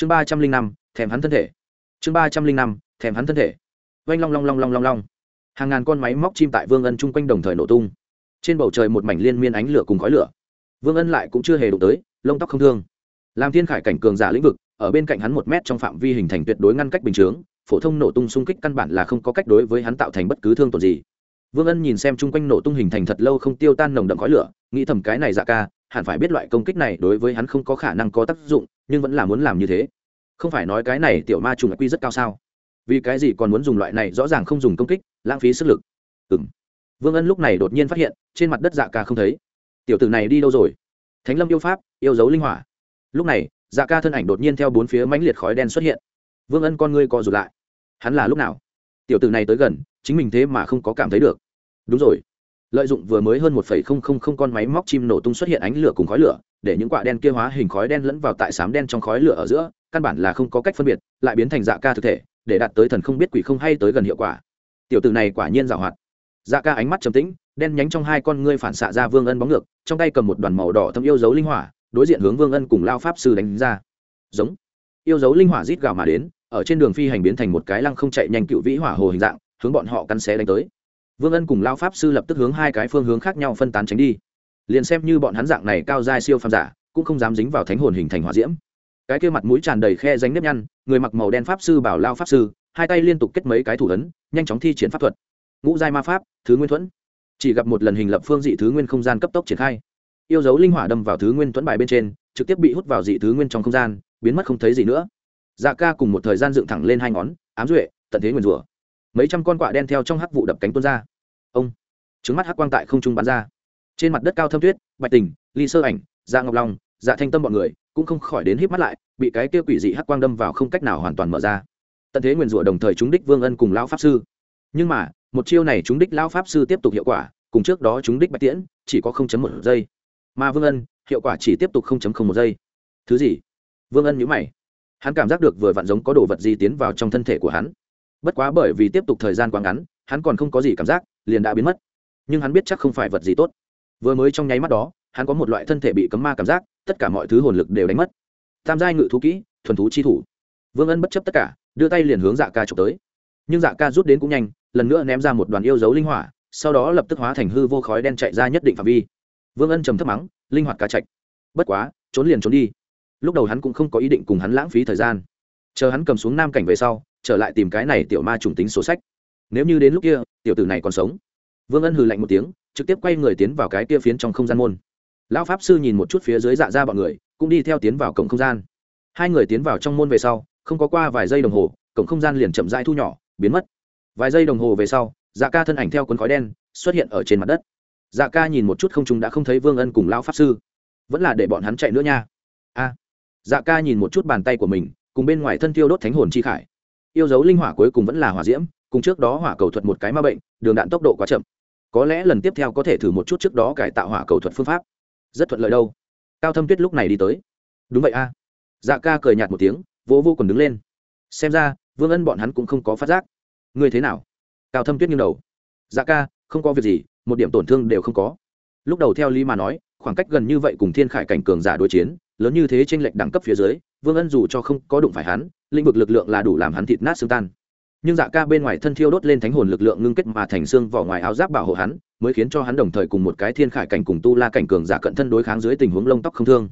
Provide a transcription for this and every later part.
chương ba trăm linh năm, thèm hắn thân thể. Chương ba trăm linh năm, thèm hắn thân thể. Oanh long long long long long long. Hàng ngàn con máy móc chim tại vương ân chung quanh đồng thời nổ tung. Trên bầu trời một mảnh liên miên ánh lửa cùng khói lửa. Vương ân lại cũng chưa hề đụng tới, lông tóc không thương. Làm thiên khải cảnh cường giả lĩnh vực, ở bên cạnh hắn một mét trong phạm vi hình thành tuyệt đối ngăn cách bình chướng, phổ thông nổ tung xung kích căn bản là không có cách đối với hắn tạo thành bất cứ thương tổn gì vương ân nhìn xem chung quanh nổ tung hình thành thật lâu không tiêu tan nồng đậm khói lửa, nghĩ thầm cái này dạ ca, hẳn phải biết loại công kích này đối với hắn không có khả năng có tác dụng, nhưng vẫn là muốn làm như thế. Không phải nói cái này tiểu ma trùng quy rất cao sao? Vì cái gì còn muốn dùng loại này rõ ràng không dùng công kích, lãng phí sức lực? Ừ m vương ân lúc này đột nhiên phát hiện, trên mặt đất dạ ca không thấy. Tiểu tử này đi đâu rồi? Thánh lâm yêu pháp, yêu dấu linh hỏa. Lúc này dạ ca thân ảnh đột nhiên theo bốn phía mãnh liệt khói đen xuất hiện. Vương ân con ngươi co rụt lại. Hắn là lúc nào? Tiểu tử này tới gần, chính mình thế mà không có cảm thấy được đúng rồi. Lợi dụng vừa mới hơn một phẩy không không không con máy móc chim nổ tung xuất hiện ánh lửa cùng khói lửa, để những quả đen kia hóa hình khói đen lẫn vào tại sám đen trong khói lửa ở giữa, căn bản là không có cách phân biệt, lại biến thành dạ ca thực thể, để đạt tới thần không biết quỷ không hay tới gần hiệu quả. Tiểu tử này quả nhiên giảo hoạt. Dạ ca ánh mắt trầm tĩnh, đen nhánh trong hai con ngươi phản xạ ra vương ân bóng ngược, trong tay cầm một đoàn màu đỏ thâm yêu dấu linh hỏa, đối diện hướng vương ân cùng lao pháp sư đánh ra. Giống. Yêu dấu linh hỏa rít gào mà đến, ở trên đường phi hành biến thành một cái lăng không chạy nhanh cựu vĩ hỏa hồ hình dạng, hướng bọn họ căn xé đánh tới vương ân cùng lao pháp sư lập tức hướng hai cái phương hướng khác nhau phân tán tránh đi. Liền xem như bọn hắn dạng này cao dai siêu phàm giả, cũng không dám dính vào thánh hồn hình thành hỏa diễm. Cái kia mặt mũi tràn đầy khe ránh nếp nhăn, người mặc màu đen pháp sư bảo lao pháp sư, hai tay liên tục kết mấy cái thủ ấn, nhanh chóng thi triển pháp thuật. Ngũ giai ma pháp, thứ nguyên thuẫn. Chỉ gặp một lần hình lập phương dị thứ nguyên không gian cấp tốc triển khai. Yêu dấu linh hỏa đâm vào thứ nguyên thuẫn bài bên trên, trực tiếp bị hút vào dị thứ nguyên trong không gian, biến mất không thấy gì nữa. Dạ ca cùng một thời gian dựng thẳng lên hai ngón, ám duệ, tận thế nguyền rủa mấy trăm con quạ đen theo trong hắc vụ đập cánh tuôn ra. Ông, trứng mắt hắc quang tại không trung bắn ra. Trên mặt đất cao thâm tuyết, bạch tình, ly sơ ảnh dạ ngọc long dạ thanh tâm bọn người cũng không khỏi đến híp mắt lại, bị cái kia quỷ dị hắc quang đâm vào không cách nào hoàn toàn mở ra. Tận thế nguyền rủa đồng thời chúng đích vương ân cùng lão pháp sư. Nhưng mà, một chiêu này chúng đích lão pháp sư tiếp tục hiệu quả, cùng trước đó chúng đích bạch tiễn, chỉ có không chấm một giây. Mà vương ân, hiệu quả chỉ tiếp tục không chấm không một giây. Thứ gì? Vương ân nhữ mày. Hắn cảm giác được vừa vặn giống có đồ vật gì tiến vào trong thân thể của hắn bất quá bởi vì tiếp tục thời gian quá ngắn, hắn còn không có gì cảm giác, liền đã biến mất. Nhưng hắn biết chắc không phải vật gì tốt. Vừa mới trong nháy mắt đó, hắn có một loại thân thể bị cấm ma cảm giác, tất cả mọi thứ hồn lực đều đánh mất. Tam giai ngự thú kỹ, thuần thú chi thủ. Vương ân bất chấp tất cả, đưa tay liền hướng dạ ca trộm tới. Nhưng dạ ca rút đến cũng nhanh, lần nữa ném ra một đoàn yêu dấu linh hỏa, sau đó lập tức hóa thành hư vô khói đen chạy ra nhất định phạm vi. Vương ân trầm thấp mắng, linh hoạt cá chạch. Bất quá, trốn liền trốn đi. Lúc đầu hắn cũng không có ý định cùng hắn lãng phí thời gian. Chờ hắn cầm xuống nam cảnh về sau trở lại tìm cái này tiểu ma trùng tính sổ sách. Nếu như đến lúc kia, tiểu tử này còn sống. Vương ân hừ lạnh một tiếng, trực tiếp quay người tiến vào cái kia phiến trong không gian môn. Lão pháp sư nhìn một chút phía dưới dạ ra bọn người, cũng đi theo tiến vào cổng không gian. Hai người tiến vào trong môn về sau, không có qua vài giây đồng hồ, cổng không gian liền chậm rãi thu nhỏ, biến mất. Vài giây đồng hồ về sau dạ ca thân ảnh theo cuốn khói đen xuất hiện ở trên mặt đất. Dạ ca nhìn một chút không chúng đã không thấy vương ân cùng lão pháp sư. Vẫn là để bọn hắn chạy nữa nha. A. Dạ ca nhìn một chút bàn tay của mình, cùng bên ngoài thân tiêu đốt thánh hồn chi khải yêu dấu linh hỏa cuối cùng vẫn là hỏa diễm, cùng trước đó hỏa cầu thuật một cái ma bệnh, đường đạn tốc độ quá chậm. Có lẽ lần tiếp theo có thể thử một chút trước đó cải tạo hỏa cầu thuật phương pháp. Rất thuận lợi đâu. Cao thâm tuyết lúc này đi tới. Đúng vậy a. Dạ ca cười nhạt một tiếng, vỗ vô còn đứng lên. Xem ra, vương ân bọn hắn cũng không có phát giác. Ngươi thế nào? Cao thâm tuyết nghiêng đầu. Dạ ca, không có việc gì, một điểm tổn thương đều không có. Lúc đầu theo lý mà nói khoảng cách gần như vậy cùng thiên khải cảnh cường giả đối chiến, lớn như thế trên lệch đẳng cấp phía dưới, vương ân dù cho không có đụng phải hắn, lĩnh vực lực lượng là đủ làm hắn thịt nát xương tan. Nhưng dạ ca bên ngoài thân thiêu đốt lên thánh hồn lực lượng ngưng kết mà thành xương vỏ ngoài áo giáp bảo hộ hắn, mới khiến cho hắn đồng thời cùng một cái thiên khải cảnh cùng tu la cảnh cường giả cận thân đối kháng dưới tình huống lông tóc không thương.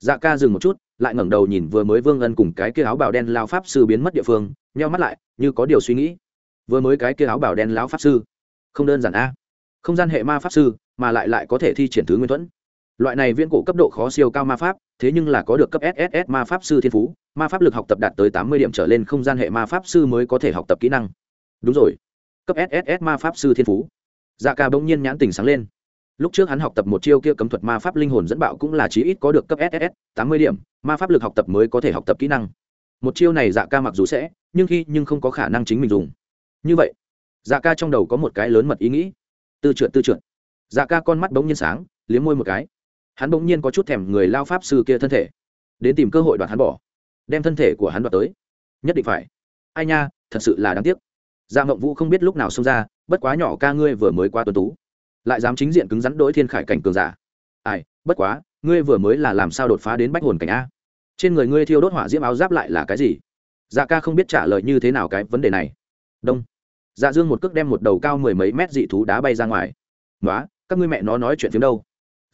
Dạ ca dừng một chút, lại ngẩng đầu nhìn vừa mới vương ân cùng cái kia áo bào đen lao pháp sư biến mất địa phương, nheo mắt lại, như có điều suy nghĩ. Vừa mới cái kia áo bào đen lão pháp sư, không đơn giản a. Không gian hệ ma pháp sư, mà lại lại có thể thi triển thứ nguyên thuẫn loại này viễn cổ cấp độ khó siêu cao ma pháp, thế nhưng là có được cấp sss ma pháp sư thiên phú, ma pháp lực học tập đạt tới tám mươi điểm trở lên không gian hệ ma pháp sư mới có thể học tập kỹ năng. Đúng rồi. Cấp sss ma pháp sư thiên phú. Dạ ca bỗng nhiên nhãn tình sáng lên. Lúc trước hắn học tập một chiêu kia cấm thuật ma pháp linh hồn dẫn bạo cũng là chí ít có được cấp sss tám mươi điểm, ma pháp lực học tập mới có thể học tập kỹ năng. Một chiêu này dạ ca mặc dù sẽ, nhưng khi nhưng không có khả năng chính mình dùng. Như vậy dạ ca trong đầu có một cái lớn mật ý nghĩ. Tư trượt tư trượt. Dạ ca con mắt bỗng nhiên sáng, liếm môi một cái hắn bỗng nhiên có chút thèm người lao pháp sư kia thân thể. Đến tìm cơ hội đoạt hắn bỏ. Đem thân thể của hắn đoạt tới. Nhất định phải. Ai nha, thật sự là đáng tiếc. Dạ mộng vũ không biết lúc nào xông ra, bất quá nhỏ ca ngươi vừa mới qua tuần tú. Lại dám chính diện cứng rắn đỗi thiên khải cảnh cường giả. Ai, bất quá, ngươi vừa mới là làm sao đột phá đến bách hồn cảnh a? Trên người ngươi thiêu đốt hỏa diễm áo giáp lại là cái gì? Dạ ca không biết trả lời như thế nào cái vấn đề này. Đông. Dạ dương một cước đem một đầu cao mười mấy mét dị thú đá bay ra ngoài. Nói các ngươi mẹ nó nói chuyện phiếm đâu?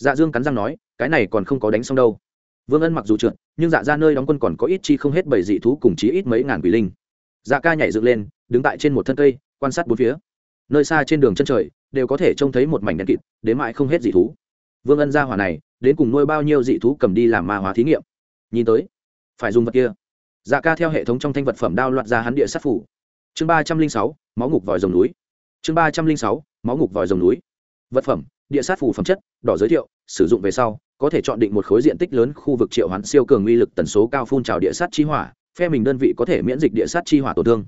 Dạ dương cắn răng nói, cái này còn không có đánh xong đâu. Vương ân mặc dù trượt, nhưng dạ ra nơi đóng quân còn có ít chi không hết bảy dị thú cùng chí ít mấy ngàn quỷ linh. Dạ ca nhảy dựng lên, đứng tại trên một thân cây, quan sát bốn phía. Nơi xa trên đường chân trời, đều có thể trông thấy một mảnh đen kịt, đến mãi không hết dị thú. Vương ân ra hỏa này, đến cùng nuôi bao nhiêu dị thú cầm đi làm ma hóa thí nghiệm. Nhìn tới, phải dùng vật kia. Dạ ca theo hệ thống trong thanh vật phẩm đao loạt ra hắn địa sát phủ. Chương ba trăm linh sáu, máu ngục vòi rồng núi. Chương ba trăm linh sáu, máu ngục vòi rồng núi. Vật phẩm địa sát phù phẩm chất, đỏ giới thiệu, sử dụng về sau, có thể chọn định một khối diện tích lớn khu vực triệu hoán siêu cường uy lực tần số cao phun trào địa sát chi hỏa, phe mình đơn vị có thể miễn dịch địa sát chi hỏa tổn thương.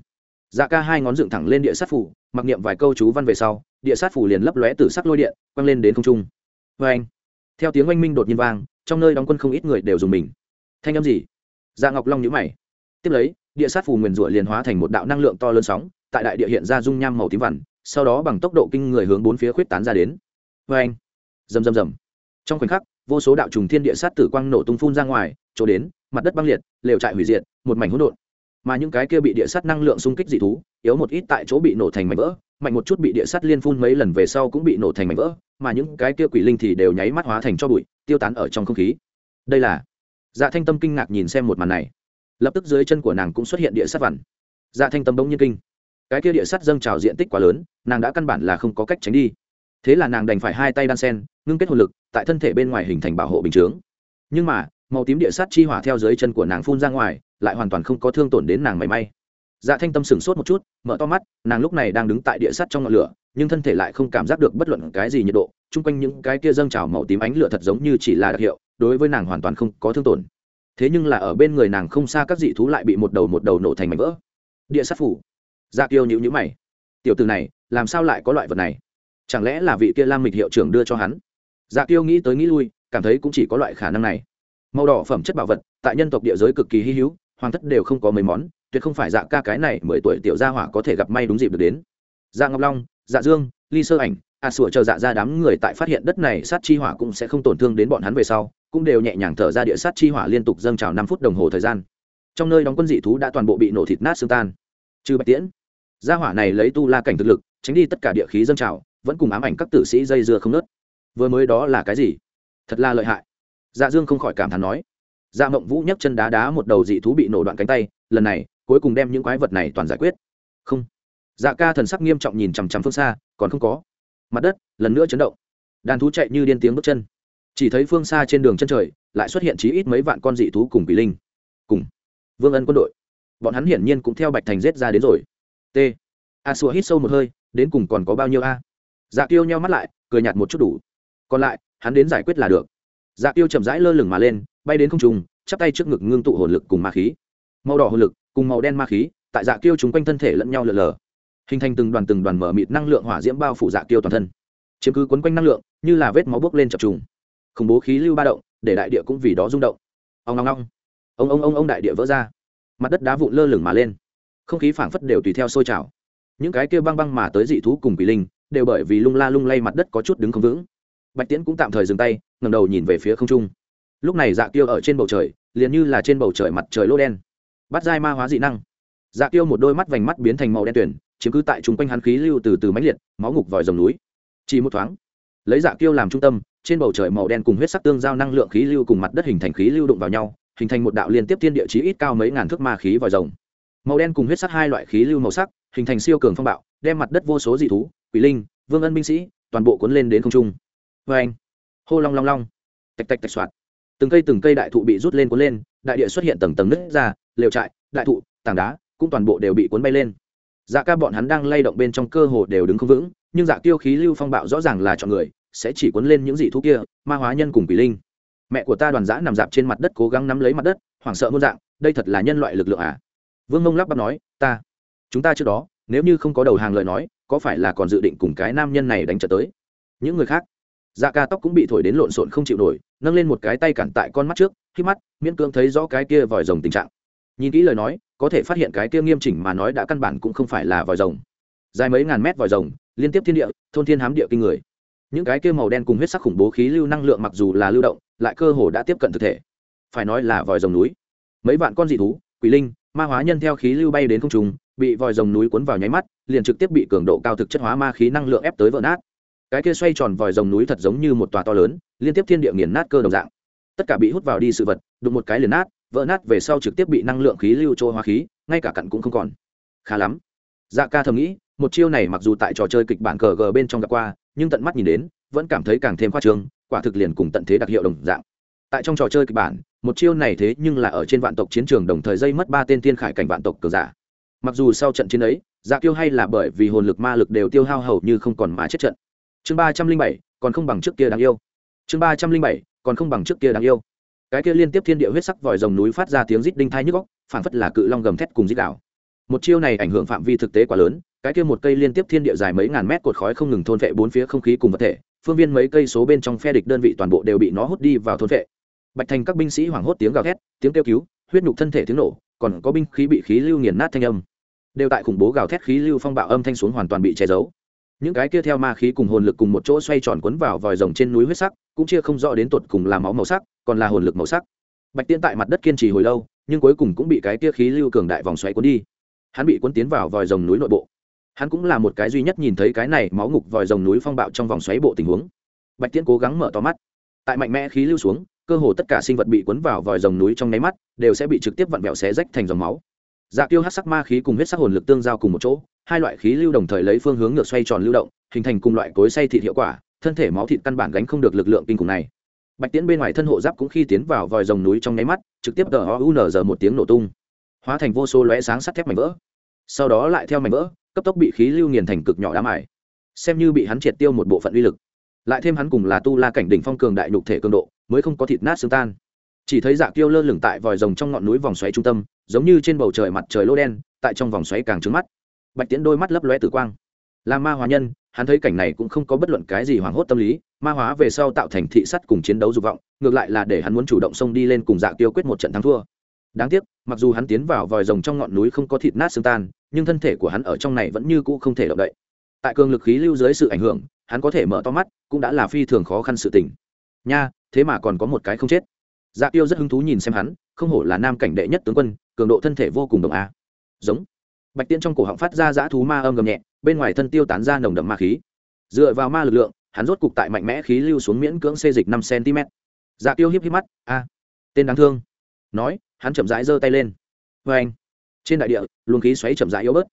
Dạ ca hai ngón dựng thẳng lên địa sát phủ mặc niệm vài câu chú văn về sau, địa sát phủ liền lấp lóe từ sắc lôi điện, quăng lên đến không trung. Vê anh, theo tiếng oanh minh đột nhiên vang, trong nơi đóng quân không ít người đều dùng mình. Thanh âm gì? Dạ ngọc long nhữ mày. Tiếp lấy, địa sát phù nguyền rủa liền hóa thành một đạo năng lượng to lớn sóng, tại đại địa hiện ra dung nham màu tím vằn, sau đó bằng tốc độ kinh người hướng bốn phía khuyết tán ra đến vê anh. Rầm rầm rầm. Trong khoảnh khắc, vô số đạo trùng thiên địa sát tử quang nổ tung phun ra ngoài, chỗ đến, mặt đất băng liệt, lều trại hủy diệt, một mảnh hỗn độn. Mà những cái kia bị địa sát năng lượng xung kích dị thú, yếu một ít tại chỗ bị nổ thành mảnh vỡ, mạnh một chút bị địa sát liên phun mấy lần về sau cũng bị nổ thành mảnh vỡ, mà những cái kia quỷ linh thì đều nháy mắt hóa thành cho bụi, tiêu tán ở trong không khí. Đây là dạ thanh tâm kinh ngạc nhìn xem một màn này. Lập tức dưới chân của nàng cũng xuất hiện địa sát vằn. Dạ thanh tâm bỗng nhiên kinh. Cái kia địa sát dâng trào diện tích quá lớn, nàng đã căn bản là không có cách tránh đi thế là nàng đành phải hai tay đan sen, ngưng kết hồn lực, tại thân thể bên ngoài hình thành bảo hộ bình chướng. Nhưng mà, màu tím địa sát chi hỏa theo dưới chân của nàng phun ra ngoài, lại hoàn toàn không có thương tổn đến nàng mảy may. Dạ thanh tâm sửng sốt một chút, mở to mắt, nàng lúc này đang đứng tại địa sắt trong ngọn lửa, nhưng thân thể lại không cảm giác được bất luận cái gì nhiệt độ, chung quanh những cái kia dâng trào màu tím ánh lửa thật giống như chỉ là đặc hiệu, đối với nàng hoàn toàn không có thương tổn. Thế nhưng là ở bên người nàng không xa các dị thú lại bị một đầu một đầu nổ thành mảnh vỡ. Địa sát phủ. Dạ kiêu nhữ nhữ mày. Tiểu từ này, làm sao lại có loại vật này? Chẳng lẽ là vị kia lam mịch hiệu trưởng đưa cho hắn? Dạ kiêu nghĩ tới nghĩ lui, cảm thấy cũng chỉ có loại khả năng này. Màu đỏ phẩm chất bảo vật, tại nhân tộc địa giới cực kỳ hy hữu, hoàng thất đều không có mấy món, tuyệt không phải dạ ca cái này mười tuổi tiểu gia hỏa có thể gặp may đúng dịp được đến. Dạ ngọc long dạ dương, ly sơ ảnh a à sủa chờ dạ ra đám người tại phát hiện đất này sát chi hỏa cũng sẽ không tổn thương đến bọn hắn về sau, cũng đều nhẹ nhàng thở ra địa sát chi hỏa liên tục dâng trào năm phút đồng hồ thời gian. Trong nơi đóng quân dị thú đã toàn bộ bị nổ thịt nát xương tan. Trừ bạch tiễn, gia hỏa này lấy tu la cảnh thực lực, tránh đi tất cả địa khí dâng trào vẫn cùng ám ảnh các tử sĩ dây dưa không nớt. Vừa mới đó là cái gì? Thật là lợi hại. Dạ dương không khỏi cảm thán nói. Dạ mộng vũ nhấc chân đá đá một đầu dị thú bị nổ đoạn cánh tay, lần này, cuối cùng đem những quái vật này toàn giải quyết. Không. Dạ ca thần sắc nghiêm trọng nhìn chằm chằm phương xa, còn không có. Mặt đất, lần nữa chấn động. Đàn thú chạy như điên tiếng bước chân. Chỉ thấy phương xa trên đường chân trời, lại xuất hiện chí ít mấy vạn con dị thú cùng quỷ linh. Cùng. Vương ân quân đội. Bọn hắn hiển nhiên cũng theo bạch thành giết ra đến rồi. T. A xua hít sâu một hơi, đến cùng còn có bao nhiêu a? Dạ tiêu nheo mắt lại, cười nhạt một chút đủ. Còn lại, hắn đến giải quyết là được. Dạ tiêu chậm rãi lơ lửng mà lên, bay đến không trung, chắp tay trước ngực ngưng tụ hồn lực cùng ma khí. Màu đỏ hồn lực cùng màu đen ma khí, tại dạ tiêu chúng quanh thân thể lẫn nhau lờ lờ. Hình thành từng đoàn từng đoàn mở mịt năng lượng hỏa diễm bao phủ dạ tiêu toàn thân. Chiếm cứ quấn quanh năng lượng, như là vết máu bốc lên chập trùng. Khủng bố khí lưu ba động, để đại địa cũng vì đó rung động. Ông ngong ngong ông ông ông ông đại địa vỡ ra. Mặt đất đá vụn lơ lửng mà lên. Không khí phảng phất đều tùy theo sôi trào. Những cái kia băng băng mà tới dị thú cùng quỷ linh đều bởi vì lung la lung lay mặt đất có chút đứng không vững. Bạch tiễn cũng tạm thời dừng tay ngầm đầu nhìn về phía không trung. Lúc này dạ tiêu ở trên bầu trời, liền như là trên bầu trời mặt trời lô đen. Bắt dai ma hóa dị năng. Dạ tiêu một đôi mắt vành mắt biến thành màu đen tuyển chiếm cứ tại chung quanh hắn khí lưu từ từ mãnh liệt, máu ngục vòi rồng núi. Chỉ một thoáng, lấy dạ tiêu làm trung tâm, trên bầu trời màu đen cùng huyết sắc tương giao năng lượng khí lưu cùng mặt đất hình thành khí lưu đụng vào nhau, hình thành một đạo liên tiếp thiên địa chí ít cao mấy ngàn thước ma khí vòi rồng. Màu đen cùng huyết sắc hai loại khí lưu màu sắc, hình thành siêu cường phong bạo, đem mặt đất vô số dị thú quỷ linh, vương ân binh sĩ, toàn bộ cuốn lên đến không trung. Vê anh, hô long long long, tạch tạch tạch soạt. Từng cây từng cây đại thụ bị rút lên cuốn lên, đại địa xuất hiện tầng tầng nứt ra, lều trại, đại thụ, tảng đá cũng toàn bộ đều bị cuốn bay lên. Dạ ca bọn hắn đang lay động bên trong cơ hồ đều đứng không vững, nhưng dạ tiêu khí lưu phong bạo rõ ràng là chọn người, sẽ chỉ cuốn lên những dị thú kia, ma hóa nhân cùng quỷ linh. Mẹ của ta đoàn giã nằm dạp trên mặt đất cố gắng nắm lấy mặt đất, hoảng sợ muôn dạng, đây thật là nhân loại lực lượng à? Vương mông lắp bắp nói, ta, chúng ta trước đó, nếu như không có đầu hàng lời nói có phải là còn dự định cùng cái nam nhân này đánh trở tới? Những người khác? Dạ ca tóc cũng bị thổi đến lộn xộn không chịu nổi, nâng lên một cái tay cản tại con mắt trước, khi mắt, miễn cưỡng thấy rõ cái kia vòi rồng tình trạng. Nhìn kỹ lời nói, có thể phát hiện cái kia nghiêm chỉnh mà nói đã căn bản cũng không phải là vòi rồng. Dài mấy ngàn mét vòi rồng, liên tiếp thiên địa, thôn thiên hám địa kinh người. Những cái kia màu đen cùng huyết sắc khủng bố khí lưu năng lượng mặc dù là lưu động, lại cơ hồ đã tiếp cận thực thể. Phải nói là vòi rồng núi. Mấy vạn con dị thú, quỷ linh ma hóa nhân theo khí lưu bay đến không trùng bị vòi rồng núi cuốn vào nháy mắt, liền trực tiếp bị cường độ cao thực chất hóa ma khí năng lượng ép tới vỡ nát. Cái kia xoay tròn vòi rồng núi thật giống như một tòa to lớn, liên tiếp thiên địa nghiền nát cơ đồng dạng. Tất cả bị hút vào đi sự vật, đụng một cái liền nát, vỡ nát về sau trực tiếp bị năng lượng khí lưu trôi hóa khí, ngay cả cặn cũng không còn. Khá lắm. Dạ ca thầm nghĩ, một chiêu này mặc dù tại trò chơi kịch bản cờ gờ bên trong gặp qua, nhưng tận mắt nhìn đến, vẫn cảm thấy càng thêm khoa trương, quả thực liền cùng tận thế đặc hiệu đồng dạng tại trong trò chơi kịch bản, một chiêu này thế nhưng là ở trên vạn tộc chiến trường đồng thời dây mất ba tên thiên khải cảnh vạn tộc cờ giả. Mặc dù sau trận chiến ấy dạ giả tiêu hay là bởi vì hồn lực ma lực đều tiêu hao hầu như không còn mà chết trận. Chương ba trăm linh bảy, còn không bằng trước kia đáng yêu. Chương ba trăm linh bảy, còn không bằng trước kia đáng yêu. Cái kia liên tiếp thiên địa huyết sắc vòi rồng núi phát ra tiếng rít đinh thai nhức góc phản phất là cự long gầm thét cùng rít đảo một chiêu này ảnh hưởng phạm vi thực tế quá lớn, cái kia một cây liên tiếp thiên địa dài mấy ngàn mét cột khói không ngừng thôn vệ bốn phía không khí cùng vật thể, phương viên mấy cây số bên trong phe địch đơn vị toàn bộ đều bị nó hút đi vào thôn vệ bạch thành các binh sĩ hoảng hốt tiếng gào thét, tiếng kêu cứu, huyết nhục thân thể tiếng nổ, còn có binh khí bị khí lưu nghiền nát thanh âm. Đều tại khủng bố gào thét khí lưu phong bạo âm thanh xuống hoàn toàn bị che giấu. Những cái kia theo ma khí cùng hồn lực cùng một chỗ xoay tròn quấn vào vòi rồng trên núi huyết sắc, cũng chia không rõ đến tột cùng là máu màu sắc, còn là hồn lực màu sắc. Bạch tiên tại mặt đất kiên trì hồi lâu, nhưng cuối cùng cũng bị cái kia khí lưu cường đại vòng xoáy cuốn đi. Hắn bị cuốn tiến vào vòi rồng núi nội bộ. Hắn cũng là một cái duy nhất nhìn thấy cái này máu ngục vòi rồng núi phong bạo trong vòng xoáy bộ tình huống. Bạch tiên cố gắng mở to mắt. Tại mạnh mẽ khí lưu xuống cơ hồ tất cả sinh vật bị cuốn vào vòi rồng núi trong nháy mắt, đều sẽ bị trực tiếp vặn vẹo xé rách thành dòng máu. Dạ tiêu hát sắc ma khí cùng huyết sắc hồn lực tương giao cùng một chỗ, hai loại khí lưu đồng thời lấy phương hướng ngược xoay tròn lưu động, hình thành cùng loại cối say thịt hiệu quả, thân thể máu thịt căn bản gánh không được lực lượng kinh khủng này. Bạch tiễn bên ngoài thân hộ giáp cũng khi tiến vào vòi rồng núi trong nháy mắt, trực tiếp tờ o u n giờ một tiếng nổ tung. Hóa thành vô số lóe sáng sắt thép mảnh vỡ. Sau đó lại theo mảnh vỡ, cấp tốc bị khí lưu nghiền thành cực nhỏ đá mải xem như bị hắn triệt tiêu một bộ phận uy lực. Lại thêm hắn cùng là tu la cảnh đỉnh phong cường đại nhục thể cường độ mới không có thịt nát xương tan. Chỉ thấy dạ kiêu lơ lửng tại vòi rồng trong ngọn núi vòng xoáy trung tâm, giống như trên bầu trời mặt trời lô đen, tại trong vòng xoáy càng trứng mắt. Bạch tiễn đôi mắt lấp lóe tử quang. Là ma hóa nhân, hắn thấy cảnh này cũng không có bất luận cái gì hoảng hốt tâm lý, ma hóa về sau tạo thành thị sắt cùng chiến đấu dục vọng, ngược lại là để hắn muốn chủ động xông đi lên cùng dạ kiêu quyết một trận thắng thua. Đáng tiếc, mặc dù hắn tiến vào vòi rồng trong ngọn núi không có thịt nát xương tan, nhưng thân thể của hắn ở trong này vẫn như cũ không thể động đậy. Tại cường lực khí lưu dưới sự ảnh hưởng, hắn có thể mở to mắt, cũng đã là phi thường khó khăn sự tình. Nha thế mà còn có một cái không chết. Dạ tiêu rất hứng thú nhìn xem hắn, không hổ là nam cảnh đệ nhất tướng quân, cường độ thân thể vô cùng đồng a. Giống. Bạch tiên trong cổ họng phát ra dã thú ma âm gầm nhẹ, bên ngoài thân tiêu tán ra nồng đậm ma khí. Dựa vào ma lực lượng, hắn rốt cục tại mạnh mẽ khí lưu xuống miễn cưỡng xê dịch năm cm. Dạ tiêu hiếp hiếp mắt, a, tên đáng thương. Nói, hắn chậm rãi giơ tay lên. Vê anh. Trên đại địa, luồng khí xoáy chậm rãi yếu bớt.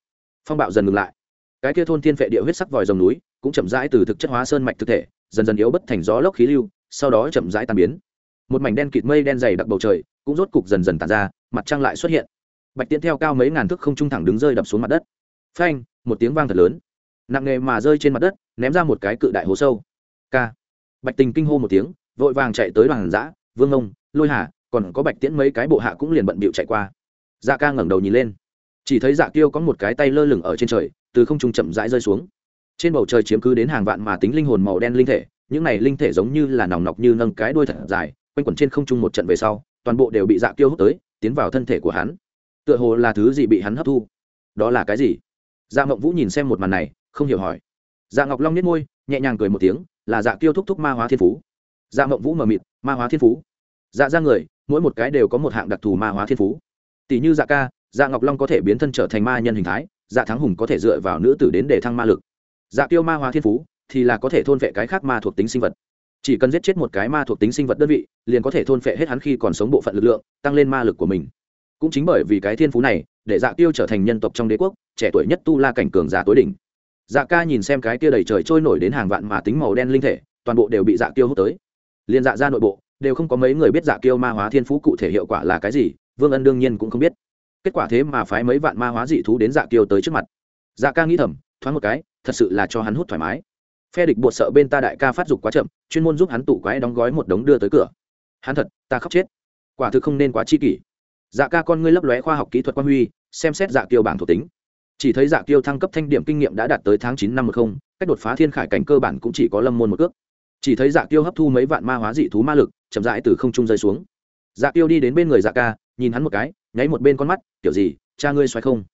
Phong bạo dần ngừng lại. Cái kia thôn thiên vệ địa huyết sắc vòi dòng núi, cũng chậm rãi từ thực chất hóa sơn mạch thực thể dần dần yếu bất thành gió lốc khí lưu, sau đó chậm rãi tan biến. Một mảnh đen kịt mây đen dày đặc bầu trời cũng rốt cục dần dần tàn ra, mặt trăng lại xuất hiện. Bạch tiễn theo cao mấy ngàn thước không trung thẳng đứng rơi đập xuống mặt đất. Phanh, một tiếng vang thật lớn. Nặng nghề mà rơi trên mặt đất, ném ra một cái cự đại hố sâu. K bạch tình kinh hô một tiếng, vội vàng chạy tới đoàn giã vương ông, lôi hà, còn có bạch tiễn mấy cái bộ hạ cũng liền bận bịu chạy qua. Dạ ca ngẩng đầu nhìn lên. Chỉ thấy dạ tiêu có một cái tay lơ lửng ở trên trời, từ không trung chậm rãi rơi xuống trên bầu trời chiếm cứ đến hàng vạn mà tính linh hồn màu đen linh thể, những này linh thể giống như là nòng nọc như nâng cái đuôi thật dài, quanh quẩn trên không trung một trận về sau, toàn bộ đều bị dạ tiêu hút tới, tiến vào thân thể của hắn. Tựa hồ là thứ gì bị hắn hấp thu. Đó là cái gì? Dạ ngọc vũ nhìn xem một màn này, không hiểu hỏi. Dạ ngọc long nhếch môi, nhẹ nhàng cười một tiếng, là dạ tiêu thúc thúc ma hóa thiên phú. Dạ ngọc vũ mờ mịt, ma hóa thiên phú. Dạ ra người, mỗi một cái đều có một hạng đặc thù ma hóa thiên phú. Tỷ như dạ ca dạ ngọc long có thể biến thân trở thành ma nhân hình thái dạ thắng hùng có thể dựa vào nữ tử đến để thăng ma lực dạ tiêu ma hóa thiên phú thì là có thể thôn vệ cái khác ma thuộc tính sinh vật. Chỉ cần giết chết một cái ma thuộc tính sinh vật đơn vị, liền có thể thôn phệ hết hắn khi còn sống bộ phận lực lượng, tăng lên ma lực của mình. Cũng chính bởi vì cái thiên phú này, để dạ tiêu trở thành nhân tộc trong đế quốc, trẻ tuổi nhất tu la cảnh cường giả tối đỉnh. Dạ ca nhìn xem cái kia đầy trời trôi nổi đến hàng vạn mà tính màu đen linh thể, toàn bộ đều bị dạ tiêu hút tới. Liền dạ ra nội bộ, đều không có mấy người biết dạ kiêu ma hóa thiên phú cụ thể hiệu quả là cái gì, vương ân đương nhiên cũng không biết. Kết quả thế mà phái mấy vạn ma hóa dị thú đến dạ kiêu tới trước mặt. Dạ ca nghĩ thầm, thoáng một cái thật sự là cho hắn hút thoải mái. Phe địch buộc sợ bên ta đại ca phát dục quá chậm, chuyên môn giúp hắn tủ quái đóng gói một đống đưa tới cửa. Hắn thật, ta khóc chết. Quả thực không nên quá chi kỷ. Dạ ca con ngươi lấp lóe khoa học kỹ thuật quan huy, xem xét dạ kiêu bảng thuộc tính. Chỉ thấy dạ kiêu thăng cấp thanh điểm kinh nghiệm đã đạt tới tháng chín năm một không, cách đột phá thiên khải cảnh cơ bản cũng chỉ có lâm môn một cước. Chỉ thấy dạ kiêu hấp thu mấy vạn ma hóa dị thú ma lực, chậm rãi từ không trung rơi xuống. Dạ kiêu đi đến bên người dạ ca, nhìn hắn một cái, nháy một bên con mắt kiểu gì, cha ngươi xoay không?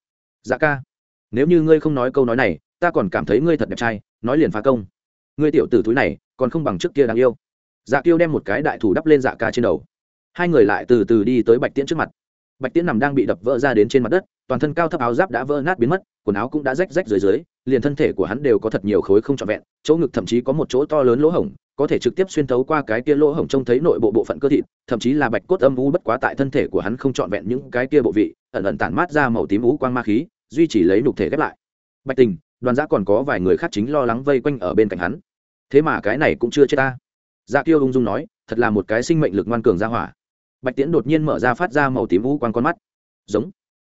Dạ ca, nếu như ngươi không nói câu nói này ta còn cảm thấy ngươi thật đẹp trai, nói liền phá công. Ngươi tiểu tử thúi này, còn không bằng trước kia đáng yêu. Dạ kiêu đem một cái đại thủ đắp lên dạ ca trên đầu. Hai người lại từ từ đi tới bạch tiễn trước mặt. Bạch tiễn nằm đang bị đập vỡ ra đến trên mặt đất, toàn thân cao thấp áo giáp đã vỡ nát biến mất, quần áo cũng đã rách rách dưới dưới, liền thân thể của hắn đều có thật nhiều khối không trọn vẹn, chỗ ngực thậm chí có một chỗ to lớn lỗ hổng, có thể trực tiếp xuyên thấu qua cái kia lỗ hổng trông thấy nội bộ bộ phận cơ thịt, thậm chí là bạch cốt âm u bất quá tại thân thể của hắn không trọn vẹn những cái kia bộ vị, ẩn ẩn tản mát ra màu tím u quang ma khí, duy trì lấy nục thể ghép lại. Bạch tình đoàn giã còn có vài người khác chính lo lắng vây quanh ở bên cạnh hắn. Thế mà cái này cũng chưa chết ta. Dạ kiêu ung dung nói thật là một cái sinh mệnh lực ngoan cường ra hỏa. Bạch tiễn đột nhiên mở ra phát ra màu tím vũ quang con mắt. Giống.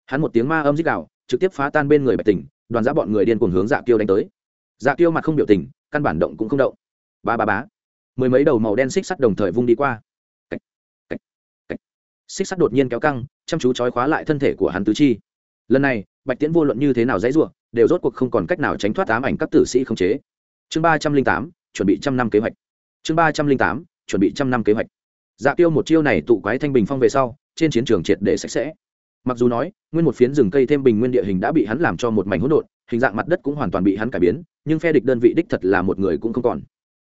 Hắn một tiếng ma âm dích đạo trực tiếp phá tan bên người bạch tình đoàn giã bọn người điên cuồng hướng dạ kiêu đánh tới. Dạ kiêu mặt không biểu tình căn bản động cũng không động. Ba ba bá mười mấy đầu màu đen xích sắt đồng thời vung đi qua. Cách, cách, cách. xích sắt đột nhiên kéo căng chăm chú trói khóa lại thân thể của hắn tứ chi lần này, bạch tiễn vô luận như thế nào dãy ruộng đều rốt cuộc không còn cách nào tránh thoát ám ảnh các tử sĩ không chế. Chương ba trăm linh tám, chuẩn bị trăm năm kế hoạch. Chương ba trăm linh tám, chuẩn bị trăm năm kế hoạch. Dạ tiêu một chiêu này tụ quái thanh bình phong về sau, trên chiến trường triệt để sạch sẽ. Mặc dù nói, nguyên một phiến rừng cây thêm bình nguyên địa hình đã bị hắn làm cho một mảnh hỗn độn, hình dạng mặt đất cũng hoàn toàn bị hắn cải biến, nhưng phe địch đơn vị đích thật là một người cũng không còn.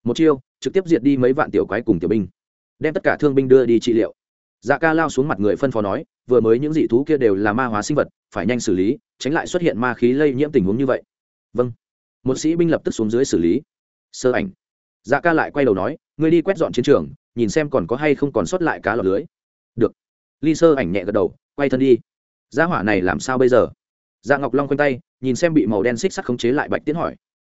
Một chiêu, trực tiếp diệt đi mấy vạn tiểu quái cùng tiểu binh, đem tất cả thương binh đưa đi trị liệu dạ ca lao xuống mặt người phân phó nói, vừa mới những dị thú kia đều là ma hóa sinh vật, phải nhanh xử lý, tránh lại xuất hiện ma khí lây nhiễm tình huống như vậy. Vâng. Một sĩ binh lập tức xuống dưới xử lý. Sơ ảnh. Dạ ca lại quay đầu nói, ngươi đi quét dọn chiến trường, nhìn xem còn có hay không còn sót lại cá lọc lưới. Được. Ly sơ ảnh nhẹ gật đầu, quay thân đi. Gia hỏa này làm sao bây giờ? Dạ ngọc long quanh tay, nhìn xem bị màu đen xích sắt khống chế lại bạch tiến hỏi.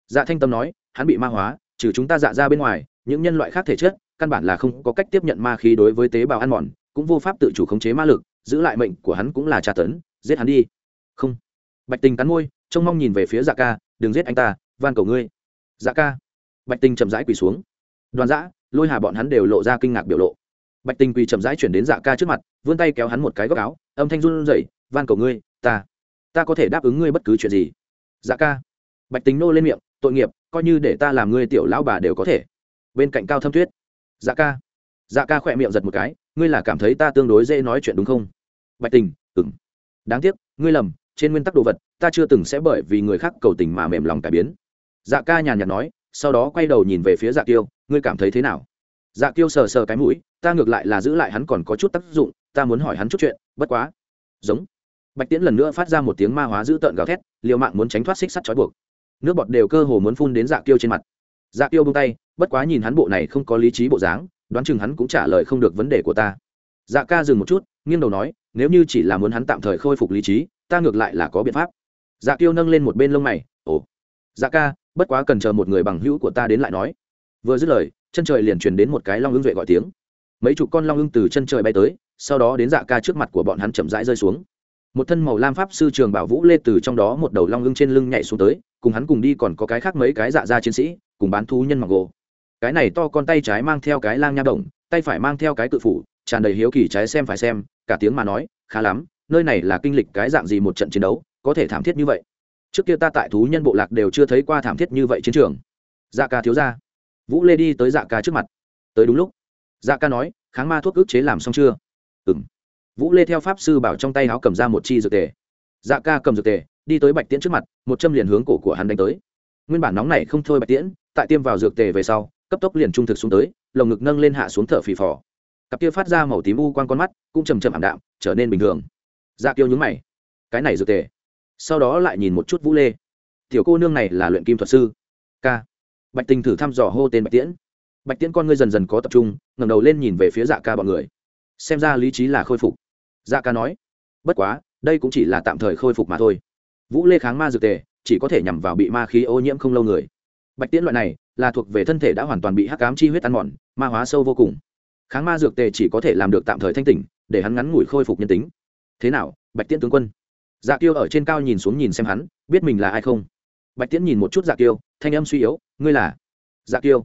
Dạ thanh tâm nói, hắn bị ma hóa, trừ chúng ta dạ ra bên ngoài, những nhân loại khác thể chất, căn bản là không có cách tiếp nhận ma khí đối với tế bào ăn mòn cũng vô pháp tự chủ khống chế ma lực, giữ lại mệnh của hắn cũng là tra tấn, giết hắn đi. Không. Bạch tình cắn môi, trông mong nhìn về phía dạ ca, đừng giết anh ta, van cầu ngươi. Dạ ca. Bạch tình chậm rãi quỳ xuống. Đoàn dã, lôi hà bọn hắn đều lộ ra kinh ngạc biểu lộ. Bạch tình quỳ chậm rãi chuyển đến dạ ca trước mặt, vươn tay kéo hắn một cái góc áo, âm thanh run rẩy, van cầu ngươi, ta ta có thể đáp ứng ngươi bất cứ chuyện gì. Dạ ca. Bạch tình nô lên miệng, tội nghiệp, coi như để ta làm ngươi tiểu lão bà đều có thể. Bên cạnh cao thâm tuyết. Dạ ca. Dạ ca khỏe miệng giật một cái ngươi là cảm thấy ta tương đối dễ nói chuyện đúng không? Bạch tình ừng đáng tiếc, ngươi lầm, trên nguyên tắc đồ vật, ta chưa từng sẽ bởi vì người khác cầu tình mà mềm lòng cải biến. Dạ ca nhàn nhạt nói, sau đó quay đầu nhìn về phía dạ kiêu, ngươi cảm thấy thế nào? Dạ kiêu sờ sờ cái mũi, ta ngược lại là giữ lại hắn còn có chút tác dụng, ta muốn hỏi hắn chút chuyện, bất quá. Giống. Bạch tiễn lần nữa phát ra một tiếng ma hóa dữ tợn gào thét, liều mạng muốn tránh thoát xích sắt trói buộc. Nước bọt đều cơ hồ muốn phun đến dạ kiêu trên mặt. Dạ kiêu bông tay, bất quá nhìn hắn bộ này không có lý trí bộ dáng đoán chừng hắn cũng trả lời không được vấn đề của ta. Dạ ca dừng một chút, nghiêng đầu nói, nếu như chỉ là muốn hắn tạm thời khôi phục lý trí, ta ngược lại là có biện pháp. Dạ tiêu nâng lên một bên lông mày, ồ dạ ca, bất quá cần chờ một người bằng hữu của ta đến lại nói. Vừa dứt lời, chân trời liền truyền đến một cái long ưng duệ gọi tiếng. Mấy chục con long ưng từ chân trời bay tới, sau đó đến dạ ca trước mặt của bọn hắn chậm rãi rơi xuống. Một thân màu lam pháp sư trường bảo vũ lê từ trong đó một đầu long ưng trên lưng nhảy xuống tới, cùng hắn cùng đi còn có cái khác mấy cái dạ ra chiến sĩ, cùng bán thú nhân mặc gồ cái này to con tay trái mang theo cái lang nha đồng, tay phải mang theo cái cự phủ, tràn đầy hiếu kỳ trái xem phải xem, cả tiếng mà nói, khá lắm, nơi này là kinh lịch cái dạng gì một trận chiến đấu, có thể thảm thiết như vậy. Trước kia ta tại thú nhân bộ lạc đều chưa thấy qua thảm thiết như vậy chiến trường. Dạ ca thiếu ra vũ lê đi tới dạ ca trước mặt. Tới đúng lúc. Dạ ca nói, kháng ma thuốc ức chế làm xong chưa? Ừ m vũ lê theo pháp sư bảo trong tay áo cầm ra một chi dược tề. Dạ ca cầm dược tề, đi tới bạch tiễn trước mặt, một châm liền hướng cổ của hắn đánh tới. Nguyên bản nóng này không thôi bạch tiễn, tại tiêm vào dược tề về sau cấp tốc liền trung thực xuống tới, lồng ngực nâng lên hạ xuống thở phì phò. Cặp kia phát ra màu tím u quan con mắt cũng chầm chậm ảm đạm, trở nên bình thường. Dạ kiêu nhúng mày. Cái này dược tề. Sau đó lại nhìn một chút vũ lê. Tiểu cô nương này là luyện kim thuật sư. K bạch tình thử thăm dò hô tên bạch tiễn. Bạch tiễn con ngươi dần dần có tập trung, ngẩng đầu lên nhìn về phía dạ ca bọn người. Xem ra lý trí là khôi phục. Dạ ca nói. Bất quá, đây cũng chỉ là tạm thời khôi phục mà thôi. Vũ lê kháng ma dược tề, chỉ có thể nhằm vào bị ma khí ô nhiễm không lâu người bạch tiễn loại này là thuộc về thân thể đã hoàn toàn bị hắc cám chi huyết ăn mòn, ma hóa sâu vô cùng. Kháng ma dược tề chỉ có thể làm được tạm thời thanh tỉnh, để hắn ngắn ngủi khôi phục nhân tính. Thế nào, bạch tiễn tướng quân? Dạ kiêu ở trên cao nhìn xuống nhìn xem hắn, biết mình là ai không? Bạch tiễn nhìn một chút dạ kiêu, thanh âm suy yếu, ngươi là? Dạ kiêu.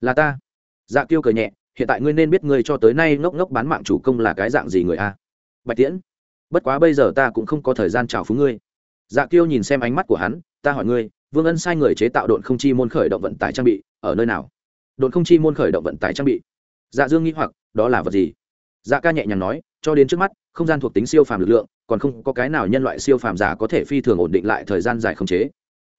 Là ta. Dạ kiêu cười nhẹ, hiện tại ngươi nên biết ngươi cho tới nay ngốc ngốc bán mạng chủ công là cái dạng gì người a? Bạch tiễn, bất quá bây giờ ta cũng không có thời gian chào phúng ngươi. Dạ kiêu nhìn xem ánh mắt của hắn, ta hỏi ngươi vương ân sai người chế tạo độn không chi môn khởi động vận tải trang bị, ở nơi nào? Độn không chi môn khởi động vận tải trang bị. Dạ dương nghĩ hoặc, đó là vật gì? Dạ ca nhẹ nhàng nói, cho đến trước mắt, không gian thuộc tính siêu phàm lực lượng, còn không có cái nào nhân loại siêu phàm giả có thể phi thường ổn định lại thời gian dài không chế.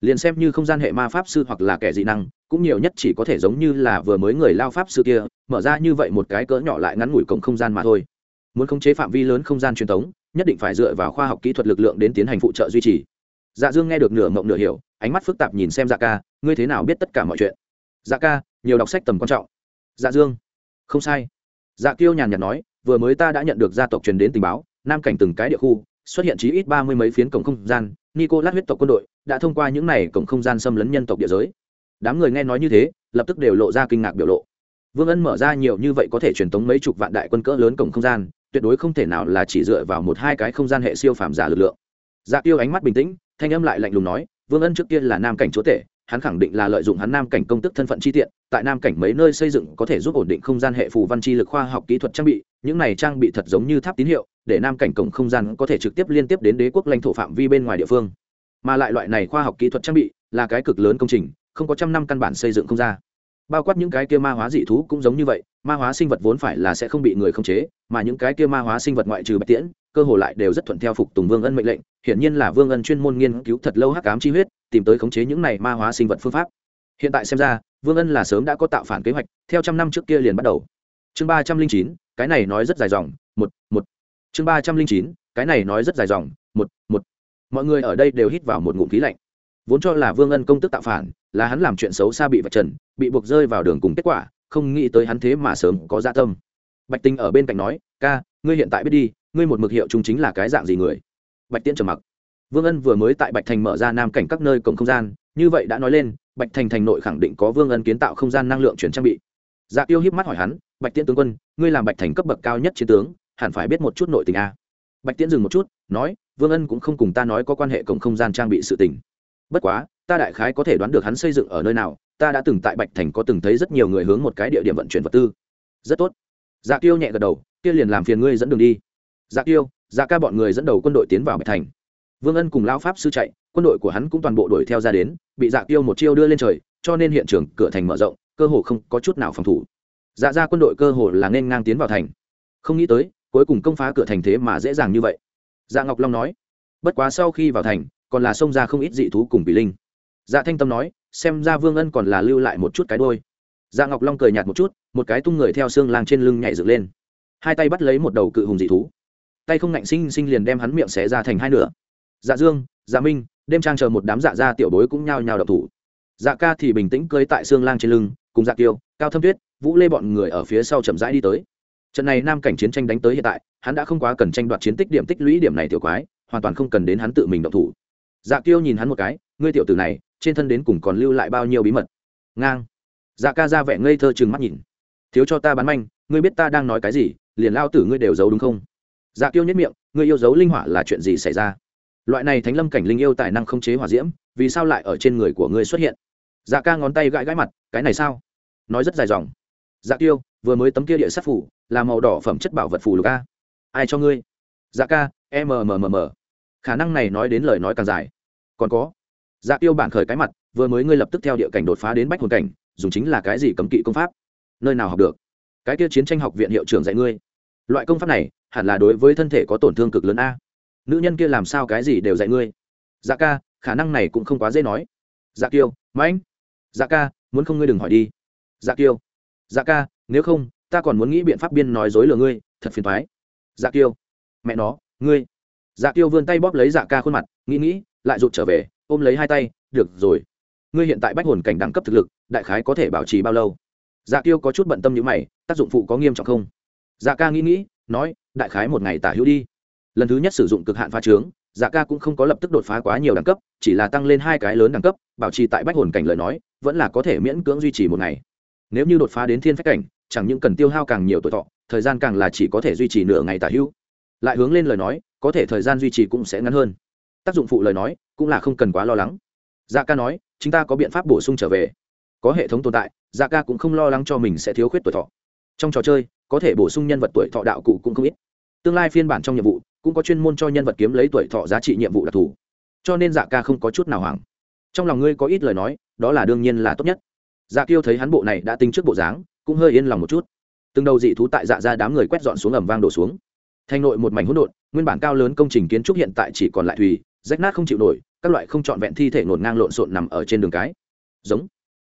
Liền xem như không gian hệ ma pháp sư hoặc là kẻ dị năng, cũng nhiều nhất chỉ có thể giống như là vừa mới người lao pháp sư kia, mở ra như vậy một cái cỡ nhỏ lại ngắn ngủi cổng không gian mà thôi. Muốn khống chế phạm vi lớn không gian truyền thống, nhất định phải dựa vào khoa học kỹ thuật lực lượng đến tiến hành phụ trợ duy trì. Dạ dương nghe được nửa mộng nửa hiểu ánh mắt phức tạp nhìn xem dạ ca, ngươi thế nào biết tất cả mọi chuyện? Dạ ca, nhiều đọc sách tầm quan trọng. Dạ dương. Không sai. Dạ kiêu nhàn nhạt nói, vừa mới ta đã nhận được gia tộc truyền đến tình báo, nam cảnh từng cái địa khu, xuất hiện chí ít ba mươi mấy phiến cổng không gian nico lát huyết tộc quân đội đã thông qua những này cổng không gian xâm lấn nhân tộc địa giới. Đám người nghe nói như thế, lập tức đều lộ ra kinh ngạc biểu lộ. Vương ân mở ra nhiều như vậy có thể truyền tống mấy chục vạn đại quân cỡ lớn cổng không gian, tuyệt đối không thể nào là chỉ dựa vào một hai cái không gian hệ siêu phàm giả lực lượng. Dạ tiêu ánh mắt bình tĩnh, thanh âm lại lạnh lùng nói vương ân trước kia là nam cảnh chúa tể, hắn khẳng định là lợi dụng hắn nam cảnh công tức thân phận chi tiện, tại nam cảnh mấy nơi xây dựng có thể giúp ổn định không gian hệ phù văn chi lực khoa học kỹ thuật trang bị, những này trang bị thật giống như tháp tín hiệu, để nam cảnh cổng không gian có thể trực tiếp liên tiếp đến đế quốc lãnh thổ phạm vi bên ngoài địa phương. Mà lại loại này khoa học kỹ thuật trang bị là cái cực lớn công trình, không có trăm năm căn bản xây dựng không ra bao quát những cái kia ma hóa dị thú cũng giống như vậy, ma hóa sinh vật vốn phải là sẽ không bị người khống chế, mà những cái kia ma hóa sinh vật ngoại trừ bạch tiễn, cơ hồ lại đều rất thuận theo phục tùng vương ân mệnh lệnh, hiển nhiên là vương ân chuyên môn nghiên cứu thật lâu hắc cám chi huyết, tìm tới khống chế những này ma hóa sinh vật phương pháp. Hiện tại xem ra, vương ân là sớm đã có tạo phản kế hoạch, theo trăm năm trước kia liền bắt đầu. Chương ba trăm linh chín, cái này nói rất dài dòng, một một. Chương ba trăm linh chín, cái này nói rất dài dòng, một một. Mọi người ở đây đều hít vào một ngụm khí lạnh. Vốn cho là vương ân công tức tạo phản là hắn làm chuyện xấu xa bị vạch trần, bị buộc rơi vào đường cùng kết quả, không nghĩ tới hắn thế mà sớm có dạ tâm. Bạch tinh ở bên cạnh nói, ca, ngươi hiện tại biết đi, ngươi một mực hiệu chúng chính là cái dạng gì người? Bạch tiễn trầm mặc. Vương ân vừa mới tại bạch thành mở ra nam cảnh các nơi cổng không gian, như vậy đã nói lên, bạch thành thành nội khẳng định có vương ân kiến tạo không gian năng lượng chuyển trang bị. Dạ tiêu hiếp mắt hỏi hắn, bạch tiễn tướng quân, ngươi làm bạch thành cấp bậc cao nhất chiến tướng, hẳn phải biết một chút nội tình a? Bạch tiễn dừng một chút, nói, vương ân cũng không cùng ta nói có quan hệ cổng không gian trang bị sự tình. Bất quá ta đại khái có thể đoán được hắn xây dựng ở nơi nào, ta đã từng tại bạch thành có từng thấy rất nhiều người hướng một cái địa điểm vận chuyển vật tư. Rất tốt. Dạ tiêu nhẹ gật đầu, kia liền làm phiền ngươi dẫn đường đi. Dạ tiêu dạ ca bọn người dẫn đầu quân đội tiến vào bạch thành. Vương ân cùng lao pháp sư chạy, quân đội của hắn cũng toàn bộ đuổi theo ra đến, bị dạ tiêu một chiêu đưa lên trời, cho nên hiện trường cửa thành mở rộng, cơ hồ không có chút nào phòng thủ. Dạ ra quân đội cơ hồ là nên ngang tiến vào thành. Không nghĩ tới, cuối cùng công phá cửa thành thế mà dễ dàng như vậy. Dạ ngọc long nói, bất quá sau khi vào thành, còn là xông ra không ít dị thú cùng bị linh dạ thanh tâm nói, xem ra vương ân còn là lưu lại một chút cái đôi. Dạ ngọc long cười nhạt một chút, một cái tung người theo xương lang trên lưng nhảy dựng lên. Hai tay bắt lấy một đầu cự hùng dị thú. Tay không ngạnh sinh sinh liền đem hắn miệng xé ra thành hai nửa. Dạ dương dạ minh, đêm trang chờ một đám dạ gia tiểu bối cũng nhao nhao đập thủ. Dạ ca thì bình tĩnh cơi tại xương lang trên lưng, cùng dạ kiêu, cao thâm tuyết, vũ lê bọn người ở phía sau chậm rãi đi tới. Trận này nam cảnh chiến tranh đánh tới hiện tại, hắn đã không quá cần tranh đoạt chiến tích điểm tích lũy điểm này tiểu quái, hoàn toàn không cần đến hắn tự mình động thủ. Dạ kiêu nhìn hắn một cái, ngươi tiểu tử này trên thân đến cùng còn lưu lại bao nhiêu bí mật. Ngang. Dạ ca ra vẻ ngây thơ chừng mắt nhìn. Thiếu cho ta bán manh, ngươi biết ta đang nói cái gì, liền lao tử ngươi đều giấu đúng không? Dạ kiêu nhất miệng, ngươi yêu dấu linh hỏa là chuyện gì xảy ra? Loại này thánh lâm cảnh linh yêu tài năng không chế hỏa diễm, vì sao lại ở trên người của ngươi xuất hiện? Dạ ca ngón tay gãi gãi mặt, cái này sao? Nói rất dài dòng. Dạ kiêu, vừa mới tấm kia địa sát phủ, là màu đỏ phẩm chất bảo vật phù lục a. Ai cho ngươi? Dạ ca mmm khả năng này nói đến lời nói càng dài. Còn có dạ tiêu bản khởi cái mặt, vừa mới ngươi lập tức theo địa cảnh đột phá đến bách hồn cảnh, dùng chính là cái gì cấm kỵ công pháp? Nơi nào học được? Cái kia chiến tranh học viện hiệu trưởng dạy ngươi. Loại công pháp này, hẳn là đối với thân thể có tổn thương cực lớn a. Nữ nhân kia làm sao cái gì đều dạy ngươi? Dạ ca, khả năng này cũng không quá dễ nói. Dạ kiêu mãnh. Dạ ca, muốn không ngươi đừng hỏi đi. Dạ kiêu dạ ca, nếu không, ta còn muốn nghĩ biện pháp biên nói dối lừa ngươi, thật phiền thoái dạ kiêu mẹ nó, ngươi. Dạ kiêu vươn tay bóp lấy dạ ca khuôn mặt, nghĩ nghĩ, lại rụt trở về ôm lấy hai tay, được rồi. Ngươi hiện tại bách hồn cảnh đẳng cấp thực lực, đại khái có thể bảo trì bao lâu? Dạ kiêu có chút bận tâm như mày, tác dụng phụ có nghiêm trọng không? Dạ ca nghĩ nghĩ, nói, đại khái một ngày tả hữu đi. Lần thứ nhất sử dụng cực hạn pha trướng dạ ca cũng không có lập tức đột phá quá nhiều đẳng cấp, chỉ là tăng lên hai cái lớn đẳng cấp, bảo trì tại bách hồn cảnh lời nói, vẫn là có thể miễn cưỡng duy trì một ngày. Nếu như đột phá đến thiên phách cảnh, chẳng những cần tiêu hao càng nhiều tuổi thọ, thời gian càng là chỉ có thể duy trì nửa ngày tả hữu. Lại hướng lên lời nói, có thể thời gian duy trì cũng sẽ ngắn hơn tác dụng phụ lời nói cũng là không cần quá lo lắng. Dạ ca nói, chúng ta có biện pháp bổ sung trở về. Có hệ thống tồn tại dạ ca cũng không lo lắng cho mình sẽ thiếu khuyết tuổi thọ. Trong trò chơi, có thể bổ sung nhân vật tuổi thọ đạo cụ cũng không ít. Tương lai phiên bản trong nhiệm vụ cũng có chuyên môn cho nhân vật kiếm lấy tuổi thọ giá trị nhiệm vụ đặc thù. Cho nên dạ ca không có chút nào hoảng. Trong lòng ngươi có ít lời nói, đó là đương nhiên là tốt nhất. Dạ kiêu thấy hắn bộ này đã tính trước bộ dáng, cũng hơi yên lòng một chút. Từng đầu dị thú tại dạ ra đám người quét dọn xuống ẩm vang đổ xuống. Thành nội một mảnh hỗn độn, nguyên bản cao lớn công trình kiến trúc hiện tại chỉ còn lại thùy rách nát không chịu nổi, các loại không trọn vẹn thi thể ngổn ngang lộn xộn nằm ở trên đường cái. Giống.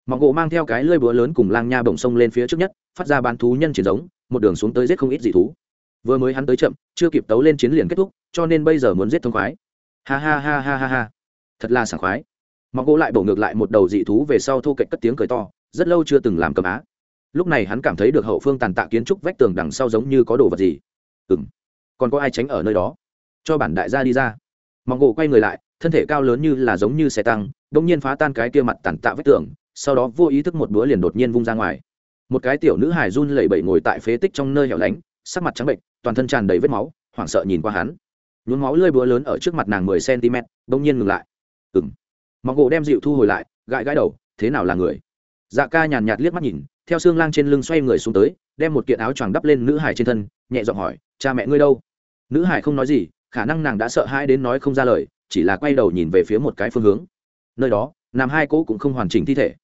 Mọc gỗ mang theo cái lơi búa lớn cùng lang nha bồng sông lên phía trước nhất, phát ra bán thú nhân chiến giống, một đường xuống tới giết không ít dị thú. Vừa mới hắn tới chậm, chưa kịp tấu lên chiến liền kết thúc, cho nên bây giờ muốn giết thông khoái. Ha ha ha ha ha ha. Thật là sảng khoái. Mọc gỗ lại bổ ngược lại một đầu dị thú về sau thô cạnh cất tiếng cười to, rất lâu chưa từng làm cầm á. Lúc này hắn cảm thấy được hậu phương tàn tạ kiến trúc vách tường đằng sau giống như có đồ vật gì. Ừ m còn có ai tránh ở nơi đó? Cho bản đại gia đi ra mỏng gỗ quay người lại, thân thể cao lớn như là giống như xe tăng đ ỗ n g nhiên phá tan cái kia mặt tàn tạ vết tường, sau đó vô ý thức một búa liền đột nhiên vung ra ngoài. Một cái tiểu nữ hải run lẩy bẩy ngồi tại phế tích trong nơi hẻo lánh, sắc mặt trắng bệnh, toàn thân tràn đầy vết máu, hoảng sợ nhìn qua hắn. Nhuốm máu lơi búa lớn ở trước mặt nàng mười cm đ ỗ n g nhiên ngừng lại. Ừng mỏng gỗ đem dịu thu hồi lại, gãi gãi đầu, thế nào là người? Dạ ca nhàn nhạt liếc mắt nhìn, theo xương lang trên lưng xoay người xuống tới, đem một kiện áo choàng đắp lên nữ hải trên thân, nhẹ giọng hỏi, cha mẹ ngươi đâu? Nữ hải không nói gì khả năng nàng đã sợ hãi đến nói không ra lời, chỉ là quay đầu nhìn về phía một cái phương hướng. Nơi đó nam hai cỗ cũng không hoàn chỉnh thi thể.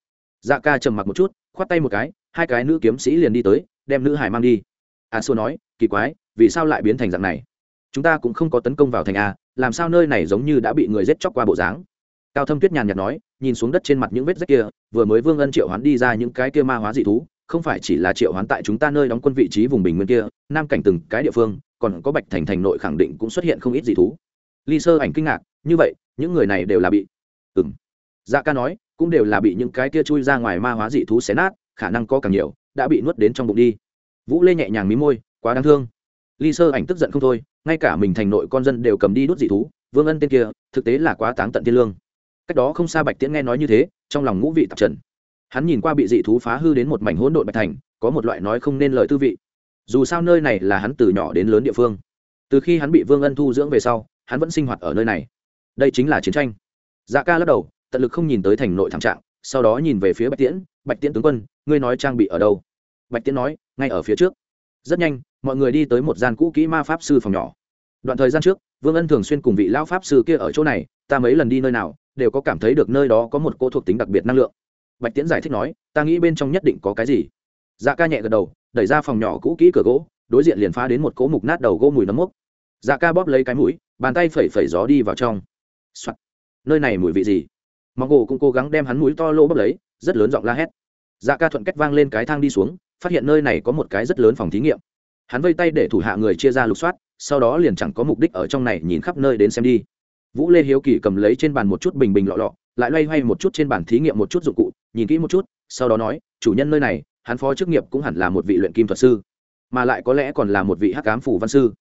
Dạ ca trầm mặc một chút, khoát tay một cái, hai cái nữ kiếm sĩ liền đi tới, đem nữ hải mang đi. A xua nói, kỳ quái, vì sao lại biến thành dạng này? Chúng ta cũng không có tấn công vào thành a, làm sao nơi này giống như đã bị người giết chóc qua bộ dáng? Cao thâm tuyết nhàn nhạt nói, nhìn xuống đất trên mặt những vết rách kia, vừa mới vương ân triệu hoán đi ra những cái kia ma hóa dị thú, không phải chỉ là triệu hoán tại chúng ta nơi đóng quân vị trí vùng bình nguyên kia, nam cảnh từng cái địa phương còn có bạch thành thành nội khẳng định cũng xuất hiện không ít dị thú. Ly sơ ảnh kinh ngạc, như vậy, những người này đều là bị ừng dạ ca nói, cũng đều là bị những cái kia chui ra ngoài ma hóa dị thú xé nát, khả năng có càng nhiều, đã bị nuốt đến trong bụng đi. Vũ lê nhẹ nhàng mí môi, quá đáng thương. Ly sơ ảnh tức giận không thôi, ngay cả mình thành nội con dân đều cầm đi đốt dị thú, vương ân tên kia, thực tế là quá táng tận thiên lương. Cách đó không xa bạch tiễn nghe nói như thế, trong lòng ngũ vị tạp trần. Hắn nhìn qua bị dị thú phá hư đến một mảnh hỗn độn bạch thành, có một loại nói không nên lời tư vị dù sao nơi này là hắn từ nhỏ đến lớn địa phương. Từ khi hắn bị vương ân thu dưỡng về sau, hắn vẫn sinh hoạt ở nơi này. Đây chính là chiến tranh. Dạ ca lắc đầu, tận lực không nhìn tới thành nội thảm trạng, sau đó nhìn về phía bạch tiễn bạch tiễn tướng quân, ngươi nói trang bị ở đâu? Bạch tiễn nói, ngay ở phía trước. Rất nhanh, mọi người đi tới một gian cũ kỹ ma pháp sư phòng nhỏ. Đoạn thời gian trước, vương ân thường xuyên cùng vị lão pháp sư kia ở chỗ này, ta mấy lần đi nơi nào, đều có cảm thấy được nơi đó có một cô thuộc tính đặc biệt năng lượng. Bạch tiễn giải thích nói, ta nghĩ bên trong nhất định có cái gì dạ ca nhẹ gật đầu, đẩy ra phòng nhỏ cũ kỹ cửa gỗ, đối diện liền phá đến một cỗ mục nát đầu gỗ mùi nấm mốc. Dạ ca bóp lấy cái mũi, bàn tay phẩy phẩy gió đi vào trong、Soạn. nơi này mùi vị gì? Mong gỗ cũng cố gắng đem hắn mũi to lỗ bóp lấy, rất lớn giọng la hét. Dạ ca thuận cách vang lên cái thang đi xuống, phát hiện nơi này có một cái rất lớn phòng thí nghiệm. Hắn vây tay để thủ hạ người chia ra lục soát, sau đó liền chẳng có mục đích ở trong này nhìn khắp nơi đến xem đi. Vũ lê hiếu kỳ cầm lấy trên bàn một chút bình bình lọ lọ, lại loay hoay một chút trên bàn thí nghiệm một chút dụng cụ, nhìn kỹ một chút, sau đó nói, chủ nhân nơi này hắn phó chức nghiệp cũng hẳn là một vị luyện kim thuật sư, mà lại có lẽ còn là một vị hắc cám phủ văn sư.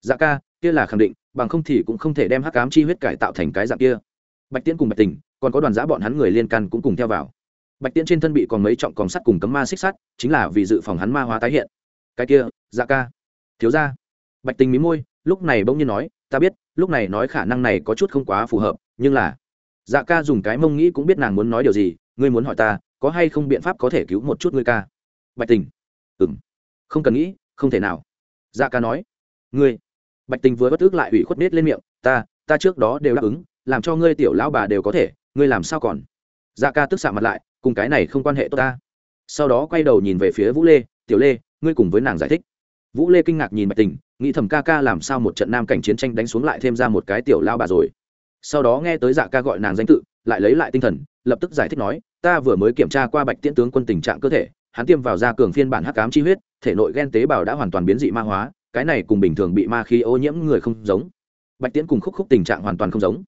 Dạ ca, kia là khẳng định, bằng không thì cũng không thể đem hắc cám chi huyết cải tạo thành cái dạng kia. Bạch tiễn cùng bạch tình, còn có đoàn giã bọn hắn người liên can cũng cùng theo vào. Bạch tiễn trên thân bị còn mấy trọng còn sắt cùng cấm ma xích sắt, chính là vì dự phòng hắn ma hóa tái hiện. Cái kia dạ ca. Thiếu ra bạch tình mí môi, lúc này bỗng nhiên nói, ta biết, lúc này nói khả năng này có chút không quá phù hợp, nhưng là dạ ca dùng cái mông nghĩ cũng biết nàng muốn nói điều gì, ngươi muốn hỏi ta, có hay không biện pháp có thể cứu một chút ngươi ca? Bạch tình. Ừ m không cần nghĩ, không thể nào. Dạ ca nói. Ngươi. Bạch tình vừa bất ước lại ủy khuất nết lên miệng. Ta ta trước đó đều đáp ứng, làm cho ngươi tiểu lão bà đều có thể, ngươi làm sao còn? Dạ ca tức xạ mặt lại, cùng cái này không quan hệ tốt ta. Sau đó quay đầu nhìn về phía vũ lê, tiểu lê, ngươi cùng với nàng giải thích. Vũ lê kinh ngạc nhìn bạch tình, nghĩ thầm ca ca làm sao một trận nam cảnh chiến tranh đánh xuống lại thêm ra một cái tiểu lao bà rồi. Sau đó nghe tới dạ ca gọi nàng danh tự, lại lấy lại tinh thần, lập tức giải thích nói, ta vừa mới kiểm tra qua bạch tiễn tướng quân tình trạng cơ thể hắn tiêm vào da cường phiên bản hắc cám chi huyết, thể nội ghen tế bào đã hoàn toàn biến dị ma hóa, cái này cùng bình thường bị ma khí ô nhiễm người không giống. Bạch tiễn cùng khúc khúc tình trạng hoàn toàn không giống.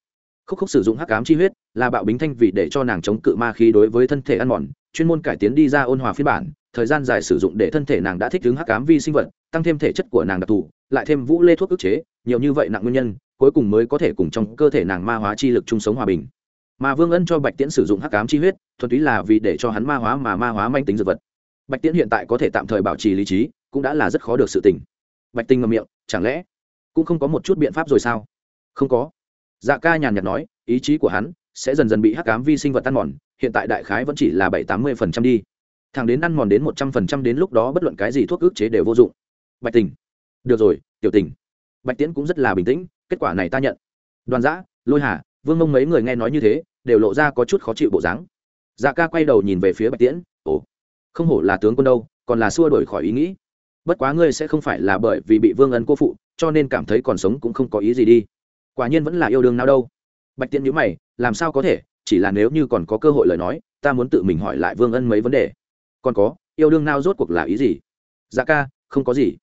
Khúc khúc sử dụng hắc cám chi huyết là bạo bính thanh vị để cho nàng chống cự ma khí đối với thân thể ăn mòn, chuyên môn cải tiến đi ra ôn hòa phiên bản, thời gian dài sử dụng để thân thể nàng đã thích ứng hắc cám vi sinh vật, tăng thêm thể chất của nàng đặc thù, lại thêm vũ lê thuốc ức chế, nhiều như vậy nặng nguyên nhân, cuối cùng mới có thể cùng trong cơ thể nàng ma hóa chi lực chung sống hòa bình. Mà vương ân cho bạch tiễn sử dụng hắc cám chi huyết, thuần túy là vì để cho hắn ma hóa mà ma hóa manh tính dược vật bạch tiễn hiện tại có thể tạm thời bảo trì lý trí, cũng đã là rất khó được sự tình. Bạch tinh ngầm miệng, chẳng lẽ cũng không có một chút biện pháp rồi sao? Không có. Dạ ca nhàn nhạt nói, ý chí của hắn sẽ dần dần bị hắc cám vi sinh vật tan mòn, hiện tại đại khái vẫn chỉ là bảy tám mươi phần trăm đi. Thằng đến ăn mòn đến một trăm phần trăm đến lúc đó bất luận cái gì thuốc ức chế đều vô dụng. Bạch tình được rồi, tiểu tình bạch tiễn cũng rất là bình tĩnh, kết quả này ta nhận. Đoàn giã lôi hà, vương mông mấy người nghe nói như thế, đều lộ ra có chút khó chịu bộ dáng. Dạ ca quay đầu nhìn về phía bạch tiễn, ồ không hổ là tướng quân đâu, còn là xua đổi khỏi ý nghĩ. Bất quá ngươi sẽ không phải là bởi vì bị vương ân cô phụ, cho nên cảm thấy còn sống cũng không có ý gì đi. Quả nhiên vẫn là yêu đương nào đâu. Bạch tiễn nhữ mày, làm sao có thể, chỉ là nếu như còn có cơ hội lời nói, ta muốn tự mình hỏi lại vương ân mấy vấn đề. Còn có, yêu đương nào rốt cuộc là ý gì? Dạ ca, không có gì.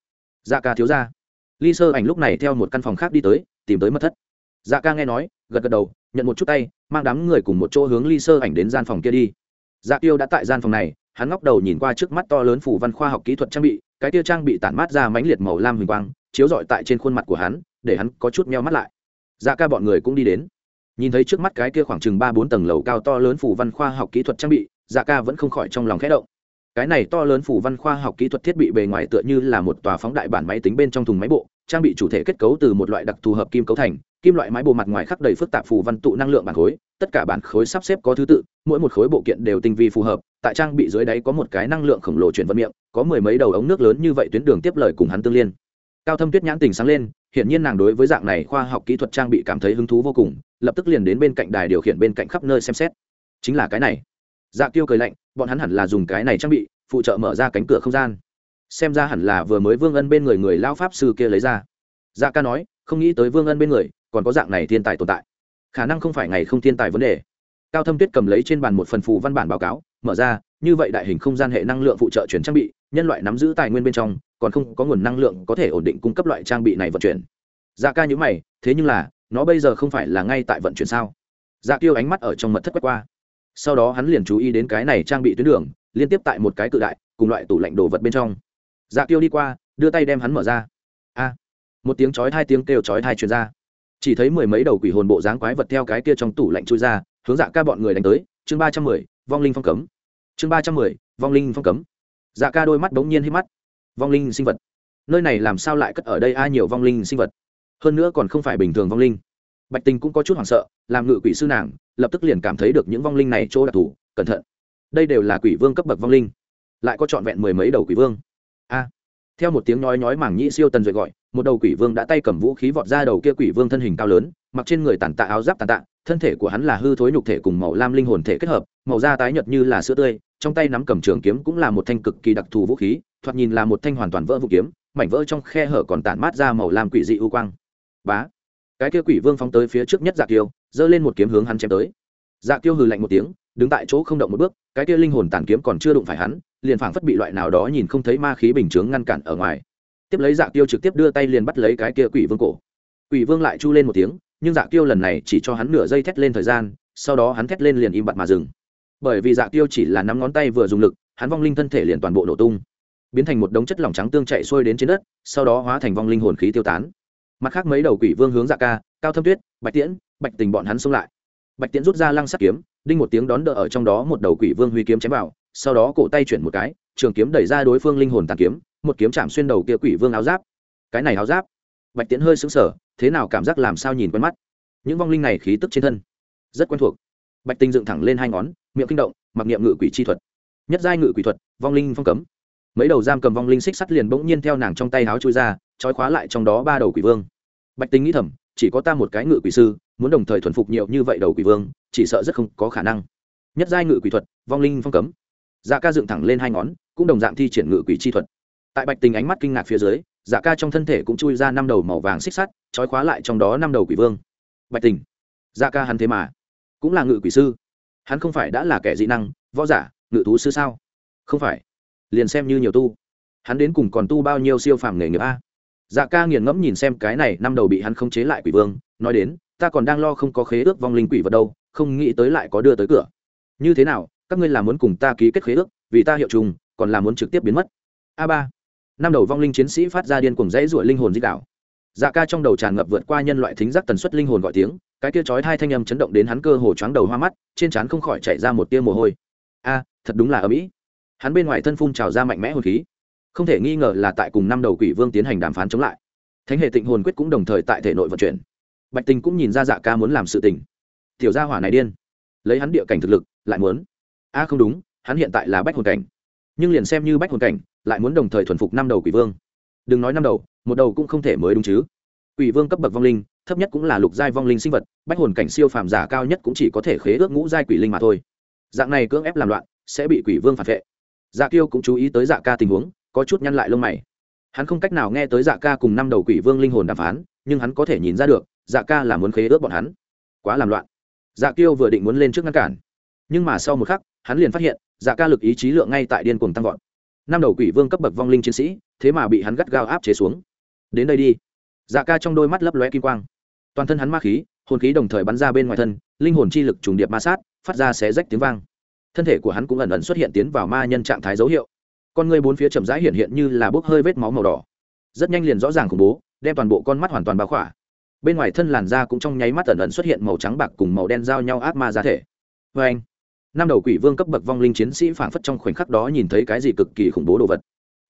Dạ ca thiếu ra ly sơ ảnh lúc này theo một căn phòng khác đi tới, tìm tới mất thất. Dạ ca nghe nói, gật gật đầu, nhận một chút tay, mang đám người cùng một chỗ hướng ly sơ ảnh đến gian phòng kia đi. Dạ tiêu đã tại gian phòng này hắn ngóc đầu nhìn qua trước mắt to lớn phủ văn khoa học kỹ thuật trang bị, cái tia trang bị tản mát ra mãnh liệt màu lam huỳnh quang, chiếu rọi tại trên khuôn mặt của hắn, để hắn có chút meo mắt lại. Dạ ca bọn người cũng đi đến. Nhìn thấy trước mắt cái kia khoảng chừng ba bốn tầng lầu cao to lớn phủ văn khoa học kỹ thuật trang bị dạ ca vẫn không khỏi trong lòng khẽ động. Cái này to lớn phủ văn khoa học kỹ thuật thiết bị bề ngoài tựa như là một tòa phóng đại bản máy tính bên trong thùng máy bộ trang bị chủ thể kết cấu từ một loại đặc thù hợp kim cấu thành, kim loại mái bộ mặt ngoài khắc đầy phức tạp phù văn tụ năng lượng bản khối, tất cả bản khối sắp xếp có thứ tự, mỗi một khối bộ kiện đều tinh vi phù hợp, tại trang bị dưới đáy có một cái năng lượng khổng lồ chuyển vận miệng, có mười mấy đầu ống nước lớn như vậy tuyến đường tiếp lời cùng hắn tương liên. Cao thâm tuyết nhãn tình sáng lên hiện nhiên nàng đối với dạng này khoa học kỹ thuật trang bị cảm thấy hứng thú vô cùng, lập tức liền đến bên cạnh đài điều khiển bên cạnh khắp nơi xem xét. Chính là cái này. Dạ tiêu cười lạnh, bọn hắn hẳn là dùng cái này trang bị, phụ trợ mở ra cánh cửa không gian xem ra hẳn là vừa mới vương ân bên người người lao pháp sư kia lấy ra. Dạ ca nói, không nghĩ tới vương ân bên người, còn có dạng này thiên tài tồn tại. Khả năng không phải ngày không thiên tài vấn đề. Cao thâm tuyết cầm lấy trên bàn một phần phụ văn bản báo cáo, mở ra, như vậy đại hình không gian hệ năng lượng phụ trợ chuyển trang bị, nhân loại nắm giữ tài nguyên bên trong, còn không có nguồn năng lượng có thể ổn định cung cấp loại trang bị này vận chuyển. Dạ ca nhữ mày, thế nhưng là, nó bây giờ không phải là ngay tại vận chuyển sao? Dạ tiêu ánh mắt ở trong mật thất quét qua. Sau đó hắn liền chú ý đến cái này trang bị tuyến đường, liên tiếp tại một cái cự đại, cùng loại tủ lạnh đồ vật bên trong dạ tiêu đi qua, đưa tay đem hắn mở ra. A! Một tiếng chói hai tiếng kêu chói hai truyền ra. Chỉ thấy mười mấy đầu quỷ hồn bộ dáng quái vật theo cái kia trong tủ lạnh chui ra, hướng dạ ca bọn người đánh tới. Chương ba trăm mười, vong linh phong cấm. Chương ba trăm mười, vong linh phong cấm. Dạ ca đôi mắt bỗng nhiên hít mắt. Vong linh sinh vật. Nơi này làm sao lại cất ở đây ai à, nhiều vong linh sinh vật. Hơn nữa còn không phải bình thường vong linh. Bạch tình cũng có chút hoảng sợ, làm ngự quỷ sư nàng, lập tức liền cảm thấy được những vong linh này chỗ đặc thù, cẩn thận. Đây đều là quỷ vương cấp bậc vong linh. Lại có trọn vẹn mười mấy đầu quỷ vương a. Theo một tiếng nói nhói mảng nhĩ siêu tần duệ gọi, một đầu quỷ vương đã tay cầm vũ khí vọt ra đầu kia quỷ vương thân hình cao lớn, mặc trên người tàn tạ áo giáp tàn tạ, thân thể của hắn là hư thối nhục thể cùng màu lam linh hồn thể kết hợp, màu da tái nhợt như là sữa tươi, trong tay nắm cầm trường kiếm cũng là một thanh cực kỳ đặc thù vũ khí, thoạt nhìn là một thanh hoàn toàn vỡ vũ kiếm, mảnh vỡ trong khe hở còn tản mát ra màu lam quỷ dị u quang. Bá. Cái kia quỷ vương phóng tới phía trước nhất dạ kiêu, giơ lên một kiếm hướng hắn chém tới. Dạ kiêu hừ lạnh một tiếng, đứng tại chỗ không động một bước, cái kia linh hồn tàn kiếm còn chưa đụng phải hắn liền phảng phất bị loại nào đó nhìn không thấy ma khí bình chướng ngăn cản ở ngoài. Tiếp lấy dạ tiêu trực tiếp đưa tay liền bắt lấy cái kia quỷ vương cổ. Quỷ vương lại chu lên một tiếng, nhưng dạ tiêu lần này chỉ cho hắn nửa giây thét lên thời gian, sau đó hắn thét lên liền im bặt mà dừng. Bởi vì dạ tiêu chỉ là nắm ngón tay vừa dùng lực, hắn vong linh thân thể liền toàn bộ nổ tung, biến thành một đống chất lỏng trắng tương chạy xuôi đến trên đất, sau đó hóa thành vong linh hồn khí tiêu tán. Mặt khác mấy đầu quỷ vương hướng dạ ca, cao thâm tuyết, bạch tiễn, bạch tình bọn hắn xông lại. Bạch tiễn rút ra lăng sắt kiếm, đinh một tiếng đón đỡ ở trong đó một đầu quỷ vương huy kiếm chém vào sau đó cổ tay chuyển một cái, trường kiếm đẩy ra đối phương linh hồn tàn kiếm, một kiếm chạm xuyên đầu kia quỷ vương áo giáp. Cái này áo giáp, bạch tiễn hơi sững sờ, thế nào cảm giác làm sao nhìn quen mắt. Những vong linh này khí tức trên thân, rất quen thuộc. Bạch tinh dựng thẳng lên hai ngón, miệng kinh động, mặc niệm ngự quỷ chi thuật. Nhất giai ngự quỷ thuật, vong linh phong cấm. Mấy đầu giam cầm vong linh xích sắt liền bỗng nhiên theo nàng trong tay háo chui ra, trói khóa lại trong đó ba đầu quỷ vương. Bạch tinh nghĩ thầm, chỉ có ta một cái ngự quỷ sư, muốn đồng thời thuần phục nhiều như vậy đầu quỷ vương, chỉ sợ rất không có khả năng. Nhất giai ngự quỷ thuật, vong linh phong cấm dạ ca dựng thẳng lên hai ngón, cũng đồng dạng thi triển ngự quỷ chi thuật. Tại bạch tình ánh mắt kinh ngạc phía dưới dạ ca trong thân thể cũng chui ra năm đầu màu vàng xích sắt, trói khóa lại trong đó năm đầu quỷ vương. Bạch tình. Dạ ca hắn thế mà cũng là ngự quỷ sư. Hắn không phải đã là kẻ dị năng, võ giả, ngự thú sư sao? Không phải. Liền xem như nhiều tu. Hắn đến cùng còn tu bao nhiêu siêu phàm nghề nghiệp a? Dạ ca nghiền ngẫm nhìn xem cái này năm đầu bị hắn không chế lại quỷ vương, nói đến, ta còn đang lo không có khế ước vong linh quỷ vật đâu, không nghĩ tới lại có đưa tới cửa. Như thế nào các ngươi là muốn cùng ta ký kết khế ước, vì ta hiệu trùng, còn là muốn trực tiếp biến mất. A ba. Năm đầu vong linh chiến sĩ phát ra điên cuồng dãy ruổi linh hồn di đảo dạ ca trong đầu tràn ngập vượt qua nhân loại thính giác tần suất linh hồn gọi tiếng, cái kia chói hai thanh âm chấn động đến hắn cơ hồ choáng đầu hoa mắt, trên trán không khỏi chạy ra một tia mồ hôi. A, thật đúng là ở mỹ hắn bên ngoài thân phun trào ra mạnh mẽ hồn khí. Không thể nghi ngờ là tại cùng năm đầu quỷ vương tiến hành đàm phán chống lại. Thánh hệ tịnh hồn quyết cũng đồng thời tại thể nội vận chuyển. Bạch tình cũng nhìn ra dạ ca muốn làm sự tình. Tiểu gia hỏa này điên. Lấy hắn địa cảnh thực lực, lại muốn a không đúng, hắn hiện tại là bách hồn cảnh. Nhưng liền xem như bách hồn cảnh, lại muốn đồng thời thuần phục năm đầu quỷ vương. Đừng nói năm đầu, một đầu cũng không thể mới đúng chứ. Quỷ vương cấp bậc vong linh, thấp nhất cũng là lục giai vong linh sinh vật, bách hồn cảnh siêu phàm giả cao nhất cũng chỉ có thể khế ước ngũ giai quỷ linh mà thôi. Dạng này cưỡng ép làm loạn, sẽ bị quỷ vương phản vệ. Dạ kiêu cũng chú ý tới dạ ca tình huống, có chút nhăn lại lông mày. Hắn không cách nào nghe tới dạ ca cùng năm đầu quỷ vương linh hồn đàm phán, nhưng hắn có thể nhìn ra được dạ ca là muốn khế ước bọn hắn. Quá làm loạn. Dạ kiêu vừa định muốn lên trước ngăn cản. Nhưng mà sau một khắc hắn liền phát hiện dạ ca lực ý chí lượng ngay tại điên cuồng tăng vọt. Năm đầu quỷ vương cấp bậc vong linh chiến sĩ, thế mà bị hắn gắt gao áp chế xuống. Đến đây đi. Dạ ca trong đôi mắt lấp lóe kim quang. Toàn thân hắn ma khí, hồn khí đồng thời bắn ra bên ngoài thân, linh hồn chi lực trùng điệp ma sát, phát ra xé rách tiếng vang. Thân thể của hắn cũng ẩn ẩn xuất hiện tiến vào ma nhân trạng thái dấu hiệu. Con người bốn phía chậm rãi hiện hiện như là bốc hơi vết máu màu đỏ. Rất nhanh liền rõ ràng khủng bố, đem toàn bộ con mắt hoàn toàn bao khỏa. Bên ngoài thân làn da cũng trong nháy mắt ẩn ẩn xuất hiện màu trắng bạc cùng màu đen giao nhau ác ma ra thể. Vê anh năm đầu quỷ vương cấp bậc vong linh chiến sĩ phảng phất trong khoảnh khắc đó nhìn thấy cái gì cực kỳ khủng bố đồ vật.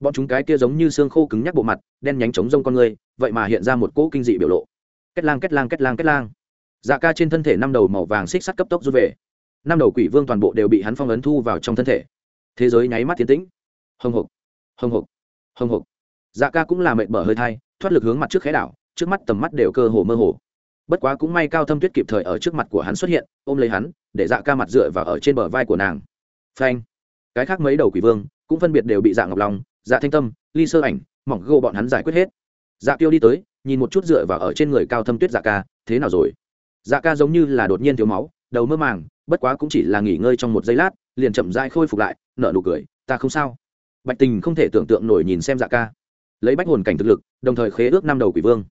Bọn chúng cái kia giống như xương khô cứng nhắc bộ mặt, đen nhánh chống rông con người, vậy mà hiện ra một cỗ kinh dị biểu lộ. Kết lang kết lang kết lang kết lang. Dạ ca trên thân thể năm đầu màu vàng xích sắt cấp tốc rút về. Năm đầu quỷ vương toàn bộ đều bị hắn phong ấn thu vào trong thân thể. Thế giới nháy mắt tiến tĩnh. Hồng hộc hồng hộc hồng hộc. Dạ ca cũng là mệt mở hơi thai, thoát lực hướng mặt trước khé đảo, trước mắt tầm mắt đều cơ hồ mơ hồ bất quá cũng may cao thâm tuyết kịp thời ở trước mặt của hắn xuất hiện, ôm lấy hắn, để dạ ca mặt dựa vào ở trên bờ vai của nàng. Phanh. Cái khác mấy đầu quỷ vương, cũng phân biệt đều bị dạ ngọc lòng dạ thanh tâm, ly sơ ảnh, mỏng gô bọn hắn giải quyết hết. Dạ tiêu đi tới, nhìn một chút dựa vào ở trên người cao thâm tuyết dạ ca, thế nào rồi? Dạ ca giống như là đột nhiên thiếu máu, đầu mơ màng, bất quá cũng chỉ là nghỉ ngơi trong một giây lát, liền chậm dai khôi phục lại, nở nụ cười, ta không sao. Bạch tình không thể tưởng tượng nổi nhìn xem dạ ca. Lấy bách hồn cảnh thực lực, đồng thời khế ước năm đầu quỷ vương.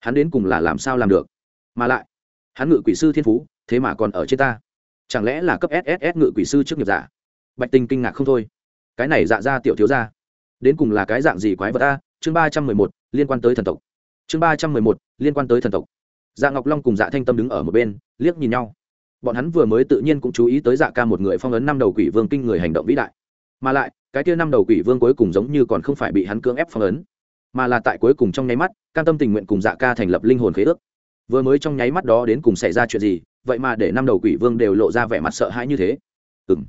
Hắn đến cùng là làm sao làm được? Mà lại, hắn ngự quỷ sư thiên phú, thế mà còn ở trên ta. Chẳng lẽ là cấp sss ngự quỷ sư trước nghiệp giả? Bạch tình kinh ngạc không thôi. Cái này dạ ra tiểu thiếu ra đến cùng là cái dạng gì quái vật ta chương ba trăm mười một, liên quan tới thần tộc. Chương ba trăm mười một, liên quan tới thần tộc. Dạ ngọc long cùng dạ thanh tâm đứng ở một bên, liếc nhìn nhau. Bọn hắn vừa mới tự nhiên cũng chú ý tới dạ ca một người phong ấn năm đầu quỷ vương kinh người hành động vĩ đại. Mà lại, cái kia năm đầu quỷ vương cuối cùng giống như còn không phải bị hắn cưỡng ép phong ấn, mà là tại cuối cùng trong nháy mắt, cam tâm tình nguyện cùng dạ ca thành lập linh hồn khế ước vừa mới trong nháy mắt đó đến cùng xảy ra chuyện gì, vậy mà để năm đầu quỷ vương đều lộ ra vẻ mặt sợ hãi như thế. Ừng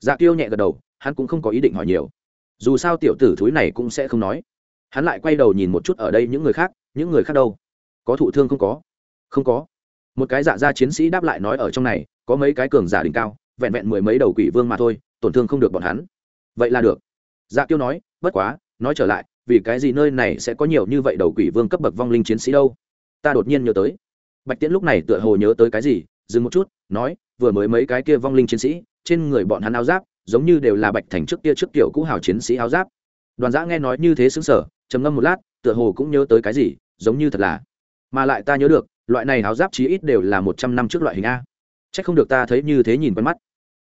dạ tiêu nhẹ gật đầu, hắn cũng không có ý định hỏi nhiều. Dù sao tiểu tử thúi này cũng sẽ không nói. Hắn lại quay đầu nhìn một chút ở đây những người khác, những người khác đâu? Có thụ thương không có? Không có. Một cái dạ gia chiến sĩ đáp lại nói ở trong này, có mấy cái cường giả đỉnh cao, vẹn vẹn mười mấy đầu quỷ vương mà thôi, tổn thương không được bọn hắn. Vậy là được. Dạ tiêu nói, bất quá, nói trở lại, vì cái gì nơi này sẽ có nhiều như vậy đầu quỷ vương cấp bậc vong linh chiến sĩ đâu? Ta đột nhiên nhớ tới. Bạch tiễn lúc này tựa hồ nhớ tới cái gì, dừng một chút, nói, vừa mới mấy cái kia vong linh chiến sĩ, trên người bọn hắn áo giáp, giống như đều là bạch thành trước kia trước kiểu cũ hào chiến sĩ áo giáp. Đoàn giã nghe nói như thế xứng sở trầm ngâm một lát, tựa hồ cũng nhớ tới cái gì, giống như thật là. Mà lại ta nhớ được, loại này áo giáp chí ít đều là một trăm năm trước loại hình a. C h ắ c không được ta thấy như thế nhìn quen mắt.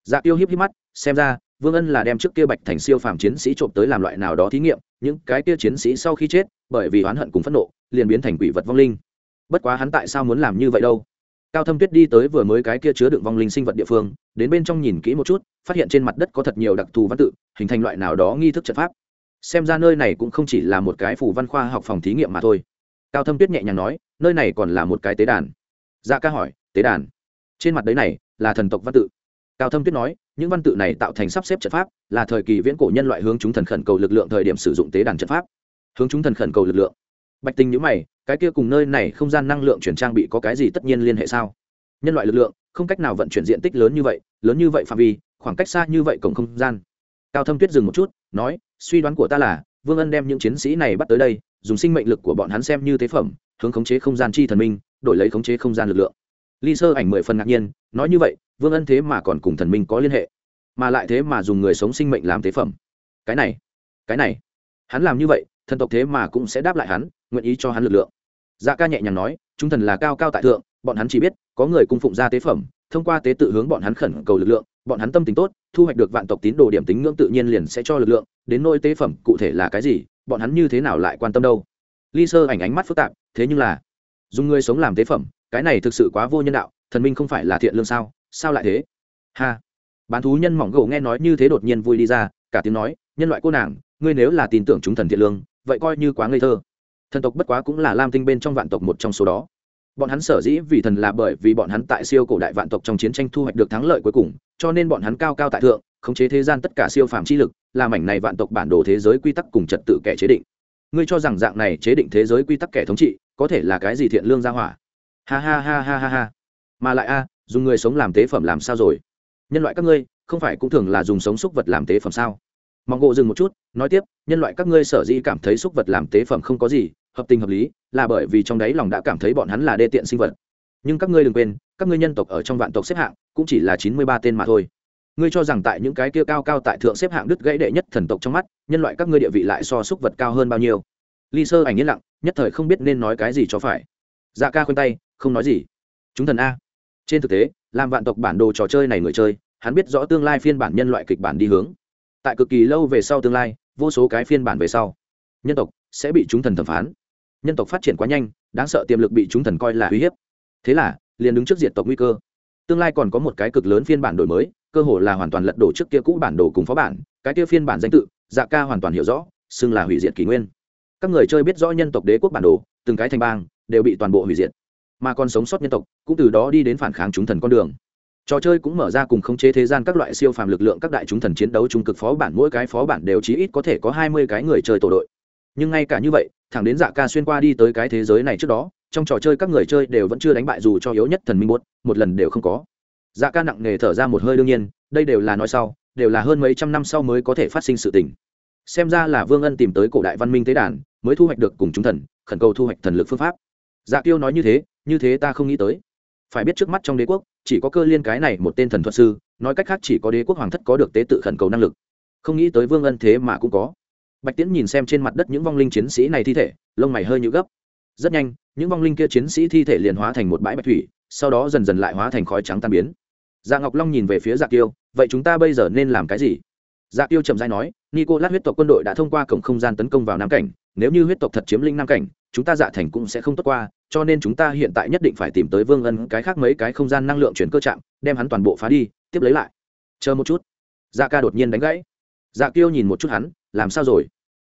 Dạ tiêu híp híp mắt, xem ra, vương ân là đem trước kia bạch thành siêu phàm chiến sĩ trộm tới làm loại nào đó thí nghiệm, những cái kia chiến sĩ sau khi chết, bởi vì oán hận cùng phẫn nộ, liền biến thành quỷ vật vong linh bất quá hắn tại sao muốn làm như vậy đâu? Cao thâm tuyết đi tới vừa mới cái kia chứa đựng vong linh sinh vật địa phương, đến bên trong nhìn kỹ một chút, phát hiện trên mặt đất có thật nhiều đặc thù văn tự, hình thành loại nào đó nghi thức trận pháp. Xem ra nơi này cũng không chỉ là một cái phủ văn khoa học phòng thí nghiệm mà thôi. Cao thâm tuyết nhẹ nhàng nói, nơi này còn là một cái tế đàn. Dạ ca hỏi, tế đàn? Trên mặt đấy này là thần tộc văn tự. Cao thâm tuyết nói, những văn tự này tạo thành sắp xếp trận pháp, là thời kỳ viễn cổ nhân loại hướng chúng thần khẩn cầu lực lượng thời điểm sử dụng tế đàn trận pháp. Hướng chúng thần khẩn cầu lực lượng bạch tinh nhữ mày, cái kia cùng nơi này không gian năng lượng chuyển trang bị có cái gì tất nhiên liên hệ sao? Nhân loại lực lượng, không cách nào vận chuyển diện tích lớn như vậy, lớn như vậy phạm vi, khoảng cách xa như vậy cổng không gian. Cao thâm tuyết dừng một chút, nói, suy đoán của ta là, vương ân đem những chiến sĩ này bắt tới đây, dùng sinh mệnh lực của bọn hắn xem như tế phẩm, hướng khống chế không gian chi thần minh, đổi lấy khống chế không gian lực lượng. Ly sơ ảnh mười phần ngạc nhiên, nói như vậy, vương ân thế mà còn cùng thần minh có liên hệ, mà lại thế mà dùng người sống sinh mệnh làm tế phẩm. Cái này cái này, hắn làm như vậy thần tộc thế mà cũng sẽ đáp lại hắn, nguyện ý cho hắn lực lượng. Dạ ca nhẹ nhàng nói, chúng thần là cao cao tại thượng, bọn hắn chỉ biết có người cung phụng ra tế phẩm, thông qua tế tự hướng bọn hắn khẩn cầu lực lượng, bọn hắn tâm tính tốt, thu hoạch được vạn tộc tín đồ điểm tính ngưỡng tự nhiên liền sẽ cho lực lượng, đến nôi tế phẩm cụ thể là cái gì, bọn hắn như thế nào lại quan tâm đâu. Ly sơ ảnh ánh mắt phức tạp, thế nhưng là, dùng người sống làm tế phẩm, cái này thực sự quá vô nhân đạo, thần minh không phải là thiện lương sao sao lại thế? Ha. Bán thú nhân mỏng gỗ nghe nói như thế đột nhiên vui đi ra, cả tiếng nói, nhân loại cô nàng, ngươi nếu là tin tưởng chúng thần thiện lương vậy coi như quá ngây thơ. Thần tộc bất quá cũng là lam tinh bên trong vạn tộc một trong số đó. Bọn hắn sở dĩ vì thần là bởi vì bọn hắn tại siêu cổ đại vạn tộc trong chiến tranh thu hoạch được thắng lợi cuối cùng, cho nên bọn hắn cao cao tại thượng, khống chế thế gian tất cả siêu phàm chi lực, làm ảnh này vạn tộc bản đồ thế giới quy tắc cùng trật tự kẻ chế định. Ngươi cho rằng dạng này chế định thế giới quy tắc kẻ thống trị, có thể là cái gì thiện lương ra hỏa? Ha ha ha ha ha ha. Mà lại a, dùng người sống làm tế phẩm làm sao rồi? Nhân loại các ngươi, không phải cũng thường là dùng sống súc vật làm tế phẩm sao? Mong gộ dừng một chút, nói tiếp, nhân loại các ngươi sở dĩ cảm thấy súc vật làm tế phẩm không có gì, hợp tình hợp lý, là bởi vì trong đấy lòng đã cảm thấy bọn hắn là đê tiện sinh vật. Nhưng các ngươi đừng quên, các ngươi nhân tộc ở trong vạn tộc xếp hạng, cũng chỉ là chín mươi ba tên mà thôi. Ngươi cho rằng tại những cái kia cao cao tại thượng xếp hạng đứt gãy đệ nhất thần tộc trong mắt, nhân loại các ngươi địa vị lại so súc vật cao hơn bao nhiêu? Ly sơ ảnh yên lặng, nhất thời không biết nên nói cái gì cho phải. Dạ ca khoanh tay, không nói gì. Chúng thần a. Trên thực tế, làm vạn tộc bản đồ trò chơi này người chơi, hắn biết rõ tương lai phiên bản nhân loại kịch bản đi hướng tại cực kỳ lâu về sau tương lai, vô số cái phiên bản về sau, nhân tộc sẽ bị chúng thần thẩm phán. Nhân tộc phát triển quá nhanh, đáng sợ tiềm lực bị chúng thần coi là uy hiếp. Thế là, liền đứng trước diện tộc nguy cơ. Tương lai còn có một cái cực lớn phiên bản đổi mới, cơ hồ là hoàn toàn lật đổ trước kia cũ bản đồ cùng phó bản, cái kia phiên bản danh tự dạ ca hoàn toàn hiểu rõ, xưng là hủy diệt kỷ nguyên. Các người chơi biết rõ nhân tộc đế quốc bản đồ, từng cái thành bang đều bị toàn bộ hủy diệt. Mà còn sống sót nhân tộc, cũng từ đó đi đến phản kháng chúng thần con đường trò chơi cũng mở ra cùng khống chế thế gian các loại siêu phàm lực lượng các đại chúng thần chiến đấu trung cực phó bản, mỗi cái phó bản đều chí ít có thể có hai mươi cái người chơi tổ đội. Nhưng ngay cả như vậy, thẳng đến dạ ca xuyên qua đi tới cái thế giới này trước đó, trong trò chơi các người chơi đều vẫn chưa đánh bại dù cho yếu nhất thần minh muốn một lần đều không có. Dạ ca nặng nề thở ra một hơi đương nhiên, đây đều là nói sau, đều là hơn mấy trăm năm sau mới có thể phát sinh sự tình. Xem ra là vương ân tìm tới cổ đại văn minh tế đàn, mới thu hoạch được cùng chúng thần, khẩn cầu thu hoạch thần lực phương pháp. Dạ tiêu nói như thế như thế ta không nghĩ tới phải biết trước mắt trong đế quốc, chỉ có cơ liên cái này một tên thần thuật sư, nói cách khác chỉ có đế quốc hoàng thất có được tế tự khẩn cầu năng lực. Không nghĩ tới vương ân thế mà cũng có. Bạch tiễn nhìn xem trên mặt đất những vong linh chiến sĩ này thi thể, lông mày hơi nhũ gấp. Rất nhanh, những vong linh kia chiến sĩ thi thể liền hóa thành một bãi bạch thủy, sau đó dần dần lại hóa thành khói trắng tan biến. Dạ ngọc long nhìn về phía dạ tiêu vậy chúng ta bây giờ nên làm cái gì? Dạ tiêu chậm dai nói nico lát huyết tộc quân đội đã thông qua cổng không gian tấn công vào nam cảnh, nếu như huyết tộc thật chiếm linh nam cảnh chúng ta dạ thành cũng sẽ không tốt qua, cho nên chúng ta hiện tại nhất định phải tìm tới vương ân, cái khác mấy cái không gian năng lượng chuyển cơ chạm đem hắn toàn bộ phá đi, tiếp lấy lại. Chờ một chút. Dạ ca đột nhiên đánh gãy. Dạ kiêu nhìn một chút hắn, làm sao rồi?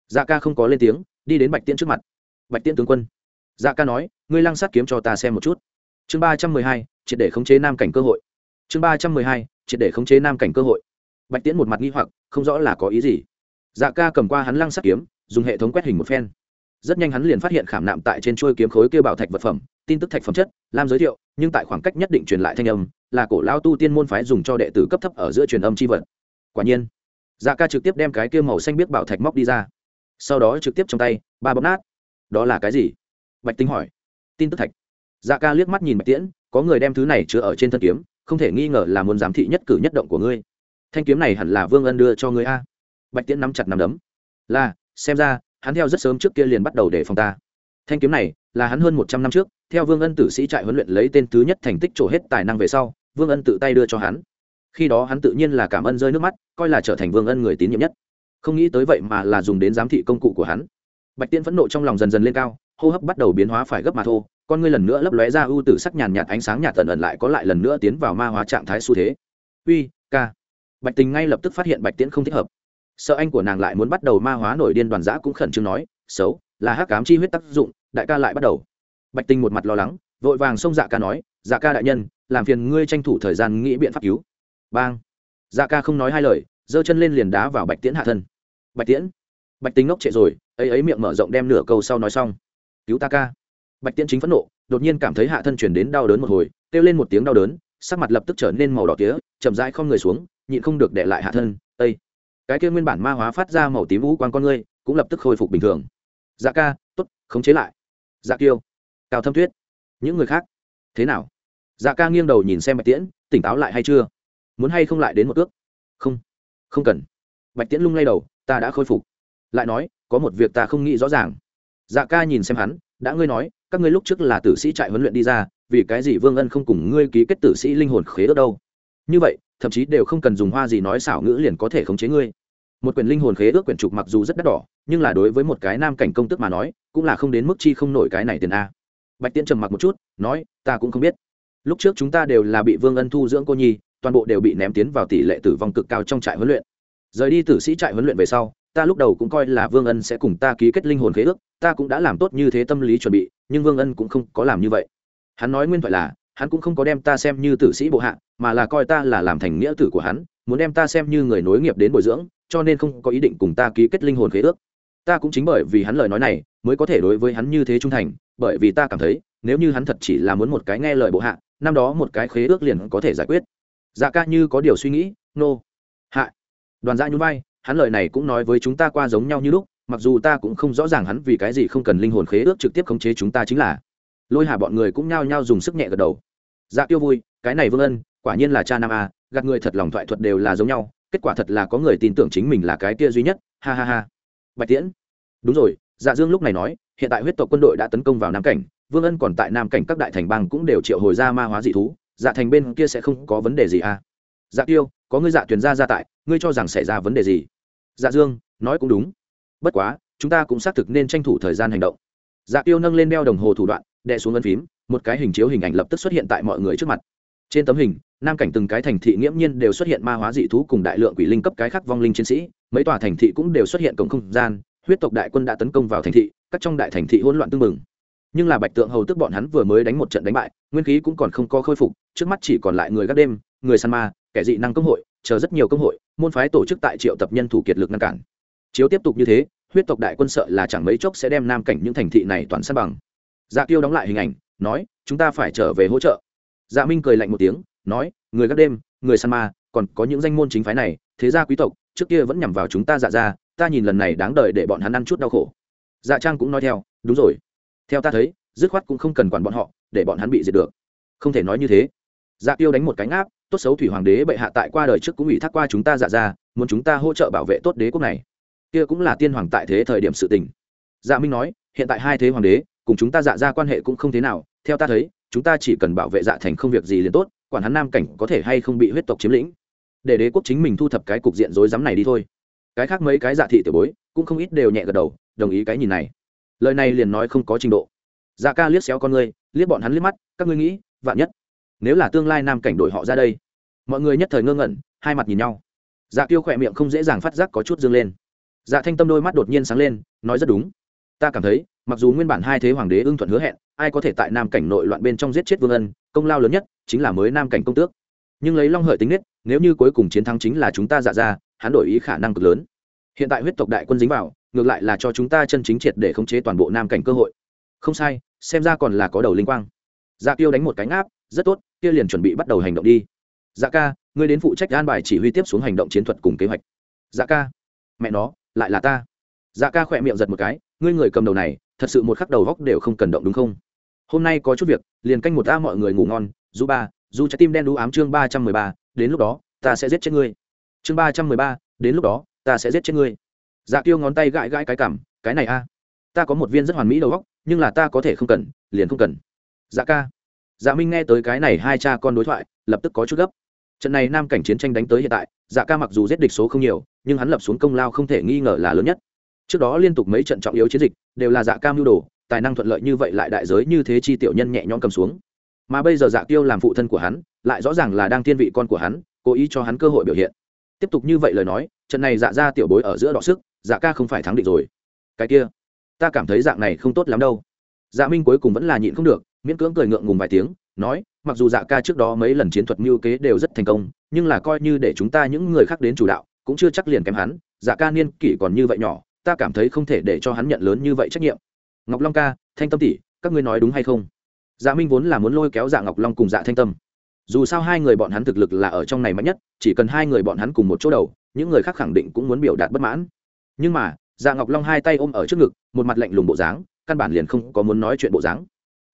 Dạ ca không có lên tiếng, đi đến bạch tiễn trước mặt. Bạch tiễn tướng quân. Dạ ca nói, ngươi lăng sát kiếm cho ta xem một chút. Chương ba trăm mười hai, triệt để khống chế nam cảnh cơ hội. Chương ba trăm mười hai, triệt để khống chế nam cảnh cơ hội. Bạch tiễn một mặt nghi hoặc, không rõ là có ý gì. Dạ ca cầm qua hắn lăng sát kiếm, dùng hệ thống quét hình một phen rất nhanh hắn liền phát hiện khảm nạm tại trên chuôi kiếm khối kia bảo thạch vật phẩm, tin tức thạch phẩm chất, lam giới thiệu, nhưng tại khoảng cách nhất định truyền lại thanh âm, là cổ lao tu tiên môn phái dùng cho đệ tử cấp thấp ở giữa truyền âm c h i vật. Quả nhiên dạ ca trực tiếp đem cái kia màu xanh biết bảo thạch móc đi ra. Sau đó trực tiếp trong tay, ba bóp nát. Đó là cái gì? Bạch tinh hỏi. Tin tức thạch. Dạ ca liếc mắt nhìn bạch tiễn, có người đem thứ này chứa ở trên thân kiếm, không thể nghi ngờ là muốn giám thị nhất cử nhất động của ngươi. Thanh kiếm này hẳn là vương ân đưa cho ngươi a. Bạch tiễn nắm chặt nắm đấm. Là, xem ra hắn theo rất sớm trước kia liền bắt đầu để phòng ta. Thanh kiếm này là hắn hơn một trăm năm trước, theo vương ân tử sĩ trại huấn luyện lấy tên thứ nhất thành tích trổ hết tài năng về sau, vương ân tự tay đưa cho hắn. Khi đó hắn tự nhiên là cảm ơn rơi nước mắt, coi là trở thành vương ân người tín nhiệm nhất. Không nghĩ tới vậy mà là dùng đến giám thị công cụ của hắn. Bạch Tiễn phẫn nộ trong lòng dần dần lên cao, hô hấp bắt đầu biến hóa phải gấp mà thô, con ngươi lần nữa lấp lóe ra ưu tử sắc nhàn nhạt ánh sáng nhạt tần ẩn lại có lại lần nữa tiến vào ma hóa trạng thái xu thế. Uy, ca. Bạch tình ngay lập tức phát hiện bạch tiễn không thích hợp sợ anh của nàng lại muốn bắt đầu ma hóa nổi điên đoàn giã cũng khẩn trương nói, xấu, là hắc cám chi huyết tác dụng, đại ca lại bắt đầu. Bạch tinh một mặt lo lắng, vội vàng xông dạ ca nói dạ ca đại nhân, làm phiền ngươi tranh thủ thời gian nghĩ biện pháp cứu. Bang. Dạ ca không nói hai lời, giơ chân lên liền đá vào bạch tiễn hạ thân. Bạch tiễn. Bạch tính ngốc trệ rồi, ấy ấy miệng mở rộng đem nửa câu sau nói xong. Cứu ta ca. Bạch tiễn chính phẫn nộ, đột nhiên cảm thấy hạ thân chuyển đến đau đớn một hồi, kêu lên một tiếng đau đớn, sắc mặt lập tức trở nên màu đỏ tía, chậm rãi không người xuống, nhịn không được để lại hạ thân. Ây cái kia nguyên bản ma hóa phát ra màu tím vũ quang con ngươi cũng lập tức khôi phục bình thường. Dạ ca t ố t khống chế lại. Dạ kiêu, cao thâm tuyết, những người khác, thế nào? Dạ ca nghiêng đầu nhìn xem bạch tiễn, tỉnh táo lại hay chưa? Muốn hay không lại đến một ước không không cần. Bạch tiễn lung lay đầu, ta đã khôi phục. Lại nói, có một việc ta không nghĩ rõ ràng. Dạ ca nhìn xem hắn, đã ngươi nói, các ngươi lúc trước là tử sĩ trại huấn luyện đi ra, vì cái gì vương ân không cùng ngươi ký kết tử sĩ linh hồn khế ước đâu? Như vậy thậm chí đều không cần dùng hoa gì nói xảo ngữ liền có thể khống chế ngươi. Một quyển linh hồn khế ước quyển trục mặc dù rất đắt đỏ, nhưng là đối với một cái nam cảnh công tức mà nói, cũng là không đến mức chi không nổi cái này tiền a. Bạch tiễn trầm mặc một chút, nói, ta cũng không biết. Lúc trước chúng ta đều là bị vương ân thu dưỡng cô nhi, toàn bộ đều bị ném tiến vào tỷ lệ tử vong cực cao trong trại huấn luyện. Rời đi tử sĩ trại huấn luyện về sau, ta lúc đầu cũng coi là vương ân sẽ cùng ta ký kết linh hồn khế ước, ta cũng đã làm tốt như thế tâm lý chuẩn bị, nhưng vương ân cũng không có làm như vậy. Hắn nói nguyên thoại là hắn cũng không có đem ta xem như tử sĩ bộ hạ, mà là coi ta là làm thành nghĩa tử của hắn, muốn đem ta xem như người nối nghiệp đến bồi dưỡng, cho nên không có ý định cùng ta ký kết linh hồn khế ước. Ta cũng chính bởi vì hắn lời nói này, mới có thể đối với hắn như thế trung thành, bởi vì ta cảm thấy, nếu như hắn thật chỉ là muốn một cái nghe lời bộ hạ, năm đó một cái khế ước liền có thể giải quyết. Dạ ca như có điều suy nghĩ, nô、no. hạ. Đoàn gia nhún vai, hắn lời này cũng nói với chúng ta qua giống nhau như lúc, mặc dù ta cũng không rõ ràng hắn vì cái gì không cần linh hồn khế ước trực tiếp khống chế chúng ta chính là. Lôi hà bọn người cũng nhao nhao dùng sức nhẹ gật đầu dạ tiêu vui, cái này vương ân, quả nhiên là cha nam a, gạt người thật lòng thoại thuật đều là giống nhau, kết quả thật là có người tin tưởng chính mình là cái kia duy nhất, ha ha ha. Bạch tiễn. Đúng rồi dạ dương lúc này nói, hiện tại huyết tộc quân đội đã tấn công vào nam cảnh, vương ân còn tại nam cảnh các đại thành bang cũng đều triệu hồi ra ma hóa dị thú dạ thành bên kia sẽ không có vấn đề gì à dạ tiêu, có ngươi dạ tuyển ra gia tại, ngươi cho rằng xảy ra vấn đề gì? Dạ dương, nói cũng đúng. Bất quá, chúng ta cũng xác thực nên tranh thủ thời gian hành động. Dạ tiêu nâng lên đeo đồng hồ thủ đoạn đè xuống ấn phím, một cái hình chiếu hình ảnh lập tức xuất hiện tại mọi người trước mặt. Trên tấm hình, nam cảnh từng cái thành thị nghiễm nhiên đều xuất hiện ma hóa dị thú cùng đại lượng quỷ linh cấp cái khác vong linh chiến sĩ, mấy tòa thành thị cũng đều xuất hiện cổng không gian, huyết tộc đại quân đã tấn công vào thành thị, các trong đại thành thị hỗn loạn tương mừng nhưng là bạch tượng hầu tức bọn hắn vừa mới đánh một trận đánh bại, nguyên khí cũng còn không có khôi phục, trước mắt chỉ còn lại người gác đêm, người săn ma, kẻ dị năng công hội, chờ rất nhiều công hội, môn phái tổ chức tại triệu tập nhân thủ kiệt lực ngăn cản. Chiếu tiếp tục như thế, huyết tộc đại quân sợ là chẳng mấy chốc sẽ đem nam cảnh những thành thị này toàn săn bằng dạ tiêu đóng lại hình ảnh, nói, chúng ta phải trở về hỗ trợ. Dạ minh cười lạnh một tiếng, nói, người gác đêm, người săn ma, còn có những danh môn chính phái này, thế gia quý tộc, trước kia vẫn nhằm vào chúng ta dạ ra ta nhìn lần này đáng đợi để bọn hắn ăn chút đau khổ. Dạ trang cũng nói theo, đúng rồi. Theo ta thấy, dứt khoát cũng không cần quản bọn họ, để bọn hắn bị diệt được. Không thể nói như thế. Dạ tiêu đánh một cánh áp tốt xấu thủy hoàng đế bệ hạ tại qua đời trước cũng ủy thác qua chúng ta dạ ra muốn chúng ta hỗ trợ bảo vệ tốt đế quốc này. Kia cũng là tiên hoàng tại thế thời điểm sự tình. Dạ minh nói, hiện tại hai thế hoàng đế cùng chúng ta dạ ra quan hệ cũng không thế nào, theo ta thấy, chúng ta chỉ cần bảo vệ dạ thành không việc gì liền tốt, quản hắn nam cảnh có thể hay không bị huyết tộc chiếm lĩnh. Để đế quốc chính mình thu thập cái cục diện rối rắm này đi thôi. Cái khác mấy cái dạ thị tiểu bối, cũng không ít đều nhẹ gật đầu, đồng ý cái nhìn này. Lời này liền nói không có trình độ. Dạ ca liếc xéo con ngươi, liếc bọn hắn liếc mắt, các ngươi nghĩ, vạn nhất, nếu là tương lai nam cảnh đổi họ ra đây? Mọi người nhất thời ngơ ngẩn, hai mặt nhìn nhau. Dạ tiêu khỏe miệng không dễ dàng phát giác có chút dương lên. Dạ thanh tâm đôi mắt đột nhiên sáng lên, nói rất đúng ta cảm thấy, mặc dù nguyên bản hai thế hoàng đế ưng thuận hứa hẹn, ai có thể tại nam cảnh nội loạn bên trong giết chết vương ân, công lao lớn nhất chính là mới nam cảnh công tước. Nhưng lấy long hợi tính nết, nếu như cuối cùng chiến thắng chính là chúng ta dạ ra, hắn đổi ý khả năng cực lớn. Hiện tại huyết tộc đại quân dính vào, ngược lại là cho chúng ta chân chính triệt để khống chế toàn bộ nam cảnh cơ hội. Không sai, xem ra còn là có đầu linh quang. Dạ tiêu đánh một cánh áp rất tốt, kia liền chuẩn bị bắt đầu hành động đi. Dạ ca, ngươi đến phụ trách an bài chỉ huy tiếp xuống hành động chiến thuật cùng kế hoạch. Dạ ca, mẹ nó, lại là ta. Dạ ca khỏe miệng giật một cái ngươi người cầm đầu này, thật sự một khắc đầu góc đều không cần động đúng không? Hôm nay có chút việc, liền canh một ta mọi người ngủ ngon du ba du trái tim đen đũ ám chương ba trăm mười ba, đến lúc đó, ta sẽ giết chết ngươi. Chương ba trăm mười ba, đến lúc đó, ta sẽ giết chết ngươi. Dạ tiêu ngón tay gãi gãi cái cảm cái này a, ta có một viên rất hoàn mỹ đầu góc, nhưng là ta có thể không cần, liền không cần. Dạ ca. Dạ minh nghe tới cái này hai cha con đối thoại, lập tức có chút gấp. Trận này nam cảnh chiến tranh đánh tới hiện tại dạ ca mặc dù giết địch số không nhiều, nhưng hắn lập xuống công lao không thể nghi ngờ là lớn nhất trước đó liên tục mấy trận trọng yếu chiến dịch, đều là dạ ca mưu đồ, tài năng thuận lợi như vậy lại đại giới như thế chi tiểu nhân nhẹ nhõm cầm xuống. Mà bây giờ dạ tiêu làm phụ thân của hắn, lại rõ ràng là đang thiên vị con của hắn, cố ý cho hắn cơ hội biểu hiện. Tiếp tục như vậy lời nói, trận này dạ ra tiểu bối ở giữa đọ sức dạ ca không phải thắng định rồi. Cái kia, ta cảm thấy dạng này không tốt lắm đâu. Dạ minh cuối cùng vẫn là nhịn không được, miễn cưỡng cười ngượng ngùng vài tiếng, nói, mặc dù dạ ca trước đó mấy lần chiến thuật mưu kế đều rất thành công, nhưng là coi như để chúng ta những người khác đến chủ đạo, cũng chưa chắc liền kém hắn dạ ca niên kỷ còn như vậy nhỏ ta cảm thấy không thể để cho hắn nhận lớn như vậy trách nhiệm. Ngọc long ca, thanh tâm tỷ, các ngươi nói đúng hay không? Dạ minh vốn là muốn lôi kéo dạ ngọc long cùng dạ thanh tâm. Dù sao hai người bọn hắn thực lực là ở trong này mạnh nhất, chỉ cần hai người bọn hắn cùng một chỗ đầu, những người khác khẳng định cũng muốn biểu đạt bất mãn. Nhưng mà dạ ngọc long hai tay ôm ở trước ngực, một mặt lạnh lùng bộ dáng, căn bản liền không có muốn nói chuyện bộ dáng.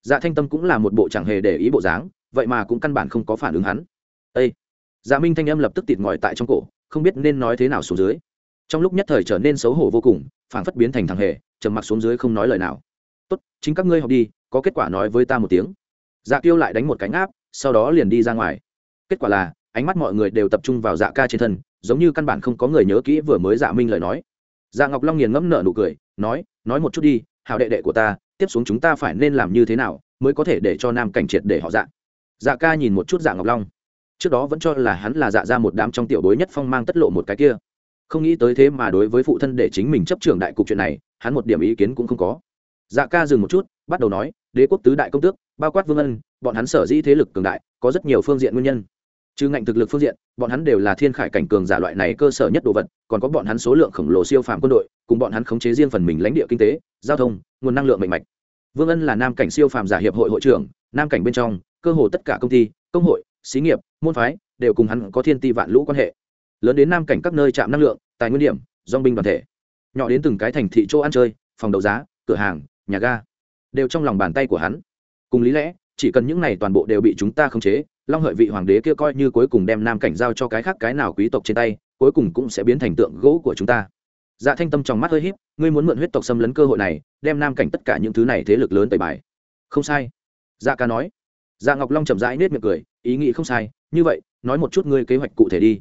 Dạ thanh tâm cũng là một bộ chẳng hề để ý bộ dáng, vậy mà cũng căn bản không có phản ứng hắn. Ây dạ minh thanh âm lập tức tịt ngòi tại trong cổ, không biết nên nói thế nào xuống dưới trong lúc nhất thời trở nên xấu hổ vô cùng, phảng phất biến thành thằng hề, trầm mặc xuống dưới không nói lời nào. Tốt, chính các ngươi học đi, có kết quả nói với ta một tiếng. Dạ tiêu lại đánh một cánh áp sau đó liền đi ra ngoài. Kết quả là, ánh mắt mọi người đều tập trung vào dạ ca trên thân, giống như căn bản không có người nhớ kỹ vừa mới dạ minh lời nói. Dạ ngọc long nghiền ngẫm nợ nụ cười, nói nói một chút đi hào đệ đệ của ta, tiếp xuống chúng ta phải nên làm như thế nào mới có thể để cho nam cảnh triệt để họ dạ? Dạ ca nhìn một chút dạ ngọc long. Trước đó vẫn cho là hắn là dạ ra một đám trong tiểu bối nhất phong mang tất lộ một cái kia không nghĩ tới thế mà đối với phụ thân để chính mình chấp trường đại cục chuyện này, hắn một điểm ý kiến cũng không có. Dạ ca dừng một chút, bắt đầu nói, đế quốc tứ đại công tước, bao quát vương ân, bọn hắn sở dĩ thế lực cường đại, có rất nhiều phương diện nguyên nhân. Trừ ngạnh thực lực phương diện, bọn hắn đều là thiên khải cảnh cường giả loại này cơ sở nhất đồ vật, còn có bọn hắn số lượng khổng lồ siêu phàm quân đội, cùng bọn hắn khống chế riêng phần mình lãnh địa kinh tế, giao thông, nguồn năng lượng mạnh mạch. Vương ân là nam cảnh siêu phàm giả hiệp hội hội trưởng, nam cảnh bên trong, cơ hồ tất cả công ty, công hội, xí nghiệp, môn phái, đều cùng hắn có thiên ti vạn lũ quan hệ lớn đến nam cảnh các nơi chạm năng lượng, tài nguyên điểm dong binh đoàn thể. Nhỏ đến từng cái thành thị chỗ ăn chơi, phòng đấu giá, cửa hàng, nhà ga, đều trong lòng bàn tay của hắn. Cùng lý lẽ, chỉ cần những này toàn bộ đều bị chúng ta khống chế, long hợi vị hoàng đế kia coi như cuối cùng đem nam cảnh giao cho cái khác cái nào quý tộc trên tay, cuối cùng cũng sẽ biến thành tượng gỗ của chúng ta. Dạ thanh tâm trong mắt hơi híp, ngươi muốn mượn huyết tộc xâm lấn cơ hội này, đem nam cảnh tất cả những thứ này thế lực lớn tẩy bài. Không sai. Dạ ca nói. Dạ ngọc long chậm rãi nết miệng cười, ý nghĩ không sai, như vậy, nói một chút ngươi kế hoạch cụ thể đi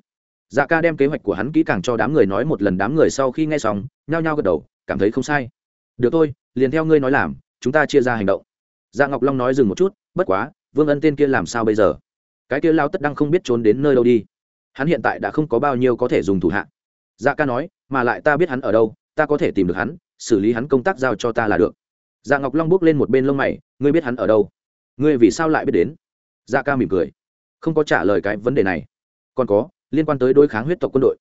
dạ ca đem kế hoạch của hắn kỹ càng cho đám người nói một lần, đám người sau khi nghe xong, nhao nhao gật đầu, cảm thấy không sai. Được thôi, liền theo ngươi nói làm, chúng ta chia ra hành động. Dạ ngọc long nói dừng một chút, bất quá, vương ân tên kia làm sao bây giờ? Cái kia lao tất đang không biết trốn đến nơi đâu đi. Hắn hiện tại đã không có bao nhiêu có thể dùng thủ hạ. Dạ ca nói, mà lại ta biết hắn ở đâu, ta có thể tìm được hắn, xử lý hắn công tác giao cho ta là được. Dạ ngọc long bước lên một bên lông mày, ngươi biết hắn ở đâu? Ngươi vì sao lại biết đến? Dạ ca mỉm cười, không có trả lời cái vấn đề này. Còn có liên quan tới đối kháng huyết tộc quân đội.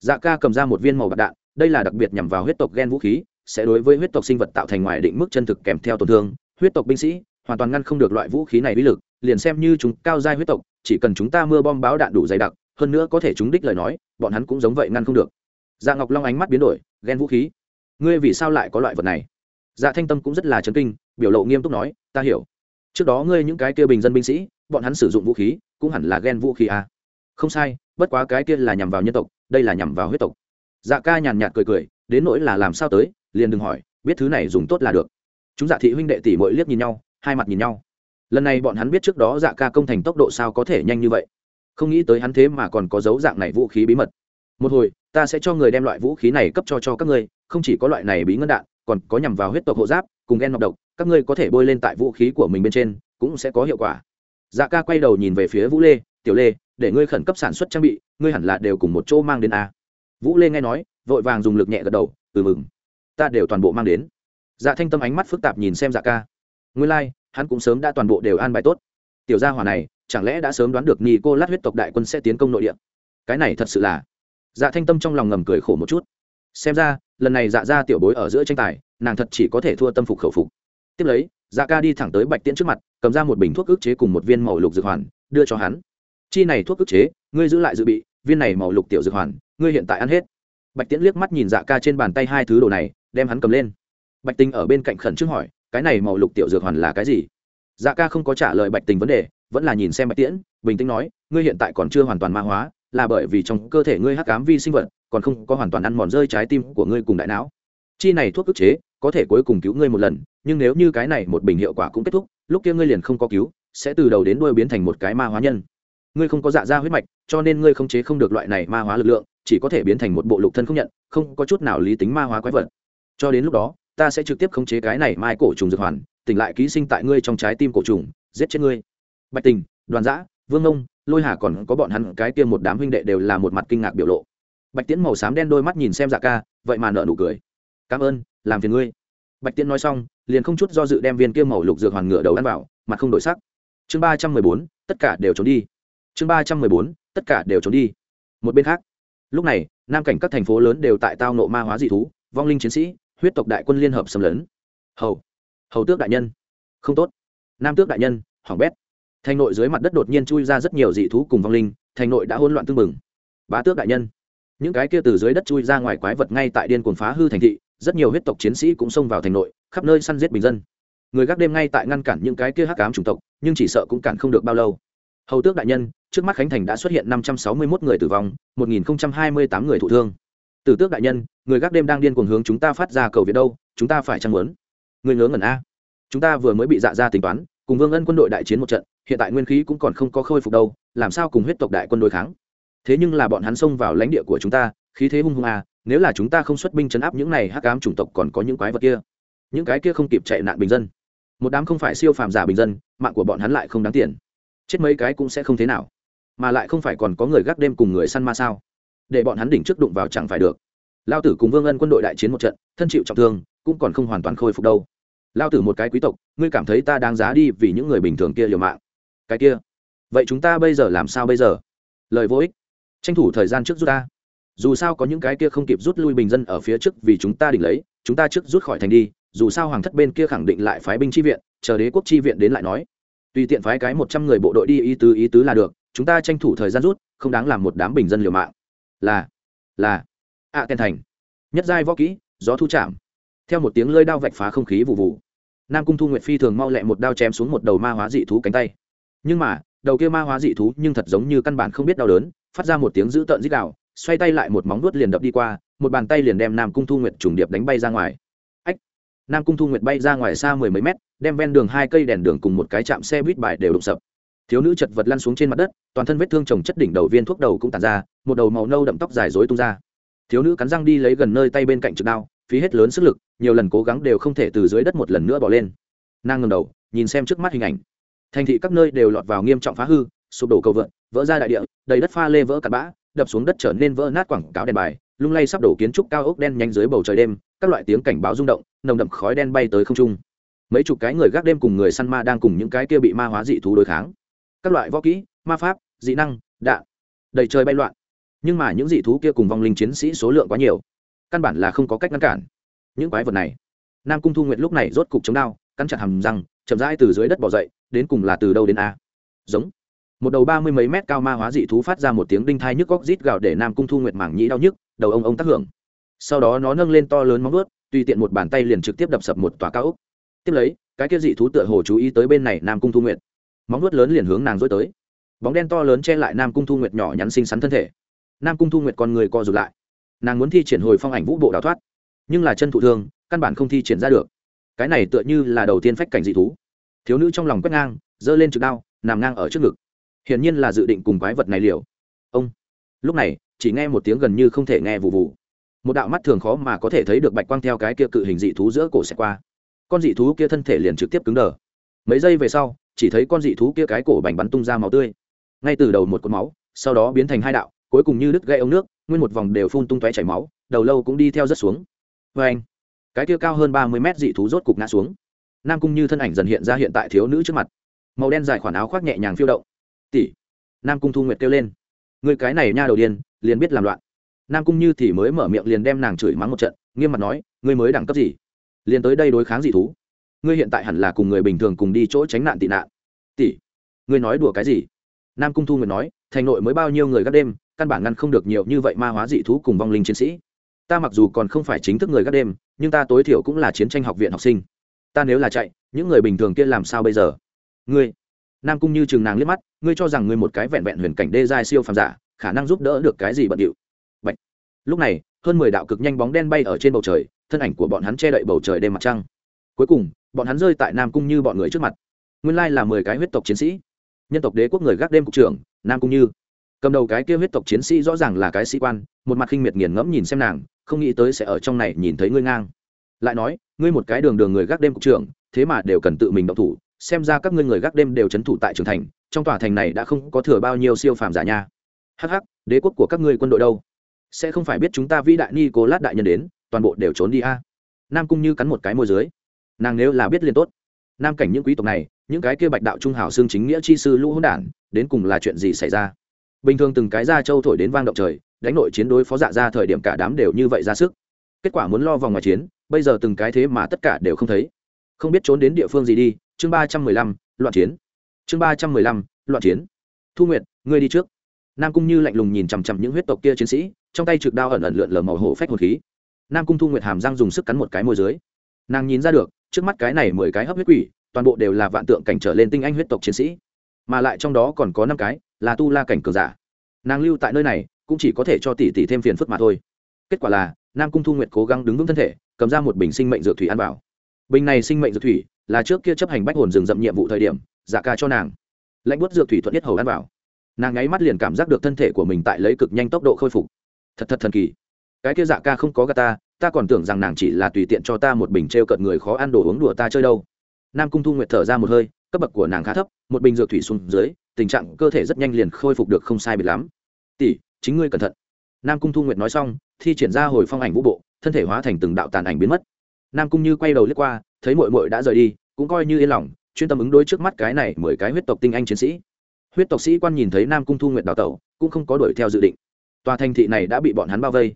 Dạ ca cầm ra một viên màu bạc đạn, đây là đặc biệt nhằm vào huyết tộc gen vũ khí, sẽ đối với huyết tộc sinh vật tạo thành ngoài định mức chân thực kèm theo tổn thương. Huyết tộc binh sĩ hoàn toàn ngăn không được loại vũ khí này uy lực, liền xem như chúng cao giai huyết tộc, chỉ cần chúng ta mưa bom báo đạn đủ dày đặc, hơn nữa có thể chúng đích lời nói, bọn hắn cũng giống vậy ngăn không được. Dạ ngọc long ánh mắt biến đổi ghen vũ khí? Ngươi vì sao lại có loại vật này? Dạ thanh tâm cũng rất là chấn kinh, biểu lộ nghiêm túc nói, ta hiểu. Trước đó ngươi những cái kia bình dân binh sĩ, bọn hắn sử dụng vũ khí, cũng hẳn là ghen vũ khí à không sai, bất quá cái kia là nhằm vào nhân tộc, đây là nhằm vào huyết tộc. Dạ ca nhàn nhạt cười cười, đến nỗi là làm sao tới, liền đừng hỏi, biết thứ này dùng tốt là được. Chúng dạ thị huynh đệ tỷ mỗi liếc nhìn nhau, hai mặt nhìn nhau. Lần này bọn hắn biết trước đó dạ ca công thành tốc độ sao có thể nhanh như vậy. Không nghĩ tới hắn thế mà còn có dấu dạng này vũ khí bí mật. Một hồi, ta sẽ cho người đem loại vũ khí này cấp cho cho các ngươi, không chỉ có loại này bí ngân đạn, còn có nhằm vào huyết tộc hộ giáp, cùng ghen nọc độc, các ngươi có thể bôi lên tại vũ khí của mình bên trên, cũng sẽ có hiệu quả. Dạ ca quay đầu nhìn về phía vũ lê, tiểu lê để ngươi khẩn cấp sản xuất trang bị ngươi hẳn là đều cùng một chỗ mang đến a. Vũ lê nghe nói vội vàng dùng lực nhẹ gật đầu ừ mừng ta đều toàn bộ mang đến. Dạ thanh tâm ánh mắt phức tạp nhìn xem dạ ca. Nguyên lai、like, hắn cũng sớm đã toàn bộ đều an bài tốt. Tiểu gia hỏa này chẳng lẽ đã sớm đoán được nghi cô lát huyết tộc đại quân sẽ tiến công nội địa? Cái này thật sự là dạ thanh tâm trong lòng ngầm cười khổ một chút. Xem ra lần này dạ ra tiểu bối ở giữa tranh tài nàng thật chỉ có thể thua tâm phục khẩu phục. Tiếp lấy dạ ca đi thẳng tới bạch tiễn trước mặt cầm ra một bình thuốc ức chế cùng một viên màu lục dược hoàn đưa cho hắn chi này thuốc ức chế, ngươi giữ lại dự bị, viên này màu lục tiểu dược hoàn, ngươi hiện tại ăn hết. Bạch tiễn liếc mắt nhìn dạ ca trên bàn tay hai thứ đồ này, đem hắn cầm lên. Bạch tinh ở bên cạnh khẩn trương hỏi, cái này màu lục tiểu dược hoàn là cái gì? Dạ ca không có trả lời bạch tình vấn đề, vẫn là nhìn xem bạch tiễn, bình tĩnh nói, ngươi hiện tại còn chưa hoàn toàn ma hóa, là bởi vì trong cơ thể ngươi hắc ám vi sinh vật, còn không có hoàn toàn ăn mòn rơi trái tim của ngươi cùng đại não. Chi này thuốc ức chế, có thể cuối cùng cứu ngươi một lần, nhưng nếu như cái này một bình hiệu quả cũng kết thúc, lúc kia ngươi liền không có cứu, sẽ từ đầu đến đuôi biến thành một cái ma hóa nhân ngươi không có dạ ra huyết mạch, cho nên ngươi không chế không được loại này ma hóa lực lượng, chỉ có thể biến thành một bộ lục thân không nhận, không có chút nào lý tính ma hóa quái vật. Cho đến lúc đó, ta sẽ trực tiếp khống chế cái này mai cổ trùng dược hoàn, tỉnh lại ký sinh tại ngươi trong trái tim cổ trùng, giết chết ngươi. Bạch tình, đoàn giã vương ông lôi hà còn có bọn hắn, cái kia một đám huynh đệ đều là một mặt kinh ngạc biểu lộ. Bạch tiễn màu xám đen đôi mắt nhìn xem dạ ca, vậy mà nợ nụ cười. Cảm ơn, làm phiền ngươi. Bạch tiễn nói xong, liền không chút do dự đem viên kia màu lục dược hoàn ngựa đầu ăn vào, mặt không đổi sắc. Chương ba trăm mười bốn, tất cả đều trốn đi chương ba trăm mười bốn, tất cả đều trốn đi. Một bên khác, lúc này, nam cảnh các thành phố lớn đều tại tao nộ ma hóa dị thú, vong linh chiến sĩ, huyết tộc đại quân liên hợp xâm lấn. Hầu hầu tước đại nhân. Không tốt. Nam tước đại nhân hoàng bét. Thành nội dưới mặt đất đột nhiên chui ra rất nhiều dị thú cùng vong linh, thành nội đã hỗn loạn tưng bừng. Bá tước đại nhân. Những cái kia từ dưới đất chui ra ngoài quái vật ngay tại điên cuồng phá hư thành thị, rất nhiều huyết tộc chiến sĩ cũng xông vào thành nội, khắp nơi săn giết bình dân. Người gác đêm ngay tại ngăn cản những cái kia hắc ám chủng tộc, nhưng chỉ sợ cũng cản không được bao lâu. Hầu tước đại nhân trước mắt khánh thành đã xuất hiện năm trăm sáu mươi 561 người tử vong, một nghìn hai mươi tám người thụ thương. Tử tước đại nhân, người gác đêm đang điên cuồng hướng chúng ta phát ra cầu viện đâu, chúng ta phải chăng muốn? Người ngớ ngẩn a. Chúng ta vừa mới bị dạ ra tính toán, cùng vương ân quân đội đại chiến một trận, hiện tại nguyên khí cũng còn không có khôi phục đâu, làm sao cùng huyết tộc đại quân đối kháng? Thế nhưng là bọn hắn xông vào lãnh địa của chúng ta, khí thế hung hung à nếu là chúng ta không xuất binh chấn áp những này hắc ám chủng tộc còn có những quái vật kia, những cái kia không kịp chạy nạn bình dân. Một đám không phải siêu phàm giả bình dân, mạng của bọn hắn lại không đáng tiền. Chết mấy cái cũng sẽ không thế nào mà lại không phải còn có người gác đêm cùng người săn ma sao? Để bọn hắn đỉnh trước đụng vào chẳng phải được. Lao tử cùng vương ân quân đội đại chiến một trận, thân chịu trọng thương, cũng còn không hoàn toàn khôi phục đâu. Lao tử một cái quý tộc, ngươi cảm thấy ta đáng giá đi vì những người bình thường kia liều mạng. Cái kia. Vậy chúng ta bây giờ làm sao bây giờ? Lời vô ích. Tranh thủ thời gian trước rút ta. Dù sao có những cái kia không kịp rút lui bình dân ở phía trước vì chúng ta định lấy, chúng ta trước rút khỏi thành đi, dù sao hoàng thất bên kia khẳng định lại phái binh tri viện, chờ đế quốc tri viện đến lại nói. Tùy tiện phái cái một trăm người bộ đội đi ý tứ ý tứ là được chúng ta tranh thủ thời gian rút không đáng làm một đám bình dân liều mạng. Là là ạ à, tên thành. Nhất giai võ kỹ gió thu chạm. Theo một tiếng lơi đao vạch phá không khí vụ vụ. Nam cung thu nguyệt phi thường mau lẹ một đao chém xuống một đầu ma hóa dị thú cánh tay. Nhưng mà đầu kia ma hóa dị thú nhưng thật giống như căn bản không biết đau đớn phát ra một tiếng dữ tợn dích đạo xoay tay lại một móng vuốt liền đập đi qua một bàn tay liền đem nam cung thu nguyệt trùng điệp đánh bay ra ngoài. Ách! Nam cung thu nguyệt bay ra ngoài xa mười mấy mét đem ven đường hai cây đèn đường cùng một cái chạm xe buýt bài đều đụng sập thiếu nữ chật vật lăn xuống trên mặt đất, toàn thân vết thương trồng chất đỉnh đầu viên thuốc đầu cũng tàn ra, một đầu màu nâu đậm tóc dài dối tung ra. Thiếu nữ cắn răng đi lấy gần nơi tay bên cạnh trực đao, phí hết lớn sức lực, nhiều lần cố gắng đều không thể từ dưới đất một lần nữa bỏ lên. Nàng ngầm đầu, nhìn xem trước mắt hình ảnh. Thành thị các nơi đều lọt vào nghiêm trọng phá hư, sụp đổ cầu vượn, vỡ ra đại địa, đầy đất pha lê vỡ cặn bã, đập xuống đất trở nên vỡ nát quảng cáo đèn bài, lung lay sắp đổ kiến trúc cao ốc đen nhanh dưới bầu trời đêm, các loại tiếng cảnh báo rung động, nồng đậm khói đen bay tới không trung. Mấy chục cái người gác đêm cùng người săn ma đang cùng những cái kia bị ma hóa dị thú đối kháng các loại võ kỹ, ma pháp, dị năng, đạn, đầy trời bay loạn. Nhưng mà những dị thú kia cùng vong linh chiến sĩ số lượng quá nhiều, căn bản là không có cách ngăn cản. Những quái vật này, nam cung thu nguyện lúc này rốt cục chống đao, cắn chặt hầm răng, chậm rãi từ dưới đất bỏ dậy, đến cùng là từ đâu đến a? Giống. Một đầu ba mươi mấy mét cao ma hóa dị thú phát ra một tiếng đinh thai nhức góc rít gạo để nam cung thu nguyệt mảng nhĩ đau nhức, đầu ông ông tác hưởng. Sau đó nó nâng lên to lớn móng vuốt, tùy tiện một bàn tay liền trực tiếp đập sập một tòa cao ốc. Tiếp lấy, cái kia dị thú tựa hồ chú ý tới bên này nam cung thu nguyệt móng nuốt lớn liền hướng nàng dối tới. Bóng đen to lớn che lại nam cung thu nguyệt nhỏ nhắn xinh xắn thân thể. Nam cung thu nguyệt con người co rụt lại. Nàng muốn thi triển hồi phong ảnh vũ bộ đào thoát, nhưng là chân thụ thương, căn bản không thi triển ra được. Cái này tựa như là đầu tiên phách cảnh dị thú. Thiếu nữ trong lòng quét ngang, giơ lên trực đao, nằm ngang ở trước ngực. Hiển nhiên là dự định cùng quái vật này liều. Ông. Lúc này, chỉ nghe một tiếng gần như không thể nghe vụ vụ một đạo mắt thường khó mà có thể thấy được bạch quang theo cái kia cự hình dị thú giữa cổ xẹt qua. Con dị thú kia thân thể liền trực tiếp cứng đờ mấy giây về sau, chỉ thấy con dị thú kia cái cổ bành bắn tung ra máu tươi. Ngay từ đầu một cột máu, sau đó biến thành hai đạo, cuối cùng như đứt gây ống nước, nguyên một vòng đều phun tung tóe chảy máu, đầu lâu cũng đi theo rất xuống. Vê anh, cái kia cao hơn ba mươi mét dị thú rốt cục ngã xuống. Nam cung như thân ảnh dần hiện ra hiện tại thiếu nữ trước mặt. Màu đen dài khoản áo khoác nhẹ nhàng phiêu động. Tỷ. Nam cung thu nguyệt kêu lên. Người cái này nha đầu điên, liền biết làm loạn. Nam cung như thì mới mở miệng liền đem nàng chửi mắng một trận, nghiêm mặt nói, ngươi mới đẳng cấp gì? Liền tới đây đối kháng dị thú ngươi hiện tại hẳn là cùng người bình thường cùng đi chỗ tránh nạn tị nạn. Tỷ, ngươi nói đùa cái gì? Nam cung thu nguyệt nói, thành nội mới bao nhiêu người gác đêm, căn bản ngăn không được nhiều như vậy ma hóa dị thú cùng vong linh chiến sĩ. Ta mặc dù còn không phải chính thức người gác đêm, nhưng ta tối thiểu cũng là chiến tranh học viện học sinh. Ta nếu là chạy, những người bình thường kia làm sao bây giờ? Ngươi, nam cung như chừng nàng liếc mắt, ngươi cho rằng ngươi một cái vẹn vẹn huyền cảnh đê giai siêu phàm giả, khả năng giúp đỡ được cái gì bận điệu? Bạch. lúc này, hơn mười đạo cực nhanh bóng đen bay ở trên bầu trời, thân ảnh của bọn hắn che đậy bầu trời đêm mặt trăng. Cuối cùng bọn hắn rơi tại nam cung như bọn người trước mặt. Nguyên lai là mười cái huyết tộc chiến sĩ. Nhân tộc đế quốc người gác đêm cục trưởng, nam cung như. Cầm đầu cái kia huyết tộc chiến sĩ rõ ràng là cái sĩ quan, một mặt khinh miệt nghiền ngẫm nhìn xem nàng, không nghĩ tới sẽ ở trong này nhìn thấy ngươi ngang. Lại nói, ngươi một cái đường đường người gác đêm cục trưởng, thế mà đều cần tự mình động thủ, xem ra các ngươi người gác đêm đều c h ấ n thủ tại trường thành, trong tòa thành này đã không có thừa bao nhiêu siêu phàm giả nha. Hh đế quốc của các ngươi quân đội đâu? Sẽ không phải biết chúng ta vĩ đại ni cố lát đại nhân đến, toàn bộ đều trốn đi a. Nam cung như cắn một cái môi dưới nàng nếu là biết liền tốt, nam cảnh những quý tộc này, những cái kia bạch đạo trung hảo xương chính nghĩa chi sư lũ hỗn đản, đến cùng là chuyện gì xảy ra? Bình thường từng cái ra châu thổi đến vang động trời, đánh nội chiến đối phó dạ ra thời điểm cả đám đều như vậy ra sức. Kết quả muốn lo vòng ngoài chiến, bây giờ từng cái thế mà tất cả đều không thấy. Không biết trốn đến địa phương gì đi, chương ba trăm mười lăm, loạn chiến. Chương ba trăm mười lăm, loạn chiến. Thu nguyệt, ngươi đi trước. Nam cung như lạnh lùng nhìn chằm chằm những huyết tộc kia chiến sĩ, trong tay trực đao ẩn ẩn lượn lờ màu hổ phách hồn khí. Nam cung thu nguyệt hàm răng dùng sức cắn một cái môi dưới. Nàng nhìn ra được trước mắt cái này mười cái hấp huyết quỷ, toàn bộ đều là vạn tượng cảnh trở lên tinh anh huyết tộc chiến sĩ. Mà lại trong đó còn có năm cái là tu la cảnh cường giả. Nàng lưu tại nơi này, cũng chỉ có thể cho tỷ tỷ thêm phiền phức mà thôi. Kết quả là, nam cung thu nguyệt cố gắng đứng vững thân thể, cầm ra một bình sinh mệnh dược thủy ăn vào. Bình này sinh mệnh dược thủy là trước kia chấp hành bách hồn rừng rậm nhiệm vụ thời điểm, giả ca cho nàng. Lãnh bút dược thủy thuận nhất hầu ăn vào. Nàng ngáy mắt liền cảm giác được thân thể của mình tại lấy cực nhanh tốc độ khôi phục. Thật thật thần kỳ. Cái kia dạ ca không có gà ta ta còn tưởng rằng nàng chỉ là tùy tiện cho ta một bình t r e o cợt người khó ăn đồ uống đùa ta chơi đâu. Nam cung thu nguyệt thở ra một hơi, cấp bậc của nàng khá thấp, một bình dược thủy xuống dưới, tình trạng cơ thể rất nhanh liền khôi phục được không sai biệt lắm. Tỷ, chính ngươi cẩn thận. Nam cung thu nguyệt nói xong, thi triển ra hồi phong ảnh vũ bộ, thân thể hóa thành từng đạo tàn ảnh biến mất. Nam cung như quay đầu lướt qua, thấy mội mội đã rời đi, cũng coi như yên lòng, chuyên tâm ứng đối trước mắt cái này mười cái huyết tộc tinh anh chiến sĩ. Huyết tộc sĩ quan nhìn thấy nam cung thu nguyệt đào tẩu, cũng không có đuổi theo dự định. Tòa thành thị này đã bị bọn hắn bao vây.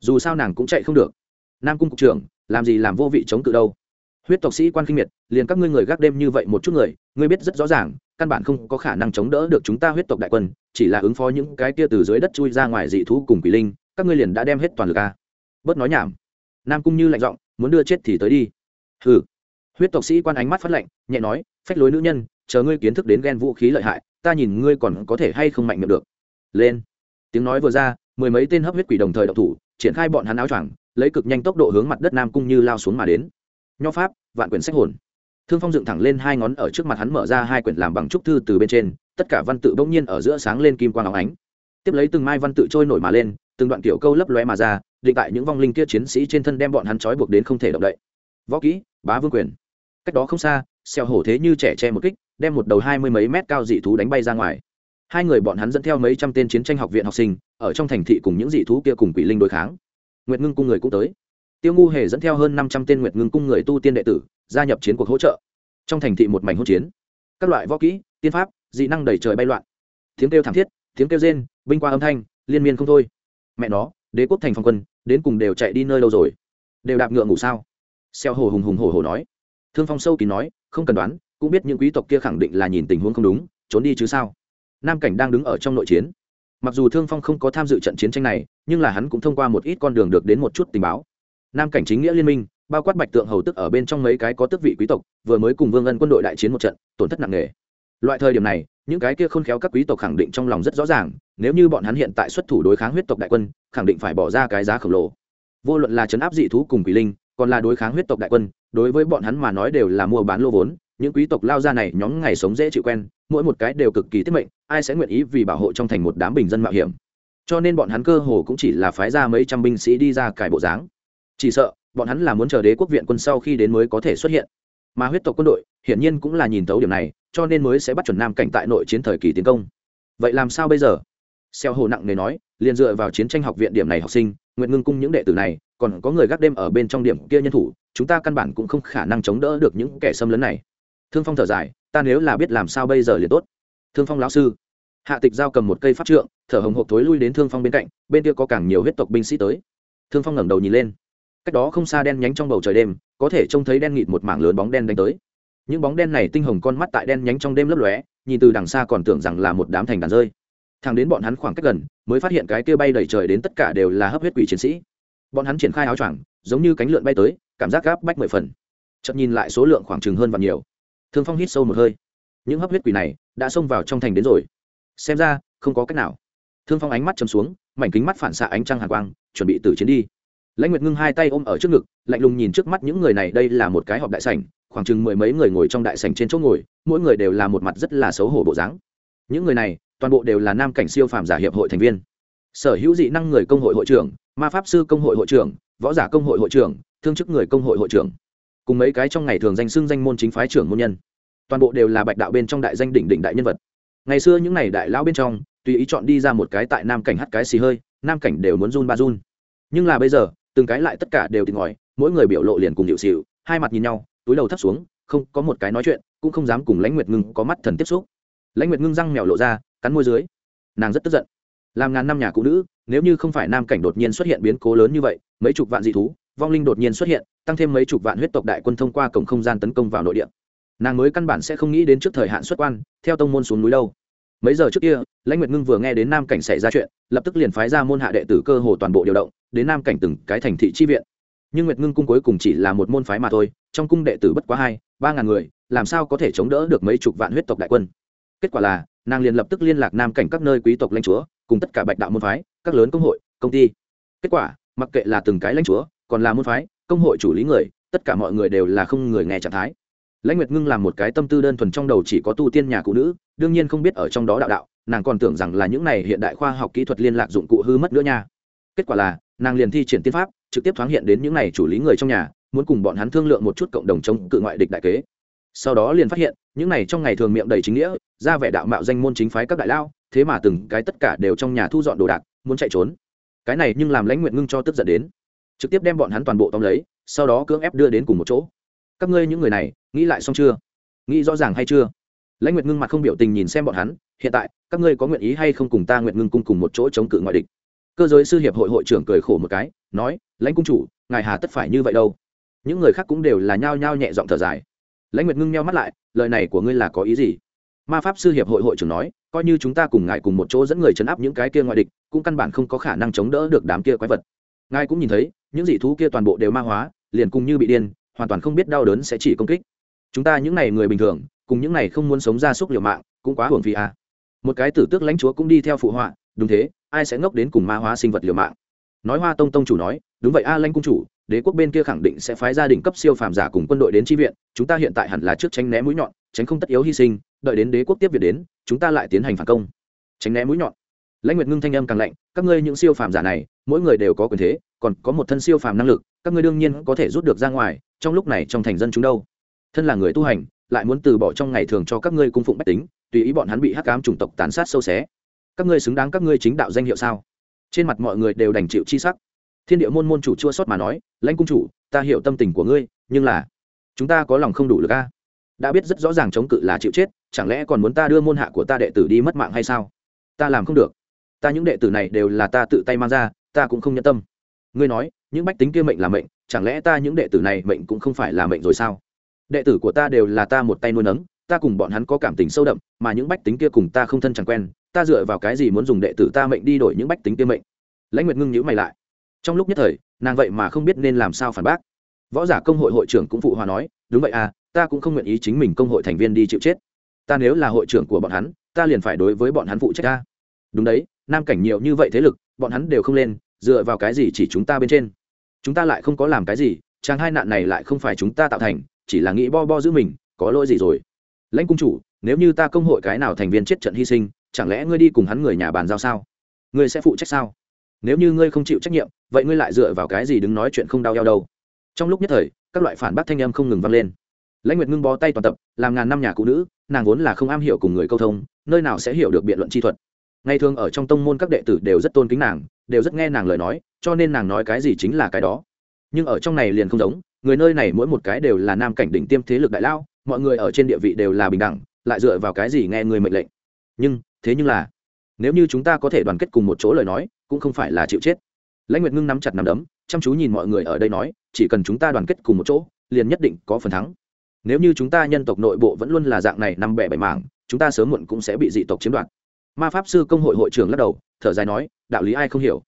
Dù sao nàng cũng chạy không được nam cung cục trưởng, làm gì làm vô vị chống cự đâu? Huyết tộc sĩ quan kinh miệt, liền các ngươi người gác đêm như vậy một chút người, ngươi biết rất rõ ràng, căn bản không có khả năng chống đỡ được chúng ta huyết tộc đại quân, chỉ là ứng phó những cái kia từ dưới đất chui ra ngoài dị thú cùng quỷ linh, các ngươi liền đã đem hết toàn lực a. Bớt nói nhảm. Nam cung như lạnh giọng, muốn đưa chết thì tới đi. Hừ. Huyết tộc sĩ quan ánh mắt phát lạnh, nhẹ nói, phách lối nữ nhân, chờ ngươi kiến thức đến ghen vũ khí lợi hại, ta nhìn ngươi còn có thể hay không mạnh miệng được. Lên. Tiếng nói vừa ra, mười mấy tên hấp huyết quỷ đồng thời độc thủ, triển khai bọn hắn áo choàng lấy cực nhanh tốc độ hướng mặt đất nam cung như lao xuống mà đến. Nho pháp, vạn quyển sách hồn. Thương phong dựng thẳng lên hai ngón ở trước mặt hắn mở ra hai quyển làm bằng trúc thư từ bên trên, tất cả văn tự bỗng nhiên ở giữa sáng lên kim quang óng ánh. Tiếp lấy từng mai văn tự trôi nổi mà lên, từng đoạn kiểu câu lấp lóe mà ra, định tại những vong linh kia chiến sĩ trên thân đem bọn hắn trói buộc đến không thể động đậy. Võ kỹ, bá vương quyền. Cách đó không xa xeo hổ thế như trẻ che một kích, đem một đầu hai mươi mấy mét cao dị thú đánh bay ra ngoài. Hai người bọn hắn dẫn theo mấy trăm tên chiến tranh học viện học sinh, ở trong thành thị cùng những dị thú kia cùng quỷ linh đối kháng nguyệt ngưng cung người cũng tới. Tiêu ngu hề dẫn theo hơn năm trăm tên nguyệt ngưng cung người tu tiên đệ tử, gia nhập chiến cuộc hỗ trợ. Trong thành thị một mảnh hỗn chiến. Các loại võ kỹ, tiên pháp, dị năng đầy trời bay loạn. Tiếng kêu thảm thiết, tiếng kêu rên, binh qua âm thanh, liên miên không thôi. Mẹ nó, đế quốc thành phòng quân, đến cùng đều chạy đi nơi đâu rồi? Đều đạp ngựa ngủ sao? Xeo hồ hùng hùng hồ hồ nói. Thương phong sâu kín nói, không cần đoán, cũng biết những quý tộc kia khẳng định là nhìn tình huống không đúng, trốn đi chứ sao? Nam cảnh đang đứng ở trong nội chiến. Mặc dù thương phong không có tham dự trận chiến tranh này nhưng là hắn cũng thông qua một ít con đường được đến một chút tình báo. Nam cảnh chính nghĩa liên minh, bao quát bạch tượng hầu tức ở bên trong mấy cái có tước vị quý tộc, vừa mới cùng vương ân quân đội đại chiến một trận, tổn thất nặng nề. Loại thời điểm này, những cái kia khôn khéo các quý tộc khẳng định trong lòng rất rõ ràng, nếu như bọn hắn hiện tại xuất thủ đối kháng huyết tộc đại quân, khẳng định phải bỏ ra cái giá khổng lồ. Vô luận là chấn áp dị thú cùng quỷ linh, còn là đối kháng huyết tộc đại quân, đối với bọn hắn mà nói đều là mua bán lô vốn, những quý tộc lao ra này nhóm ngày sống dễ chịu quen, mỗi một cái đều cực kỳ tiết mệnh, ai sẽ nguyện ý vì bảo hộ trong thành một đám bình dân mạo hiểm? Cho nên bọn hắn cơ hồ cũng chỉ là phái ra mấy trăm binh sĩ đi ra cải bộ dáng. Chỉ sợ, bọn hắn là muốn chờ đế quốc viện quân sau khi đến mới có thể xuất hiện. Mà huyết tộc quân đội, hiển nhiên cũng là nhìn thấu điểm này, cho nên mới sẽ bắt chuẩn nam cảnh tại nội chiến thời kỳ tiến công. Vậy làm sao bây giờ? Xeo hồ nặng nề nói, liền dựa vào chiến tranh học viện điểm này học sinh nguyện ngưng cung những đệ tử này, còn có người gác đêm ở bên trong điểm kia nhân thủ, chúng ta căn bản cũng không khả năng chống đỡ được những kẻ xâm lấn này. Thương phong thở dài, ta nếu là biết làm sao bây giờ liền tốt. Thương phong lão sư, hạ tịch giao cầm một cây pháp trượng thở hồng hộc thối lui đến thương phong bên cạnh, bên kia có càng nhiều huyết tộc binh sĩ tới. Thương phong ngẩng đầu nhìn lên. Cách đó không xa đen nhánh trong bầu trời đêm, có thể trông thấy đen nghịt một mảng lớn bóng đen đánh tới. Những bóng đen này tinh hồng con mắt tại đen nhánh trong đêm lấp lóe, nhìn từ đằng xa còn tưởng rằng là một đám thành đàn rơi. Thằng đến bọn hắn khoảng cách gần, mới phát hiện cái kia bay đầy trời đến tất cả đều là hấp huyết quỷ chiến sĩ. Bọn hắn triển khai áo choàng, giống như cánh lượn bay tới, cảm giác gáp bách mười phần. Chậm nhìn lại số lượng khoảng chừng hơn và nhiều. Thương phong hít sâu một hơi. Những hấp huyết quỷ này đã xông vào trong thành đến rồi. Xem ra, không có cách nào thương phong ánh mắt chầm xuống, mảnh kính mắt phản xạ ánh trăng hàng quang, chuẩn bị từ chiến đi. Lãnh nguyệt ngưng hai tay ôm ở trước ngực, lạnh lùng nhìn trước mắt những người này, đây là một cái họp đại sảnh, khoảng chừng mười mấy người ngồi trong đại sảnh trên chỗ ngồi, mỗi người đều là một mặt rất là xấu hổ bộ dáng. Những người này, toàn bộ đều là nam cảnh siêu phàm giả hiệp hội thành viên. Sở hữu dị năng người công hội hội trưởng, ma pháp sư công hội hội trưởng, võ giả công hội hội trưởng, thương chức người công hội hội trưởng. Cùng mấy cái trong ngày thường danh xưng danh môn chính phái trưởng môn nhân. Toàn bộ đều là bạch đạo bên trong đại danh đỉnh đỉnh đại nhân vật. Ngày xưa những ngày đại lão bên trong tùy ý chọn đi ra một cái tại nam cảnh hắt cái xì hơi, nam cảnh đều muốn run ba run. Nhưng là bây giờ, từng cái lại tất cả đều tìm ngòi mỗi người biểu lộ liền cùng hiệu xịu hai mặt nhìn nhau, túi đầu thấp xuống, không có một cái nói chuyện, cũng không dám cùng lãnh nguyệt ngưng có mắt thần tiếp xúc. Lãnh nguyệt ngưng răng mèo lộ ra, cắn môi dưới. Nàng rất tức giận. Làm ngàn năm nhà cụ nữ, nếu như không phải nam cảnh đột nhiên xuất hiện biến cố lớn như vậy, mấy chục vạn dị thú, vong linh đột nhiên xuất hiện, tăng thêm mấy chục vạn huyết tộc đại quân thông qua cổng không gian tấn công vào nội địa. Nàng mới căn bản sẽ không nghĩ đến trước thời hạn xuất quan, theo tông môn xuống núi đâu mấy giờ trước kia, lãnh nguyệt ngưng vừa nghe đến nam cảnh xảy ra chuyện, lập tức liền phái ra môn hạ đệ tử cơ hồ toàn bộ điều động, đến nam cảnh từng cái thành thị chi viện. Nhưng nguyệt ngưng cung cuối cùng chỉ là một môn phái mà thôi, trong cung đệ tử bất quá hai, ba ngàn người, làm sao có thể chống đỡ được mấy chục vạn huyết tộc đại quân? Kết quả là, nàng liền lập tức liên lạc nam cảnh các nơi quý tộc lãnh chúa, cùng tất cả bạch đạo môn phái, các lớn công hội, công ty. Kết quả, mặc kệ là từng cái lãnh chúa, còn là môn phái, công hội chủ lý người, tất cả mọi người đều là không người nghe trạng thái lãnh nguyệt ngưng làm một cái tâm tư đơn thuần trong đầu chỉ có tu tiên nhà cụ nữ, đương nhiên không biết ở trong đó đạo đạo, nàng còn tưởng rằng là những này hiện đại khoa học kỹ thuật liên lạc dụng cụ hư mất nữa nha. Kết quả là, nàng liền thi triển tiên pháp, trực tiếp thoáng hiện đến những này chủ lý người trong nhà, muốn cùng bọn hắn thương lượng một chút cộng đồng chống cự ngoại địch đại kế. Sau đó liền phát hiện, những này trong ngày thường miệng đầy chính nghĩa, ra vẻ đạo mạo danh môn chính phái các đại lao, thế mà từng cái tất cả đều trong nhà thu dọn đồ đạc, muốn chạy trốn. Cái này nhưng làm lãnh nguyện ngưng cho tức giận đến. Trực tiếp đem bọn hắn toàn bộ tóm lấy, sau đó cưỡng ép đưa đến cùng một chỗ các ngươi những người này, nghĩ lại xong chưa? Nghĩ rõ ràng hay chưa? Lãnh nguyệt ngưng mặt không biểu tình nhìn xem bọn hắn, hiện tại, các ngươi có nguyện ý hay không cùng ta nguyện ngưng cung cùng một chỗ chống cự ngoại địch? Cơ giới sư hiệp hội hội trưởng cười khổ một cái, nói, lãnh cung chủ, ngài hà tất phải như vậy đâu. Những người khác cũng đều là nhao nhao nhẹ giọng thở dài. Lãnh nguyệt ngưng nheo mắt lại, lời này của ngươi là có ý gì? Ma pháp sư hiệp hội hội trưởng nói, coi như chúng ta cùng ngài cùng một chỗ dẫn người chấn áp những cái kia ngoại địch, cũng căn bản không có khả năng chống đỡ được đám kia quái vật. Ngài cũng nhìn thấy, những dị thú kia toàn bộ đều ma hóa, liền cùng như bị điên hoàn toàn không biết đau đớn sẽ chỉ công kích. Chúng ta những n à y người bình thường, cùng những n à y không muốn sống ra súc liều mạng, cũng quá hưởng vì à. một cái tử tước lãnh chúa cũng đi theo phụ họa, đúng thế, ai sẽ ngốc đến cùng ma hóa sinh vật liều mạng? Nói hoa tông tông chủ nói, đúng vậy a lanh cung chủ, đế quốc bên kia khẳng định sẽ phái gia đình cấp siêu phàm giả cùng quân đội đến tri viện, chúng ta hiện tại hẳn là trước tránh né mũi nhọn, tránh không tất yếu hy sinh, đợi đến đế quốc tiếp viện đến, chúng ta lại tiến hành phản công. Tránh né mũi nhọn lãnh nguyệt ngưng thanh âm càng lạnh, các ngươi những siêu phàm giả này, mỗi người đều có quyền thế, còn có một thân siêu phàm năng lực, các ngươi đương nhiên có thể rút được ra ngoài, trong lúc này trong thành dân chúng đâu? Thân là người tu hành, lại muốn từ bỏ trong ngày thường cho các ngươi cung phụng bách tính, tùy ý bọn hắn bị hắc cám chủng tộc tàn sát sâu xé. Các ngươi xứng đáng các ngươi chính đạo danh hiệu sao? Trên mặt mọi người đều đành chịu chi sắc. Thiên địa môn môn chủ chua sót mà nói, lãnh cung chủ, ta hiểu tâm tình của ngươi, nhưng là chúng ta có lòng không đủ lực a. Đã biết rất rõ ràng chống cự là chịu chết, chẳng lẽ còn muốn ta đưa môn hạ của ta đệ tử đi mất mạng hay sao? Ta làm không được ta những đệ tử này đều là ta tự tay mang ra, ta cũng không nhân tâm. Ngươi nói, những bách tính kia mệnh là mệnh, chẳng lẽ ta những đệ tử này mệnh cũng không phải là mệnh rồi sao? Đệ tử của ta đều là ta một tay nuôi nấng, ta cùng bọn hắn có cảm tình sâu đậm, mà những bách tính kia cùng ta không thân chẳng quen, ta dựa vào cái gì muốn dùng đệ tử ta mệnh đi đổi những bách tính kia mệnh? Lãnh nguyệt ngưng nhữ mày lại. Trong lúc nhất thời, nàng vậy mà không biết nên làm sao phản bác. Võ giả công hội hội trưởng cũng phụ hòa nói, đúng vậy à ta cũng không nguyện ý chính mình công hội thành viên đi chịu chết. Ta nếu là hội trưởng của bọn hắn, ta liền phải đối với bọn hắn phụ trách ta. Đúng đấy nam cảnh nhiều như vậy thế lực, bọn hắn đều không lên, dựa vào cái gì chỉ chúng ta bên trên? Chúng ta lại không có làm cái gì, chàng hai nạn này lại không phải chúng ta tạo thành, chỉ là nghĩ bo bo giữ mình, có lỗi gì rồi? Lãnh cung chủ, nếu như ta công hội cái nào thành viên chết trận hy sinh, chẳng lẽ ngươi đi cùng hắn người nhà bàn giao sao? Ngươi sẽ phụ trách sao? Nếu như ngươi không chịu trách nhiệm, vậy ngươi lại dựa vào cái gì đứng nói chuyện không đau đau đâu? Trong lúc nhất thời, các loại phản bác thanh âm không ngừng vang lên. Lãnh nguyệt ngưng bó tay toàn tập, làm ngàn năm nhà cụ nữ, nàng vốn là không am hiểu cùng người câu thông, nơi nào sẽ hiểu được biện luận chi thuật? Ngày thường ở trong tông môn các đệ tử đều rất tôn kính nàng, đều rất nghe nàng lời nói, cho nên nàng nói cái gì chính là cái đó. Nhưng ở trong này liền không giống, người nơi này mỗi một cái đều là nam cảnh đỉnh tiêm thế lực đại lao, mọi người ở trên địa vị đều là bình đẳng, lại dựa vào cái gì nghe người mệnh lệnh. Nhưng, thế nhưng là, nếu như chúng ta có thể đoàn kết cùng một chỗ lời nói, cũng không phải là chịu chết. Lãnh nguyệt ngưng nắm chặt nắm đấm, chăm chú nhìn mọi người ở đây nói, chỉ cần chúng ta đoàn kết cùng một chỗ, liền nhất định có phần thắng. Nếu như chúng ta nhân tộc nội bộ vẫn luôn là dạng này nằm bẻ bảy mảng, chúng ta sớm muộn cũng sẽ bị dị tộc chiếm đoạt ma pháp sư công hội hội trưởng lắc đầu, thở dài nói, đạo lý ai không hiểu.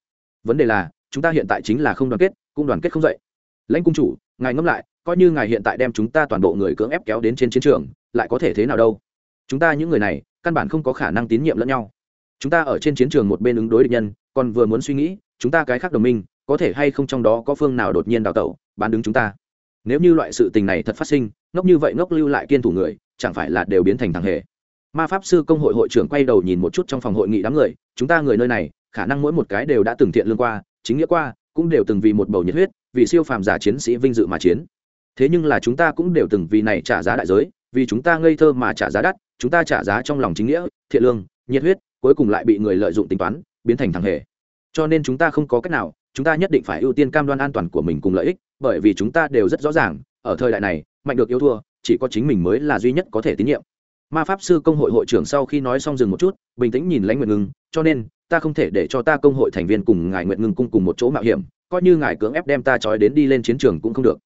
Vấn đề là, chúng ta hiện tại chính là không đoàn kết, cũng đoàn kết không dậy. Lãnh cung chủ, ngài ngẫm lại, coi như ngài hiện tại đem chúng ta toàn bộ người cưỡng ép kéo đến trên chiến trường, lại có thể thế nào đâu? Chúng ta những người này, căn bản không có khả năng tín nhiệm lẫn nhau. Chúng ta ở trên chiến trường một bên ứng đối địch nhân, còn vừa muốn suy nghĩ, chúng ta cái khác đồng minh, có thể hay không trong đó có phương nào đột nhiên đào tẩu, bán đứng chúng ta? Nếu như loại sự tình này thật phát sinh, ngốc như vậy ngốc lưu lại kiên thủ người, chẳng phải là đều biến thành thằng hề? Ma pháp sư công hội hội trưởng quay đầu nhìn một chút trong phòng hội nghị đám người, chúng ta người nơi này, khả năng mỗi một cái đều đã từng thiện lương qua, chính nghĩa qua, cũng đều từng vì một bầu nhiệt huyết, vì siêu phàm giả chiến sĩ vinh dự mà chiến. Thế nhưng là chúng ta cũng đều từng vì này trả giá đại giới, vì chúng ta ngây thơ mà trả giá đắt, chúng ta trả giá trong lòng chính nghĩa, thiện lương, nhiệt huyết, cuối cùng lại bị người lợi dụng tính toán, biến thành thằng hề. Cho nên chúng ta không có cách nào, chúng ta nhất định phải ưu tiên cam đoan an toàn của mình cùng lợi ích, bởi vì chúng ta đều rất rõ ràng, ở thời đại này, mạnh được yêu thua, chỉ có chính mình mới là duy nhất có thể tín nhiệm ma pháp sư công hội hội trưởng sau khi nói xong dừng một chút, bình tĩnh nhìn lãnh nguyện ngưng, cho nên, ta không thể để cho ta công hội thành viên cùng ngài nguyện ngưng cung cùng một chỗ mạo hiểm, coi như ngài cưỡng ép đem ta trói đến đi lên chiến trường cũng không được.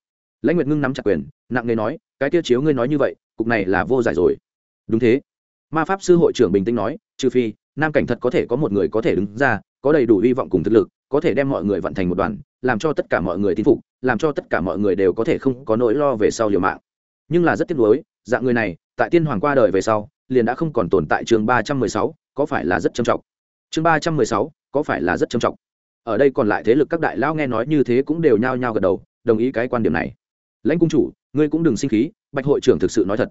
Lãnh nguyện ngưng nắm chặt quyền, nặng nề nói, cái tiêu chiếu ngươi nói như vậy, cục này là vô giải rồi. Đúng thế. Ma pháp sư hội trưởng bình tĩnh nói, trừ phi, nam cảnh thật có thể có một người có thể đứng ra, có đầy đủ hy vọng cùng thực lực, có thể đem mọi người vận thành một đoàn, làm cho tất cả mọi người tin phục, làm cho tất cả mọi người đều có thể không có nỗi lo về sau liều mạng. Nhưng là rất tiếc nuối, dạng người này tại tiên hoàng qua đời về sau, liền đã không còn tồn tại chương ba trăm mười sáu, có phải là rất trầm trọng? Chương ba trăm mười sáu, có phải là rất trầm trọng? Ở đây còn lại thế lực các đại lao nghe nói như thế cũng đều nhao nhao gật đầu, đồng ý cái quan điểm này. Lãnh cung chủ, ngươi cũng đừng sinh khí, bạch hội trưởng thực sự nói thật.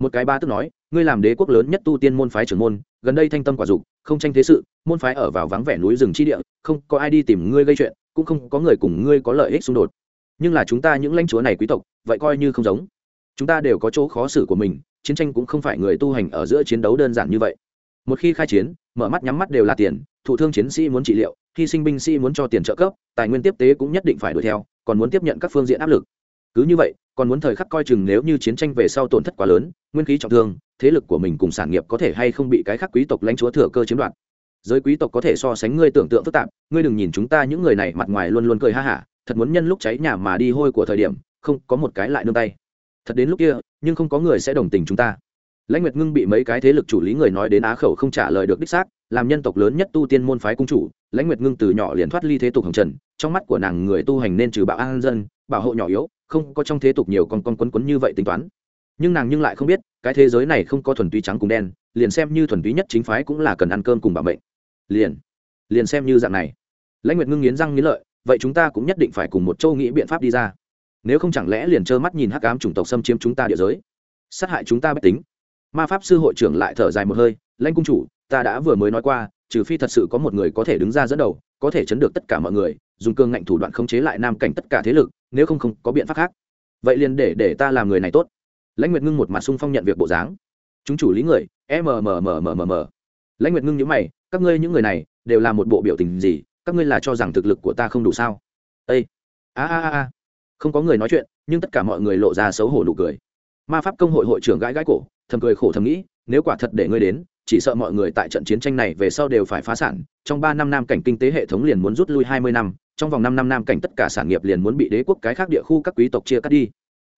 Một cái ba tức nói, ngươi làm đế quốc lớn nhất tu tiên môn phái trưởng môn, gần đây thanh tâm quả dục, không tranh thế sự, môn phái ở vào vắng vẻ núi rừng chi địa, không có ai đi tìm ngươi gây chuyện, cũng không có người cùng ngươi có lợi ích xung đột. Nhưng là chúng ta những lãnh chúa này quý tộc, vậy coi như không giống. Chúng ta đều có chỗ khó xử của mình chiến tranh cũng không phải người tu hành ở giữa chiến đấu đơn giản như vậy. Một khi khai chiến, mở mắt nhắm mắt đều là tiền, thụ thương chiến sĩ muốn trị liệu, hy sinh binh sĩ muốn cho tiền trợ cấp, tài nguyên tiếp tế cũng nhất định phải đuổi theo, còn muốn tiếp nhận các phương diện áp lực. Cứ như vậy, còn muốn thời khắc coi chừng nếu như chiến tranh về sau tổn thất quá lớn, nguyên khí trọng thương, thế lực của mình cùng sản nghiệp có thể hay không bị cái khác quý tộc lãnh chúa thừa cơ chiếm đoạt. Giới quý tộc có thể so sánh ngươi tưởng tượng phức tạp, ngươi đừng nhìn chúng ta những người này mặt ngoài luôn luôn cười ha hả, thật muốn nhân lúc cháy nhà mà đi hôi của thời điểm, không có một cái lại nương tay. Thật đến lúc kia nhưng không có người sẽ đồng tình chúng ta. Lãnh nguyệt ngưng bị mấy cái thế lực chủ lý người nói đến á khẩu không trả lời được đích xác, làm nhân tộc lớn nhất tu tiên môn phái cung chủ, lãnh nguyệt ngưng từ nhỏ liền thoát ly thế tục hồng trần, trong mắt của nàng người tu hành nên trừ bạo an dân, bảo hộ nhỏ yếu, không có trong thế tục nhiều con con quấn quấn như vậy tính toán. Nhưng nàng nhưng lại không biết, cái thế giới này không có thuần túy trắng cùng đen, liền xem như thuần túy nhất chính phái cũng là cần ăn cơm cùng bảo mệnh. Liền liền xem như dạng này. Lãnh nguyệt ngưng nghiến răng nghiến lợi, vậy chúng ta cũng nhất định phải cùng một châu nghĩ biện pháp đi ra nếu không chẳng lẽ liền trơ mắt nhìn hắc ám chủng tộc xâm chiếm chúng ta địa giới? Sát hại chúng ta bất tính. Ma pháp sư hội trưởng lại thở dài một hơi, lãnh cung chủ, ta đã vừa mới nói qua, trừ phi thật sự có một người có thể đứng ra dẫn đầu, có thể chấn được tất cả mọi người, dùng cương ngạnh thủ đoạn khống chế lại nam cảnh tất cả thế lực, nếu không không có biện pháp khác. Vậy liền để để ta làm người này tốt. Lãnh nguyệt ngưng một mặt sung phong nhận việc bộ dáng. Chúng chủ lý người mmmmm lãnh nguyệt ngưng nhữ mày, các ngươi những người này đều là một bộ biểu tình gì? Các ngươi là cho rằng thực lực của ta không đủ sao? Â a a a không có người nói chuyện, nhưng tất cả mọi người lộ ra xấu hổ nụ cười. Ma pháp công hội hội trưởng gãi gãi cổ, thầm cười khổ thầm nghĩ, nếu quả thật để ngươi đến, chỉ sợ mọi người tại trận chiến tranh này về sau đều phải phá sản. Trong ba năm nam cảnh kinh tế hệ thống liền muốn rút lui hai mươi năm, trong vòng năm năm nam cảnh tất cả sản nghiệp liền muốn bị đế quốc cái khác địa khu các quý tộc chia cắt đi.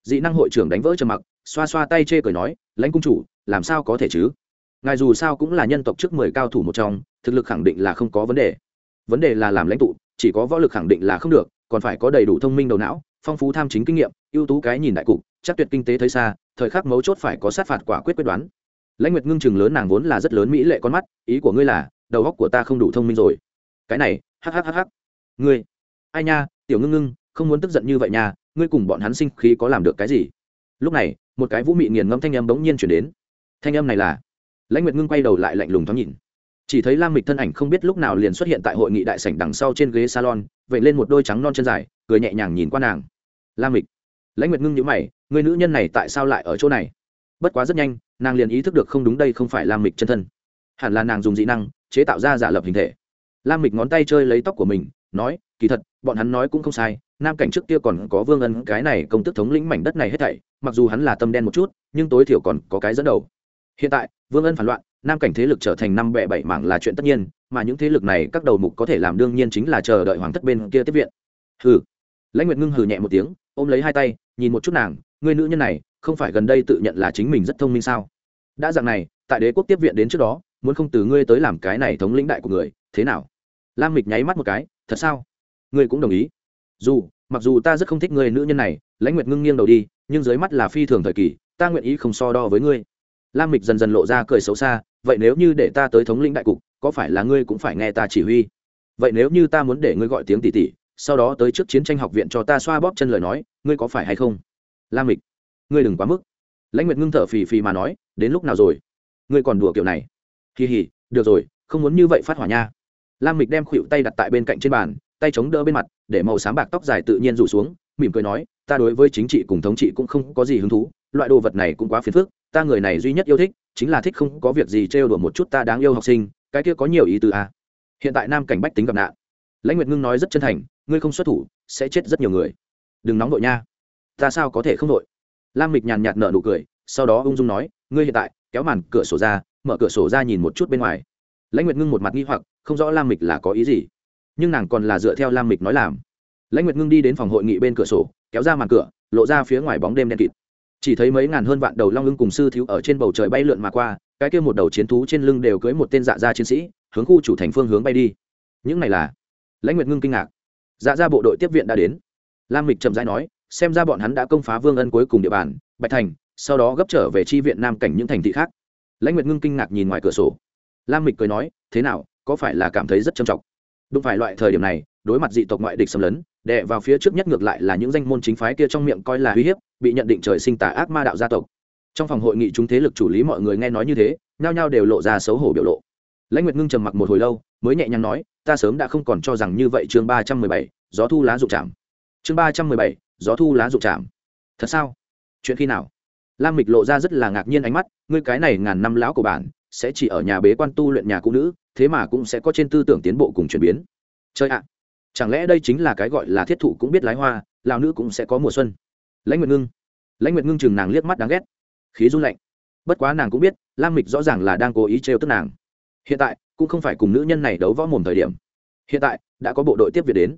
Dị năng hội trưởng đánh vỡ trầm mặc, xoa xoa tay chê cười nói, lãnh cung chủ, làm sao có thể chứ? Ngài dù sao cũng là nhân tộc trước mười cao thủ một trong, thực lực khẳng định là không có vấn đề. Vấn đề là làm lãnh tụ, chỉ có võ lực khẳng định là không được, còn phải có đầy đủ thông minh đầu não phong phú tham chính kinh nghiệm, ưu tú cái nhìn đại cục, chắc tuyệt kinh tế thấy xa, thời khắc mấu chốt phải có sát phạt quả quyết quyết đoán. Lãnh nguyệt ngưng chừng lớn nàng vốn là rất lớn mỹ lệ con mắt, ý của ngươi là, đầu óc của ta không đủ thông minh rồi. Cái này hhhh ngươi, ai nha, tiểu ngưng ngưng, không muốn tức giận như vậy nha, ngươi cùng bọn hắn sinh khí có làm được cái gì? Lúc này, một cái vũ mị nghiền ngẫm thanh âm bỗng nhiên chuyển đến. Thanh âm này là, lãnh nguyệt ngưng quay đầu lại lạnh lùng thoáng nhìn. Chỉ thấy lam mịch thân ảnh không biết lúc nào liền xuất hiện tại hội nghị đại sảnh đằng sau trên ghế salon vậy lên một đôi trắng non chân dài, cười nhẹ nhàng nhìn qua nàng lam mịch. Lãnh nguyệt ngưng nhíu mày, người nữ nhân này tại sao lại ở chỗ này? Bất quá rất nhanh, nàng liền ý thức được không đúng đây không phải lam mịch chân thân. Hẳn là nàng dùng dị năng, chế tạo ra giả lập hình thể. Lam mịch ngón tay chơi lấy tóc của mình, nói, kỳ thật, bọn hắn nói cũng không sai, nam cảnh trước kia còn có vương ân, cái này công tức thống lĩnh mảnh đất này hết thảy, mặc dù hắn là tâm đen một chút, nhưng tối thiểu còn có cái dẫn đầu. Hiện tại, vương ân phản loạn, nam cảnh thế lực trở thành năm bẹ bảy mảng là chuyện tất nhiên, mà những thế lực này các đầu mục có thể làm đương nhiên chính là chờ đợi hoàng thất bên kia tiếp viện. Hừ. Lãnh nguyệt ngưng hừ nhẹ một tiếng ôm lấy hai tay, nhìn một chút nàng người nữ nhân này, không phải gần đây tự nhận là chính mình rất thông minh sao? Đã dạng này, tại đế quốc tiếp viện đến trước đó, muốn không từ ngươi tới làm cái này thống lĩnh đại của người, thế nào? Lam mịch nháy mắt một cái, thật sao? Ngươi cũng đồng ý? Dù, mặc dù ta rất không thích người nữ nhân này, lãnh nguyệt ngưng nghiêng đầu đi, nhưng dưới mắt là phi thường thời kỳ, ta nguyện ý không so đo với ngươi. Lam mịch dần dần lộ ra cười xấu xa, vậy nếu như để ta tới thống lĩnh đại cục, có phải là ngươi cũng phải nghe ta chỉ huy? Vậy nếu như ta muốn để ngươi gọi tiếng tỷ tỷ sau đó tới trước chiến tranh học viện cho ta xoa bóp chân lời nói, ngươi có phải hay không? Lam mịch ngươi đừng quá mức. Lãnh nguyệt ngưng thở phì phì mà nói, đến lúc nào rồi? Ngươi còn đùa kiểu này. Kỳ hỉ được rồi, không muốn như vậy phát hỏa nha. Lam mịch đem khuỵu tay đặt tại bên cạnh trên bàn, tay chống đỡ bên mặt, để màu sáng bạc tóc dài tự nhiên rủ xuống, mỉm cười nói, ta đối với chính trị cùng thống trị cũng không có gì hứng thú, loại đồ vật này cũng quá phiền phức, ta người này duy nhất yêu thích, chính là thích không có việc gì trêu đùa một chút ta đáng yêu học sinh, cái kia có nhiều ý tứ à. hiện tại nam cảnh bách tính gặp nạn. Lãnh nguyệt ngưng nói rất chân thành ngươi không xuất thủ, sẽ chết rất nhiều người. Đừng nóng vội nha. Ta sao có thể không vội? Lam mịch nhàn nhạt nở nụ cười, sau đó ung dung nói, ngươi hiện tại, kéo màn cửa sổ ra, mở cửa sổ ra nhìn một chút bên ngoài. Lãnh nguyệt ngưng một mặt nghi hoặc, không rõ lam mịch là có ý gì. Nhưng nàng còn là dựa theo lam mịch nói làm. Lãnh nguyệt ngưng đi đến phòng hội nghị bên cửa sổ, kéo ra màn cửa, lộ ra phía ngoài bóng đêm đen kịt. Chỉ thấy mấy ngàn hơn vạn đầu long ưng cùng sư thiếu ở trên bầu trời bay lượn mà qua, cái kia một đầu chiến thú trên lưng đều cưới một tên dạ gia chiến sĩ, hướng khu chủ thành phương hướng bay đi. Những này là? Lãnh nguyệt ngưng kinh ngạc dạ gia bộ đội tiếp viện đã đến. Lam mịch chậm rãi nói, xem ra bọn hắn đã công phá vương ân cuối cùng địa bàn, bạch thành, sau đó gấp trở về chi viện nam cảnh những thành thị khác. Lãnh nguyệt ngưng kinh ngạc nhìn ngoài cửa sổ. Lam mịch cười nói, thế nào, có phải là cảm thấy rất trầm trọng? Đúng phải loại thời điểm này, đối mặt dị tộc ngoại địch xâm lấn, đè vào phía trước nhất ngược lại là những danh môn chính phái kia trong miệng coi là uy hiếp, bị nhận định trời sinh tà ác ma đạo gia tộc. Trong phòng hội nghị chúng thế lực chủ lý mọi người nghe nói như thế, nhao nhao đều lộ ra xấu hổ biểu lộ lãnh nguyệt ngưng trầm mặc một hồi lâu, mới nhẹ nhàng nói, ta sớm đã không còn cho rằng như vậy chương ba trăm mười bảy, gió thu lá rụng chạm. Chương ba trăm mười bảy, gió thu lá rụng chạm. Thật sao? Chuyện khi nào? Lam mịch lộ ra rất là ngạc nhiên ánh mắt, ngươi cái này ngàn năm lão của bản sẽ chỉ ở nhà bế quan tu luyện nhà cũ nữ, thế mà cũng sẽ có trên tư tưởng tiến bộ cùng chuyển biến. Chơi ạ! Chẳng lẽ đây chính là cái gọi là thiết thụ cũng biết lái hoa lào nữ cũng sẽ có mùa xuân? Lãnh nguyệt ngưng. Lãnh nguyệt ngưng chừng nàng liếc mắt đáng ghét. Khí run lạnh. Bất quá nàng cũng biết, lam mịch rõ ràng là đang cố ý trêu tức nàng hiện tại, cũng không phải cùng nữ nhân này đấu võ mồm thời điểm. Hiện tại, đã có bộ đội tiếp việt đến.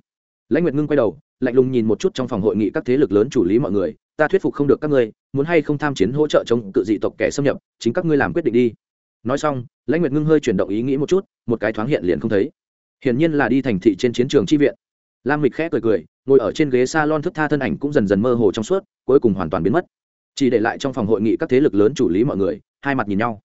Lãnh nguyệt ngưng quay đầu, lạnh lùng nhìn một chút trong phòng hội nghị các thế lực lớn chủ lý mọi người, ta thuyết phục không được các ngươi, muốn hay không tham chiến hỗ trợ chống cự dị tộc kẻ xâm nhập, chính các ngươi làm quyết định đi. Nói xong, lãnh nguyệt ngưng hơi chuyển động ý nghĩ một chút, một cái thoáng hiện liền không thấy. Hiển nhiên là đi thành thị trên chiến trường chi viện. Lam mịch khẽ cười cười, ngồi ở trên ghế s a lon thức tha thân ảnh cũng dần dần mơ hồ trong suốt, cuối cùng hoàn toàn biến mất. Chỉ để lại trong phòng hội nghị các thế lực lớn chủ lý mọi người, hai mặt nhìn nhau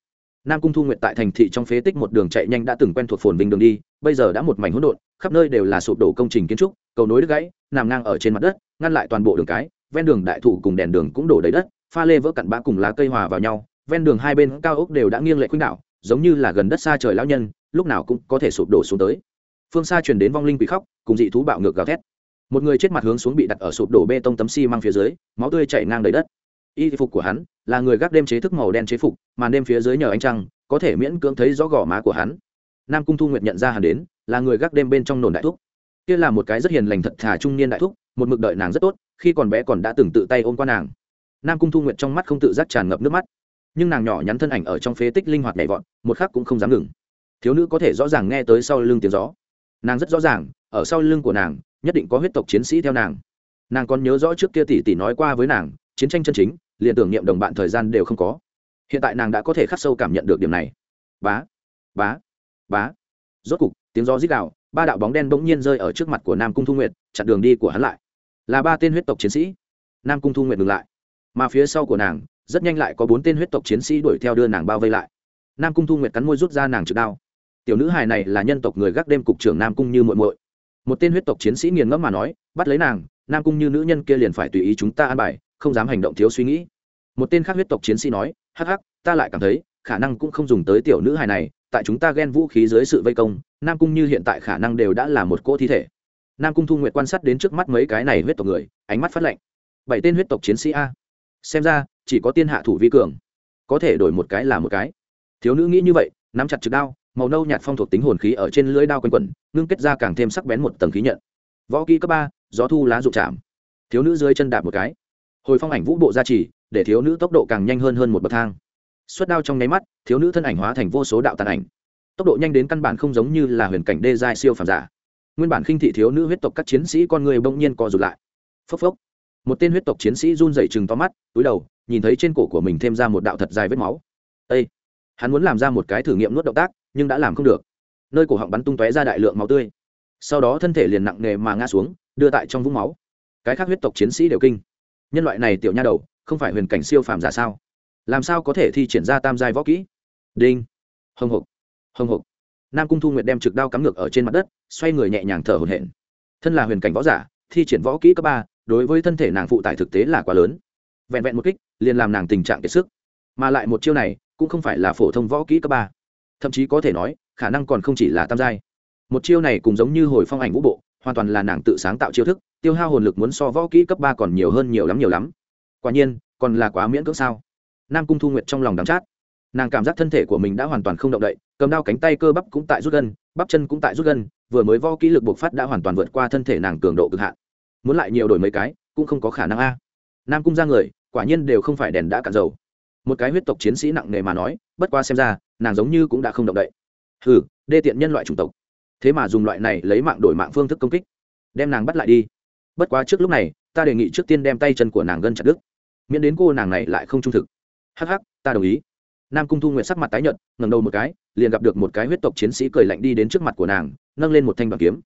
nam cung thu nguyện tại thành thị trong phế tích một đường chạy nhanh đã từng quen thuộc phồn vinh đường đi, bây giờ đã một mảnh hỗn độn, khắp nơi đều là sụp đổ công trình kiến trúc, cầu nối đứt gãy, nằm ngang ở trên mặt đất, ngăn lại toàn bộ đường cái, ven đường đại thụ cùng đèn đường cũng đổ đầy đất, pha lê vỡ cặn bã cùng lá cây hòa vào nhau, ven đường hai bên cao ốc đều đã nghiêng lệ khuynh đảo, giống như là gần đất xa trời lão nhân, lúc nào cũng có thể sụp đổ xuống tới. Phương xa truyền đến vong linh quỷ khóc, cùng dị thú bạo ngược gào thét. Một người chết mặt hướng xuống bị đặt ở sụp đổ bê tông tấm xi măng phía dưới, máu tươi chảy ngang đầy đất y phục của hắn là người gác đêm chế thức màu đen chế phục màn đêm phía dưới nhờ ánh trăng, có thể miễn cưỡng thấy rõ gò má của hắn. Nam cung thu nguyệt nhận ra hắn đến, là người gác đêm bên trong nồn đại thúc. Kia là một cái rất hiền lành thật thà trung niên đại thúc, một mực đợi nàng rất tốt, khi còn bé còn đã từng tự tay ôm qua nàng. Nam cung thu nguyệt trong mắt không tự giác tràn ngập nước mắt. Nhưng nàng nhỏ nhắn thân ảnh ở trong phế tích linh hoạt nhảy vọt, một khắc cũng không dám ngừng. Thiếu nữ có thể rõ ràng nghe tới sau lưng tiếng gió. Nàng rất rõ ràng, ở sau lưng của nàng, nhất định có huyết tộc chiến sĩ theo nàng. Nàng còn nhớ rõ trước kia tỷ tỷ nói qua với nàng, chiến tranh chân chính liền tưởng niệm đồng bạn thời gian đều không có. Hiện tại nàng đã có thể khắc sâu cảm nhận được điểm này. Bá bá bá. Rốt cục, tiếng gió rít đạo ba đạo bóng đen bỗng nhiên rơi ở trước mặt của nam cung thu nguyệt, chặn đường đi của hắn lại. Là ba tên huyết tộc chiến sĩ. Nam cung thu nguyệt ngừng lại. Mà phía sau của nàng, rất nhanh lại có bốn tên huyết tộc chiến sĩ đuổi theo đưa nàng bao vây lại. Nam cung thu nguyệt cắn môi rút ra nàng trực đao. Tiểu nữ hài này là nhân tộc người gác đêm cục trưởng nam cung như muội muội. Một tên huyết tộc chiến sĩ nghiền ngẫm mà nói, bắt lấy nàng, nam cung như nữ nhân kia liền phải tùy ý chúng ta an bài không dám hành động thiếu suy nghĩ. Một tên khác huyết tộc chiến sĩ nói, hắc hắc, ta lại cảm thấy, khả năng cũng không dùng tới tiểu nữ hài này, tại chúng ta ghen vũ khí dưới sự vây công, nam cung như hiện tại khả năng đều đã là một cỗ thi thể. Nam cung thu nguyệt quan sát đến trước mắt mấy cái này huyết tộc người, ánh mắt phát lạnh. Bảy tên huyết tộc chiến sĩ a? Xem ra, chỉ có tiên hạ thủ vi cường, có thể đổi một cái là một cái. Thiếu nữ nghĩ như vậy, nắm chặt trực đao, màu nâu nhạt phong thuộc tính hồn khí ở trên lưỡi đao quanh quẩn, ngưng kết ra càng thêm sắc bén một tầng khí nhận. Võ kỹ cấp ba, gió thu lá rụng chạm. Thiếu nữ dưới chân đạp một cái hồi phong ảnh vũ bộ gia trì, để thiếu nữ tốc độ càng nhanh hơn hơn một bậc thang. Xuất đao trong nháy mắt, thiếu nữ thân ảnh hóa thành vô số đạo tàn ảnh. Tốc độ nhanh đến căn bản không giống như là huyền cảnh đê giai siêu phàm giả. Nguyên bản khinh thị thiếu nữ huyết tộc các chiến sĩ con người bỗng nhiên co rụt lại. Phốc phốc. Một tên huyết tộc chiến sĩ run dậy chừng to mắt, túi đầu, nhìn thấy trên cổ của mình thêm ra một đạo thật dài vết máu. Â hắn muốn làm ra một cái thử nghiệm nuốt động tác, nhưng đã làm không được. Nơi cổ họng bắn tung tóe ra đại lượng máu tươi. Sau đó thân thể liền nặng nề mà ngã xuống, đưa tại trong vũng máu. Cái khác huyết tộc chiến sĩ đều kinh nhân loại này tiểu nha đầu, không phải huyền cảnh siêu phàm giả sao? Làm sao có thể thi triển ra tam giai võ kỹ? Đinh. Hồng hộc. Hồng hộc. Nam cung thu nguyệt đem trực đao cắm ngược ở trên mặt đất, xoay người nhẹ nhàng thở hổn hển. Thân là huyền cảnh võ giả, thi triển võ kỹ cấp ba, đối với thân thể nàng phụ tải thực tế là quá lớn. Vẹn vẹn một kích, liền làm nàng tình trạng kiệt sức. Mà lại một chiêu này, cũng không phải là phổ thông võ kỹ cấp ba. Thậm chí có thể nói, khả năng còn không chỉ là tam giai. Một chiêu này cũng giống như hồi phong ảnh vũ bộ hoàn toàn là nàng tự sáng tạo chiêu thức, tiêu hao hồn lực muốn so võ kỹ cấp ba còn nhiều hơn nhiều lắm nhiều lắm. Quả nhiên, còn là quá miễn cưỡng sao. Nam cung thu nguyệt trong lòng đắm chát. Nàng cảm giác thân thể của mình đã hoàn toàn không động đậy, cầm đao cánh tay cơ bắp cũng tại rút gân bắp chân cũng tại rút gân vừa mới vo kỹ lực bộc phát đã hoàn toàn vượt qua thân thể nàng cường độ cực hạn. Muốn lại nhiều đổi mấy cái, cũng không có khả năng a. Nam cung ra người, quả nhiên đều không phải đèn đã cạn dầu. Một cái huyết tộc chiến sĩ nặng nề mà nói, bất qua xem ra, nàng giống như cũng đã không động đậy. Hừ, đê tiện nhân loại chủng tộc thế mà dùng loại này lấy mạng đổi mạng phương thức công kích, đem nàng bắt lại đi. Bất quá trước lúc này, ta đề nghị trước tiên đem tay chân của nàng gân chặt đứt, miễn đến cô nàng này lại không trung thực. Hắc hắc, ta đồng ý. Nam cung thu nguyện sắc mặt tái nhợt ngầm đầu một cái, liền gặp được một cái huyết tộc chiến sĩ cười lạnh đi đến trước mặt của nàng, nâng lên một thanh bằng kiếm.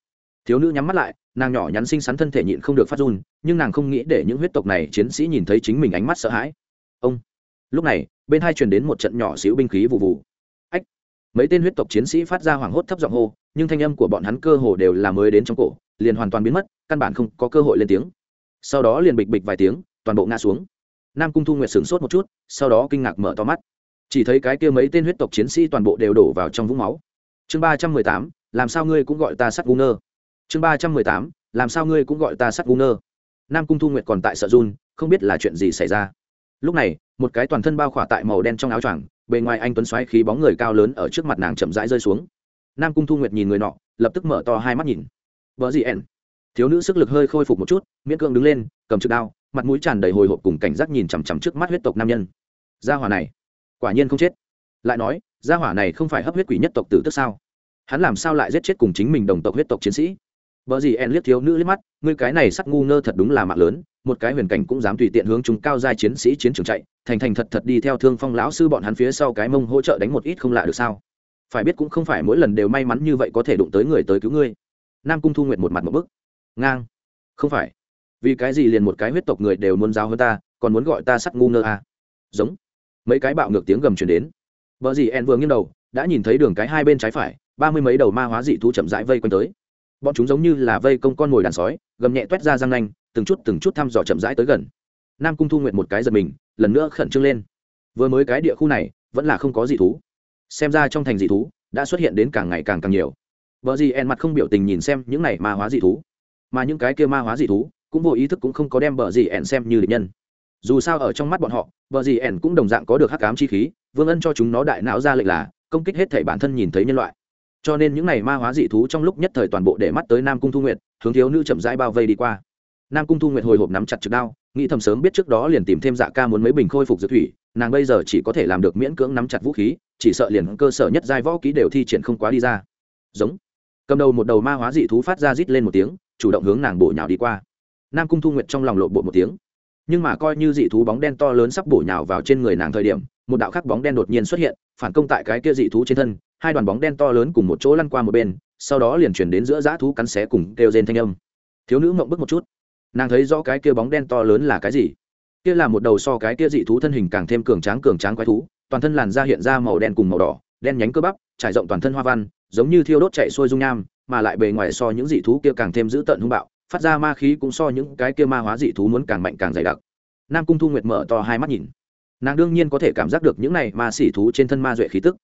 Thiếu nữ nhắm mắt lại, nàng nhỏ nhắn xinh xắn thân thể nhịn không được phát run, nhưng nàng không nghĩ để những huyết tộc này chiến sĩ nhìn thấy chính mình ánh mắt sợ hãi. Ông. Lúc này, bên hai truyền đến một trận nhỏ xíu binh khí vụ vụ mấy tên huyết tộc chiến sĩ phát ra hoảng hốt thấp giọng hô, nhưng thanh âm của bọn hắn cơ hồ đều là mới đến trong cổ, liền hoàn toàn biến mất, căn bản không có cơ hội lên tiếng. Sau đó liền bịch bịch vài tiếng, toàn bộ ngã xuống. Nam cung thu nguyệt sửng sốt một chút, sau đó kinh ngạc mở to mắt. Chỉ thấy cái kia mấy tên huyết tộc chiến sĩ toàn bộ đều đổ vào trong vũng máu. Chương ba trăm mười tám, làm sao ngươi cũng gọi ta sắt gu nơ chương ba trăm mười tám, làm sao ngươi cũng gọi ta sắt gu nơ nam cung thu nguyệt còn tại sợ run, không biết là chuyện gì xảy ra. Lúc này, một cái toàn thân bao khỏa tại màu đen trong áo choàng bề ngoài anh tuấn xoáy khí bóng người cao lớn ở trước mặt nàng chậm rãi rơi xuống. Nam cung thu nguyệt nhìn người nọ, lập tức mở to hai mắt nhìn. Vợ gì ẻn? Thiếu nữ sức lực hơi khôi phục một chút, miễn cưỡng đứng lên, cầm trực đao, mặt mũi tràn đầy hồi hộp cùng cảnh giác nhìn chằm chằm trước mắt huyết tộc nam nhân. Gia hỏa này, quả nhiên không chết. Lại nói, gia hỏa này không phải hấp huyết quỷ nhất tộc tử tức sao? Hắn làm sao lại giết chết cùng chính mình đồng tộc huyết tộc chiến sĩ? Vợ gì en liếc thiếu nữ liếc mắt, ngươi cái này sắc ngu ngơ thật đúng là mạng lớn, một cái huyền cảnh cũng dám tùy tiện hướng chúng cao giai chiến sĩ chiến trường chạy, thành thành thật thật đi theo thương phong lão sư bọn hắn phía sau cái mông hỗ trợ đánh một ít không lạ được sao? Phải biết cũng không phải mỗi lần đều may mắn như vậy có thể đụng tới người tới cứu ngươi. Nam cung thu nguyện một mặt một bức. Ngang. Không phải. Vì cái gì liền một cái huyết tộc người đều muốn giáo hơn ta, còn muốn gọi ta sắc ngu ngơ à. giống. Mấy cái bạo ngược tiếng gầm truyền đến. Vợ gì en vừa nghiêng đầu, đã nhìn thấy đường cái hai bên trái phải, ba mươi mấy đầu ma hóa dị thú chậm rãi vây quanh tới bọn chúng giống như là vây công con mồi đàn sói, gầm nhẹ t u é t ra răng nanh, từng chút từng chút thăm dò chậm rãi tới gần. Nam cung thu nguyện một cái giật mình, lần nữa khẩn trương lên. Vừa mới cái địa khu này, vẫn là không có dị thú. Xem ra trong thành dị thú đã xuất hiện đến càng ngày càng càng nhiều. Vợ gì en mặt không biểu tình nhìn xem những này ma hóa dị thú. Mà những cái kia ma hóa dị thú cũng vô ý thức cũng không có đem bờ gì ẻn xem như địch nhân. Dù sao ở trong mắt bọn họ bờ gì ẻn cũng đồng dạng có được hắc ám chi khí, vương ân cho chúng nó đại não ra lệnh là công kích hết thể bản thân nhìn thấy nhân loại cho nên những n à y ma hóa dị thú trong lúc nhất thời toàn bộ để mắt tới nam cung thu nguyệt, hướng thiếu nữ chậm rãi bao vây đi qua. Nam cung thu nguyệt hồi hộp nắm chặt trực đao, nghĩ thầm sớm biết trước đó liền tìm thêm dạ ca muốn mấy bình khôi phục dược thủy, nàng bây giờ chỉ có thể làm được miễn cưỡng nắm chặt vũ khí, chỉ sợ liền cơ sở nhất giai võ ký đều thi triển không quá đi ra. Giống. Cầm đầu một đầu ma hóa dị thú phát ra rít lên một tiếng, chủ động hướng nàng bổ nhào đi qua. Nam cung thu nguyệt trong lòng lộn bộ một tiếng. Nhưng mà coi như dị thú bóng đen to lớn sắp bổ nhào vào trên người nàng thời điểm một đạo khắc bóng đen đột nhiên xuất hiện, phản công tại cái kia dị thú trên thân, hai đoàn bóng đen to lớn cùng một chỗ lăn qua một bên, sau đó liền chuyển đến giữa dã thú cắn xé cùng kêu rên thanh âm. Thiếu nữ mộng bức một chút. Nàng thấy rõ cái kia bóng đen to lớn là cái gì? Kia là một đầu so cái kia dị thú thân hình càng thêm cường tráng cường tráng quái thú, toàn thân làn da hiện ra màu đen cùng màu đỏ, đen nhánh cơ bắp, trải rộng toàn thân hoa văn, giống như thiêu đốt chạy xuôi dung nham, mà lại bề ngoài so những dị thú kia càng thêm dữ tợn hung bạo, phát ra ma khí cũng so những cái kia ma hóa dị thú muốn càng mạnh càng dày đặc. Nam cung thu nguyệt mở to hai mắt nhìn nàng đương nhiên có thể cảm giác được những này ma xỉ thú trên thân ma duệ khí tức,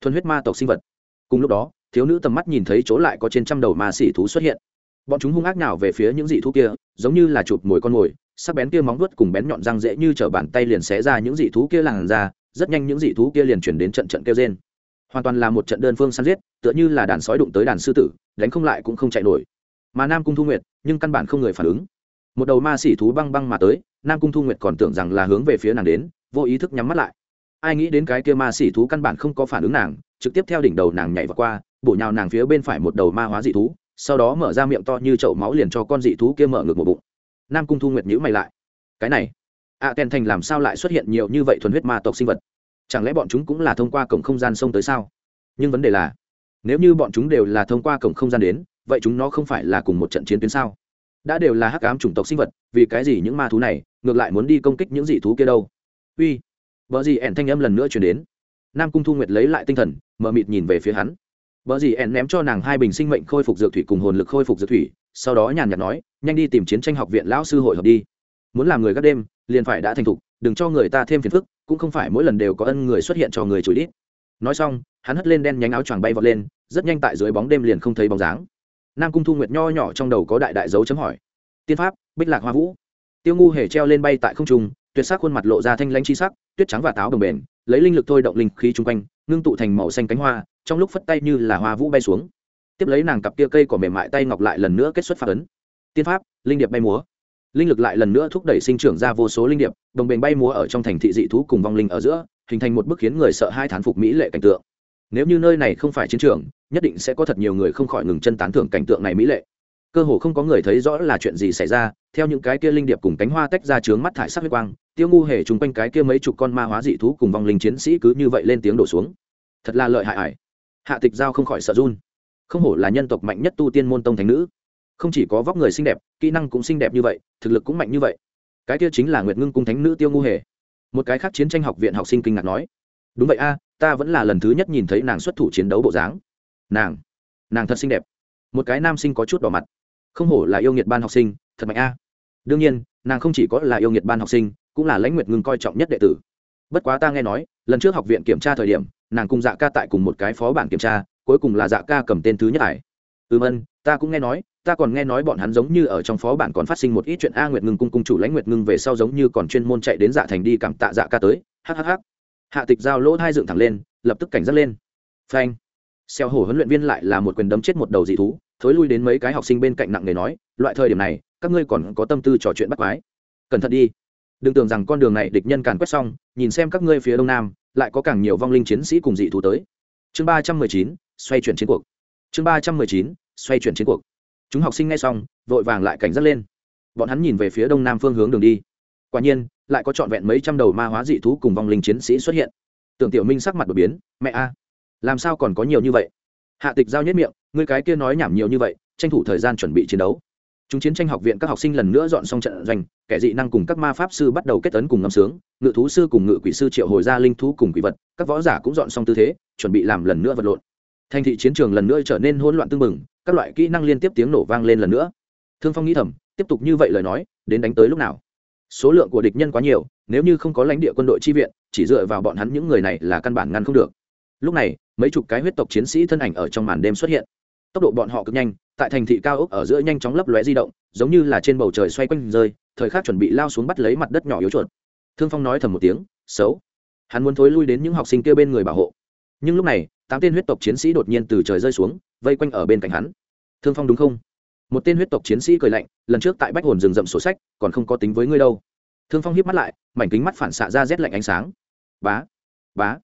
thuần huyết ma tộc sinh vật. Cùng lúc đó, thiếu nữ tầm mắt nhìn thấy chỗ lại có trên trăm đầu ma xỉ thú xuất hiện. Bọn chúng hung ác nào về phía những dị thú kia, giống như là chụp mồi con mồi, sắc bén kia móng vuốt cùng bén nhọn răng dễ như t bàn tay liền xé ra những dị thú kia làn ra rất nhanh những dị thú kia liền chuyển đến trận trận kêu trên hoàn toàn là một trận đơn phương săn giết, tựa như là đàn sói đụng tới đàn sư tử, đánh không lại cũng không chạy nổi. Mà nam cung thu nguyệt, nhưng căn bản không người phản ứng. Một đầu ma xỉ thú băng băng mà tới, nam cung thu nguyệt còn tưởng rằng là hướng về phía nàng đến vô ý thức nhắm mắt lại. Ai nghĩ đến cái kia ma xỉ thú căn bản không có phản ứng nàng trực tiếp theo đỉnh đầu nàng nhảy vào qua bổ nhào nàng phía bên phải một đầu ma hóa dị thú sau đó mở ra miệng to như chậu máu liền cho con dị thú kia mở ngược một bụng. Nam cung thu nguyệt nhữ mày lại. Cái này ạ à, tèn thành làm sao lại xuất hiện nhiều như vậy thuần huyết ma tộc sinh vật? Chẳng lẽ bọn chúng cũng là thông qua cổng không gian sông tới sao? Nhưng vấn đề là nếu như bọn chúng đều là thông qua cổng không gian đến vậy chúng nó không phải là cùng một trận chiến tuyến sao? Đã đều là hắc ám chủng tộc sinh vật vì cái gì những ma thú này ngược lại muốn đi công kích những dị thú kia đâu? Uy. Vợ gì ẻn thanh âm lần nữa chuyển đến. Nam cung thu nguyệt lấy lại tinh thần, mờ mịt nhìn về phía hắn. Vợ gì ẻn ném cho nàng hai bình sinh mệnh khôi phục dược thủy cùng hồn lực khôi phục dược thủy, sau đó nhàn nhạt nói, nhanh đi tìm chiến tranh học viện lão sư hội hợp đi. Muốn làm người gác đêm, liền phải đã thành thục, đừng cho người ta thêm phiền phức, cũng không phải mỗi lần đều có ân người xuất hiện cho người chửi đít. Nói xong, hắn hất lên đen nhánh áo choàng bay vọt lên, rất nhanh tại dưới bóng đêm liền không thấy bóng dáng. Nam cung thu nguyệt nho nhỏ trong đầu có đại đại dấu chấm hỏi, tiên pháp, bích lạc hoa vũ, tiêu ngu hề treo lên bay tại không trung tuyệt sắc khuôn mặt lộ ra thanh lãnh chi sắc, tuyết trắng và táo đồng bền, lấy linh lực thôi động linh khí chung quanh, ngưng tụ thành màu xanh cánh hoa, trong lúc phất tay như là hoa vũ bay xuống. Tiếp lấy nàng cặp kia cây cỏ mềm mại tay ngọc lại lần nữa kết xuất phát ấn. Tiên pháp, linh điệp bay múa. Linh lực lại lần nữa thúc đẩy sinh trưởng ra vô số linh điệp, đồng bền bay múa ở trong thành thị dị thú cùng vong linh ở giữa, hình thành một bức khiến người sợ hai thán phục mỹ lệ cảnh tượng. Nếu như nơi này không phải chiến trường, nhất định sẽ có thật nhiều người không khỏi ngừng chân tán thưởng cảnh tượng này mỹ lệ. Cơ hồ không có người thấy rõ là chuyện gì xảy ra theo những cái kia linh điệp cùng cánh hoa tách ra trướng mắt thải sắc huyết quang, tiêu ngu hề chung quanh cái kia mấy chục con ma hóa dị thú cùng vong linh chiến sĩ cứ như vậy lên tiếng đổ xuống. Thật là lợi hại ải. Hạ tịch giao không khỏi sợ run. Không hổ là nhân tộc mạnh nhất tu tiên môn tông thánh nữ. Không chỉ có vóc người xinh đẹp, kỹ năng cũng xinh đẹp như vậy, thực lực cũng mạnh như vậy. Cái kia chính là nguyệt ngưng cung thánh nữ tiêu ngu hề. Một cái khác chiến tranh học viện học sinh kinh ngạc nói, đúng vậy a, ta vẫn là lần thứ nhất nhìn thấy nàng xuất thủ chiến đấu bộ dáng. Nàng nàng thật xinh đẹp. Một cái nam sinh có chút đỏ mặt. Không hổ là yêu nghiệt ban học sinh, thật mạnh a đương nhiên, nàng không chỉ có là yêu nghiệt ban học sinh, cũng là lãnh nguyệt ngưng coi trọng nhất đệ tử. Bất quá ta nghe nói, lần trước học viện kiểm tra thời điểm, nàng cùng dạ ca tại cùng một cái phó bản kiểm tra, cuối cùng là dạ ca cầm tên thứ nhất ải. Ừm ân, ta cũng nghe nói, ta còn nghe nói bọn hắn giống như ở trong phó bản còn phát sinh một ít chuyện a nguyệt ngưng cung cung chủ lãnh nguyệt ngưng về sau giống như còn chuyên môn chạy đến dạ thành đi cảm tạ dạ ca tới. Hhh hạ tịch giao lỗ hai dựng thẳng lên, lập tức cảnh giác lên. Phanh. Xeo hổ huấn luyện viên lại là một quyền đấm chết một đầu dị thú, thối lui đến mấy cái học sinh bên cạnh nặng người nói, loại thời điểm này các ngươi còn có tâm tư trò chuyện bắt quái. Cẩn thận đi. Đừng tưởng rằng con đường này địch nhân càn quét xong, nhìn xem các ngươi phía đông nam, lại có càng nhiều vong linh chiến sĩ cùng dị thú tới. Chương ba trăm mười chín, xoay chuyển chiến cuộc. Chương ba trăm mười chín, xoay chuyển chiến cuộc. Chúng học sinh nghe xong, vội vàng lại cảnh giác lên. Bọn hắn nhìn về phía đông nam phương hướng đường đi. Quả nhiên, lại có trọn vẹn mấy trăm đầu ma hóa dị thú cùng vong linh chiến sĩ xuất hiện. Tưởng tiểu minh sắc mặt đột biến, mẹ a, làm sao còn có nhiều như vậy? Hạ tịch giao nhất miệng người cái kia nói nhảm nhiều như vậy, tranh thủ thời gian chuẩn bị chiến đấu chúng chiến tranh học viện các học sinh lần nữa dọn xong trận doanh, kẻ dị năng cùng các ma pháp sư bắt đầu kết tấn cùng ngâm sướng, ngự thú sư cùng ngự quỷ sư triệu hồi ra linh thú cùng quỷ vật, các võ giả cũng dọn xong tư thế, chuẩn bị làm lần nữa vật lộn. Thành thị chiến trường lần nữa trở nên hỗn loạn tưng bừng, các loại kỹ năng liên tiếp tiếng nổ vang lên lần nữa. Thương phong nghĩ thầm, tiếp tục như vậy lời nói, đến đánh tới lúc nào? Số lượng của địch nhân quá nhiều, nếu như không có lãnh địa quân đội chi viện, chỉ dựa vào bọn hắn những người này là căn bản ngăn không được. Lúc này, mấy chục cái huyết tộc chiến sĩ thân ảnh ở trong màn đêm xuất hiện. Tốc độ bọn họ cực nhanh tại thành thị cao ốc ở giữa nhanh chóng lấp lóe di động, giống như là trên bầu trời xoay quanh rơi, thời khắc chuẩn bị lao xuống bắt lấy mặt đất nhỏ yếu chuột. Thương phong nói thầm một tiếng, xấu. Hắn muốn thối lui đến những học sinh kia bên người bảo hộ. Nhưng lúc này, tám tên huyết tộc chiến sĩ đột nhiên từ trời rơi xuống, vây quanh ở bên cạnh hắn. Thương phong đúng không? Một tên huyết tộc chiến sĩ cười lạnh, lần trước tại bách hồn rừng rậm sổ sách, còn không có tính với ngươi đâu. Thương phong hiếp mắt lại, mảnh kính mắt phản xạ ra rét lạnh ánh sáng. Bá bá.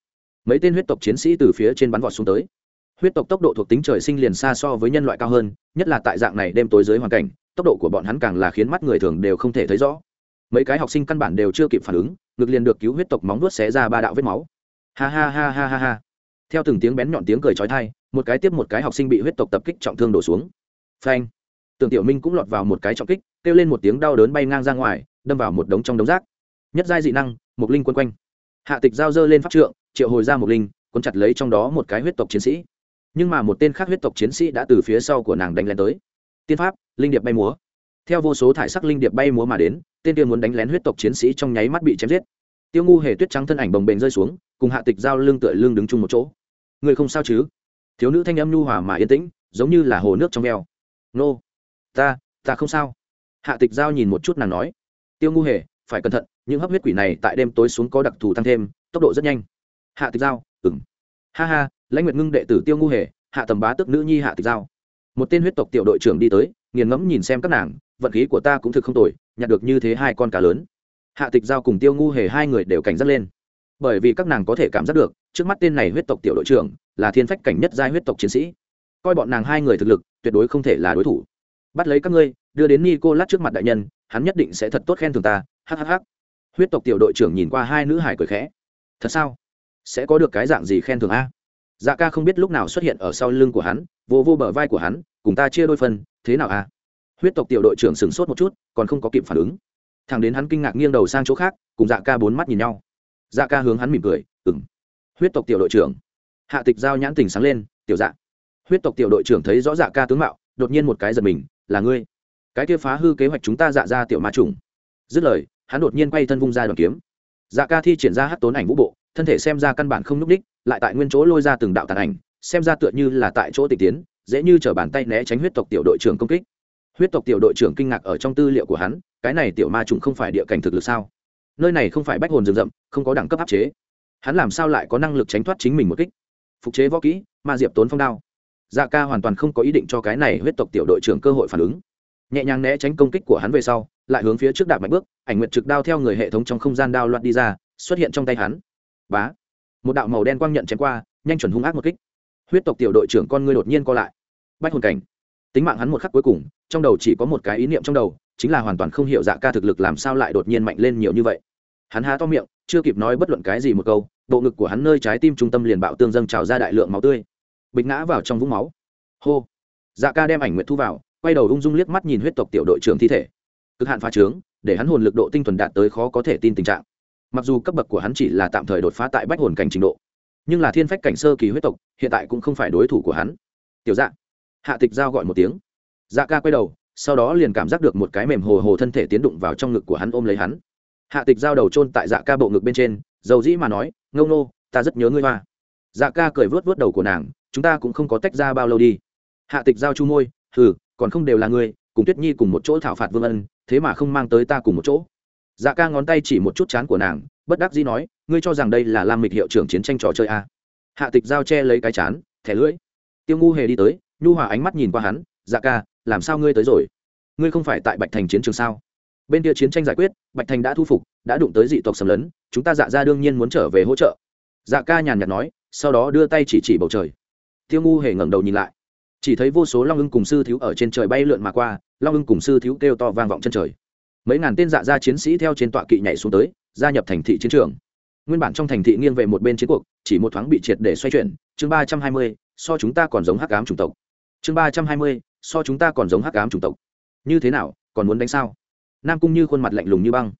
Mấy tên huyết tộc chiến sĩ từ phía trên bắn vọt xuống tới huyết tộc tốc độ thuộc tính trời sinh liền xa so với nhân loại cao hơn, nhất là tại dạng này đêm tối dưới hoàn cảnh, tốc độ của bọn hắn càng là khiến mắt người thường đều không thể thấy rõ. Mấy cái học sinh căn bản đều chưa kịp phản ứng, ngực liền được cứu huyết tộc móng vuốt xé ra ba đạo vết máu. Ha ha ha ha ha ha. Theo từng tiếng bén nhọn tiếng cười trói thai một cái tiếp một cái học sinh bị huyết tộc tập kích trọng thương đổ xuống. Phanh. Tưởng tiểu minh cũng lọt vào một cái trọng kích, kêu lên một tiếng đau đớn bay ngang ra ngoài, đâm vào một đống trong đống rác. Nhất giai dị năng mục linh quân quanh. Hạ tịch giao dơ lên pháp trượng, triệu hồi ra mục linh cuốn chặt lấy trong đó một cái huyết tộc chiến sĩ nhưng mà một tên khác huyết tộc chiến sĩ đã từ phía sau của nàng đánh lén tới. Tiên pháp, linh điệp bay múa. Theo vô số thải sắc linh điệp bay múa mà đến, tên kia muốn đánh lén huyết tộc chiến sĩ trong nháy mắt bị chém giết. Tiêu ngu hề tuyết trắng thân ảnh bồng bềnh rơi xuống, cùng hạ tịch giao lưng tựa lưng đứng chung một chỗ. Người không sao chứ? Thiếu nữ thanh âm nhu hòa mà yên tĩnh, giống như là hồ nước trong veo. Nô, ta ta không sao. Hạ tịch giao nhìn một chút nàng nói. Tiêu ngu hề, phải cẩn thận, những hấp huyết quỷ này tại đêm tối xuống có đặc thù tăng thêm, tốc độ rất nhanh. Hạ tịch giao ừng ha ha lãnh nguyệt ngưng đệ tử tiêu ngu hề, hạ tầm bá tức nữ nhi hạ tịch giao. Một tên huyết tộc tiểu đội trưởng đi tới, nghiền ngẫm nhìn xem các nàng, vận khí của ta cũng thực không tồi, nhặt được như thế hai con cá lớn. Hạ tịch giao cùng tiêu ngu hề hai người đều cảnh giác lên. Bởi vì các nàng có thể cảm giác được, trước mắt tên này huyết tộc tiểu đội trưởng là thiên phách cảnh nhất giai huyết tộc chiến sĩ. Coi bọn nàng hai người thực lực, tuyệt đối không thể là đối thủ. Bắt lấy các ngươi, đưa đến nico lát trước mặt đại nhân, hắn nhất định sẽ thật tốt khen thường ta hhh huyết tộc tiểu đội trưởng nhìn qua hai nữ hải cười khẽ. Thật sao? Sẽ có được cái dạng gì khen thường a? Dạ ca không biết lúc nào xuất hiện ở sau lưng của hắn, vô vô bờ vai của hắn, cùng ta chia đôi phần, thế nào à? huyết tộc tiểu đội trưởng sửng sốt một chút, còn không có kịp phản ứng. Thằng đến hắn kinh ngạc nghiêng đầu sang chỗ khác, cùng dạ ca bốn mắt nhìn nhau. Dạ ca hướng hắn mỉm cười ừng huyết tộc tiểu đội trưởng. Hạ tịch giao nhãn tình sáng lên, tiểu dạ. Huyết tộc tiểu đội trưởng thấy rõ dạ ca tướng mạo, đột nhiên một cái giật mình, là ngươi. Cái kia phá hư kế hoạch chúng ta dạ ra tiểu ma trùng. Dứt lời, hắn đột nhiên quay thân vung ra đoàn kiếm. Dạ ca thi triển ra hát tốn ảnh vũ bộ thân thể xem ra căn bản không n ú c đích lại tại nguyên chỗ lôi ra từng đạo tàn ảnh, xem ra tựa như là tại chỗ tịch tiến, dễ như t r ở bàn tay né tránh huyết tộc tiểu đội trưởng công kích. Huyết tộc tiểu đội trưởng kinh ngạc ở trong tư liệu của hắn, cái này tiểu ma trùng không phải địa cảnh thực lực sao? Nơi này không phải bách hồn rừng rậm, không có đẳng cấp áp chế. Hắn làm sao lại có năng lực tránh thoát chính mình một kích? Phục chế võ kỹ, ma diệp tốn phong đao. Dạ ca hoàn toàn không có ý định cho cái này huyết tộc tiểu đội trưởng cơ hội phản ứng. Nhẹ nhàng né tránh công kích của hắn về sau, lại hướng phía trước đạp mạnh bước, ảnh nguyệt trực đao theo người hệ thống trong không gian đao loạt đi ra, xuất hiện trong tay hắn bá. Một đạo màu đen quang nhận chém qua, nhanh chuẩn hung ác một kích. Huyết tộc tiểu đội trưởng con ngươi đột nhiên co lại. Bách hồn cảnh. Tính mạng hắn một khắc cuối cùng, trong đầu chỉ có một cái ý niệm trong đầu, chính là hoàn toàn không hiểu dạ ca thực lực làm sao lại đột nhiên mạnh lên nhiều như vậy. Hắn há to miệng, chưa kịp nói bất luận cái gì một câu, bộ ngực của hắn nơi trái tim trung tâm liền bạo tương dâng trào ra đại lượng máu tươi. Bịch ngã vào trong vũng máu. Hô. Dạ ca đem ảnh nguyện thu vào, quay đầu ung dung liếc mắt nhìn huyết tộc tiểu đội trưởng thi thể. Cực hạn phá trướng, để hắn hồn lực độ tinh thuần đạt tới khó có thể tin tình trạng mặc dù cấp bậc của hắn chỉ là tạm thời đột phá tại bách hồn cảnh trình độ, nhưng là thiên phách cảnh sơ kỳ huyết tộc, hiện tại cũng không phải đối thủ của hắn. Tiểu dạ. Hạ tịch giao gọi một tiếng. Dạ ca quay đầu, sau đó liền cảm giác được một cái mềm hồ hồ thân thể tiến đụng vào trong ngực của hắn ôm lấy hắn. Hạ tịch giao đầu chôn tại dạ ca bộ ngực bên trên, dầu dĩ mà nói, ngông nô, ta rất nhớ ngươi hoa. Dạ ca cười vớt vớt đầu của nàng, chúng ta cũng không có tách ra bao lâu đi. Hạ tịch giao chu môi, hừ, còn không đều là ngươi, cùng tuyết nhi cùng một chỗ thảo phạt vương ân, thế mà không mang tới ta cùng một chỗ dạ ca ngón tay chỉ một chút chán của nàng, bất đắc dĩ nói, ngươi cho rằng đây là lam mịch hiệu trưởng chiến tranh trò chơi a à? hạ tịch giao che lấy cái chán, thẻ lưỡi. Tiêu ngu hề đi tới, nhu hòa ánh mắt nhìn qua hắn dạ ca, làm sao ngươi tới rồi? Ngươi không phải tại bạch thành chiến trường sao? Bên kia chiến tranh giải quyết, bạch thành đã thu phục, đã đụng tới dị tộc xâm lấn, chúng ta dạ ra đương nhiên muốn trở về hỗ trợ. Dạ ca nhàn nhạt nói, sau đó đưa tay chỉ chỉ bầu trời. Tiêu ngu hề ngẩng đầu nhìn lại. Chỉ thấy vô số long ưng cùng sư thiếu ở trên trời bay lượn mà qua, long ưng cùng sư thiếu kêu to vang vọng chân trời mấy ngàn tên dạ gia chiến sĩ theo trên tọa kỵ nhảy xuống tới, gia nhập thành thị chiến trường. Nguyên bản trong thành thị nghiêng về một bên chiến cuộc, chỉ một thoáng bị triệt để xoay chuyển. Chương ba trăm hai mươi, so chúng ta còn giống hắc ám chủng tộc. Chương ba trăm hai mươi, so chúng ta còn giống hắc ám chủng tộc. Như thế nào, còn muốn đánh sao? Nam cung như khuôn mặt lạnh lùng như băng.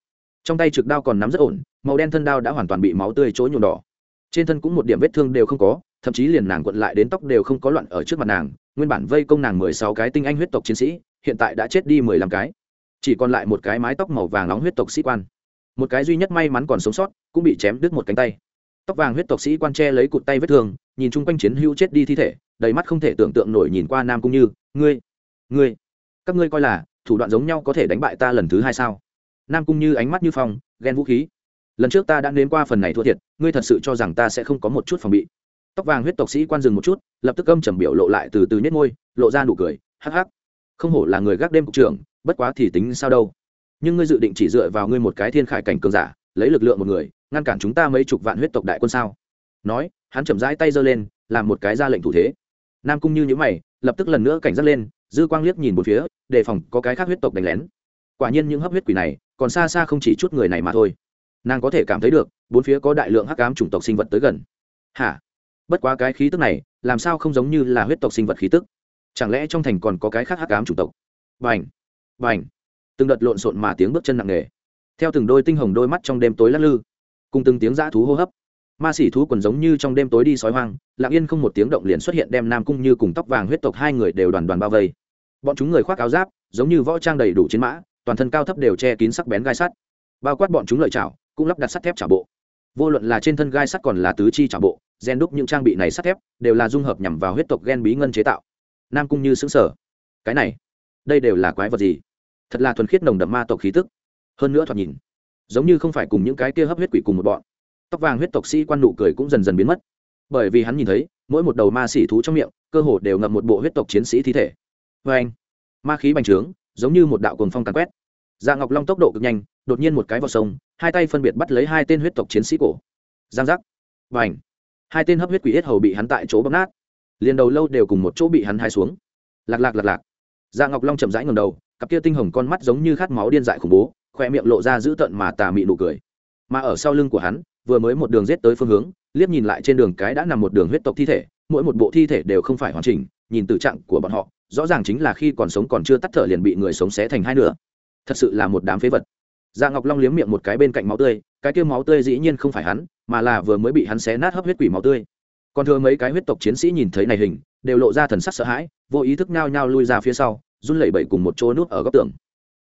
Trong tay trực đao còn nắm rất ổn, màu đen thân đao đã hoàn toàn bị máu tươi chỗ nhuộm đỏ. Trên thân cũng một điểm vết thương đều không có, thậm chí liền nàng quận lại đến tóc đều không có loạn ở trước mặt nàng. Nguyên bản vây công nàng mười sáu cái tinh anh huyết tộc chiến sĩ, hiện tại đã chết đi mười lăm cái chỉ còn lại một cái mái tóc màu vàng nóng huyết tộc sĩ quan. Một cái duy nhất may mắn còn sống sót, cũng bị chém đứt một cánh tay. Tóc vàng huyết tộc sĩ quan che lấy cụt tay vết thương, nhìn chung quanh chiến hữu chết đi thi thể, đầy mắt không thể tưởng tượng nổi nhìn qua nam cung như, ngươi ngươi, các ngươi coi là thủ đoạn giống nhau có thể đánh bại ta lần thứ hai sao? Nam cung như ánh mắt như phong, ghen vũ khí. Lần trước ta đã nếm qua phần này thua thiệt, ngươi thật sự cho rằng ta sẽ không có một chút phòng bị? Tóc vàng huyết tộc sĩ quan dừng một chút, lập tức âm trầm biểu lộ lại từ từ nhét ngôi lộ ra nụ cười, hắc hắc, không hổ là người gác đêm cục trưởng bất quá thì tính sao đâu. Nhưng ngươi dự định chỉ dựa vào ngươi một cái thiên khải cảnh cường giả, lấy lực lượng một người, ngăn cản chúng ta mấy chục vạn huyết tộc đại quân sao? Nói, hắn chậm rãi tay giơ lên, làm một cái ra lệnh thủ thế. Nam cung như nhữ mày, lập tức lần nữa cảnh giác lên, dư quang liếc nhìn một phía, đề phòng có cái khác huyết tộc đánh lén. Quả nhiên những hấp huyết quỷ này, còn xa xa không chỉ chút người này mà thôi. Nàng có thể cảm thấy được, bốn phía có đại lượng hắc ám chủng tộc sinh vật tới gần. Hả? Bất quá cái khí tức này, làm sao không giống như là huyết tộc sinh vật khí tức? Chẳng lẽ trong thành còn có cái khác hắc ám chủng tộc? Và ảnh. Từng đợt lộn xộn mà tiếng bước chân nặng nề. Theo từng đôi tinh hồng đôi mắt trong đêm tối lắc lư, cùng từng tiếng dã thú hô hấp, ma sỉ thú quần giống như trong đêm tối đi sói hoang, lặng yên không một tiếng động liền xuất hiện đem nam cung như cùng tóc vàng huyết tộc hai người đều đoàn đoàn bao vây. Bọn chúng người khoác áo giáp, giống như võ trang đầy đủ chiến mã, toàn thân cao thấp đều che kín sắc bén gai sắt. Bao quát bọn chúng lợi chảo, cũng lắp đặt sắt thép trả bộ. Vô luận là trên thân gai sắt còn là tứ chi trả bộ, gen đúc những trang bị này sắt thép đều là dung hợp nhằm vào huyết tộc gen bí ngân chế tạo. Nam cung như xứng sở cái này, đây đều là quái vật gì? Thật là thuần khiết nồng đậm ma tộc khí tức. Hơn nữa thoạt nhìn, giống như không phải cùng những cái kia hấp huyết quỷ cùng một bọn. Tóc vàng huyết tộc sĩ quan nụ cười cũng dần dần biến mất. Bởi vì hắn nhìn thấy, mỗi một đầu ma xỉ thú trong miệng, cơ hồ đều ngậm một bộ huyết tộc chiến sĩ thi thể. Vê anh, ma khí bành trướng, giống như một đạo cồn phong càn quét. Dạ ngọc long tốc độ cực nhanh, đột nhiên một cái vào sông, hai tay phân biệt bắt lấy hai tên huyết tộc chiến sĩ cổ. Giang giác. Và ảnh hai tên hấp huyết quỷ hết hầu bị hắn tại chỗ bấm nát. Liền đầu lâu đều cùng một chỗ bị hắn hai xuống. Lạc lạc lạc lạc. Dạ ngọc long chậm rãi ngầm đầu cặp kia tinh hồng con mắt giống như khát máu điên dại khủng bố, khoe miệng lộ ra dữ tợn mà tà mị nụ cười. Mà ở sau lưng của hắn, vừa mới một đường rết tới phương hướng, liếc nhìn lại trên đường cái đã nằm một đường huyết tộc thi thể, mỗi một bộ thi thể đều không phải hoàn chỉnh, nhìn từ trạng của bọn họ, rõ ràng chính là khi còn sống còn chưa tắt thở liền bị người sống xé thành hai nửa. Thật sự là một đám phế vật. Dạ ngọc long liếm miệng một cái bên cạnh máu tươi, cái kia máu tươi dĩ nhiên không phải hắn, mà là vừa mới bị hắn xé nát hấp huyết quỷ máu tươi. Còn thừa mấy cái huyết tộc chiến sĩ nhìn thấy này hình, đều lộ ra thần sắc sợ hãi, vô ý thức nao nhao lui ra phía sau run lẩy bẩy cùng một chỗ nút ở góc tường.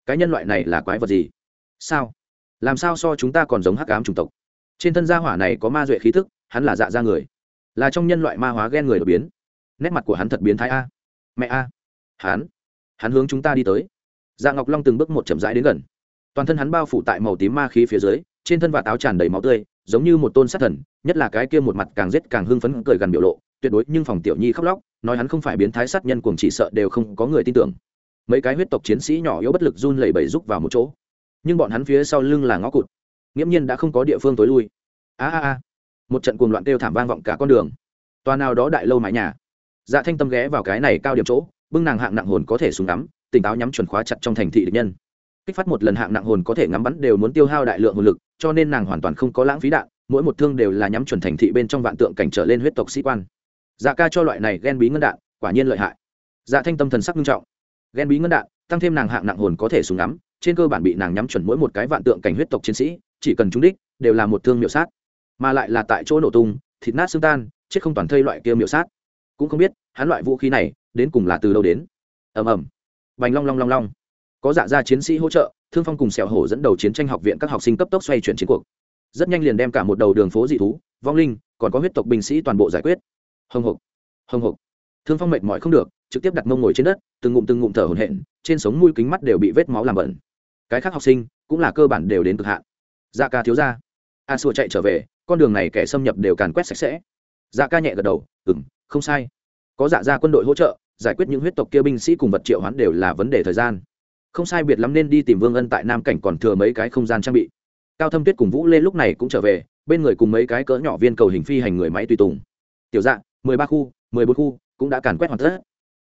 Cái nhân loại này là quái vật gì? Sao? Làm sao so chúng ta còn giống hắc ám chủng tộc? Trên thân gia hỏa này có ma duệ khí thức, hắn là dạ ra người. Là trong nhân loại ma hóa ghen người đột biến. Nét mặt của hắn thật biến thái a. Mẹ a. Hắn. Hắn hướng chúng ta đi tới. Dạ ngọc long từng bước một chậm rãi đến gần. Toàn thân hắn bao phủ tại màu tím ma khí phía dưới, trên thân và táo tràn đầy máu tươi, giống như một tôn sát thần, nhất là cái kia một mặt càng rết càng hưng phấn cười gần biểu lộ, tuyệt đối nhưng phòng tiểu nhi khóc lóc, nói hắn không phải biến thái sát nhân cuồng chỉ sợ đều không có người tin tưởng mấy cái huyết tộc chiến sĩ nhỏ yếu bất lực run lẩy bẩy rúc vào một chỗ. Nhưng bọn hắn phía sau lưng là ngõ cụt. Nghiễm nhiên đã không có địa phương tối lui. A a a. Một trận cuồng loạn kêu thảm vang vọng cả con đường. Toa nào đó đại lâu mái nhà. Dạ thanh tâm ghé vào cái này cao điểm chỗ, bưng nàng hạng nặng hồn có thể xuống ngắm, tỉnh táo nhắm chuẩn khóa chặt trong thành thị địch nhân. Kích phát một lần hạng nặng hồn có thể ngắm bắn đều muốn tiêu hao đại lượng hồn lực, cho nên nàng hoàn toàn không có lãng phí đạn, mỗi một thương đều là nhắm chuẩn thành thị bên trong vạn tượng cảnh trở lên huyết tộc sĩ quan. Dạ ca cho loại này ghen bí ngân đạn, quả nhiên lợi hại. Dạ thanh tâm thần sắc nghiêm trọng ghen bí ngân đạn, tăng thêm nàng hạng nặng hồn có thể súng ngắm, trên cơ bản bị nàng nhắm chuẩn mỗi một cái vạn tượng cảnh huyết tộc chiến sĩ, chỉ cần trúng đích, đều là một thương miểu sát. Mà lại là tại chỗ nổ tung, thịt nát xương tan, chết không toàn thây loại kia miểu sát. Cũng không biết, hắn loại vũ khí này, đến cùng là từ đâu đến. Ầm ầm. Vành long long long long. Có dạ gia chiến sĩ hỗ trợ, thương phong cùng sẹo hổ dẫn đầu chiến tranh học viện các học sinh cấp tốc xoay chuyển chiến cuộc. Rất nhanh liền đem cả một đầu đường phố dị thú, vong linh, còn có huyết tộc binh sĩ toàn bộ giải quyết. Hồng hộc. Hồng hộc. Thương phong mệt mỏi không được trực tiếp đặt mông ngồi trên đất, từng ngụm từng ngụm thở hổn hển, trên sống mũi kính mắt đều bị vết máu làm bẩn. Cái khác học sinh cũng là cơ bản đều đến cực hạn. Dạ ca thiếu ra. A xua chạy trở về, con đường này kẻ xâm nhập đều càn quét sạch sẽ. Dạ ca nhẹ gật đầu ừ m không sai. Có dạ ra quân đội hỗ trợ, giải quyết những huyết tộc kia binh sĩ cùng vật triệu hoán đều là vấn đề thời gian. Không sai biệt lắm nên đi tìm vương ân tại nam cảnh còn thừa mấy cái không gian trang bị. Cao thâm tuyết cùng vũ lê lúc này cũng trở về, bên người cùng mấy cái cỡ nhỏ viên cầu hình phi hành người máy tùy tùng. Tiểu dạ mười ba khu, mười bốn khu cũng đã càn quét hoàn tất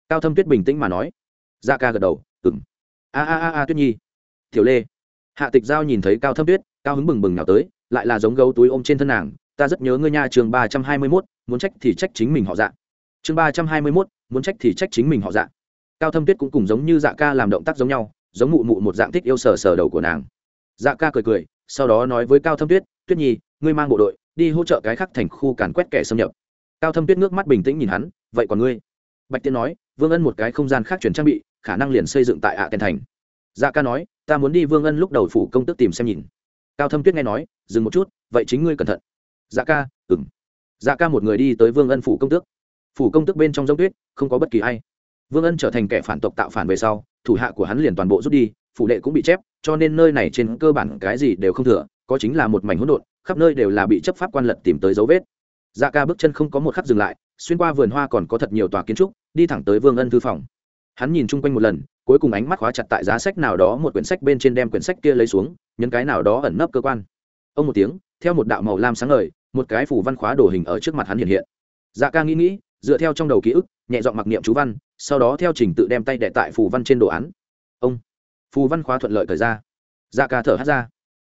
cao thâm tuyết bình tĩnh mà nói. Dạ ca gật đầu ừng a a a a, tuyết nhi. Tiểu lê. Hạ tịch giao nhìn thấy cao thâm tuyết, cao hứng bừng bừng nào tới, lại là giống gấu túi ôm trên thân nàng, ta rất nhớ ngươi nha trường ba trăm hai mươi mốt, muốn trách thì trách chính mình họ dạ. Chương ba trăm hai mươi mốt, muốn trách thì trách chính mình họ dạ. Cao thâm tuyết cũng cùng giống như dạ ca làm động tác giống nhau, giống mụ mụ một dạng thích yêu sờ sờ đầu của nàng. Dạ ca cười cười, sau đó nói với cao thâm tuyết tuyết nhi, ngươi mang bộ đội, đi hỗ trợ cái khác thành khu càn quét kẻ xâm nhập. Cao thâm tuyết nước mắt bình tĩnh nhìn hắn, vậy còn ngươi? Bạch tiên nói vương ân một cái không gian khác chuyển trang bị, khả năng liền xây dựng tại ạ à tên thành. Dạ ca nói, ta muốn đi vương ân lúc đầu phủ công tức tìm xem nhìn. Cao thâm tuyết nghe nói, dừng một chút, vậy chính ngươi cẩn thận. Dạ ca ừng dạ ca một người đi tới vương ân phủ công tước. Phủ công tước bên trong giống tuyết, không có bất kỳ ai. Vương ân trở thành kẻ phản tộc tạo phản về sau, thủ hạ của hắn liền toàn bộ rút đi, phủ đệ cũng bị chép, cho nên nơi này trên cơ bản cái gì đều không thừa, có chính là một mảnh hỗn độn, khắp nơi đều là bị chấp pháp quan lật tìm tới dấu vết. Dạ ca bước chân không có một khắc dừng lại xuyên qua vườn hoa còn có thật nhiều tòa kiến trúc, đi thẳng tới vương ân thư phòng. Hắn nhìn chung quanh một lần, cuối cùng ánh mắt khóa chặt tại giá sách nào đó một quyển sách bên trên đem quyển sách kia lấy xuống, nhấn cái nào đó ẩn nấp cơ quan. Ông một tiếng, theo một đạo màu lam sáng ngời, một cái phủ văn khóa đồ hình ở trước mặt hắn hiện hiện. Dạ ca nghĩ nghĩ, dựa theo trong đầu ký ức, nhẹ giọng mặc niệm chú văn, sau đó theo trình tự đem tay đệ tại phù văn trên đồ án. Ông, phù văn khóa thuận lợi thời ra. Dạ ca thở hát ra.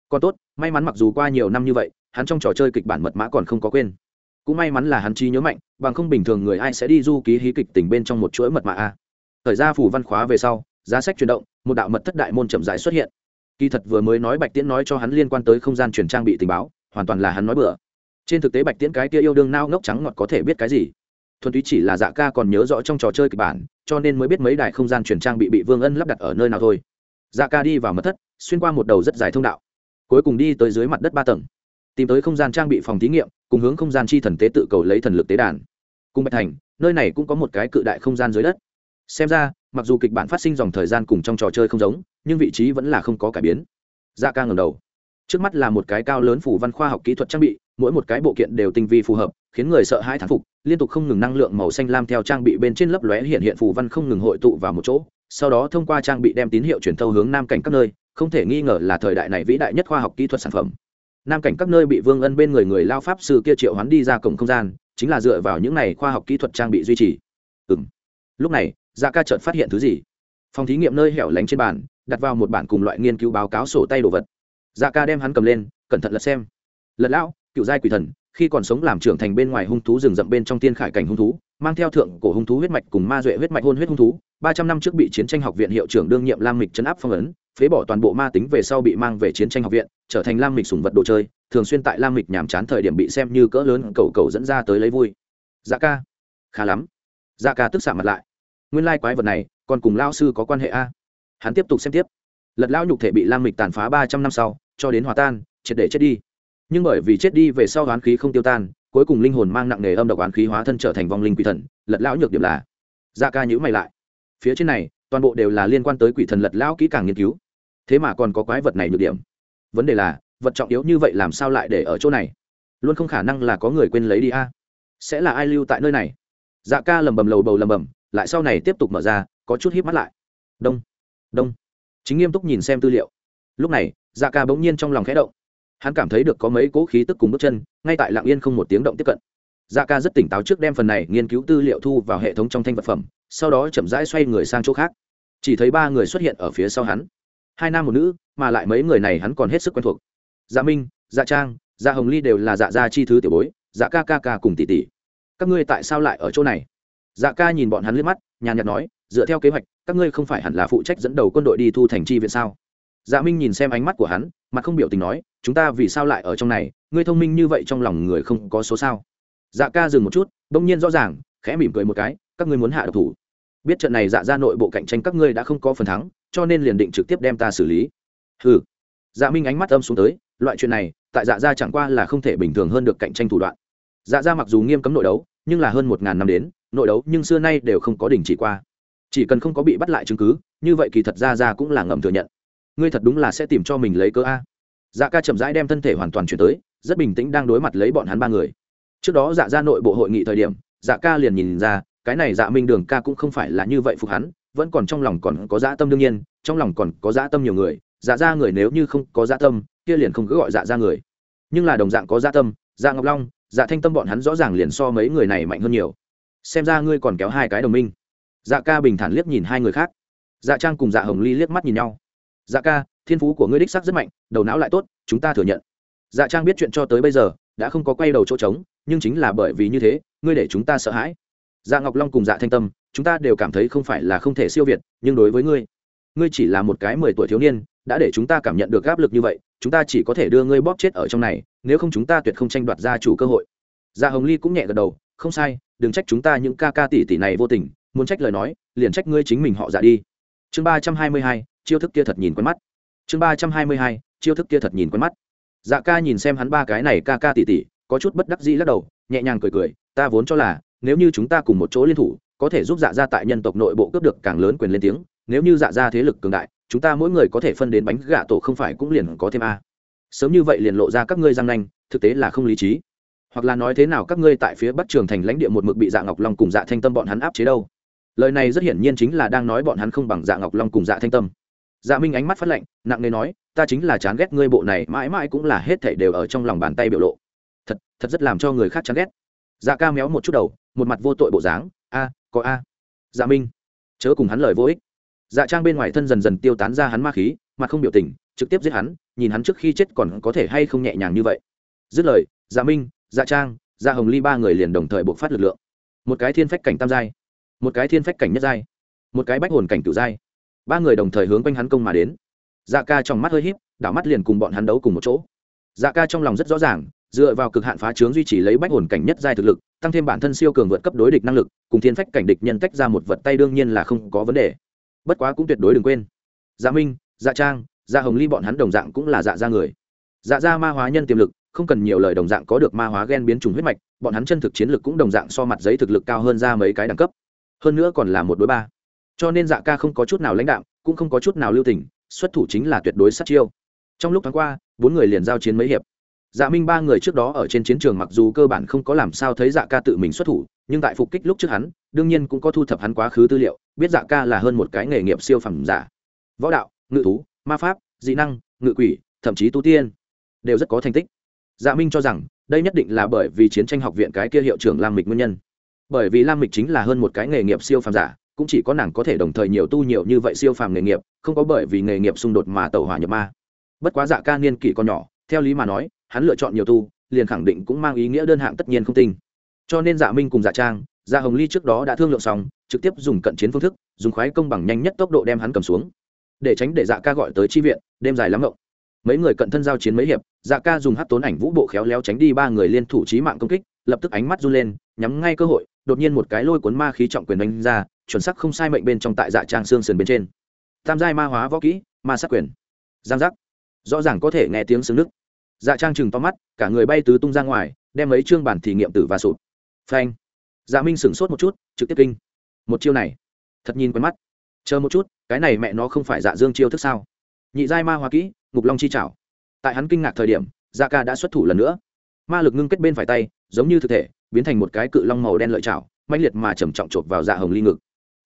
Còn tốt, may mắn mặc dù qua nhiều năm như vậy, hắn trong trò chơi kịch bản mật mã còn không có quên cũng may mắn là hắn trí nhớ mạnh, bằng không bình thường người ai sẽ đi du ký hí kịch tình bên trong một chuỗi mật mã a. Thời ra phủ văn khóa về sau, giá sách chuyển động, một đạo mật thất đại môn chậm rãi xuất hiện. Kỳ thật vừa mới nói bạch tiễn nói cho hắn liên quan tới không gian chuyển trang bị tình báo, hoàn toàn là hắn nói bừa. Trên thực tế bạch tiễn cái kia yêu đương nao ngốc trắng ngọt có thể biết cái gì? Thuần túy chỉ là dạ ca còn nhớ rõ trong trò chơi kịch bản, cho nên mới biết mấy đại không gian chuyển trang bị bị vương ân lắp đặt ở nơi nào thôi. Dạ ca đi vào mật thất, xuyên qua một đầu rất dài thông đạo, cuối cùng đi tới dưới mặt đất ba tầng tìm tới không gian trang bị phòng thí nghiệm, cùng hướng không gian chi thần tế tự cầu lấy thần lực tế đàn. Cùng bạch thành, nơi này cũng có một cái cự đại không gian dưới đất. Xem ra, mặc dù kịch bản phát sinh dòng thời gian cùng trong trò chơi không giống, nhưng vị trí vẫn là không có cải biến. Dạ ca ngầm đầu. Trước mắt là một cái cao lớn phủ văn khoa học kỹ thuật trang bị, mỗi một cái bộ kiện đều tinh vi phù hợp, khiến người sợ hãi thán phục, liên tục không ngừng năng lượng màu xanh lam theo trang bị bên trên lấp lóe hiện hiện phù văn không ngừng hội tụ vào một chỗ, sau đó thông qua trang bị đem tín hiệu truyền thâu hướng nam cảnh các nơi, không thể nghi ngờ là thời đại này vĩ đại nhất khoa học kỹ thuật sản phẩm nam cảnh các nơi bị vương ân bên người người lao pháp sư kia triệu hoán đi ra cổng không gian, chính là dựa vào những này khoa học kỹ thuật trang bị duy trì. Ừ m lúc này dạ ca chợt phát hiện thứ gì? Phòng thí nghiệm nơi hẻo lánh trên bàn, đặt vào một bản cùng loại nghiên cứu báo cáo sổ tay đồ vật. Dạ ca đem hắn cầm lên, cẩn thận lật xem. Lật lão, cựu giai quỷ thần, khi còn sống làm trưởng thành bên ngoài hung thú rừng rậm bên trong tiên khải cảnh hung thú mang theo thượng cổ hung thú huyết mạch cùng ma duệ huyết mạch hôn huyết hung thú, ba trăm năm trước bị chiến tranh học viện hiệu trưởng đương nhiệm lam mịch chấn áp phong ấn, phế bỏ toàn bộ ma tính về sau bị mang về chiến tranh học viện, trở thành lam mịch sùng vật đồ chơi, thường xuyên tại lam mịch nhàm chán thời điểm bị xem như cỡ lớn cầu cầu dẫn ra tới lấy vui. Dạ ca. Khá lắm. Dạ ca tức xạ mặt lại. Nguyên lai quái vật này, còn cùng lao sư có quan hệ a? Hắn tiếp tục xem tiếp. Lật lão nhục thể bị lam mịch tàn phá ba trăm năm sau, cho đến hòa tan, triệt để chết đi. Nhưng bởi vì chết đi về sau oán khí không tiêu tan cuối cùng linh hồn mang nặng nề âm độc oán khí hóa thân trở thành vong linh quỷ thần, lật lão nhược điểm là dạ ca nhữ mày lại. Phía trên này, toàn bộ đều là liên quan tới quỷ thần lật lão kỹ càng nghiên cứu. Thế mà còn có quái vật này nhược điểm. Vấn đề là, vật trọng yếu như vậy làm sao lại để ở chỗ này? Luôn không khả năng là có người quên lấy đi a. Sẽ là ai lưu tại nơi này? Dạ ca lầm bầm lầu bầu lầm bầm lại sau này tiếp tục mở ra, có chút híp mắt lại. Đông đông. Chính nghiêm túc nhìn xem tư liệu. Lúc này dạ ca bỗng nhiên trong lòng khẽ động hắn cảm thấy được có mấy cỗ khí tức cùng bước chân, ngay tại lạng yên không một tiếng động tiếp cận. Dạ ca rất tỉnh táo trước đem phần này nghiên cứu tư liệu thu vào hệ thống trong thanh vật phẩm, sau đó chậm rãi xoay người sang chỗ khác. Chỉ thấy ba người xuất hiện ở phía sau hắn. Hai nam một nữ, mà lại mấy người này hắn còn hết sức quen thuộc. Dạ minh dạ trang dạ hồng ly đều là dạ gia chi thứ tiểu bối dạ ca ca ca cùng tỷ tỷ. Các ngươi tại sao lại ở chỗ này? Dạ ca nhìn bọn hắn liếc mắt, nhàn nhạt nói, dựa theo kế hoạch, các ngươi không phải hẳn là phụ trách dẫn đầu quân đội đi thu thành chi viện sao? Dạ minh nhìn xem ánh mắt của hắn, mà không biểu tình nói, chúng ta vì sao lại ở trong này? Ngươi thông minh như vậy trong lòng người không có số sao? Dạ ca dừng một chút, bỗng nhiên rõ ràng, khẽ mỉm cười một cái, các ngươi muốn hạ độc thủ. Biết trận này dạ ra nội bộ cạnh tranh các ngươi đã không có phần thắng, cho nên liền định trực tiếp đem ta xử lý. Ừ dạ minh ánh mắt âm xuống tới, loại chuyện này, tại dạ ra chẳng qua là không thể bình thường hơn được cạnh tranh thủ đoạn. Dạ ra mặc dù nghiêm cấm nội đấu, nhưng là hơn một ngàn năm đến, nội đấu nhưng xưa nay đều không có đình chỉ qua. Chỉ cần không có bị bắt lại chứng cứ, như vậy kỳ thật ra ra cũng là ngầm thừa nhận ngươi thật đúng là sẽ tìm cho mình lấy cơ a. Dạ ca chậm rãi đem thân thể hoàn toàn chuyển tới, rất bình tĩnh đang đối mặt lấy bọn hắn ba người. Trước đó dạ ra nội bộ hội nghị thời điểm dạ ca liền nhìn ra, cái này dạ minh đường ca cũng không phải là như vậy phục hắn, vẫn còn trong lòng còn có dã tâm đương nhiên, trong lòng còn có dã tâm nhiều người dạ ra người nếu như không có dã tâm, kia liền không cứ gọi dạ ra người. Nhưng là đồng dạng có dã tâm dạ ngọc long dạ thanh tâm bọn hắn rõ ràng liền so mấy người này mạnh hơn nhiều. Xem ra ngươi còn kéo hai cái đồng minh. Dạ ca bình thản liếc nhìn hai người khác. Dạ trang cùng dạ hồng ly liếc mắt nhìn nhau dạ ca, thiên phú của ngươi đích sắc rất mạnh, đầu não lại tốt, chúng ta thừa nhận. Dạ trang biết chuyện cho tới bây giờ, đã không có quay đầu chỗ trống, nhưng chính là bởi vì như thế, ngươi để chúng ta sợ hãi. Dạ ngọc long cùng dạ thanh tâm, chúng ta đều cảm thấy không phải là không thể siêu việt, nhưng đối với ngươi ngươi chỉ là một cái mười tuổi thiếu niên, đã để chúng ta cảm nhận được áp lực như vậy, chúng ta chỉ có thể đưa ngươi bóp chết ở trong này, nếu không chúng ta tuyệt không tranh đoạt gia chủ cơ hội. Dạ hồng ly cũng nhẹ gật đầu, không sai, đừng trách chúng ta những ca ca tỷ tỷ này vô tình, muốn trách lời nói, liền trách ngươi chính mình họ dạ đi. Chương ba trăm hai mươi hai chiêu thức kia thật nhìn quen mắt. Chương ba trăm hai mươi hai, chiêu thức kia thật nhìn quen mắt. Dạ ca nhìn xem hắn ba cái này ca ca tỉ tỉ, có chút bất đắc dĩ lắc đầu, nhẹ nhàng cười cười, ta vốn cho là, nếu như chúng ta cùng một chỗ liên thủ, có thể giúp dạ gia tại nhân tộc nội bộ cướp được càng lớn quyền lên tiếng. Nếu như dạ gia thế lực cường đại, chúng ta mỗi người có thể phân đến bánh gà tổ không phải cũng liền có thêm a. Sớm như vậy liền lộ ra các ngươi giang nanh, thực tế là không lý trí. Hoặc là nói thế nào các ngươi tại phía bắc trường thành lãnh địa một mực bị dạ ngọc long cùng dạ thanh tâm bọn hắn áp chế đâu? Lời này rất hiển nhiên chính là đang nói bọn hắn không bằng dạ ngọc long cùng dạ thanh tâm dạ minh ánh mắt phát lạnh, nặng nề nói, ta chính là chán ghét ngươi bộ này, mãi mãi cũng là hết thảy đều ở trong lòng bàn tay biểu lộ. Thật thật rất làm cho người khác chán ghét. Dạ ca méo một chút đầu, một mặt vô tội bộ dáng, a, có a. Dạ minh. Chớ cùng hắn lời vô ích. Dạ trang bên ngoài thân dần dần tiêu tán ra hắn ma khí, mặt không biểu tình, trực tiếp giết hắn, nhìn hắn trước khi chết còn có thể hay không nhẹ nhàng như vậy. Dứt lời dạ minh dạ trang dạ hồng ly ba người liền đồng thời buộc phát lực lượng. Một cái thiên phách cảnh tam giai, một cái thiên phách cảnh nhất giai, một cái bách hồn cảnh cửu giai ba người đồng thời hướng quanh hắn công mà đến. Dạ ca trong mắt hơi híp, đảo mắt liền cùng bọn hắn đấu cùng một chỗ. Dạ ca trong lòng rất rõ ràng, dựa vào cực hạn phá trướng duy trì lấy bách hồn cảnh nhất giai thực lực, tăng thêm bản thân siêu cường vượt cấp đối địch năng lực, cùng thiên phách cảnh địch nhân tách ra một vật tay đương nhiên là không có vấn đề. Bất quá cũng tuyệt đối đừng quên. Dạ minh dạ trang dạ hồng ly bọn hắn đồng dạng cũng là dạ ra người. Dạ ra ma hóa nhân tiềm lực, không cần nhiều lời đồng dạng có được ma hóa gen biến chủng huyết mạch, bọn hắn chân thực chiến lực cũng đồng dạng so mặt giấy thực lực cao hơn ra mấy cái đẳng cấp. Hơn nữa còn là một đối ba cho nên dạ ca không có chút nào lãnh đạo cũng không có chút nào lưu tình, xuất thủ chính là tuyệt đối sát chiêu. Trong lúc tháng qua, bốn người liền giao chiến mấy hiệp. Dạ minh ba người trước đó ở trên chiến trường mặc dù cơ bản không có làm sao thấy dạ ca tự mình xuất thủ, nhưng tại phục kích lúc trước hắn, đương nhiên cũng có thu thập hắn quá khứ tư liệu, biết dạ ca là hơn một cái nghề nghiệp siêu phẩm giả. Võ đạo, ngự thú, ma pháp, dị năng, ngự quỷ, thậm chí tu tiên, đều rất có thành tích. Dạ minh cho rằng, đây nhất định là bởi vì chiến tranh học viện cái kia hiệu trưởng lam mịch nguyên nhân. Bởi vì lam mịch chính là hơn một cái nghề nghiệp siêu phàm giả cũng chỉ có nàng có thể đồng thời nhiều tu nhiều như vậy siêu phàm nghề nghiệp, không có bởi vì nghề nghiệp xung đột mà tẩu hỏa nhập ma. Bất quá dạ ca niên kỷ còn nhỏ, theo lý mà nói, hắn lựa chọn nhiều tu, liền khẳng định cũng mang ý nghĩa đơn hạng tất nhiên không tinh. Cho nên dạ minh cùng dạ trang dạ hồng ly trước đó đã thương lượng xong, trực tiếp dùng cận chiến phương thức, dùng khoái công bằng nhanh nhất tốc độ đem hắn cầm xuống. Để tránh để dạ ca gọi tới chi viện, đêm dài lắm ngộng. Mấy người cận thân giao chiến mấy hiệp dạ ca dùng hát tốn ảnh vũ bộ khéo léo tránh đi ba người liên thủ trí mạng công kích, lập tức ánh mắt run lên, nhắm ngay cơ hội, đột nhiên một cái lôi cuốn ma khí trọng quyền đánh ra chuẩn sắc không sai mệnh bên trong tại dạ trang xương sườn bên trên. Tam giai ma hóa võ kỹ, ma sát quyền. Giang giác. Rõ ràng có thể nghe tiếng xương nước. Dạ trang chừng to mắt, cả người bay tứ tung ra ngoài, đem mấy chương bản thí nghiệm tử và sụp. Phanh. Dạ minh sửng sốt một chút, trực tiếp kinh. Một chiêu này, thật nhìn quen mắt. Chờ một chút, cái này mẹ nó không phải dạ dương chiêu thức sao? Nhị giai ma hóa kỹ, ngục long chi chảo tại hắn kinh ngạc thời điểm dạ ca đã xuất thủ lần nữa. Ma lực ngưng kết bên phải tay, giống như thực thể, biến thành một cái cự long màu đen lợi chảo mãnh liệt mà trầm trọng chộp vào dạ hồng ly ngực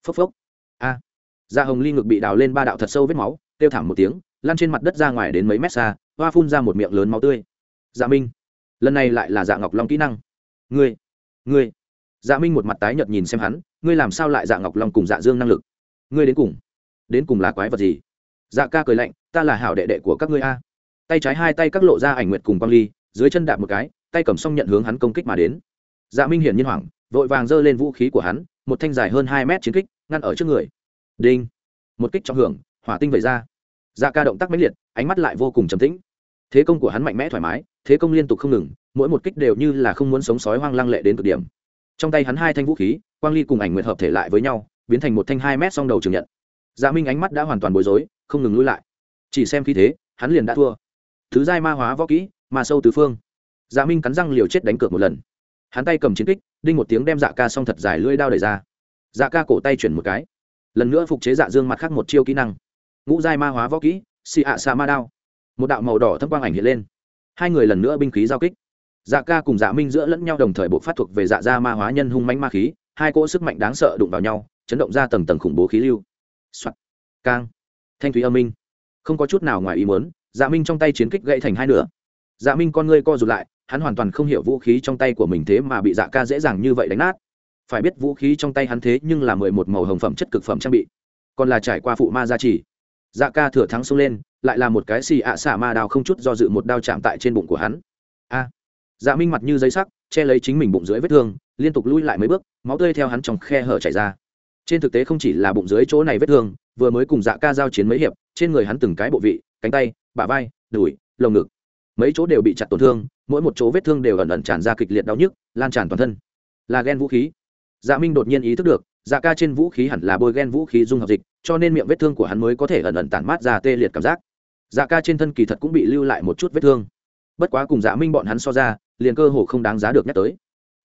phốc phốc. A. Dạ hồng ly ngực bị đào lên ba đạo thật sâu vết máu, kêu thảm một tiếng, lăn trên mặt đất ra ngoài đến mấy mét xa, hoa phun ra một miệng lớn máu tươi. Dạ minh, lần này lại là dạ ngọc long kỹ năng. Ngươi ngươi. Dạ minh một mặt tái nhợt nhìn xem hắn, ngươi làm sao lại dạ ngọc long cùng dạ dương năng lực? Ngươi đến cùng đến cùng là quái vật gì? Dạ ca cười lạnh, ta là hảo đệ đệ của các ngươi a. Tay trái hai tay các lộ ra ảnh nguyệt cùng quang ly, dưới chân đạp một cái, tay cầm xong nhận hướng hắn công kích mà đến. Dạ minh hiển nhiên hoảng, vội vàng giơ lên vũ khí của hắn, một thanh dài hơn hai mét chiến kích ngăn ở trước người. Đinh. Một kích trọng hưởng, hỏa tinh vẩy ra. Dạ ca động tác mãnh liệt, ánh mắt lại vô cùng trầm tĩnh. Thế công của hắn mạnh mẽ thoải mái, thế công liên tục không ngừng, mỗi một kích đều như là không muốn sống sói hoang lăng lệ đến cực điểm. Trong tay hắn hai thanh vũ khí, quang ly cùng ảnh nguyện hợp thể lại với nhau, biến thành một thanh hai mét song đầu trường nhận. Dạ minh ánh mắt đã hoàn toàn bối rối, không ngừng lui lại. Chỉ xem khi thế, hắn liền đã thua. Thứ giai ma hóa võ kỹ mà sâu tứ phương. Dạ minh cắn răng liều chết đánh cược một lần. Hắn tay cầm chiến kích, đinh một tiếng đem dạ ca xong thật dài lưỡi đao đẩy ra dạ ca cổ tay chuyển một cái. Lần nữa phục chế dạ dương mặt khác một chiêu kỹ năng. Ngũ giai ma hóa võ kỹ, xì ạ xà ma đao. Một đạo màu đỏ thâm quang ảnh hiện lên. Hai người lần nữa binh khí giao kích. Dạ ca cùng dạ minh giữa lẫn nhau đồng thời bộ phát thuộc về dạ gia ma hóa nhân hung manh ma khí, hai cỗ sức mạnh đáng sợ đụng vào nhau, chấn động ra tầng tầng khủng bố khí lưu、Soạn. cang. Thanh thúy âm minh. Không có chút nào ngoài ý muốn dạ minh trong tay chiến kích gãy thành hai nửa. Dạ minh con ngươi co rụt lại, hắn hoàn toàn không hiểu vũ khí trong tay của mình thế mà bị dạ ca dễ dàng như vậy đánh nát phải biết vũ khí trong tay hắn thế nhưng là mười một màu hồng phẩm chất cực phẩm trang bị. Còn là trải qua phụ ma gia trì. Dạ ca thừa thắng xông lên, lại là một cái xì ạ xả ma đao không chút do dự một đao chạm tại trên bụng của hắn. A. Dạ minh mặt như giấy sắc, che lấy chính mình bụng dưới vết thương, liên tục lui lại mấy bước, máu tươi theo hắn trong khe hở chảy ra. Trên thực tế không chỉ là bụng dưới chỗ này vết thương, vừa mới cùng dạ ca giao chiến mấy hiệp, trên người hắn từng cái bộ vị, cánh tay, bả vai, đùi, lồng ngực, mấy chỗ đều bị chặt tổn thương, mỗi một chỗ vết thương đều ẩn ẩn tràn ra kịch liệt đau nhức, lan tràn toàn thân. Là ghen vũ khí dạ minh đột nhiên ý thức được dạ ca trên vũ khí hẳn là bôi ghen vũ khí dung hợp dịch, cho nên miệng vết thương của hắn mới có thể ẩn ẩn tản mát ra tê liệt cảm giác. Dạ ca trên thân kỳ thật cũng bị lưu lại một chút vết thương. Bất quá cùng dạ minh bọn hắn so ra, liền cơ hồ không đáng giá được nhắc tới.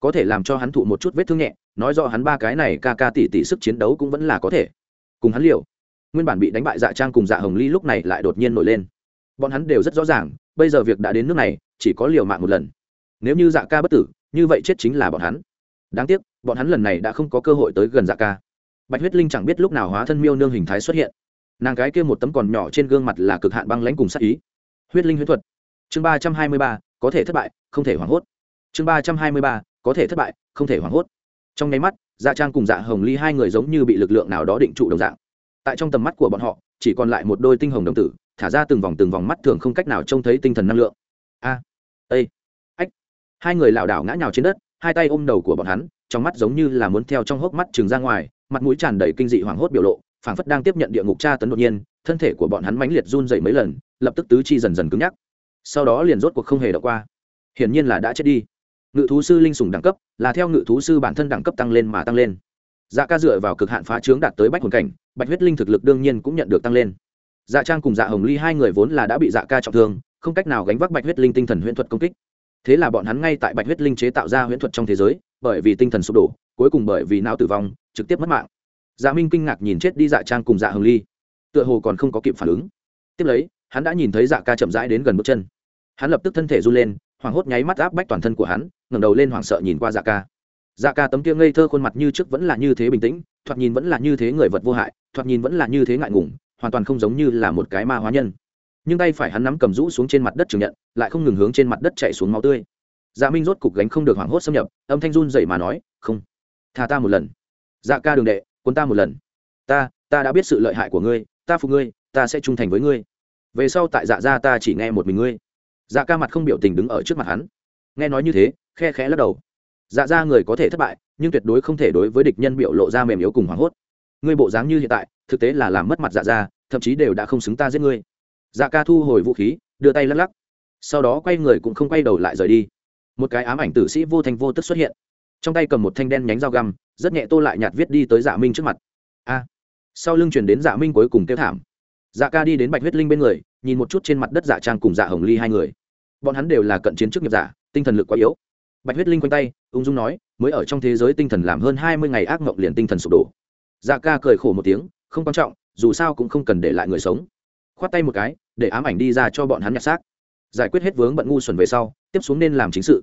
Có thể làm cho hắn thụ một chút vết thương nhẹ, nói rõ hắn ba cái này ca ca tỷ tỷ sức chiến đấu cũng vẫn là có thể. Cùng hắn liều. Nguyên bản bị đánh bại dạ trang cùng dạ hồng ly lúc này lại đột nhiên nổi lên. Bọn hắn đều rất rõ ràng, bây giờ việc đã đến nước này, chỉ có liều mạng một lần. Nếu như dạ ca bất tử, như vậy chết chính là bọn hắn đáng tiếc bọn hắn lần này đã không có cơ hội tới gần dạ ca. Bạch huyết linh chẳng biết lúc nào hóa thân miêu nương hình thái xuất hiện. Nàng cái kia một tấm còn nhỏ trên gương mặt là cực hạn băng lãnh cùng sắc ý. Huyết linh huyết thuật. Chương ba trăm hai mươi ba có thể thất bại không thể hoảng hốt. Chương ba trăm hai mươi ba có thể thất bại không thể hoảng hốt. Trong nháy mắt dạ trang cùng dạ hồng ly hai người giống như bị lực lượng nào đó định trụ đồng dạng. Tại trong tầm mắt của bọn họ chỉ còn lại một đôi tinh hồng đồng tử thả ra từng vòng từng vòng mắt thường không cách nào trông thấy tinh thần năng lượng. A à, ây ách. Hai người lảo đảo ngã nhào trên đất hai tay ôm đầu của bọn hắn, trong mắt giống như là muốn theo trong hốc mắt trừng ra ngoài, mặt mũi tràn đầy kinh dị hoảng hốt biểu lộ, phảng phất đang tiếp nhận địa ngục tra tấn đột nhiên, thân thể của bọn hắn mãnh liệt run dậy mấy lần, lập tức tứ chi dần dần cứng nhắc. Sau đó liền rốt cuộc không hề đọc qua. Hiển nhiên là đã chết đi. Ngự thú sư linh sủng đẳng cấp, là theo ngự thú sư bản thân đẳng cấp tăng lên mà tăng lên. Dạ ca dựa vào cực hạn phá trướng đạt tới bách hồn cảnh, bạch huyết linh thực lực đương nhiên cũng nhận được tăng lên. Dạ trang cùng dạ hồng ly hai người vốn là đã bị dạ ca trọng thương, không cách nào gánh vác bạch huyết linh tinh thần huyễn thuật công kích thế là bọn hắn ngay tại bạch huyết linh chế tạo ra huyễn thuật trong thế giới, bởi vì tinh thần sụp đổ, cuối cùng bởi vì não tử vong, trực tiếp mất mạng. Dạ minh kinh ngạc nhìn chết đi dạ trang cùng dạ hồng ly. Tựa hồ còn không có kịp phản ứng. Tiếp lấy, hắn đã nhìn thấy dạ ca chậm rãi đến gần bước chân. Hắn lập tức thân thể run lên, hoảng hốt nháy mắt áp bách toàn thân của hắn, ngẩng đầu lên hoảng sợ nhìn qua dạ ca. Dạ ca tấm kia ngây thơ khuôn mặt như trước vẫn là như thế bình tĩnh, thoạt nhìn vẫn là như thế người vật vô hại, thoạt nhìn vẫn là như thế ngại ngùng, hoàn toàn không giống như là một cái ma hóa nhân nhưng tay phải hắn nắm cầm rũ xuống trên mặt đất trường nhận, lại không ngừng hướng trên mặt đất chạy xuống máu tươi. Dạ minh rốt cục gánh không được hoảng hốt xâm nhập, âm thanh run dậy mà nói, không, tha ta một lần. Dạ ca đường đệ quân ta một lần. Ta ta đã biết sự lợi hại của ngươi, ta phục ngươi, ta sẽ trung thành với ngươi. Về sau tại dạ gia ta chỉ nghe một mình ngươi. Dạ ca mặt không biểu tình đứng ở trước mặt hắn. Nghe nói như thế, khe khẽ lắc đầu. Dạ ra người có thể thất bại, nhưng tuyệt đối không thể đối với địch nhân biểu lộ ra mềm yếu cùng hoảng hốt. Ngươi bộ dáng như hiện tại, thực tế là làm mất mặt dạ ra thậm chí đều đã không xứng ta giết ngươi dạ ca thu hồi vũ khí, đưa tay lắc lắc. Sau đó quay người cũng không quay đầu lại rời đi. Một cái ám ảnh tử sĩ vô thành vô tức xuất hiện. Trong tay cầm một thanh đen nhánh dao găm, rất nhẹ tô lại nhạt viết đi tới dạ minh trước mặt. A! Sau lưng chuyển đến dạ minh cuối cùng kêu thảm. Dạ ca đi đến bạch huyết linh bên người, nhìn một chút trên mặt đất dạ trang cùng dạ hồng ly hai người. Bọn hắn đều là cận chiến chức nghiệp giả, tinh thần lực quá yếu. Bạch huyết linh quanh tay, ung dung nói, mới ở trong thế giới tinh thần làm hơn hai mươi ngày ác mộng liền tinh thần sụp đổ. Dạ ca cười khổ một tiếng, không quan trọng, dù sao cũng không cần để lại người sống khoát tay một cái, để ám ảnh đi ra cho bọn hắn nhặt xác. Giải quyết hết vướng bận ngu xuẩn về sau, tiếp xuống nên làm chính sự.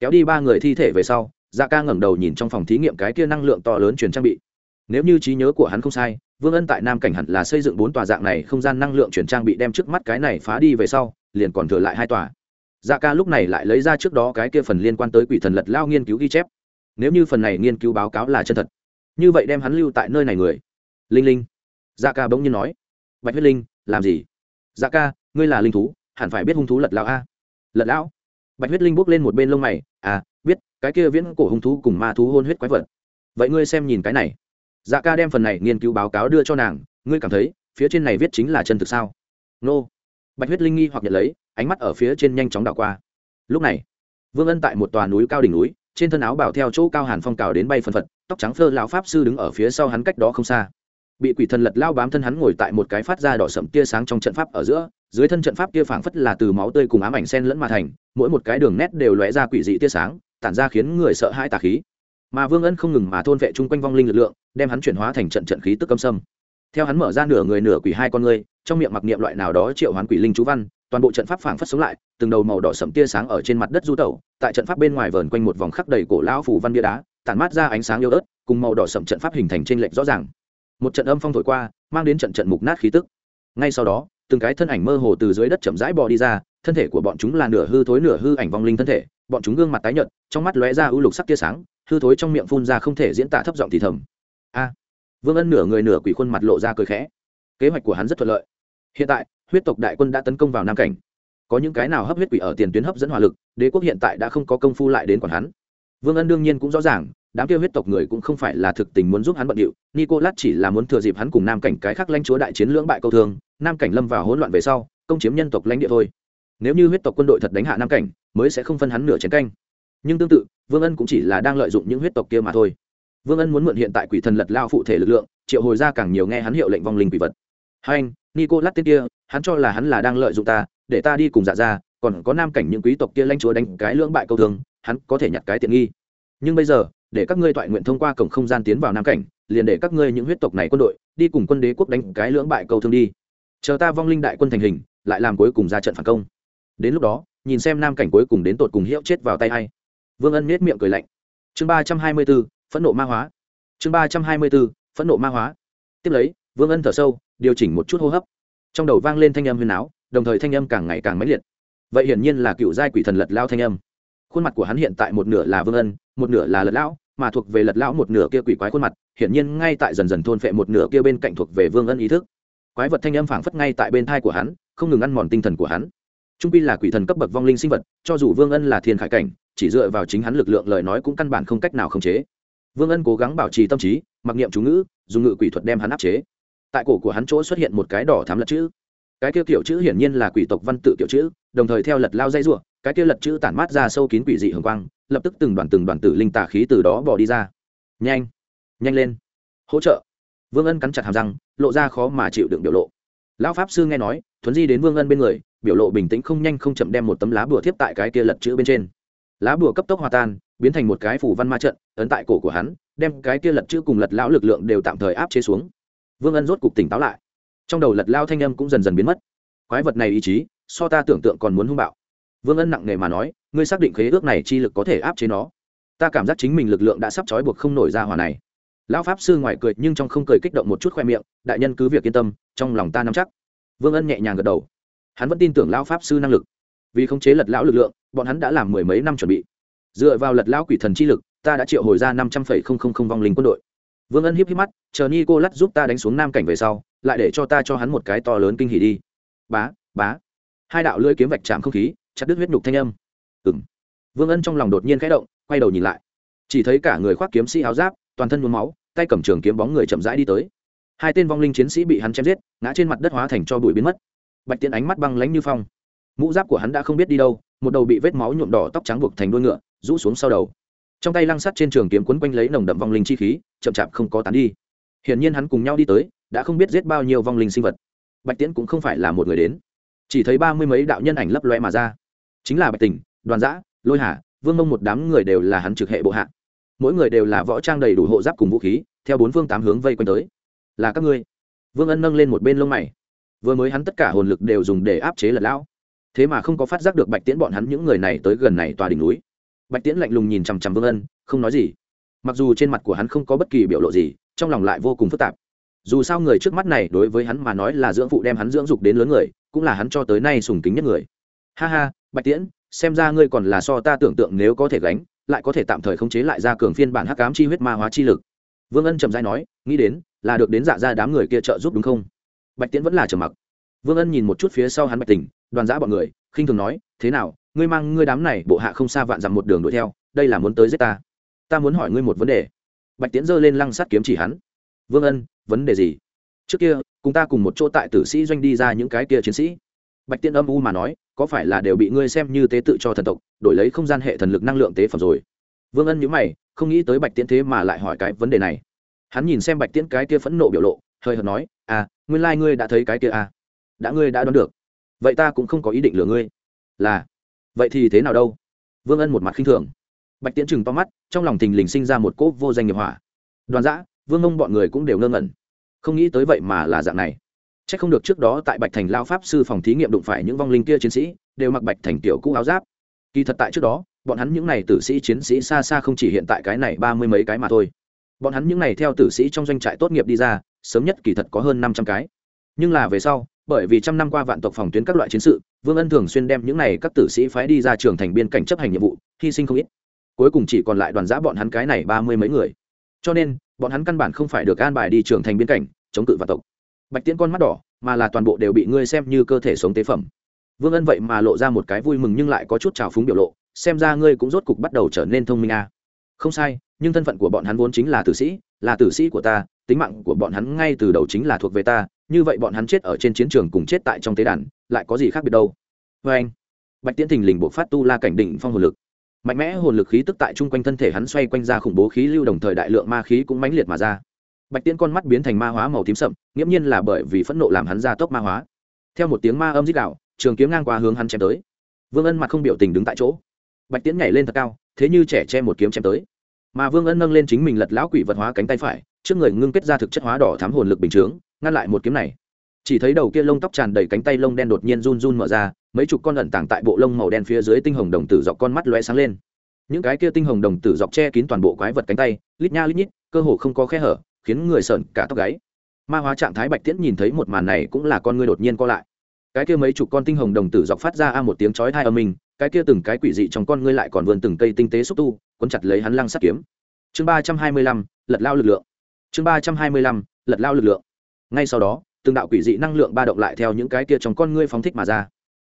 Kéo đi ba người thi thể về sau dạ ca ngẩng đầu nhìn trong phòng thí nghiệm cái kia năng lượng to lớn truyền trang bị. Nếu như trí nhớ của hắn không sai, vương ân tại nam cảnh hẳn là xây dựng bốn tòa dạng này không gian năng lượng chuyển trang bị đem trước mắt cái này phá đi về sau, liền còn thừa lại hai tòa. Dạ ca lúc này lại lấy ra trước đó cái kia phần liên quan tới quỷ thần lật lao nghiên cứu ghi chép. Nếu như phần này nghiên cứu báo cáo là chân thật, như vậy đem hắn lưu tại nơi này người. Linh linh. Dạ ca bỗng nhiên nói. Bạch huyết linh làm gì? Dạ ca, ngươi là linh thú, hẳn phải biết hung thú lật lão a. Lật lão? Bạch huyết linh bốc lên một bên lông mày à biết, cái kia viễn cổ hung thú cùng ma thú hôn huyết quái vật. Vậy ngươi xem nhìn cái này. Dạ ca đem phần này nghiên cứu báo cáo đưa cho nàng, ngươi cảm thấy, phía trên này viết chính là chân thực sao? Nô. Bạch huyết linh nghi hoặc nhận lấy, ánh mắt ở phía trên nhanh chóng đảo qua. Lúc này, vương ân tại một tòa núi cao đỉnh núi, trên thân áo bảo theo chỗ cao hàn phong cào đến bay phân phật, tóc trắng phơ lão pháp sư đứng ở phía sau hắn cách đó không xa bị quỷ thần lật lao bám thân hắn ngồi tại một cái phát ra đỏ sậm tia sáng trong trận pháp ở giữa, dưới thân trận pháp tia phảng phất là từ máu tươi cùng ám ảnh sen lẫn mà thành, mỗi một cái đường nét đều lóe ra quỷ dị tia sáng, tản ra khiến người sợ hãi tà khí. Mà vương ân không ngừng mà thôn vệ chung quanh vong linh lực lượng, đem hắn chuyển hóa thành trận trận khí tức âm sâm. Theo hắn mở ra nửa người nửa quỷ hai con người, trong miệng mặc niệm loại nào đó triệu hoán quỷ linh chú văn, toàn bộ trận pháp phảng phất sống lại, từng đầu màu đỏ sẫm tia sáng ở trên mặt đất du tẩu, tại trận pháp bên ngoài vờn quanh một vòng khắc đầy cổ lão phủ văn bia đá, tản mát ra ánh sáng yếu ớt, cùng màu đỏ sẫm trận pháp hình thành trên lệch rõ ràng một trận âm phong thổi qua, mang đến trận trận mục nát khí tức. Ngay sau đó, từng cái thân ảnh mơ hồ từ dưới đất chậm rãi bò đi ra, thân thể của bọn chúng là nửa hư thối nửa hư ảnh vong linh thân thể, bọn chúng gương mặt tái nhợt, trong mắt lóe ra ưu lục sắc tia sáng, hư thối trong miệng phun ra không thể diễn tả thấp giọng thì thầm. A! Vương ân nửa người nửa quỷ khuôn mặt lộ ra cười khẽ. Kế hoạch của hắn rất thuận lợi. Hiện tại, huyết tộc đại quân đã tấn công vào nam cảnh. Có những cái nào hấp huyết quỷ ở tiền tuyến hấp dẫn hỏa lực, đế quốc hiện tại đã không có công phu lại đến còn hắn. Vương ân đương nhiên cũng rõ ràng đám kia huyết tộc người cũng không phải là thực tình muốn giúp hắn bận điệu. Nicolas chỉ là muốn thừa dịp hắn cùng nam cảnh cái khác lãnh chúa đại chiến lưỡng bại câu thương, nam cảnh lâm vào hỗn loạn về sau, công chiếm nhân tộc lãnh địa thôi. Nếu như huyết tộc quân đội thật đánh hạ nam cảnh, mới sẽ không phân hắn nửa chiến canh. Nhưng tương tự, vương ân cũng chỉ là đang lợi dụng những huyết tộc kia mà thôi. Vương ân muốn mượn hiện tại quỷ thần lật lao phụ thể lực lượng, triệu hồi ra càng nhiều nghe hắn hiệu lệnh vong linh quỷ vật. Hai anh nico lát tên kia, hắn cho là hắn là đang lợi dụng ta, để ta đi cùng dạ ra còn có nam cảnh những quý tộc kia lanh chúa đánh cái lưỡng bại câu thường hắn có thể nhặt cái tiện nghi. Nhưng bây giờ để các ngươi toại nguyện thông qua cổng không gian tiến vào nam cảnh, liền để các ngươi những huyết tộc này quân đội đi cùng quân đế quốc đánh cái lưỡng bại cầu thương đi. Chờ ta vong linh đại quân thành hình, lại làm cuối cùng ra trận phản công. Đến lúc đó, nhìn xem nam cảnh cuối cùng đến tột cùng hiệu chết vào tay hay vương ân miết miệng cười lạnh. Chương ba trăm hai mươi b ố phẫn nộ ma hóa. Chương ba trăm hai mươi b ố phẫn nộ ma hóa. Tiếp lấy, vương ân thở sâu, điều chỉnh một chút hô hấp. Trong đầu vang lên thanh âm huyền áo, đồng thời thanh âm càng ngày càng mãnh liệt. Vậy hiển nhiên là cựu giai quỷ thần lật lao thanh âm khuôn mặt của hắn hiện tại một nửa là vương ân, một nửa là lật lão, mà thuộc về lật lão một nửa kia quỷ quái khuôn mặt, hiển nhiên ngay tại dần dần thôn phệ một nửa kia bên cạnh thuộc về vương ân ý thức. Quái vật thanh âm phảng phất ngay tại bên thai của hắn, không ngừng ăn mòn tinh thần của hắn. Trung pi là quỷ thần cấp bậc vong linh sinh vật, cho dù vương ân là thiên khải cảnh, chỉ dựa vào chính hắn lực lượng lời nói cũng căn bản không cách nào khống chế. Vương ân cố gắng bảo trì tâm trí, mặc niệm chú ngữ, dùng ngự quỷ thuật đem hắn áp chế. Tại cổ của hắn chỗ xuất hiện một cái đỏ thám lật chữ. Cái kia kiểu chữ hiển nhiên là quỷ tộc văn tự kiểu chữ đồng thời theo lật lao dây rủa, cái kia lật chữ tản mát ra sâu kín quỷ dị hồng quang, lập tức từng đoàn từng đoàn tử linh tà khí từ đó bò đi ra. Nhanh nhanh lên. Hỗ trợ. Vương ân cắn chặt hàm răng, lộ ra khó mà chịu đựng biểu lộ. Lão pháp sư nghe nói, thuấn di đến vương ân bên người, biểu lộ bình tĩnh không nhanh không chậm đem một tấm lá bùa thiếp tại cái kia lật chữ bên trên. Lá bùa cấp tốc hòa tan, biến thành một cái phủ văn ma trận, ấn tại cổ của hắn, đem cái kia lật chữ cùng lật lão lực lượng đều tạm thời áp chế xuống. Vương ân rốt cục tỉnh táo lại. Trong đầu lật lao thanh âm cũng dần dần biến mất. Quái vật này ý chí so ta tưởng tượng còn muốn hung bạo. Vương ân nặng nề mà nói, ngươi xác định khế ước này chi lực có thể áp chế nó. Ta cảm giác chính mình lực lượng đã sắp trói buộc không nổi ra hòa này. Lão pháp sư ngoài cười nhưng trong không cười kích động một chút khoe miệng, đại nhân cứ việc yên tâm, trong lòng ta nắm chắc. Vương ân nhẹ nhàng gật đầu. Hắn vẫn tin tưởng lão pháp sư năng lực. Vì khống chế lật lão lực lượng, bọn hắn đã làm mười mấy năm chuẩn bị. Dựa vào lật lão quỷ thần chi lực, ta đã triệu hồi ra năm trăm phẩy không không không vong linh quân đội. Vương ân hiếp híp mắt, chờ ni cô lắt giúp ta đánh xuống nam cảnh về sau, lại để cho ta cho hắn một cái to lớn kinh hỉ đi. Bá bá hai đạo lưỡi kiếm vạch chạm không khí, chặt đứt huyết nhục thanh âm. Ừng vương ân trong lòng đột nhiên khẽ động, quay đầu nhìn lại. Chỉ thấy cả người khoác kiếm sĩ áo giáp, toàn thân nhuốm máu, tay cầm trường kiếm bóng người chậm rãi đi tới. Hai tên vong linh chiến sĩ bị hắn chém giết, ngã trên mặt đất hóa thành cho bụi biến mất. Bạch tiễn ánh mắt băng lánh như phong. Mũ giáp của hắn đã không biết đi đâu, một đầu bị vết máu nhuộm đỏ tóc trắng buộc thành đuôi ngựa, rũ xuống sau đầu. Trong tay lăng sắt trên trường kiếm quấn quanh lấy nồng đậm vong linh chi khí, chậm chạp không có tán đi. Hiển nhiên hắn cùng nhau đi tới, đã không biết giết bao nhiêu vong linh sinh vật. Bạch tiễn cũng không phải là một người đến chỉ thấy ba mươi mấy đạo nhân ảnh lấp loe mà ra. Chính là bạch tình, đoàn giã lôi hà, vương mông một đám người đều là hắn trực hệ bộ hạ. Mỗi người đều là võ trang đầy đủ hộ giáp cùng vũ khí, theo bốn phương tám hướng vây quanh tới. Là các ngươi? Vương ân nâng lên một bên lông mày. Vừa mới hắn tất cả hồn lực đều dùng để áp chế lật lão. Thế mà không có phát giác được bạch tiễn bọn hắn những người này tới gần này tòa đỉnh núi. Bạch tiễn lạnh lùng nhìn chằm chằm vương ân, không nói gì. Mặc dù trên mặt của hắn không có bất kỳ biểu lộ gì, trong lòng lại vô cùng phức tạp. Dù sao người trước mắt này đối với hắn mà nói là dưỡng phụ đem hắn dưỡng dục đến lớn người cũng là hắn cho tới nay sùng kính nhất người. Ha ha, bạch tiễn, xem ra ngươi còn là so ta tưởng tượng nếu có thể gánh, lại có thể tạm thời khống chế lại ra cường phiên bản hắc ám chi huyết ma hóa chi lực. Vương ân trầm dai nói, nghĩ đến, là được đến dạ ra đám người kia trợ giúp đúng không? Bạch tiễn vẫn là trầm mặc. Vương ân nhìn một chút phía sau hắn bạch tình, đoàn giã bọn người, khinh thường nói, thế nào, ngươi mang ngươi đám này bộ hạ không xa vạn dặm một đường đuổi theo, đây là muốn tới giết ta. Ta muốn hỏi ngươi một vấn đề. Bạch tiễn giơ lên lăng sắt kiếm chỉ hắn. Vương ân, vấn đề gì? Trước kia cùng ta cùng một chỗ tại tử sĩ doanh đi ra những cái kia chiến sĩ. Bạch tiễn âm u mà nói, có phải là đều bị ngươi xem như tế tự cho thần tộc, đổi lấy không gian hệ thần lực năng lượng tế phẩm rồi? Vương ân nhữ mày, không nghĩ tới bạch tiễn thế mà lại hỏi cái vấn đề này. Hắn nhìn xem bạch tiễn cái kia phẫn nộ biểu lộ, hơi hợt nói à nguyên lai、like、ngươi đã thấy cái kia à? Đã ngươi đã đoán được. Vậy ta cũng không có ý định lừa ngươi. Là. Vậy thì thế nào đâu? Vương ân một mặt khinh thường. Bạch tiễn chừng to mắt, trong lòng thình lình sinh ra một cỗ vô danh nghiệp hỏa đoàn giã vương ông bọn người cũng đều ngơ ngẩn không nghĩ tới vậy mà là dạng này. C h ắ c không được trước đó tại bạch thành lao pháp sư phòng thí nghiệm đụng phải những vong linh kia chiến sĩ, đều mặc bạch thành tiểu cũ áo giáp. Kỳ thật tại trước đó, bọn hắn những n à y tử sĩ chiến sĩ xa xa không chỉ hiện tại cái này ba mươi mấy cái mà thôi. Bọn hắn những n à y theo tử sĩ trong doanh trại tốt nghiệp đi ra, sớm nhất kỳ thật có hơn năm trăm cái. Nhưng là về sau, bởi vì trăm năm qua vạn tộc phòng tuyến các loại chiến sự, vương ân thường xuyên đem những n à y các tử sĩ phái đi ra trường thành biên cảnh chấp hành nhiệm vụ, hy sinh không ít. Cuối cùng chỉ còn lại đoàn giã bọn hắn cái này ba mươi mấy người. Cho nên bọn hắn căn bản không phải được an bài đi trưởng thành biên cảnh, chống cự vạn tộc. Bạch tiễn con mắt đỏ, mà là toàn bộ đều bị ngươi xem như cơ thể sống tế phẩm. Vương ân vậy mà lộ ra một cái vui mừng nhưng lại có chút trào phúng biểu lộ, xem ra ngươi cũng rốt cục bắt đầu trở nên thông minh a à. không sai, nhưng thân phận của bọn hắn vốn chính là tử sĩ, là tử sĩ của ta, tính mạng của bọn hắn ngay từ đầu chính là thuộc về ta, như vậy bọn hắn chết ở trên chiến trường cùng chết tại trong tế đàn, lại có gì khác biệt đâu? Vê anh bạch tiễn thình lình buộc phát tu la cảnh định phong hồn lực mạnh mẽ hồn lực khí tức tại chung quanh thân thể hắn xoay quanh ra khủng bố khí lưu đồng thời đại lượng ma khí cũng mãnh liệt mà ra. Bạch tiễn con mắt biến thành ma hóa màu tím sậm, nghiễm nhiên là bởi vì phẫn nộ làm hắn ra tốc ma hóa. Theo một tiếng ma âm dích đạo trường kiếm ngang qua hướng hắn chém tới. Vương ân mặt không biểu tình đứng tại chỗ. Bạch tiễn nhảy lên thật cao, thế như trẻ che một kiếm chém tới. Mà vương ân nâng lên chính mình lật lão quỷ vật hóa cánh tay phải, trước người ngưng kết ra thực chất hóa đỏ thám hồn lực bình chướng, ngăn lại một kiếm này. Chỉ thấy đầu kia lông tóc tràn đầy cánh tay lông đen đột nhiên run run mở ra mấy chục con ẩn tàng tại bộ lông màu đen phía dưới tinh hồng đồng tử dọc con mắt lóe sáng lên. Những cái kia tinh hồng đồng tử dọc che kín toàn bộ quái vật cánh tay, lít nha lít nhít, cơ hồ không có khe hở, khiến người sợn cả tóc gáy. Ma hóa trạng thái bạch tiễn nhìn thấy một màn này cũng là con người đột nhiên co lại. Cái kia mấy chục con tinh hồng đồng tử dọc phát ra a một tiếng chói thai âm mình, cái kia từng cái quỷ dị trong con ngươi lại còn vươn từng cây tinh tế xúc tu, cuốn chặt lấy hắn lăng sắt kiếm. Chương ba trăm hai mươi lăm, lật lao lực lượng. Chương ba trăm hai mươi lăm, lật lao lực lượng. Ngay sau đó, từng đạo quỷ dị năng lượng ba động lại theo những cái kia trong con ngươi phóng thích mà ra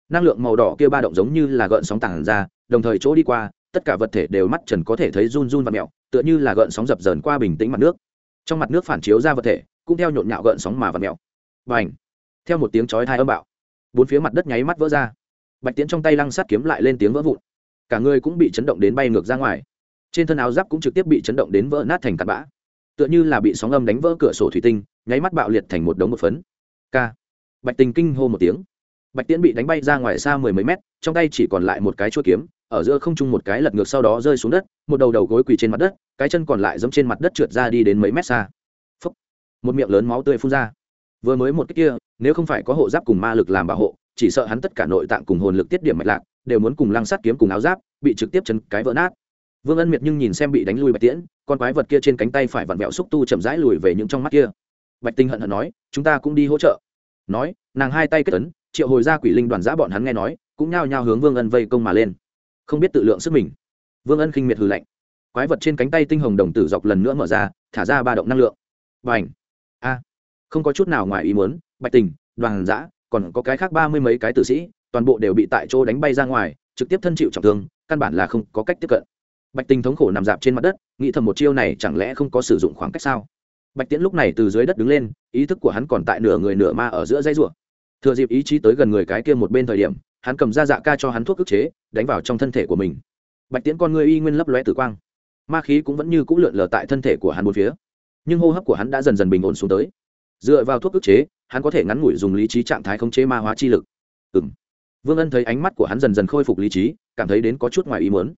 năng lượng màu đỏ kia ba động giống như là gợn sóng tản ra, đồng thời chỗ đi qua, tất cả vật thể đều mắt trần có thể thấy run run và mẹo, tựa như là gợn sóng dập dờn qua bình tĩnh mặt nước. Trong mặt nước phản chiếu ra vật thể, cũng theo nhộn nhạo gợn sóng mà và mẹo. Và ảnh theo một tiếng chói thai âm bạo, bốn phía mặt đất nháy mắt vỡ ra. Bạch tiến trong tay lăng sắt kiếm lại lên tiếng vỡ vụn. Cả người cũng bị chấn động đến bay ngược ra ngoài. Trên thân áo giáp cũng trực tiếp bị chấn động đến vỡ nát thành tạt bã. Tựa như là bị sóng âm đánh vỡ cửa sổ thủy tinh, nháy mắt bạo liệt thành một đống một phấn. K bạch tình kinh hô một tiếng bạch tiễn bị đánh bay ra ngoài xa mười mấy mét, trong tay chỉ còn lại một cái chuỗi kiếm, ở giữa không trung một cái lật ngược sau đó rơi xuống đất, một đầu đầu gối quỳ trên mặt đất, cái chân còn lại giống trên mặt đất trượt ra đi đến mấy mét xa. Phúc. một miệng lớn máu tươi phun ra. Vừa mới một cái kia, nếu không phải có hộ giáp cùng ma lực làm bảo hộ, chỉ sợ hắn tất cả nội tạng cùng hồn lực tiết điểm mạch lạc, đều muốn cùng lăng sắt kiếm cùng áo giáp, bị trực tiếp chấn cái vỡ nát. Vương ân miệt nhưng nhìn xem bị đánh lui bạch tiễn, con quái vật kia trên cánh tay phải vặn vẹo xúc tu chậm rãi lùi về những trong mắt kia. Bạch tinh hận hận nói, chúng ta cũng đi hỗ trợ. Nói, nàng hai tay kết ấn triệu hồi ra quỷ linh đoàn giã bọn hắn nghe nói, cũng nhao nhao hướng vương ân vây công mà lên. Không biết tự lượng sức mình. Vương ân khinh miệt hư lạnh. Quái vật trên cánh tay tinh hồng đồng tử dọc lần nữa mở ra, thả ra ba động năng lượng. Và ảnh a! Không có chút nào ngoài ý muốn, bạch tình, đoàn giã, còn có cái khác ba mươi mấy cái tử sĩ, toàn bộ đều bị tại chỗ đánh bay ra ngoài, trực tiếp thân chịu trọng thương, căn bản là không có cách tiếp cận. Bạch tình thống khổ nằm dạp trên mặt đất, nghĩ thầm một chiêu này chẳng lẽ không có sử dụng khoảng cách sao? Bạch tiễn lúc này từ dưới đất đứng lên, ý thức của hắn còn tại nửa người nửa ma ở giữa dây ruộng thừa dịp ý chí tới gần người cái kia một bên thời điểm, hắn cầm ra dạ ca cho hắn thuốc ức chế, đánh vào trong thân thể của mình. Bạch tiễn con người y nguyên lấp lóe tử quang. Ma khí cũng vẫn như c ũ lượn lờ tại thân thể của hắn một phía. Nhưng hô hấp của hắn đã dần dần bình ổn xuống tới. Dựa vào thuốc ức chế, hắn có thể ngắn ngủi dùng lý trí trạng thái khống chế ma hóa chi lực. Ừ m vương ân thấy ánh mắt của hắn dần dần khôi phục lý trí, cảm thấy đến có chút ngoài ý muốn.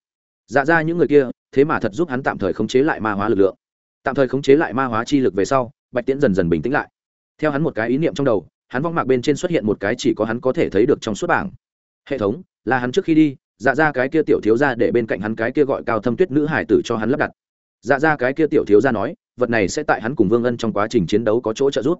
Dạ ra những người kia, thế mà thật giúp hắn tạm thời khống chế lại ma hóa lực lượng. Tạm thời khống chế lại ma hóa chi lực về sau, bạch tiễn dần dần bình tĩnh lại. Theo hắn một cái ý niệm trong đầu hắn vong mạc bên trên xuất hiện một cái chỉ có hắn có thể thấy được trong suốt bảng. Hệ thống, là hắn trước khi đi dạ ra cái kia tiểu thiếu ra để bên cạnh hắn cái kia gọi cao thâm tuyết nữ hải tử cho hắn lắp đặt. Dạ ra cái kia tiểu thiếu ra nói, vật này sẽ tại hắn cùng vương ân trong quá trình chiến đấu có chỗ trợ giúp.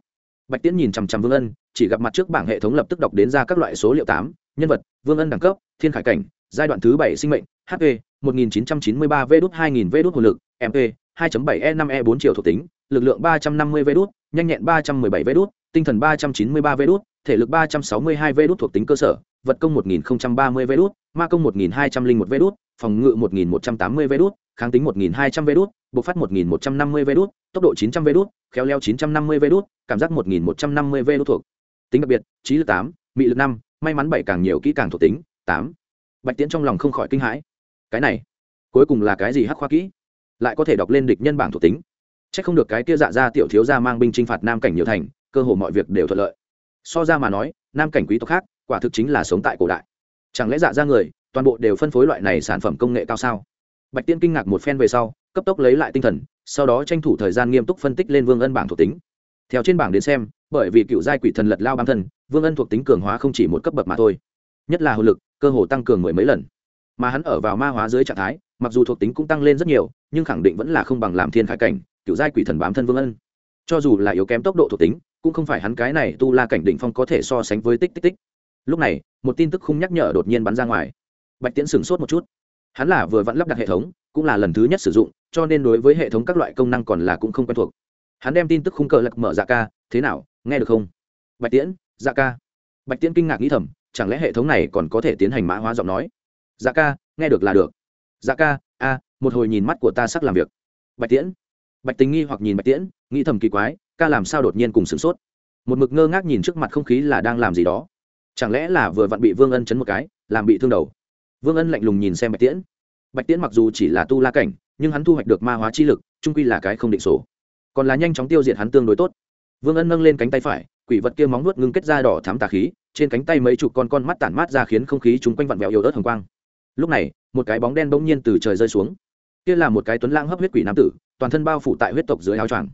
Bạch tiễn nhìn chằm chằm vương ân, chỉ gặp mặt trước bảng hệ thống lập tức đọc đến ra các loại số liệu tám, nhân vật, vương ân đẳng cấp, thiên khải cảnh, giai đoạn thứ bảy sinh mệnh hp 1993 v đút 2000 v đút hồn lực mp 2.7 e 5 e 4 triệu thuộc tính, lực lượng 350 v đút, nhanh nhẹn 317 v đút tinh thần 393 v đút thể lực 362 v đút thuộc tính cơ sở vật công 1030 v đút ma công 1201 v đút phòng ngự 1180 v đút kháng tính 1200 v đút bộc phát 1150 v đút tốc độ 900 v đút khéo leo 950 v đút cảm giác 1150 v đút thuộc tính đặc biệt trí lực 8, mị lực 5, may mắn 7 càng nhiều kỹ càng thuộc tính 8. bạch tiễn trong lòng không khỏi kinh hãi. Cái này cuối cùng là cái gì hắc khoa kỹ? Lại có thể đọc lên địch nhân bảng thuộc tính. Chắc không được cái kia dạ ra tiểu thiếu gia mang binh chinh phạt nam cảnh nhiều thành cơ hồ mọi việc đều thuận lợi. So ra mà nói, nam cảnh quý tộc khác, quả thực chính là sống tại cổ đại. Chẳng lẽ dạ ra người, toàn bộ đều phân phối loại này sản phẩm công nghệ cao sao? Bạch tiên kinh ngạc một phen về sau, cấp tốc lấy lại tinh thần, sau đó tranh thủ thời gian nghiêm túc phân tích lên vương ân bảng thuộc tính. Theo trên bảng đến xem, bởi vì cựu giai quỷ thần lật lao bám thân, vương ân thuộc tính cường hóa không chỉ một cấp bậc mà thôi. Nhất là hồ lực, cơ hồ tăng cường mười mấy lần. Mà hắn ở vào ma hóa dưới trạng thái, mặc dù thuộc tính cũng tăng lên rất nhiều, nhưng khẳng định vẫn là không bằng làm thiên khải cảnh, Cựu giai quỷ thần bám thân vương ân cho dù là yếu kém tốc độ thuộc tính, cũng không phải hắn cái này tu la cảnh định phong có thể so sánh với tích tích tích. Lúc này, một tin tức không nhắc nhở đột nhiên bắn ra ngoài. Bạch tiễn sửng sốt một chút. Hắn là vừa vẫn lắp đặt hệ thống, cũng là lần thứ nhất sử dụng, cho nên đối với hệ thống các loại công năng còn là cũng không quen thuộc. Hắn đem tin tức khung cờ lật mở dạ ca, thế nào, nghe được không? Bạch tiễn dạ ca. Bạch tiễn kinh ngạc nghĩ thầm, chẳng lẽ hệ thống này còn có thể tiến hành mã hóa giọng nói? Dạ ca, nghe được là được. Dạ ca, a, một hồi nhìn mắt của ta sắc làm việc. Bạch tiễn bạch tình nghi hoặc nhìn bạch tiễn, nghĩ thầm kỳ quái, ca làm sao đột nhiên cùng sửng sốt. Một mực ngơ ngác nhìn trước mặt không khí là đang làm gì đó. Chẳng lẽ là vừa vặn bị vương ân chấn một cái, làm bị thương đầu? Vương ân lạnh lùng nhìn xem bạch tiễn. Bạch tiễn mặc dù chỉ là tu la cảnh, nhưng hắn thu hoạch được ma hóa chi lực trung quy là cái không định số. Còn là nhanh chóng tiêu diệt hắn tương đối tốt. Vương ân nâng lên cánh tay phải, quỷ vật kia móng nuốt ngưng kết ra đỏ thám tà khí, trên cánh tay mấy chục con con mắt tản mát ra khiến không khí chúng quanh vặn vẹo yếu ớt hồng quang. Lúc này, một cái bóng đen bỗng nhiên từ trời rơi xuống kia là một cái tuấn lãng hấp huyết quỷ nam tử, toàn thân bao phủ tại huyết tộc dưới áo choàng.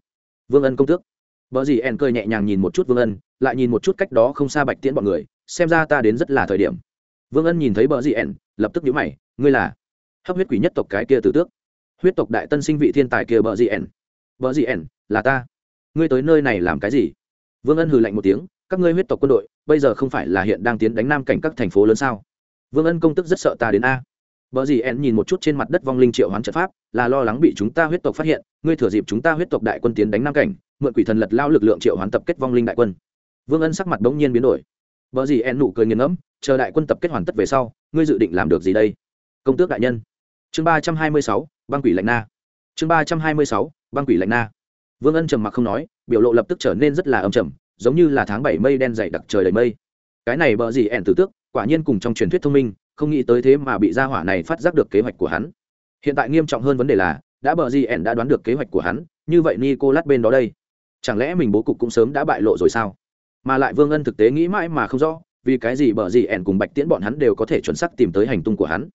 Vương ân công tước. Vợ gì ẻn cười nhẹ nhàng nhìn một chút vương ân, lại nhìn một chút cách đó không xa bạch tiễn bọn người, xem ra ta đến rất là thời điểm. Vương ân nhìn thấy bờ gì ẻn, lập tức nhíu mày, ngươi là hấp huyết quỷ nhất tộc cái kia tử tước. Huyết tộc đại tân sinh vị thiên tài kia bờ gì ẻn. Bờ gì ẻn, là ta. Ngươi tới nơi này làm cái gì? Vương ân hừ lạnh một tiếng, các ngươi huyết tộc quân đội, bây giờ không phải là hiện đang tiến đánh nam cảnh các thành phố lớn sao? Vương ân công tức rất sợ ta đến a. Bở gì En nhìn một chút trên mặt đất vong linh triệu hoán trận pháp, là lo lắng bị chúng ta huyết tộc phát hiện, ngươi thừa dịp chúng ta huyết tộc đại quân tiến đánh Nam cảnh, mượn quỷ thần lật lao lực lượng triệu hoán tập kết vong linh đại quân. Vương Ân sắc mặt bỗng nhiên biến đổi. Bở gì En nụ cười nghiền ngẫm, chờ đại quân tập kết hoàn tất về sau, ngươi dự định làm được gì đây? Công tước đại nhân. Chương ba trăm hai mươi sáu, băng quỷ lạnh na. Chương ba trăm hai mươi sáu, băng quỷ lạnh na. Vương Ân trầm mặc không nói, biểu lộ lập tức trở nên rất là âm trầm, giống như là tháng bảy mây đen dày đặc trời đầy mây. Cái này bở gì En tử tước, quả nhiên cùng trong truyền thuyết thông minh, không nghĩ tới thế mà bị gia hỏa này phát giác được kế hoạch của hắn. Hiện tại nghiêm trọng hơn vấn đề là, đã bờ gì ẻn đã đoán được kế hoạch của hắn, như vậy nicolas bên đó đây, chẳng lẽ mình bố cục cũng sớm đã bại lộ rồi sao? Mà lại vương ân thực tế nghĩ mãi mà không rõ, vì cái gì bờ gì ẻn cùng bạch tiễn bọn hắn đều có thể chuẩn xác tìm tới hành tung của hắn.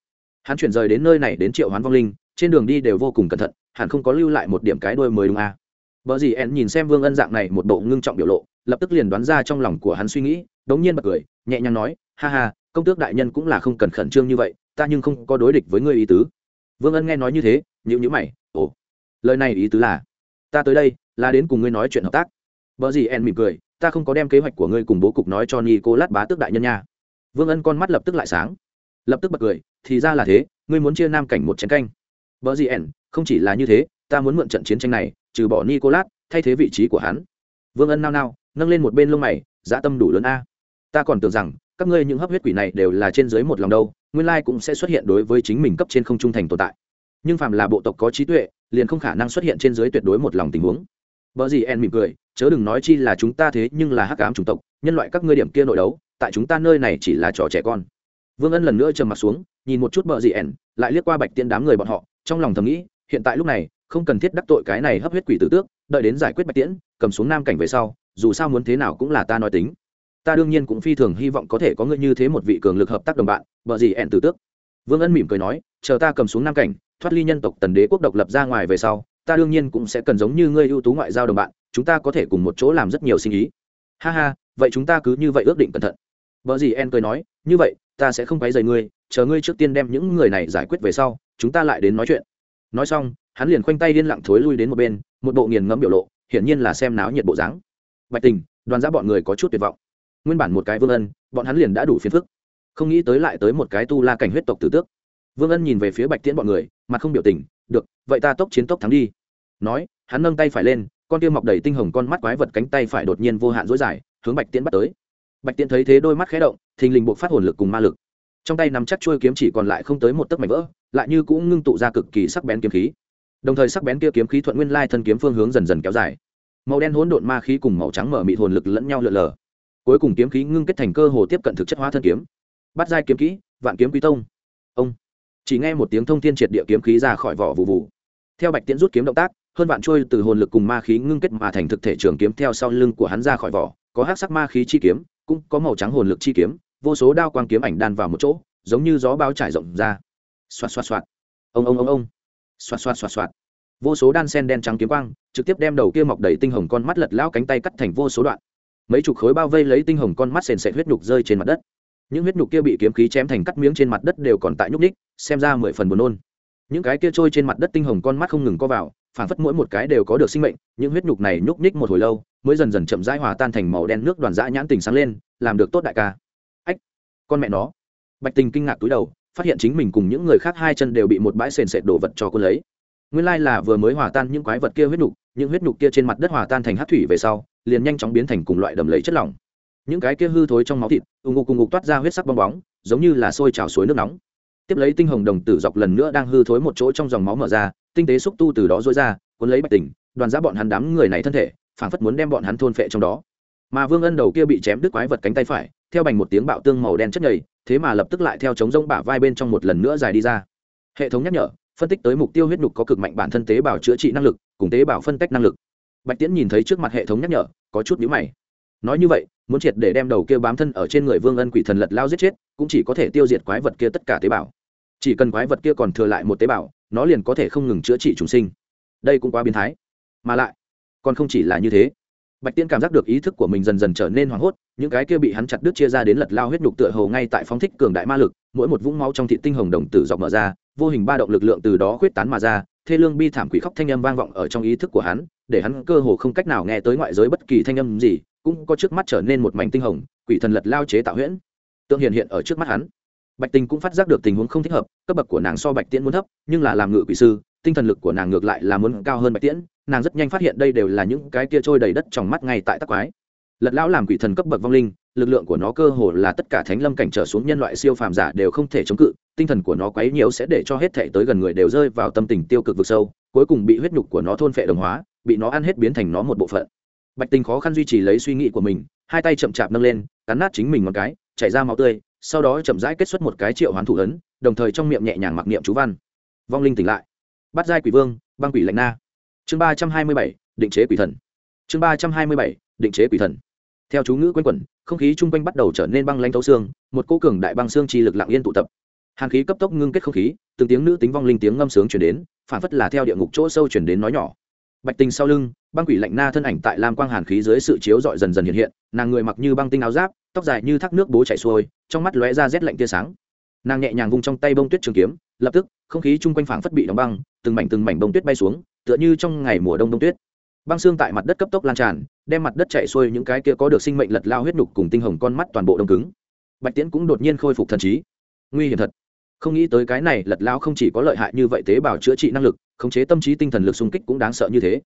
Hắn chuyển rời đến nơi này đến triệu hoán vong linh, trên đường đi đều vô cùng cẩn thận, hẳn không có lưu lại một điểm cái đuôi mới đúng à. Bờ gì ẻn nhìn xem vương ân dạng này một bộ ngưng trọng biểu lộ, lập tức liền đoán ra trong lòng của hắn suy nghĩ, đống nhiên bật cười, nhẹ nhàng nói, ha ha công tước đại nhân cũng là không cần khẩn trương như vậy, ta nhưng không có đối địch với ngươi ý tứ. Vương ân nghe nói như thế nhữ nhữ mày, ồ, lời này ý tứ là, ta tới đây là đến cùng ngươi nói chuyện hợp tác. Vợ gì en mỉm cười, ta không có đem kế hoạch của ngươi cùng bố cục nói cho ni cô lát bá tước đại nhân nha. Vương ân con mắt lập tức lại sáng, lập tức bật cười, thì ra là thế, ngươi muốn chia nam cảnh một chén canh. Vợ gì en, không chỉ là như thế, ta muốn mượn trận chiến tranh này, trừ bỏ ni cô lát thay thế vị trí của hắn. Vương ân nao nao, nâng lên một bên lông mày dã tâm đủ lớn a. Ta còn tưởng rằng các ngươi những hấp huyết quỷ này đều là trên dưới một lòng đâu, nguyên lai cũng sẽ xuất hiện đối với chính mình cấp trên không trung thành tồn tại. Nhưng phàm là bộ tộc có trí tuệ, liền không khả năng xuất hiện trên dưới tuyệt đối một lòng tình huống. Vợ gì en mỉm cười, chớ đừng nói chi là chúng ta thế nhưng là hắc ám chủng tộc, nhân loại các ngươi điểm kia nội đấu, tại chúng ta nơi này chỉ là trò trẻ con. Vương ân lần nữa trầm mặt xuống, nhìn một chút vợ gì en, lại liếc qua bạch tiên đám người bọn họ, trong lòng thầm nghĩ, hiện tại lúc này, không cần thiết đắc tội cái này hấp huyết quỷ tử tước, đợi đến giải quyết bạch tiễn, cầm xuống nam cảnh về sau, dù sao muốn thế nào cũng là ta nói tính ta đương nhiên cũng phi thường hy vọng có thể có ngươi như thế một vị cường lực hợp tác đồng bạn vợ gì ẹn tử tước. Vương ân mỉm cười nói, chờ ta cầm xuống nam cảnh, thoát ly nhân tộc tần đế quốc độc lập ra ngoài về sau, ta đương nhiên cũng sẽ cần giống như ngươi ưu tú ngoại giao đồng bạn, chúng ta có thể cùng một chỗ làm rất nhiều sinh ý. Ha ha, vậy chúng ta cứ như vậy ước định cẩn thận. Vợ gì en cười nói, như vậy, ta sẽ không quấy rầy ngươi, chờ ngươi trước tiên đem những người này giải quyết về sau, chúng ta lại đến nói chuyện. Nói xong, hắn liền khoanh tay điên lặng thối lui đến một bên, một bộ nghiền ngẫm biểu lộ, hiển nhiên là xem náo nhiệt bộ dáng. Bạch tình, đoàn ra bọn người có chút tuyệt vọng nguyên bản một cái vương ân, bọn hắn liền đã đủ phiền phức. Không nghĩ tới lại tới một cái tu la cảnh huyết tộc tử tước. Vương ân nhìn về phía bạch tiễn bọn người, mặt không biểu tình, được, vậy ta tốc chiến tốc thắng đi. Nói, hắn nâng tay phải lên, con kia mọc đầy tinh hồng con mắt quái vật cánh tay phải đột nhiên vô hạn dối dài, hướng bạch tiễn bắt tới. Bạch tiễn thấy thế đôi mắt khé động, thình lình buộc phát hồn lực cùng ma lực. Trong tay nắm chắc chuôi kiếm chỉ còn lại không tới một tấc mảnh vỡ, lại như cũng ngưng tụ ra cực kỳ sắc bén kiếm khí. Đồng thời sắc bén kia kiếm khí thuận nguyên lai thân kiếm phương hướng dần dần kéo dài. Màu đen hỗn độn ma khí cùng màu trắng mở mịt hồn lực lẫn nhau lượn lờ cuối cùng kiếm khí ngưng kết thành cơ hồ tiếp cận thực chất hóa thân kiếm. Bắt giai kiếm kỹ, vạn kiếm quý tông. Ông. Chỉ nghe một tiếng thông thiên triệt địa kiếm khí ra khỏi vỏ vụ vụ theo bạch tiễn rút kiếm động tác, hơn vạn trôi từ hồn lực cùng ma khí ngưng kết mà thành thực thể trường kiếm theo sau lưng của hắn ra khỏi vỏ, có hát sắc ma khí chi kiếm, cũng có màu trắng hồn lực chi kiếm, vô số đao quang kiếm ảnh đan vào một chỗ, giống như gió bao trải rộng ra. Xoạt xoạt xoạt. Ông ông ông ông. Xoạt xoạt xoạt xoạt. Vô số đan sen đen trắng kiếm quang, trực tiếp đem đầu kia mọc đầy tinh hồng con mắt lật lao cánh tay cắt thành vô số đoạn mấy chục khối bao vây lấy tinh hồng con mắt sền sệt huyết nhục rơi trên mặt đất. Những huyết nhục kia bị kiếm khí chém thành cắt miếng trên mặt đất đều còn tại nhúc ních xem ra mười phần buồn nôn. Những cái kia trôi trên mặt đất tinh hồng con mắt không ngừng co vào phản phất mỗi một cái đều có được sinh mệnh, những huyết nhục này nhúc ních một hồi lâu, mới dần dần chậm rãi hòa tan thành màu đen nước đoàn dã nhãn tình sáng lên, làm được tốt đại ca. Ách, con mẹ nó. Bạch tình kinh ngạc túi đầu, phát hiện chính mình cùng những người khác hai chân đều bị một bãi sền sệt đổ vật cho cô lấy. Nguyên lai là vừa mới hòa tan những quái vật kia huyết nhục những huyết nhục kia trên mặt đất hòa tan thành hát thủy về sau, liền nhanh chóng biến thành cùng loại đầm lầy chất lỏng. Những cái kia hư thối trong máu thịt, ù ngục cùng ngục toát ra huyết sắc bong bóng, giống như là sôi trào suối nước nóng. Tiếp lấy tinh hồng đồng tử dọc lần nữa đang hư thối một chỗ trong dòng máu mở ra, tinh tế xúc tu từ đó dối ra, cuốn lấy bạch tình, đoàn ra bọn hắn đám người này thân thể, phảng phất muốn đem bọn hắn thôn phệ trong đó. Mà vương ân đầu kia bị chém đứt quái vật cánh tay phải, theo bành một tiếng bạo tương màu đen chất nhầy, thế mà lập tức lại theo chống rông bả vai bên trong một lần nữa dài đi ra. Hệ thống nhắc nhở, phân tích tới mục tiêu huyết nhục có cực mạnh bản thân tế bào chữa trị năng lực cùng tế bào phân tách năng lực. Bạch tiễn nhìn thấy trước mặt hệ thống nhắc nhở, có chút nhữ mày. Nói như vậy, muốn triệt để đem đầu kia bám thân ở trên người vương ân quỷ thần lật lao giết chết, cũng chỉ có thể tiêu diệt quái vật kia tất cả tế bào. Chỉ cần quái vật kia còn thừa lại một tế bào, nó liền có thể không ngừng chữa trị chúng sinh. Đây cũng quá biến thái. Mà lại, còn không chỉ là như thế. Bạch tiên cảm giác được ý thức của mình dần dần trở nên hoảng hốt, những cái kia bị hắn chặt đứt chia ra đến lật lao huyết nhục tựa hồ ngay tại phóng thích cường đại ma lực, mỗi một vũng máu trong thị tinh hồng đồng tử dọc mở ra, vô hình ba động lực lượng từ đó khuyết tán mà ra thê lương bi thảm quỷ khóc thanh âm vang vọng ở trong ý thức của hắn, để hắn cơ hồ không cách nào nghe tới ngoại giới bất kỳ thanh âm gì, cũng có trước mắt trở nên một mảnh tinh hồng, quỷ thần lật lao chế tạo huyễn. Tượng hiện hiện ở trước mắt hắn. Bạch tình cũng phát giác được tình huống không thích hợp, cấp bậc của nàng so bạch tiễn muốn thấp, nhưng là làm ngự quỷ sư, tinh thần lực của nàng ngược lại là muốn cao hơn bạch tiễn, nàng rất nhanh phát hiện đây đều là những cái kia trôi đầy đất trong mắt ngay tại tắc quái lật lão làm quỷ thần cấp bậc vong linh, lực lượng của nó cơ hồ là tất cả thánh lâm cảnh trở xuống nhân loại siêu phàm giả đều không thể chống cự, tinh thần của nó quấy nhiều sẽ để cho hết thể tới gần người đều rơi vào tâm tình tiêu cực vực sâu, cuối cùng bị huyết nhục của nó thôn phệ đồng hóa, bị nó ăn hết biến thành nó một bộ phận. Bạch tình khó khăn duy trì lấy suy nghĩ của mình, hai tay chậm chạp nâng lên, cắn nát chính mình một cái, chảy ra máu tươi, sau đó chậm rãi kết xuất một cái triệu hoán thủ ấn, đồng thời trong miệng nhẹ nhàng mặc niệm chú văn. Vong linh tỉnh lại. Bắt giai quỷ vương, băng quỷ lạnh na. Chương ba trăm hai mươi bảy, định chế quỷ thần. Chương ba trăm hai mươi bảy, định chế quỷ thần theo chú ngữ q u a n quẩn, không khí chung quanh bắt đầu trở nên băng lanh thấu xương, một cô cường đại băng xương chi lực lặng yên tụ tập. Hàn khí cấp tốc ngưng kết không khí, từng tiếng nữ tính vong linh tiếng ngâm sướng chuyển đến, phản phất là theo địa ngục chỗ sâu chuyển đến nói nhỏ. Bạch tình sau lưng, băng quỷ lạnh na thân ảnh tại lam quang hàn khí dưới sự chiếu dọi dần dần hiện hiện, nàng người mặc như băng tinh áo giáp, tóc dài như thác nước bố chảy xuôi, trong mắt lóe ra rét lạnh tia sáng. Nàng nhẹ nhàng vung trong tay bông tuyết trường kiếm, lập tức, không khí chung quanh phảng phất bị đóng băng, từng mảnh từng mảnh bông tuyết bay xuống, tựa như trong ngày mùa đông đông tuyết băng xương tại mặt đất cấp tốc lan tràn, đem mặt đất chạy xuôi những cái kia có được sinh mệnh lật lao huyết nhục cùng tinh hồng con mắt toàn bộ đông cứng. Bạch tiễn cũng đột nhiên khôi phục thần trí. Nguy hiểm thật. Không nghĩ tới cái này lật lao không chỉ có lợi hại như vậy tế bào chữa trị năng lực, khống chế tâm trí tinh thần lực xung kích cũng đáng sợ như thế.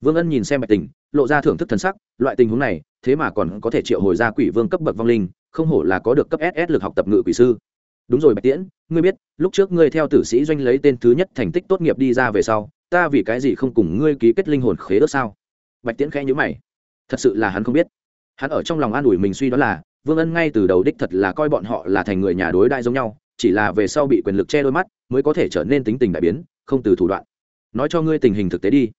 Vương ân nhìn xem bạch tình, lộ ra thưởng thức thần sắc, loại tình huống này, thế mà còn có thể triệu hồi ra quỷ vương cấp bậc vong linh, không hổ là có được cấp ss lực học tập ngự quỷ sư. Đúng rồi bạch tiễn, ngươi biết, lúc trước ngươi theo tử sĩ doanh lấy tên thứ nhất thành tích tốt nghiệp đi ra về sau ta vì cái gì không cùng ngươi ký kết linh hồn khế ước sao? Bạch tiễn khẽ nhữ mày. Thật sự là hắn không biết. Hắn ở trong lòng an ủi mình suy đó là, vương ân ngay từ đầu đích thật là coi bọn họ là thành người nhà đối đại giống nhau, chỉ là về sau bị quyền lực che đôi mắt, mới có thể trở nên tính tình đại biến, không từ thủ đoạn. Nói cho ngươi tình hình thực tế đi.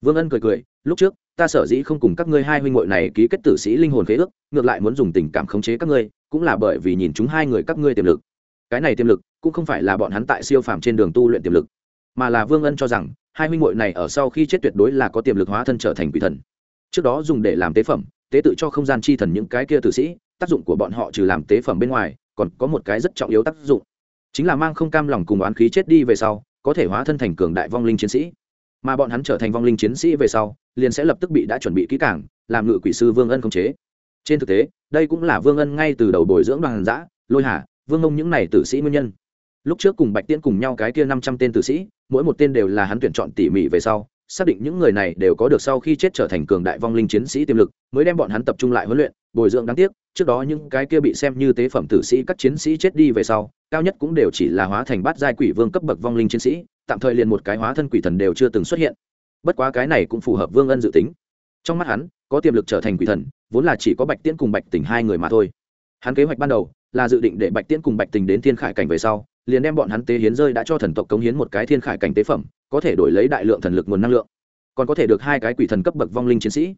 Vương ân cười cười, lúc trước, ta sở dĩ không cùng các ngươi hai huynh hội này ký kết tử sĩ linh hồn khế ước, ngược lại muốn dùng tình cảm khống chế các ngươi, cũng là bởi vì nhìn chúng hai người các ngươi tiềm lực. Cái này tiềm lực, cũng không phải là bọn hắn tại siêu phàm trên đường tu luyện tiềm lực, mà là vương ân cho rằng hai huynh muội này ở sau khi chết tuyệt đối là có tiềm lực hóa thân trở thành quỷ thần. Trước đó dùng để làm tế phẩm, tế tự cho không gian chi thần những cái kia tử sĩ, tác dụng của bọn họ trừ làm tế phẩm bên ngoài, còn có một cái rất trọng yếu tác dụng. Chính là mang không cam lòng cùng oán khí chết đi về sau, có thể hóa thân thành cường đại vong linh chiến sĩ. Mà bọn hắn trở thành vong linh chiến sĩ về sau, liền sẽ lập tức bị đã chuẩn bị kỹ cảng làm ngự quỷ sư vương ân khống chế. Trên thực tế, đây cũng là vương ân ngay từ đầu bồi dưỡng đoàn giã, lôi hà, vương ông những này tử sĩ nguyên nhân lúc trước cùng bạch tiễn cùng nhau cái kia năm trăm tên tử sĩ, mỗi một tên đều là hắn tuyển chọn tỉ mỉ về sau, xác định những người này đều có được sau khi chết trở thành cường đại vong linh chiến sĩ tiềm lực, mới đem bọn hắn tập trung lại huấn luyện, bồi dưỡng đáng tiếc, trước đó những cái kia bị xem như tế phẩm tử sĩ các chiến sĩ chết đi về sau, cao nhất cũng đều chỉ là hóa thành bát giai quỷ vương cấp bậc vong linh chiến sĩ, tạm thời liền một cái hóa thân quỷ thần đều chưa từng xuất hiện. Bất quá cái này cũng phù hợp vương ân dự tính. Trong mắt hắn, có tiềm lực trở thành quỷ thần, vốn là chỉ có bạch tiễn cùng bạch tình hai người mà thôi. Hắn kế hoạch ban đầu là dự định để bạch tiễn cùng bạch tình đến thiên khải cảnh về sau liền đem bọn hắn tế hiến rơi đã cho thần tộc cống hiến một cái thiên khải cảnh tế phẩm, có thể đổi lấy đại lượng thần lực nguồn năng lượng. Còn có thể được hai cái quỷ thần cấp bậc vong linh chiến sĩ.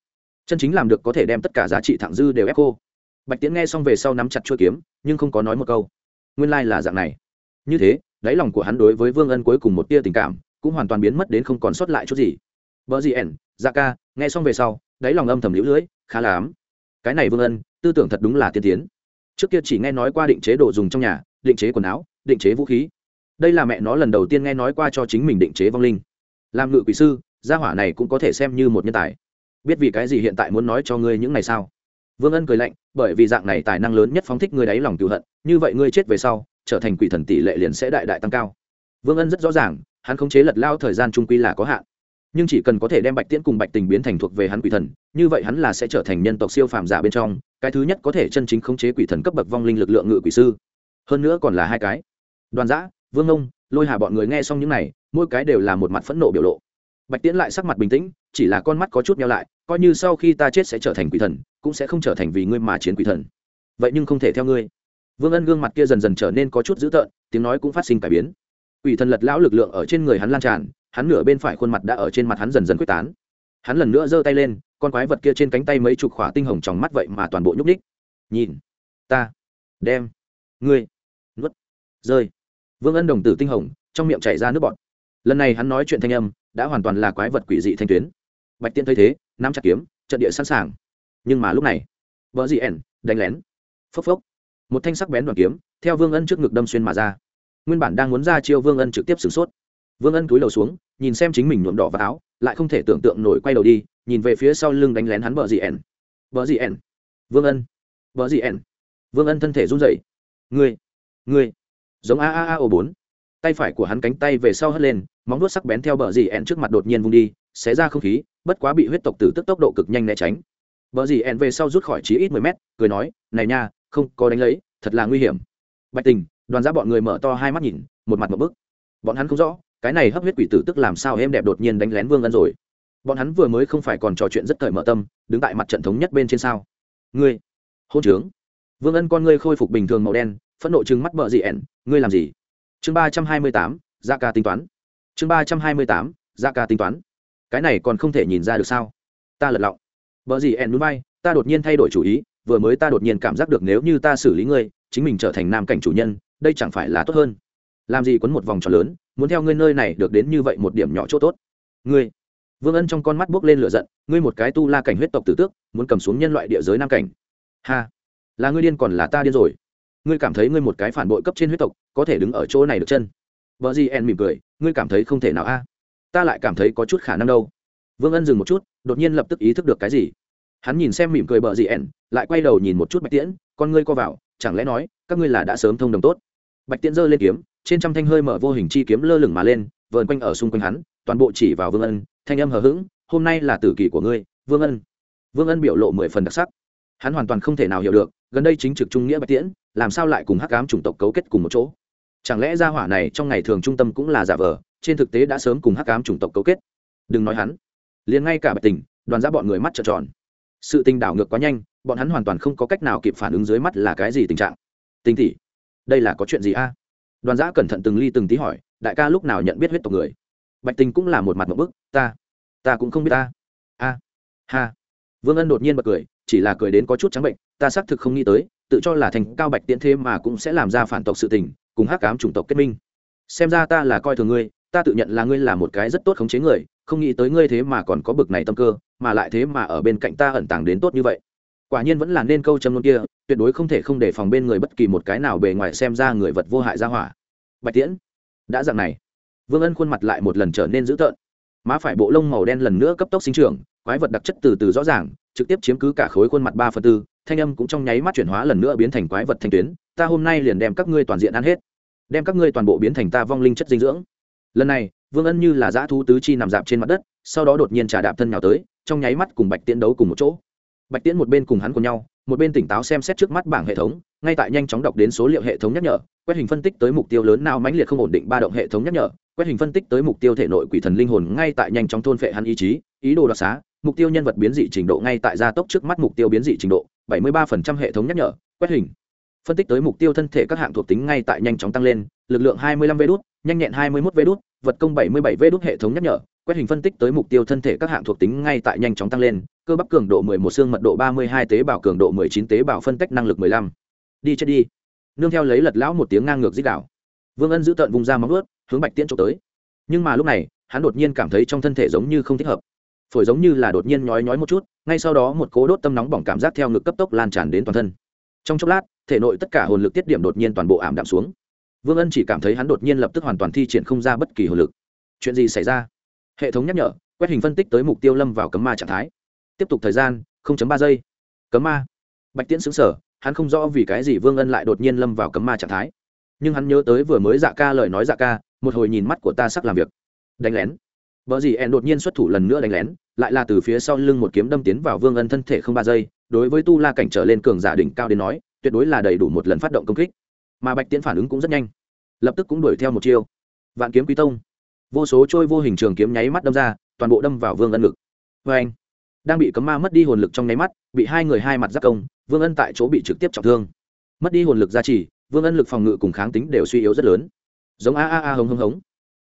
Chân chính làm được có thể đem tất cả giá trị thẳng dư đều ép cô. Bạch tiễn nghe xong về sau nắm chặt chuôi kiếm, nhưng không có nói một câu. Nguyên lai、like、là dạng này. Như thế, đáy lòng của hắn đối với vương ân cuối cùng một tia tình cảm cũng hoàn toàn biến mất đến không còn sót lại chút gì. Vợ gì ẻn dạ ca, nghe xong về sau, đáy lòng âm thầm lũ lưỡi khá là ám cái này vương ân, tư tưởng thật đúng là tiên tiến. Trước kia chỉ nghe nói qua định chế đồ dùng trong nhà, định chế quần áo định chế vũ khí. Đây là mẹ nó lần đầu tiên nghe nói qua cho chính mình định chế vong linh. Làm ngự quỷ sư, gia hỏa này cũng có thể xem như một nhân tài. Biết vì cái gì hiện tại muốn nói cho ngươi những ngày sao vương ân cười lạnh, bởi vì dạng này tài năng lớn nhất phóng thích ngươi đáy lòng cựu hận, như vậy ngươi chết về sau, trở thành quỷ thần tỷ lệ liền sẽ đại đại tăng cao. Vương ân rất rõ ràng, hắn khống chế lật lao thời gian trung quy là có hạn. Nhưng chỉ cần có thể đem bạch tiễn cùng bạch tình biến thành thuộc về hắn quỷ thần, như vậy hắn là sẽ trở thành nhân tộc siêu phàm giả bên trong, cái thứ nhất có thể chân chính khống chế quỷ thần cấp bậc vong linh lực lượng ngự quỷ sư. Hơn nữa còn là hai cái đoàn giã vương ông lôi hà bọn người nghe xong những này, mỗi cái đều là một mặt phẫn nộ biểu lộ. Bạch tiễn lại sắc mặt bình tĩnh, chỉ là con mắt có chút nhau lại, coi như sau khi ta chết sẽ trở thành quỷ thần, cũng sẽ không trở thành vì ngươi mà chiến quỷ thần. Vậy nhưng không thể theo ngươi. Vương ân gương mặt kia dần dần trở nên có chút dữ tợn, tiếng nói cũng phát sinh cải biến. Quỷ thần lật lão lực lượng ở trên người hắn lan tràn, hắn nửa bên phải khuôn mặt đã ở trên mặt hắn dần dần quyết tán. Hắn lần nữa giơ tay lên, con quái vật kia trên cánh tay mấy chục khỏa tinh hồng trong mắt vậy mà toàn bộ nhúc ních nhìn, ta, đem, ngươi, nuốt, rơi vương ân đồng tử tinh hồng, trong miệng chảy ra nước bọt. Lần này hắn nói chuyện thanh âm, đã hoàn toàn là quái vật quỷ dị thanh tuyến. Bạch tiên thấy thế, nắm chặt kiếm, trận địa sẵn sàng. Nhưng mà lúc này, vợ dị ẻn, đánh lén. Phốc phốc. Một thanh sắc bén đoàn kiếm, theo vương ân trước ngực đâm xuyên mà ra. Nguyên bản đang muốn ra chiêu vương ân trực tiếp sửng sốt. Vương ân cúi đầu xuống, nhìn xem chính mình nhuộm đỏ và áo, lại không thể tưởng tượng nổi quay đầu đi, nhìn về phía sau lưng đánh lén hắn vợ dị ẻn. Vợ dị ẻn? Vương ân. Vợ dị ẻn? Vương ân thân thể run rẩy. Ngươi ngươi giống a a a o bốn. Tay phải của hắn cánh tay về sau hất lên, móng vuốt sắc bén theo bờ dì ẹn trước mặt đột nhiên vung đi, xé ra không khí, bất quá bị huyết tộc tử tức tốc độ cực nhanh né tránh. Bờ dì ẹn về sau rút khỏi chí ít mười mét, cười nói, này nha, không có đánh lấy, thật là nguy hiểm. Bạch tình, đoàn ra bọn người mở to hai mắt nhìn, một mặt một bức. Bọn hắn không rõ, cái này hấp huyết quỷ tử tức làm sao em đẹp đột nhiên đánh lén vương ân rồi. Bọn hắn vừa mới không phải còn trò chuyện rất thời mở tâm, đứng tại mặt trận thống nhất bên trên sao. Ngươi, hôn trướng. Vương ân con ngươi khôi phục bình thường màu đen phẫn nộ chừng mắt bờ dị ẻn, ngươi làm gì? Chương ba trăm hai mươi tám, gia ca tính toán. Chương ba trăm hai mươi tám, gia ca tính toán. Cái này còn không thể nhìn ra được sao? Ta lật lọng. Bờ dị ẻn núi bay, ta đột nhiên thay đổi chủ ý, vừa mới ta đột nhiên cảm giác được nếu như ta xử lý ngươi, chính mình trở thành nam cảnh chủ nhân, đây chẳng phải là tốt hơn. Làm gì quấn một vòng tròn lớn, muốn theo ngươi nơi này được đến như vậy một điểm nhỏ chỗ tốt. Ngươi. Vương ân trong con mắt buốc lên lửa giận, ngươi một cái tu la cảnh huyết tộc tử tước, muốn cầm xuống nhân loại địa giới nam cảnh. Ha. Là ngươi điên còn là ta điên rồi? Ngươi cảm thấy ngươi một cái phản bội cấp trên huyết tộc, có thể đứng ở chỗ này được chân. Vợ gì en mỉm cười, ngươi cảm thấy không thể nào a? À? Ta lại cảm thấy có chút khả năng đâu. Vương ân dừng một chút, đột nhiên lập tức ý thức được cái gì. Hắn nhìn xem mỉm cười bờ gì ẻn, lại quay đầu nhìn một chút bạch tiễn, con ngươi co vào, chẳng lẽ nói, các ngươi là đã sớm thông đồng tốt? Bạch tiễn giơ lên kiếm, trên trăm thanh hơi mở vô hình chi kiếm lơ lửng mà lên, vờn quanh ở xung quanh hắn, toàn bộ chỉ vào vương ân, thanh âm hờ hững, hôm nay là tử kỳ của ngươi, vương ân. Vương ân biểu lộ mười phần đặc sắc hắn hoàn toàn không thể nào hiểu được, gần đây chính trực trung nghĩa bạch tiễn, làm sao lại cùng hắc ám chủng tộc cấu kết cùng một chỗ? Chẳng lẽ gia hỏa này trong ngày thường trung tâm cũng là giả vờ, trên thực tế đã sớm cùng hắc ám chủng tộc cấu kết? Đừng nói hắn, liền ngay cả bạch tình, đoàn ra bọn người mắt trợn tròn. Sự tình đảo ngược quá nhanh, bọn hắn hoàn toàn không có cách nào kịp phản ứng dưới mắt là cái gì tình trạng. Tình tỷ, đây là có chuyện gì a? Đoàn giã cẩn thận từng ly từng tí hỏi, đại ca lúc nào nhận biết huyết tộc người? Bạch tình cũng là một mặt một bức, ta ta cũng không biết ta. A, ha. Vương ân đột nhiên bật cười chỉ là cười đến có chút trắng bệnh, ta xác thực không nghĩ tới, tự cho là thành cao bạch tiễn thế mà cũng sẽ làm ra phản tộc sự tình, cùng hắc cám chủng tộc kết minh. Xem ra ta là coi thường ngươi, ta tự nhận là ngươi là một cái rất tốt khống chế người, không nghĩ tới ngươi thế mà còn có bực này tâm cơ, mà lại thế mà ở bên cạnh ta ẩn tàng đến tốt như vậy. Quả nhiên vẫn là nên câu châm luôn kia, tuyệt đối không thể không để phòng bên người bất kỳ một cái nào bề ngoài xem ra người vật vô hại ra hỏa. Bạch tiễn, đã dạng này. Vương ân khuôn mặt lại một lần trở nên dữ tợn. Má phải bộ lông màu đen lần nữa cấp tốc sinh trưởng, quái vật đặc chất từ từ rõ ràng trực tiếp chiếm cứ cả khối khuôn mặt ba phần tư, thanh âm cũng trong nháy mắt chuyển hóa lần nữa biến thành quái vật thanh tuyến, ta hôm nay liền đem các ngươi toàn diện ăn hết, đem các ngươi toàn bộ biến thành ta vong linh chất dinh dưỡng. Lần này, vương ân như là dã thú tứ chi nằm dạp trên mặt đất, sau đó đột nhiên trà đạp thân nhào tới, trong nháy mắt cùng bạch tiễn đấu cùng một chỗ. Bạch tiễn một bên cùng hắn cùng nhau, một bên tỉnh táo xem xét trước mắt bảng hệ thống, ngay tại nhanh chóng đọc đến số liệu hệ thống nhắc nhở, quét hình phân tích tới mục tiêu lớn nào mãnh liệt không ổn định ba động hệ thống nhắc nhở, quét hình phân tích tới mục tiêu thể nội quỷ thần linh hồn ngay tại nhanh chóng thôn phệ hắn ý chí, ý đồ đoạt xá mục tiêu nhân vật biến dị trình độ ngay tại gia tốc trước mắt mục tiêu biến dị trình độ 73% hệ thống nhắc nhở, quét hình. Phân tích tới mục tiêu thân thể các hạng thuộc tính ngay tại nhanh chóng tăng lên, lực lượng 25 vê đút, nhanh nhẹn 21 vê đút, vật công 77 vê đút hệ thống nhắc nhở, quét hình phân tích tới mục tiêu thân thể các hạng thuộc tính ngay tại nhanh chóng tăng lên, cơ bắp cường độ 11 xương mật độ 32 tế bào cường độ 19 tế bào phân tích năng lực 15. đi chết đi. Nương theo lấy lật lão một tiếng ngang ngược dích đảo vương ân giữ tận vùng ra móng ướt hướng bạch tiễn trộm tới. Nhưng mà lúc này, hắn đột nhiên cảm thấy trong thân thể giống như không thích hợp phổi giống như là đột nhiên nhói nhói một chút, ngay sau đó một cố đốt tâm nóng bỏng cảm giác theo ngực cấp tốc lan tràn đến toàn thân. Trong chốc lát, thể nội tất cả hồn lực tiết điểm đột nhiên toàn bộ ảm đạm xuống. Vương ân chỉ cảm thấy hắn đột nhiên lập tức hoàn toàn thi triển không ra bất kỳ hồn lực. Chuyện gì xảy ra? Hệ thống nhắc nhở, quét hình phân tích tới mục tiêu lâm vào cấm ma trạng thái. Tiếp tục thời gian ba giây. Cấm ma. Bạch tiễn xứng sở hắn không rõ vì cái gì vương ân lại đột nhiên lâm vào cấm ma trạng thái. Nhưng hắn nhớ tới vừa mới dạ ca lời nói dạ ca, một hồi nhìn mắt của ta sắc làm việc. Đánh lén. Vợ gì ẹn đột nhiên xuất thủ lần nữa đánh lén lại là từ phía sau lưng một kiếm đâm tiến vào vương ân thân thể không ba giây, đối với tu la cảnh trở lên cường giả đỉnh cao đến nói, tuyệt đối là đầy đủ một lần phát động công kích. Mà bạch tiễn phản ứng cũng rất nhanh, lập tức cũng đuổi theo một chiêu. Vạn kiếm quý tông. Vô số trôi vô hình trường kiếm nháy mắt đâm ra, toàn bộ đâm vào vương ân ngực. Vê anh, đang bị cấm ma mất đi hồn lực trong nháy mắt, bị hai người hai mặt giác công, vương ân tại chỗ bị trực tiếp trọng thương. Mất đi hồn lực gia trì, vương ân lực phòng ngự cùng kháng tính đều suy yếu rất lớn. Giống a a a hống hống hống.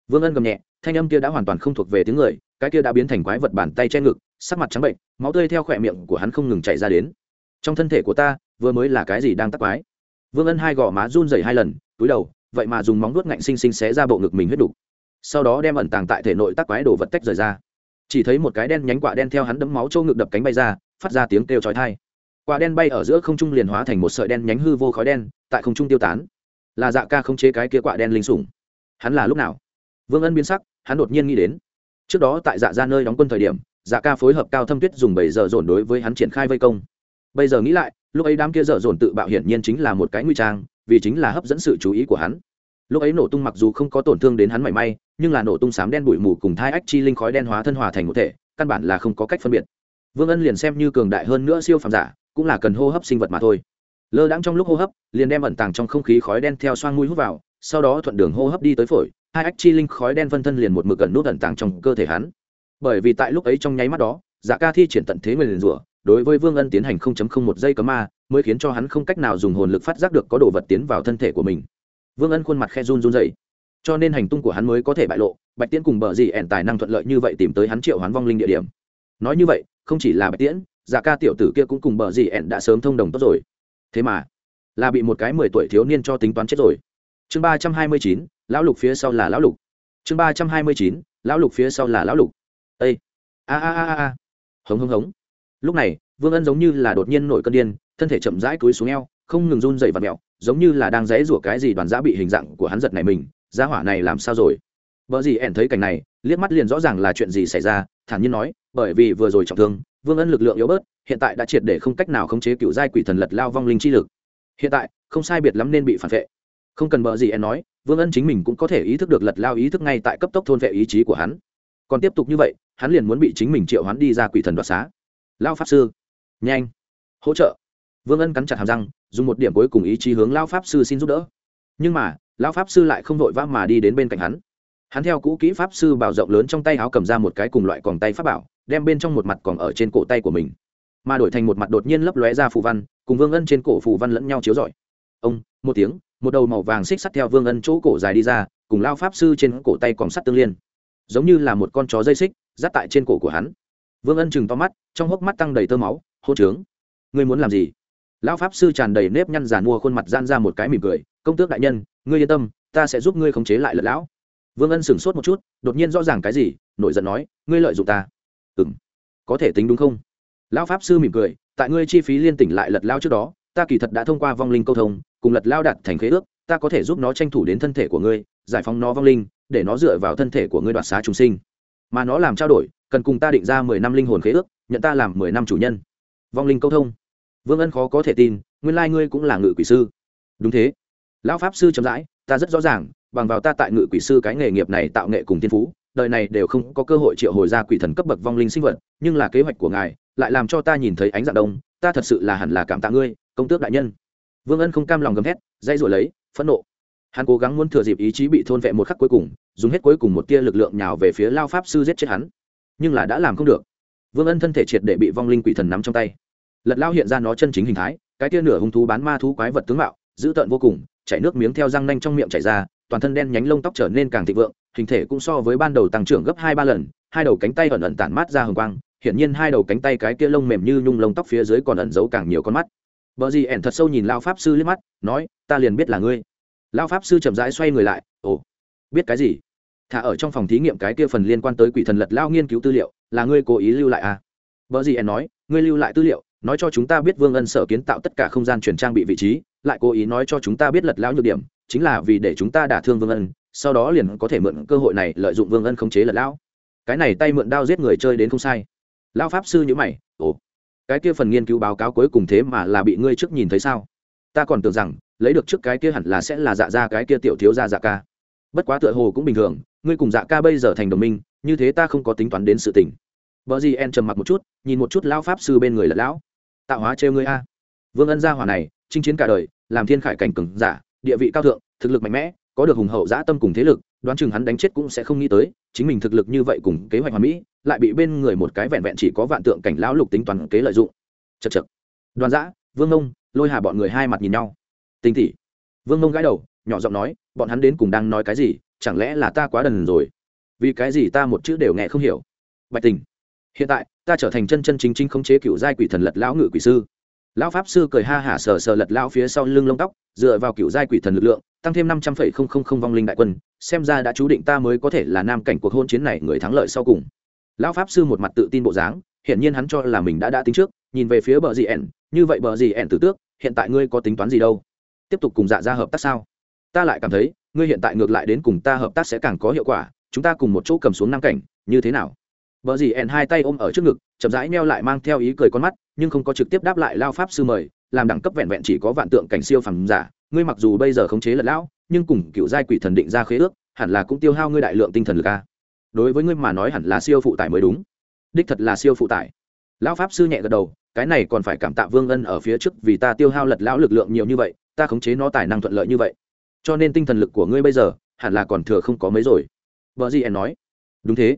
Vương ân gầm nhẹ, thanh âm kia đã hoàn toàn không thuộc về tiếng người cái kia đã biến thành quái vật bàn tay che ngực, sắc mặt trắng bệnh, máu tươi theo khỏe miệng của hắn không ngừng chảy ra đến. Trong thân thể của ta, vừa mới là cái gì đang tắc quái? Vương ân hai gò má run rẩy hai lần, túi đầu, vậy mà dùng móng vuốt ngạnh xinh xinh xé ra bộ ngực mình huyết đục. Sau đó đem ẩn tàng tại thể nội tắc quái đồ vật tách rời ra. Chỉ thấy một cái đen nhánh quả đen theo hắn đấm máu trâu ngực đập cánh bay ra, phát ra tiếng kêu chói tai. Quả đen bay ở giữa không trung liền hóa thành một sợi đen nhánh hư vô khói đen, tại không trung tiêu tán. Là dạ ca không chế cái kia quả đen linh sủng. Hắn là lúc nào? Vương ân biến sắc, hắn đột nhiên nghĩ đến trước đó tại dạ ra nơi đóng quân thời điểm dạ ca phối hợp cao thâm tuyết dùng bảy giờ dồn đối với hắn triển khai vây công. Bây giờ nghĩ lại, lúc ấy đám kia dở dồn tự bạo hiển nhiên chính là một cái nguy trang, vì chính là hấp dẫn sự chú ý của hắn. Lúc ấy nổ tung mặc dù không có tổn thương đến hắn mảy may, nhưng là nổ tung sám đen bụi mù cùng thai ách chi linh khói đen hóa thân hòa thành một thể, căn bản là không có cách phân biệt. Vương ân liền xem như cường đại hơn nữa siêu phàm giả, cũng là cần hô hấp sinh vật mà thôi. Lơ đãng trong lúc hô hấp, liền đem ẩn tàng trong không khí khói đen theo xoang mũi hút vào, sau đó thuận đường hô hấp đi tới phổi hai ách chi linh khói đen phân thân liền một mực gần nút ẩn tàng trong cơ thể hắn. Bởi vì tại lúc ấy trong nháy mắt đó giả ca thi triển tận thế người liền rủa, đối với vương ân tiến hành không chấm không một giây cấm ma, mới khiến cho hắn không cách nào dùng hồn lực phát giác được có đồ vật tiến vào thân thể của mình. Vương ân khuôn mặt khe run run dậy cho nên hành tung của hắn mới có thể bại lộ, bạch tiễn cùng bờ gì ẻn tài năng thuận lợi như vậy tìm tới hắn triệu hoán vong linh địa điểm. Nói như vậy, không chỉ là bạch tiễn giả ca tiểu tử kia cũng cùng bờ gì ẻn đã sớm thông đồng tốt rồi. Thế mà, là bị một cái mười tuổi thiếu niên cho tính toán chết rồi chương ba trăm hai mươi chín, lão lục phía sau là lão lục. Chương ba trăm hai mươi chín, lão lục phía sau là lão lục. Â a a a a hống hống hống. Lúc này, vương ân giống như là đột nhiên nổi cơn điên, thân thể chậm rãi túi xuống eo, không ngừng run dậy và mẹo, giống như là đang dãy rủa cái gì đoàn giã bị hình dạng của hắn giật này mình. Giá hỏa này làm sao rồi? Vợ gì ẻn thấy cảnh này, liếc mắt liền rõ ràng là chuyện gì xảy ra, thản nhiên nói, bởi vì vừa rồi trọng thương, vương ân lực lượng yếu bớt, hiện tại đã triệt để không cách nào khống chế cựu giai quỷ thần lật lao vong linh chi lực. Hiện tại, không sai biệt lắm nên bị phản vệ không cần bợ gì em nói, vương ân chính mình cũng có thể ý thức được lật lao ý thức ngay tại cấp tốc thôn vệ ý chí của hắn. Còn tiếp tục như vậy, hắn liền muốn bị chính mình triệu hắn đi ra quỷ thần đoạt xá. Lao pháp sư. Nhanh. Hỗ trợ. Vương ân cắn chặt hàm răng, dùng một điểm cuối cùng ý chí hướng lao pháp sư xin giúp đỡ. Nhưng mà, lao pháp sư lại không vội vã mà đi đến bên cạnh hắn. Hắn theo cũ kỹ pháp sư bảo rộng lớn trong tay áo cầm ra một cái cùng loại còng tay pháp bảo, đem bên trong một mặt còn ở trên cổ tay của mình. Mà đổi thành một mặt đột nhiên lấp lóe ra phù văn, cùng vương ân trên cổ phù văn lẫn nhau chiếu rọi ông, một tiếng, một đầu màu vàng xích sắt theo vương ân chỗ cổ dài đi ra, cùng lao pháp sư trên cổ tay còn sắt tương liên. Giống như là một con chó dây xích, dắt tại trên cổ của hắn. Vương ân chừng to mắt, trong hốc mắt tăng đầy tơ máu, hô trướng. Ngươi muốn làm gì? Lão pháp sư tràn đầy nếp nhăn giàn mua khuôn mặt gian ra một cái mỉm cười, công tước đại nhân, ngươi yên tâm, ta sẽ giúp ngươi khống chế lại lật lão. Vương ân sửng sốt một chút, đột nhiên rõ ràng cái gì, nổi giận nói, ngươi lợi dụng ta. Ừ m có thể tính đúng không? Lão pháp sư mỉm cười, tại ngươi chi phí liên tỉnh lại lật lao trước đó ta kỳ thật đã thông qua vong linh câu thông, cùng lật lao đặt thành khế ước, ta có thể giúp nó tranh thủ đến thân thể của ngươi, giải phóng nó vong linh, để nó dựa vào thân thể của ngươi đoạt xá trùng sinh. Mà nó làm trao đổi, cần cùng ta định ra mười năm linh hồn khế ước, nhận ta làm mười năm chủ nhân. Vong linh câu thông. Vương ân khó có thể tin, nguyên lai ngươi cũng là ngự quỷ sư. Đúng thế. Lão pháp sư chậm rãi, ta rất rõ ràng, bằng vào ta tại ngự quỷ sư cái nghề nghiệp này tạo nghệ cùng thiên phú, đời này đều không có cơ hội triệu hồi ra quỷ thần cấp bậc vong linh sinh vật, nhưng là kế hoạch của ngài, lại làm cho ta nhìn thấy ánh dạng đông ta thật sự là hẳn là cảm tạ ngươi, công tước đại nhân. Vương ân không cam lòng gầm thét dây rồi lấy, phẫn nộ. Hắn cố gắng muốn thừa dịp ý chí bị thôn vệ một khắc cuối cùng, dùng hết cuối cùng một tia lực lượng nhào về phía lao pháp sư giết chết hắn. Nhưng là đã làm không được. Vương ân thân thể triệt để bị vong linh quỷ thần nắm trong tay. Lật lao hiện ra nó chân chính hình thái, cái tia nửa hung thú bán ma thú quái vật tướng mạo, dữ tợn vô cùng, chảy nước miếng theo răng nanh trong miệng chảy ra, toàn thân đen nhánh lông tóc trở nên càng thịnh vượng, hình thể cũng so với ban đầu tăng trưởng gấp hai ba lần, hai đầu cánh tay ẩn ẩn tản mát ra hồng quang hiển nhiên hai đầu cánh tay cái kia lông mềm như nhung lông tóc phía dưới còn ẩn giấu càng nhiều con mắt. Vợ gì ẻn thật sâu nhìn lao pháp sư liếc mắt, nói, ta liền biết là ngươi. Lao pháp sư chậm rãi xoay người lại, ồ, biết cái gì? Thả ở trong phòng thí nghiệm cái kia phần liên quan tới quỷ thần lật lao nghiên cứu tư liệu, là ngươi cố ý lưu lại à? Vợ gì ẻn nói, ngươi lưu lại tư liệu, nói cho chúng ta biết vương ân sở kiến tạo tất cả không gian chuyển trang bị vị trí, lại cố ý nói cho chúng ta biết lật lao nhược điểm, chính là vì để chúng ta đả thương vương ân, sau đó liền có thể mượn cơ hội này lợi dụng vương ân khống chế lật lão cái này tay mượn đao giết người chơi đến không sai lao pháp sư nhữ mày, ồ, cái kia phần nghiên cứu báo cáo cuối cùng thế mà là bị ngươi trước nhìn thấy sao? Ta còn tưởng rằng, lấy được trước cái kia hẳn là sẽ là dạ ra cái kia tiểu thiếu ra dạ ca. Bất quá tựa hồ cũng bình thường, ngươi cùng dạ ca bây giờ thành đồng minh, như thế ta không có tính toán đến sự tình. Vợ gì en trầm mặc một chút, nhìn một chút lao pháp sư bên người là lão. Tạo hóa trêu ngươi a. Vương ân gia hỏa này, chinh chiến cả đời, làm thiên khải cảnh cừng giả, địa vị cao thượng, thực lực mạnh mẽ, có được hùng hậu dã tâm cùng thế lực, đoán chừng hắn đánh chết cũng sẽ không nghĩ tới, chính mình thực lực như vậy cùng kế hoạch hoàn mỹ lại bị bên người một cái vẹn vẹn chỉ có vạn tượng cảnh lão lục tính toàn kế lợi dụng. Chật chật đoàn giã vương nông lôi hà bọn người hai mặt nhìn nhau. Tinh tỉ vương nông gãi đầu, nhỏ giọng nói, bọn hắn đến cùng đang nói cái gì, chẳng lẽ là ta quá đần rồi? Vì cái gì ta một chữ đều nghe không hiểu? Bạch tình. Hiện tại, ta trở thành chân chân chính chính khống chế cựu giai quỷ thần lật lão ngự quỷ sư. Lão pháp sư cười ha hả sờ sờ lật lão phía sau lưng lông tóc, dựa vào cựu giai quỷ thần lực lượng, tăng thêm năm trăm phẩy không không không vong linh đại quân, xem ra đã chú định ta mới có thể là nam cảnh cuộc hôn chiến này người thắng lợi sau cùng lão pháp sư một mặt tự tin bộ dáng hiển nhiên hắn cho là mình đã đã tính trước nhìn về phía bờ gì ẻn như vậy bờ gì ẻn tử tước hiện tại ngươi có tính toán gì đâu? Tiếp tục cùng dạ ra hợp tác sao? Ta lại cảm thấy ngươi hiện tại ngược lại đến cùng ta hợp tác sẽ càng có hiệu quả chúng ta cùng một chỗ cầm xuống nam cảnh như thế nào? Bờ gì ẻn hai tay ôm ở trước ngực, chậm rãi neo lại mang theo ý cười con mắt, nhưng không có trực tiếp đáp lại lao pháp sư mời, làm đẳng cấp vẹn vẹn chỉ có vạn tượng cảnh siêu phẩm giả, ngươi mặc dù bây giờ khống chế lật lão, nhưng cùng cựu giai quỷ thần định ra khế ước, hẳn là cũng tiêu hao ngươi đại lượng tinh thần lực a. Đối với ngươi mà nói hẳn là siêu phụ tải mới đúng. Đích thật là siêu phụ tải. Lão pháp sư nhẹ gật đầu, cái này còn phải cảm tạ Vương Ân ở phía trước vì ta tiêu hao lật lão lực lượng nhiều như vậy, ta khống chế nó tài năng thuận lợi như vậy. Cho nên tinh thần lực của ngươi bây giờ hẳn là còn thừa không có mấy rồi. Bờ gì nói. Đúng thế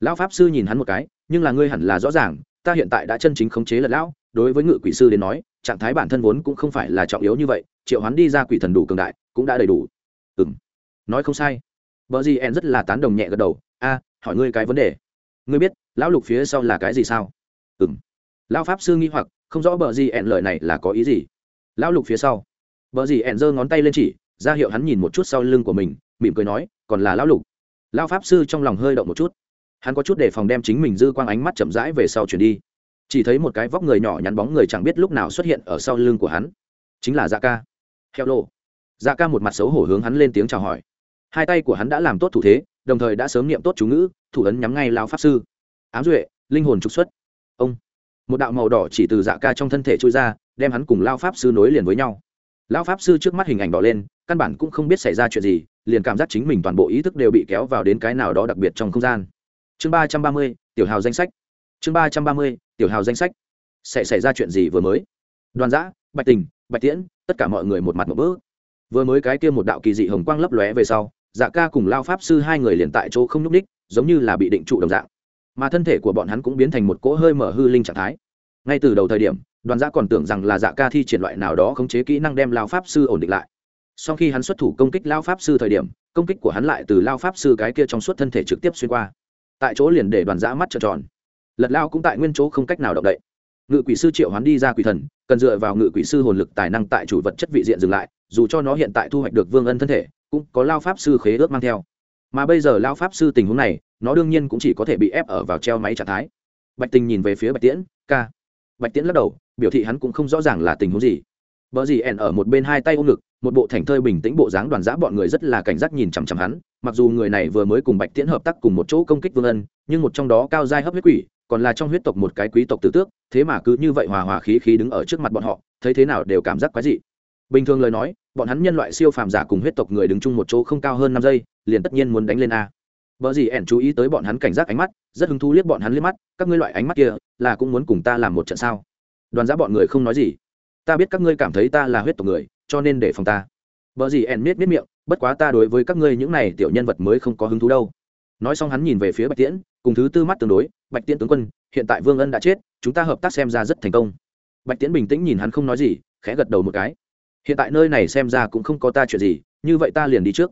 lão pháp sư nhìn hắn một cái nhưng là ngươi hẳn là rõ ràng ta hiện tại đã chân chính khống chế lật lão đối với ngự quỷ sư đến nói trạng thái bản thân vốn cũng không phải là trọng yếu như vậy triệu hắn đi ra quỷ thần đủ cường đại cũng đã đầy đủ ừ m nói không sai vợ gì en rất là tán đồng nhẹ gật đầu a, hỏi ngươi cái vấn đề. Ngươi biết, lão lục phía sau là cái gì sao? Ừ m lão pháp sư nghi hoặc, không rõ bờ gì ẹn lời này là có ý gì. Lão lục phía sau. Bờ gì ẹn giơ ngón tay lên chỉ, ra hiệu hắn nhìn một chút sau lưng của mình, mỉm cười nói, còn là lão lục. Lão pháp sư trong lòng hơi động một chút. Hắn có chút để phòng đem chính mình dư quang ánh mắt chậm rãi về sau chuyển đi. Chỉ thấy một cái vóc người nhỏ nhắn bóng người chẳng biết lúc nào xuất hiện ở sau lưng của hắn. Chính là dạ ca. Heo lô dạ ca một mặt xấu hổ hướng hắn lên tiếng chào hỏi. Hai tay của hắn đã làm tốt thủ thế đồng thời đã sớm niệm tốt chú ngữ, thủ ấn nhắm ngay lao pháp sư. Ám duệ, linh hồn trục xuất. Ông. Một đạo màu đỏ chỉ từ dạ ca trong thân thể trôi ra, đem hắn cùng lao pháp sư nối liền với nhau. Lao pháp sư trước mắt hình ảnh đỏ lên, căn bản cũng không biết xảy ra chuyện gì, liền cảm giác chính mình toàn bộ ý thức đều bị kéo vào đến cái nào đó đặc biệt trong không gian. Chương ba trăm ba mươi, tiểu hào danh sách. Chương ba trăm ba mươi, tiểu hào danh sách. Sẽ xảy ra chuyện gì vừa mới? Đoàn giã bạch tình, bạch tiễn, tất cả mọi người một mặt một bước. Vừa mới cái kia một đạo kỳ dị hồng quang lấp lóe về sau dạ ca cùng lao pháp sư hai người liền tại chỗ không nhúc ních giống như là bị định trụ đồng dạng. Mà thân thể của bọn hắn cũng biến thành một cỗ hơi mở hư linh trạng thái. Ngay từ đầu thời điểm, đoàn gia còn tưởng rằng là dạ ca thi triển loại nào đó khống chế kỹ năng đem lao pháp sư ổn định lại. Sau khi hắn xuất thủ công kích lao pháp sư thời điểm, công kích của hắn lại từ lao pháp sư cái kia trong suốt thân thể trực tiếp xuyên qua. Tại chỗ liền để đoàn giã mắt trợn tròn. Lật lao cũng tại nguyên chỗ không cách nào động đậy. Ngự quỷ sư triệu hoán đi ra quỷ thần, cần dựa vào ngự quỷ sư hồn lực tài năng tại chủ vật chất vị diện dừng lại, dù cho nó hiện tại thu hoạch được vương ân thân thể cũng có lao pháp sư khế ước mang theo. Mà bây giờ lao pháp sư tình huống này nó đương nhiên cũng chỉ có thể bị ép ở vào treo máy trạng thái. Bạch tình nhìn về phía bạch tiễn ca. Bạch tiễn lắc đầu biểu thị hắn cũng không rõ ràng là tình huống gì. Vợ gì ẻn ở một bên hai tay ôm ngực, một bộ thành thơi bình tĩnh bộ dáng đoàn giã bọn người rất là cảnh giác nhìn chằm chằm hắn, mặc dù người này vừa mới cùng Bạch Tiễn hợp tác cùng một chỗ công kích Vương Ân, nhưng một trong đó cao dai hấp huyết quỷ, còn là trong huyết tộc một cái quý tộc tử tước, thế mà cứ như vậy hòa hòa khí khí đứng ở trước mặt bọn họ, thấy thế nào đều cảm giác quái dị. Bình thường lời nói, bọn hắn nhân loại siêu phàm giả cùng huyết tộc người đứng chung một chỗ không cao hơn năm giây, liền tất nhiên muốn đánh lên a. vợ gì ẻn chú ý tới bọn hắn cảnh giác ánh mắt, rất hứng thú liếc bọn hắn liếc mắt, các ngươi loại ánh mắt kia, là cũng muốn cùng ta làm một trận sao? Đoàn giá bọn người không nói gì. Ta biết các ngươi cảm thấy ta là huyết tộc người cho nên để phòng ta. Vợ gì ẻn miết miết miệng bất quá ta đối với các ngươi những này tiểu nhân vật mới không có hứng thú đâu. Nói xong hắn nhìn về phía bạch tiễn cùng thứ tư mắt tương đối bạch tiễn tướng quân hiện tại vương ân đã chết chúng ta hợp tác xem ra rất thành công. Bạch tiễn bình tĩnh nhìn hắn không nói gì khẽ gật đầu một cái hiện tại nơi này xem ra cũng không có ta chuyện gì, như vậy ta liền đi trước.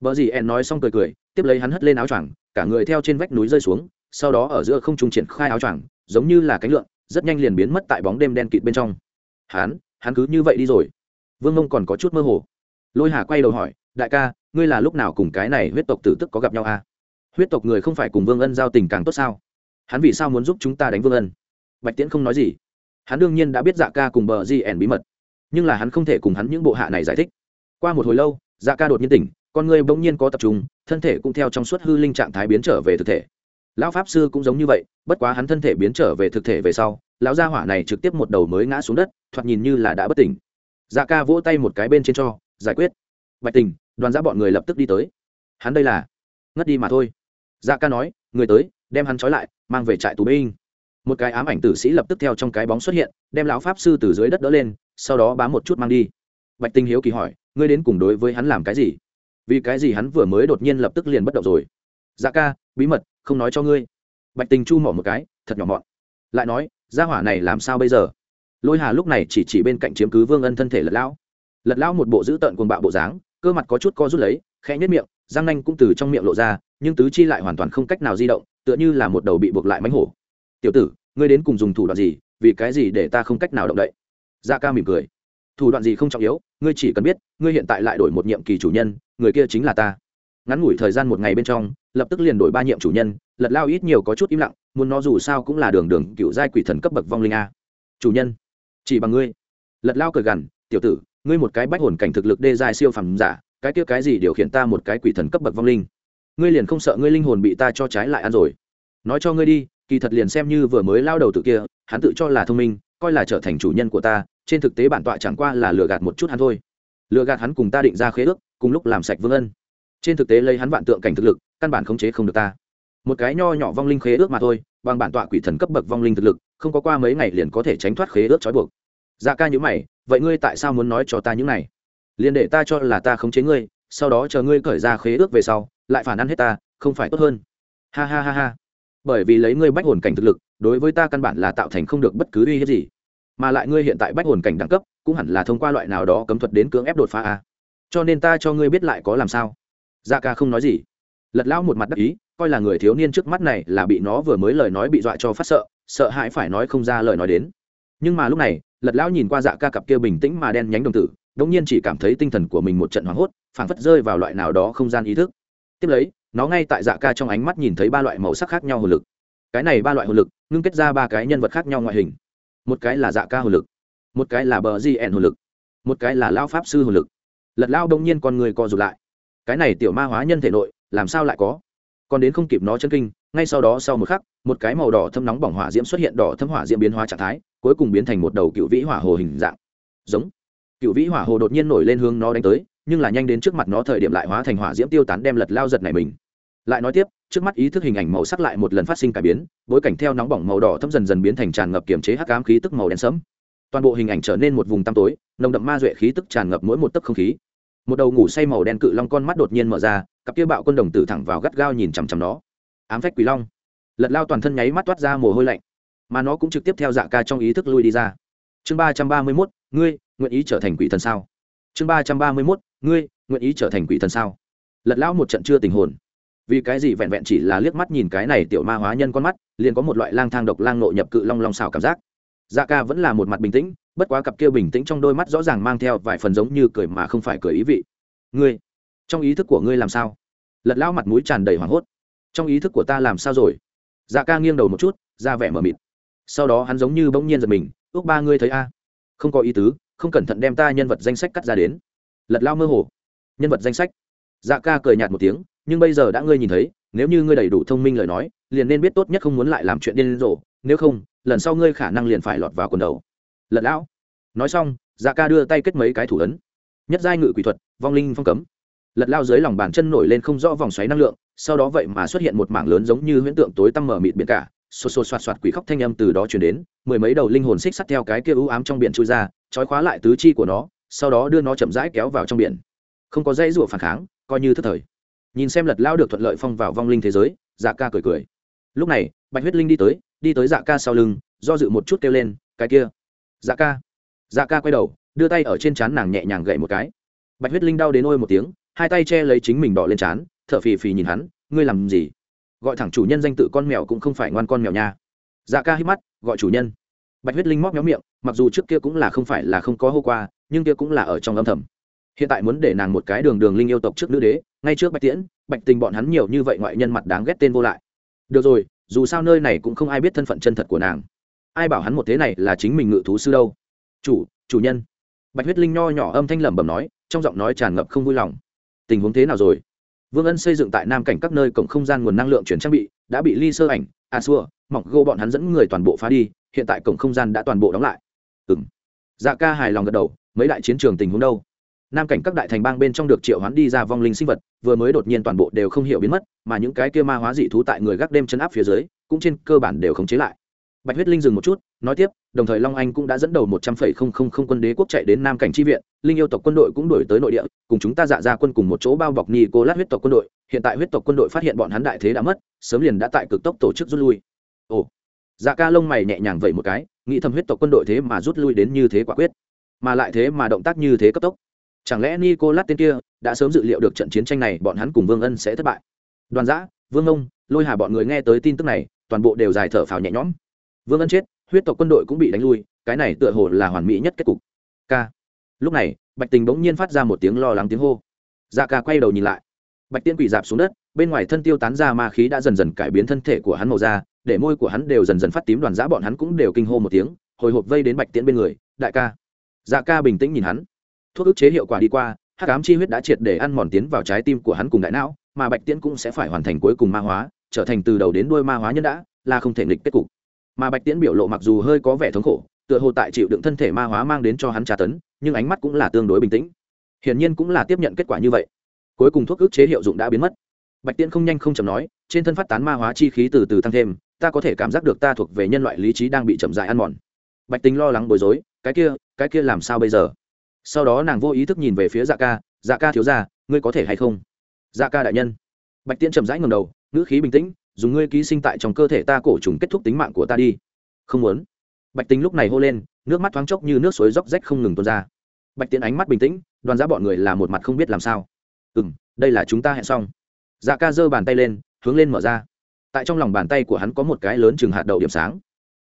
Vợ gì ẻn nói xong cười cười, tiếp lấy hắn hất lên áo choàng, cả người theo trên vách núi rơi xuống, sau đó ở giữa không trung triển khai áo choàng, giống như là cánh lượn, rất nhanh liền biến mất tại bóng đêm đen kịt bên trong. Hắn hắn cứ như vậy đi rồi. Vương mông còn có chút mơ hồ. Lôi hà quay đầu hỏi, đại ca, ngươi là lúc nào cùng cái này huyết tộc tử tức có gặp nhau à? huyết tộc người không phải cùng vương ân giao tình càng tốt sao? Hắn vì sao muốn giúp chúng ta đánh vương ân? Bạch tiễn không nói gì. Hắn đương nhiên đã biết dạ ca cùng bờ gn bí mật nhưng là hắn không thể cùng hắn những bộ hạ này giải thích. Qua một hồi lâu dạ ca đột nhiên tỉnh, con người bỗng nhiên có tập trung, thân thể cũng theo trong suốt hư linh trạng thái biến trở về thực thể. Lão pháp sư cũng giống như vậy, bất quá hắn thân thể biến trở về thực thể về sau, lão gia hỏa này trực tiếp một đầu mới ngã xuống đất, thoạt nhìn như là đã bất tỉnh. Dạ ca vỗ tay một cái bên trên cho, giải quyết. Bạch tình, đoàn giã bọn người lập tức đi tới. Hắn đây là? Ngất đi mà thôi. Dạ ca nói, người tới, đem hắn trói lại, mang về trại tù binh. Một cái ám ảnh tử sĩ lập tức theo trong cái bóng xuất hiện, đem lão pháp sư từ dưới đất đỡ lên sau đó bám một chút mang đi. Bạch tinh hiếu kỳ hỏi, ngươi đến cùng đối với hắn làm cái gì? Vì cái gì hắn vừa mới đột nhiên lập tức liền bất động rồi? Dạ ca, bí mật, không nói cho ngươi. Bạch tình chu mỏ một cái, thật nhỏ mọn. Lại nói, gia hỏa này làm sao bây giờ? Lôi hà lúc này chỉ chỉ bên cạnh chiếm cứ vương ân thân thể lật lão. Lật lão một bộ dữ tợn cuồng bạo bộ dáng, cơ mặt có chút co rút lấy, khẽ nhất miệng, răng nanh cũng từ trong miệng lộ ra, nhưng tứ chi lại hoàn toàn không cách nào di động, tựa như là một đầu bị buộc lại mánh hổ. Tiểu tử, ngươi đến cùng dùng thủ đoạn gì, vì cái gì để ta không cách nào động đậy? Dạ ca mỉm cười. Thủ đoạn gì không trọng yếu, ngươi chỉ cần biết, ngươi hiện tại lại đổi một nhiệm kỳ chủ nhân, người kia chính là ta. Ngắn ngủi thời gian một ngày bên trong, lập tức liền đổi ba nhiệm chủ nhân, lật lao ít nhiều có chút im lặng, muốn nó dù sao cũng là đường đường cựu giai quỷ thần cấp bậc vong linh a. Chủ nhân, chỉ bằng ngươi. Lật lao cười gằn, tiểu tử, ngươi một cái bách hồn cảnh thực lực đê giai siêu phẩm giả, cái kia cái gì điều khiển ta một cái quỷ thần cấp bậc vong linh? Ngươi liền không sợ ngươi linh hồn bị ta cho trái lại ăn rồi. Nói cho ngươi đi, kỳ thật liền xem như vừa mới lao đầu tự kia, hắn tự cho là thông minh, coi là trở thành chủ nhân của ta trên thực tế bản tọa chẳng qua là lừa gạt một chút hắn thôi. Lừa gạt hắn cùng ta định ra khế ước, cùng lúc làm sạch vương ân. Trên thực tế lấy hắn vạn tượng cảnh thực lực, căn bản khống chế không được ta. Một cái nho nhỏ vong linh khế ước mà thôi, bằng bản tọa quỷ thần cấp bậc vong linh thực lực, không có qua mấy ngày liền có thể tránh thoát khế ước trói buộc. Dạ ca nhữ mày, vậy ngươi tại sao muốn nói cho ta những này? Liền để ta cho là ta khống chế ngươi, sau đó chờ ngươi cởi ra khế ước về sau, lại phản ăn hết ta, không phải tốt hơn. Ha ha ha ha. Bởi vì lấy ngươi bách hồn cảnh thực lực, đối với ta căn bản là tạo thành không được bất cứ uy hiếp gì mà lại ngươi hiện tại bách hồn cảnh đẳng cấp, cũng hẳn là thông qua loại nào đó cấm thuật đến cưỡng ép đột phá a cho nên ta cho ngươi biết lại có làm sao. Dạ ca không nói gì. Lật lão một mặt đắc ý, coi là người thiếu niên trước mắt này là bị nó vừa mới lời nói bị dọa cho phát sợ sợ hãi phải nói không ra lời nói đến. Nhưng mà lúc này, lật lão nhìn qua dạ ca cặp kia bình tĩnh mà đen nhánh đồng tử, đống nhiên chỉ cảm thấy tinh thần của mình một trận hoảng hốt, phảng phất rơi vào loại nào đó không gian ý thức. Tiếp lấy, nó ngay tại dạ ca trong ánh mắt nhìn thấy ba loại màu sắc khác nhau hồn lực. Cái này ba loại hồn lực, ngưng kết ra ba cái nhân vật khác nhau ngoại hình một cái là dạ ca hồn lực, một cái là bờ di ẹn hồn lực, một cái là lao pháp sư hồn lực. Lật lao đông nhiên con người co rụt lại. Cái này tiểu ma hóa nhân thể nội, làm sao lại có? Còn đến không kịp nó chân kinh, ngay sau đó sau một khắc, một cái màu đỏ thâm nóng bỏng hỏa diễm xuất hiện, đỏ thâm hỏa diễm biến hóa trạng thái, cuối cùng biến thành một đầu cựu vĩ hỏa hồ hình dạng. Giống. Cựu vĩ hỏa hồ đột nhiên nổi lên hướng nó đánh tới, nhưng là nhanh đến trước mặt nó thời điểm lại hóa thành hỏa diễm tiêu tán đem lật lao giật này mình. Lại nói tiếp trước mắt ý thức hình ảnh màu sắc lại một lần phát sinh cải biến, bối cảnh theo nóng bỏng màu đỏ thấm dần dần biến thành tràn ngập kiềm chế hắc ám khí tức màu đen sẫm. Toàn bộ hình ảnh trở nên một vùng tăm tối, nồng đậm ma duệ khí tức tràn ngập mỗi một tấc không khí. Một đầu ngủ say màu đen cự long con mắt đột nhiên mở ra, cặp kia bạo quân đồng tử thẳng vào gắt gao nhìn chằm chằm nó. Ám phách quỷ long. Lật lao toàn thân nháy mắt toát ra mồ hôi lạnh, mà nó cũng trực tiếp theo dạ ca trong ý thức lui đi ra. Chương ba trăm ba mươi mốt, ngươi nguyện ý trở thành quỷ thần sao? Chương ba trăm ba mươi mốt, ngươi nguyện ý trở thành quỷ thần sao? Lật lão một trận chưa tình hồn vì cái gì vẹn vẹn chỉ là liếc mắt nhìn cái này tiểu ma hóa nhân con mắt, liền có một loại lang thang độc lang nộ nhập cự long long xào cảm giác. Dạ ca vẫn là một mặt bình tĩnh, bất quá cặp kia bình tĩnh trong đôi mắt rõ ràng mang theo vài phần giống như cười mà không phải cười ý vị. Ngươi, trong ý thức của ngươi làm sao? Lật lão mặt mũi tràn đầy hoảng hốt. Trong ý thức của ta làm sao rồi? Dạ ca nghiêng đầu một chút, ra vẻ mờ mịt. Sau đó hắn giống như bỗng nhiên giật mình, ước ba ngươi thấy a. Không có ý tứ, không cẩn thận đem ta nhân vật danh sách cắt ra đến. Lật lao mơ hồ. Nhân vật danh sách. Dạ ca cười nhạt một tiếng nhưng bây giờ đã ngươi nhìn thấy, nếu như ngươi đầy đủ thông minh lời nói, liền nên biết tốt nhất không muốn lại làm chuyện điên rồ, nếu không, lần sau ngươi khả năng liền phải lọt vào quần đầu. Lật lão. Nói xong dạ ca đưa tay kết mấy cái thủ ấn. Nhất giai ngự quỷ thuật, vong linh phong cấm. Lật lao dưới lòng bàn chân nổi lên không rõ vòng xoáy năng lượng, sau đó vậy mà xuất hiện một mảng lớn giống như huyễn tượng tối tăm mở mịt biển cả. Xô xô xoạt xoạt quỷ khóc thanh âm từ đó chuyển đến, mười mấy đầu linh hồn xích sắt theo cái kia ưu ám trong biển trôi ra, trói khóa lại tứ chi của nó, sau đó đưa nó chậm rãi kéo vào trong biển. Không có dãy rủa phản kháng, coi như thất thời nhìn xem lật lao được thuận lợi phong vào vong linh thế giới dạ ca cười cười. Lúc này, bạch huyết linh đi tới đi tới dạ ca sau lưng, do dự một chút kêu lên, cái kia. Dạ ca. Dạ ca quay đầu, đưa tay ở trên trán nàng nhẹ nhàng gậy một cái. Bạch huyết linh đau đến ôi một tiếng, hai tay che lấy chính mình đỏ lên trán, thở phì phì nhìn hắn, ngươi làm gì? Gọi thẳng chủ nhân danh tự con mèo cũng không phải ngoan con mèo nha. Dạ ca hít mắt, gọi chủ nhân. Bạch huyết linh móc méo miệng, mặc dù trước kia cũng là không phải là không có hô qua, nhưng kia cũng là ở trong âm thầm hiện tại muốn để nàng một cái đường đường linh yêu tộc trước nữ đế, ngay trước bạch tiễn, bạch tình bọn hắn nhiều như vậy ngoại nhân mặt đáng ghét tên vô lại. Được rồi, dù sao nơi này cũng không ai biết thân phận chân thật của nàng. Ai bảo hắn một thế này là chính mình ngự thú sư đâu? Chủ chủ nhân. Bạch huyết linh nho nhỏ âm thanh lẩm bẩm nói, trong giọng nói tràn ngập không vui lòng. Tình huống thế nào rồi? Vương ân xây dựng tại nam cảnh các nơi cổng không gian nguồn năng lượng chuyển trang bị, đã bị ly sơ ảnh a xua, mỏng gô bọn hắn dẫn người toàn bộ phá đi, hiện tại cổng không gian đã toàn bộ đóng lại. Ừ m dạ ca hài lòng gật đầu, mấy đại chiến trường tình huống đâu? Nam cảnh các đại thành bang bên trong được triệu hoán đi ra vong linh sinh vật, vừa mới đột nhiên toàn bộ đều không hiểu biến mất, mà những cái kia ma hóa dị thú tại người gác đêm chân áp phía dưới, cũng trên cơ bản đều khống chế lại. Bạch huyết linh dừng một chút, nói tiếp, đồng thời long anh cũng đã dẫn đầu một trăm phẩy không không không quân đế quốc chạy đến nam cảnh tri viện, linh yêu tộc quân đội cũng đổi tới nội địa, cùng chúng ta dạ ra quân cùng một chỗ bao bọc ni cô lát huyết tộc quân đội, hiện tại huyết tộc quân đội phát hiện bọn hắn đại thế đã mất, sớm liền đã tại cực tốc tổ chức rút lui. Ồ dạ ca lông mày nhẹ nhàng vậy một cái, nghĩ thầm huyết tộc quân đội thế mà rút lui đến như thế quả quyết, mà lại thế mà động tác như thế cấp tốc chẳng lẽ nicolas tên kia đã sớm dự liệu được trận chiến tranh này bọn hắn cùng vương ân sẽ thất bại? Đoàn giã, vương ông lôi hà bọn người nghe tới tin tức này, toàn bộ đều dài thở phào nhẹ nhõm. Vương ân chết, huyết tộc quân đội cũng bị đánh lui, cái này tựa hồ là hoàn mỹ nhất kết cục. K. Lúc này, bạch tình bỗng nhiên phát ra một tiếng lo lắng tiếng hô. Da ca quay đầu nhìn lại. Bạch tiên quỷ dạp xuống đất, bên ngoài thân tiêu tán ra ma khí đã dần dần cải biến thân thể của hắn màu da, để môi của hắn đều dần dần phát tím, đoàn giã bọn hắn cũng đều kinh hô một tiếng, hồi hộp vây đến bạch tiễn bên người. Đại ca. Dạ ca bình tĩnh nhìn hắn thuốc ức chế hiệu quả đi qua, hắc ám chi huyết đã triệt để ăn mòn tiến vào trái tim của hắn cùng đại não, mà bạch tiễn cũng sẽ phải hoàn thành cuối cùng ma hóa, trở thành từ đầu đến đuôi ma hóa nhân đã, là không thể nghịch kết cục. Mà bạch tiễn biểu lộ mặc dù hơi có vẻ thống khổ, tựa hồ tại chịu đựng thân thể ma hóa mang đến cho hắn tra tấn, nhưng ánh mắt cũng là tương đối bình tĩnh. Hiển nhiên cũng là tiếp nhận kết quả như vậy. Cuối cùng thuốc ức chế hiệu dụng đã biến mất. Bạch tiễn không nhanh không chậm nói, trên thân phát tán ma hóa chi khí từ từ tăng thêm, ta có thể cảm giác được ta thuộc về nhân loại lý trí đang bị chậm dại ăn mòn. Bạch tính lo lắng bối rối, cái kia cái kia làm sao bây giờ? Sau đó nàng vô ý thức nhìn về phía dạ ca dạ ca thiếu ra ngươi có thể hay không? Dạ ca đại nhân. Bạch tiễn chậm rãi ngầm đầu, ngữ khí bình tĩnh, dùng ngươi ký sinh tại trong cơ thể ta cổ trùng kết thúc tính mạng của ta đi. Không muốn. Bạch tính lúc này hô lên, nước mắt thoáng chốc như nước suối róc rách không ngừng tuôn ra. Bạch tiễn ánh mắt bình tĩnh, đoàn giá bọn người là một mặt không biết làm sao. Ừ m đây là chúng ta hẹn xong. Dạ ca giơ bàn tay lên, hướng lên mở ra. Tại trong lòng bàn tay của hắn có một cái lớn chừng hạt đậu điểm sáng.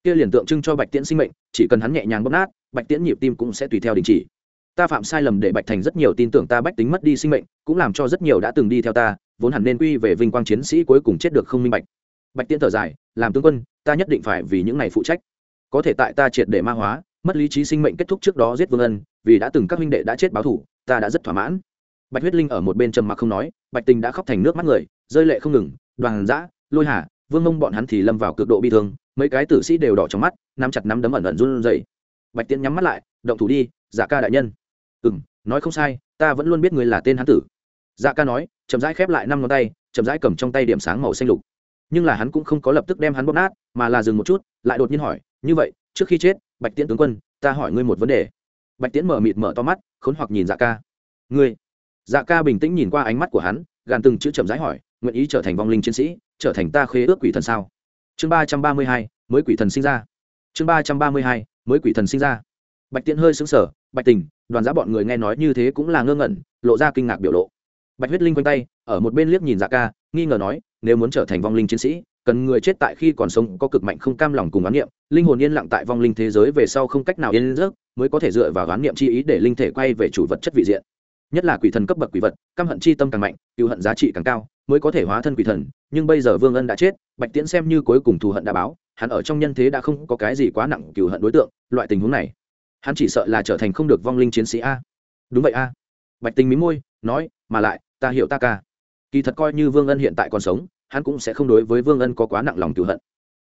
Kia liền tượng trưng cho bạch tiễn sinh mệnh, chỉ cần hắn nhẹ nhàng bóp nát, bạch tiễn nhịp tim cũng sẽ tùy theo đình chỉ ta phạm sai lầm để bạch thành rất nhiều tin tưởng ta bách tính mất đi sinh mệnh, cũng làm cho rất nhiều đã từng đi theo ta, vốn hẳn nên quy về vinh quang chiến sĩ cuối cùng chết được không minh bạch. Bạch tiễn thở dài, làm tướng quân, ta nhất định phải vì những này phụ trách. Có thể tại ta triệt để ma hóa, mất lý trí sinh mệnh kết thúc trước đó giết vương ân, vì đã từng các huynh đệ đã chết báo thủ, ta đã rất thỏa mãn. Bạch huyết linh ở một bên trầm mặc không nói, bạch tình đã khóc thành nước mắt người, rơi lệ không ngừng, đoàn giã, lôi hà, vương mông bọn hắn thì lâm vào cực độ bi thương, mấy cái tử sĩ đều đỏ trong mắt, nắm chặt nắm đấm ẩn ẩn run dậy bạch tiễn nhắm mắt lại, động thủ đi, giả ca đại nhân ừ m nói không sai, ta vẫn luôn biết người là tên hán tử. Dạ ca nói, chậm rãi khép lại năm ngón tay, chậm rãi cầm trong tay điểm sáng màu xanh lục. Nhưng là hắn cũng không có lập tức đem hắn bóp nát, mà là dừng một chút, lại đột nhiên hỏi, như vậy, trước khi chết, bạch tiễn tướng quân, ta hỏi ngươi một vấn đề. Bạch tiễn mở mịt mở to mắt, khốn hoặc nhìn dạ ca. Ngươi? Dạ ca bình tĩnh nhìn qua ánh mắt của hắn, gàn từng chữ chậm rãi hỏi, nguyện ý trở thành vong linh chiến sĩ, trở thành ta khế ước quỷ thần sao? Chương ba trăm ba mươi hai, mới quỷ thần sinh ra. Chương ba trăm ba mươi hai, mới quỷ thần sinh ra. Bạch tiễn hơi xứng sở bạch tình đoàn giá bọn người nghe nói như thế cũng là ngơ ngẩn, lộ ra kinh ngạc biểu lộ. Bạch huyết linh quanh tay, ở một bên liếc nhìn dạ ca, nghi ngờ nói, nếu muốn trở thành vong linh chiến sĩ, cần người chết tại khi còn sống có cực mạnh không cam lòng cùng oán niệm, linh hồn yên lặng tại vong linh thế giới về sau không cách nào yên giấc, mới có thể dựa vào oán niệm chi ý để linh thể quay về chủ vật chất vị diện. Nhất là quỷ thần cấp bậc quỷ vật, căm hận chi tâm càng mạnh cựu hận giá trị càng cao, mới có thể hóa thân quỷ thần. Nhưng bây giờ vương ân đã chết, bạch tiễn xem như cuối cùng thù hận đã báo, hắn ở trong nhân thế đã không có cái gì quá nặng cựu hận đối tượng, loại tình huống này hắn chỉ sợ là trở thành không được vong linh chiến sĩ a. Đúng vậy a. Bạch tình mí môi, nói, mà lại, ta hiểu ta ca. Kỳ thật coi như vương ân hiện tại còn sống, hắn cũng sẽ không đối với vương ân có quá nặng lòng cựu hận.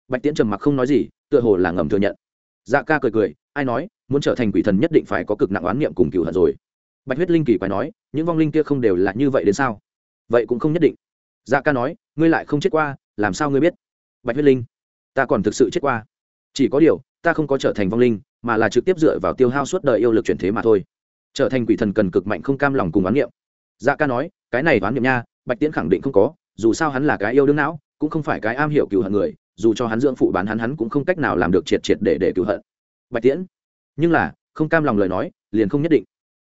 Bạch tiễn trầm mặc không nói gì, tựa hồ là ngầm thừa nhận. Dạ ca cười cười, ai nói, muốn trở thành quỷ thần nhất định phải có cực nặng oán niệm cùng cựu hận rồi. Bạch huyết linh kỳ quái nói, những vong linh kia không đều là như vậy đến sao? Vậy cũng không nhất định. Dạ ca nói, ngươi lại không chết qua, làm sao ngươi biết? Bạch huyết linh, ta còn thực sự chết qua. Chỉ có điều, ta không có trở thành vong linh mà là trực tiếp dựa vào tiêu hao suốt đời yêu lực chuyển thế mà thôi. Trở thành quỷ thần cần cực mạnh không cam lòng cùng oán niệm. Dạ ca nói, cái này oán niệm nha, bạch tiễn khẳng định không có, dù sao hắn là cái yêu đương não, cũng không phải cái am hiểu cựu hận người, dù cho hắn dưỡng phụ bán hắn hắn cũng không cách nào làm được triệt triệt để để cựu hận. Bạch tiễn, nhưng là, không cam lòng lời nói, liền không nhất định.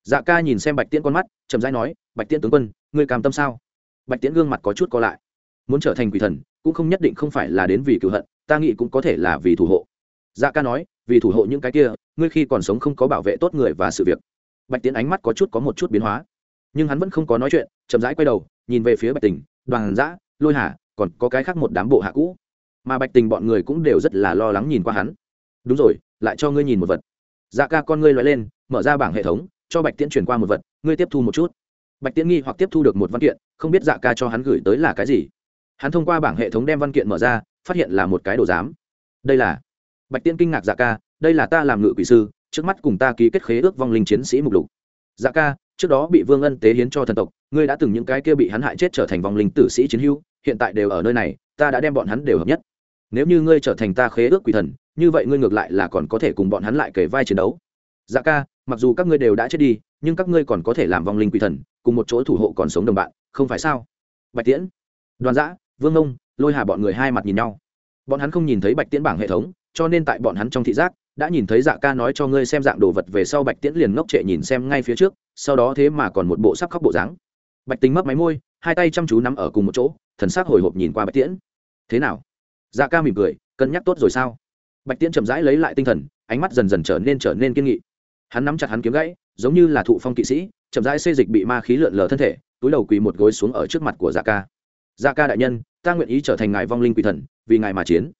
Dạ ca nhìn xem bạch tiễn con mắt, chậm rãi nói, bạch tiễn tướng quân, ngươi cam tâm sao? Bạch tiễn gương mặt có chút co lại. Muốn trở thành quỷ thần, cũng không nhất định không phải là đến vì cựu hận, ta nghĩ cũng có thể là vì thủ hộ dạ ca nói, vì thủ hộ những cái kia, ngươi khi còn sống không có bảo vệ tốt người và sự việc. Bạch tiễn ánh mắt có chút có một chút biến hóa. Nhưng hắn vẫn không có nói chuyện, chậm rãi quay đầu, nhìn về phía bạch tình, đoàn giã lôi hà, còn có cái khác một đám bộ hạ cũ. Mà bạch tình bọn người cũng đều rất là lo lắng nhìn qua hắn. Đúng rồi, lại cho ngươi nhìn một vật. Dạ ca con ngươi loại lên, mở ra bảng hệ thống, cho bạch tiễn chuyển qua một vật, ngươi tiếp thu một chút. Bạch tiễn nghi hoặc tiếp thu được một văn kiện, không biết dạ ca cho hắn gửi tới là cái gì. Hắn thông qua bảng hệ thống đem văn kiện mở ra, phát hiện là một cái đồ giám. Đây là bạch tiên kinh ngạc dạ ca, đây là ta làm ngự quỷ sư, trước mắt cùng ta ký kết khế ước vong linh chiến sĩ mục lục. Dạ ca, trước đó bị vương ân tế hiến cho thần tộc, ngươi đã từng những cái kia bị hắn hại chết trở thành vong linh tử sĩ chiến hữu, hiện tại đều ở nơi này, ta đã đem bọn hắn đều hợp nhất. Nếu như ngươi trở thành ta khế ước quỷ thần, như vậy ngươi ngược lại là còn có thể cùng bọn hắn lại kể vai chiến đấu. Dạ ca, mặc dù các ngươi đều đã chết đi, nhưng các ngươi còn có thể làm vong linh quỷ thần, cùng một chỗ thủ hộ còn sống đồng bạn, không phải sao? Bạch tiễn, đoàn giã vương ông lôi hà bọn người hai mặt nhìn nhau. Bọn hắn không nhìn thấy bạch tiễn bảng hệ thống cho nên tại bọn hắn trong thị giác, đã nhìn thấy dạ ca nói cho ngươi xem dạng đồ vật về sau bạch tiễn liền ngốc trệ nhìn xem ngay phía trước, sau đó thế mà còn một bộ sắp khóc bộ dáng. Bạch tính mấp máy môi, hai tay chăm chú nắm ở cùng một chỗ, thần s ắ c hồi hộp nhìn qua bạch tiễn. Thế nào? Dạ ca mỉm cười, cân nhắc tốt rồi sao? Bạch tiễn chậm rãi lấy lại tinh thần, ánh mắt dần dần trở nên trở nên kiên nghị. Hắn nắm chặt hắn kiếm gãy, giống như là thụ phong kỵ sĩ, chậm rãi xê dịch bị ma khí lượn lờ thân thể, túi đầu quỳ một gối xuống ở trước mặt của dạ ca. Dạ ca đại nhân, ta nguyện ý trở thành ngài vong linh quỷ thần, vì ngài mà chiến.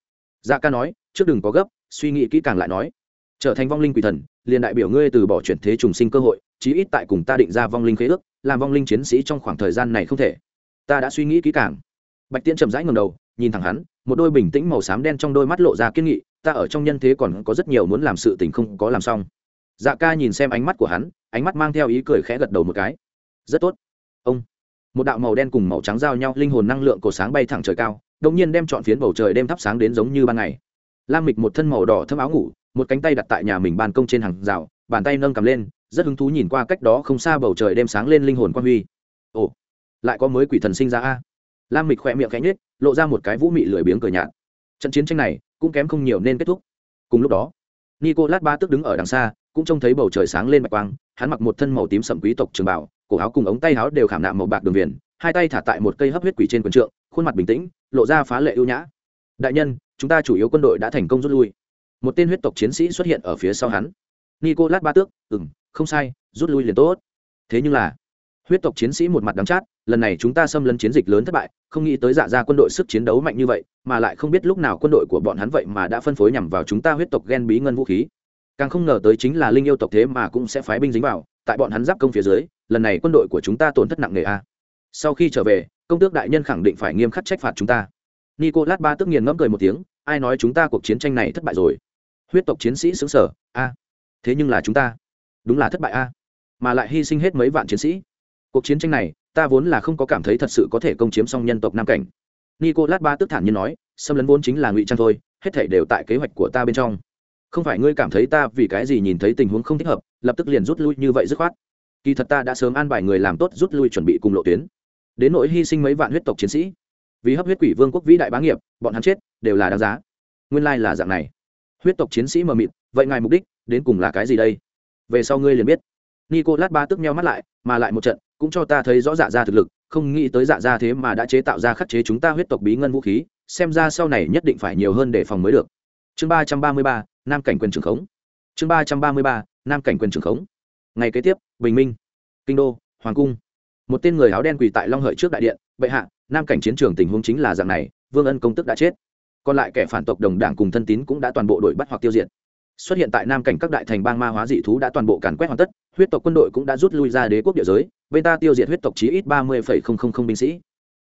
Dạ ca nói trước đừng có gấp, suy nghĩ kỹ càng lại nói. Trở thành vong linh quỷ thần, liền đại biểu ngươi từ bỏ chuyển thế trùng sinh cơ hội, chí ít tại cùng ta định ra vong linh khế ước, làm vong linh chiến sĩ trong khoảng thời gian này không thể. Ta đã suy nghĩ kỹ càng. Bạch tiên chậm rãi ngầm đầu, nhìn thẳng hắn, một đôi bình tĩnh màu xám đen trong đôi mắt lộ ra kiên nghị, ta ở trong nhân thế còn có rất nhiều muốn làm sự tình không có làm xong. Dạ ca nhìn xem ánh mắt của hắn, ánh mắt mang theo ý cười khẽ gật đầu một cái. Rất tốt. Ông. Một đạo màu đen cùng màu trắng giao nhau, linh hồn năng lượng cổ sáng bay thẳng trời cao, đột nhiên đem trọn phiến bầu trời đêm thắp sáng đến giống như ban ngày lam mịch một thân màu đỏ thâm áo ngủ, một cánh tay đặt tại nhà mình ban công trên hàng rào, bàn tay nâng cầm lên, rất hứng thú nhìn qua cách đó không xa bầu trời đêm sáng lên linh hồn quan huy. Ồ, lại có mới quỷ thần sinh ra a. Lam mịch khỏe miệng khẽ nhếch, lộ ra một cái vũ mị lười biếng cười nhạt. Trận chiến tranh này cũng kém không nhiều nên kết thúc. Cùng lúc đó nico lát ba tức đứng ở đằng xa, cũng trông thấy bầu trời sáng lên bạch quang, hắn mặc một thân màu tím sậm quý tộc trường bảo cổ áo cùng ống tay áo đều khảm nạm màu bạc đường viền, hai tay thả tại một cây hấp huyết quỷ trên quần trượng, khuôn mặt bình tĩnh, lộ ra phá lệ ưu nhã. Đại nhân chúng ta chủ yếu quân đội đã thành công rút lui. Một tên huyết tộc chiến sĩ xuất hiện ở phía sau hắn. Nico lát ba tước ừ m không sai, rút lui liền tốt. Thế nhưng là, huyết tộc chiến sĩ một mặt đắng chát, lần này chúng ta xâm lấn chiến dịch lớn thất bại, không nghĩ tới dạ ra quân đội sức chiến đấu mạnh như vậy, mà lại không biết lúc nào quân đội của bọn hắn vậy mà đã phân phối nhằm vào chúng ta huyết tộc ghen bí ngân vũ khí. Càng không ngờ tới chính là linh yêu tộc thế mà cũng sẽ phái binh dính vào, tại bọn hắn giáp công phía dưới, lần này quân đội của chúng ta tổn thất nặng nề a. Sau khi trở về, công tước đại nhân khẳng định phải nghiêm khắc trách phạt chúng ta nicolas ba tức nghiền ngẫm cười một tiếng, ai nói chúng ta cuộc chiến tranh này thất bại rồi? Huyết tộc chiến sĩ xứng sở, a. Thế nhưng là chúng ta, đúng là thất bại a. Mà lại hy sinh hết mấy vạn chiến sĩ. Cuộc chiến tranh này, ta vốn là không có cảm thấy thật sự có thể công chiếm xong nhân tộc nam cảnh. Nicolas ba tức thản nhiên nói, xâm lấn vốn chính là ngụy trang thôi, hết thảy đều tại kế hoạch của ta bên trong. Không phải ngươi cảm thấy ta vì cái gì nhìn thấy tình huống không thích hợp, lập tức liền rút lui như vậy dứt khoát. Kỳ thật ta đã sớm an bài người làm tốt rút lui chuẩn bị cùng lộ tuyến. Đến nỗi hy sinh mấy vạn huyết tộc chiến sĩ vì hấp huyết quỷ vương quốc vĩ đại bá nghiệp, bọn hắn chết, đều là đáng giá. Nguyên lai là dạng này. Huyết tộc chiến sĩ mờ mịt, vậy ngài mục đích, đến cùng là cái gì đây? Về sau ngươi liền biết. Nicolas ba tức meo mắt lại, mà lại một trận, cũng cho ta thấy rõ dạ ra thực lực, không nghĩ tới dạ ra thế mà đã chế tạo ra khắc chế chúng ta huyết tộc bí ngân vũ khí, xem ra sau này nhất định phải nhiều hơn để phòng mới được. Chương ba trăm ba mươi ba, nam cảnh quyền trưởng khống. Chương ba trăm ba mươi ba, nam cảnh quyền trưởng khống. Ngày kế tiếp, bình minh, kinh đô, hoàng cung. Một tên người áo đen quỳ tại long hợi trước đại điện, bệ hạ nam cảnh chiến trường tình huống chính là dạng này, vương ân công tức đã chết. Còn lại kẻ phản tộc đồng đảng cùng thân tín cũng đã toàn bộ đội bắt hoặc tiêu diệt. Xuất hiện tại nam cảnh các đại thành bang ma hóa dị thú đã toàn bộ càn quét hoàn tất, huyết tộc quân đội cũng đã rút lui ra đế quốc địa giới, bên ta tiêu diệt huyết tộc chí ít ba mươi binh sĩ.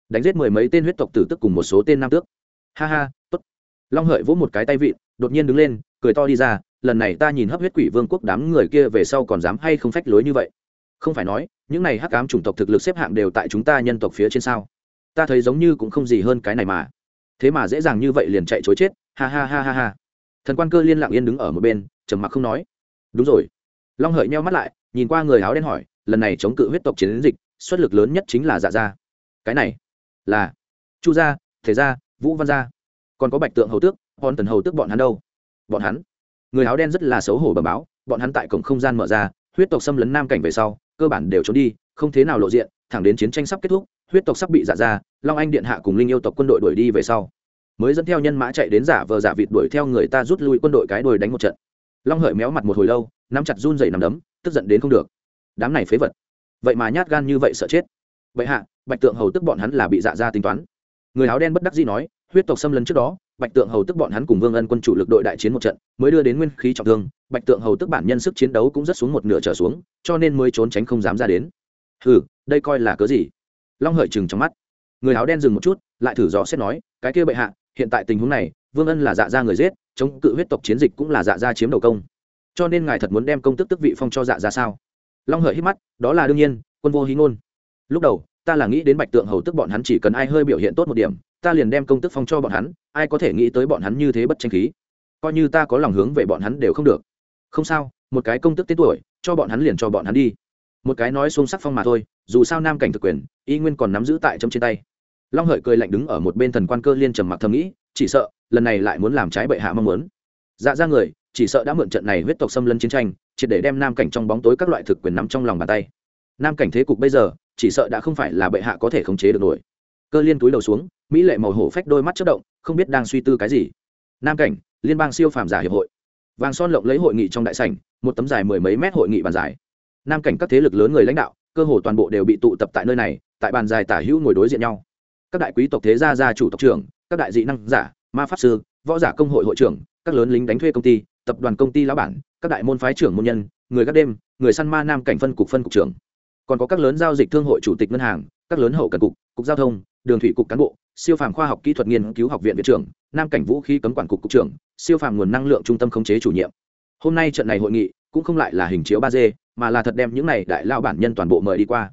Đánh giết mười mấy tên huyết tộc tử tức cùng một số tên nam tước. Ha ha, tốt. Long hợi vỗ một cái tay vịn, đột nhiên đứng lên, cười to đi ra, lần này ta nhìn hấp huyết quỷ vương quốc đám người kia về sau còn dám hay không phách lối như vậy? Không phải nói, những này hắc ám chủng tộc thực lực xếp hạng đều tại chúng ta nhân tộc phía trên sao? Ta thấy giống như cũng không gì hơn cái này mà. Thế mà dễ dàng như vậy liền chạy chối chết, ha ha ha ha ha. Thần quan cơ liên lặng yên đứng ở một bên, trầm mặc không nói. Đúng rồi. Long hợi nheo mắt lại, nhìn qua người áo đen hỏi, lần này chống cự huyết tộc chiến dịch, xuất lực lớn nhất chính là dạ gia. Cái này là chu gia, thể gia, vũ văn gia. Còn có bạch tượng hầu tước, hòn tần hầu tước bọn hắn đâu? Bọn hắn? Người áo đen rất là xấu hổ bẩm báo, bọn hắn tại cổng không gian mở ra, huyết tộc xâm lấn nam cảnh về sau, cơ bản đều trốn đi, không thế nào lộ diện, thẳng đến chiến tranh sắp kết thúc huyết tộc sắp bị giả ra, long anh điện hạ cùng linh yêu tộc quân đội đuổi đi về sau. Mới dẫn theo nhân mã chạy đến giả vờ giả vịt đuổi theo người ta rút lui quân đội cái đuổi đánh một trận. Long hợi méo mặt một hồi lâu, nắm chặt run dày nằm đấm, tức giận đến không được. Đám này phế vật. Vậy mà nhát gan như vậy sợ chết. Vậy hạ, bạch tượng hầu tức bọn hắn là bị dạ ra tính toán. Người áo đen bất đắc dĩ nói, huyết tộc xâm lấn trước đó, bạch tượng hầu tức bọn hắn cùng vương ân quân chủ lực đội đại chiến một trận, mới đưa đến nguyên khí trọng thương, bạch tượng hầu tức bản nhân sức chiến đấu cũng rất xuống một nửa trở xuống, cho nên mới trốn tránh không dám ra đến. Ừ đây coi là cớ gì? Long hợi chừng trong mắt. Người áo đen dừng một chút, lại thử dò xét nói, cái kia bệ hạ, hiện tại tình huống này, vương ân là dạ gia người giết, chống cự huyết tộc chiến dịch cũng là dạ gia chiếm đầu công. Cho nên ngài thật muốn đem công tức tức vị phong cho dạ ra sao? Long hợi hít mắt, đó là đương nhiên, quân vô hí ngôn. Lúc đầu, ta là nghĩ đến bạch tượng hầu tức bọn hắn chỉ cần ai hơi biểu hiện tốt một điểm, ta liền đem công tức phong cho bọn hắn, ai có thể nghĩ tới bọn hắn như thế bất tranh khí. Coi như ta có lòng hướng về bọn hắn đều không được. Không sao, một cái công tức tên tuổi, cho bọn hắn liền cho bọn hắn đi. Một cái nói xuống sắc phong mà thôi dù sao nam cảnh thực quyền, y nguyên còn nắm giữ tại trong trên tay. Long hợi cười lạnh đứng ở một bên thần quan cơ liên trầm mặc thầm nghĩ, chỉ sợ, lần này lại muốn làm trái bệ hạ mong muốn. Dạ ra người, chỉ sợ đã mượn trận này huyết tộc xâm lấn chiến tranh, triệt để đem nam cảnh trong bóng tối các loại thực quyền nắm trong lòng bàn tay. Nam cảnh thế cục bây giờ, chỉ sợ đã không phải là bệ hạ có thể khống chế được nổi. Cơ liên túi đầu xuống, mỹ lệ màu hổ phách đôi mắt chất động, không biết đang suy tư cái gì. Nam cảnh, liên bang siêu phàm giả hiệp hội. Vàng son lộng lấy hội nghị trong đại sảnh, một tấm dài mười mấy mét hội nghị bàn dài nam cảnh các thế lực lớn người lãnh đạo cơ hồ toàn bộ đều bị tụ tập tại nơi này, tại bàn dài tả hữu ngồi đối diện nhau. Các đại quý tộc thế gia gia chủ tộc trưởng, các đại dị năng giả, ma pháp sư, võ giả công hội hội trưởng, các lớn lính đánh thuê công ty, tập đoàn công ty lão bản, các đại môn phái trưởng môn nhân, người các đêm, người săn ma nam cảnh phân cục phân cục trưởng. Còn có các lớn giao dịch thương hội chủ tịch ngân hàng, các lớn hậu cần cục cục giao thông, đường thủy cục cán bộ, siêu phàm khoa học kỹ thuật nghiên cứu học viện viện trưởng, nam cảnh vũ khí cấm quản cục cục trưởng, siêu phàm nguồn năng lượng trung tâm khống chế chủ nhiệm. Hôm nay trận này hội nghị cũng không lại là hình chiếu ba d, mà là thật đem những này đại lao bản nhân toàn bộ mời đi qua.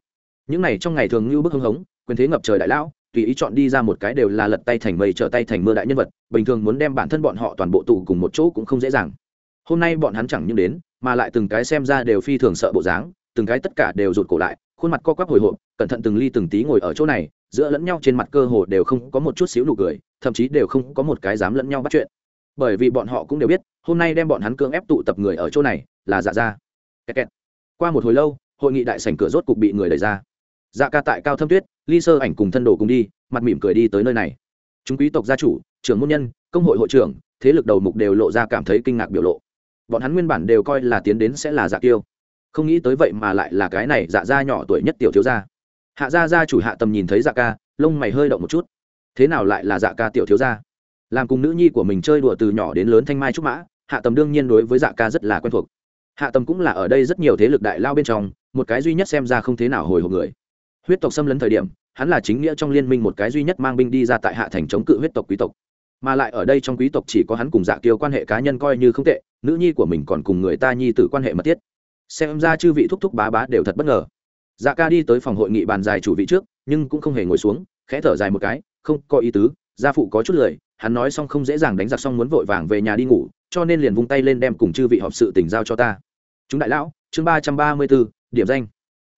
Những này trong ngày thường như bức hưng hống, quyền thế ngập trời đại lão, tùy ý chọn đi ra một cái đều là lật tay thành mây trở tay thành mưa đại nhân vật, bình thường muốn đem bản thân bọn họ toàn bộ tụ cùng một chỗ cũng không dễ dàng. Hôm nay bọn hắn chẳng những đến, mà lại từng cái xem ra đều phi thường sợ bộ dáng, từng cái tất cả đều rụt cổ lại, khuôn mặt co quắp hồi hộp, cẩn thận từng ly từng tí ngồi ở chỗ này, giữa lẫn nhau trên mặt cơ hồ đều không có một chút xíu nụ cười, thậm chí đều không có một cái dám lẫn nhau bắt chuyện bởi vì bọn họ cũng đều biết, hôm nay đem bọn hắn cưỡng ép tụ tập người ở chỗ này là dạ ra kẹt kẹt. qua một hồi lâu, hội nghị đại sảnh cửa rốt cục bị người đẩy ra. Dạ ca tại cao thâm tuyết, ly sơ ảnh cùng thân đồ cùng đi, mặt mỉm cười đi tới nơi này. Chúng quý tộc gia chủ, trưởng môn nhân, công hội hội trưởng, thế lực đầu mục đều lộ ra cảm thấy kinh ngạc biểu lộ. Bọn hắn nguyên bản đều coi là tiến đến sẽ là dạ tiêu không nghĩ tới vậy mà lại là cái này dạ gia nhỏ tuổi nhất tiểu thiếu gia. Hạ gia gia chủ hạ tầm nhìn thấy dạ ca, lông mày hơi động một chút. Thế nào lại là dạ ca tiểu thiếu gia? Làm cùng nữ nhi của mình chơi đùa từ nhỏ đến lớn thanh mai trúc mã, hạ tầm đương nhiên đối với dạ ca rất là quen thuộc. Hạ tầm cũng là ở đây rất nhiều thế lực đại lao bên trong, một cái duy nhất xem ra không thế nào hồi hộp người. Huyết tộc xâm lấn thời điểm, hắn là chính nghĩa trong liên minh một cái duy nhất mang binh đi ra tại hạ thành chống cự huyết tộc quý tộc. Mà lại ở đây trong quý tộc chỉ có hắn cùng dạ kiêu quan hệ cá nhân coi như không tệ, nữ nhi của mình còn cùng người ta nhi tử quan hệ mật thiết. Xem ra chư vị thúc thúc bá bá đều thật bất ngờ. Dạ ca đi tới phòng hội nghị bàn dài chủ vị trước, nhưng cũng không hề ngồi xuống, khẽ thở dài một cái, không có ý tứ, gia phụ có chút lời hắn nói xong không dễ dàng đánh giặc xong muốn vội vàng về nhà đi ngủ, cho nên liền vung tay lên đem cùng chư vị họp sự tình giao cho ta. Chúng đại lão, chương ba trăm ba mươi b ố điểm danh.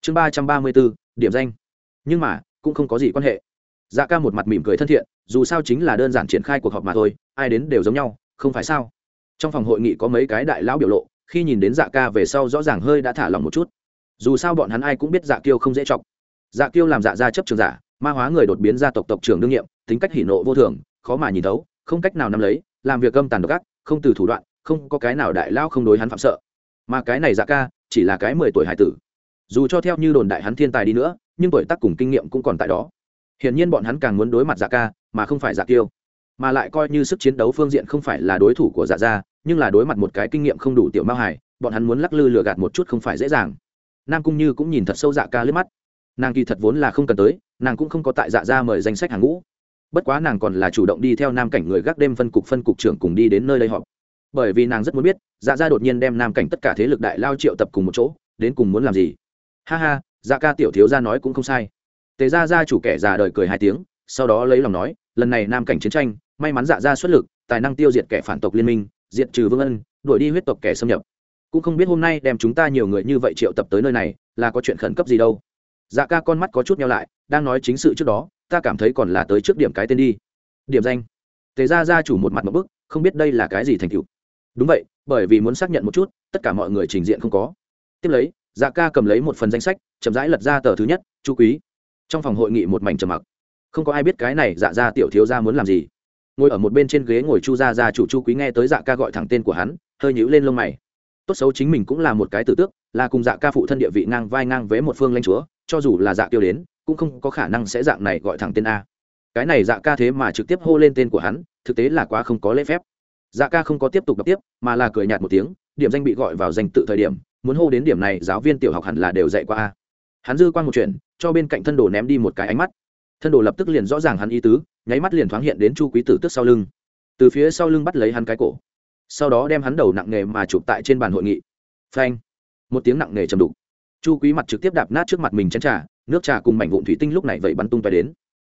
Chương ba trăm ba mươi b ố điểm danh. Nhưng mà, cũng không có gì quan hệ. Dạ ca một mặt mỉm cười thân thiện, dù sao chính là đơn giản triển khai cuộc họp mà thôi, ai đến đều giống nhau, không phải sao? Trong phòng hội nghị có mấy cái đại lão biểu lộ, khi nhìn đến dạ ca về sau rõ ràng hơi đã thả lòng một chút. Dù sao bọn hắn ai cũng biết dạ kiêu không dễ chọc. Dạ kiêu làm dạ gia chấp trường giả, ma hóa người đột biến gia tộc tộc trưởng đương nhiệm, tính cách hỉ nộ vô thường khó mà nhìn thấu, không cách nào nắm lấy, làm việc gâm tàn độc ác, không từ thủ đoạn, không có cái nào đại lao không đối hắn phạm sợ. Mà cái này dạ ca, chỉ là cái mười tuổi hải tử. Dù cho theo như đồn đại hắn thiên tài đi nữa, nhưng tuổi tác cùng kinh nghiệm cũng còn tại đó. Hiển nhiên bọn hắn càng muốn đối mặt dạ ca, mà không phải dạ kiêu. Mà lại coi như sức chiến đấu phương diện không phải là đối thủ của dạ gia, nhưng là đối mặt một cái kinh nghiệm không đủ tiểu mao hải, bọn hắn muốn lắc lư lừa gạt một chút không phải dễ dàng. Nam cung như cũng nhìn thật sâu dạ ca lướt mắt. Nàng kỳ thật vốn là không cần tới, nàng cũng không có tại dạ gia mời danh sách hàng ngũ bất quá nàng còn là chủ động đi theo nam cảnh người gác đêm phân cục phân cục trưởng cùng đi đến nơi đây họp. Bởi vì nàng rất muốn biết dạ gia đột nhiên đem nam cảnh tất cả thế lực đại lao triệu tập cùng một chỗ, đến cùng muốn làm gì? Ha ha dạ ca tiểu thiếu gia nói cũng không sai. Tề ra gia chủ kẻ già đời cười hai tiếng, sau đó lấy lòng nói, lần này nam cảnh chiến tranh, may mắn dạ gia xuất lực, tài năng tiêu diệt kẻ phản tộc liên minh, diệt trừ vương ân, đuổi đi huyết tộc kẻ xâm nhập. Cũng không biết hôm nay đem chúng ta nhiều người như vậy triệu tập tới nơi này, là có chuyện khẩn cấp gì đâu. Dạ ca con mắt có chút nhau lại, đang nói chính sự trước đó ta cảm thấy còn là tới trước điểm cái tên đi. Điểm danh. Tề gia gia chủ một mặt một bức, không biết đây là cái gì thành tựu. Đúng vậy, bởi vì muốn xác nhận một chút, tất cả mọi người trình diện không có. Tiếp lấy dạ ca cầm lấy một phần danh sách, chậm rãi lật ra tờ thứ nhất chú quý. Trong phòng hội nghị một mảnh trầm mặc. Không có ai biết cái này dạ ra tiểu thiếu gia muốn làm gì. Ngồi ở một bên trên ghế ngồi chu gia gia chủ chu quý nghe tới dạ ca gọi thẳng tên của hắn, hơi nhíu lên lông mày. Tốt xấu chính mình cũng là một cái tử tước, là cùng dạ ca phụ thân địa vị ngang vai ngang với một phương lãnh chúa, cho dù là dạ tiêu đến cũng không có khả năng sẽ dạng này gọi thẳng tên a. Cái này dạ ca thế mà trực tiếp hô lên tên của hắn, thực tế là quá không có lễ phép. Dạ ca không có tiếp tục đọc tiếp, mà là cười nhạt một tiếng, điểm danh bị gọi vào danh tự thời điểm, muốn hô đến điểm này giáo viên tiểu học hẳn là đều dạy qua a. Hắn dư quan một chuyện, cho bên cạnh thân đồ ném đi một cái ánh mắt. Thân đồ lập tức liền rõ ràng hắn ý tứ, nháy mắt liền thoáng hiện đến chu quý tử tức sau lưng. Từ phía sau lưng bắt lấy hắn cái cổ. Sau đó đem hắn đầu nặng nề mà chụp tại trên bàn hội nghị. Phanh! Một tiếng nặng nề chầm đục. Chu quý mặt trực tiếp đạp nát trước mặt mình chén trà nước trà cùng mảnh vụn thủy tinh lúc này vậy bắn tung tóe đến.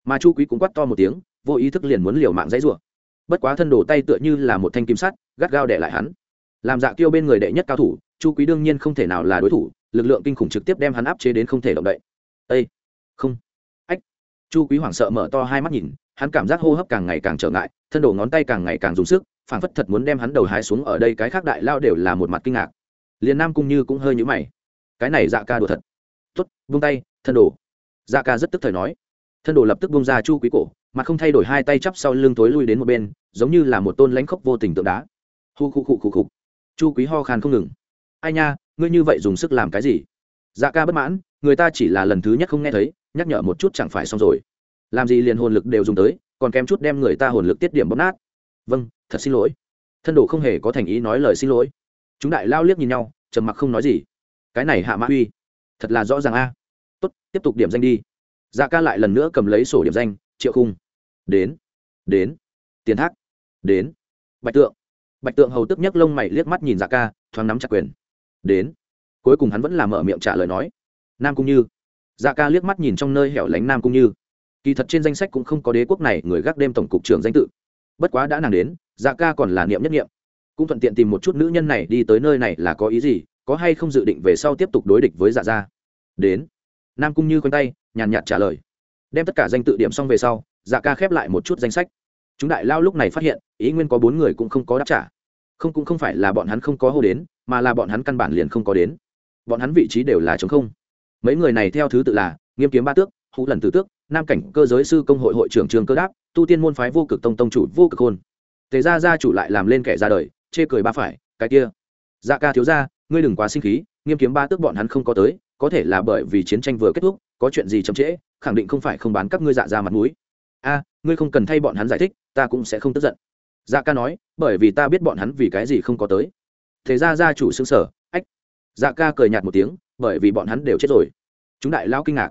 Mà chu quý cũng quát to một tiếng, vô ý thức liền muốn liều mạng dãy rủa. Bất quá thân đồ tay tựa như là một thanh kim sắt, gắt gao đè lại hắn. Làm dạ tiêu bên người đệ nhất cao thủ, chu quý đương nhiên không thể nào là đối thủ, lực lượng kinh khủng trực tiếp đem hắn áp chế đến không thể động đậy. Ây không. Ách. Chu quý hoảng sợ mở to hai mắt nhìn, hắn cảm giác hô hấp càng ngày càng trở ngại, thân đồ ngón tay càng ngày càng dùng sức, phảng phất thật muốn đem hắn đầu hái xuống ở đây cái khác đại lao đều là một mặt kinh ngạc. Liền nam cung như cũng hơi nhũ mày. Cái này dạ ca đùa thật. Tuất vung tay thân đồ. Dạ ca rất tức thời nói. Thân đồ lập tức vung ra chu quý cổ, mà không thay đổi hai tay chắp sau lưng tối lui đến một bên, giống như là một tôn lãnh khốc vô tình tượng đá. Hu khu khu khu khu. Chu quý ho khan không ngừng. Ai nha, ngươi như vậy dùng sức làm cái gì? Dạ ca bất mãn, người ta chỉ là lần thứ nhất không nghe thấy, nhắc nhở một chút chẳng phải xong rồi. Làm gì liền hồn lực đều dùng tới, còn kém chút đem người ta hồn lực tiết điểm bóp nát. Vâng thật xin lỗi. Thân đồ không hề có thành ý nói lời xin lỗi. Chúng đại lao liếc nhìn nhau, trầm mặc không nói gì. Cái này hạ mã uy. Thật là rõ ràng a tốt, tiếp tục điểm danh đi. Dạ ca lại lần nữa cầm lấy sổ điểm danh, triệu khung. Đến đến. Tiền thác. Đến. Bạch tượng. Bạch tượng hầu tức nhấc lông mày liếc mắt nhìn dạ ca, thoáng nắm chặt quyền. Đến. Cuối cùng hắn vẫn làm mở miệng trả lời nói. Nam cung như. Dạ ca liếc mắt nhìn trong nơi hẻo lánh nam cung như. Kỳ thật trên danh sách cũng không có đế quốc này người gác đêm tổng cục trưởng danh tự. Bất quá đã nàng đến dạ ca còn là niệm nhất niệm. Cũng thuận tiện tìm một chút nữ nhân này đi tới nơi này là có ý gì, có hay không dự định về sau tiếp tục đối địch với dạ gia. Đến nam cung như khoanh tay, nhàn nhạt trả lời. Đem tất cả danh tự điểm xong về sau dạ ca khép lại một chút danh sách. Chúng đại lao lúc này phát hiện, ý nguyên có bốn người cũng không có đáp trả. Không cũng không phải là bọn hắn không có hô đến, mà là bọn hắn căn bản liền không có đến. Bọn hắn vị trí đều là chống không. Mấy người này theo thứ tự là, nghiêm kiếm ba tước, hữu lần tử tước, nam cảnh cơ giới sư công hội hội trưởng trường cơ đáp, tu tiên môn phái vô cực tông tông chủ vô cực hôn tề gia gia chủ lại làm lên kẻ ra đời, chê cười ba phải, cái kia dạ ca thiếu ra ngươi đừng quá sinh khí, nghiêm kiếm ba tước bọn hắn không có tới có thể là bởi vì chiến tranh vừa kết thúc, có chuyện gì chậm trễ, khẳng định không phải không bán các ngươi dạ ra mặt mũi. A, ngươi không cần thay bọn hắn giải thích, ta cũng sẽ không tức giận. Dạ ca nói, bởi vì ta biết bọn hắn vì cái gì không có tới. Thế ra gia chủ xương sở, ách. Dạ ca cười nhạt một tiếng, bởi vì bọn hắn đều chết rồi. Chúng đại lao kinh ngạc.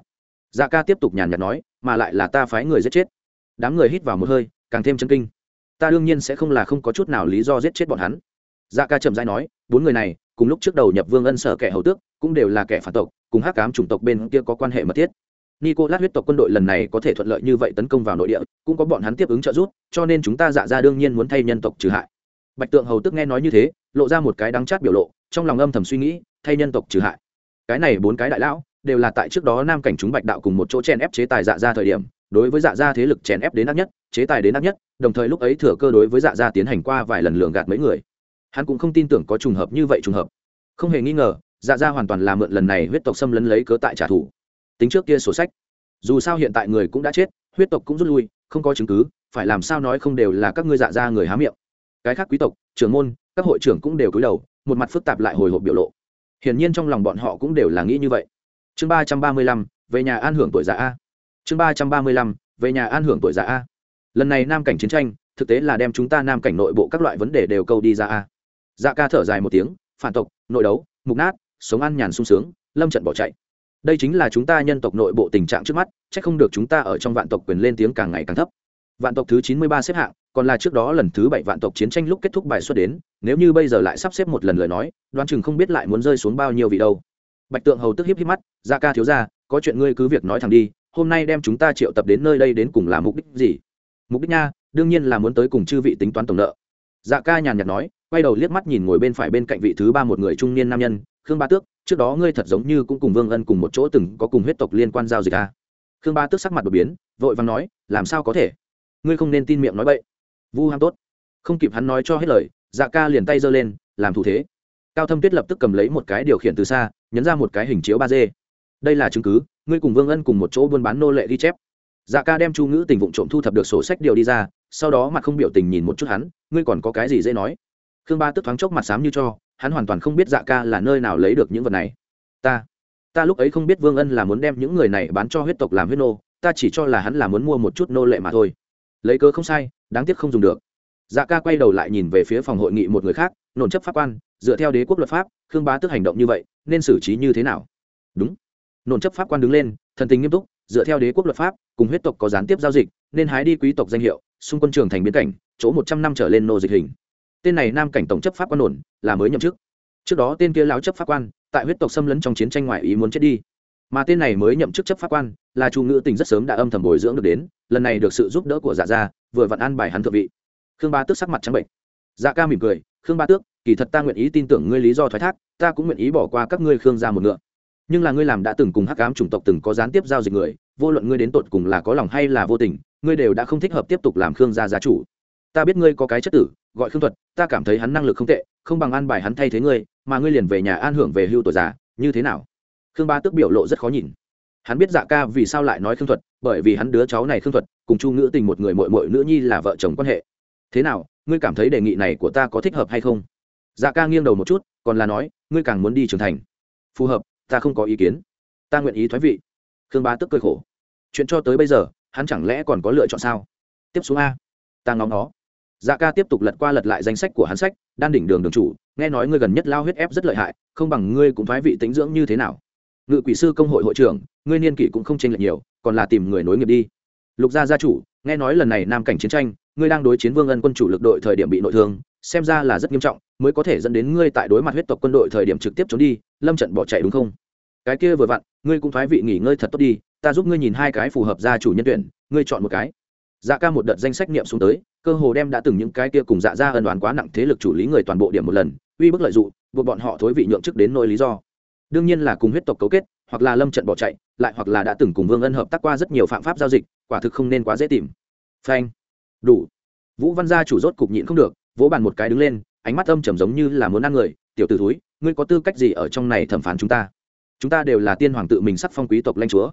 Dạ ca tiếp tục nhàn nhạt nói, mà lại là ta phái người giết chết. Đám người hít vào một hơi, càng thêm chân kinh. Ta đương nhiên sẽ không là không có chút nào lý do giết chết bọn hắn. Dạ ca chậm rãi nói, bốn người này, cùng lúc trước đầu nhập vương ân sở kẻ hầu tước, cũng đều là kẻ phản tộc cùng hắc cám chủng tộc bên kia có quan hệ mật thiết. Nicolas huyết tộc quân đội lần này có thể thuận lợi như vậy tấn công vào nội địa, cũng có bọn hắn tiếp ứng trợ giúp, cho nên chúng ta dạ ra đương nhiên muốn thay nhân tộc trừ hại. Bạch tượng hầu tức nghe nói như thế, lộ ra một cái đắng chát biểu lộ, trong lòng âm thầm suy nghĩ, thay nhân tộc trừ hại. Cái này bốn cái đại lão, đều là tại trước đó nam cảnh chúng bạch đạo cùng một chỗ chen ép chế tài dạ ra thời điểm, đối với dạ ra thế lực chèn ép đến ác nhất, chế tài đến ác nhất, đồng thời lúc ấy thừa cơ đối với dạ ra tiến hành qua vài lần lường gạt mấy người. Hắn cũng không tin tưởng có trùng hợp như vậy trùng hợp. Không hề nghi ngờ dạ ra hoàn toàn là mượn lần này huyết tộc xâm lấn lấy cớ tại trả thù. Tính trước kia sổ sách, dù sao hiện tại người cũng đã chết, huyết tộc cũng rút lui, không có chứng cứ, phải làm sao nói không đều là các ngươi dạ ra người há miệng. Cái khác quý tộc, trưởng môn, các hội trưởng cũng đều cúi đầu, một mặt phức tạp lại hồi hộp biểu lộ. Hiển nhiên trong lòng bọn họ cũng đều là nghĩ như vậy. Chương ba trăm ba mươi lăm, về nhà an hưởng tuổi già a. Chương ba trăm ba mươi lăm, về nhà an hưởng tuổi già a. Lần này nam cảnh chiến tranh, thực tế là đem chúng ta nam cảnh nội bộ các loại vấn đề đều câu đi ra a. Dạ ca thở dài một tiếng, phản tộc, nội đấu, mục nát sống ăn nhàn sung sướng, lâm trận bỏ chạy. Đây chính là chúng ta nhân tộc nội bộ tình trạng trước mắt c h ắ c không được chúng ta ở trong vạn tộc quyền lên tiếng càng ngày càng thấp. Vạn tộc thứ chín mươi ba xếp hạng, còn là trước đó lần thứ bảy vạn tộc chiến tranh lúc kết thúc bài xuất đến, nếu như bây giờ lại sắp xếp một lần lời nói, đoán chừng không biết lại muốn rơi xuống bao nhiêu vị đâu. Bạch tượng hầu tức hiếp hiếp mắt ra ca thiếu ra có chuyện ngươi cứ việc nói thẳng đi, hôm nay đem chúng ta triệu tập đến nơi đây đến cùng là mục đích gì? Mục đích nha, đương nhiên là muốn tới cùng chư vị tính toán tổng nợ. Dạ ca nhàn nhạt nói, quay đầu liếc mắt nhìn ngồi bên phải bên cạnh vị thứ ba một người trung niên nam nhân khương ba tước, trước đó ngươi thật giống như cũng cùng vương ân cùng một chỗ từng có cùng huyết tộc liên quan giao dịch à. khương ba tước sắc mặt đột biến, vội vàng nói, làm sao có thể? Ngươi không nên tin miệng nói bậy. Vu ham tốt. Không kịp hắn nói cho hết lời dạ ca liền tay giơ lên, làm thủ thế. Cao thâm tuyết lập tức cầm lấy một cái điều khiển từ xa, nhấn ra một cái hình chiếu ba d. Đây là chứng cứ, ngươi cùng vương ân cùng một chỗ buôn bán nô lệ ghi chép. Dạ ca đem chu ngữ tình vụ trộm thu thập được sổ sách điều đi ra, sau đó mặt không biểu tình nhìn một chút hắn, ngươi còn có cái gì dễ nói? Khương ba tức thoáng chốc mặt xám như cho hắn hoàn toàn không biết dạ ca là nơi nào lấy được những vật này. Ta ta lúc ấy không biết vương ân là muốn đem những người này bán cho huyết tộc làm huyết nô, ta chỉ cho là hắn là muốn mua một chút nô lệ mà thôi. Lấy cớ không sai, đáng tiếc không dùng được. Dạ ca quay đầu lại nhìn về phía phòng hội nghị một người khác nổn chấp pháp quan, dựa theo đế quốc luật pháp, khương bá tức hành động như vậy, nên xử trí như thế nào? Đúng. Nổn chấp pháp quan đứng lên, thần tình nghiêm túc, dựa theo đế quốc luật pháp, cùng huyết tộc có gián tiếp giao dịch, nên hái đi quý tộc danh hiệu, xung quân trường thành biến cảnh, chỗ một trăm năm trở lên nô dịch hình tên này nam cảnh tổng chấp pháp quan ổn là mới nhậm chức. Trước đó tên kia lão chấp pháp quan, tại huyết tộc xâm lấn trong chiến tranh ngoại ý muốn chết đi. Mà tên này mới nhậm chức chấp pháp quan, là chu ngữ tình rất sớm đã âm thầm bồi dưỡng được đến, lần này được sự giúp đỡ của dạ gia, vừa vặn an bài hắn thượng vị. Khương ba tước sắc mặt trắng bệnh. Dạ ca mỉm cười, khương ba tước, kỳ thật ta nguyện ý tin tưởng ngươi lý do thoái thác, ta cũng nguyện ý bỏ qua các ngươi khương gia một ngựa. Nhưng là ngươi làm đã từng cùng hắc ám chủng tộc từng có gián tiếp giao dịch người, vô luận ngươi đến tột cùng là có lòng hay là vô tình, ngươi đều đã không thích hợp tiếp tục làm khương gia gia chủ ta biết ngươi có cái chất tử, gọi khương thuật, ta cảm thấy hắn năng lực không tệ, không bằng an bài hắn thay thế ngươi, mà ngươi liền về nhà an hưởng về hưu tuổi già, như thế nào? Khương ba tức biểu lộ rất khó nhìn. Hắn biết dạ ca vì sao lại nói khương thuật, bởi vì hắn đứa cháu này khương thuật, cùng chu ngữ tình một người mội mội nữ nhi là vợ chồng quan hệ. Thế nào, ngươi cảm thấy đề nghị này của ta có thích hợp hay không? Dạ ca nghiêng đầu một chút, còn là nói, ngươi càng muốn đi trưởng thành. Phù hợp, ta không có ý kiến. Ta nguyện ý thoái vị. Khương ba tức cười khổ. Chuyện cho tới bây giờ, hắn chẳng lẽ còn có lựa chọn sao? Tiếp xuống a. Ta ngóng nó dạ ca tiếp tục lật qua lật lại danh sách của hắn sách, đan đỉnh đường đường chủ, nghe nói ngươi gần nhất lao huyết ép rất lợi hại, không bằng ngươi cũng thoái vị tính dưỡng như thế nào? Ngự quỷ sư công hội hội trưởng, ngươi niên kỷ cũng không tranh lệch nhiều, còn là tìm người nối nghiệp đi. Lục gia gia chủ, nghe nói lần này nam cảnh chiến tranh, ngươi đang đối chiến vương ân quân chủ lực đội thời điểm bị nội thương, xem ra là rất nghiêm trọng, mới có thể dẫn đến ngươi tại đối mặt huyết tộc quân đội thời điểm trực tiếp trốn đi, lâm trận bỏ chạy đúng không? Cái kia vừa vặn, ngươi cũng thoái vị nghỉ ngơi thật tốt đi, ta giúp ngươi nhìn hai cái phù hợp gia chủ nhân tuyển, ngươi chọn một cái. Dạ ca một đợt danh sách niệm xuống tới cơ hồ đem đã từng những cái kia cùng dạ ra ân đoán quá nặng thế lực chủ lý người toàn bộ điểm một lần, uy bức lợi dụng, buộc bọn họ thối vị nhượng chức đến nỗi lý do. Đương nhiên là cùng huyết tộc cấu kết, hoặc là lâm trận bỏ chạy, lại hoặc là đã từng cùng vương ân hợp tác qua rất nhiều phạm pháp giao dịch, quả thực không nên quá dễ tìm. Phanh. Đủ. Vũ văn gia chủ rốt cục nhịn không được, vỗ bàn một cái đứng lên, ánh mắt âm trầm giống như là muốn ăn người, tiểu t ử thúi, ngươi có tư cách gì ở trong này thẩm phán chúng ta? Chúng ta đều là tiên hoàng tự mình sắc phong quý tộc lanh chúa.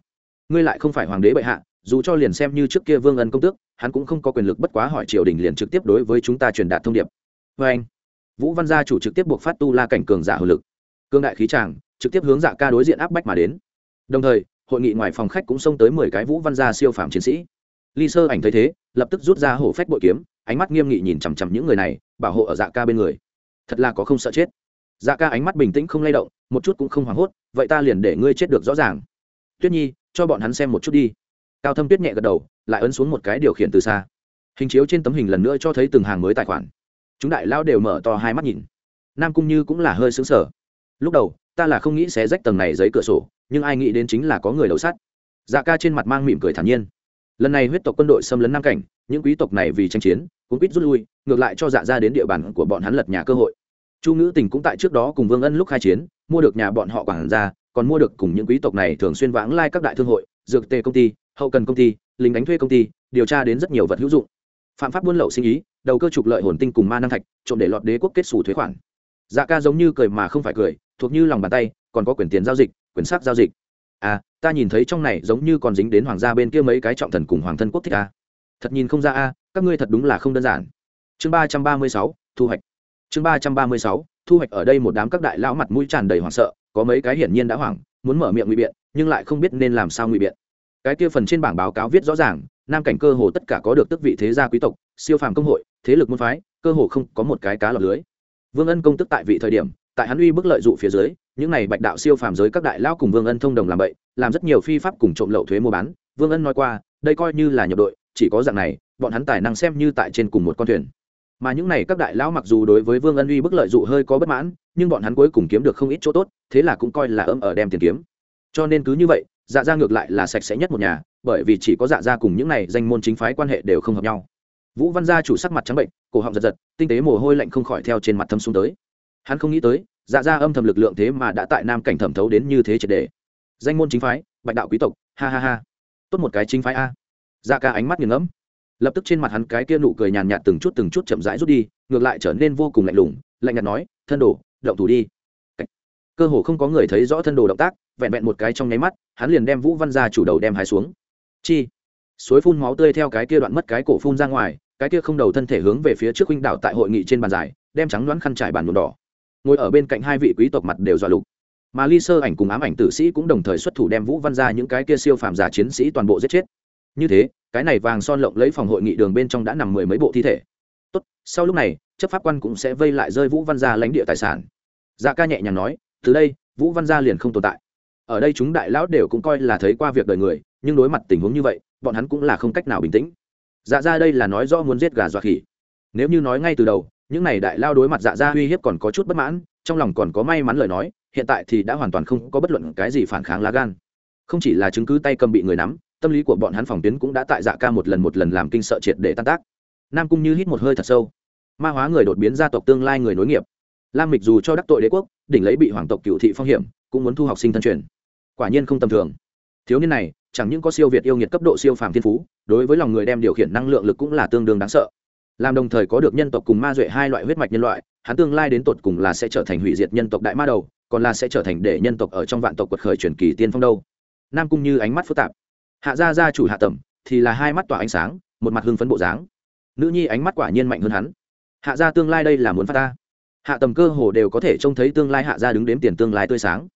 Ngươi lại không phải hoàng đế bệ hạ dù cho liền xem như trước kia vương ân công tước, hắn cũng không có quyền lực bất quá hỏi triều đình liền trực tiếp đối với chúng ta truyền đạt thông điệp. Vê anh. Vũ văn gia chủ trực tiếp buộc phát tu la cảnh cường giả hữu lực. Cương đại khí tràng, trực tiếp hướng dạ ca đối diện áp bách mà đến. Đồng thời, hội nghị ngoài phòng khách cũng xông tới mười cái vũ văn gia siêu phàm chiến sĩ. Ly sơ ảnh thấy thế, lập tức rút ra hổ phách bội kiếm, ánh mắt nghiêm nghị nhìn chằm chằm những người này, bảo hộ ở dạ ca bên người. Thật là có không sợ chết. Dạ ca ánh mắt bình tĩnh không lay động, một chút cũng không hoảng hốt, vậy ta liền để ngươi chết được rõ ràng. Tuyết nhi, cho bọn hắn xem một chút đi cao thâm tuyết nhẹ gật đầu, lại ấn xuống một cái điều khiển từ xa. Hình chiếu trên tấm hình lần nữa cho thấy từng hàng mới tài khoản. Chúng đại lao đều mở to hai mắt nhìn. Nam cung như cũng là hơi xứng sở lúc đầu, ta là không nghĩ sẽ rách tầng này giấy cửa sổ, nhưng ai nghĩ đến chính là có người đầu sắt. Dạ ca trên mặt mang mỉm cười thản nhiên. Lần này huyết tộc quân đội xâm lấn nam cảnh, những quý tộc này vì tranh chiến, cũng quýt rút lui, ngược lại cho dạ ra đến địa bàn của bọn hắn lật nhà cơ hội. Chu ngữ tình cũng tại trước đó cùng vương ân lúc khai chiến, mua được nhà bọn họ quản ra còn mua được cùng những quý tộc này thường xuyên vãng lai các đại thương hội, dược tề công ty hậu cần công ty, lính đánh thuê công ty, điều tra đến rất nhiều vật hữu dụng. Phạm pháp buôn lậu sinh ý, đầu cơ trục lợi hồn tinh cùng ma năng thạch, trộm để lọt đế quốc kết xù thuế khoản. Dạ ca giống như cười mà không phải cười, thuộc như lòng bàn tay, còn có quyền tiền giao dịch, quyền sắc giao dịch. À ta nhìn thấy trong này giống như còn dính đến hoàng gia bên kia mấy cái trọng thần cùng hoàng thân quốc thích a. À. thật nhìn không ra a, các ngươi thật đúng là không đơn giản. Chương ba trăm ba mươi sáu, thu hoạch. Chương ba trăm ba mươi sáu, thu hoạch ở đây một đám các đại lão mặt mũi tràn đầy hoảng sợ, có mấy cái hiển nhiên đã hoảng, muốn mở miệng ngụy biện, nhưng lại không biết nên làm sao ngụy biện cái kia phần trên bảng báo cáo viết rõ ràng, nam cảnh cơ hồ tất cả có được tước vị thế gia quý tộc, siêu phàm công hội, thế lực môn phái, cơ hồ không có một cái cá lọt lưới. Vương ân công tức tại vị thời điểm, tại hắn uy bức lợi dụ phía dưới, những này bạch đạo siêu phàm giới các đại lao cùng vương ân thông đồng làm bậy, làm rất nhiều phi pháp cùng trộm lậu thuế mua bán. Vương ân nói qua, đây coi như là nhập đội, chỉ có dạng này, bọn hắn tài năng xem như tại trên cùng một con thuyền. Mà những này các đại lão mặc dù đối với vương ân uy bức lợi dụ hơi có bất mãn, nhưng bọn hắn cuối cùng kiếm được không ít chỗ tốt, thế là cũng coi là ấm ở đem tiền kiếm. Cho nên cứ như vậy dạ ra ngược lại là sạch sẽ nhất một nhà, bởi vì chỉ có dạ ra cùng những này danh môn chính phái quan hệ đều không hợp nhau. Vũ văn gia chủ sắc mặt trắng bệnh, cổ họng giật giật, tinh tế mồ hôi lạnh không khỏi theo trên mặt thâm xuống tới. Hắn không nghĩ tới dạ ra âm thầm lực lượng thế mà đã tại nam cảnh thẩm thấu đến như thế triệt đề danh môn chính phái, bạch đạo quý tộc, ha ha ha. Tốt một cái chính phái a. Dạ ca ánh mắt nghiền ngẫm. Lập tức trên mặt hắn cái kia nụ cười nhàn nhạt từng chút từng chút chậm rãi rút đi, ngược lại trở nên vô cùng lạnh lùng, lạnh nhạt nói, thân đồ, động thủ đi cơ hồ không có người thấy rõ thân đồ động tác, vẹn vẹn một cái trong nháy mắt, hắn liền đem vũ văn ra chủ đầu đem hái xuống. Chi, suối phun máu tươi theo cái kia đoạn mất cái cổ phun ra ngoài, cái kia không đầu thân thể hướng về phía trước huynh đảo tại hội nghị trên bàn dài đem trắng đoán khăn trải bàn nhuộm đỏ. Ngồi ở bên cạnh hai vị quý tộc mặt đều dọa lục. Mà ly sơ ảnh cùng ám ảnh tử sĩ cũng đồng thời xuất thủ đem vũ văn ra những cái kia siêu phàm giả chiến sĩ toàn bộ giết chết. Như thế, cái này vàng son lộng lấy phòng hội nghị đường bên trong đã nằm mười mấy bộ thi thể. Tốt, sau lúc này, chấp pháp quan cũng sẽ vây lại rơi vũ văn gia lãnh địa tài sản. Dạ ca nhẹ nhàng nói từ đây, vũ văn gia liền không tồn tại. Ở đây chúng đại lão đều cũng coi là thấy qua việc đời người, nhưng đối mặt tình huống như vậy, bọn hắn cũng là không cách nào bình tĩnh. Dạ ra đây là nói rõ muốn giết gà dọa khỉ. Nếu như nói ngay từ đầu, những này đại lao đối mặt dạ ra uy hiếp còn có chút bất mãn, trong lòng còn có may mắn lời nói, hiện tại thì đã hoàn toàn không có bất luận cái gì phản kháng lá gan. Không chỉ là chứng cứ tay cầm bị người nắm, tâm lý của bọn hắn phòng tuyến cũng đã tại dạ ca một lần một lần làm kinh sợ triệt để tan tác. Nam cung như hít một hơi thật sâu. Ma hóa người đột biến gia tộc tương lai người nối nghiệp lam mịch dù cho đắc tội đế quốc, đỉnh lấy bị hoàng tộc cựu thị phong hiểm, cũng muốn thu học sinh thân truyền. Quả nhiên không tầm thường. Thiếu niên này, chẳng những có siêu việt yêu nghiệt cấp độ siêu phàm thiên phú, đối với lòng người đem điều khiển năng lượng lực cũng là tương đương đáng sợ. Làm đồng thời có được nhân tộc cùng ma duệ hai loại huyết mạch nhân loại, hắn tương lai đến tột cùng là sẽ trở thành hủy diệt nhân tộc đại ma đầu, còn là sẽ trở thành để nhân tộc ở trong vạn tộc quật khởi truyền kỳ tiên phong đâu. Nam cung như ánh mắt phức tạp. Hạ gia gia chủ hạ tầm thì là hai mắt tỏa ánh sáng, một mặt hưng phấn bộ dáng. Nữ nhi ánh mắt quả nhiên mạnh hơn hắn. Hạ gia tương lai đây là muốn phát ta hạ tầm cơ hồ đều có thể trông thấy tương lai hạ gia đứng đếm tiền tương lai tươi sáng.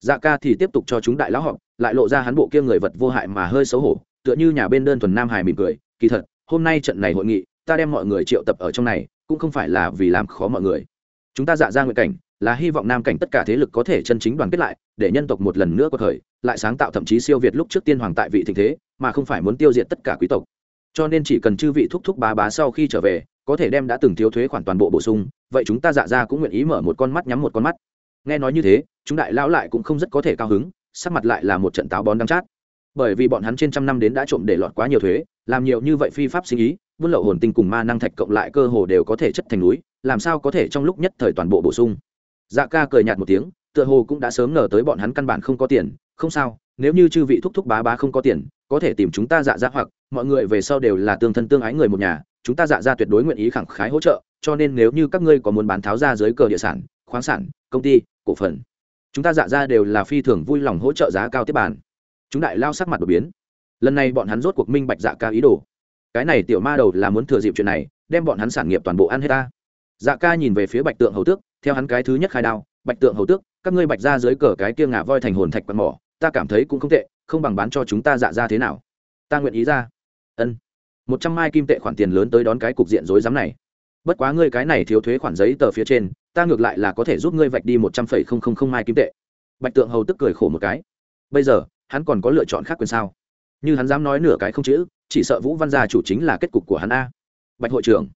Dạ ca thì tiếp tục cho chúng đại lão họ lại lộ ra hắn bộ kia người vật vô hại mà hơi xấu hổ, tựa như nhà bên đơn thuần nam hải mỉm cười, kỳ thật, hôm nay trận này hội nghị, ta đem mọi người triệu tập ở trong này, cũng không phải là vì làm khó mọi người. Chúng ta dạ ra nguyện cảnh, là hy vọng nam cảnh tất cả thế lực có thể chân chính đoàn kết lại, để nhân tộc một lần nữa có thời, lại sáng tạo thậm chí siêu việt lúc trước tiên hoàng tại vị thịnh thế, mà không phải muốn tiêu diệt tất cả quý tộc. Cho nên chỉ cần chư vị thúc thúc bá bá sau khi trở về có thể đem đã từng thiếu thuế khoản toàn bộ bổ sung, vậy chúng ta dạ ra cũng nguyện ý mở một con mắt nhắm một con mắt. Nghe nói như thế, chúng đại lão lại cũng không rất có thể cao hứng, sắc mặt lại là một trận táo bón đắng chát. Bởi vì bọn hắn trên trăm năm đến đã trộm để lọt quá nhiều thuế, làm nhiều như vậy phi pháp sinh ý, buôn lậu hồn tinh cùng ma năng thạch cộng lại cơ hồ đều có thể chất thành núi, làm sao có thể trong lúc nhất thời toàn bộ bổ sung? Dạ ca cười nhạt một tiếng, tựa hồ cũng đã sớm ngờ tới bọn hắn căn bản không có tiền. Không sao, nếu như chư vị thúc thúc bá bá không có tiền, có thể tìm chúng ta dạ ra hoặc, mọi người về sau đều là tương thân tương ái người một nhà chúng ta dạ ra tuyệt đối nguyện ý khẳng khái hỗ trợ, cho nên nếu như các ngươi có muốn bán tháo ra dưới cờ địa sản, khoáng sản, công ty, cổ phần, chúng ta dạ ra đều là phi thường vui lòng hỗ trợ giá cao tiếp bàn. Chúng đại lao sắc mặt đột biến. Lần này bọn hắn rốt cuộc minh bạch dạ ca ý đồ. Cái này tiểu ma đầu là muốn thừa dịp chuyện này, đem bọn hắn sản nghiệp toàn bộ ăn hết ta. Dạ ca nhìn về phía bạch tượng hầu tước, theo hắn cái thứ nhất khai đao, bạch tượng hầu tước, các ngươi bạch ra dưới cờ cái kia ngả voi thành hồn thạch quạt mỏ, ta cảm thấy cũng không tệ, không bằng bán cho chúng ta dạ ra thế nào? Ta nguyện ý ra. Ân một trăm mai kim tệ khoản tiền lớn tới đón cái cục diện rối rắm này. Bất quá ngươi cái này thiếu thuế khoản giấy tờ phía trên, ta ngược lại là có thể giúp ngươi vạch đi một trăm phẩy không không không mai kim tệ. Bạch tượng hầu tức cười khổ một cái. Bây giờ, hắn còn có lựa chọn khác quyền sao? Như hắn dám nói nửa cái không chữ, chỉ sợ vũ văn gia chủ chính là kết cục của hắn a. Bạch hội trưởng.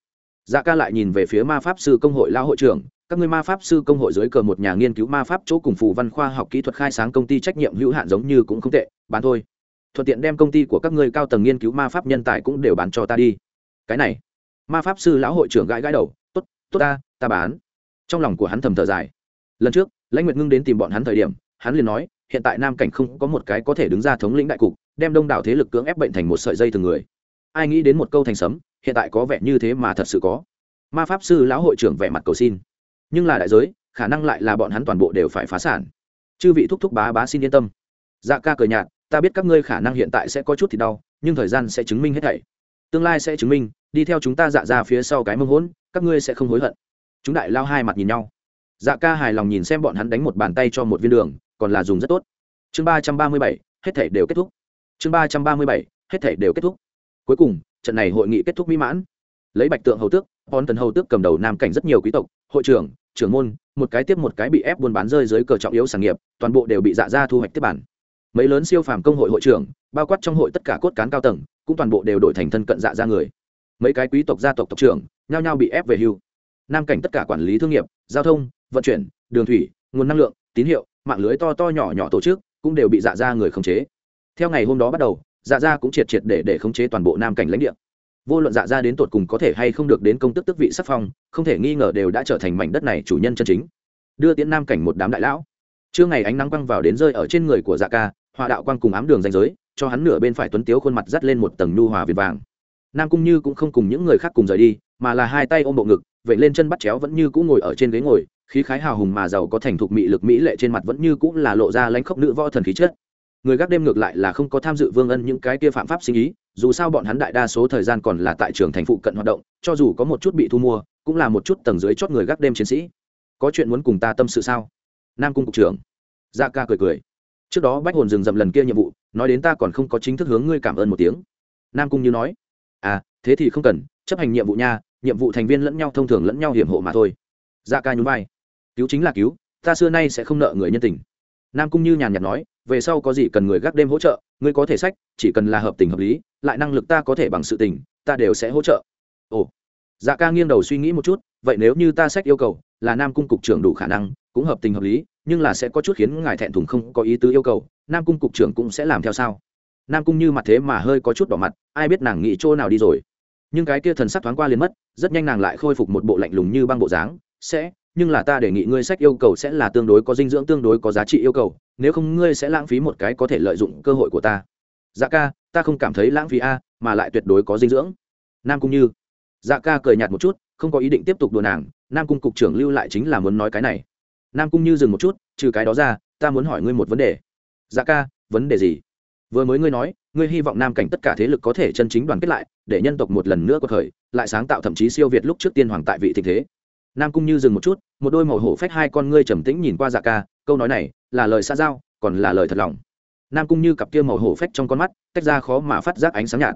Dạ ca lại nhìn về phía ma pháp sư công hội lao hội trưởng. Các ngươi ma pháp sư công hội dưới cờ một nhà nghiên cứu ma pháp chỗ cùng phù văn khoa học kỹ thuật khai sáng công ty trách nhiệm hữu hạn giống như cũng không tệ. Bán thôi thuận tiện đem công ty của các ngươi cao tầng nghiên cứu ma pháp nhân tài cũng đều bán cho ta đi. Cái này, ma pháp sư lão hội trưởng gãi gãi đầu, tốt tốt ta ta bán. Trong lòng của hắn thầm thở dài. Lần trước, lãnh nguyệt ngưng đến tìm bọn hắn thời điểm, hắn liền nói, hiện tại nam cảnh không có một cái có thể đứng ra thống lĩnh đại cục, đem đông đảo thế lực cưỡng ép bệnh thành một sợi dây từng người. Ai nghĩ đến một câu thành sấm, hiện tại có vẻ như thế mà thật sự có. Ma pháp sư lão hội trưởng vẻ mặt cầu xin. Nhưng là đại giới, khả năng lại là bọn hắn toàn bộ đều phải phá sản. Chư vị thúc thúc bá bá xin yên tâm. Dạ ca cờ nhạt ta biết các ngươi khả năng hiện tại sẽ có chút thì đau, nhưng thời gian sẽ chứng minh hết thảy. Tương lai sẽ chứng minh, đi theo chúng ta dạ ra phía sau cái mông hỗn, các ngươi sẽ không hối hận. Chúng đại lao hai mặt nhìn nhau. Dạ ca hài lòng nhìn xem bọn hắn đánh một bàn tay cho một viên đường, còn là dùng rất tốt. Chương ba trăm ba mươi bảy, hết thảy đều kết thúc. Chương ba trăm ba mươi bảy, hết thảy đều kết thúc. Cuối cùng, trận này hội nghị kết thúc mỹ mãn. Lấy bạch tượng hầu tước pon tần hầu tước cầm đầu nam cảnh rất nhiều quý tộc, hội trưởng trưởng môn, một cái tiếp một cái bị ép buôn bán rơi dưới cờ trọng yếu sản nghiệp, toàn bộ đều bị dạ ra thu hoạch tiếp bản mấy lớn siêu phàm công hội hội trưởng, bao quát trong hội tất cả cốt cán cao tầng, cũng toàn bộ đều đổi thành thân cận dạ ra người. Mấy cái quý tộc gia tộc tộc trưởng, nhao nhao bị ép về hưu. Nam cảnh tất cả quản lý thương nghiệp, giao thông, vận chuyển, đường thủy, nguồn năng lượng, tín hiệu, mạng lưới to to nhỏ nhỏ tổ chức, cũng đều bị dạ ra người khống chế. Theo ngày hôm đó bắt đầu dạ ra cũng triệt triệt để để khống chế toàn bộ nam cảnh lãnh địa. Vô luận dạ ra đến tột cùng có thể hay không được đến công tức tức vị sắc phong, không thể nghi ngờ đều đã trở thành mảnh đất này chủ nhân chân chính. Đưa tiễn nam cảnh một đám đại lão. Trưa ngày ánh nắng quăng vào đến rơi ở trên người của dạ ca hòa đạo quang cùng ám đường danh giới, cho hắn nửa bên phải tuấn tiếu khuôn mặt dắt lên một tầng nhu hòa viền vàng. Nam cung như cũng không cùng những người khác cùng rời đi, mà là hai tay ôm bộ ngực, vậy lên chân bắt chéo vẫn như cũng ngồi ở trên ghế ngồi, khí khái hào hùng mà giàu có thành thục mỹ lực mỹ lệ trên mặt vẫn như cũng là lộ ra lãnh khốc nữ võ thần khí chất. Người gác đêm ngược lại là không có tham dự vương ân những cái kia phạm pháp sinh ý, dù sao bọn hắn đại đa số thời gian còn là tại trường thành phụ cận hoạt động, cho dù có một chút bị thu mua, cũng là một chút tầng dưới chót người gác đêm chiến sĩ. Có chuyện muốn cùng ta tâm sự sao? Nam cung cục trưởng. Dạ ca cười cười trước đó bách hồn rừng rậm lần kia nhiệm vụ, nói đến ta còn không có chính thức hướng ngươi cảm ơn một tiếng. Nam cung như nói à thế thì không cần, chấp hành nhiệm vụ nha, nhiệm vụ thành viên lẫn nhau thông thường lẫn nhau hiểm hộ mà thôi. Dạ ca nhún vai, cứu chính là cứu, ta xưa nay sẽ không nợ người nhân tình. Nam cung như nhàn nhạt nói, về sau có gì cần người gác đêm hỗ trợ, ngươi có thể sách, chỉ cần là hợp tình hợp lý, lại năng lực ta có thể bằng sự tình, ta đều sẽ hỗ trợ. Ồ dạ ca nghiêng đầu suy nghĩ một chút, vậy nếu như ta sách yêu cầu, là nam cung cục trưởng đủ khả năng, cũng hợp tình hợp lý nhưng là sẽ có chút khiến ngài thẹn thùng không có ý tứ yêu cầu, nam cung cục trưởng cũng sẽ làm theo sao? Nam cung như mặt thế mà hơi có chút đỏ mặt, ai biết nàng nghĩ chỗ nào đi rồi. Nhưng cái kia thần sắc thoáng qua liền mất, rất nhanh nàng lại khôi phục một bộ lạnh lùng như băng bộ dáng, sẽ, nhưng là ta đề nghị ngươi sách yêu cầu sẽ là tương đối có dinh dưỡng, tương đối có giá trị yêu cầu, nếu không ngươi sẽ lãng phí một cái có thể lợi dụng cơ hội của ta. Dạ ca, ta không cảm thấy lãng phí a, mà lại tuyệt đối có dinh dưỡng. Nam cung như dạ ca cười nhạt một chút, không có ý định tiếp tục đùa nàng, nam cung cục trưởng lưu lại chính là muốn nói cái này nam cung như dừng một chút, trừ cái đó ra, ta muốn hỏi ngươi một vấn đề. Dạ ca, vấn đề gì? Vừa mới ngươi nói, ngươi hy vọng nam cảnh tất cả thế lực có thể chân chính đoàn kết lại, để nhân tộc một lần nữa có thời lại sáng tạo thậm chí siêu việt lúc trước tiên hoàng tại vị thịnh thế. Nam cung như dừng một chút, một đôi màu hổ phách hai con ngươi trầm tĩnh nhìn qua dạ ca, câu nói này là lời xa giao, còn là lời thật lòng. Nam cung như cặp kia màu hổ phách trong con mắt, tách ra khó mà phát giác ánh sáng nhạt.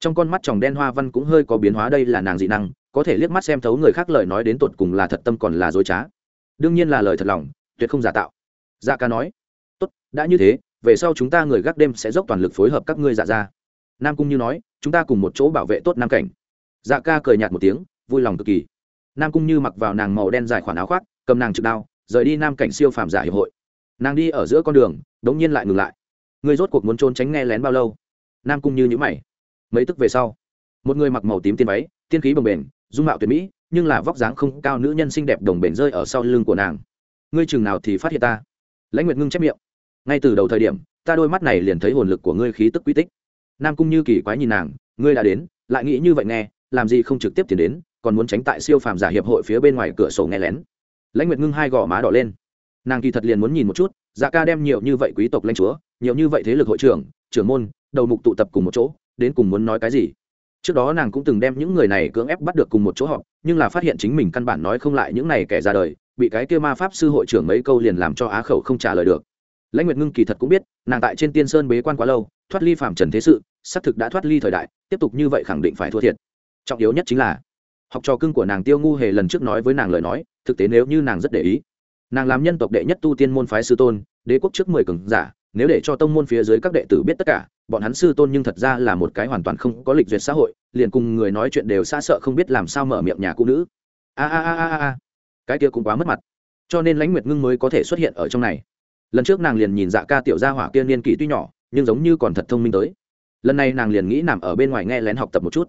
Trong con mắt tròng đen hoa văn cũng hơi có biến hóa, đây là nàng dị năng, có thể liếc mắt xem thấu người khác lời nói đến tột cùng là thật tâm còn là dối trá đương nhiên là lời thật lòng, tuyệt không giả tạo. Dạ ca nói, tốt, đã như thế, về sau chúng ta người gác đêm sẽ dốc toàn lực phối hợp các ngươi dạ ra. Nam cung như nói, chúng ta cùng một chỗ bảo vệ tốt nam cảnh. Dạ ca cười nhạt một tiếng, vui lòng cực kỳ. Nam cung như mặc vào nàng màu đen dài khoản áo khoác, cầm nàng trực đao, rời đi nam cảnh siêu phàm giả hiệp hội. Nàng đi ở giữa con đường, đống nhiên lại ngừng lại. Người rốt cuộc muốn trốn tránh nghe lén bao lâu? Nam cung như nhữ mày. Mấy tức về sau, một người mặc màu tím tiên váy, tiên khí bồng bềnh, dung mạo tuyệt mỹ nhưng là vóc dáng không cao nữ nhân xinh đẹp đồng bền rơi ở sau lưng của nàng. Ngươi chừng nào thì phát hiện ta? Lãnh nguyệt ngưng chép miệng. Ngay từ đầu thời điểm, ta đôi mắt này liền thấy hồn lực của ngươi khí tức quy tích. Nam cung như kỳ quái nhìn nàng, ngươi đã đến, lại nghĩ như vậy nghe, làm gì không trực tiếp tiến đến, còn muốn tránh tại siêu phàm giả hiệp hội phía bên ngoài cửa sổ nghe lén. Lãnh nguyệt ngưng hai gò má đỏ lên. Nàng kỳ thật liền muốn nhìn một chút dạ ca đem nhiều như vậy quý tộc lãnh chúa, nhiều như vậy thế lực hội trưởng trưởng môn, đầu mục tụ tập cùng một chỗ, đến cùng muốn nói cái gì. Trước đó nàng cũng từng đem những người này cưỡng ép bắt được cùng một chỗ họp nhưng là phát hiện chính mình căn bản nói không lại những này kẻ ra đời, bị cái kia ma pháp sư hội trưởng mấy câu liền làm cho á khẩu không trả lời được. Lãnh nguyệt ngưng kỳ thật cũng biết, nàng tại trên tiên sơn bế quan quá lâu, thoát ly phạm trần thế sự, xác thực đã thoát ly thời đại, tiếp tục như vậy khẳng định phải thua thiệt. Trọng yếu nhất chính là, học trò cưng của nàng tiêu ngu hề lần trước nói với nàng lời nói, thực tế nếu như nàng rất để ý, nàng làm nhân tộc đệ nhất tu tiên môn phái sư tôn, đế quốc trước mười cường giả, nếu để cho tông môn phía dưới các đệ tử biết tất cả, bọn hắn sư tôn nhưng thật ra là một cái hoàn toàn không có lịch duyệt xã hội liền cùng người nói chuyện đều xa sợ không biết làm sao mở miệng nhà cụ nữ. A a a a a cái kia cũng quá mất mặt. Cho nên lãnh nguyệt ngưng mới có thể xuất hiện ở trong này. Lần trước nàng liền nhìn dạ ca tiểu gia hỏa kia niên kỷ tuy nhỏ, nhưng giống như còn thật thông minh tới. Lần này nàng liền nghĩ nằm ở bên ngoài nghe lén học tập một chút.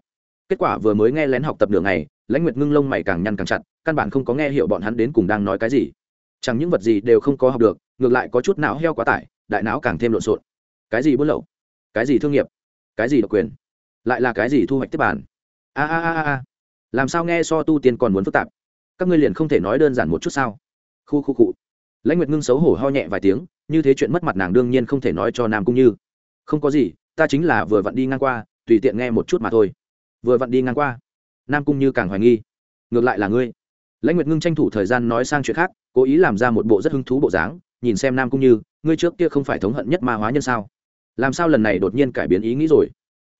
Kết quả vừa mới nghe lén học tập đường này lãnh nguyệt ngưng lông mày càng nhăn càng chặt, căn bản không có nghe hiểu bọn hắn đến cùng đang nói cái gì. Chẳng những vật gì đều không có học được, ngược lại có chút não heo quá tải, đại não càng thêm lộn xộn. Cái gì buôn lậu? Cái gì thương nghiệp? Cái gì độc quyền? Lại là cái gì thu hoạch tiếp bản? A a a a làm sao nghe so tu tiên còn muốn phức tạp? Các ngươi liền không thể nói đơn giản một chút sao? Khu khu cụ lãnh nguyệt ngưng xấu hổ ho nhẹ vài tiếng, như thế chuyện mất mặt nàng đương nhiên không thể nói cho nam cung như. Không có gì, ta chính là vừa vặn đi ngang qua, tùy tiện nghe một chút mà thôi. Vừa vặn đi ngang qua. Nam cung như càng hoài nghi. Ngược lại là ngươi. Lãnh nguyệt ngưng tranh thủ thời gian nói sang chuyện khác, cố ý làm ra một bộ rất hứng thú bộ dáng, nhìn xem nam cung như, ngươi trước kia không phải thống hận nhất ma hóa nhân sao? Làm sao lần này đột nhiên cải biến ý nghĩ rồi?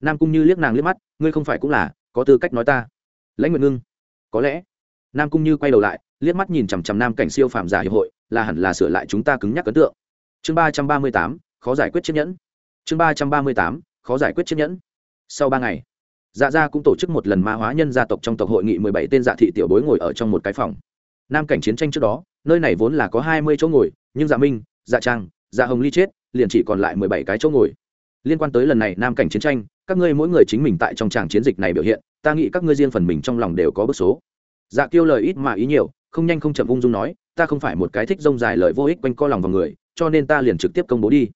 Nam cung như liếc nàng liếc mắt, ngươi không phải cũng là, có tư cách nói ta. Lãnh nguyệt ngưng, có lẽ. Nam cung như quay đầu lại, liếc mắt nhìn chằm chằm nam cảnh siêu phàm giả hiệp hội, là hẳn là sửa lại chúng ta cứng nhắc ấn tượng. Chương ba trăm ba mươi tám, khó giải quyết chiếc nhẫn. Chương ba trăm ba mươi tám, khó giải quyết chiếc nhẫn. Sau ba ngày dạ gia cũng tổ chức một lần ma hóa nhân gia tộc trong tộc hội nghị mười bảy tên dạ thị tiểu bối ngồi ở trong một cái phòng. Nam cảnh chiến tranh trước đó, nơi này vốn là có hai mươi chỗ ngồi, nhưng dạ minh dạ trang dạ hồng ly chết, liền chỉ còn lại mười bảy cái chỗ ngồi. Liên quan tới lần này nam cảnh chiến tranh các ngươi mỗi người chính mình tại trong tràng chiến dịch này biểu hiện, ta nghĩ các ngươi riêng phần mình trong lòng đều có bước số. Dạ kiêu lời ít mà ý nhiều, không nhanh không chậm ung dung nói, ta không phải một cái thích rông dài lời vô ích quanh co lòng vào người, cho nên ta liền trực tiếp công bố đi.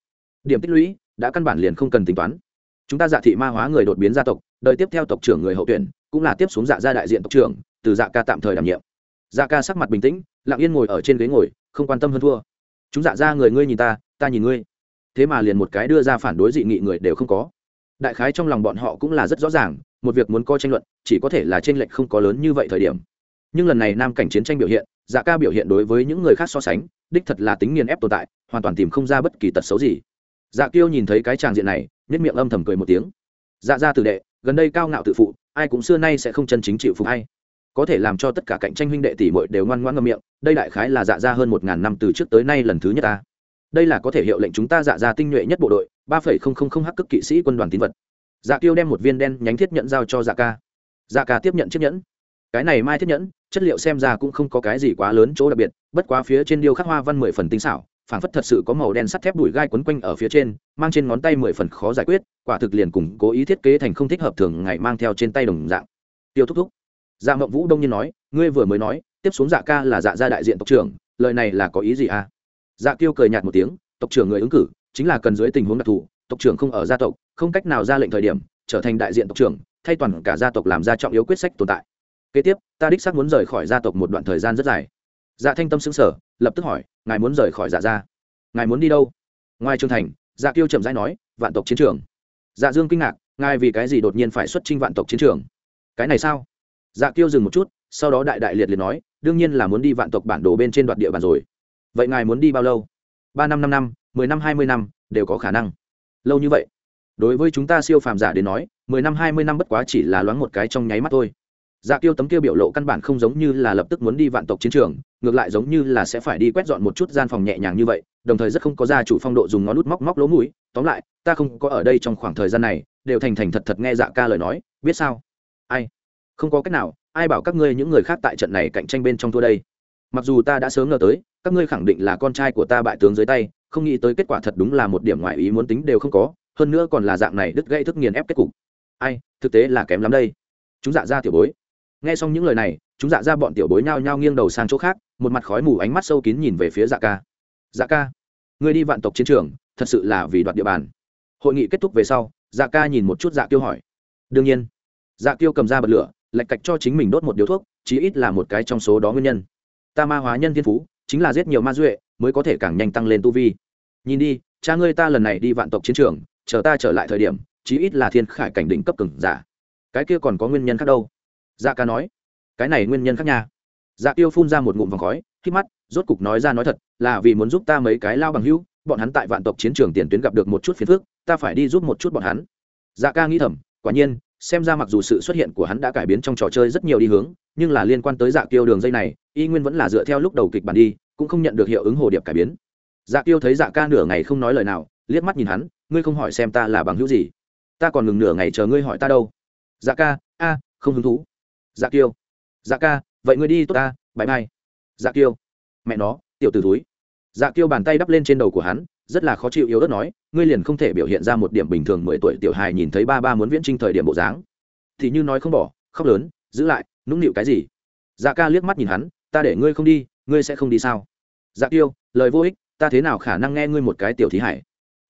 Điểm tích lũy, đã căn bản liền không cần tính toán. Chúng ta dạ thị ma hóa người đột biến gia tộc, đời tiếp theo tộc trưởng người hậu tuyển, cũng là tiếp xuống dạ gia đại diện tộc trưởng, từ dạ ca tạm thời đảm nhiệm. Dạ ca sắc mặt bình tĩnh, lặng yên ngồi ở trên ghế ngồi, không quan tâm hơn thua. Chúng dạ ra người ngươi nhìn ta ta nhìn ngươi. Thế mà liền một cái đưa ra phản đối dị nghị người đều không có đại khái trong lòng bọn họ cũng là rất rõ ràng, một việc muốn coi tranh luận, chỉ có thể là tranh lệch không có lớn như vậy thời điểm. Nhưng lần này nam cảnh chiến tranh biểu hiện dạ ca biểu hiện đối với những người khác so sánh, đích thật là tính nghiền ép tồn tại, hoàn toàn tìm không ra bất kỳ tật xấu gì. Dạ kiêu nhìn thấy cái tràng diện này nhất miệng âm thầm cười một tiếng. Dạ ra tử đệ, gần đây cao ngạo tự phụ, ai cũng xưa nay sẽ không chân chính chịu phục hay có thể làm cho tất cả cạnh tranh huynh đệ tỷ muội đều ngoan ngoãn ngậm miệng, đây đại khái là dạ ra hơn một ngàn năm từ trước tới nay lần thứ nhất ta. Đây là có thể hiệu lệnh chúng ta dạ ra tinh nhuệ nhất bộ đội ba phẩy không không không hắc cực kỵ sĩ quân đoàn tín vật. Dạ kiêu đem một viên đen nhánh thiết nhận giao cho dạ ca. Dạ ca tiếp nhận chiếc nhẫn. Cái này mai thiết nhẫn, chất liệu xem ra cũng không có cái gì quá lớn chỗ đặc biệt, bất quá phía trên điêu khắc hoa văn mười phần tinh xảo, phảng phất thật sự có màu đen sắt thép đùi gai quấn quanh ở phía trên, mang trên ngón tay mười phần khó giải quyết, quả thực liền cùng cố ý thiết kế thành không thích hợp thường ngày mang theo trên tay đồng dạng. Tiêu thúc thúc. Dạ mộng vũ đông nhiên nói, ngươi vừa mới nói, tiếp xuống dạ ca là dạ gia đại diện tộc trưởng, lời này là có ý gì à? Dạ tiêu cười nhạt một tiếng, tộc trưởng người ứng cử chính là cần dưới tình huống đặc thù, tộc trưởng không ở gia tộc, không cách nào ra lệnh thời điểm, trở thành đại diện tộc trưởng, thay toàn cả gia tộc làm ra trọng yếu quyết sách tồn tại. Kế tiếp, ta đích xác muốn rời khỏi gia tộc một đoạn thời gian rất dài. Dạ thanh tâm xứng sở lập tức hỏi, ngài muốn rời khỏi dạ gia? Ngài muốn đi đâu? Ngoài trường thành dạ kiêu chậm rãi nói, vạn tộc chiến trường. Dạ dương kinh ngạc, ngài vì cái gì đột nhiên phải xuất trinh vạn tộc chiến trường? Cái này sao? Dạ kiêu dừng một chút, sau đó đại đại liệt liệt nói, đương nhiên là muốn đi vạn tộc bản đồ bên trên đoạt địa bàn rồi. Vậy ngài muốn đi bao lâu? Ba năm năm năm, mười năm hai mươi năm, đều có khả năng. Lâu như vậy, đối với chúng ta siêu phàm giả đến nói, mười năm hai mươi năm bất quá chỉ là loáng một cái trong nháy mắt thôi. Dạ kiêu tấm kia biểu lộ căn bản không giống như là lập tức muốn đi vạn tộc chiến trường, ngược lại giống như là sẽ phải đi quét dọn một chút gian phòng nhẹ nhàng như vậy, đồng thời rất không có gia chủ phong độ dùng ngón nút móc móc lỗ mũi. Tóm lại, ta không có ở đây trong khoảng thời gian này, đều thành thành thật thật nghe dạ ca lời nói, biết sao? Ai? Không có cách nào, ai bảo các ngươi những người khác tại trận này cạnh tranh bên trong thua đây? Mặc dù ta đã sớm ngờ tới, các ngươi khẳng định là con trai của ta bại tướng dưới tay, không nghĩ tới kết quả thật đúng là một điểm ngoại ý muốn tính đều không có, hơn nữa còn là dạng này đứt gây thức nghiền ép kết cục. Ai, thực tế là kém lắm đây. Chúng dạ ra tiểu bối. Nghe xong những lời này, chúng dạ ra bọn tiểu bối nhao nhao nghiêng đầu sang chỗ khác, một mặt khói mù ánh mắt sâu kín nhìn về phía dạ ca. Dạ ca người đi vạn tộc chiến trường, thật sự là vì đoạt địa bàn. Hội nghị kết thúc về sau dạ ca nhìn một chút dạ Tiêu hỏi. Đương nhiên. Dạ Tiêu cầm ra bật lửa, lạch cạch cho chính mình đốt một điếu thuốc, chí ít là một cái trong số đó nguyên nhân ta ma hóa nhân thiên phú, chính là giết nhiều ma duệ, mới có thể càng nhanh tăng lên tu vi. Nhìn đi, cha ngươi ta lần này đi vạn tộc chiến trường, chờ ta trở lại thời điểm, chí ít là thiên khải cảnh đỉnh cấp cường giả. Cái kia còn có nguyên nhân khác đâu? Dạ ca nói. Cái này nguyên nhân khác nha. Dạ tiêu phun ra một ngụm vòng khói khi mắt, rốt cục nói ra nói thật, là vì muốn giúp ta mấy cái lao bằng hữu, bọn hắn tại vạn tộc chiến trường tiền tuyến gặp được một chút phiền phức, ta phải đi giúp một chút bọn hắn. Dạ ca nghĩ thầm, quả nhiên xem ra mặc dù sự xuất hiện của hắn đã cải biến trong trò chơi rất nhiều đi hướng, nhưng là liên quan tới dạ kiêu đường dây này, y nguyên vẫn là dựa theo lúc đầu kịch bản đi, cũng không nhận được hiệu ứng hồ điệp cải biến. Dạ kiêu thấy dạ ca nửa ngày không nói lời nào, liếc mắt nhìn hắn, ngươi không hỏi xem ta là bằng hữu gì? Ta còn ngừng nửa ngày chờ ngươi hỏi ta đâu. Dạ ca, a, không hứng thú. Dạ kiêu. Dạ ca, vậy ngươi đi tốt ta bãi mai dạ kiêu. Mẹ nó, tiểu t ử túi dạ kiêu bàn tay đắp lên trên đầu của hắn rất là khó chịu yếu ớt nói, ngươi liền không thể biểu hiện ra một điểm bình thường mười tuổi tiểu hài nhìn thấy ba ba muốn viễn trinh thời điểm bộ dáng. Thì như nói không bỏ, khóc lớn, giữ lại, nũng nịu cái gì? Dạ ca liếc mắt nhìn hắn, ta để ngươi không đi, ngươi sẽ không đi sao? Dạ kiêu lời vô ích, ta thế nào khả năng nghe ngươi một cái tiểu thí hải?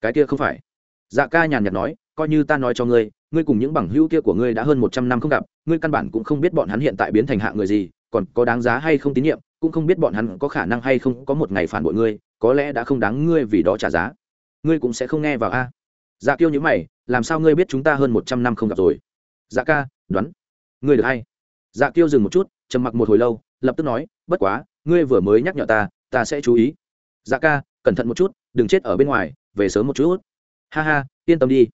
Cái kia không phải. Dạ ca nhàn nhạt nói, coi như ta nói cho ngươi ngươi cùng những bằng hữu kia của ngươi đã hơn một trăm năm không gặp, ngươi căn bản cũng không biết bọn hắn hiện tại biến thành hạ người gì, còn có đáng giá hay không tín nhiệm, cũng không biết bọn hắn có khả năng hay không có một ngày phản bội ngươi có lẽ đã không đáng ngươi vì đó trả giá. Ngươi cũng sẽ không nghe vào a. Dạ kiêu nhữ mày, làm sao ngươi biết chúng ta hơn một trăm năm không gặp rồi? Dạ ca, đoán. Ngươi được hay? Dạ kiêu dừng một chút, trầm mặc một hồi lâu, lập tức nói, bất quá, ngươi vừa mới nhắc nhở ta ta sẽ chú ý. Dạ ca, cẩn thận một chút, đừng chết ở bên ngoài, về sớm một chút. Ha ha, yên tâm đi.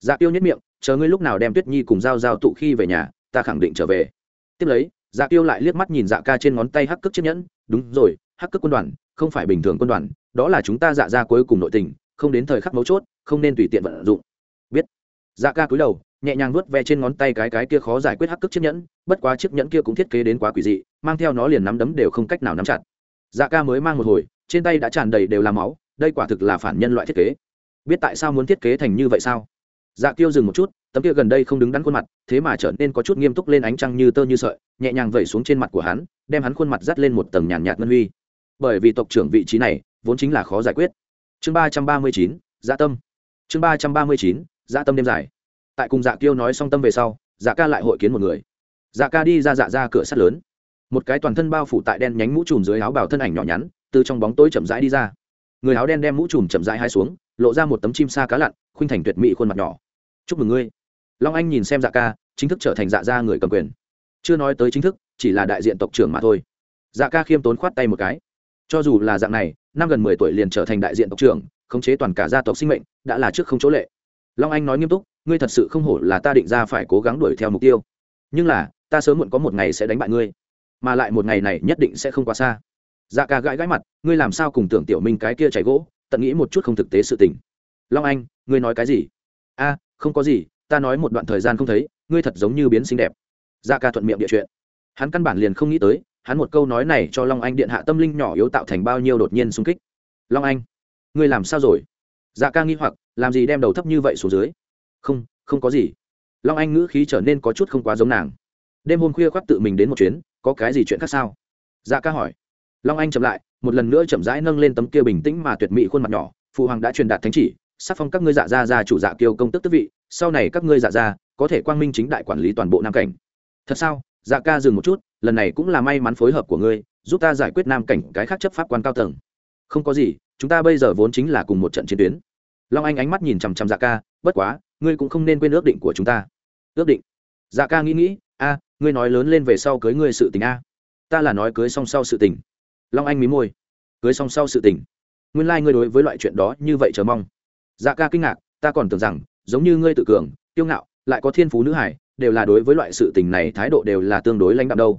Dạ kiêu nhất miệng, chờ ngươi lúc nào đem tuyết nhi cùng g i a o g i a o tụ khi về nhà, ta khẳng định trở về. Tiếp lấy dạ kiêu lại liếc mắt nhìn dạ ca trên ngón tay hắc cước chiếc nhẫn. Đúng rồi, hắc cước quân đoàn không phải bình thường quân đoàn, đó là chúng ta dạ ra cuối cùng nội tình, không đến thời khắc mấu chốt, không nên tùy tiện vận dụng. Biết. Dạ ca cúi đầu, nhẹ nhàng vuốt ve trên ngón tay cái cái kia khó giải quyết hắc cước chiếc nhẫn, bất quá chiếc nhẫn kia cũng thiết kế đến quá quỷ dị, mang theo nó liền nắm đấm đều không cách nào nắm chặt. Dạ ca mới mang một hồi, trên tay đã tràn đầy đều là máu, đây quả thực là phản nhân loại thiết kế. Biết tại sao muốn thiết kế thành như vậy sao? Dạ tiêu dừng một chút, tấm kia gần đây không đứng đắn khuôn mặt, thế mà trở nên có chút nghiêm túc lên ánh trăng như tơ như sợi, nhẹ nhàng vẩy xuống trên mặt của hắn, đem hắn khuôn mặt dắt lên một tầng nhàn nhạt ngân huy bởi vì tộc trưởng vị trí này vốn chính là khó giải quyết. Chương ba trăm ba mươi chín dạ tâm. Chương ba trăm ba mươi chín dạ tâm đêm dài. Tại cùng dạ kiêu nói xong tâm về sau dạ ca lại hội kiến một người. Dạ ca đi ra dạ ra cửa sắt lớn. Một cái toàn thân bao phủ tại đen nhánh mũ trùm dưới áo bào thân ảnh nhỏ nhắn, từ trong bóng tối chậm rãi đi ra. Người áo đen đem mũ trùm chậm rãi hai xuống, lộ ra một tấm chim sa cá lặn, khuynh thành tuyệt mỹ khuôn mặt nhỏ. Chúc mừng ngươi. Long anh nhìn xem dạ ca, chính thức trở thành dạ gia người cầm quyền. Chưa nói tới chính thức, chỉ là đại diện tộc trưởng mà thôi. Dạ ca khiêm tốn khoát tay một cái cho dù là dạng này, năm gần mười tuổi liền trở thành đại diện tộc trưởng, khống chế toàn cả gia tộc sinh mệnh, đã là trước không chỗ lệ. Long anh nói nghiêm túc, ngươi thật sự không hổ là ta định ra phải cố gắng đuổi theo mục tiêu. Nhưng là, ta sớm muộn có một ngày sẽ đánh bại ngươi. Mà lại một ngày này nhất định sẽ không quá xa. Dạ ca gãi gãi mặt, ngươi làm sao cùng tưởng tiểu minh cái kia chảy gỗ, tận nghĩ một chút không thực tế sự tình. Long anh, ngươi nói cái gì? A, không có gì, ta nói một đoạn thời gian không thấy, ngươi thật giống như biến xinh đẹp. Dạ ca thuận miệng địa chuyện. Hắn căn bản liền không nghĩ tới hắn một câu nói này cho long anh điện hạ tâm linh nhỏ yếu tạo thành bao nhiêu đột nhiên xung kích. Long anh, ngươi làm sao rồi? Dạ ca nghi hoặc, làm gì đem đầu thấp như vậy xuống dưới? Không không có gì. Long anh ngữ khí trở nên có chút không quá giống nàng. Đêm hôm khuya khoác tự mình đến một chuyến, có cái gì chuyện khác sao? Dạ ca hỏi. Long anh chậm lại, một lần nữa chậm rãi nâng lên tấm kia bình tĩnh mà tuyệt mỹ khuôn mặt nhỏ. Phụ hoàng đã truyền đạt thánh chỉ, sắc phong các ngươi dạ gia gia chủ dạ kiêu công tức tức vị, sau này các ngươi dạ gia có thể quang minh chính đại quản lý toàn bộ nam cảnh. Thật sao? Dạ ca dừng một chút, lần này cũng là may mắn phối hợp của ngươi, giúp ta giải quyết nam cảnh cái khác chấp pháp quan cao tầng. Không có gì, chúng ta bây giờ vốn chính là cùng một trận chiến tuyến. Long anh ánh mắt nhìn chằm chằm dạ ca, bất quá, ngươi cũng không nên quên ước định của chúng ta. Ước định? Dạ ca nghĩ nghĩ, a, ngươi nói lớn lên về sau cưới ngươi sự tình a. Ta là nói cưới song sau sự tình. Long anh mí môi. Cưới song sau sự tình. Nguyên lai、like、ngươi đối với loại chuyện đó như vậy chờ mong. Dạ ca kinh ngạc, ta còn tưởng rằng, giống như ngươi tự cường, kiêu ngạo, lại có thiên phú nữ hải đều là đối với loại sự tình này thái độ đều là tương đối lãnh đạm đâu.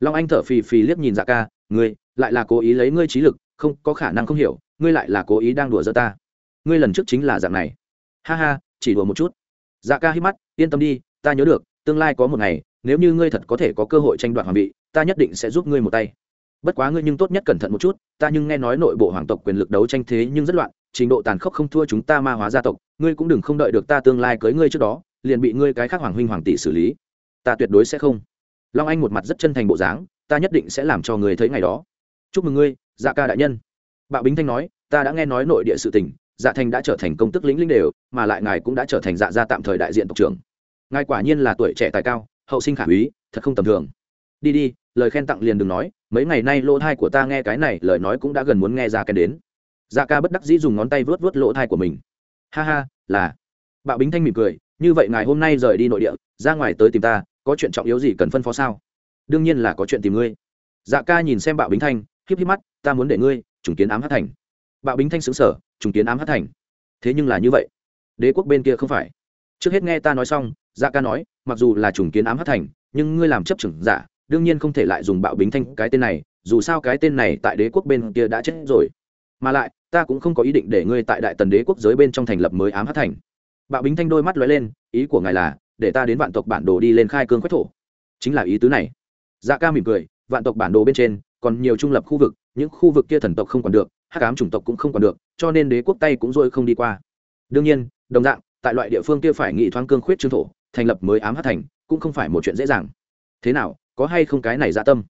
Long anh thở phì phì liếc nhìn dạ ca, ngươi, lại là cố ý lấy ngươi trí lực, không, có khả năng không hiểu, ngươi lại là cố ý đang đùa giỡn ta. Ngươi lần trước chính là dạng này. Ha ha, chỉ đùa một chút. Dạ ca hít mắt, yên tâm đi, ta nhớ được, tương lai có một ngày, nếu như ngươi thật có thể có cơ hội tranh đoạt hoàng vị, ta nhất định sẽ giúp ngươi một tay. Bất quá ngươi nhưng tốt nhất cẩn thận một chút, ta nhưng nghe nói nội bộ hoàng tộc quyền lực đấu tranh thế nhưng rất loạn, trình độ tàn khốc không thua chúng ta ma hóa gia tộc, ngươi cũng đừng không đợi được ta tương lai cưới ngươi trước đó liền bị ngươi cái khác hoàng huynh hoàng tỷ xử lý. Ta tuyệt đối sẽ không. Long anh một mặt rất chân thành bộ dáng, ta nhất định sẽ làm cho người thấy ngày đó. Chúc mừng ngươi dạ ca đại nhân. Bạo bính thanh nói, ta đã nghe nói nội địa sự tình dạ thành đã trở thành công tức lĩnh lĩnh đều, mà lại ngài cũng đã trở thành dạ gia tạm thời đại diện tộc trưởng. Ngài quả nhiên là tuổi trẻ tài cao, hậu sinh khả úy, thật không tầm thường. Đi đi, lời khen tặng liền đừng nói, mấy ngày nay lỗ thai của ta nghe cái này, lời nói cũng đã gần muốn nghe dạ ra cái đến. Dạ ca bất đắc dĩ dùng ngón tay vớt vớt lỗ thai của mình. Ha ha, là. Bạo bính thanh mỉm cười như vậy ngài hôm nay rời đi nội địa, ra ngoài tới tìm ta, có chuyện trọng yếu gì cần phân phó sao? Đương nhiên là có chuyện tìm ngươi. Dạ ca nhìn xem bạo bính thanh, híp híp mắt, ta muốn để ngươi, trùng kiến ám hát thành. Bạo bính thanh xứng sở trùng kiến ám hát thành. Thế nhưng là như vậy, đế quốc bên kia không phải. Trước hết nghe ta nói xong dạ ca nói, mặc dù là trùng kiến ám hát thành, nhưng ngươi làm chấp trưởng giả, đương nhiên không thể lại dùng bạo bính thanh cái tên này, dù sao cái tên này tại đế quốc bên kia đã chết rồi. Mà lại, ta cũng không có ý định để ngươi tại đại tần đế quốc giới bên trong thành lập mới ám hát thành bạo bính thanh đôi mắt lóe lên, ý của ngài là, để ta đến vạn tộc bản đồ đi lên khai cương quách thổ. Chính là ý tứ này. Dạ ca mỉm cười, vạn tộc bản đồ bên trên, còn nhiều trung lập khu vực, những khu vực kia thần tộc không còn được hát cám chủng tộc cũng không còn được, cho nên đế quốc tay cũng dôi không đi qua. Đương nhiên, đồng dạng, tại loại địa phương kia phải nghị thoáng cương khuyết trương thổ, thành lập mới ám hát thành, cũng không phải một chuyện dễ dàng. Thế nào, có hay không cái này dạ tâm?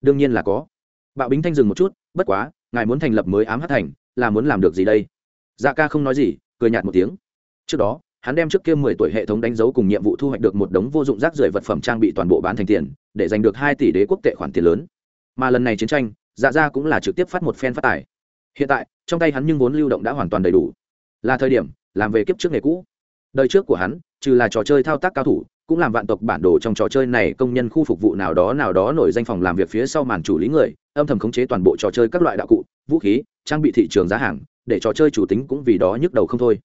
Đương nhiên là có. Bạo bính thanh dừng một chút, bất quá, ngài muốn thành lập mới ám hát thành, là muốn làm được gì đây? Dạ ca không nói gì, cười nhạt một tiếng trước đó, hắn đem trước kia mười tuổi hệ thống đánh dấu cùng nhiệm vụ thu hoạch được một đống vô dụng rác rưởi vật phẩm trang bị toàn bộ bán thành tiền, để giành được hai tỷ đế quốc tệ khoản tiền lớn. Mà lần này chiến tranh dạ ra cũng là trực tiếp phát một phen phát tài. Hiện tại, trong tay hắn nhưng vốn lưu động đã hoàn toàn đầy đủ. Là thời điểm, làm về kiếp trước nghề cũ. Đời trước của hắn, trừ là trò chơi thao tác cao thủ, cũng làm vạn tộc bản đồ trong trò chơi này công nhân khu phục vụ nào đó nào đó nổi danh phòng làm việc phía sau màn chủ lý người, âm thầm khống chế toàn bộ trò chơi các loại đạo cụ, vũ khí, trang bị thị trường giá hàng, để trò chơi chủ tính cũng vì đó nhức đầu không thôi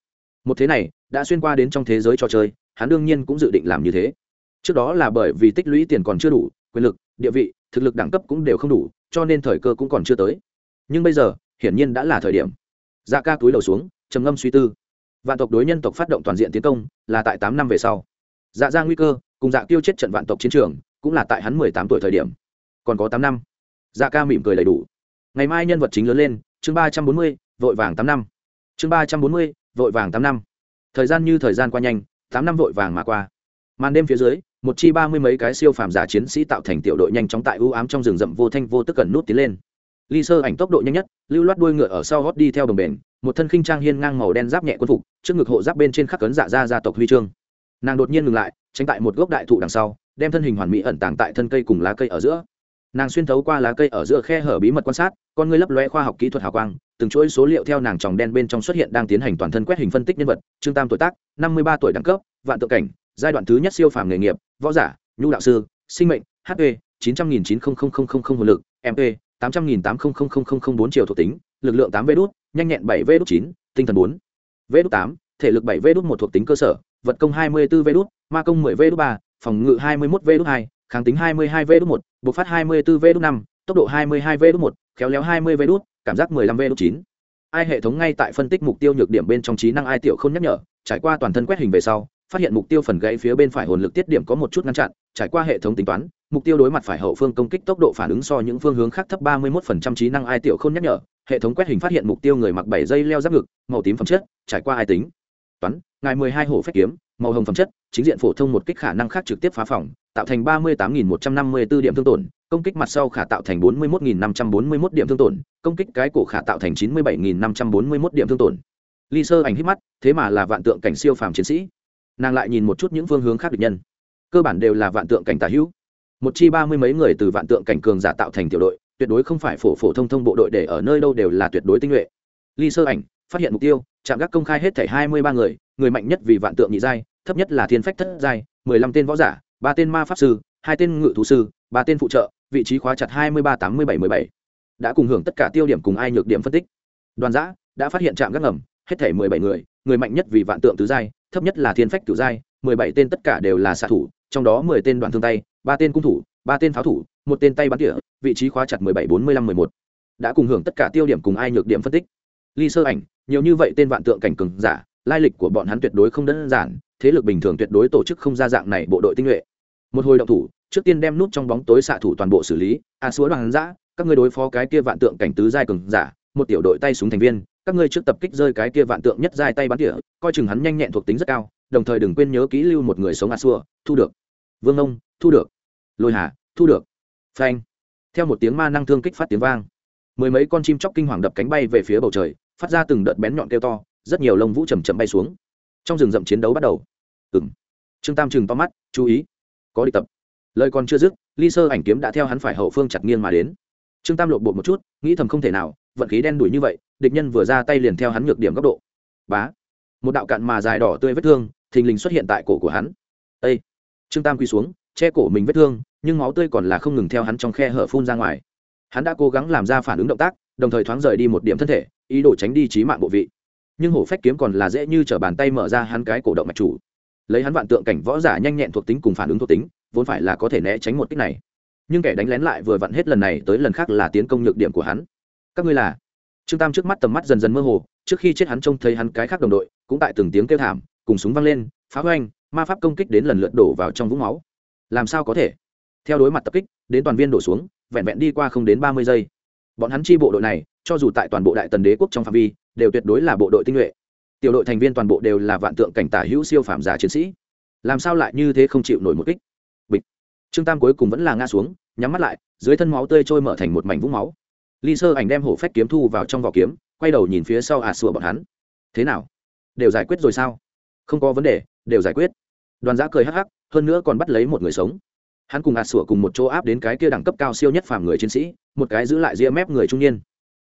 một thế này, đã xuyên qua đến trong thế giới trò chơi, hắn đương nhiên cũng dự định làm như thế. Trước đó là bởi vì tích lũy tiền còn chưa đủ, quyền lực, địa vị, thực lực đẳng cấp cũng đều không đủ, cho nên thời cơ cũng còn chưa tới. Nhưng bây giờ, hiển nhiên đã là thời điểm. Dạ ca túi đầu xuống, trầm ngâm suy tư. Vạn tộc đối nhân tộc phát động toàn diện tiến công, là tại tám năm về sau. Dạ ra nguy cơ, cùng dạ tiêu chết trận vạn tộc chiến trường, cũng là tại hắn mười tám tuổi thời điểm. Còn có tám năm. Dạ ca mỉm cười đầy đủ. Ngày mai nhân vật chính lớn lên, chương ba trăm bốn mươi, vội vàng tám năm. Chương ba trăm bốn mươi vội vàng tám năm. Thời gian như thời gian qua nhanh, tám năm vội vàng mà qua. Màn đêm phía dưới, một chi ba mươi mấy cái siêu phàm giả chiến sĩ tạo thành tiểu đội nhanh chóng tại ưu ám trong rừng rậm vô thanh vô tức cần nút tiến lên. Ly sơ ảnh tốc độ nhanh nhất, lưu loát đuôi ngựa ở sau gót đi theo đồng bền, một thân khinh trang hiên ngang màu đen giáp nhẹ quân phục, trước ngực hộ giáp bên trên khắc cấn dạ ra gia tộc huy chương. Nàng đột nhiên ngừng lại, tránh tại một gốc đại thụ đằng sau, đem thân hình hoàn mỹ ẩn tàng tại thân cây cùng lá cây ở giữa nàng xuyên thấu qua lá cây ở giữa khe hở bí mật quan sát, con người lấp loe khoa học kỹ thuật hào quang, từng chuỗi số liệu theo nàng tròng đen bên trong xuất hiện đang tiến hành toàn thân quét hình phân tích nhân vật trương tam tuổi tác, năm mươi ba tuổi đẳng cấp, vạn tự cảnh, giai đoạn thứ nhất siêu phàm nghề nghiệp, võ giả, nhu đạo sư, sinh mệnh hp chín trăm nghìn chín hồn lực mp tám trăm nghìn tám bốn triệu thuộc tính, lực lượng tám v đốt nhanh nhẹn bảy v đốt chín, tinh thần bốn v đốt tám, thể lực bảy v đốt một thuộc tính cơ sở, vật công hai mươi bốn v đốt ma công mười v đốt ba, phòng ngự hai mươi một v đốt hai kháng tính hai mươi hai v đút một bộc phát hai mươi bốn v đút năm tốc độ hai mươi hai v đút một khéo léo hai mươi v đút, cảm giác mười lăm v đút chín. Ai hệ thống ngay tại phân tích mục tiêu nhược điểm bên trong trí năng ai tiểu không nhắc nhở trải qua toàn thân quét hình về sau phát hiện mục tiêu phần gãy phía bên phải hồn lực tiết điểm có một chút ngăn chặn trải qua hệ thống tính toán mục tiêu đối mặt phải hậu phương công kích tốc độ phản ứng so những phương hướng khác thấp 31% trí năng ai tiểu không nhắc nhở hệ thống quét hình phát hiện mục tiêu người mặc bảy dây leo giáp ngực màu tím phẩm chất trải qua ai tính. Toán ngài mười hai hổ phách kiếm màu hồng phẩm chất, chính diện phổ thông một kích khả năng khác trực tiếp phá phòng, tạo thành ba mươi tám nghìn một trăm năm mươi b điểm thương tổn, công kích mặt sau khả tạo thành bốn mươi một nghìn năm trăm bốn mươi một điểm thương tổn, công kích cái cổ khả tạo thành chín mươi bảy nghìn năm trăm bốn mươi một điểm thương tổn. Ly sơ ảnh hít mắt, thế mà là vạn tượng cảnh siêu phàm chiến sĩ. Nàng lại nhìn một chút những phương hướng khác địch nhân. Cơ bản đều là vạn tượng cảnh tả hữu. Một chi ba mươi mấy người từ vạn tượng cảnh cường giả tạo thành tiểu đội, tuyệt đối không phải phổ phổ thông thông bộ đội để ở nơi đâu đều là tuyệt đối tinh nhuệ. Ly sơ ảnh phát hiện mục tiêu chạm gác công khai hết thảy hai mươi ba người người mạnh nhất vì vạn tượng nhị giai, thấp nhất là thiên phách thất giai, mười lăm tên võ giả, ba tên ma pháp sư, hai tên ngự thú sư, ba tên phụ trợ, vị trí khóa chặt hai mươi ba tám mươi bảy mười bảy. Đã cùng hưởng tất cả tiêu điểm cùng ai nhược điểm phân tích. Đoàn giã đã phát hiện trạm gác ngầm, hết thảy mười bảy người người mạnh nhất vì vạn tượng tứ giai, thấp nhất là thiên phách cửu giai, mười bảy tên tất cả đều là xạ thủ, trong đó mười tên đoàn thương tay, ba tên cung thủ, ba tên pháo thủ, một tên tay bắn tỉa, vị trí khóa chặt mười bảy, bốn mươi lăm, mười một. Đã cùng hưởng tất cả tiêu điểm cùng ai nhược điểm phân tích. Ly sơ ảnh nhiều như vậy tên vạn tượng cảnh cường giả lai lịch của bọn hắn tuyệt đối không đơn giản thế lực bình thường tuyệt đối tổ chức không ra dạng này bộ đội tinh nhuệ. Một hồi động thủ trước tiên đem nút trong bóng tối xạ thủ toàn bộ xử lý. A à, xúa đoàn giã các ngươi đối phó cái kia vạn tượng cảnh tứ giai cường giả một tiểu đội tay súng thành viên các ngươi trước tập kích rơi cái kia vạn tượng nhất giai tay bắn tỉa coi chừng hắn nhanh nhẹn thuộc tính rất cao đồng thời đừng quên nhớ kỹ lưu một người sống a xua thu được. Vương ông thu được. Lôi hà thu được. Phanh. Theo một tiếng ma năng thương kích phát tiếng vang mười mấy con chim chóc kinh hoàng đập cánh bay về phía bầu trời phát ra từng đợt bén nhọn kêu to, rất nhiều lông vũ chầm chậm bay xuống. Trong rừng rậm chiến đấu bắt đầu. Ừng trương tam chừng to mắt, chú ý. Có đi tập. Lời còn chưa dứt, ly sơ ảnh kiếm đã theo hắn phải hậu phương chặt nghiêng mà đến. Trương tam lộn bột một chút, nghĩ thầm không thể nào, vận khí đen đủi như vậy, địch nhân vừa ra tay liền theo hắn ngược điểm góc độ. Bá. Một đạo cạn mà dài đỏ tươi vết thương, thình lình xuất hiện tại cổ của hắn. Â trương tam quỳ xuống, che cổ mình vết thương, nhưng máu tươi còn là không ngừng theo hắn trong khe hở phun ra ngoài. Hắn đã cố gắng làm ra phản ứng động tác, đồng thời thoáng rời đi một điểm thân thể ý đồ tránh đi trí mạng bộ vị. Nhưng hổ phách kiếm còn là dễ như t r ở bàn tay mở ra hắn cái cổ động mạch chủ. Lấy hắn vạn tượng cảnh võ giả nhanh nhẹn thuộc tính cùng phản ứng thuộc tính, vốn phải là có thể né tránh một cách này. Nhưng kẻ đánh lén lại vừa vặn hết lần này tới lần khác là tiến công nhược điểm của hắn. Các ngươi là? Trương tam trước mắt tầm mắt dần dần mơ hồ, trước khi chết hắn trông thấy hắn cái khác đồng đội, cũng tại từng tiếng kêu thảm, cùng súng văng lên, phá hoanh ma pháp công kích đến lần lượt đổ vào trong vũng máu. Làm sao có thể? Theo đối mặt tập kích, đến toàn viên đổ xuống, vẹn vẹn đi qua không đến ba mươi giây. Bọn hắn chi bộ đội này cho dù tại toàn bộ đại tần đế quốc trong phạm vi, đều tuyệt đối là bộ đội tinh nhuệ. Tiểu đội thành viên toàn bộ đều là vạn tượng cảnh tả hữu siêu phạm giả chiến sĩ. Làm sao lại như thế không chịu nổi một kích? Bịch. Trương tam cuối cùng vẫn là ngã xuống, nhắm mắt lại, dưới thân máu tươi trôi mở thành một mảnh vũng máu. Ly sơ ảnh đem hổ phách kiếm thu vào trong vỏ kiếm, quay đầu nhìn phía sau à sủa bọn hắn. Thế nào? Đều giải quyết rồi sao? Không có vấn đề, đều giải quyết. Đoàn giã cười hắc hắc, hơn nữa còn bắt lấy một người sống. Hắn cùng à sủa cùng một chỗ áp đến cái kia đẳng cấp cao siêu nhất phàm người chiến sĩ, một cái giữ lại ria mép người trung niên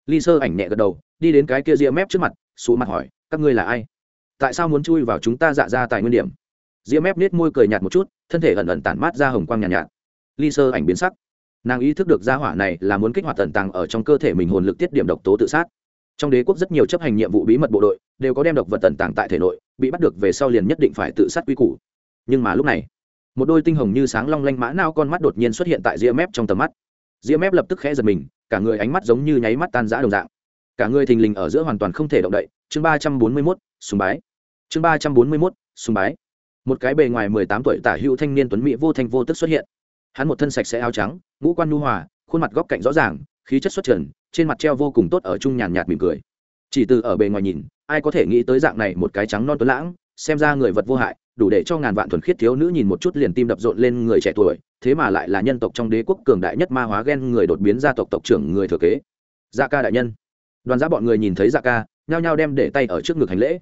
ly sơ ảnh nhẹ gật đầu đi đến cái kia ria mép trước mặt sụ mặt hỏi các ngươi là ai? Tại sao muốn chui vào chúng ta dạ ra tại nguyên điểm? Ria mép nết môi cười nhạt một chút thân thể ẩn ẩn tản mát ra hồng quang nhàn nhạt, nhạt. Ly sơ ảnh biến sắc. Nàng ý thức được gia hỏa này là muốn kích hoạt tận tàng ở trong cơ thể mình hồn lực tiết điểm độc tố tự sát. Trong đế quốc rất nhiều chấp hành nhiệm vụ bí mật bộ đội đều có đem độc vật tận tàng tại thể nội bị bắt được về sau liền nhất định phải tự sát quy củ. Nhưng mà lúc này một đôi tinh hồng như sáng long lanh mã nao con mắt đột nhiên xuất hiện tại ria mép trong tầm mắt. Ria mép lập tức khẽ giật mình cả người ánh mắt giống như nháy mắt tan rã đồng dạng. Cả người thình lình ở giữa hoàn toàn không thể động đậy. Chương ba trăm bốn mươi mốt, sùng bái. Chương ba trăm bốn mươi mốt, sùng bái. Một cái bề ngoài mười tám tuổi tả hữu thanh niên tuấn mỹ vô thanh vô tức xuất hiện. Hắn một thân sạch sẽ áo trắng, ngũ quan nhu hòa, khuôn mặt góc cạnh rõ ràng, khí chất xuất trần, trên mặt treo vô cùng tốt ở chung nhàn nhạt mỉm cười. Chỉ từ ở bề ngoài nhìn, ai có thể nghĩ tới dạng này một cái trắng non tuấn lãng, xem ra người vật vô hại đủ để cho ngàn vạn thuần khiết thiếu nữ nhìn một chút liền tim đập rộn lên người trẻ tuổi, thế mà lại là nhân tộc trong đế quốc cường đại nhất ma hóa ghen người đột biến gia tộc tộc trưởng người thừa kế. Dạ ca đại nhân. Đoàn giá bọn người nhìn thấy dạ ca, nhao nhao đem để tay ở trước ngực hành lễ.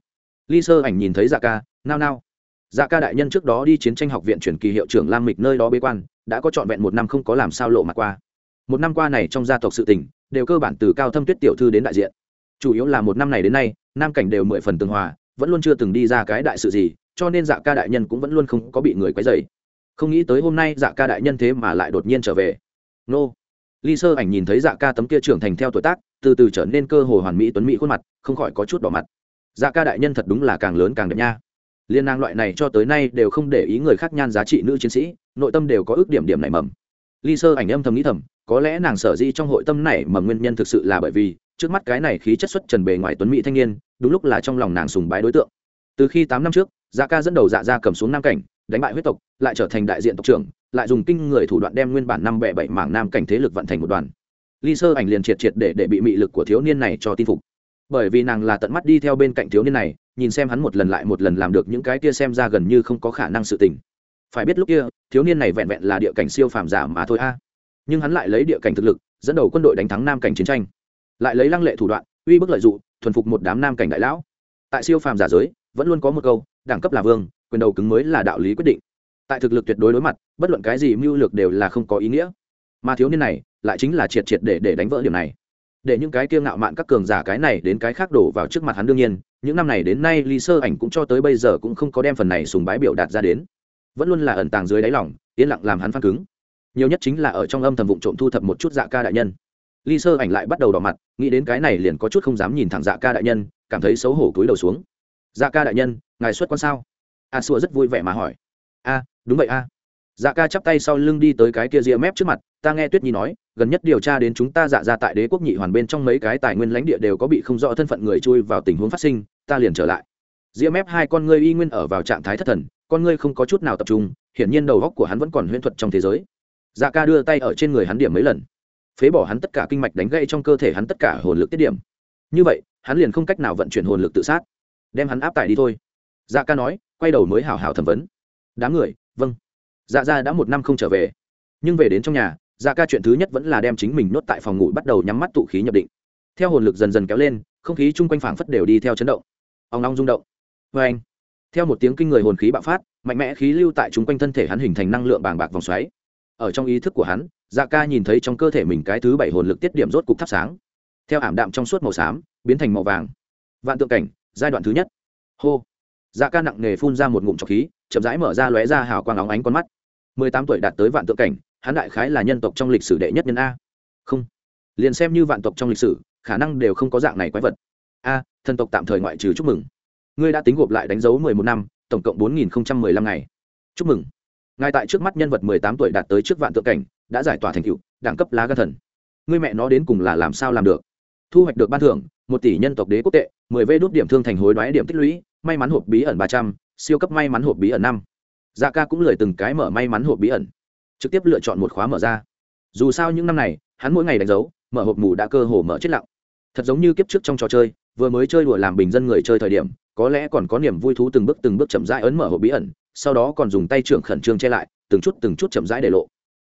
Ly sơ ảnh nhìn thấy dạ ca, nao nao. Dạ ca đại nhân trước đó đi chiến tranh học viện chuyển kỳ hiệu trưởng lam mịch nơi đó bế quan, đã có trọn vẹn một năm không có làm sao lộ mặt qua. Một năm qua này trong gia tộc sự tình, đều cơ bản từ cao thâm tuyết tiểu thư đến đại diện. Chủ yếu là một năm này đến nay, nam cảnh đều mười phần tường hòa vẫn luôn chưa từng đi ra cái đại sự gì, cho nên dạ ca đại nhân cũng vẫn luôn không có bị người quấy dày không nghĩ tới hôm nay dạ ca đại nhân thế mà lại đột nhiên trở về. Nô. Ly sơ ảnh nhìn thấy dạ ca tấm kia trưởng thành theo tuổi tác, từ từ trở nên cơ hồ hoàn mỹ tuấn mỹ khuôn mặt, không khỏi có chút đỏ mặt. Dạ ca đại nhân thật đúng là càng lớn càng đẹp nha. Liên năng loại này cho tới nay đều không để ý người khác nhan giá trị nữ chiến sĩ, nội tâm đều có ước điểm điểm này mầm. Ly sơ ảnh âm thầm nghĩ thầm, có lẽ nàng sở di trong hội tâm này mầm nguyên nhân thực sự là bởi vì trước mắt cái này khí chất xuất trần bề ngoài tuấn mỹ thanh niên, đúng lúc là trong lòng nàng sùng bái đối tượng. Từ khi tám năm trước dạ ca dẫn đầu dạ ra cầm xuống nam cảnh, đánh bại huyết tộc, lại trở thành đại diện tộc trưởng, lại dùng kinh người thủ đoạn đem nguyên bản năm bệ bảy mảng nam cảnh thế lực vận thành một đoàn. Ly sơ ảnh liền triệt triệt để để bị mị lực của thiếu niên này cho tin phục. Bởi vì nàng là tận mắt đi theo bên cạnh thiếu niên này, nhìn xem hắn một lần lại một lần làm được những cái kia xem ra gần như không có khả năng sự tình. Phải biết lúc kia, thiếu niên này vẹn vẹn là địa cảnh siêu phàm giả mà thôi a. Nhưng hắn lại lấy địa cảnh thực lực, dẫn đầu quân đội đánh thắng nam cảnh chiến tranh lại lấy lăng lệ thủ đoạn, uy bức lợi dụng, thuần phục một đám nam cảnh đại lão. Tại siêu phàm giả giới, vẫn luôn có một câu, đẳng cấp là vương, quyền đầu cứng mới là đạo lý quyết định. Tại thực lực tuyệt đối đối mặt, bất luận cái gì mưu lược đều là không có ý nghĩa. Mà thiếu niên này, lại chính là triệt triệt để để đánh vỡ điểm này. Để những cái kiêng ngạo mạn các cường giả cái này đến cái khác đổ vào trước mặt hắn đương nhiên, những năm này đến nay lý sơ ảnh cũng cho tới bây giờ cũng không có đem phần này sùng bái biểu đạt ra đến. Vẫn luôn là ẩn tàng dưới đáy lòng, yên lặng làm hắn phan cứng. Nhiều nhất chính là ở trong âm thầm vụ trộm thu thập một chút dạ ca đại nhân ly sơ ảnh lại bắt đầu đỏ mặt, nghĩ đến cái này liền có chút không dám nhìn thẳng dạ ca đại nhân, cảm thấy xấu hổ cúi đầu xuống. Dạ ca đại nhân, ngài xuất quan sao? A xua rất vui vẻ mà hỏi. A, đúng vậy a. Dạ ca chắp tay sau lưng đi tới cái kia ria mép trước mặt, ta nghe tuyết nhi nói, gần nhất điều tra đến chúng ta dạ ra tại đế quốc nhị hoàn bên trong mấy cái tài nguyên lãnh địa đều có bị không rõ thân phận người chui vào tình huống phát sinh, ta liền trở lại. Ria mép hai con ngươi y nguyên ở vào trạng thái thất thần, con ngươi không có chút nào tập trung, hiển nhiên đầu góc của hắn vẫn còn huyễn thuật trong thế giới. Dạ ca đưa tay ở trên người hắn điểm mấy lần phế bỏ hắn tất cả kinh mạch đánh gây trong cơ thể hắn tất cả hồn lực tiết điểm. Như vậy, hắn liền không cách nào vận chuyển hồn lực tự sát. Đem hắn áp tải đi thôi. Dạ ca nói, quay đầu mới hào hào thẩm vấn. Đám người vâng. Dạ ra đã một năm không trở về. Nhưng về đến trong nhà dạ ca chuyện thứ nhất vẫn là đem chính mình nốt tại phòng ngủ bắt đầu nhắm mắt tụ khí nhập định. Theo hồn lực dần dần kéo lên, không khí chung quanh phảng phất đều đi theo chấn động. Ông long rung động. Vê anh, theo một tiếng kinh người hồn khí bạo phát, mạnh mẽ khí lưu tại chung quanh thân thể hắn hình thành năng lượng bàng bạc vòng xoáy. Ở trong ý thức của hắn dạ ca nhìn thấy trong cơ thể mình cái thứ bảy hồn lực tiết điểm rốt cục thắp sáng. Theo ảm đạm trong suốt màu xám, biến thành màu vàng. Vạn tượng cảnh, giai đoạn thứ nhất. Hô. Dạ ca nặng nề phun ra một ngụm trọc khí, chậm rãi mở ra lóe ra hào quang óng ánh con mắt. Mười tám tuổi đạt tới vạn tượng cảnh, hắn đại khái là nhân tộc trong lịch sử đệ nhất nhân a. Không. Liền xem như vạn tộc trong lịch sử, khả năng đều không có dạng này quái vật. A, thần tộc tạm thời ngoại trừ chúc mừng. Ngươi đã tính gộp lại đánh dấu mười một năm, tổng cộng bốn nghìn không trăm mười lăm ngày. Chúc mừng. Ngài tại trước mắt nhân vật mười tám tuổi đạt tới trước vạn tượng cảnh đã giải tỏa thành cựu đẳng cấp lá gan thần. Ngươi mẹ nó đến cùng là làm sao làm được? Thu hoạch được ban thưởng, một tỷ nhân tộc đế quốc tệ, mười vê đốt điểm thương thành hối đoái điểm tích lũy, may mắn hộp bí ẩn ba trăm, siêu cấp may mắn hộp bí ẩn năm. Dạ ca cũng lười từng cái mở may mắn hộp bí ẩn. Trực tiếp lựa chọn một khóa mở ra. Dù sao những năm này, hắn mỗi ngày đánh dấu, mở hộp mù đã cơ hồ mở chết lặng. Thật giống như kiếp trước trong trò chơi, vừa mới chơi đùa làm bình dân người chơi thời điểm, có lẽ còn có niềm vui thú từng bước từng bước chậm rãi ấn mở hộp bí ẩn, sau đó còn dùng tay trưởng khẩn trương che lại, từng chút từng chút chậm rãi để lộ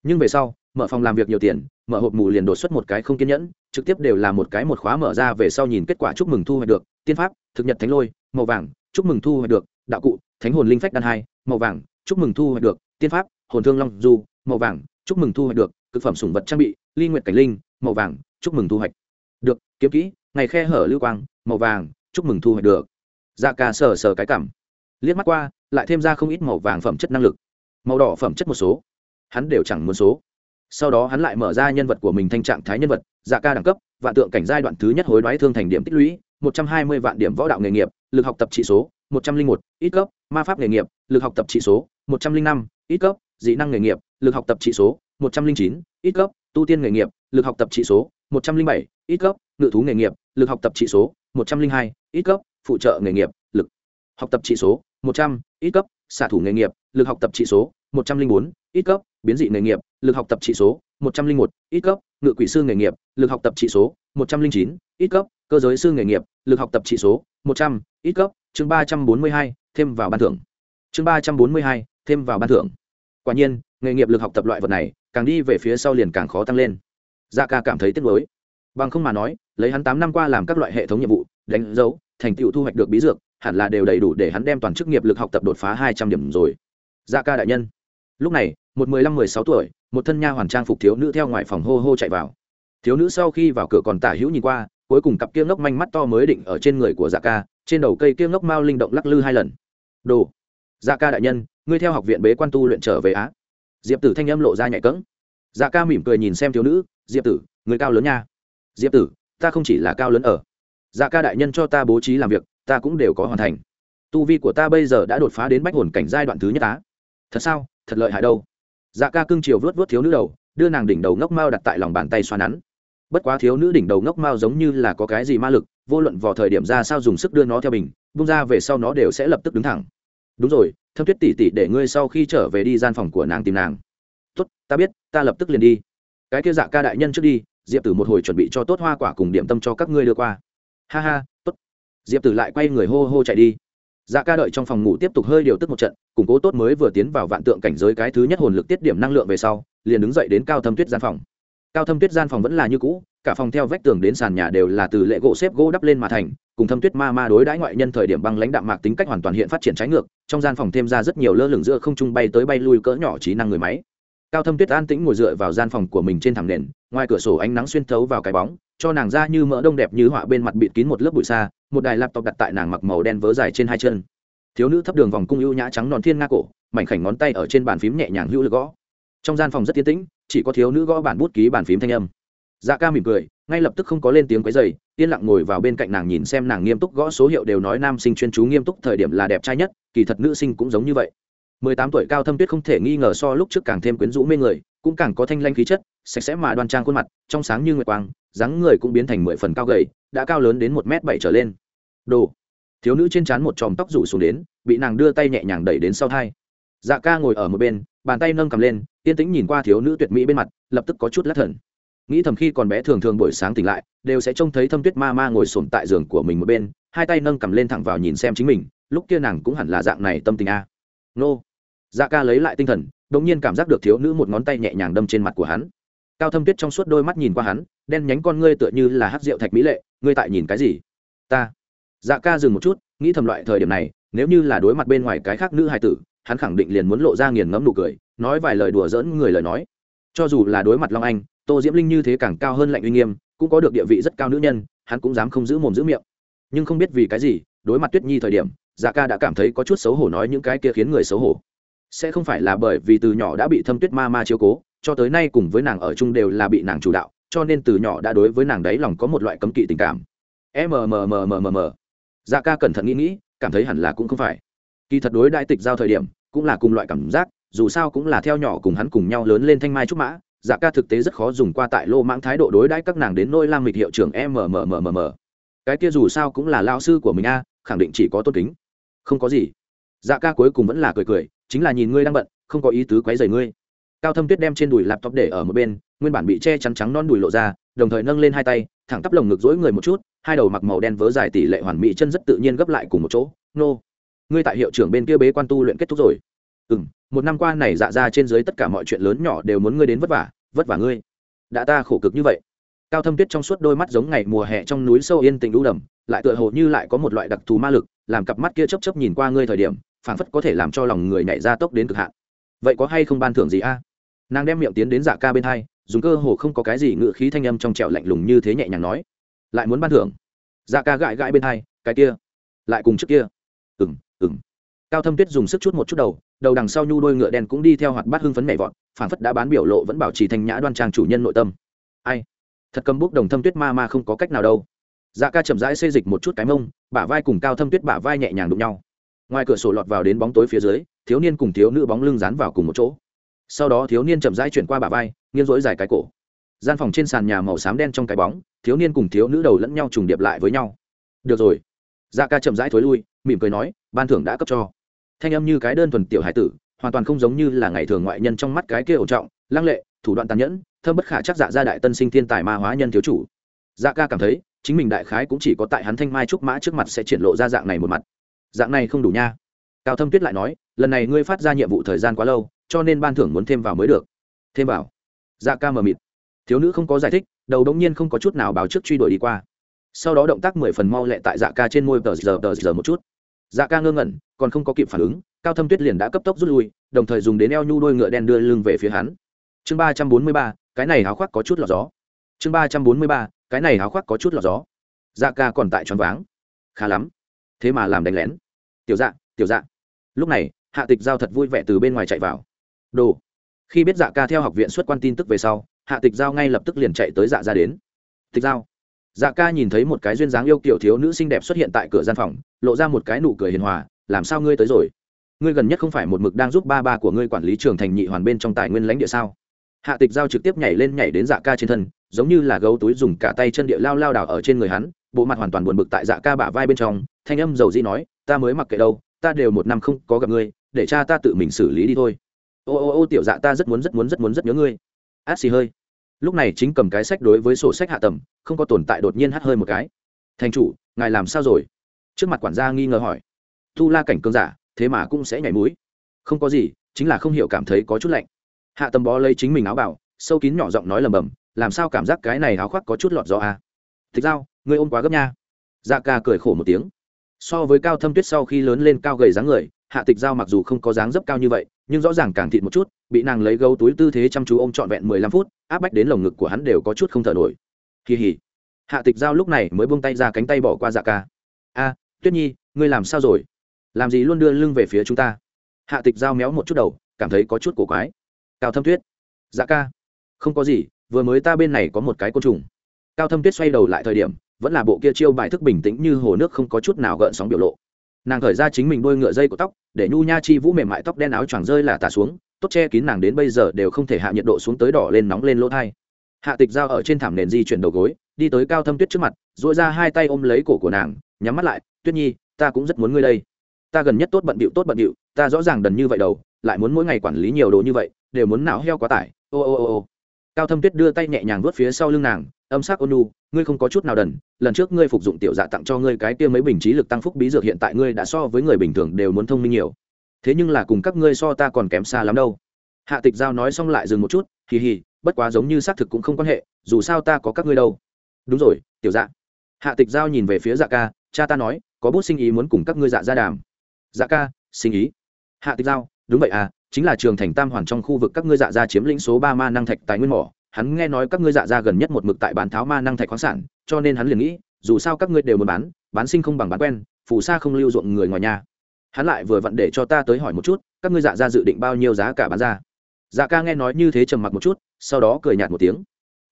nhưng về sau, mở phòng làm việc nhiều tiền, mở hộp mù liền đột xuất một cái không kiên nhẫn, trực tiếp đều là một cái một khóa mở ra về sau nhìn kết quả chúc mừng thu hoạch được, tiên pháp, thực nhật thánh lôi, màu vàng, chúc mừng thu hoạch được, đạo cụ, thánh hồn linh phách đan hai, màu vàng, chúc mừng thu hoạch được, tiên pháp, hồn thương long du, màu vàng, chúc mừng thu hoạch được, cực phẩm sủng vật trang bị, ly nguyệt cảnh linh, màu vàng, chúc mừng thu hoạch được, kiếm kỹ, ngày khe hở lưu quang, màu vàng, chúc mừng thu hoạch được. Dạ ca sờ sờ cái cảm. Liếc mắt qua, lại thêm ra không ít màu vàng phẩm chất năng lực. Màu đỏ phẩm chất một số hắn đều chẳng muốn số. Sau đó hắn lại mở ra nhân vật của mình thanh trạng thái nhân vật dạ ca đẳng cấp, vạn tượng cảnh giai đoạn thứ nhất hối đoái thương thành điểm tích lũy, một trăm hai mươi vạn điểm võ đạo nghề nghiệp, lực học tập trị số, một trăm linh một, ít cấp, ma pháp nghề nghiệp, lực học tập trị số, một trăm linh năm, ít cấp, dị năng nghề nghiệp, lực học tập trị số, một trăm linh chín, ít cấp, tu tiên nghề nghiệp, lực học tập trị số, một trăm linh bảy, ít cấp, ngự thú nghề nghiệp, lực học tập trị số, một trăm linh hai, ít cấp, phụ trợ nghề nghiệp, lực học tập trị số, một trăm, ít cấp, xạ thủ nghề nghiệp, lực học tập trị số, một trăm linh bốn, ít cấp biến dị nghề nghiệp, lực học tập trị số, một trăm linh một, ít cấp, ngự quỷ sư nghề nghiệp, lực học tập trị số, một trăm linh chín, ít cấp, cơ giới sư nghề nghiệp, lực học tập trị số, một trăm, ít cấp, chương ba trăm bốn mươi hai, thêm vào ban thưởng. Chương ba trăm bốn mươi hai, thêm vào ban thưởng. Quả nhiên, nghề nghiệp lực học tập loại vật này, càng đi về phía sau liền càng khó tăng lên. Da ca cảm thấy tiếc nuối. Bằng không mà nói, lấy hắn tám năm qua làm các loại hệ thống nhiệm vụ, đánh dấu, thành tựu thu hoạch được bí dược, hẳn là đều đầy đủ để hắn đem toàn chức nghiệp lực học tập đột phá hai trăm điểm rồi. Da ca đại nhân lúc này, một mười lăm, mười sáu tuổi, một thân nha hoàn trang phục thiếu nữ theo ngoài phòng hô hô chạy vào. Thiếu nữ sau khi vào cửa còn tả hữu nhìn qua, cuối cùng cặp kia ngốc manh mắt to mới định ở trên người của dạ ca, trên đầu cây kia ngốc mao linh động lắc lư hai lần. Đồ dạ ca đại nhân, ngươi theo học viện bế quan tu luyện trở về á. Diệp tử thanh âm lộ ra nhạy cỡng dạ ca mỉm cười nhìn xem thiếu nữ, diệp tử, người cao lớn nha. Diệp tử, ta không chỉ là cao lớn ở. Dạ ca đại nhân cho ta bố trí làm việc, ta cũng đều có hoàn thành. Tu vi của ta bây giờ đã đột phá đến bách hồn cảnh giai đoạn thứ nhất á. Thật sao? Thật lợi hại đâu. Dạ ca cưng chiều vớt vớt thiếu nữ đầu, đưa nàng đỉnh đầu ngốc mao đặt tại lòng bàn tay xoa nắn. Bất quá thiếu nữ đỉnh đầu ngốc mao giống như là có cái gì ma lực, vô luận vào thời điểm ra sao dùng sức đưa nó theo mình bung ra về sau nó đều sẽ lập tức đứng thẳng. Đúng rồi, thâm tuyết tỉ tỉ để ngươi sau khi trở về đi gian phòng của nàng tìm nàng. Tốt, ta biết, ta lập tức liền đi. Cái kia dạ ca đại nhân trước đi, diệp tử một hồi chuẩn bị cho tốt hoa quả cùng điểm tâm cho các ngươi đưa qua. Ha ha, tốt. Diệp tử lại quay người hô hô chạy đi dạ ca đợi trong phòng ngủ tiếp tục hơi điều tức một trận, củng cố tốt mới vừa tiến vào vạn tượng cảnh giới cái thứ nhất hồn lực tiết điểm năng lượng về sau, liền đứng dậy đến cao thâm tuyết gian phòng. Cao thâm tuyết gian phòng vẫn là như cũ, cả phòng theo vách tường đến sàn nhà đều là từ lệ gỗ xếp gỗ đắp lên mà thành, cùng thâm tuyết ma ma đối đãi ngoại nhân thời điểm băng lãnh đạm mạc tính cách hoàn toàn hiện phát triển trái ngược, trong gian phòng thêm ra rất nhiều lơ lửng giữa không trung bay tới bay lui cỡ nhỏ trí năng người máy. Cao thâm tuyết an tĩnh ngồi dựa vào gian phòng của mình trên thảm nền, ngoài cửa sổ ánh nắng xuyên thấu vào cái bóng, cho nàng ra như mỡ đông đẹp như họa bên mặt bịt kín một lớp bụi xa một đài laptop đặt tại nàng mặc màu đen vớ dài trên hai chân. Thiếu nữ thấp đường vòng cung ưu nhã trắng non thiên nga cổ, mảnh khảnh ngón tay ở trên bàn phím nhẹ nhàng hữu lực gõ. Trong gian phòng rất tiến tĩnh, chỉ có thiếu nữ gõ bản bút ký bàn phím thanh âm. Dạ ca mỉm cười, ngay lập tức không có lên tiếng quấy dày yên lặng ngồi vào bên cạnh nàng nhìn xem nàng nghiêm túc gõ số hiệu đều nói nam sinh chuyên chú nghiêm túc thời điểm là đẹp trai nhất, kỳ thật nữ sinh cũng giống như vậy. Mười tám tuổi cao thâm tuyết không thể nghi ngờ so lúc trước càng thêm quyến rũ mê người, cũng càng có thanh lanh khí chất, sạch sẽ mà đoan trang khuôn mặt, trong sáng như nguyệt quang, dáng người cũng biến thành mười phần cao gầy, đã cao lớn đến một m bảy trở lên đồ. Thiếu nữ trên trán một chòm tóc rủ xuống đến, bị nàng đưa tay nhẹ nhàng đẩy đến sau thai. Dạ ca ngồi ở một bên, bàn tay nâng cầm lên, yên tĩnh nhìn qua thiếu nữ tuyệt mỹ bên mặt, lập tức có chút lắc thần. Nghĩ thầm khi còn bé thường thường buổi sáng tỉnh lại, đều sẽ trông thấy thâm tuyết ma ma ngồi sồn tại giường của mình một bên, hai tay nâng cầm lên thẳng vào nhìn xem chính mình, lúc kia nàng cũng hẳn là dạng này tâm tình a. Nô. Dạ ca lấy lại tinh thần đ ỗ n g nhiên cảm giác được thiếu nữ một ngón tay nhẹ nhàng đâm trên mặt của hắn. Cao thâm tuyết trong suốt đôi mắt nhìn qua hắn, đen nhánh con ngươi tựa như là hát rượu thạch mỹ lệ, ngươi tại nhìn cái gì? Ta dạ ca dừng một chút, nghĩ thầm loại thời điểm này, nếu như là đối mặt bên ngoài cái khác nữ hài tử, hắn khẳng định liền muốn lộ ra nghiền ngẫm nụ cười, nói vài lời đùa dỡn người lời nói. Cho dù là đối mặt long anh, tô diễm linh như thế càng cao hơn lạnh uy nghiêm, cũng có được địa vị rất cao nữ nhân, hắn cũng dám không giữ mồm giữ miệng. Nhưng không biết vì cái gì, đối mặt tuyết nhi thời điểm dạ ca đã cảm thấy có chút xấu hổ nói những cái kia khiến người xấu hổ. Sẽ không phải là bởi vì từ nhỏ đã bị thâm tuyết ma ma chiếu cố, cho tới nay cùng với nàng ở chung đều là bị nàng chủ đạo, cho nên từ nhỏ đã đối với nàng đấy lòng có một loại cấm kỵ tình cảm. Mmmmm dạ ca cẩn thận nghĩ nghĩ, cảm thấy hẳn là cũng không phải. Kỳ thật đối đại tịch giao thời điểm, cũng là cùng loại cảm giác, dù sao cũng là theo nhỏ cùng hắn cùng nhau lớn lên thanh mai trúc mã dạ ca thực tế rất khó dùng qua tại lô mãng thái độ đối đãi các nàng đến nôi lam mịch hiệu trưởng mmmmm cái kia dù sao cũng là lao sư của mình a, khẳng định chỉ có tôn kính. Không có gì. Dạ ca cuối cùng vẫn là cười cười, chính là nhìn ngươi đang bận, không có ý tứ quấy rầy ngươi. Cao thâm tuyết đem trên đùi laptop để ở một bên, nguyên bản bị che chắn trắng non đùi lộ ra, đồng thời nâng lên hai tay, thẳng tắp lồng ngực dỗi người một chút hai đầu mặc màu đen vớ dài tỷ lệ hoàn mỹ chân rất tự nhiên gấp lại cùng một chỗ. Nô, ngươi tại hiệu trưởng bên kia bế quan tu luyện kết thúc rồi. Ừ m một năm qua này dạ ra trên dưới tất cả mọi chuyện lớn nhỏ đều muốn ngươi đến vất vả vất vả ngươi. Đã ta khổ cực như vậy. Cao thâm tuyết trong suốt đôi mắt giống ngày mùa hè trong núi sâu yên tĩnh đũ đầm, lại tựa hồ như lại có một loại đặc thù ma lực, làm cặp mắt kia chấp chấp nhìn qua ngươi thời điểm, phảng phất có thể làm cho lòng người nhảy ra tốc đến cực hạn. Vậy có hay không ban thưởng gì a? Nàng đem miệng tiến đến dạ ca bên hai, dùng cơ hồ không có cái gì ngự khí thanh âm trong trẻo lạnh lùng như thế nhẹ nhàng nói lại muốn ban thưởng. Dạ ca gãi gãi bên hai, cái kia, lại cùng trước kia. Ừng ừng cao thâm tuyết dùng sức chút một chút đầu đầu đằng sau nhu đôi ngựa đen cũng đi theo hoạt bát hưng phấn mẹ vọt phản phất đã bán biểu lộ vẫn bảo trì thành nhã đoan trang chủ nhân nội tâm. Ai? Thật cầm bút đồng thâm tuyết ma ma không có cách nào đâu. Dạ ca chậm rãi xê dịch một chút cái mông, bả vai cùng cao thâm tuyết bả vai nhẹ nhàng đụng nhau. Ngoài cửa sổ lọt vào đến bóng tối phía dưới, thiếu niên cùng thiếu nữ bóng lưng dán vào cùng một chỗ. Sau đó thiếu niên chậm rãi chuyển qua bả vai, nghiêng rỗi dài cái cổ gian phòng trên sàn nhà màu xám đen trong cái bóng, thiếu niên cùng thiếu nữ đầu lẫn nhau trùng điệp lại với nhau. Được rồi. Dạ ca chậm rãi thối lui, mỉm cười nói, ban thưởng đã cấp cho. Thanh âm như cái đơn thuần tiểu hải tử, hoàn toàn không giống như là ngày thường ngoại nhân trong mắt cái kia ổn trọng, lăng lệ, thủ đoạn tàn nhẫn thơm bất khả chắc dạ ra đại tân sinh thiên tài ma hóa nhân thiếu chủ. Dạ ca cảm thấy, chính mình đại khái cũng chỉ có tại hắn thanh mai trúc mã trước mặt sẽ triển lộ ra dạng này một mặt. Dạng này không đủ nha. Cao thâm tuyết lại nói, lần này ngươi phát ra nhiệm vụ thời gian quá lâu, cho nên ban thưởng muốn thêm vào mới được. Thêm vào. Dạ ca mờ mịt thiếu nữ không có giải thích, đầu đống nhiên không có chút nào báo trước truy đuổi đi qua. Sau đó động tác mười phần mau lẹ tại dạ ca trên môi tờ giờ tờ giờ một chút. Dạ ca ngơ ngẩn, còn không có kịp phản ứng, cao thâm tuyết liền đã cấp tốc rút lui, đồng thời dùng đến eo nhu đôi ngựa đen đưa lưng về phía hắn. Chương ba trăm bốn mươi ba, cái này háo khoác có chút lọt gió. Chương ba trăm bốn mươi ba, cái này háo khoác có chút lọt gió. Dạ ca còn tại tròn váng. Khá lắm. Thế mà làm đánh lén. Tiểu dạ tiểu dạ. Lúc này, hạ tịch giao thật vui vẻ từ bên ngoài chạy vào. Đồ. Khi biết dạ ca theo học viện xuất quan tin tức về sau hạ tịch giao ngay lập tức liền chạy tới dạ ra đến. Tịch giao. Dạ ca nhìn thấy một cái duyên dáng yêu kiểu thiếu nữ xinh đẹp xuất hiện tại cửa gian phòng, lộ ra một cái nụ cười hiền hòa, làm sao ngươi tới rồi? Ngươi gần nhất không phải một mực đang giúp ba ba của ngươi quản lý trường thành nhị hoàn bên trong tài nguyên lãnh địa sao? Hạ tịch giao trực tiếp nhảy lên nhảy đến dạ ca trên thân, giống như là gấu túi dùng cả tay chân địa lao lao đảo ở trên người hắn, bộ mặt hoàn toàn buồn bực tại dạ ca bả vai bên trong, thanh âm dầu dĩ nói, ta mới mặc kệ đâu, ta đều một năm không có gặp ngươi, để cha ta tự mình xử lý đi thôi. Ô ô ô, tiểu dạ ta rất muốn rất muốn rất muốn, rất nhớ ngươi át xì hơi. Lúc này chính cầm cái sách đối với sổ sách hạ tầm không có tồn tại đột nhiên hắt hơi một cái. Thành chủ, ngài làm sao rồi? Trước mặt quản gia nghi ngờ hỏi. Thu la cảnh cơn giả, thế mà cũng sẽ nhảy mũi. Không có gì, chính là không hiểu cảm thấy có chút lạnh. Hạ tầm bó lấy chính mình áo bảo, sâu kín nhỏ giọng nói lầm bầm, làm sao cảm giác cái này áo khoác có chút lọt gió à? thực giao, người ôm quá gấp nha. Dạ ca cười khổ một tiếng. So với cao thâm tuyết sau khi lớn lên cao gầy dáng người, hạ tịch giao mặc dù không có dáng dấp cao như vậy, nhưng rõ ràng càng thịt một chút bị nàng lấy gấu túi tư thế chăm chú ô m trọn vẹn mười lăm phút, áp bách đến lồng ngực của hắn đều có chút không thở nổi. Kỳ hỉ. Hạ tịch giao lúc này mới buông tay ra cánh tay bỏ qua dạ ca. A, tuyết nhi, ngươi làm sao rồi? Làm gì luôn đưa lưng về phía chúng ta? Hạ tịch giao méo một chút đầu, cảm thấy có chút cổ quái. Cao thâm tuyết. Dạ ca. Không có gì, vừa mới ta bên này có một cái côn trùng. Cao thâm tuyết xoay đầu lại thời điểm, vẫn là bộ kia chiêu bài thức bình tĩnh như hồ nước không có chút nào gợn sóng biểu lộ. Nàng khởi ra chính mình đôi ngựa dây của tóc, để nhu nha chi vũ mềm mại tóc đen áo choàng rơi là tà xuống tốt che kín nàng đến bây giờ đều không thể hạ nhiệt độ xuống tới đỏ lên nóng lên lỗ thai. Hạ tịch dao ở trên thảm nền di chuyển đầu gối, đi tới cao thâm tuyết trước mặt dội ra hai tay ôm lấy cổ của nàng, nhắm mắt lại, tuyết nhi, ta cũng rất muốn ngươi đây. Ta gần nhất tốt bận bịu, tốt bận bịu, ta rõ ràng đần như vậy đầu, lại muốn mỗi ngày quản lý nhiều đồ như vậy, đều muốn não heo quá tải. Ô ô ô ô. Cao thâm tuyết đưa tay nhẹ nhàng vuốt phía sau lưng nàng, âm sắc ônu ngươi không có chút nào đần, lần trước ngươi phục dụng tiểu dạ tặng cho ngươi cái kia mấy bình trí lực tăng phúc bí dược hiện tại ngươi đã so với người bình thường đều muốn thông minh nhiều thế nhưng là cùng các ngươi so ta còn kém xa lắm đâu. Hạ tịch giao nói xong lại dừng một chút, hì hì, bất quá giống như xác thực cũng không quan hệ, dù sao ta có các ngươi đâu. Đúng rồi, tiểu dạ. Hạ tịch giao nhìn về phía dạ ca, cha ta nói, có bút sinh ý muốn cùng các ngươi dạ ra đàm. Dạ ca, sinh ý. Hạ tịch giao, đúng vậy à chính là trường thành tam hoàn trong khu vực các ngươi dạ ra chiếm lĩnh số ba ma năng thạch tài nguyên mỏ. Hắn nghe nói các ngươi dạ ra gần nhất một mực tại bán tháo ma năng thạch khoáng sản, cho nên hắn liền nghĩ, dù sao các ngươi đều muốn bán bán sinh không bằng bán quen, phù sa không lưu ruộng người ngoài nhà hắn lại vừa vặn để cho ta tới hỏi một chút, các ngươi dạ ra dự định bao nhiêu giá cả bán ra? Dạ ca nghe nói như thế trầm mặc một chút, sau đó cười nhạt một tiếng.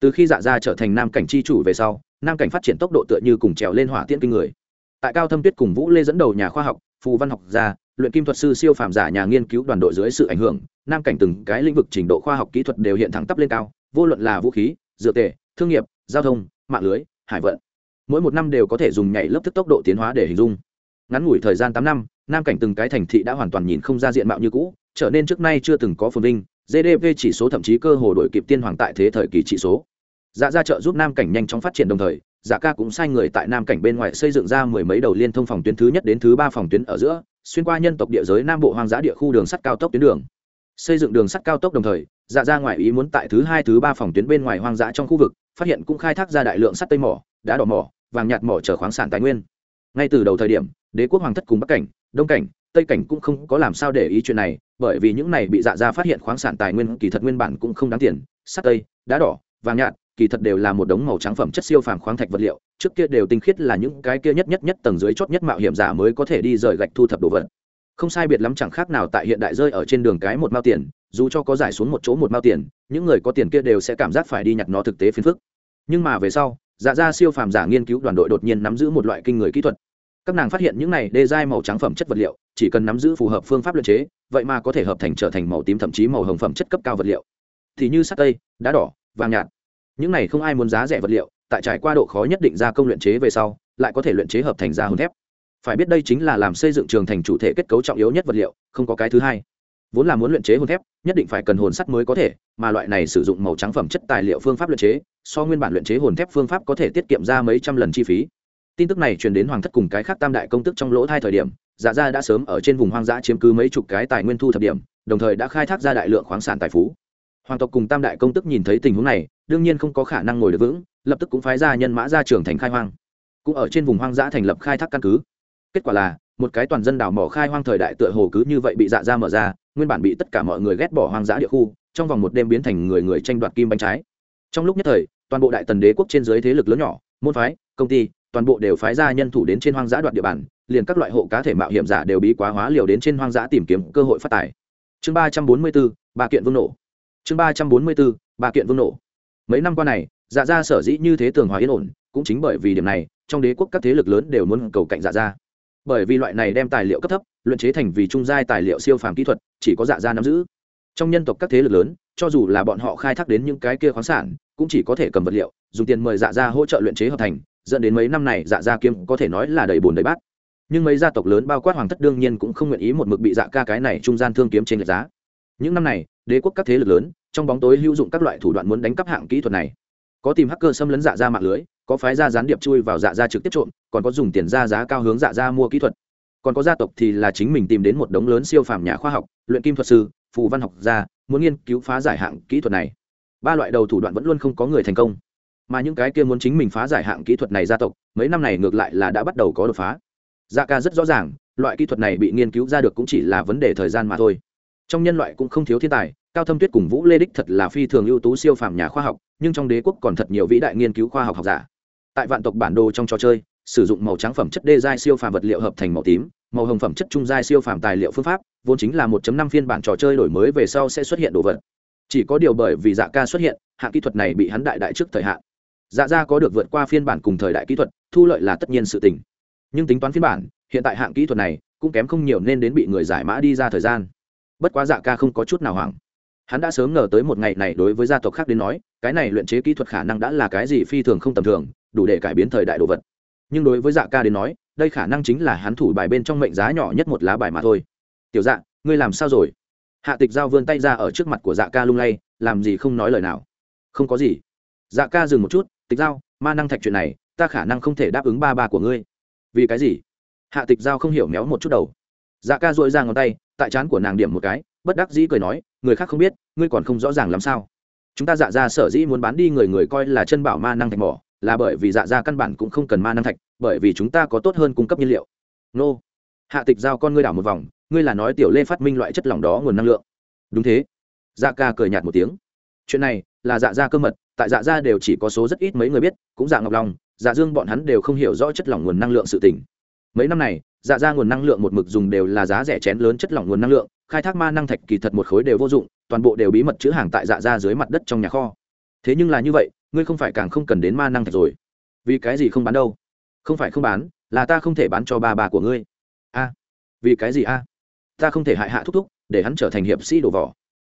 Từ khi dạ ra trở thành nam cảnh chi chủ về sau, nam cảnh phát triển tốc độ tựa như cùng trèo lên hỏa tiễn kinh người. Tại cao thâm tuyết cùng vũ lê dẫn đầu nhà khoa học, phù văn học gia, luyện kim thuật sư siêu phàm giả nhà nghiên cứu đoàn đội dưới sự ảnh hưởng, nam cảnh từng cái lĩnh vực trình độ khoa học kỹ thuật đều hiện thẳng tắp lên cao, vô luận là vũ khí dựa tệ thương nghiệp, giao thông, mạng lưới, hải vận. Mỗi một năm đều có thể dùng nhảy lớp thức tốc độ tiến hóa để hình dung. Ngắn ngủi thời gian tám năm nam cảnh từng cái thành thị đã hoàn toàn nhìn không ra diện mạo như cũ, trở nên trước nay chưa từng có phồn vinh gdp chỉ số thậm chí cơ hồ đổi kịp tiên hoàng tại thế thời kỳ trị số. Dạ ra trợ giúp nam cảnh nhanh chóng phát triển đồng thời dạ ca cũng sai người tại nam cảnh bên ngoài xây dựng ra mười mấy đầu liên thông phòng tuyến thứ nhất đến thứ ba phòng tuyến ở giữa, xuyên qua nhân tộc địa giới nam bộ hoang dã địa khu đường sắt cao tốc tuyến đường. Xây dựng đường sắt cao tốc đồng thời dạ ra ngoài ý muốn tại thứ hai, thứ ba phòng tuyến bên ngoài hoang dã trong khu vực, phát hiện cũng khai thác ra đại lượng sắt tây mỏ, đá đỏ mỏ, vàng nhạt mỏ chở khoáng sản tài nguyên. Ngay từ đầu thời điểm đế quốc hoàng thất cùng bắc cảnh, đông cảnh, tây cảnh cũng không có làm sao để ý chuyện này, bởi vì những này bị dạ ra phát hiện khoáng sản tài nguyên kỳ thật nguyên bản cũng không đáng tiền, sắt tây, đá đỏ, vàng nhạt, kỳ thật đều là một đống màu trắng phẩm chất siêu phàm khoáng thạch vật liệu, trước kia đều tinh khiết là những cái kia nhất nhất nhất tầng dưới chót nhất mạo hiểm giả mới có thể đi rời gạch thu thập đồ vật. Không sai biệt lắm chẳng khác nào tại hiện đại rơi ở trên đường cái một mao tiền, dù cho có giải xuống một chỗ một mao tiền, những người có tiền kia đều sẽ cảm giác phải đi nhặt nó thực tế phiền phức. Nhưng mà về sau dạ ra siêu phàm giả nghiên cứu đoàn đội đột nhiên nắm giữ một loại kinh người kỹ thuật các nàng phát hiện những này đê dai màu trắng phẩm chất vật liệu, chỉ cần nắm giữ phù hợp phương pháp luyện chế, vậy mà có thể hợp thành trở thành màu tím thậm chí màu hồng phẩm chất cấp cao vật liệu. Thì như sắt tây, đá đỏ, vàng nhạt. Những này không ai muốn giá rẻ vật liệu, tại trải qua độ khó nhất định gia công luyện chế về sau, lại có thể luyện chế hợp thành ra hồn thép. Phải biết đây chính là làm xây dựng trường thành chủ thể kết cấu trọng yếu nhất vật liệu, không có cái thứ hai. Vốn là muốn luyện chế hồn thép, nhất định phải cần hồn sắt mới có thể, mà loại này sử dụng màu trắng phẩm chất tài liệu phương pháp luyện chế, so nguyên bản luyện chế hồn thép phương pháp có thể tiết kiệm ra mấy trăm lần chi phí tin tức này truyền đến hoàng thất cùng cái khác tam đại công tức trong lỗ thai thời điểm dạ gia đã sớm ở trên vùng hoang dã chiếm cứ mấy chục cái tài nguyên thu thập điểm, đồng thời đã khai thác ra đại lượng khoáng sản tài phú. Hoàng tộc cùng tam đại công tức nhìn thấy tình huống này, đương nhiên không có khả năng ngồi được vững, lập tức cũng phái ra nhân mã ra trường thành khai hoang. Cũng ở trên vùng hoang dã thành lập khai thác căn cứ. Kết quả là, một cái toàn dân đảo mỏ khai hoang thời đại tựa hồ cứ như vậy bị dạ ra mở ra, nguyên bản bị tất cả mọi người ghét bỏ hoang dã địa khu, trong vòng một đêm biến thành người người tranh đoạt kim bánh trái. Trong lúc nhất thời, toàn bộ đại tần đế quốc trên dưới thế lực lớn nhỏ, môn phái, công ty toàn bộ đều phái ra nhân thủ đến trên hoang dã đoạt địa bàn liền các loại hộ cá thể mạo hiểm giả đều bí quá hóa liều đến trên hoang dã tìm kiếm cơ hội phát tài. Chương ba trăm bốn mươi bốn bà kiện vương nổ. Chương ba trăm bốn mươi bốn bà kiện vương nổ. Mấy năm qua này dạ Gia sở dĩ như thế tường hòa yên ổn cũng chính bởi vì điểm này trong đế quốc các thế lực lớn đều muốn cầu cạnh dạ Gia, bởi vì loại này đem tài liệu cấp thấp luyện chế thành vì trung giai tài liệu siêu phàm kỹ thuật chỉ có dạ Gia nắm giữ. Trong nhân tộc các thế lực lớn cho dù là bọn họ khai thác đến những cái kia khoáng sản cũng chỉ có thể cầm vật liệu dùng tiền mời dạ Gia hỗ trợ luyện chế hợp thành dẫn đến mấy năm này dạ gia kiếm có thể nói là đầy bùn đầy bát. Nhưng mấy gia tộc lớn bao quát hoàng thất đương nhiên cũng không nguyện ý một mực bị dạ ca cái này trung gian thương kiếm trên lệch giá. Những năm này, đế quốc các thế lực lớn, trong bóng tối hữu dụng các loại thủ đoạn muốn đánh cắp hạng kỹ thuật này. Có tìm hacker xâm lấn dạ ra mạng lưới, có phái ra gián điệp chui vào dạ ra trực tiếp trộm, còn có dùng tiền ra giá cao hướng dạ ra mua kỹ thuật. Còn có gia tộc thì là chính mình tìm đến một đống lớn siêu phàm nhà khoa học, luyện kim thuật sư, phù văn học gia, muốn nghiên cứu phá giải hạng kỹ thuật này. Ba loại đầu thủ đoạn vẫn luôn không có người thành công mà những cái kia muốn chính mình phá giải hạng kỹ thuật này gia tộc, mấy năm này ngược lại là đã bắt đầu có đột phá. Dạ ca rất rõ ràng, loại kỹ thuật này bị nghiên cứu ra được cũng chỉ là vấn đề thời gian mà thôi. Trong nhân loại cũng không thiếu thiên tài, cao thâm tuyết cùng vũ lê đích thật là phi thường ưu tú siêu phàm nhà khoa học, nhưng trong đế quốc còn thật nhiều vĩ đại nghiên cứu khoa học học giả. Tại vạn tộc bản đồ trong trò chơi, sử dụng màu trắng phẩm chất đê giai siêu phàm vật liệu hợp thành màu tím, màu hồng phẩm chất trung giai siêu phàm tài liệu phương pháp, vốn chính là 1.5 phiên bản trò chơi đổi mới về sau sẽ xuất hiện đồ vật. Chỉ có điều bởi vì dạ ca xuất hiện, hạng kỹ thuật này bị hắn đại đại trước thời hạn dạ ra có được vượt qua phiên bản cùng thời đại kỹ thuật, thu lợi là tất nhiên sự tình. Nhưng tính toán phiên bản, hiện tại hạng kỹ thuật này cũng kém không nhiều nên đến bị người giải mã đi ra thời gian. Bất quá dạ ca không có chút nào hoảng. Hắn đã sớm ngờ tới một ngày này đối với gia tộc khác đến nói, cái này luyện chế kỹ thuật khả năng đã là cái gì phi thường không tầm thường, đủ để cải biến thời đại đồ vật. Nhưng đối với dạ ca đến nói, đây khả năng chính là hắn thủ bài bên trong mệnh giá nhỏ nhất một lá bài mà thôi. Tiểu dạ ngươi làm sao rồi? Hạ tịch giao vươn tay ra ở trước mặt của dạ ca lung lay, làm gì không nói lời nào? Không có gì. Dạ ca dừng một chút tịch giao, ma năng thạch chuyện này, ta khả năng không thể đáp ứng ba ba của ngươi. Vì cái gì? Hạ tịch giao không hiểu méo một chút đầu. Dạ ca dội ra ngón tay, tại trán của nàng điểm một cái, bất đắc dĩ cười nói, người khác không biết, ngươi còn không rõ ràng làm sao. Chúng ta dạ ra sở dĩ muốn bán đi người người coi là chân bảo ma năng thạch mỏ, là bởi vì dạ ra căn bản cũng không cần ma năng thạch, bởi vì chúng ta có tốt hơn cung cấp nhiên liệu. Nô. Hạ tịch giao con ngươi đảo một vòng, ngươi là nói tiểu lê phát minh loại chất lỏng đó nguồn năng lượng. Đúng thế. Dạ ca cười nhạt một tiếng. Chuyện này là dạ ra cơ mật tại dạ ra đều chỉ có số rất ít mấy người biết, cũng dạ ngọc long dạ dương bọn hắn đều không hiểu rõ chất lỏng nguồn năng lượng sự tỉnh mấy năm này dạ ra nguồn năng lượng một mực dùng đều là giá rẻ chén lớn chất lỏng nguồn năng lượng, khai thác ma năng thạch kỳ thật một khối đều vô dụng, toàn bộ đều bí mật chữ hàng tại dạ ra dưới mặt đất trong nhà kho. Thế nhưng là như vậy, ngươi không phải càng không cần đến ma năng thạch rồi. Vì cái gì không bán đâu? Không phải không bán, là ta không thể bán cho ba bà của ngươi. A, vì cái gì a? Ta không thể hại hạ thúc thúc, để hắn trở thành hiệp sĩ đổ vỏ.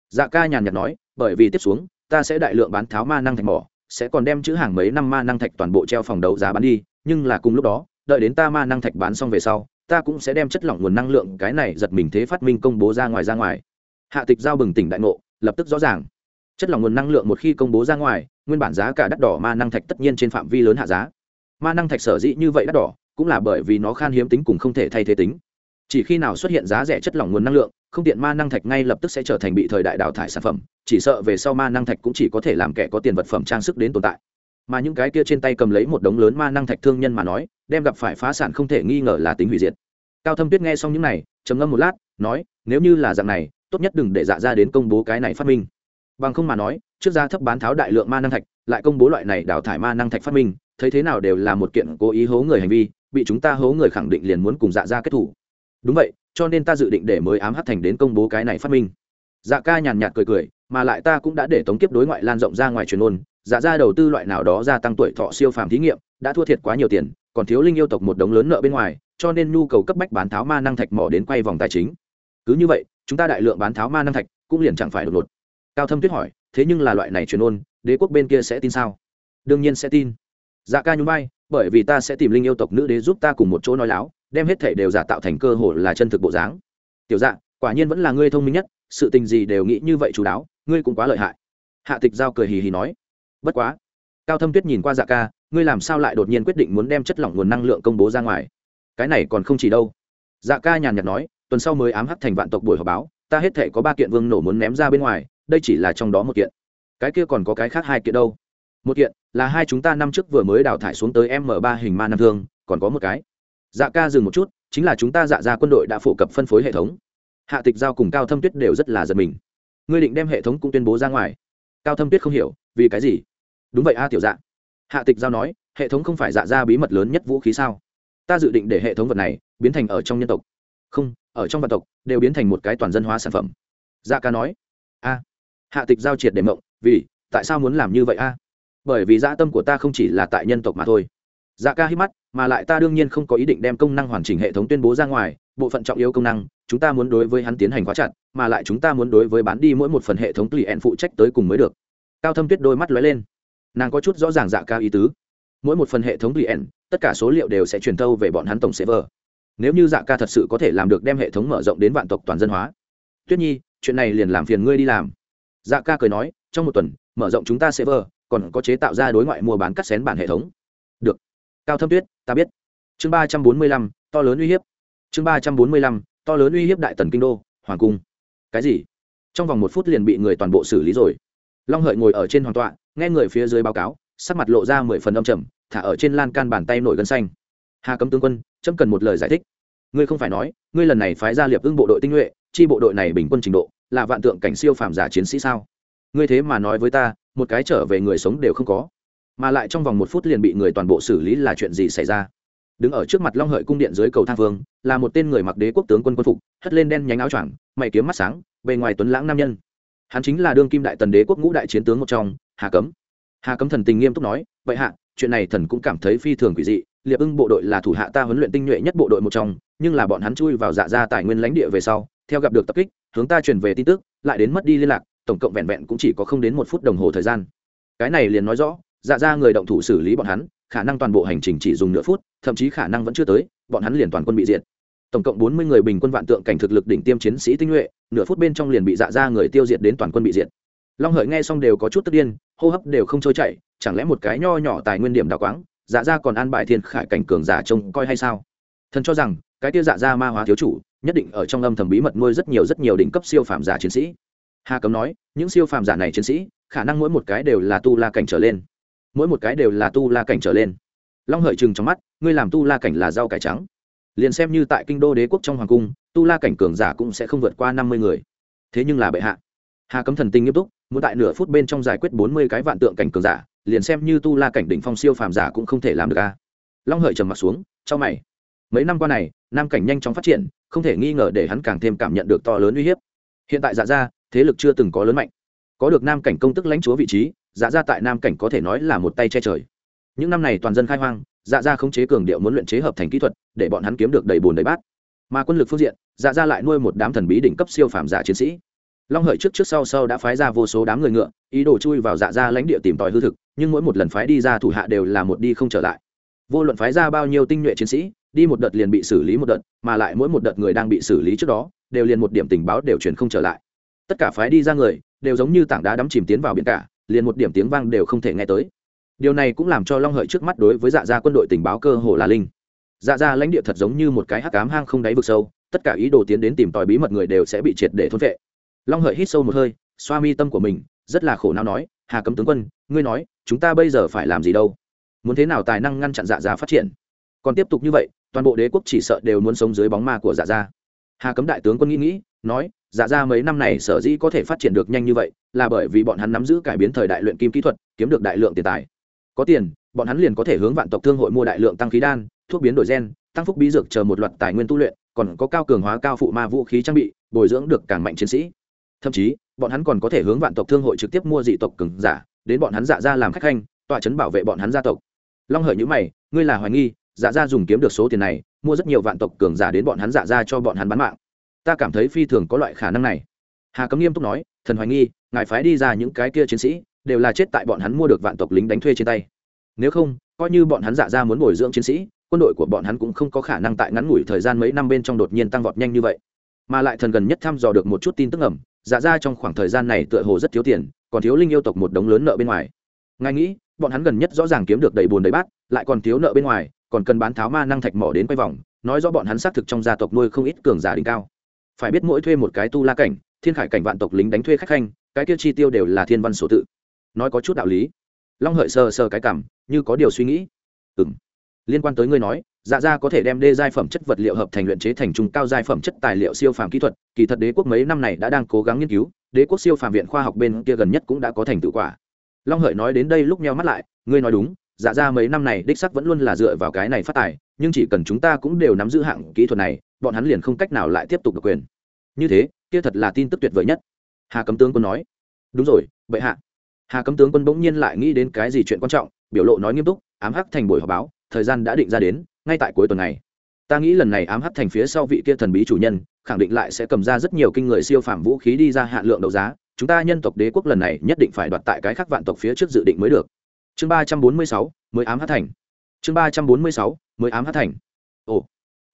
Dạ ca nhàn nhạt nói, bởi vì tiếp xuống ta sẽ đại lượng bán tháo ma năng thạch mỏ, sẽ còn đem chữ hàng mấy năm ma năng thạch toàn bộ treo phòng đấu giá bán đi, nhưng là cùng lúc đó, đợi đến ta ma năng thạch bán xong về sau, ta cũng sẽ đem chất lỏng nguồn năng lượng cái này giật mình thế phát minh công bố ra ngoài ra ngoài. Hạ tịch giao bừng tỉnh đại ngộ, lập tức rõ ràng. Chất lỏng nguồn năng lượng một khi công bố ra ngoài, nguyên bản giá cả đắt đỏ ma năng thạch tất nhiên trên phạm vi lớn hạ giá. Ma năng thạch sở dĩ như vậy đắt đỏ, cũng là bởi vì nó khan hiếm tính cùng không thể thay thế tính chỉ khi nào xuất hiện giá rẻ chất lỏng nguồn năng lượng, không tiện ma năng thạch ngay lập tức sẽ trở thành bị thời đại đào thải sản phẩm, chỉ sợ về sau ma năng thạch cũng chỉ có thể làm kẻ có tiền vật phẩm trang sức đến tồn tại. Mà những cái kia trên tay cầm lấy một đống lớn ma năng thạch thương nhân mà nói, đem gặp phải phá sản không thể nghi ngờ là tính hủy diệt. Cao thâm tuyết nghe xong những này, trầm ngâm một lát, nói, nếu như là dạng này, tốt nhất đừng để dạ ra đến công bố cái này phát minh. Bằng không mà nói, trước ra thấp bán tháo đại lượng ma năng thạch, lại công bố loại này đào thải ma năng thạch phát minh, thấy thế nào đều là một kiện cố ý hố người hành vi, bị chúng ta hố người khẳng định liền muốn cùng dạ ra kết thủ đúng vậy, cho nên ta dự định để mới ám hát thành đến công bố cái này phát minh. Dạ ca nhàn nhạt cười cười, mà lại ta cũng đã để tống kiếp đối ngoại lan rộng ra ngoài truyền ôn dạ ra đầu tư loại nào đó gia tăng tuổi thọ siêu phàm thí nghiệm, đã thua thiệt quá nhiều tiền, còn thiếu linh yêu tộc một đống lớn nợ bên ngoài, cho nên nhu cầu cấp bách bán tháo ma năng thạch mỏ đến quay vòng tài chính. Cứ như vậy, chúng ta đại lượng bán tháo ma năng thạch, cũng liền chẳng phải đột ngột. Cao thâm tuyết hỏi, thế nhưng là loại này truyền ôn đế quốc bên kia sẽ tin sao? Đương nhiên sẽ tin dạ ca nhún vai, bởi vì ta sẽ tìm linh yêu tộc nữ đế giúp ta cùng một chỗ nói láo, đem hết thể đều giả tạo thành cơ hội là chân thực bộ dáng. Tiểu dạ quả nhiên vẫn là ngươi thông minh nhất, sự tình gì đều nghĩ như vậy chú đáo, ngươi cũng quá lợi hại. Hạ tịch giao cười hì hì nói. Bất quá. Cao thâm tuyết nhìn qua dạ ca, ngươi làm sao lại đột nhiên quyết định muốn đem chất lỏng nguồn năng lượng công bố ra ngoài? Cái này còn không chỉ đâu. Dạ ca nhàn nhạt nói, tuần sau mới ám hắt thành vạn tộc buổi họp báo, ta hết thể có ba kiện vương nổ muốn ném ra bên ngoài, đây chỉ là trong đó một kiện. Cái kia còn có cái khác hai kiện đâu một kiện, là hai chúng ta năm trước vừa mới đào thải xuống tới m ba hình ma nam thương, còn có một cái. Dạ ca dừng một chút, chính là chúng ta dạ ra quân đội đã phổ cập phân phối hệ thống. Hạ tịch giao cùng cao thâm tuyết đều rất là giật mình. Ngươi định đem hệ thống cũng tuyên bố ra ngoài. Cao thâm tuyết không hiểu, vì cái gì? Đúng vậy a, tiểu dạ. Hạ tịch giao nói, hệ thống không phải dạ ra bí mật lớn nhất vũ khí sao? Ta dự định để hệ thống vật này biến thành ở trong nhân tộc. Không, ở trong vạn tộc, đều biến thành một cái toàn dân hóa sản phẩm. Dạ ca nói, a. Hạ tịch giao triệt để mộng, vì, tại sao muốn làm như vậy a? Bởi vì dã tâm của ta không chỉ là tại nhân tộc mà thôi. Dạ ca hít mắt, mà lại ta đương nhiên không có ý định đem công năng hoàn chỉnh hệ thống tuyên bố ra ngoài, bộ phận trọng yếu công năng, chúng ta muốn đối với hắn tiến hành khóa chặt, mà lại chúng ta muốn đối với bán đi mỗi một phần hệ thống tùy ẹn phụ trách tới cùng mới được. Cao thâm tuyết đôi mắt lóe lên. Nàng có chút rõ ràng dạ ca ý tứ. Mỗi một phần hệ thống tùy ẹn tất cả số liệu đều sẽ truyền thâu về bọn hắn tổng server. Nếu như dạ ca thật sự có thể làm được đem hệ thống mở rộng đến vạn tộc toàn dân hóa. Tuyết nhi, chuyện này liền làm phiền ngươi đi làm. Dạ ca cười nói, trong một tuần, mở rộng chúng ta server còn có chế tạo ra đối ngoại mua bán cắt xén bản hệ thống. Được. Cao thâm tuyết, ta biết. Chương ba trăm bốn mươi lăm, to lớn uy hiếp. Chương ba trăm bốn mươi lăm, to lớn uy hiếp đại tần kinh đô, hoàng cung. Cái gì? Trong vòng một phút liền bị người toàn bộ xử lý rồi. Long hợi ngồi ở trên hoàng tọa, nghe người phía dưới báo cáo, sắc mặt lộ ra mười phần âm trầm, thả ở trên lan can bàn tay nổi gân xanh. Hà cấm tướng quân trâm cần một lời giải thích. Ngươi không phải nói, ngươi lần này phái ra liệp ưng bộ đội tinh nhuệ, chi bộ đội này bình quân trình độ, là vạn tượng cảnh siêu phàm giả chiến sĩ sao? Ngươi thế mà nói với ta một cái trở về người sống đều không có. Mà lại trong vòng một phút liền bị người toàn bộ xử lý là chuyện gì xảy ra? Đứng ở trước mặt long hợi cung điện dưới cầu thang vương, là một tên người mặc đế quốc tướng quân quân phục, hất lên đen nhánh áo choàng, mày kiếm mắt sáng, bề ngoài tuấn lãng nam nhân. Hắn chính là đương kim đại tần đế quốc ngũ đại chiến tướng một trong, hà cấm. Hà cấm thần tình nghiêm túc nói, vậy hạ, chuyện này thần cũng cảm thấy phi thường quỷ dị, liệp ưng bộ đội là thủ hạ ta huấn luyện tinh nhuệ nhất bộ đội một trong, nhưng là bọn hắn chui vào dạ ra tài nguyên lãnh địa về sau, theo gặp được tập kích, hướng ta truyền về tin tức, lại đến mất đi liên lạc tổng cộng vẹn vẹn cũng chỉ có không đến một phút đồng hồ thời gian. Cái này liền nói rõ dạ ra người động thủ xử lý bọn hắn, khả năng toàn bộ hành trình chỉ dùng nửa phút, thậm chí khả năng vẫn chưa tới, bọn hắn liền toàn quân bị diệt. Tổng cộng bốn mươi người bình quân vạn tượng cảnh thực lực đỉnh tiêm chiến sĩ tinh nhuệ, nửa phút bên trong liền bị dạ ra người tiêu diệt đến toàn quân bị diệt. Long hợi nghe xong đều có chút tức điên, hô hấp đều không trôi chảy, chẳng lẽ một cái nho nhỏ tài nguyên điểm đào quáng dạ ra còn an bài thiên khải cảnh cường giả trông coi hay sao? Thần cho rằng, cái tia dạ ra ma hóa thiếu chủ, nhất định ở trong âm thầm bí mật nuôi rất nhiều rất nhiều đỉnh cấp siêu phạm giả chiến sĩ hà cấm nói, những siêu phàm giả này chiến sĩ, khả năng mỗi một cái đều là tu la cảnh trở lên. Mỗi một cái đều là tu la cảnh trở lên. Long hợi chừng trong mắt, ngươi làm tu la cảnh là rau cải trắng. Liền xem như tại kinh đô đế quốc trong hoàng cung, tu la cảnh cường giả cũng sẽ không vượt qua năm mươi người. Thế nhưng là bệ hạ. Hà cấm thần tinh nghiêm túc, muốn tại nửa phút bên trong giải quyết bốn mươi cái vạn tượng cảnh cường giả, liền xem như tu la cảnh đỉnh phong siêu phàm giả cũng không thể làm được a. Long hợi trầm m ặ t xuống trong mày. Mấy năm qua này, nam cảnh nhanh chóng phát triển, không thể nghi ngờ để hắn càng thêm cảm nhận được to lớn uy hiếp. Hiện tại dạ ra thế lực chưa từng có lớn mạnh. Có được nam cảnh công tức lãnh chúa vị trí dạ ra tại nam cảnh có thể nói là một tay che trời. Những năm này toàn dân khai hoang dạ ra không chế cường điệu muốn luyện chế hợp thành kỹ thuật, để bọn hắn kiếm được đầy bùn đầy bát. Mà quân lực phương diện dạ ra lại nuôi một đám thần bí đỉnh cấp siêu phàm giả chiến sĩ. Long hợi trước trước sau sau đã phái ra vô số đám người ngựa, ý đồ chui vào dạ ra lãnh địa tìm tòi hư thực, nhưng mỗi một lần phái đi ra thủ hạ đều là một đi không trở lại. Vô luận phái ra bao nhiêu tinh nhuệ chiến sĩ, đi một đợt liền bị xử lý một đợt, mà lại mỗi một đợt người đang bị xử lý trước đó, đều liền một điểm tình báo đều truyền không trở lại tất cả phái đi ra người đều giống như tảng đá đắm chìm tiến vào biển cả, liền một điểm tiếng vang đều không thể nghe tới. Điều này cũng làm cho long hợi trước mắt đối với dạ gia quân đội tình báo cơ hồ là linh. Dạ gia lãnh địa thật giống như một cái hắc cám hang không đáy vực sâu, tất cả ý đồ tiến đến tìm tòi bí mật người đều sẽ bị triệt để thôn vệ long hợi hít sâu một hơi, xoa mi tâm của mình, rất là khổ não nói, hà cấm tướng quân, ngươi nói, chúng ta bây giờ phải làm gì đâu? Muốn thế nào tài năng ngăn chặn dạ gia phát triển? Còn tiếp tục như vậy, toàn bộ đế quốc chỉ sợ đều muốn sống dưới bóng ma của dạ gia. Hà cấm đại tướng quân nghĩ nghĩ, nói dạ gia mấy năm này sở dĩ có thể phát triển được nhanh như vậy là bởi vì bọn hắn nắm giữ cải biến thời đại luyện kim kỹ thuật, kiếm được đại lượng tiền tài. Có tiền, bọn hắn liền có thể hướng vạn tộc thương hội mua đại lượng tăng khí đan, thuốc biến đổi gen, tăng phúc bí dược chờ một loạt tài nguyên tu luyện, còn có cao cường hóa cao phụ ma vũ khí trang bị, bồi dưỡng được càng mạnh chiến sĩ. Thậm chí, bọn hắn còn có thể hướng vạn tộc thương hội trực tiếp mua dị tộc cường giả, đến bọn hắn dạ ra làm khách khanh, tọa chấn bảo vệ bọn hắn gia tộc. Long hợi nhữ mày, ngươi là hoài nghi dạ ra dùng kiếm được số tiền này, mua rất nhiều vạn tộc cường giả đến bọn hắn dạ ra cho bọn hắn bán mạng ta cảm thấy phi thường có loại khả năng này. Hà cấm nghiêm túc nói, thần hoài nghi, ngài phái đi ra những cái kia chiến sĩ, đều là chết tại bọn hắn mua được vạn tộc lính đánh thuê trên tay. Nếu không, coi như bọn hắn giả ra muốn bồi dưỡng chiến sĩ, quân đội của bọn hắn cũng không có khả năng tại ngắn ngủi thời gian mấy năm bên trong đột nhiên tăng vọt nhanh như vậy. Mà lại thần gần nhất thăm dò được một chút tin tức ẩm giả dạ ra trong khoảng thời gian này tựa hồ rất thiếu tiền, còn thiếu linh yêu tộc một đống lớn nợ bên ngoài. Ngài nghĩ, bọn hắn gần nhất rõ ràng kiếm được đầy bùn đầy bát, lại còn thiếu nợ bên ngoài, còn cần bán tháo ma năng thạch mỏ đến quay vòng, nói rõ bọn hắn xác thực trong gia tộc nuôi không ít cường giả đỉnh cao phải biết mỗi thuê một cái tu la cảnh, thiên khải cảnh vạn tộc lính đánh thuê khách khanh, cái kia chi tiêu đều là thiên văn số tự. Nói có chút đạo lý. Long hợi sờ sờ cái cảm, như có điều suy nghĩ. Ừ m liên quan tới ngươi nói dạ ra có thể đem đê giai phẩm chất vật liệu hợp thành luyện chế thành trung cao giai phẩm chất tài liệu siêu phàm kỹ thuật, kỳ thật đế quốc mấy năm này đã đang cố gắng nghiên cứu, đế quốc siêu phàm viện khoa học bên kia gần nhất cũng đã có thành tựu quả. Long hợi nói đến đây lúc nheo mắt lại, ngươi nói đúng dạ ra mấy năm này đích sắc vẫn luôn là dựa vào cái này phát tài nhưng chỉ cần chúng ta cũng đều nắm giữ hạng kỹ thuật này, bọn hắn liền không cách nào lại tiếp tục được quyền. Như thế, kia thật là tin tức tuyệt vời nhất. Hà cấm tướng quân nói. Đúng rồi vậy hạ. Hà cấm tướng quân bỗng nhiên lại nghĩ đến cái gì chuyện quan trọng, biểu lộ nói nghiêm túc, ám hắc thành buổi họp báo, thời gian đã định ra đến, ngay tại cuối tuần này. Ta nghĩ lần này ám hắc thành phía sau vị kia thần bí chủ nhân, khẳng định lại sẽ cầm ra rất nhiều kinh người siêu phàm vũ khí đi ra hạn lượng đấu giá. Chúng ta nhân tộc đế quốc lần này nhất định phải đoạt tại cái khác vạn tộc phía trước dự định mới được. Chương ba trăm bốn mươi sáu, mới ám hắc thành chương ba trăm bốn mươi sáu, mới ám hắc thành. Ồ,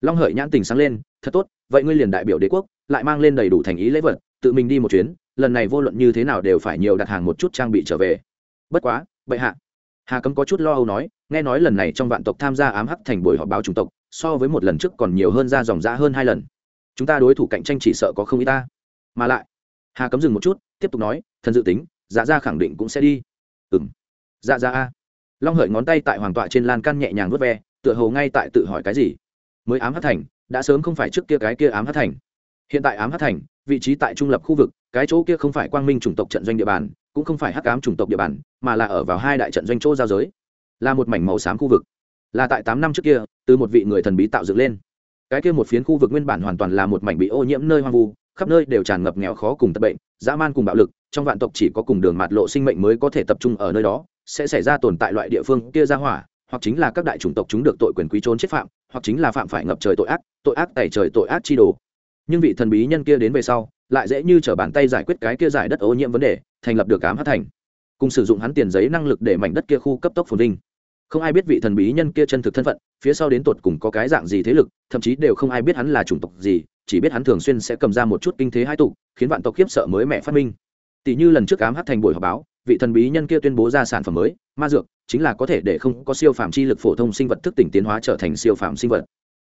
long hợi nhãn tình sáng lên, thật tốt, vậy ngươi liền đại biểu đế quốc, lại mang lên đầy đủ thành ý lễ vật, tự mình đi một chuyến, lần này vô luận như thế nào đều phải nhiều đặt hàng một chút trang bị trở về. Bất quá, bệ hạ. Hà cấm có chút lo âu nói, nghe nói lần này trong vạn tộc tham gia ám hắc thành buổi họp báo chủng tộc, so với một lần trước còn nhiều hơn ra dòng giã hơn hai lần. Chúng ta đối thủ cạnh tranh chỉ sợ có không ít ta. Mà lại, hà cấm dừng một chút, tiếp tục nói, thần dự tính dạ ra khẳng định cũng sẽ đi. Ừ m dạ ra a long hợi ngón tay tại hoàng tọa trên lan can nhẹ nhàng vớt ve, tựa hồ ngay tại tự hỏi cái gì. Mới ám hát thành, đã sớm không phải trước kia cái kia ám hát thành. Hiện tại ám hát thành, vị trí tại trung lập khu vực, cái chỗ kia không phải quang minh chủng tộc trận doanh địa bàn, cũng không phải hắc ám chủng tộc địa bàn, mà là ở vào hai đại trận doanh chỗ giao giới. Là một mảnh màu xám khu vực. Là tại tám năm trước kia, từ một vị người thần bí tạo dựng lên. Cái kia một phiến khu vực nguyên bản hoàn toàn là một mảnh bị ô nhiễm nơi hoang vu, khắp nơi đều tràn ngập nghèo khó cùng tật bệnh, dã man cùng bạo lực trong vạn tộc chỉ có cùng đường mạt lộ sinh mệnh mới có thể tập trung ở nơi đó, sẽ xảy ra tồn tại loại địa phương kia ra hỏa, hoặc chính là các đại chủng tộc chúng được tội quyền quý trốn chết phạm, hoặc chính là phạm phải ngập trời tội ác tội ác tẩy trời tội ác chi đồ. Nhưng vị thần bí nhân kia đến về sau, lại dễ như t r ở bàn tay giải quyết cái kia giải đất ô nhiễm vấn đề, thành lập được cám hát thành. Cùng sử dụng hắn tiền giấy năng lực để mảnh đất kia khu cấp tốc phồn vinh. Không ai biết vị thần bí nhân kia chân thực thân phận, phía sau đến tột cùng có cái dạng gì thế lực, thậm chí đều không ai biết hắn là chủng tộc gì, chỉ biết hắn thường xuyên sẽ cầm ra một chút kinh thế hai tục khiến vạn tộc khiếp sợ mới mẹ phát minh tỷ như lần trước Ám hát thành buổi họp báo, vị thần bí nhân kia tuyên bố ra sản phẩm mới, ma dược, chính là có thể để không có siêu phàm chi lực phổ thông sinh vật thức tỉnh tiến hóa trở thành siêu phàm sinh vật.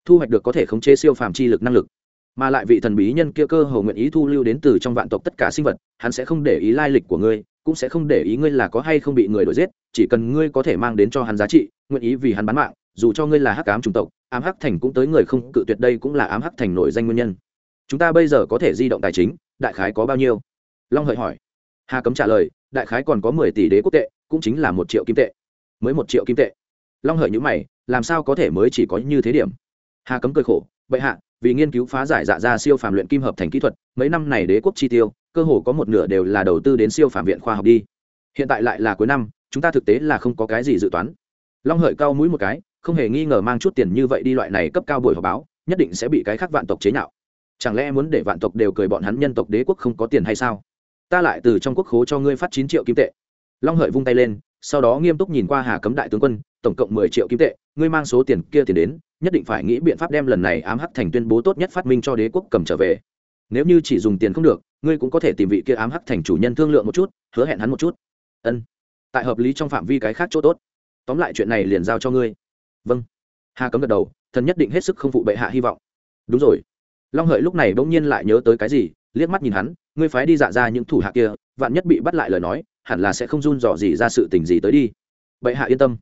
Thu hoạch được có thể khống chế siêu phàm chi lực năng lực. Mà lại vị thần bí nhân kia cơ hồ nguyện ý thu lưu đến từ trong vạn tộc tất cả sinh vật, hắn sẽ không để ý lai lịch của ngươi, cũng sẽ không để ý ngươi là có hay không bị người đuổi giết, chỉ cần ngươi có thể mang đến cho hắn giá trị, nguyện ý vì hắn bán mạng, dù cho ngươi là hắc ám chủng tộc, ám hắc thành cũng tới người không cự tuyệt đây cũng là ám hắc thành nổi danh nguyên nhân. Chúng ta bây giờ có thể di động tài chính, đại khái có bao nhiêu? Long hợi hỏi hà cấm trả lời, đại khái còn có mười tỷ đế quốc tệ, cũng chính là một triệu kim tệ. Mới một triệu kim tệ. Long hợi nhữ mày, làm sao có thể mới chỉ có như thế điểm? Hà cấm cười khổ, bệ hạ, vì nghiên cứu phá giải dạ ra siêu phàm luyện kim hợp thành kỹ thuật, mấy năm này đế quốc chi tiêu, cơ hồ có một nửa đều là đầu tư đến siêu phàm viện khoa học đi. Hiện tại lại là cuối năm, chúng ta thực tế là không có cái gì dự toán. Long hợi cao mũi một cái, không hề nghi ngờ mang chút tiền như vậy đi loại này cấp cao buổi họp báo, nhất định sẽ bị cái khác vạn tộc chế nhạo. Chẳng lẽ muốn để vạn tộc đều cười bọn hắn nhân tộc đế quốc không có tiền hay sao? Ta lại từ trong quốc khố cho ngươi phát chín triệu kim tệ. Long hợi vung tay lên, sau đó nghiêm túc nhìn qua hà cấm đại tướng quân, tổng cộng mười triệu kim tệ, ngươi mang số tiền kia tiền đến, nhất định phải nghĩ biện pháp đem lần này ám hắc thành tuyên bố tốt nhất phát minh cho đế quốc cầm trở về. Nếu như chỉ dùng tiền không được, ngươi cũng có thể tìm vị kia ám hắc thành chủ nhân thương lượng một chút, hứa hẹn hắn một chút. Ân. Tại hợp lý trong phạm vi cái khác chỗ tốt. Tóm lại chuyện này liền giao cho ngươi. Vâng. Hà cấm gật đầu, thần nhất định hết sức không phụ bệ hạ hy vọng. Đúng rồi. Long hợi lúc này bỗng nhiên lại nhớ tới cái gì, liếc mắt nhìn hắn ngươi phái đi dạ ra những thủ hạ kia, vạn nhất bị bắt lại lời nói, hẳn là sẽ không run dò gì ra sự tình gì tới đi. Bệ hạ yên tâm.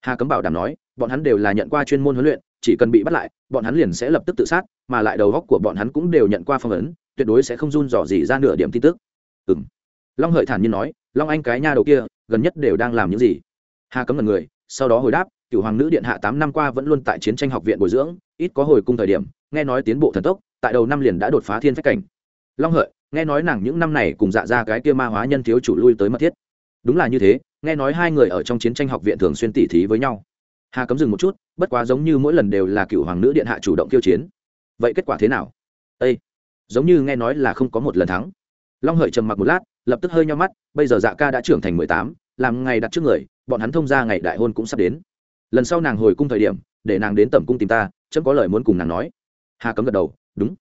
Hà cấm bảo đảm nói, bọn hắn đều là nhận qua chuyên môn huấn luyện, chỉ cần bị bắt lại, bọn hắn liền sẽ lập tức tự sát, mà lại đầu góc của bọn hắn cũng đều nhận qua phong ấn, tuyệt đối sẽ không run dò gì ra nửa điểm tin tức. Ừ m long hợi thản nhiên nói, long anh cái nha đầu kia, gần nhất đều đang làm những gì? Hà cấm là người, sau đó hồi đáp cựu hoàng nữ điện hạ tám năm qua vẫn luôn tại chiến tranh học viện bồi dưỡng, ít có hồi cung thời điểm, nghe nói tiến bộ thần tốc, tại đầu năm liền đã đột phá thiên phách cảnh. Long hợi nghe nói nàng những năm này cùng dạ ra cái kia ma hóa nhân thiếu chủ lui tới mật thiết. Đúng là như thế, nghe nói hai người ở trong chiến tranh học viện thường xuyên tỉ thí với nhau. Hà cấm dừng một chút, bất quá giống như mỗi lần đều là cựu hoàng nữ điện hạ chủ động kiêu chiến. Vậy kết quả thế nào? Ây giống như nghe nói là không có một lần thắng. Long hợi trầm mặc một lát, lập tức hơi nhau mắt, bây giờ dạ ca đã trưởng thành mười tám, làm ngày đặt trước người, bọn hắn thông ra ngày đại hôn cũng sắp đến. Lần sau nàng hồi cung thời điểm, để nàng đến tẩm cung tìm ta, chấm có lời muốn cùng nàng nói. Hà cấm gật đầu, đúng.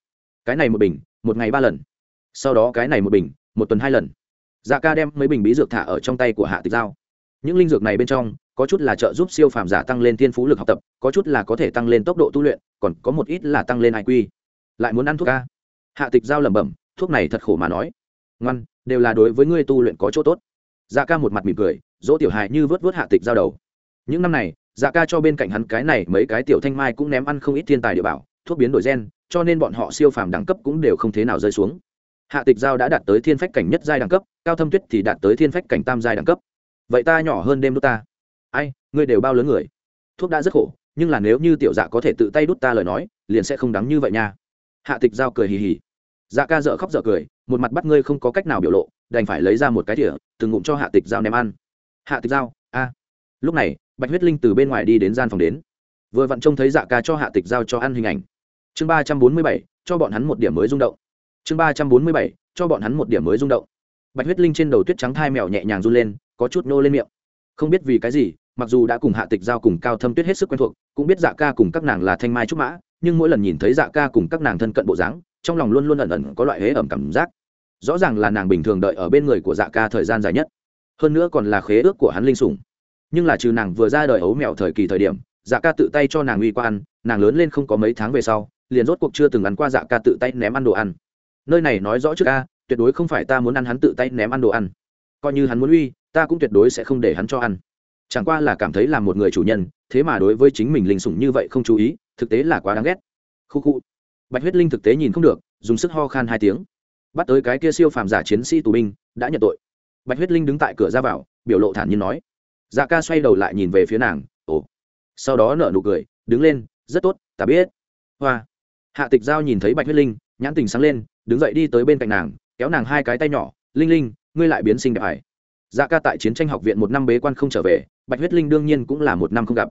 Cái này một bình, một ngày ba lần sau đó cái này một bình, một tuần hai lần. Dạ ca đem mấy bình bí dược thả ở trong tay của hạ tịch giao. Những linh dược này bên trong, có chút là trợ giúp siêu phàm giả tăng lên thiên phú lực học tập, có chút là có thể tăng lên tốc độ tu luyện, còn có một ít là tăng lên iq lại muốn ăn thuốc ca? Hạ tịch giao lẩm bẩm, thuốc này thật khổ mà nói. Ngoan, đều là đối với ngươi tu luyện có chỗ tốt. Dạ ca một mặt mỉm cười, dỗ tiểu hài như vớt vớt hạ tịch giao đầu. Những năm này dạ ca cho bên cạnh hắn cái này mấy cái tiểu thanh mai cũng ném ăn không ít thiên tài địa bảo, thuốc biến đổi gen, cho nên bọn họ siêu phàm đẳng cấp cũng đều không thế nào rơi xuống hạ tịch giao đã đạt tới thiên phách cảnh nhất giai đẳng cấp, cao thâm tuyết thì đạt tới thiên phách cảnh tam giai đẳng cấp. Vậy ta nhỏ hơn đêm đút ta. Ai, ngươi đều bao lớn người. Thuốc đã rất khổ, nhưng là nếu như tiểu dạ có thể tự tay đút ta lời nói, liền sẽ không đắng như vậy nha. Hạ tịch giao cười hì hì. Dạ ca dợ khóc dợ cười, một mặt bắt ngươi không có cách nào biểu lộ, đành phải lấy ra một cái thỉa từng ngụm cho hạ tịch giao ném ăn. Hạ tịch giao, a. Lúc này, bạch huyết linh từ bên ngoài đi đến gian phòng đến. Vừa vặn trông thấy dạ ca cho hạ tịch giao cho ăn hình ảnh. Chương ba trăm bốn mươi bảy, cho bọn hắn một điểm mới rung động chương ba trăm bốn mươi bảy, cho bọn hắn một điểm mới rung động. Bạch huyết linh trên đầu tuyết trắng thai mèo nhẹ nhàng run lên, có chút nô lên miệng. Không biết vì cái gì, mặc dù đã cùng hạ tịch giao cùng cao thâm tuyết hết sức quen thuộc, cũng biết dạ ca cùng các nàng là thanh mai trúc mã, nhưng mỗi lần nhìn thấy dạ ca cùng các nàng thân cận bộ dáng, trong lòng luôn luôn ẩn ẩn có loại hế ẩm cảm giác. Rõ ràng là nàng bình thường đợi ở bên người của dạ ca thời gian dài nhất, hơn nữa còn là khế ước của hắn linh sủng. Nhưng là trừ nàng vừa ra đời ấu mèo thời kỳ thời điểm dạ ca tự tay cho nàng uy qua ăn nàng lớn lên không có mấy tháng về sau, liền rốt cuộc chưa từng ăn qua dạ ca tự tay ném ăn đồ ăn nơi này nói rõ trước a, tuyệt đối không phải ta muốn ăn hắn tự tay ném ăn đồ ăn. Coi như hắn muốn uy ta cũng tuyệt đối sẽ không để hắn cho ăn. Chẳng qua là cảm thấy là một người chủ nhân thế mà đối với chính mình linh sủng như vậy không chú ý thực tế là quá đáng ghét. Khu khu. Bạch huyết linh thực tế nhìn không được dùng sức ho khan hai tiếng. Bắt tới cái kia siêu phàm giả chiến sĩ tù binh đã nhận tội. Bạch huyết linh đứng tại cửa ra vào biểu lộ thản nhiên nói. Dạ ca xoay đầu lại nhìn về phía nàng ồ. Sau đó nở nụ cười đứng lên rất tốt ta biết. Hoa. Hạ tịch giao nhìn thấy bạch huyết linh nhãn tình sáng lên đứng dậy đi tới bên cạnh nàng, kéo nàng hai cái tay nhỏ, linh linh, ngươi lại biến sinh đẹp hải dạ ca tại chiến tranh học viện một năm bế quan không trở về, bạch huyết linh đương nhiên cũng là một năm không gặp.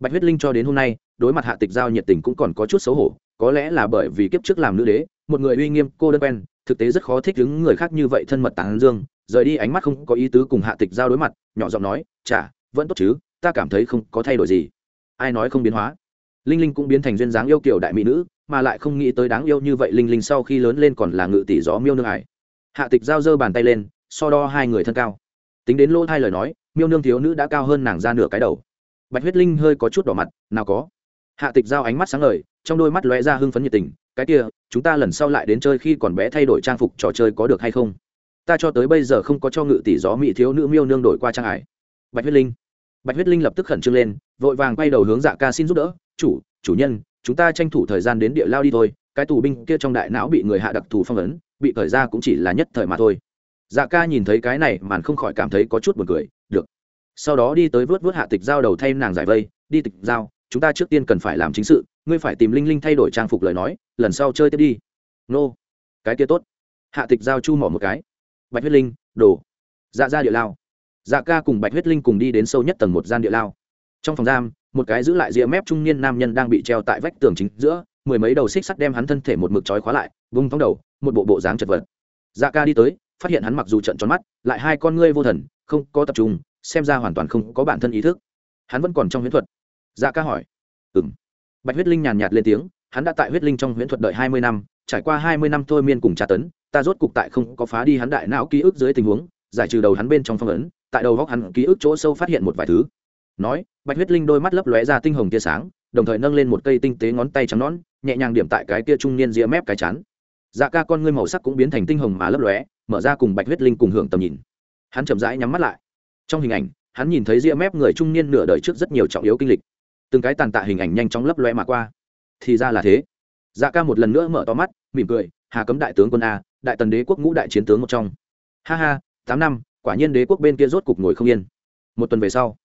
Bạch huyết linh cho đến hôm nay, đối mặt hạ tịch giao nhiệt tình cũng còn có chút xấu hổ, có lẽ là bởi vì kiếp trước làm nữ đế, một người uy nghiêm, cô đơn quen, thực tế rất khó thích ứng người khác như vậy thân mật tán dương, rời đi ánh mắt không có ý tứ cùng hạ tịch giao đối mặt, nhỏ giọng nói, chả, vẫn tốt chứ, ta cảm thấy không có thay đổi gì. Ai nói không biến hóa? Linh linh cũng biến thành duyên dáng yêu kiểu đại mỹ nữ mà lại không nghĩ tới đáng yêu như vậy linh linh sau khi lớn lên còn là ngự tỷ gió miêu nương ải hạ tịch giao giơ bàn tay lên, so đo hai người thân cao. Tính đến lỗ hai lời nói, miêu nương thiếu nữ đã cao hơn nàng ra nửa cái đầu. Bạch huyết linh hơi có chút đỏ mặt, nào có. Hạ tịch giao ánh mắt sáng lời trong đôi mắt lóe ra hưng phấn nhiệt tình, cái kia, chúng ta lần sau lại đến chơi khi còn bé thay đổi trang phục trò chơi có được hay không? Ta cho tới bây giờ không có cho ngự tỷ gió mỹ thiếu nữ miêu nương đổi qua trang ải. Bạch huyết linh. Bạch huyết linh lập tức khẩn trương lên, vội vàng quay đầu hướng dạ ca xin giúp đỡ, chủ chủ nhân chúng ta tranh thủ thời gian đến địa lao đi thôi, cái tù binh kia trong đại não bị người hạ đặc thù phong ấn, bị thời ra cũng chỉ là nhất thời mà thôi. Dạ ca nhìn thấy cái này màn không khỏi cảm thấy có chút buồn cười, được. Sau đó đi tới vớt vớt hạ tịch giao đầu thay nàng giải vây, đi tịch giao, chúng ta trước tiên cần phải làm chính sự, ngươi phải tìm linh linh thay đổi trang phục lời nói, lần sau chơi tiếp đi. Nô. Cái kia tốt. Hạ tịch giao chu mỏ một cái. Bạch huyết linh, đồ. Dạ ra địa lao. Dạ ca cùng bạch huyết linh cùng đi đến sâu nhất tầng một gian địa lao. Trong phòng giam một cái giữ lại rìa mép trung niên nam nhân đang bị treo tại vách tường chính giữa, mười mấy đầu xích sắt đem hắn thân thể một mực trói khóa lại, vung thóng đầu, một bộ bộ dáng chật vật. Dạ ca đi tới, phát hiện hắn mặc dù trận tròn mắt, lại hai con ngươi vô thần, không có tập trung, xem ra hoàn toàn không có bản thân ý thức. Hắn vẫn còn trong huyễn thuật. Dạ ca hỏi. Ừng bạch huyết linh nhàn nhạt lên tiếng, hắn đã tại huyết linh trong huyễn thuật đợi hai mươi năm, trải qua hai mươi năm thôi miên cùng tra tấn, ta rốt cục tại không có phá đi hắn đại não ký ức dưới tình huống, giải trừ đầu hắn bên trong phong ấn, tại đầu góc hắn ký ức chỗ sâu phát hiện một vài thứ nói, bạch huyết linh đôi mắt lấp lóe ra tinh hồng tia sáng, đồng thời nâng lên một cây tinh tế ngón tay trắng nón nhẹ nhàng điểm tại cái tia trung niên ria mép cái chắn dạ ca con ngươi màu sắc cũng biến thành tinh hồng mà lấp lóe, mở ra cùng bạch huyết linh cùng hưởng tầm nhìn. Hắn chậm rãi nhắm mắt lại. Trong hình ảnh, hắn nhìn thấy ria mép người trung niên nửa đời trước rất nhiều trọng yếu kinh lịch. Từng cái tàn tạ hình ảnh nhanh chóng lấp lóe mà qua. Thì ra là thế. Dạ ca một lần nữa mở to mắt, mỉm cười, hà cấm đại tướng quân a, đại tần đế quốc ngũ đại chiến tướng một trong. Ha ha, tám năm, quả nhiên đế quốc bên kia rốt cục ngồi không yên. Một tuần về sau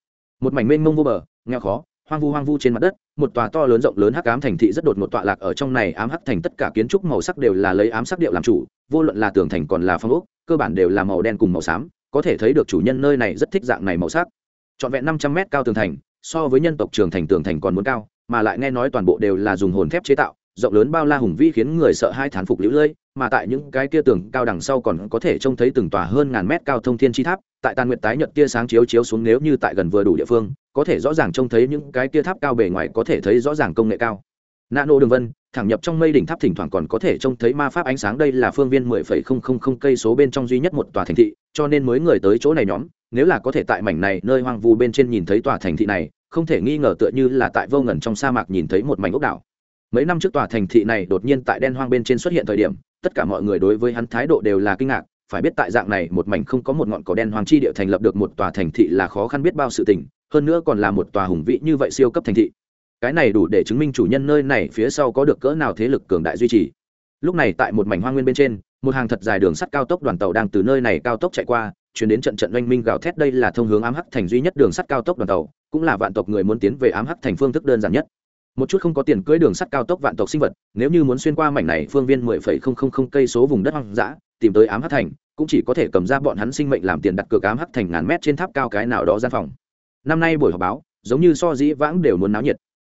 một mảnh mênh mông vô bờ, nghèo khó, hoang vu hoang vu trên mặt đất, một tòa to lớn rộng lớn hắc ám thành thị rất đột một tọa lạc ở trong này, ám hắc thành tất cả kiến trúc màu sắc đều là lấy ám sắc điệu làm chủ, vô luận là tường thành còn là phong ốc, cơ bản đều là màu đen cùng màu xám, có thể thấy được chủ nhân nơi này rất thích dạng này màu sắc. Trọn vẹn năm trăm mét cao tường thành, so với nhân tộc trường thành tường thành còn muốn cao, mà lại nghe nói toàn bộ đều là dùng hồn thép chế tạo rộng lớn bao la hùng vĩ khiến người sợ hai thán phục lũ lưỡi mà tại những cái kia tường cao đằng sau còn có thể trông thấy từng tòa hơn ngàn mét cao thông thiên chi tháp, tại tàn nguyện tái nhật tia sáng chiếu chiếu xuống nếu như tại gần vừa đủ địa phương, có thể rõ ràng trông thấy những cái tia tháp cao bề ngoài có thể thấy rõ ràng công nghệ cao. Nano đường vân, thẳng nhập trong mây đỉnh tháp thỉnh thoảng còn có thể trông thấy ma pháp ánh sáng, đây là phương viên mười phẩy không không không cây số bên trong duy nhất một tòa thành thị, cho nên mới người tới chỗ này nhóm, nếu là có thể tại mảnh này nơi hoang vu bên trên nhìn thấy tòa thành thị này, không thể nghi ngờ tựa như là tại vô ngần trong sa mạc nhìn thấy một mảnh ốc đảo mấy năm trước tòa thành thị này đột nhiên tại đen hoang bên trên xuất hiện thời điểm, tất cả mọi người đối với hắn thái độ đều là kinh ngạc. Phải biết tại dạng này, một mảnh không có một ngọn cỏ đen hoang chi địa thành lập được một tòa thành thị là khó khăn biết bao sự tình, hơn nữa còn là một tòa hùng vĩ như vậy siêu cấp thành thị. Cái này đủ để chứng minh chủ nhân nơi này phía sau có được cỡ nào thế lực cường đại duy trì. Lúc này tại một mảnh hoang nguyên bên trên, một hàng thật dài đường sắt cao tốc đoàn tàu đang từ nơi này cao tốc chạy qua, chuyển đến trận trận oanh minh gào thét. Đây là thông hướng ám hắc thành duy nhất đường sắt cao tốc đoàn tàu, cũng là vạn tộc người muốn tiến về ám hắc thành phương thức đơn giản nhất một chút không có tiền cưỡi đường sắt cao tốc vạn tộc sinh vật, nếu như muốn xuyên qua mảnh này phương viên mười phẩy không không không cây số vùng đất hoang dã, tìm tới ám hắc thành, cũng chỉ có thể cầm ra bọn hắn sinh mệnh làm tiền đặt cược ám hắc thành ngàn mét trên tháp cao cái nào đó gian phòng. Năm nay buổi họp báo, giống như so dĩ vãng đều muốn náo nhiệt.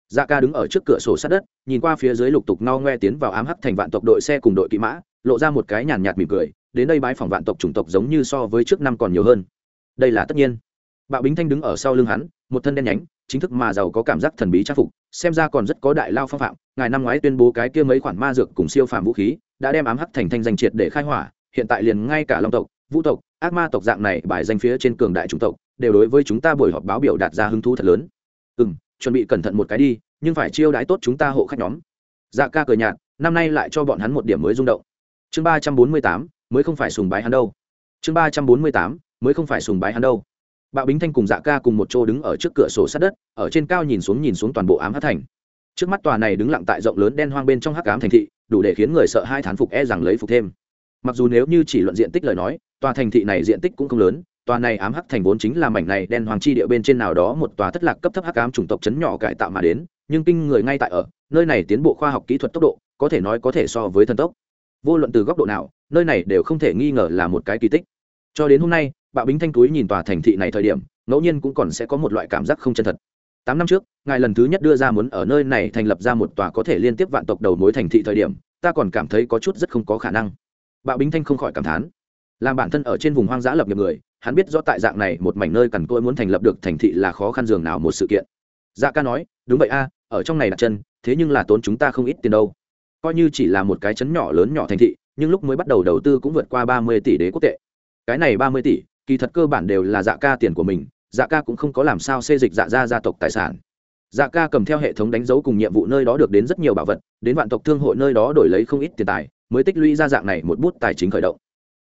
Dạ ca đứng ở trước cửa sổ sát đất, nhìn qua phía dưới lục tục no ngoe tiến vào ám hắc thành vạn tộc đội xe cùng đội kỵ mã, lộ ra một cái nhàn nhạt mỉm cười, đến đây bái phòng vạn tộc chủng tộc giống như so với trước năm còn nhiều hơn. Đây là tất nhiên. Bạo bính thanh đứng ở sau lưng hắn một thân đen nhánh, chính thức mà giàu có cảm giác thần bí trang phục, xem ra còn rất có đại lao phong phạm. Ngài năm ngoái tuyên bố cái kia mấy khoản ma dược cùng siêu phàm vũ khí, đã đem ám hắc thành thanh danh triệt để khai hỏa, hiện tại liền ngay cả long tộc, vũ tộc, ác ma tộc dạng này bài danh phía trên cường đại chủng tộc, đều đối với chúng ta buổi họp báo biểu đạt ra hứng thú thật lớn. Ừ m chuẩn bị cẩn thận một cái đi, nhưng phải chiêu đãi tốt chúng ta hộ khách nhóm. Dạ ca cười nhạt, năm nay lại cho bọn hắn một điểm mới rung động. Chương ba trăm bốn mươi tám, mới không phải sùng bái hắn đâu. Chương ba trăm bốn mươi tám, mới không phải sùng bái hắn đâu bạo bính thanh cùng dạ ca cùng một chỗ đứng ở trước cửa sổ sát đất, ở trên cao nhìn xuống nhìn xuống toàn bộ ám hát thành. Trước mắt tòa này đứng lặng tại rộng lớn đen hoang bên trong hắc ám thành thị, đủ để khiến người sợ hai thán phục e rằng lấy phục thêm. Mặc dù nếu như chỉ luận diện tích lời nói, tòa thành thị này diện tích cũng không lớn, tòa này ám hắc thành vốn chính là mảnh này đen hoàng chi địa bên trên nào đó một tòa thất lạc cấp thấp hắc ám chủng tộc chấn nhỏ cải tạo mà đến, nhưng kinh người ngay tại ở, nơi này tiến bộ khoa học kỹ thuật tốc độ, có thể nói có thể so với thần tốc. Vô luận từ góc độ nào, nơi này đều không thể nghi ngờ là một cái kỳ tích. Cho đến hôm nay bạo bính thanh túi nhìn tòa thành thị này thời điểm, ngẫu nhiên cũng còn sẽ có một loại cảm giác không chân thật. Tám năm trước, ngài lần thứ nhất đưa ra muốn ở nơi này thành lập ra một tòa có thể liên tiếp vạn tộc đầu mối thành thị thời điểm, ta còn cảm thấy có chút rất không có khả năng. Bạo bính thanh không khỏi cảm thán. Làm bản thân ở trên vùng hoang dã lập nghiệp người, hắn biết rõ tại dạng này một mảnh nơi cằn cỗi muốn thành lập được thành thị là khó khăn dường nào một sự kiện. Dạ ca nói, đúng vậy a, ở trong này đặt chân, thế nhưng là tốn chúng ta không ít tiền đâu. Coi như chỉ là một cái chấn nhỏ lớn nhỏ thành thị, nhưng lúc mới bắt đầu đầu tư cũng vượt qua ba mươi tỷ đế quốc tệ. Cái này ba mươi tỷ kỳ thật cơ bản đều là dạ ca tiền của mình dạ ca cũng không có làm sao xê dịch dạ ra gia tộc tài sản. Dạ ca cầm theo hệ thống đánh dấu cùng nhiệm vụ nơi đó được đến rất nhiều bảo vật, đến vạn tộc thương hội nơi đó đổi lấy không ít tiền tài, mới tích lũy ra dạng này một bút tài chính khởi động.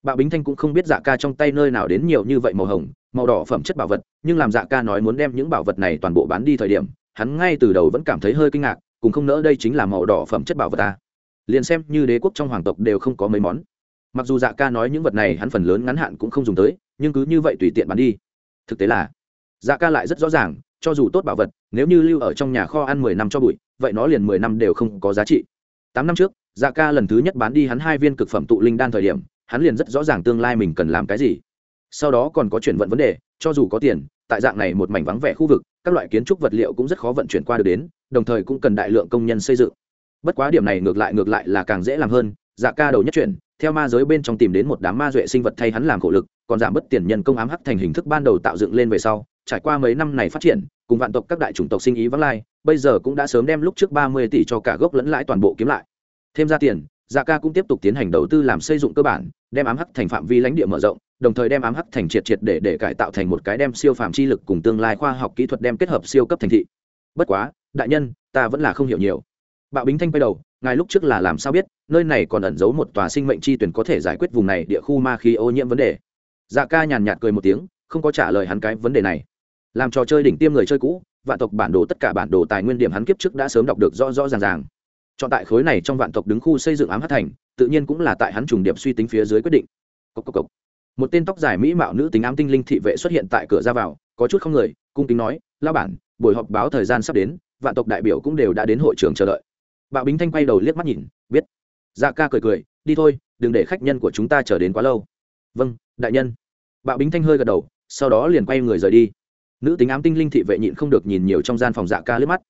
Bạo bính thanh cũng không biết dạ ca trong tay nơi nào đến nhiều như vậy màu hồng, màu đỏ phẩm chất bảo vật, nhưng làm dạ ca nói muốn đem những bảo vật này toàn bộ bán đi thời điểm, hắn ngay từ đầu vẫn cảm thấy hơi kinh ngạc, cùng không nỡ đây chính là màu đỏ phẩm chất bảo vật ta. Liền xem như đế quốc trong hoàng tộc đều không có mấy món. Mặc dù dạ ca nói những vật này hắn phần lớn ngắn hạn cũng không dùng tới nhưng cứ như vậy tùy tiện bán đi. Thực tế là dạ ca lại rất rõ ràng, cho dù tốt bảo vật, nếu như lưu ở trong nhà kho ăn mười năm cho bụi, vậy nó liền mười năm đều không có giá trị. Tám năm trước dạ ca lần thứ nhất bán đi hắn hai viên cực phẩm tụ linh đan thời điểm, hắn liền rất rõ ràng tương lai mình cần làm cái gì. Sau đó còn có chuyển vận vấn đề, cho dù có tiền, tại dạng này một mảnh vắng vẻ khu vực, các loại kiến trúc vật liệu cũng rất khó vận chuyển qua được đến, đồng thời cũng cần đại lượng công nhân xây dựng. Bất quá điểm này ngược lại ngược lại là càng dễ làm hơn dạ ca đầu nhất chuyển, theo ma giới bên trong tìm đến một đám ma duệ sinh vật thay hắn làm khổ lực còn giảm bớt tiền nhân công ám hắc thành hình thức ban đầu tạo dựng lên về sau, trải qua mấy năm này phát triển, cùng vạn tộc các đại chủng tộc sinh ý vắng lai, bây giờ cũng đã sớm đem lúc trước ba mươi tỷ cho cả gốc lẫn lãi toàn bộ kiếm lại. Thêm ra tiền dạ ca cũng tiếp tục tiến hành đầu tư làm xây dựng cơ bản, đem ám hắc thành phạm vi lãnh địa mở rộng, đồng thời đem ám hắc thành triệt triệt để để cải tạo thành một cái đem siêu phạm chi lực cùng tương lai khoa học kỹ thuật đem kết hợp siêu cấp thành thị. Bất quá, đại nhân, ta vẫn là không hiểu nhiều. Bạo bính thanh quay đầu, ngài lúc trước là làm sao biết, nơi này còn ẩn giấu một tòa sinh mệnh chi tuyển có thể giải quyết vùng này địa khu ma khí ô nhiễm vấn đề dạ ca nhàn nhạt cười một tiếng, không có trả lời hắn cái vấn đề này. Làm trò chơi đỉnh tiêm người chơi cũ, vạn tộc bản đồ tất cả bản đồ tài nguyên điểm hắn kiếp trước đã sớm đọc được rõ rõ ràng ràng. Chọn tại khối này trong vạn tộc đứng khu xây dựng ám hát thành, tự nhiên cũng là tại hắn trùng điểm suy tính phía dưới quyết định. Cốc cốc cốc. một tên tóc dài mỹ mạo nữ tính ám tinh linh thị vệ xuất hiện tại cửa ra vào, có chút không người, cung kính nói lao bản, buổi họp báo thời gian sắp đến, vạn tộc đại biểu cũng đều đã đến hội trường chờ đợi. Bạo bính thanh quay đầu liếc mắt nhìn, biết. Dạ ca cười cười, đi thôi, đừng để khách nhân của chúng ta chờ đến quá lâu. Vâng đại nhân bạo bính thanh hơi gật đầu sau đó liền quay người rời đi. Nữ tính ám tinh linh thị vệ nhịn không được nhìn nhiều trong gian phòng dạ ca liếc mắt.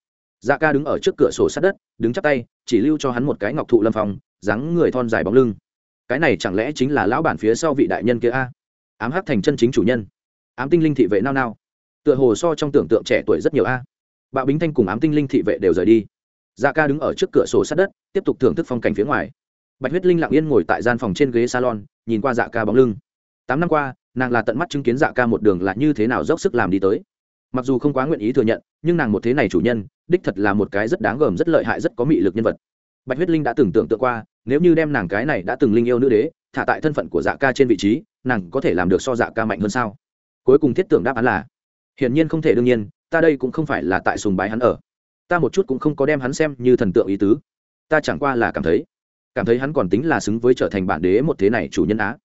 Dạ ca đứng ở trước cửa sổ sát đất đứng chắp tay chỉ lưu cho hắn một cái ngọc thụ lâm phòng, dáng người thon dài bóng lưng. Cái này chẳng lẽ chính là lão bản phía sau vị đại nhân kia a? Ám hắc thành chân chính chủ nhân. Ám tinh linh thị vệ nao nao. Tựa hồ so trong tưởng tượng trẻ tuổi rất nhiều a. Bạo bính thanh cùng ám tinh linh thị vệ đều rời đi. Dạ ca đứng ở trước cửa sổ sát đất tiếp tục thưởng thức phong cảnh phía ngoài. Bạch huyết linh lặng yên ngồi tại gian phòng trên ghế salon nhìn qua dạ ca bóng lưng. Tám năm qua nàng là tận mắt chứng kiến dạ ca một đường là như thế nào dốc sức làm đi tới. Mặc dù không quá nguyện ý thừa nhận, nhưng nàng một thế này chủ nhân, đích thật là một cái rất đáng gờm, rất lợi hại, rất có mị lực nhân vật. Bạch huyết linh đã từng tưởng tượng qua, nếu như đem nàng cái này đã từng linh yêu nữ đế, thả tại thân phận của dạ ca trên vị trí, nàng có thể làm được so dạ ca mạnh hơn sao? Cuối cùng thiết tưởng đáp án là, hiển nhiên không thể đương nhiên, ta đây cũng không phải là tại sùng bái hắn ở. Ta một chút cũng không có đem hắn xem như thần tượng ý tứ. Ta chẳng qua là cảm thấy cảm thấy hắn còn tính là xứng với trở thành bản đế một thế này chủ nhân á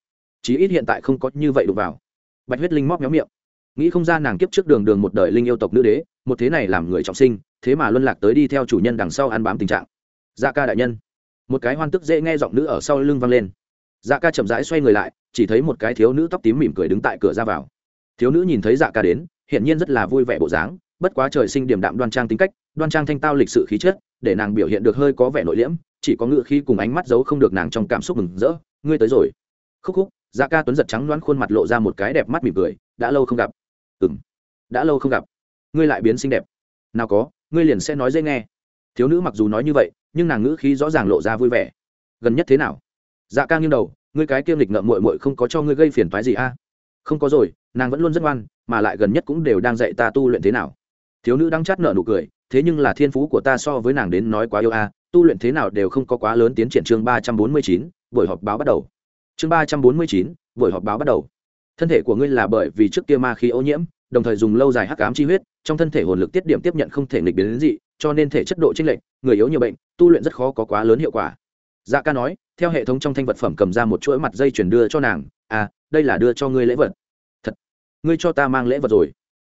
chí ít hiện tại không có như vậy đụng vào. Bạch huyết linh móc méo miệng. Nghĩ không ra nàng kiếp trước đường đường một đời linh yêu tộc nữ đế, một thế này làm người trọng sinh, thế mà luân lạc tới đi theo chủ nhân đằng sau ăn bám tình trạng. Dạ ca đại nhân. Một cái hoan tức dễ nghe giọng nữ ở sau lưng vang lên. Dạ ca chậm rãi xoay người lại, chỉ thấy một cái thiếu nữ tóc tím mỉm cười đứng tại cửa ra vào. Thiếu nữ nhìn thấy dạ ca đến, hiển nhiên rất là vui vẻ bộ dáng, bất quá trời sinh điểm đạm đoan trang tính cách, đoan trang thanh tao lịch sự khí chất, để nàng biểu hiện được hơi có vẻ nội liễm, chỉ có ngựa khi cùng ánh mắt giấu không được nàng trong cảm xúc mừng rỡ. Ngươi tới rồi. Khúc khúc dạ ca tuấn giật trắng đoán khuôn mặt lộ ra một cái đẹp mắt mỉm cười đã lâu không gặp. Ừ m đã lâu không gặp. Ngươi lại biến xinh đẹp. Nào có ngươi liền sẽ nói dễ nghe. Thiếu nữ mặc dù nói như vậy nhưng nàng ngữ khí rõ ràng lộ ra vui vẻ. Gần nhất thế nào? Dạ ca nghiêng đầu ngươi cái kiêm lịch ngợm mội mội không có cho ngươi gây phiền phái gì a? À? không có rồi nàng vẫn luôn rất ngoan mà lại gần nhất cũng đều đang dạy ta tu luyện thế nào. Thiếu nữ đang chát nợ nụ cười thế nhưng là thiên phú của ta so với nàng đến nói quá yêu a à, tu luyện thế nào đều không có quá lớn tiến triển chương ba trăm bốn mươi chín buổi họp báo bắt đầu chương ba trăm bốn mươi chín, buổi họp báo bắt đầu. Thân thể của ngươi là bởi vì trước kia ma khí ô nhiễm, đồng thời dùng lâu dài hắc ám chi huyết, trong thân thể hồn lực tiết điểm tiếp nhận không thể nghịch biến đến dị, cho nên thể chất độ chênh lệch, người yếu nhiều bệnh, tu luyện rất khó có quá lớn hiệu quả. Dạ ca nói, theo hệ thống trong thanh vật phẩm cầm ra một chuỗi mặt dây chuyển đưa cho nàng à đây là đưa cho ngươi lễ vật. Thật? Ngươi cho ta mang lễ vật rồi?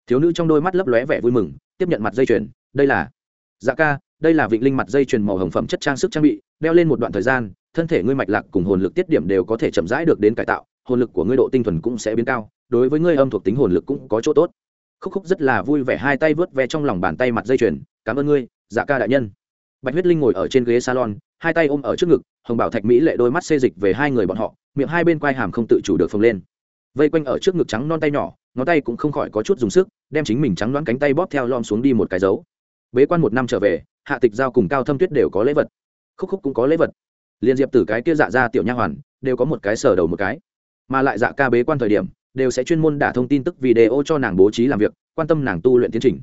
Thiếu nữ trong đôi mắt lấp lóe vẻ vui mừng, tiếp nhận mặt dây chuyền, đây là dạ ca, đây là vịnh linh mặt dây chuyền màu hồng phẩm chất trang sức trang bị đeo lên một đoạn thời gian, thân thể ngươi mạch lạc cùng hồn lực tiết điểm đều có thể chậm rãi được đến cải tạo, hồn lực của ngươi độ tinh thuần cũng sẽ biến cao, đối với ngươi âm thuộc tính hồn lực cũng có chỗ tốt. Khúc khúc rất là vui vẻ hai tay vớt ve trong lòng bàn tay mặt dây chuyền, cảm ơn ngươi dạ ca đại nhân. Bạch huyết linh ngồi ở trên ghế salon, hai tay ôm ở trước ngực, hồng bảo thạch mỹ lệ đôi mắt xê dịch về hai người bọn họ, miệng hai bên quai hàm không tự chủ được phồng lên. Vây quanh ở trước ngực trắng non tay nhỏ, ngón tay cũng không khỏi có chút dùng sức, đem chính mình trắng đoán cánh tay bóp theo lom xuống đi một cái dấu. Bế quan một năm trở về, hạ tịch giao cùng cao thâm tuyết đều có lễ vật khúc khúc cũng có lễ vật. Liên diệp tử cái kia dạ ra tiểu nha hoàn, đều có một cái sở đầu một cái. Mà lại dạ ca bế quan thời điểm, đều sẽ chuyên môn đả thông tin tức video cho nàng bố trí làm việc, quan tâm nàng tu luyện tiến trình.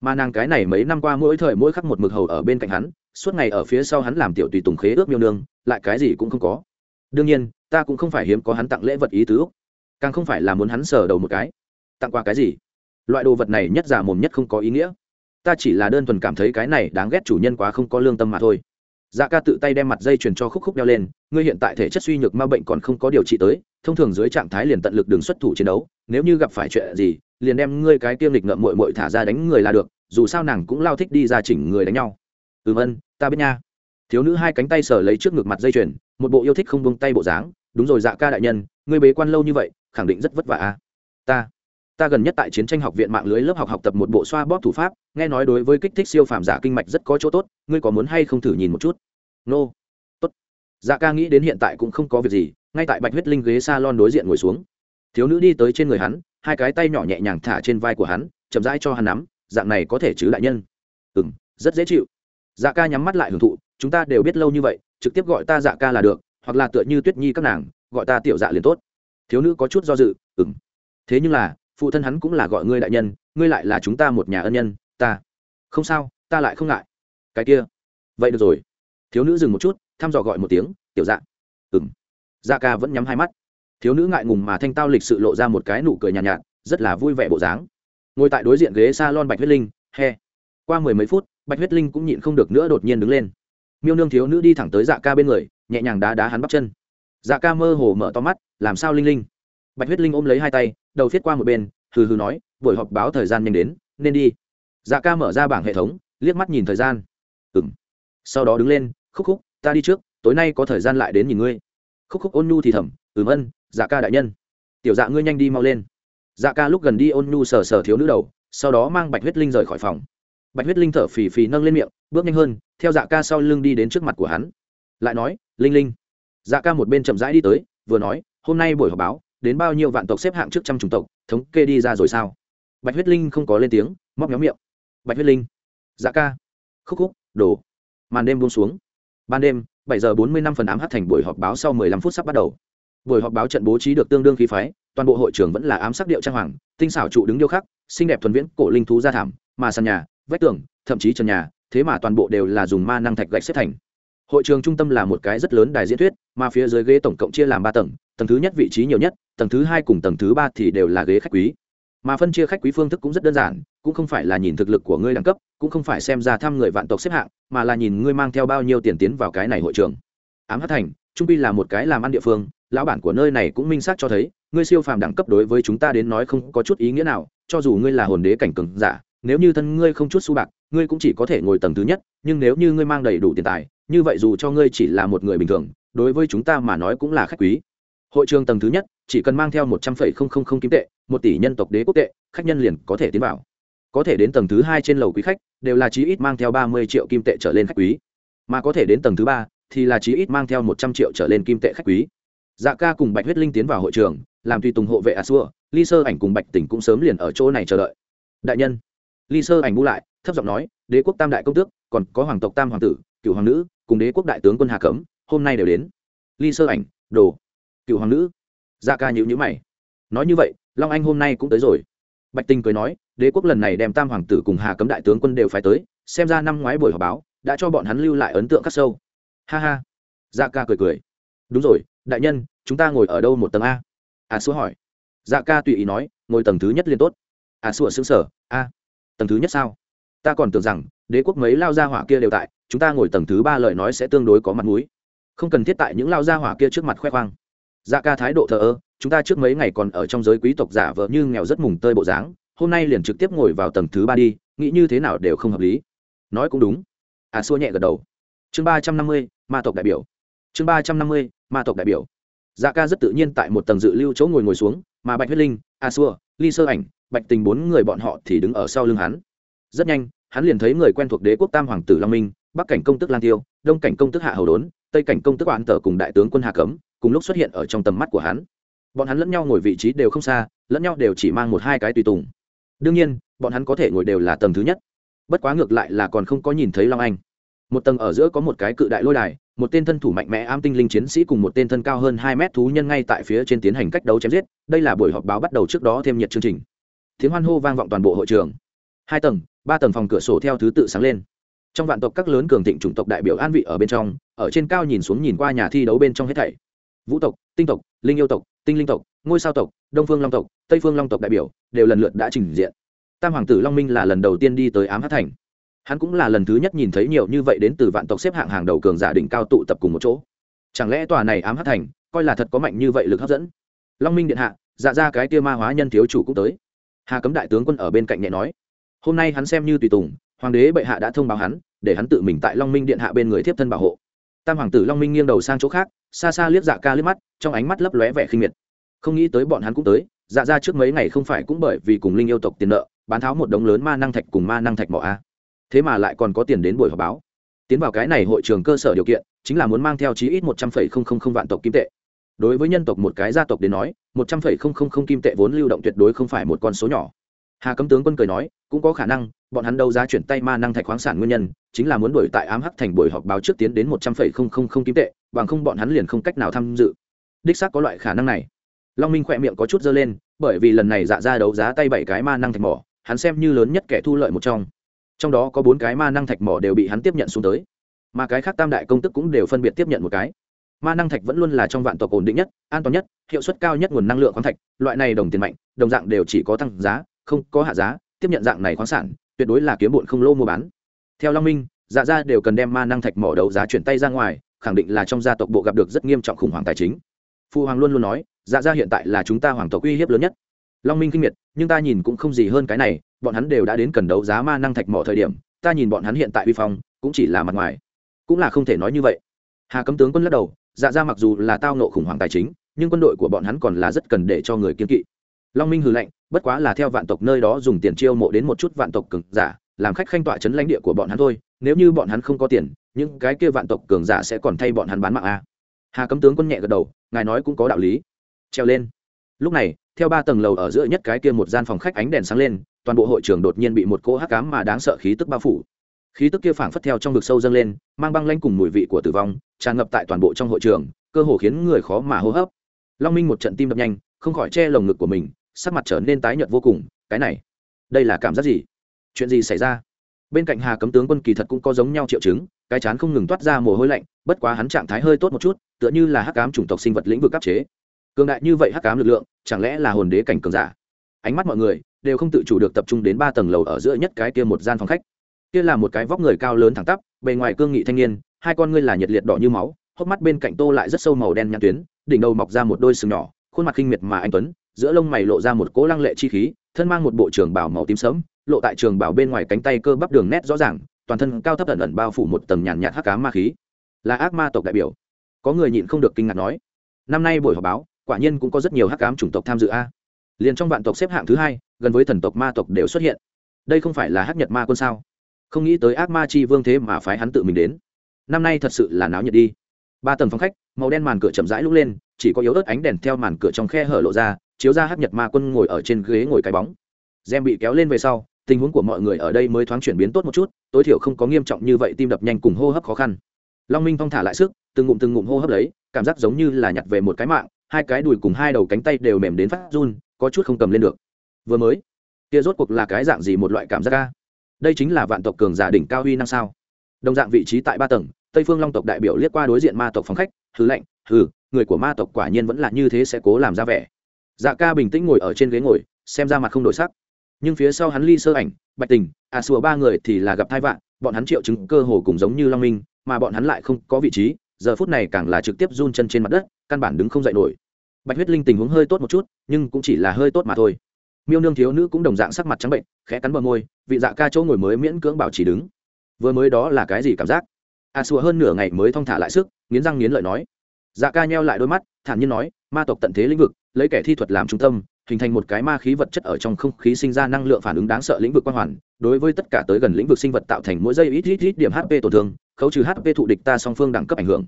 Mà nàng cái này mấy năm qua mỗi thời mỗi khắc một mực hầu ở bên cạnh hắn, suốt ngày ở phía sau hắn làm tiểu tùy tùng khế ước miêu nương, lại cái gì cũng không có. Đương nhiên, ta cũng không phải hiếm có hắn tặng lễ vật ý tứ úc. Càng không phải là muốn hắn sờ đầu một cái. Tặng qua cái gì? Loại đồ vật này nhất giả mồm nhất không có ý nghĩa. Ta chỉ là đơn thuần cảm thấy cái này đáng ghét chủ nhân quá không có lương tâm mà thôi dạ ca tự tay đem mặt dây chuyền cho khúc khúc đeo lên, ngươi hiện tại thể chất suy nhược ma bệnh còn không có điều trị tới, thông thường dưới trạng thái liền tận lực đường xuất thủ chiến đấu, nếu như gặp phải chuyện gì, liền đem ngươi cái tiêm lịch ngợm mội mội thả ra đánh người là được, dù sao nàng cũng lao thích đi ra chỉnh người đánh nhau. Ừ vân ta biết nha. Thiếu nữ hai cánh tay sờ lấy trước ngực mặt dây chuyền, một bộ yêu thích không buông tay bộ dáng, đúng rồi dạ ca đại nhân, ngươi bế quan lâu như vậy, khẳng định rất vất vả a. Ta ta gần nhất tại chiến tranh học viện mạng lưới lớp học học tập một bộ xoa bóp thủ pháp, nghe nói đối với kích thích siêu phàm giả kinh mạch rất có chỗ tốt, ngươi có muốn hay không thử nhìn một chút? Nô. Tốt. Dạ ca nghĩ đến hiện tại cũng không có việc gì, ngay tại bạch huyết linh ghế s a lon đối diện ngồi xuống. Thiếu nữ đi tới trên người hắn, hai cái tay nhỏ nhẹ nhàng thả trên vai của hắn, chậm rãi cho hắn nắm, dạng này có thể chứ đại nhân? Ừ m rất dễ chịu. Dạ ca nhắm mắt lại hưởng thụ, chúng ta đều biết lâu như vậy, trực tiếp gọi ta dạ ca là được, hoặc là tựa như tuyết nhi các nàng, gọi ta tiểu dạ liền tốt. Thiếu nữ có chút do dự ừng thế nhưng là phụ thân hắn cũng là gọi ngươi đại nhân ngươi lại là chúng ta một nhà ân nhân ta. Không sao ta lại không ngại. Cái kia. Vậy được rồi. Thiếu nữ dừng một chút thăm dò gọi một tiếng tiểu dạ. Ừng dạ ca vẫn nhắm hai mắt. Thiếu nữ ngại ngùng mà thanh tao lịch sự lộ ra một cái nụ cười nhàn nhạt, nhạt rất là vui vẻ bộ dáng. Ngồi tại đối diện ghế s a lon bạch huyết linh he. Qua mười mấy phút bạch huyết linh cũng nhịn không được nữa đột nhiên đứng lên. Miêu nương thiếu nữ đi thẳng tới dạ ca bên người nhẹ nhàng đá đá hắn bắp chân. Dạ ca mơ hồ mở to mắt làm sao linh linh? Bạch huyết linh ôm lấy hai tay, đầu viết qua một bên, hừ hừ nói, buổi họp báo thời gian nhanh đến, nên đi. Dạ ca mở ra bảng hệ thống, liếc mắt nhìn thời gian. Ừ m sau đó đứng lên, khúc khúc, ta đi trước, tối nay có thời gian lại đến nhìn ngươi. Khúc khúc ôn nhu thì thầm, ừm ân dạ ca đại nhân. Tiểu dạ ngươi nhanh đi mau lên. Dạ ca lúc gần đi ôn nhu sờ sờ thiếu nữ đầu, sau đó mang bạch huyết linh rời khỏi phòng. Bạch huyết linh thở phì phì nâng lên miệng, bước nhanh hơn, theo dạ ca sau lưng đi đến trước mặt của hắn. Lại nói, linh linh. Dạ ca một bên chậm rãi đi tới, vừa nói, hôm nay buổi họp báo đến bao nhiêu vạn tộc xếp hạng trước trăm chủng tộc, thống kê đi ra rồi sao? Bạch huyết linh không có lên tiếng, móc méo miệng. Bạch huyết linh. Dạ ca. Khúc khúc, đổ. Màn đêm buông xuống. Ban đêm, bảy giờ bốn mươi năm phần ám hát thành buổi họp báo sau mười lăm phút sắp bắt đầu. Buổi họp báo trận bố trí được tương đương khí phái, toàn bộ hội trường vẫn là ám sắc điệu trang hoàng, tinh xảo trụ đứng điêu khắc, xinh đẹp thuần viễn, cổ linh thú gia thảm, mà sàn nhà, vách tường, thậm chí trần nhà, thế mà toàn bộ đều là dùng ma năng thạch gạch xếp thành. Hội trường trung tâm là một cái rất lớn đài diễn thuyết, mà phía dưới ghế tổng cộng chia làm ba tầng tầng thứ nhất vị trí nhiều nhất, tầng thứ hai cùng tầng thứ ba thì đều là ghế khách quý. Mà phân chia khách quý phương thức cũng rất đơn giản, cũng không phải là nhìn thực lực của ngươi đẳng cấp, cũng không phải xem ra thăm người vạn tộc xếp hạng, mà là nhìn ngươi mang theo bao nhiêu tiền tiến vào cái này hội trường. Ám hát thành, trung pi là một cái làm ăn địa phương, lão bản của nơi này cũng minh xác cho thấy, ngươi siêu phàm đẳng cấp đối với chúng ta đến nói không có chút ý nghĩa nào, cho dù ngươi là hồn đế cảnh cường giả, nếu như thân ngươi không chút su bạc, ngươi cũng chỉ có thể ngồi tầng thứ nhất, nhưng nếu như ngươi mang đầy đủ tiền tài, như vậy dù cho ngươi chỉ là một người bình thường, đối với chúng ta mà nói cũng là khách quý hội trường tầng thứ nhất, chỉ cần mang theo một trăm phẩy không không không kim tệ, một tỷ nhân tộc đế quốc tệ, khách nhân liền có thể tiến vào. Có thể đến tầng thứ hai trên lầu quý khách, đều là chí ít mang theo ba mươi triệu kim tệ trở lên khách quý. Mà có thể đến tầng thứ ba, thì là chí ít mang theo một trăm triệu trở lên kim tệ khách quý. Dạ ca cùng bạch huyết linh tiến vào hội trường, làm tùy tùng hộ vệ a xua ly sơ ảnh cùng bạch tỉnh cũng sớm liền ở chỗ này chờ đợi. Đại nhân, ly sơ ảnh bu lại, thấp giọng nói, đế quốc tam đại công tước, còn có hoàng tộc tam hoàng tử, cựu hoàng nữ, cùng đế quốc đại tướng quân hà cấm, hôm nay đều đến. Ly sơ ảnh, đồ cựu hoàng nữ. Dạ ca nhữ nhữ mày. Nói như vậy, long anh hôm nay cũng tới rồi. Bạch tinh cười nói, đế quốc lần này đem tam hoàng tử cùng hà cấm đại tướng quân đều phải tới, xem ra năm ngoái buổi họp báo đã cho bọn hắn lưu lại ấn tượng khắc sâu. Ha ha. Dạ ca cười cười. Đúng rồi, đại nhân, chúng ta ngồi ở đâu một tầng a? À xua hỏi. Dạ ca tùy ý nói, ngồi tầng thứ nhất liên tốt. À xua xứng sở a. Tầng thứ nhất sao? Ta còn tưởng rằng, đế quốc mấy lao gia hỏa kia đều tại, chúng ta ngồi tầng thứ ba lời nói sẽ tương đối có mặt mũi. Không cần thiết tại những lao gia hỏa kia trước mặt khoe khoang dạ ca thái độ thờ ơ, chúng ta trước mấy ngày còn ở trong giới quý tộc giả vờ như nghèo rất mùng tơi bộ dáng, hôm nay liền trực tiếp ngồi vào tầng thứ ba đi, nghĩ như thế nào đều không hợp lý. Nói cũng đúng. À xua nhẹ gật đầu. Chương ba trăm năm mươi, ma tộc đại biểu. Chương ba trăm năm mươi, ma tộc đại biểu. Dạ ca rất tự nhiên tại một tầng dự lưu chỗ ngồi ngồi xuống, mà bạch huyết linh a xua, ly sơ ảnh, bạch tình bốn người bọn họ thì đứng ở sau lưng hắn. Rất nhanh, hắn liền thấy người quen thuộc đế quốc tam hoàng tử long minh, bắc cảnh công tức lan tiêu, đông cảnh công tức hạ hầu đốn tây cảnh công tức oán tờ cùng đại tướng quân hà cấm, cùng lúc xuất hiện ở trong tầm mắt của hắn. Bọn hắn lẫn nhau ngồi vị trí đều không xa, lẫn nhau đều chỉ mang một hai cái tùy tùng. Đương nhiên, bọn hắn có thể ngồi đều là tầng thứ nhất. Bất quá ngược lại là còn không có nhìn thấy long anh. Một tầng ở giữa có một cái cự đại lôi đài, một tên thân thủ mạnh mẽ am tinh linh chiến sĩ cùng một tên thân cao hơn hai mét thú nhân ngay tại phía trên tiến hành cách đấu chém giết. Đây là buổi họp báo bắt đầu trước đó thêm nhiệt chương trình. Tiếng hoan hô vang vọng toàn bộ hội trường. Hai tầng, ba tầng phòng cửa sổ theo thứ tự sáng lên trong vạn tộc các lớn cường thịnh chủng tộc đại biểu an vị ở bên trong, ở trên cao nhìn xuống nhìn qua nhà thi đấu bên trong hết thảy. Vũ tộc, tinh tộc, linh yêu tộc, tinh linh tộc, ngôi sao tộc, đông phương long tộc, tây phương long tộc đại biểu, đều lần lượt đã trình diện. Tam hoàng tử long minh là lần đầu tiên đi tới ám hát thành. Hắn cũng là lần thứ nhất nhìn thấy nhiều như vậy đến từ vạn tộc xếp hạng hàng đầu cường giả đỉnh cao tụ tập cùng một chỗ. Chẳng lẽ tòa này ám hát thành coi là thật có mạnh như vậy lực hấp dẫn? Long minh điện hạ dạ ra cái tia ma hóa nhân thiếu chủ cũng tới. Hà cấm đại tướng quân ở bên cạnh nhẹ nói. Hôm nay hắn xem như tùy tùng hoàng đế bệ hạ đã thông báo hắn, để hắn tự mình tại long minh điện hạ bên người tiếp thân bảo hộ. Tam hoàng tử long minh nghiêng đầu sang chỗ khác, xa xa liếc dạ ca liếc mắt, trong ánh mắt lấp lóe vẻ khinh miệt. Không nghĩ tới bọn hắn cũng tới dạ ra trước mấy ngày không phải cũng bởi vì cùng linh yêu tộc tiền nợ, bán tháo một đống lớn ma năng thạch cùng ma năng thạch mỏ a. Thế mà lại còn có tiền đến buổi họp báo. Tiến vào cái này hội trường cơ sở điều kiện, chính là muốn mang theo chí ít một trăm phẩy không không không vạn tộc kim tệ. Đối với nhân tộc một cái gia tộc đến nói, một trăm phẩy không không không kim tệ vốn lưu động tuyệt đối không phải một con số nhỏ hà cấm tướng quân cười nói, cũng có khả năng, bọn hắn đấu giá chuyển tay ma năng thạch khoáng sản nguyên nhân, chính là muốn đổi tại ám hắc thành buổi họp báo trước tiến đến một trăm phẩy không không không kim tệ, bằng không bọn hắn liền không cách nào tham dự. Đích xác có loại khả năng này. Long minh khỏe miệng có chút dơ lên, bởi vì lần này dạ ra đấu giá tay bảy cái ma năng thạch mỏ, hắn xem như lớn nhất kẻ thu lợi một trong. Trong đó có bốn cái ma năng thạch mỏ đều bị hắn tiếp nhận xuống tới. Mà cái khác tam đại công tức cũng đều phân biệt tiếp nhận một cái. Ma năng thạch vẫn luôn là trong vạn tộc ổn định nhất, an toàn nhất, hiệu suất cao nhất nguồn năng lượng khoáng thạch, loại này đồng tiền mạnh, đồng dạng đều chỉ có tăng giá không có hạ giá, tiếp nhận dạng này khoáng sản, tuyệt đối là kiếm bụn không lô mua bán. Theo long minh dạ gia đều cần đem ma năng thạch mỏ đấu giá chuyển tay ra ngoài, khẳng định là trong gia tộc bộ gặp được rất nghiêm trọng khủng hoảng tài chính. Phu hoàng luôn luôn nói dạ gia hiện tại là chúng ta hoàng tộc uy hiếp lớn nhất. Long minh kinh miệt, nhưng ta nhìn cũng không gì hơn cái này, bọn hắn đều đã đến cần đấu giá ma năng thạch mỏ thời điểm, ta nhìn bọn hắn hiện tại uy phong, cũng chỉ là mặt ngoài. Cũng là không thể nói như vậy. Hà cấm tướng quân lắc đầu dạ ra mặc dù là tao nộ khủng hoảng tài chính, nhưng quân đội của bọn hắn còn là rất cần để cho người kiên kỵ long minh hừ lạnh, bất quá là theo vạn tộc nơi đó dùng tiền chiêu mộ đến một chút vạn tộc cường giả làm khách khanh tọa chấn lãnh địa của bọn hắn thôi nếu như bọn hắn không có tiền những cái kia vạn tộc cường giả sẽ còn thay bọn hắn bán mạng a. Hà cấm tướng quân nhẹ gật đầu ngài nói cũng có đạo lý. Treo lên. Lúc này theo ba tầng lầu ở giữa nhất cái kia một gian phòng khách ánh đèn sáng lên toàn bộ hội trường đột nhiên bị một cỗ hắc cám mà đáng sợ khí tức bao phủ. Khí tức kia phảng phất theo trong vực sâu dâng lên mang băng lanh cùng mùi vị của tử vong tràn ngập tại toàn bộ trong hội trường cơ hồ khiến người khó mà hô hấp. Long minh một trận tim đập nhanh không khỏi che lồng ngực của mình, sắc mặt trở nên tái nhợt vô cùng, cái này, đây là cảm giác gì? Chuyện gì xảy ra? Bên cạnh hà cấm tướng quân kỳ thật cũng có giống nhau triệu chứng, cái chán không ngừng toát ra mồ hôi lạnh, bất quá hắn trạng thái hơi tốt một chút, tựa như là hắc cám chủng tộc sinh vật lĩnh vực áp chế. Cường đại như vậy hắc cám lực lượng, chẳng lẽ là hồn đế cảnh cường giả? Ánh mắt mọi người đều không tự chủ được tập trung đến ba tầng lầu ở giữa nhất cái kia một gian phòng khách. Kia là một cái vóc người cao lớn thẳng tắp, bề ngoài cương nghị thanh niên, hai con ngươi là nhiệt liệt đỏ như máu, hốc mắt bên cạnh tô lại rất sâu màu đen nhăn tuyến, đỉnh đầu mọc ra một đôi sừng nhỏ khuôn mặt khinh miệt mà anh tuấn, giữa lông mày lộ ra một cỗ lăng lệ chi khí, thân mang một bộ trường bảo màu tím sẫm, lộ tại trường bảo bên ngoài cánh tay cơ bắp đường nét rõ ràng, toàn thân cao thấp ẩn ẩn bao phủ một tầng nhàn nhạt hắc cá ma khí. Là ác ma tộc đại biểu. Có người nhịn không được kinh ngạc nói, năm nay buổi họp báo, quả nhiên cũng có rất nhiều hắc cám chủng tộc tham dự a. Liền trong vạn tộc xếp hạng thứ hai, gần với thần tộc ma tộc đều xuất hiện. Đây không phải là hắc nhật ma quân sao? Không nghĩ tới ác ma chi vương thế mà phái hắn tự mình đến. Năm nay thật sự là náo nhiệt đi. Ba tầng phòng khách, màu đen màn cửa chậm rãi lúc lên chỉ có yếu ớt ánh đèn theo màn cửa trong khe hở lộ ra, chiếu ra hát nhật ma quân ngồi ở trên ghế ngồi cái bóng. Gem bị kéo lên về sau, tình huống của mọi người ở đây mới thoáng chuyển biến tốt một chút, tối thiểu không có nghiêm trọng như vậy, tim đập nhanh cùng hô hấp khó khăn. Long minh phong thả lại sức, từng ngụm từng ngụm hô hấp lấy, cảm giác giống như là nhặt về một cái mạng, hai cái đùi cùng hai đầu cánh tay đều mềm đến phát run, có chút không cầm lên được. Vừa mới, kia rốt cuộc là cái dạng gì một loại cảm giác ca đây chính là vạn tộc cường giả đỉnh cao huy năng sao? Đồng dạng vị trí tại ba tầng, tây phương long tộc đại biểu liếc qua đối diện ma tộc phòng khách thứ lệnh hư người của ma tộc quả nhiên vẫn là như thế sẽ cố làm ra vẻ. Dạ ca bình tĩnh ngồi ở trên ghế ngồi, xem ra mặt không đổi sắc. Nhưng phía sau hắn ly sơ ảnh, bạch tình a sùa ba người thì là gặp thai vạn bọn hắn triệu chứng cơ hồ cùng giống như long minh, mà bọn hắn lại không có vị trí, giờ phút này càng là trực tiếp run chân trên mặt đất, căn bản đứng không dậy nổi. Bạch huyết linh tình huống hơi tốt một chút, nhưng cũng chỉ là hơi tốt mà thôi. Miêu nương thiếu nữ cũng đồng dạng sắc mặt trắng bệnh, khẽ cắn bờ môi, vị dạ ca chỗ ngồi mới miễn cưỡng bảo chỉ đứng. Vừa mới đó là cái gì cảm giác? À a xua hơn nửa ngày mới thong thả lại sức, nghiến răng nghiến lợi nói dạ ca nheo lại đôi mắt thản nhiên nói ma tộc tận thế lĩnh vực lấy kẻ thi thuật làm trung tâm hình thành một cái ma khí vật chất ở trong không khí sinh ra năng lượng phản ứng đáng sợ lĩnh vực quang hoàn đối với tất cả tới gần lĩnh vực sinh vật tạo thành mỗi giây ít ít ít điểm hp tổn thương khấu trừ hp thụ địch ta song phương đẳng cấp ảnh hưởng.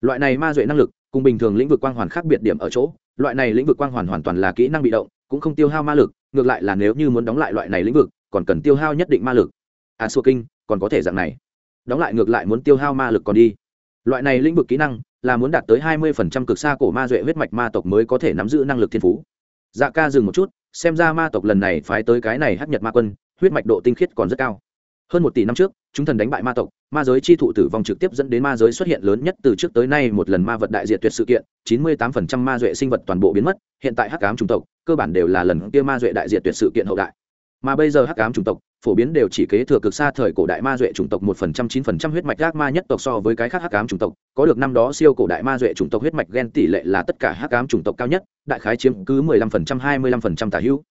Loại này ma duệ năng lực cùng bình thường lĩnh vực quang hoàn khác biệt điểm ở chỗ loại này lĩnh vực quang hoàn hoàn toàn là kỹ năng bị động cũng không tiêu hao ma lực ngược lại là nếu như muốn đóng lại loại này lĩnh vực còn cần tiêu hao nhất định ma lực. A à, xua kinh còn có thể dạng này. Đóng lại ngược lại muốn tiêu hao ma lực còn đi. Loại này lĩnh vực kỹ năng là muốn đạt tới hai mươi phần trăm cực xa cổ ma duệ huyết mạch ma tộc mới có thể nắm giữ năng lực thiên phú. Dạ ca dừng một chút, xem ra ma tộc lần này phái tới cái này hắc nhật ma quân, huyết mạch độ tinh khiết còn rất cao. Hơn một tỷ năm trước, chúng thần đánh bại ma tộc, ma giới chi thụ tử vong trực tiếp dẫn đến ma giới xuất hiện lớn nhất từ trước tới nay một lần ma vật đại diệt tuyệt sự kiện, chín mươi tám phần trăm ma duệ sinh vật toàn bộ biến mất, hiện tại hắc ám chủng tộc, cơ bản đều là lần kia ma duệ đại diệt tuyệt sự kiện hậu đại. Mà bây giờ hắc ám chủng tộc phổ biến đều chỉ kế thừa cực xa thời cổ đại ma duệ chủng tộc một phần trăm, chín phần trăm huyết mạch ác ma nhất tộc so với cái khác hắc ám chủng tộc. Có được năm đó siêu cổ đại ma duệ chủng tộc huyết mạch gen tỷ lệ là tất cả hắc ám chủng tộc cao nhất, đại khái chiếm cứ mười lăm phần trăm, hai mươi lăm phần trăm tả hữu.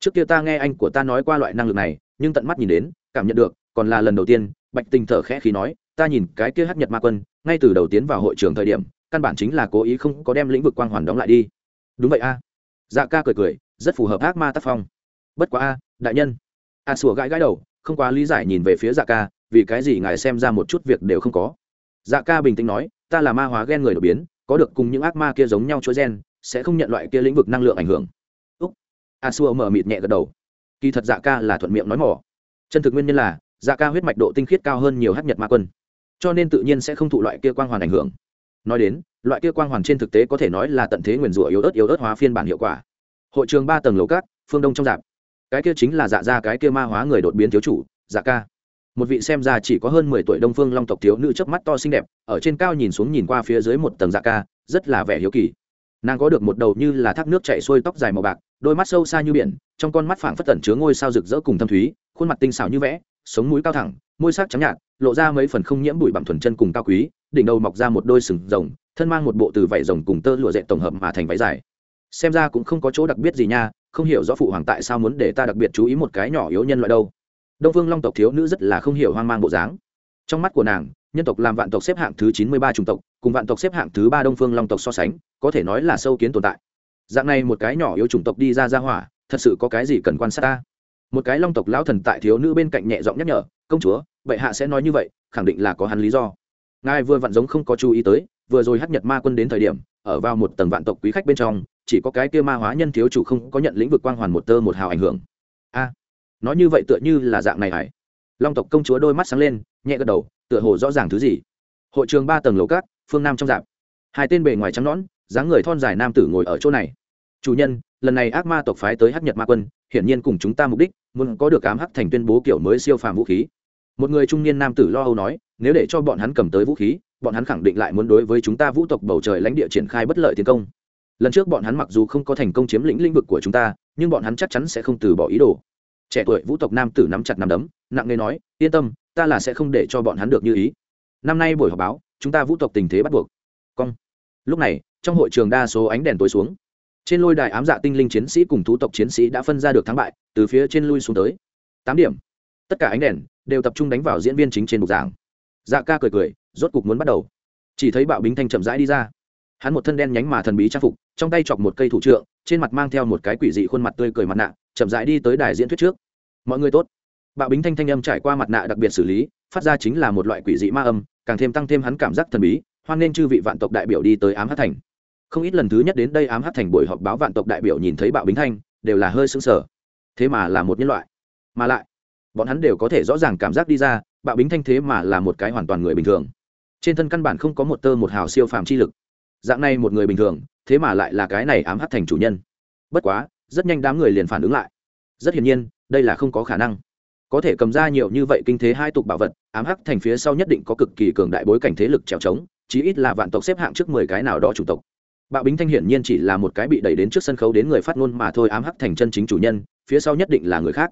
Trước kia ta nghe anh của ta nói qua loại năng lực này, nhưng tận mắt nhìn đến, cảm nhận được, còn là lần đầu tiên, bạch tình thở khẽ khi nói, ta nhìn cái kia hắc nhật ma quân, ngay từ đầu tiến vào hội trường thời điểm, căn bản chính là cố ý không có đem lĩnh vực quang hoàn đóng lại đi. Đúng vậy a. Dạ ca cười cười, rất phù hợp ác ma tác phong. Bất quá a, đại nhân a sủa gãi gãi đầu, không quá lý giải nhìn về phía dạ ca, vì cái gì ngài xem ra một chút việc đều không có. Dạ ca bình tĩnh nói, ta là ma hóa ghen người đột biến, có được cùng những ác ma kia giống nhau chuỗi gen, sẽ không nhận loại kia lĩnh vực năng lượng ảnh hưởng. Úc. A sủa mở mịt nhẹ gật đầu. Kỳ thật dạ ca là thuận miệng nói mỏ. Chân thực nguyên nhân là dạ ca huyết mạch độ tinh khiết cao hơn nhiều hát nhật ma quân. Cho nên tự nhiên sẽ không thụ loại kia quang hoàn ảnh hưởng. Nói đến, loại kia quang hoàn trên thực tế có thể nói là tận thế nguyền rủa yếu ớt yếu ớt hóa phiên bản hiệu quả. Hội trường ba tầng lầu cát, phương đông trong dạp cái kia chính là dạ ra cái kia ma hóa người đột biến thiếu chủ dạ ca. Một vị xem ra chỉ có hơn mười tuổi đông phương long tộc thiếu nữ chớp mắt to xinh đẹp, ở trên cao nhìn xuống nhìn qua phía dưới một tầng dạ ca, rất là vẻ hiếu kỳ. Nàng có được một đầu như là thác nước chạy xuôi tóc dài màu bạc, đôi mắt sâu xa như biển, trong con mắt phảng phất tẩn chứa ngôi sao rực rỡ cùng thâm thúy, khuôn mặt tinh xảo như vẽ, sống mũi cao thẳng, môi sắc trắng nhạt, lộ ra mấy phần không nhiễm bụi bặm thuần chân cùng cao quý, đỉnh đầu mọc ra một đôi sừng rồng, thân mang một bộ từ vảy rồng cùng tơ lụa dệt tổng hợp mà thành váy dài. Xem ra cũng không có chỗ đặc biệt gì nha không hiểu rõ phụ hoàng tại sao muốn để ta đặc biệt chú ý một cái nhỏ yếu nhân loại đâu. Đông phương long tộc thiếu nữ rất là không hiểu hoang mang bộ dáng. Trong mắt của nàng, nhân tộc làm vạn tộc xếp hạng thứ chín mươi ba chủng tộc, cùng vạn tộc xếp hạng thứ ba đông phương long tộc so sánh, có thể nói là sâu kiến tồn tại. Dạng này một cái nhỏ yếu chủng tộc đi ra ra hỏa, thật sự có cái gì cần quan sát ta? Một cái long tộc lão thần tại thiếu nữ bên cạnh nhẹ giọng nhắc nhở, công chúa, bệ hạ sẽ nói như vậy, khẳng định là có hắn lý do. Ngài vừa vặn giống không có chú ý tới, vừa rồi hắc nhật ma quân đến thời điểm, ở vào một tầng vạn tộc quý khách bên trong chỉ có cái kia ma hóa nhân thiếu chủ không có nhận lĩnh vực quang hoàn một tơ một hào ảnh hưởng. A, nói như vậy tựa như là dạng này hải long tộc công chúa đôi mắt sáng lên, nhẹ gật đầu, tựa hồ rõ ràng thứ gì. Hội trường ba tầng lầu cát phương nam trong dạp. Hai tên bề ngoài trắng nõn, dáng người thon dài nam tử ngồi ở chỗ này. Chủ nhân, lần này ác ma tộc phái tới hắc nhật ma quân, hiển nhiên cùng chúng ta mục đích, muốn có được ám hắc thành tuyên bố kiểu mới siêu phàm vũ khí. Một người trung niên nam tử lo âu nói, nếu để cho bọn hắn cầm tới vũ khí, bọn hắn khẳng định lại muốn đối với chúng ta vũ tộc bầu trời lãnh địa triển khai bất lợi tiến công lần trước bọn hắn mặc dù không có thành công chiếm lĩnh lĩnh vực của chúng ta, nhưng bọn hắn chắc chắn sẽ không từ bỏ ý đồ. Trẻ tuổi vũ tộc nam tử nắm chặt nắm đấm, nặng nề nói, yên tâm, ta là sẽ không để cho bọn hắn được như ý. Năm nay buổi họp báo, chúng ta vũ tộc tình thế bắt buộc. Cong. Lúc này, trong hội trường đa số ánh đèn tối xuống. Trên lôi đài ám dạ tinh linh chiến sĩ cùng thú tộc chiến sĩ đã phân ra được thắng bại, từ phía trên lui xuống tới. Tám điểm. Tất cả ánh đèn đều tập trung đánh vào diễn viên chính trên bục giảng. Dạ ca cười cười, rốt cục muốn bắt đầu. Chỉ thấy bạo bính thanh chậm rãi đi ra hắn một thân đen nhánh mà thần bí trang phục, trong tay chọc một cây thủ trượng, trên mặt mang theo một cái quỷ dị khuôn mặt tươi cười mặt nạ, chậm rãi đi tới đài diễn thuyết trước. Mọi người tốt. Bạo bính thanh thanh âm trải qua mặt nạ đặc biệt xử lý, phát ra chính là một loại quỷ dị ma âm, càng thêm tăng thêm hắn cảm giác thần bí, hoan nên chư vị vạn tộc đại biểu đi tới ám hát thành. Không ít lần thứ nhất đến đây ám hát thành buổi họp báo vạn tộc đại biểu nhìn thấy bạo bính thanh, đều là hơi sững sờ. Thế mà là một nhân loại. Mà lại, bọn hắn đều có thể rõ ràng cảm giác đi ra, bạo bính thanh thế mà là một cái hoàn toàn người bình thường. Trên thân căn bản không có một tơ một hào siêu phàm chi lực dạng này một người bình thường, thế mà lại là cái này ám hắt thành chủ nhân. Bất quá, rất nhanh đám người liền phản ứng lại. Rất hiển nhiên, đây là không có khả năng. Có thể cầm ra nhiều như vậy kinh thế hai tục bảo vật, ám hắc thành phía sau nhất định có cực kỳ cường đại bối cảnh thế lực trèo trống, chí ít là vạn tộc xếp hạng trước mười cái nào đó chủ tộc. Bạo bính thanh hiển nhiên chỉ là một cái bị đẩy đến trước sân khấu đến người phát ngôn mà thôi, ám hắc thành chân chính chủ nhân, phía sau nhất định là người khác.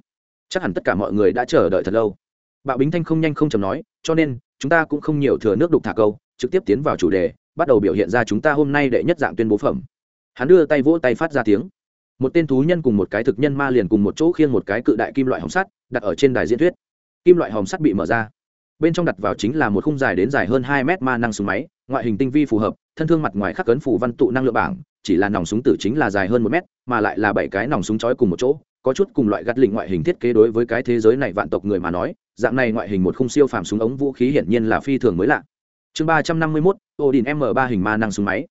Chắc hẳn tất cả mọi người đã chờ đợi thật lâu. Bạo bính thanh không nhanh không chầm nói, cho nên, chúng ta cũng không nhiều thừa nước đục thả câu, trực tiếp tiến vào chủ đề bắt đầu biểu hiện ra chúng ta hôm nay đệ nhất dạng tuyên bố phẩm. Hắn đưa tay vỗ tay phát ra tiếng. Một tên thú nhân cùng một cái thực nhân ma liền cùng một chỗ khiêng một cái cự đại kim loại hồng sắt, đặt ở trên đài diễn thuyết. Kim loại hồng sắt bị mở ra. Bên trong đặt vào chính là một khung dài đến dài hơn hai mét ma năng súng máy, ngoại hình tinh vi phù hợp, thân thương mặt ngoài khắc cấn phủ văn tụ năng lượng bảng, chỉ là nòng súng tử chính là dài hơn một mét, mà lại là bảy cái nòng súng chói cùng một chỗ, có chút cùng loại gắt lịnh ngoại hình thiết kế đối với cái thế giới này vạn tộc người mà nói, dạng này ngoại hình một khung siêu phàm súng ống vũ khí hiển nhiên là phi thường mới lạ chương ba trăm năm mươi mốt odin m ba hình ma năng súng máy.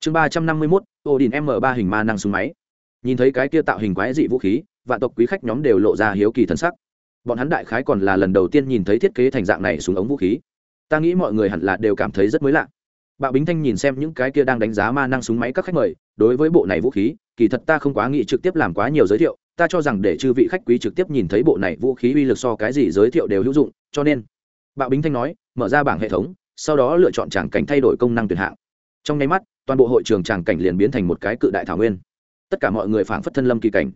Chương ba trăm năm mươi mốt odin m ba hình ma năng súng máy. Nhìn thấy cái kia tạo hình quái dị vũ khí, vạn tộc quý khách nhóm đều lộ ra hiếu kỳ thân sắc. Bọn hắn đại khái còn là lần đầu tiên nhìn thấy thiết kế thành dạng này súng ống vũ khí. Ta nghĩ mọi người hẳn là đều cảm thấy rất mới lạ. Bạo bính thanh nhìn xem những cái kia đang đánh giá ma năng súng máy các khách mời, đối với bộ này vũ khí, kỳ thật ta không quá nghĩ trực tiếp làm quá nhiều giới thiệu, ta cho rằng để chư vị khách quý trực tiếp nhìn thấy bộ này vũ khí uy lực so cái gì giới thiệu đều hữu dụng, cho nên, bạo bính thanh nói, mở ra bảng hệ thống sau đó lựa chọn tràng cảnh thay đổi công năng tuyển hạng. Trong nháy mắt, toàn bộ hội trường tràng cảnh liền biến thành một cái cự đại thảo nguyên. Tất cả mọi người phảng phất thân lâm kỳ cảnh.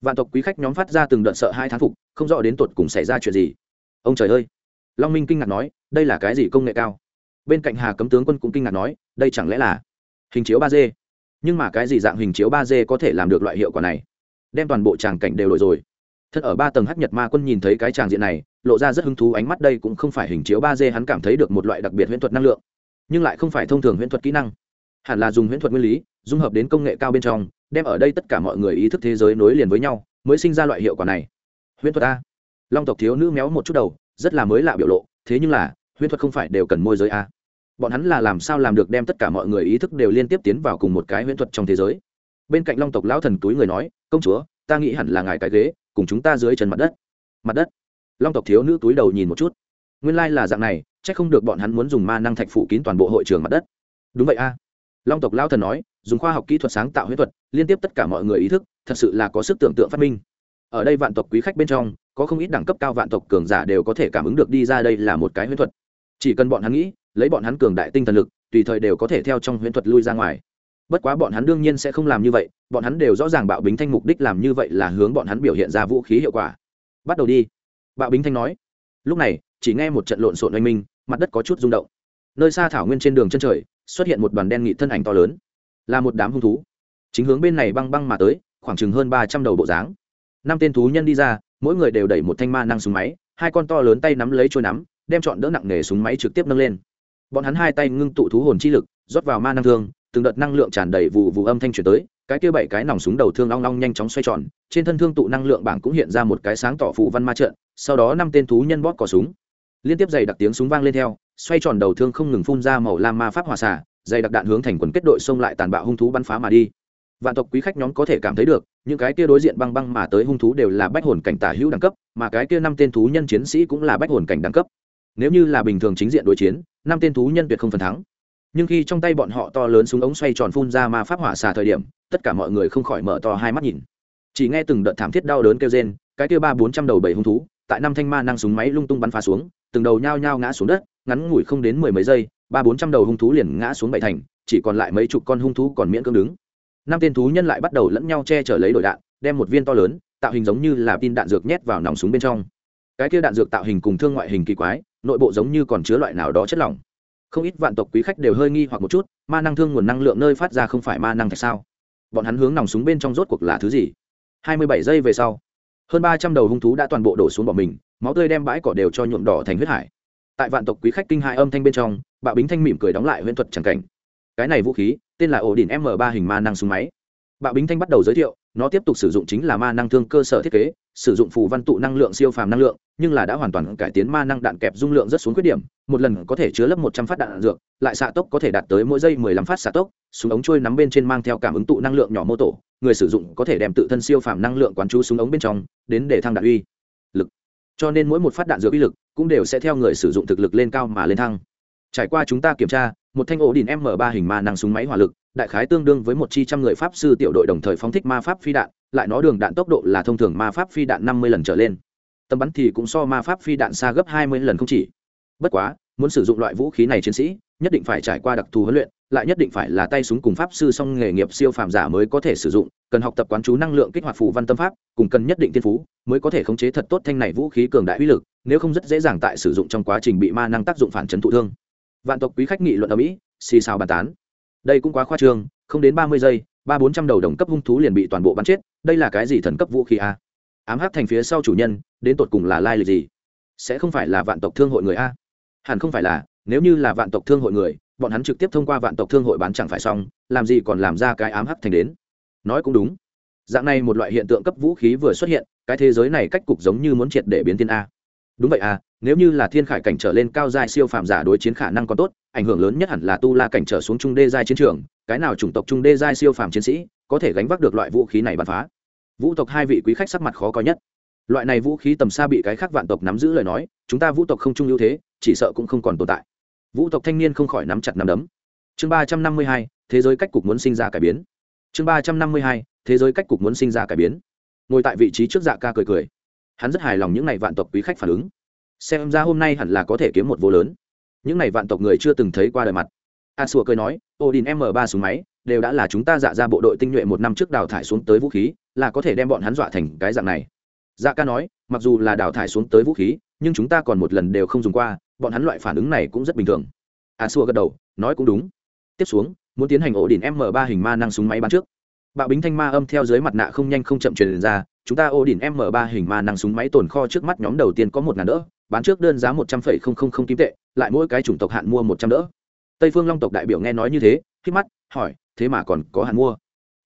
Vạn tộc quý khách nhóm phát ra từng đợt sợ hai thán phục, không rõ đến tột cùng xảy ra chuyện gì. Ông trời ơi! Long minh kinh ngạc nói, đây là cái gì công nghệ cao? Bên cạnh hà cấm tướng quân cũng kinh ngạc nói, đây chẳng lẽ là hình chiếu ba d? Nhưng mà cái gì dạng hình chiếu ba d có thể làm được loại hiệu quả này? Đem toàn bộ tràng cảnh đều đổi rồi. Thật ở ba tầng hắc nhật ma quân nhìn thấy cái tràng diện này lộ ra rất hứng thú ánh mắt đây cũng không phải hình chiếu ba d hắn cảm thấy được một loại đặc biệt huyễn thuật năng lượng, nhưng lại không phải thông thường huyễn thuật kỹ năng. Hẳn là dùng huyễn thuật nguyên lý, dung hợp đến công nghệ cao bên trong, đem ở đây tất cả mọi người ý thức thế giới nối liền với nhau, mới sinh ra loại hiệu quả này. Huyễn thuật a. Long tộc thiếu nữ méo một chút đầu, rất là mới lạ biểu lộ, thế nhưng là, huyễn thuật không phải đều cần môi giới a. Bọn hắn là làm sao làm được đem tất cả mọi người ý thức đều liên tiếp tiến vào cùng một cái huyễn thuật trong thế giới? Bên cạnh long tộc lão thần túi người nói, công chúa, ta nghĩ hẳn là ngài cái ghế, cùng chúng ta dưới chân mặt đất. Mặt đất? Long tộc thiếu nữ túi đầu nhìn một chút. Nguyên lai、like、là dạng này c h ắ c không được bọn hắn muốn dùng ma năng thạch phủ kín toàn bộ hội trường mặt đất. Đúng vậy a. Long tộc lão thần nói, dùng khoa học kỹ thuật sáng tạo huyễn thuật, liên tiếp tất cả mọi người ý thức, thật sự là có sức tưởng tượng phát minh. Ở đây vạn tộc quý khách bên trong, có không ít đẳng cấp cao vạn tộc cường giả đều có thể cảm ứng được đi ra đây là một cái huyễn thuật. Chỉ cần bọn hắn nghĩ, lấy bọn hắn cường đại tinh thần lực, tùy thời đều có thể theo trong huyễn thuật lui ra ngoài. Bất quá bọn hắn đương nhiên sẽ không làm như vậy, bọn hắn đều rõ ràng bạo bính thanh mục đích làm như vậy là hướng bọn hắn biểu hiện ra vũ khí hiệu quả. Bắt đầu đi bạo bính thanh nói, lúc này, chỉ nghe một trận lộn xộn oanh minh, mặt đất có chút rung động. Nơi xa thảo nguyên trên đường chân trời, xuất hiện một đoàn đen nghị thân ảnh to lớn, là một đám hung thú. Chính hướng bên này băng băng mà tới, khoảng chừng hơn ba trăm đầu bộ dáng. Năm tên thú nhân đi ra, mỗi người đều đẩy một thanh ma năng súng máy, hai con to lớn tay nắm lấy trôi nắm, đem chọn đỡ nặng nề súng máy trực tiếp nâng lên. Bọn hắn hai tay ngưng tụ thú hồn chi lực, rót vào ma năng thương, từng đợt năng lượng tràn đầy vụ vụ âm thanh chuyển tới cái kia bảy cái nòng súng đầu thương long long nhanh chóng xoay tròn, trên thân thương tụ năng lượng bảng cũng hiện ra một cái sáng tỏ phụ văn ma trận, sau đó năm tên thú nhân bóp cỏ súng. Liên tiếp dày đặc tiếng súng vang lên theo, xoay tròn đầu thương không ngừng phun ra màu lam ma pháp hòa xả dày đặc đạn hướng thành quần kết đội xông lại tàn bạo hung thú bắn phá mà đi. Vạn tộc quý khách nhóm có thể cảm thấy được, những cái kia đối diện băng băng mà tới hung thú đều là bách hồn cảnh tả hữu đẳng cấp, mà cái kia năm tên thú nhân chiến sĩ cũng là bách hồn cảnh đẳng cấp. Nếu như là bình thường chính diện đối chiến, năm tên thú nhân tuyệt không phần thắng. Nhưng khi trong tay bọn họ to lớn súng ống xoay tròn phun ra ma pháp hỏa xà thời điểm tất cả mọi người không khỏi mở to hai mắt nhìn. Chỉ nghe từng đợt thảm thiết đau đớn kêu rên, cái kia ba bốn trăm đầu bảy hung thú, tại năm thanh ma năng súng máy lung tung bắn phá xuống, từng đầu nhao nhao ngã xuống đất, ngắn ngủi không đến mười mấy giây, ba bốn trăm đầu hung thú liền ngã xuống bảy thành, chỉ còn lại mấy chục con hung thú còn miễn cưỡng đứng. Năm tên thú nhân lại bắt đầu lẫn nhau che chở lấy đội đạn, đem một viên to lớn, tạo hình giống như là tin đạn dược nhét vào nòng súng bên trong. Cái kia đạn dược tạo hình cùng thương ngoại hình kỳ quái, nội bộ giống như còn chứa loại nào đó chất lỏng. Không ít vạn tộc quý khách đều hơi nghi hoặc một chút, ma năng thương nguồn năng lượng nơi phát ra không phải ma năng thạch sao? Bọn hắn hướng nòng súng bên trong rốt cuộc là thứ gì? Hai mươi bảy giây về sau, hơn ba trăm đầu hung thú đã toàn bộ đổ xuống bỏ mình, máu tươi đem bãi cỏ đều cho nhuộm đỏ thành huyết hải. Tại vạn tộc quý khách kinh hại âm thanh bên trong, bạo bính thanh mỉm cười đóng lại huyễn thuật c cảnh. Cái này vũ khí, tên là ổ đỉnh m ba hình ma năng súng máy. Bạo bính thanh bắt đầu giới thiệu nó tiếp tục sử dụng chính là ma năng thương cơ sở thiết kế sử dụng phù văn tụ năng lượng siêu phàm năng lượng nhưng là đã hoàn toàn cải tiến ma năng đạn kẹp dung lượng rất xuống khuyết điểm một lần có thể chứa lấp một trăm phát đạn, dược lại xạ tốc có thể đạt tới mỗi giây mười lăm phát xạ tốc súng ống trôi nắm bên trên mang theo cảm ứng tụ năng lượng nhỏ mô tổ người sử dụng có thể đem tự thân siêu phàm năng lượng quán chú súng ống bên trong đến để thăng đạn uy lực. Cho nên mỗi một phát đạn dược uy lực cũng đều sẽ theo người sử dụng thực lực lên cao mà lên thăng. Trải qua chúng ta kiểm tra một thanh ổ đỉnh m 3 hình ma năng súng máy hỏa lực, đại khái tương đương với một chi trăm người pháp sư tiểu đội đồng thời phóng thích ma pháp phi đạn, lại nó đường đạn tốc độ là thông thường ma pháp phi đạn năm mươi lần trở lên. Tầm bắn thì cũng so ma pháp phi đạn xa gấp hai mươi lần không chỉ. Bất quá, muốn sử dụng loại vũ khí này chiến sĩ, nhất định phải trải qua đặc thù huấn luyện, lại nhất định phải là tay súng cùng pháp sư song nghề nghiệp siêu phàm giả mới có thể sử dụng, cần học tập quán chú năng lượng kích hoạt phù văn tâm pháp, cùng cần nhất định tiên phú, mới có thể khống chế thật tốt thanh này vũ khí cường đại uy lực, nếu không rất dễ dàng tại sử dụng trong quá trình bị ma năng tác dụng phản chấn thụ thương vạn tộc quý khách nghị luận ở mỹ, xì xào bàn tán. Đây cũng quá khoa trương, không đến ba mươi giây, ba bốn trăm đầu đồng cấp hung thú liền bị toàn bộ bắn chết, đây là cái gì thần cấp vũ khí a? Ám hắc thành phía sau chủ nhân, đến tột cùng là lai lịch gì? Sẽ không phải là vạn tộc thương hội người a? Hẳn không phải là, nếu như là vạn tộc thương hội người, bọn hắn trực tiếp thông qua vạn tộc thương hội bán chẳng phải xong, làm gì còn làm ra cái ám hắc thành đến? Nói cũng đúng. Dạng này một loại hiện tượng cấp vũ khí vừa xuất hiện, cái thế giới này cách cục giống như muốn triệt để biến thiên a đúng vậy à nếu như là thiên khải cảnh trở lên cao giai siêu phạm giả đối chiến khả năng còn tốt, ảnh hưởng lớn nhất hẳn là tu la cảnh trở xuống trung đê giai chiến trường, cái nào chủng tộc trung đê giai siêu phàm chiến sĩ có thể gánh vác được loại vũ khí này bắn phá? Vũ tộc hai vị quý khách sắc mặt khó coi nhất. Loại này vũ khí tầm xa bị cái khác vạn tộc nắm giữ lời nói, chúng ta vũ tộc không trung ưu thế, chỉ sợ cũng không còn tồn tại. Vũ tộc thanh niên không khỏi nắm chặt nắm đấm. Chương ba trăm năm mươi hai, thế giới cách cục muốn sinh ra cải biến. Chương ba trăm năm mươi hai, thế giới cách cục muốn sinh ra cải biến. Ngồi tại vị trí trước dạ ca cười cười hắn rất hài lòng những n à y vạn tộc quý khách phản ứng. Xem ra hôm nay hẳn là có thể kiếm một vô lớn. Những n à y vạn tộc người chưa từng thấy qua đời mặt. A sùa cười nói, odin m ba súng máy đều đã là chúng ta dạ ra bộ đội tinh nhuệ một năm trước đào thải xuống tới vũ khí, là có thể đem bọn hắn dọa thành cái dạng này. Dạ ca nói, mặc dù là đào thải xuống tới vũ khí, nhưng chúng ta còn một lần đều không dùng qua, bọn hắn loại phản ứng này cũng rất bình thường. A sùa gật đầu, nói cũng đúng. Tiếp xuống, muốn tiến hành ổ đỉnh m ba hình ma năng súng máy bắn trước. Bạo bính thanh ma âm theo dưới mặt nạ không nhanh không chậm truyền ra chúng ta ô đỉnh M3 hình ma năng súng máy tồn kho trước mắt nhóm đầu tiên có một ngàn đỡ, bán trước đơn giá một trăm phẩy không không không kim tệ, lại mỗi cái chủng tộc hạn mua một trăm đỡ. Tây phương long tộc đại biểu nghe nói như thế khi mắt, hỏi, thế mà còn có hạn mua?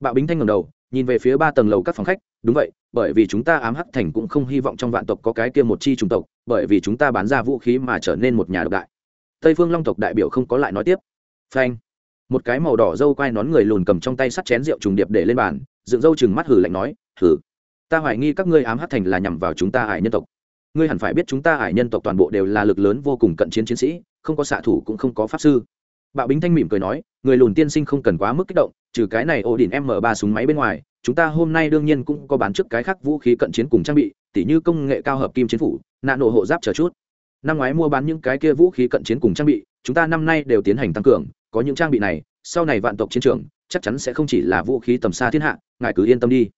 Bạo bính thanh ngầm đầu, nhìn về phía ba tầng lầu các phòng khách, đúng vậy, bởi vì chúng ta ám hắc thành cũng không hy vọng trong vạn tộc có cái kia một chi chủng tộc, bởi vì chúng ta bán ra vũ khí mà trở nên một nhà độc đại. Tây phương long tộc đại biểu không có lại nói tiếp. Phanh. Một cái màu đỏ dâu quai nón người lùn cầm trong tay sắt chén rượu trùng điệp để lên bàn, dựng dâu chừng mắt hử lạnh nói hử ta hoài nghi các ngươi ám hắc thành là nhằm vào chúng ta hải nhân tộc. Ngươi hẳn phải biết chúng ta hải nhân tộc toàn bộ đều là lực lớn vô cùng cận chiến chiến sĩ, không có xạ thủ cũng không có pháp sư. Bạo bính thanh mỉm cười nói, người lùn tiên sinh không cần quá mức kích động, trừ cái này ổ đỉnh m ba súng máy bên ngoài, chúng ta hôm nay đương nhiên cũng có bán trước cái khác vũ khí cận chiến cùng trang bị, tỉ như công nghệ cao hợp kim chiến phủ nạn nổ hộ giáp chờ chút. Năm ngoái mua bán những cái kia vũ khí cận chiến cùng trang bị, chúng ta năm nay đều tiến hành tăng cường, có những trang bị này, sau này vạn tộc chiến trường, chắc chắn sẽ không chỉ là vũ khí tầm xa thiên hạ, ngài cứ yên tâm đi.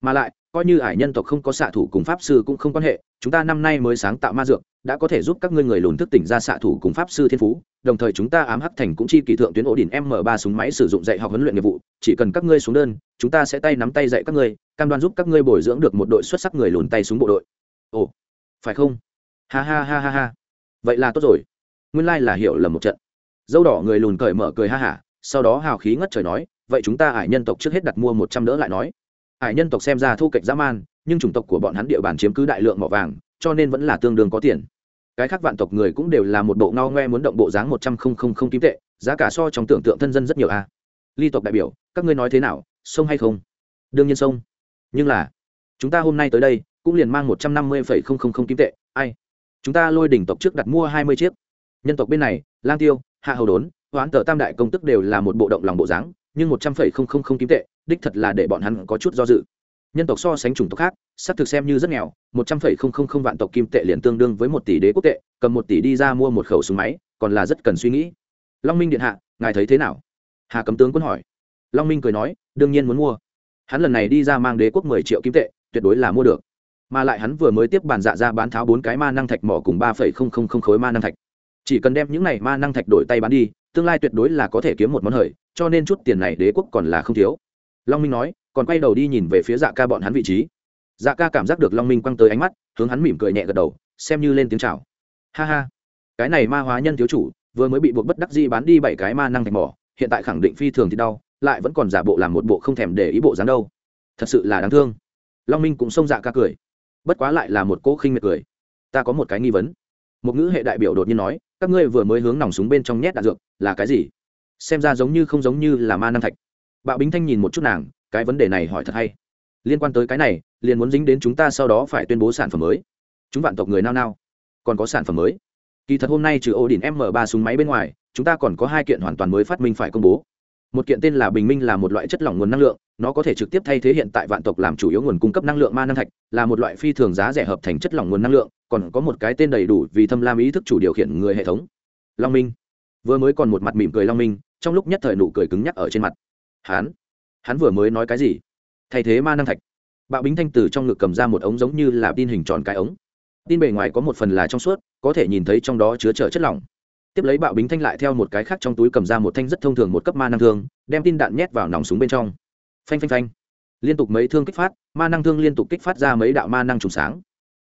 Mà lại coi như ải nhân tộc không có xạ thủ cùng pháp sư cũng không quan hệ, chúng ta năm nay mới sáng tạo ma dược, đã có thể giúp các ngươi người lùn thức tỉnh ra xạ thủ cùng pháp sư thiên phú, đồng thời chúng ta ám hắc thành cũng chi kỳ thượng tuyến ổ đỉnh m ba súng máy sử dụng dạy học huấn luyện nghiệp vụ, chỉ cần các ngươi xuống đơn, chúng ta sẽ tay nắm tay dạy các ngươi, cam đoan giúp các ngươi bồi dưỡng được một đội xuất sắc người lùn tay súng bộ đội. Ồ, phải không? Ha ha ha ha ha. Vậy là tốt rồi. Nguyên lai là hiểu lầm một trận. Dâu đỏ người lùn cởi mở cười ha hả, sau đó hào khí ngất trời nói, vậy chúng ta ải nhân tộc trước hết đặt mua một trăm đỡ lại nói. Hải nhân tộc xem ra thu kệch dã man, nhưng chủng tộc của bọn hắn địa bàn chiếm cứ đại lượng mỏ vàng, cho nên vẫn là tương đương có tiền. Cái khác vạn tộc người cũng đều là một bộ ngao ngoe muốn động bộ dáng một trăm không không không kim tệ, giá cả so trong tưởng tượng thân dân rất nhiều a. Ly tộc đại biểu, các ngươi nói thế nào, sông hay không? Đương nhiên sông. Nhưng là, chúng ta hôm nay tới đây, cũng liền mang một trăm năm mươi phẩy không không không kim tệ, ai? Chúng ta lôi đỉnh tộc trước đặt mua hai mươi chiếc. Nhân tộc bên này, lang tiêu, hạ hầu đốn, hoán tờ tam đại công tức đều là một bộ động lòng bộ dáng, nhưng một trăm phẩy không không không kim tệ đích thật là để bọn hắn có chút do dự. Nhân tộc so sánh chủng tộc khác, xác thực xem như rất nghèo, một trăm phẩy không không không vạn tộc kim tệ liền tương đương với một tỷ đế quốc tệ, cầm một tỷ đi ra mua một khẩu súng máy, còn là rất cần suy nghĩ. Long minh điện hạ, ngài thấy thế nào? Hà cấm tướng quân hỏi. Long minh cười nói, đương nhiên muốn mua. Hắn lần này đi ra mang đế quốc mười triệu kim tệ, tuyệt đối là mua được. Mà lại hắn vừa mới tiếp bàn dạ ra bán tháo bốn cái ma năng thạch mỏ cùng ba phẩy không không không khối ma năng thạch. Chỉ cần đem những này ma năng thạch đổi tay bán đi, tương lai tuyệt đối là có thể kiếm một món hời, cho nên chút tiền này đế quốc còn là không thiếu long minh nói, còn quay đầu đi nhìn về phía dạ ca bọn hắn vị trí. Dạ ca cảm giác được long minh quăng tới ánh mắt, hướng hắn mỉm cười nhẹ gật đầu, xem như lên tiếng chào. Ha ha. Cái này ma hóa nhân thiếu chủ, vừa mới bị buộc bất đắc dĩ bán đi bảy cái ma năng thạch mỏ, hiện tại khẳng định phi thường thì đau, lại vẫn còn giả bộ làm một bộ không thèm để ý bộ dáng đâu. Thật sự là đáng thương. Long minh cũng xông dạ ca cười. Bất quá lại là một cỗ khinh miệt cười. Ta có một cái nghi vấn. Một ngữ hệ đại biểu đột nhiên nói, các ngươi vừa mới hướng nòng súng bên trong nhét đạn dược, là cái gì? Xem ra giống như không giống như là ma năng thạch bạo bính thanh nhìn một chút nàng, cái vấn đề này hỏi thật hay. Liên quan tới cái này, liền muốn dính đến chúng ta sau đó phải tuyên bố sản phẩm mới. Chúng vạn tộc người nao nao, còn có sản phẩm mới. Kỳ thật hôm nay trừ ô đỉnh m ba súng máy bên ngoài, chúng ta còn có hai kiện hoàn toàn mới phát minh phải công bố. Một kiện tên là bình minh là một loại chất lỏng nguồn năng lượng, nó có thể trực tiếp thay thế hiện tại vạn tộc làm chủ yếu nguồn cung cấp năng lượng ma năng thạch, là một loại phi thường giá rẻ hợp thành chất lỏng nguồn năng lượng, còn có một cái tên đầy đủ vì thâm lam ý thức chủ điều khiển người hệ thống. Long minh. Vừa mới còn một mặt mỉm cười long minh, trong lúc nhất thời nụ cười cứng nhắc ở trên mặt hắn hắn vừa mới nói cái gì? Thay thế ma năng thạch. Bạo bính thanh từ trong ngực cầm ra một ống giống như là tin hình tròn cái ống. Tin bề ngoài có một phần là trong suốt, có thể nhìn thấy trong đó chứa chở chất lỏng. Tiếp lấy bạo bính thanh lại theo một cái khác trong túi cầm ra một thanh rất thông thường một cấp ma năng thương, đem tin đạn nhét vào nòng súng bên trong. Phanh phanh phanh. Liên tục mấy thương kích phát, ma năng thương liên tục kích phát ra mấy đạo ma năng trùng sáng.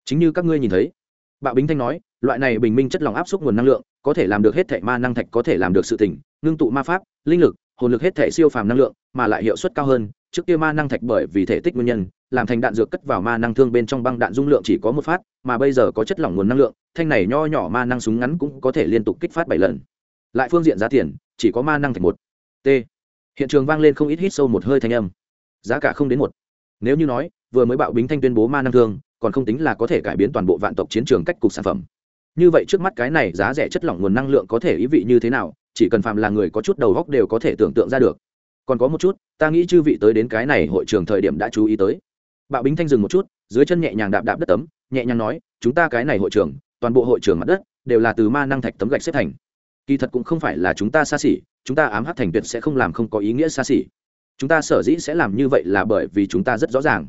Chính như các ngươi nhìn thấy, bạo bính thanh nói, loại này bình minh chất lỏng áp suất nguồn năng lượng, có thể làm được hết thệ ma năng thạch có thể làm được sự tỉnh, ngưng tụ ma pháp, linh lực hồn lực hết thể siêu phàm năng lượng, mà lại hiệu suất cao hơn, trước kia ma năng thạch bởi vì thể tích nguyên nhân, làm thành đạn dược cất vào ma năng thương bên trong băng đạn dung lượng chỉ có một phát, mà bây giờ có chất lỏng nguồn năng lượng, thanh này nho nhỏ ma năng súng ngắn cũng có thể liên tục kích phát bảy lần. Lại phương diện giá tiền, chỉ có ma năng thạch một. T. Hiện trường vang lên không ít hít sâu một hơi thanh âm. Giá cả không đến một. Nếu như nói, vừa mới bạo bính thanh tuyên bố ma năng thương, còn không tính là có thể cải biến toàn bộ vạn tộc chiến trường cách cục sản phẩm. Như vậy trước mắt cái này giá rẻ chất lỏng nguồn năng lượng có thể ý vị như thế nào chỉ cần phạm là người có chút đầu góc đều có thể tưởng tượng ra được. Còn có một chút, ta nghĩ chư vị tới đến cái này hội trường thời điểm đã chú ý tới. Bạo bính thanh dừng một chút, dưới chân nhẹ nhàng đạp đạp đất tấm, nhẹ nhàng nói, chúng ta cái này hội trường, toàn bộ hội trường mặt đất, đều là từ ma năng thạch tấm gạch xếp thành. Kỳ thật cũng không phải là chúng ta xa xỉ, chúng ta ám hát thành tuyệt sẽ không làm không có ý nghĩa xa xỉ. Chúng ta sở dĩ sẽ làm như vậy là bởi vì chúng ta rất rõ ràng.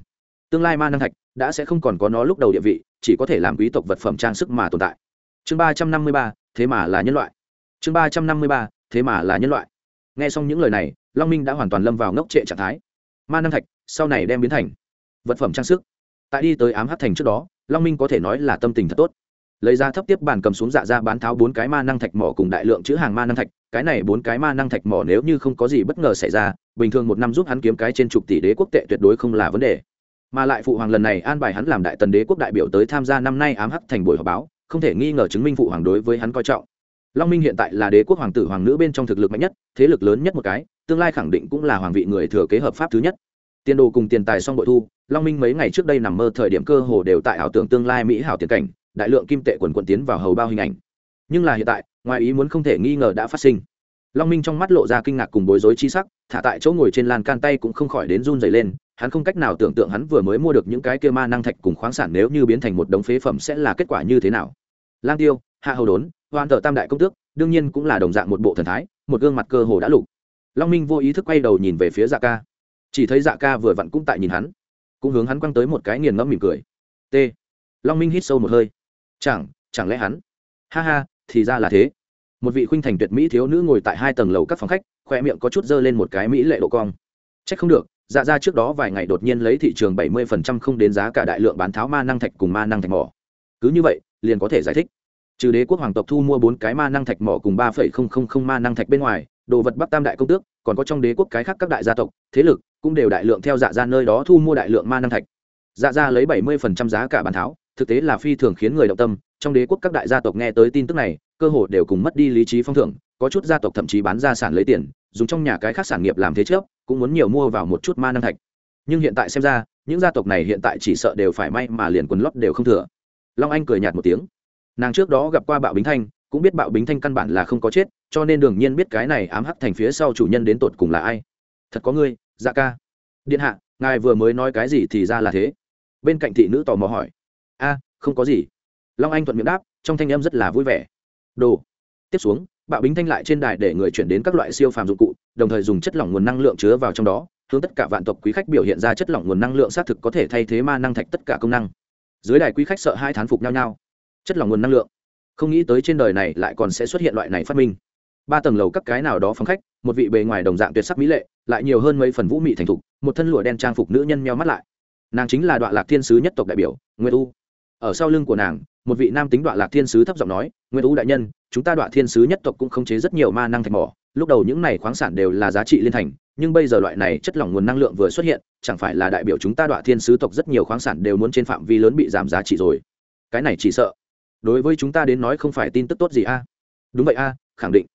Tương lai ma năng thạch đã sẽ không còn có nó lúc đầu địa vị, chỉ có thể làm quý tộc vật phẩm trang sức mà tồn tại. Chương ba trăm năm mươi ba, thế mà là nhân loại chương ba trăm năm mươi ba, thế mà là nhân loại. N g h e xong những lời này, long minh đã hoàn toàn lâm vào ngốc trệ trạng thái. Ma năng thạch, sau này đem biến thành vật phẩm trang sức. Tại đi tới ám hát thành trước đó, long minh có thể nói là tâm tình thật tốt. Lấy ra thấp tiếp bàn cầm xuống dạ ra bán tháo bốn cái ma năng thạch mỏ cùng đại lượng chữ hàng ma năng thạch. Cái này bốn cái ma năng thạch mỏ nếu như không có gì bất ngờ xảy ra, bình thường một năm giúp hắn kiếm cái trên chục tỷ đế quốc tệ tuyệt đối không là vấn đề. Mà lại phụ hoàng lần này an bài hắn làm đại tần đế quốc đại biểu tới tham gia năm nay ám hắc thành buổi họp báo, không thể nghi ngờ chứng minh phụ hoàng đối với hắn coi trọng long minh hiện tại là đế quốc hoàng tử hoàng nữ bên trong thực lực mạnh nhất, thế lực lớn nhất một cái, tương lai khẳng định cũng là hoàng vị người thừa kế hợp pháp thứ nhất. Tiền đồ cùng tiền tài xong bội thu, long minh mấy ngày trước đây nằm mơ thời điểm cơ hồ đều tại ảo tưởng tương lai mỹ hảo tiền cảnh, đại lượng kim tệ quần quần tiến vào hầu bao hình ảnh. Nhưng là hiện tại, ngoài ý muốn không thể nghi ngờ đã phát sinh. Long minh trong mắt lộ ra kinh ngạc cùng bối rối chi sắc, thả tại chỗ ngồi trên lan can tay cũng không khỏi đến run dày lên, hắn không cách nào tưởng tượng hắn vừa mới mua được những cái kia ma năng thạch cùng khoáng sản nếu như biến thành một đống phế phẩm sẽ là kết quả như thế nào. Lang tiêu, hạ hầu đốn hoàn tờ tam đại công tước, đương nhiên cũng là đồng dạng một bộ thần thái, một gương mặt cơ hồ đã lục. Long minh vô ý thức quay đầu nhìn về phía dạ ca. Chỉ thấy dạ ca vừa vặn cũng tại nhìn hắn, cũng hướng hắn quăng tới một cái nghiền ngẫm mỉm cười. T. Long minh hít sâu một hơi. Chẳng chẳng lẽ hắn? Ha ha, thì ra là thế. Một vị khuynh thành tuyệt mỹ thiếu nữ ngồi tại hai tầng lầu các phòng khách khoe miệng có chút dơ lên một cái mỹ lệ độ cong. C h ắ c không được dạ ra trước đó vài ngày đột nhiên lấy thị trường bảy mươi phần trăm không đến giá cả đại lượng bán tháo ma năng thạch cùng ma năng thạch mỏ. Cứ như vậy, liền có thể giải thích trừ đế quốc hoàng tộc thu mua bốn cái ma năng thạch mỏ cùng ba phẩy không không không ma năng thạch bên ngoài, đồ vật bắc tam đại công tước, còn có trong đế quốc cái khác các đại gia tộc, thế lực, cũng đều đại lượng theo dạ ra nơi đó thu mua đại lượng ma năng thạch. Dạ ra lấy bảy mươi phần trăm giá cả bàn tháo thực tế là phi thường khiến người động tâm, trong đế quốc các đại gia tộc nghe tới tin tức này, cơ hồ đều cùng mất đi lý trí phong thưởng, có chút gia tộc thậm chí bán gia sản lấy tiền, dùng trong nhà cái khác sản nghiệp làm thế trước, cũng muốn nhiều mua vào một chút ma năng thạch. Nhưng hiện tại xem ra, những gia tộc này hiện tại chỉ sợ đều phải may mà liền quần lót đều không thừa. Long anh cười nhạt một tiếng nàng trước đó gặp qua bạo bính thanh, cũng biết bạo bính thanh căn bản là không có chết, cho nên đương nhiên biết cái này ám hắc thành phía sau chủ nhân đến tột cùng là ai. Thật có ngươi dạ ca. Điện hạ, ngài vừa mới nói cái gì thì ra là thế. Bên cạnh thị nữ tò mò hỏi. A, không có gì. Long anh thuận miệng đáp, trong thanh âm rất là vui vẻ. Đồ. Tiếp xuống, bạo bính thanh lại trên đài để người chuyển đến các loại siêu phàm dụng cụ, đồng thời dùng chất lỏng nguồn năng lượng chứa vào trong đó, hướng tất cả vạn tộc quý khách biểu hiện ra chất lỏng nguồn năng lượng xác thực có thể thay thế ma năng thạch tất cả công năng. Dưới đài quý khách sợ hai thán phục nhau nhau chất lỏng nguồn năng lượng. Không nghĩ tới trên đời này lại còn sẽ xuất hiện loại này phát minh. Ba tầng lầu các cái nào đó phóng khách, một vị bề ngoài đồng dạng tuyệt sắc mỹ lệ, lại nhiều hơn mấy phần vũ mị thành thục, một thân lụa đen trang phục nữ nhân meo mắt lại. Nàng chính là đoạn lạc thiên sứ nhất tộc đại biểu, nguyệt u. Ở sau lưng của nàng, một vị nam tính đoạn lạc thiên sứ thấp giọng nói, nguyệt u đại nhân, chúng ta đoạn thiên sứ nhất tộc cũng khống chế rất nhiều ma năng thạch mỏ, lúc đầu những này khoáng sản đều là giá trị liên thành, nhưng bây giờ loại này chất lỏng nguồn năng lượng vừa xuất hiện, chẳng phải là đại biểu chúng ta đoạn thiên sứ tộc rất nhiều khoáng sản đều muốn trên phạm vi lớn bị giảm giá trị rồi. Cái này chỉ sợ đối với chúng ta đến nói không phải tin tức tốt gì a? Đúng vậy a, khẳng định.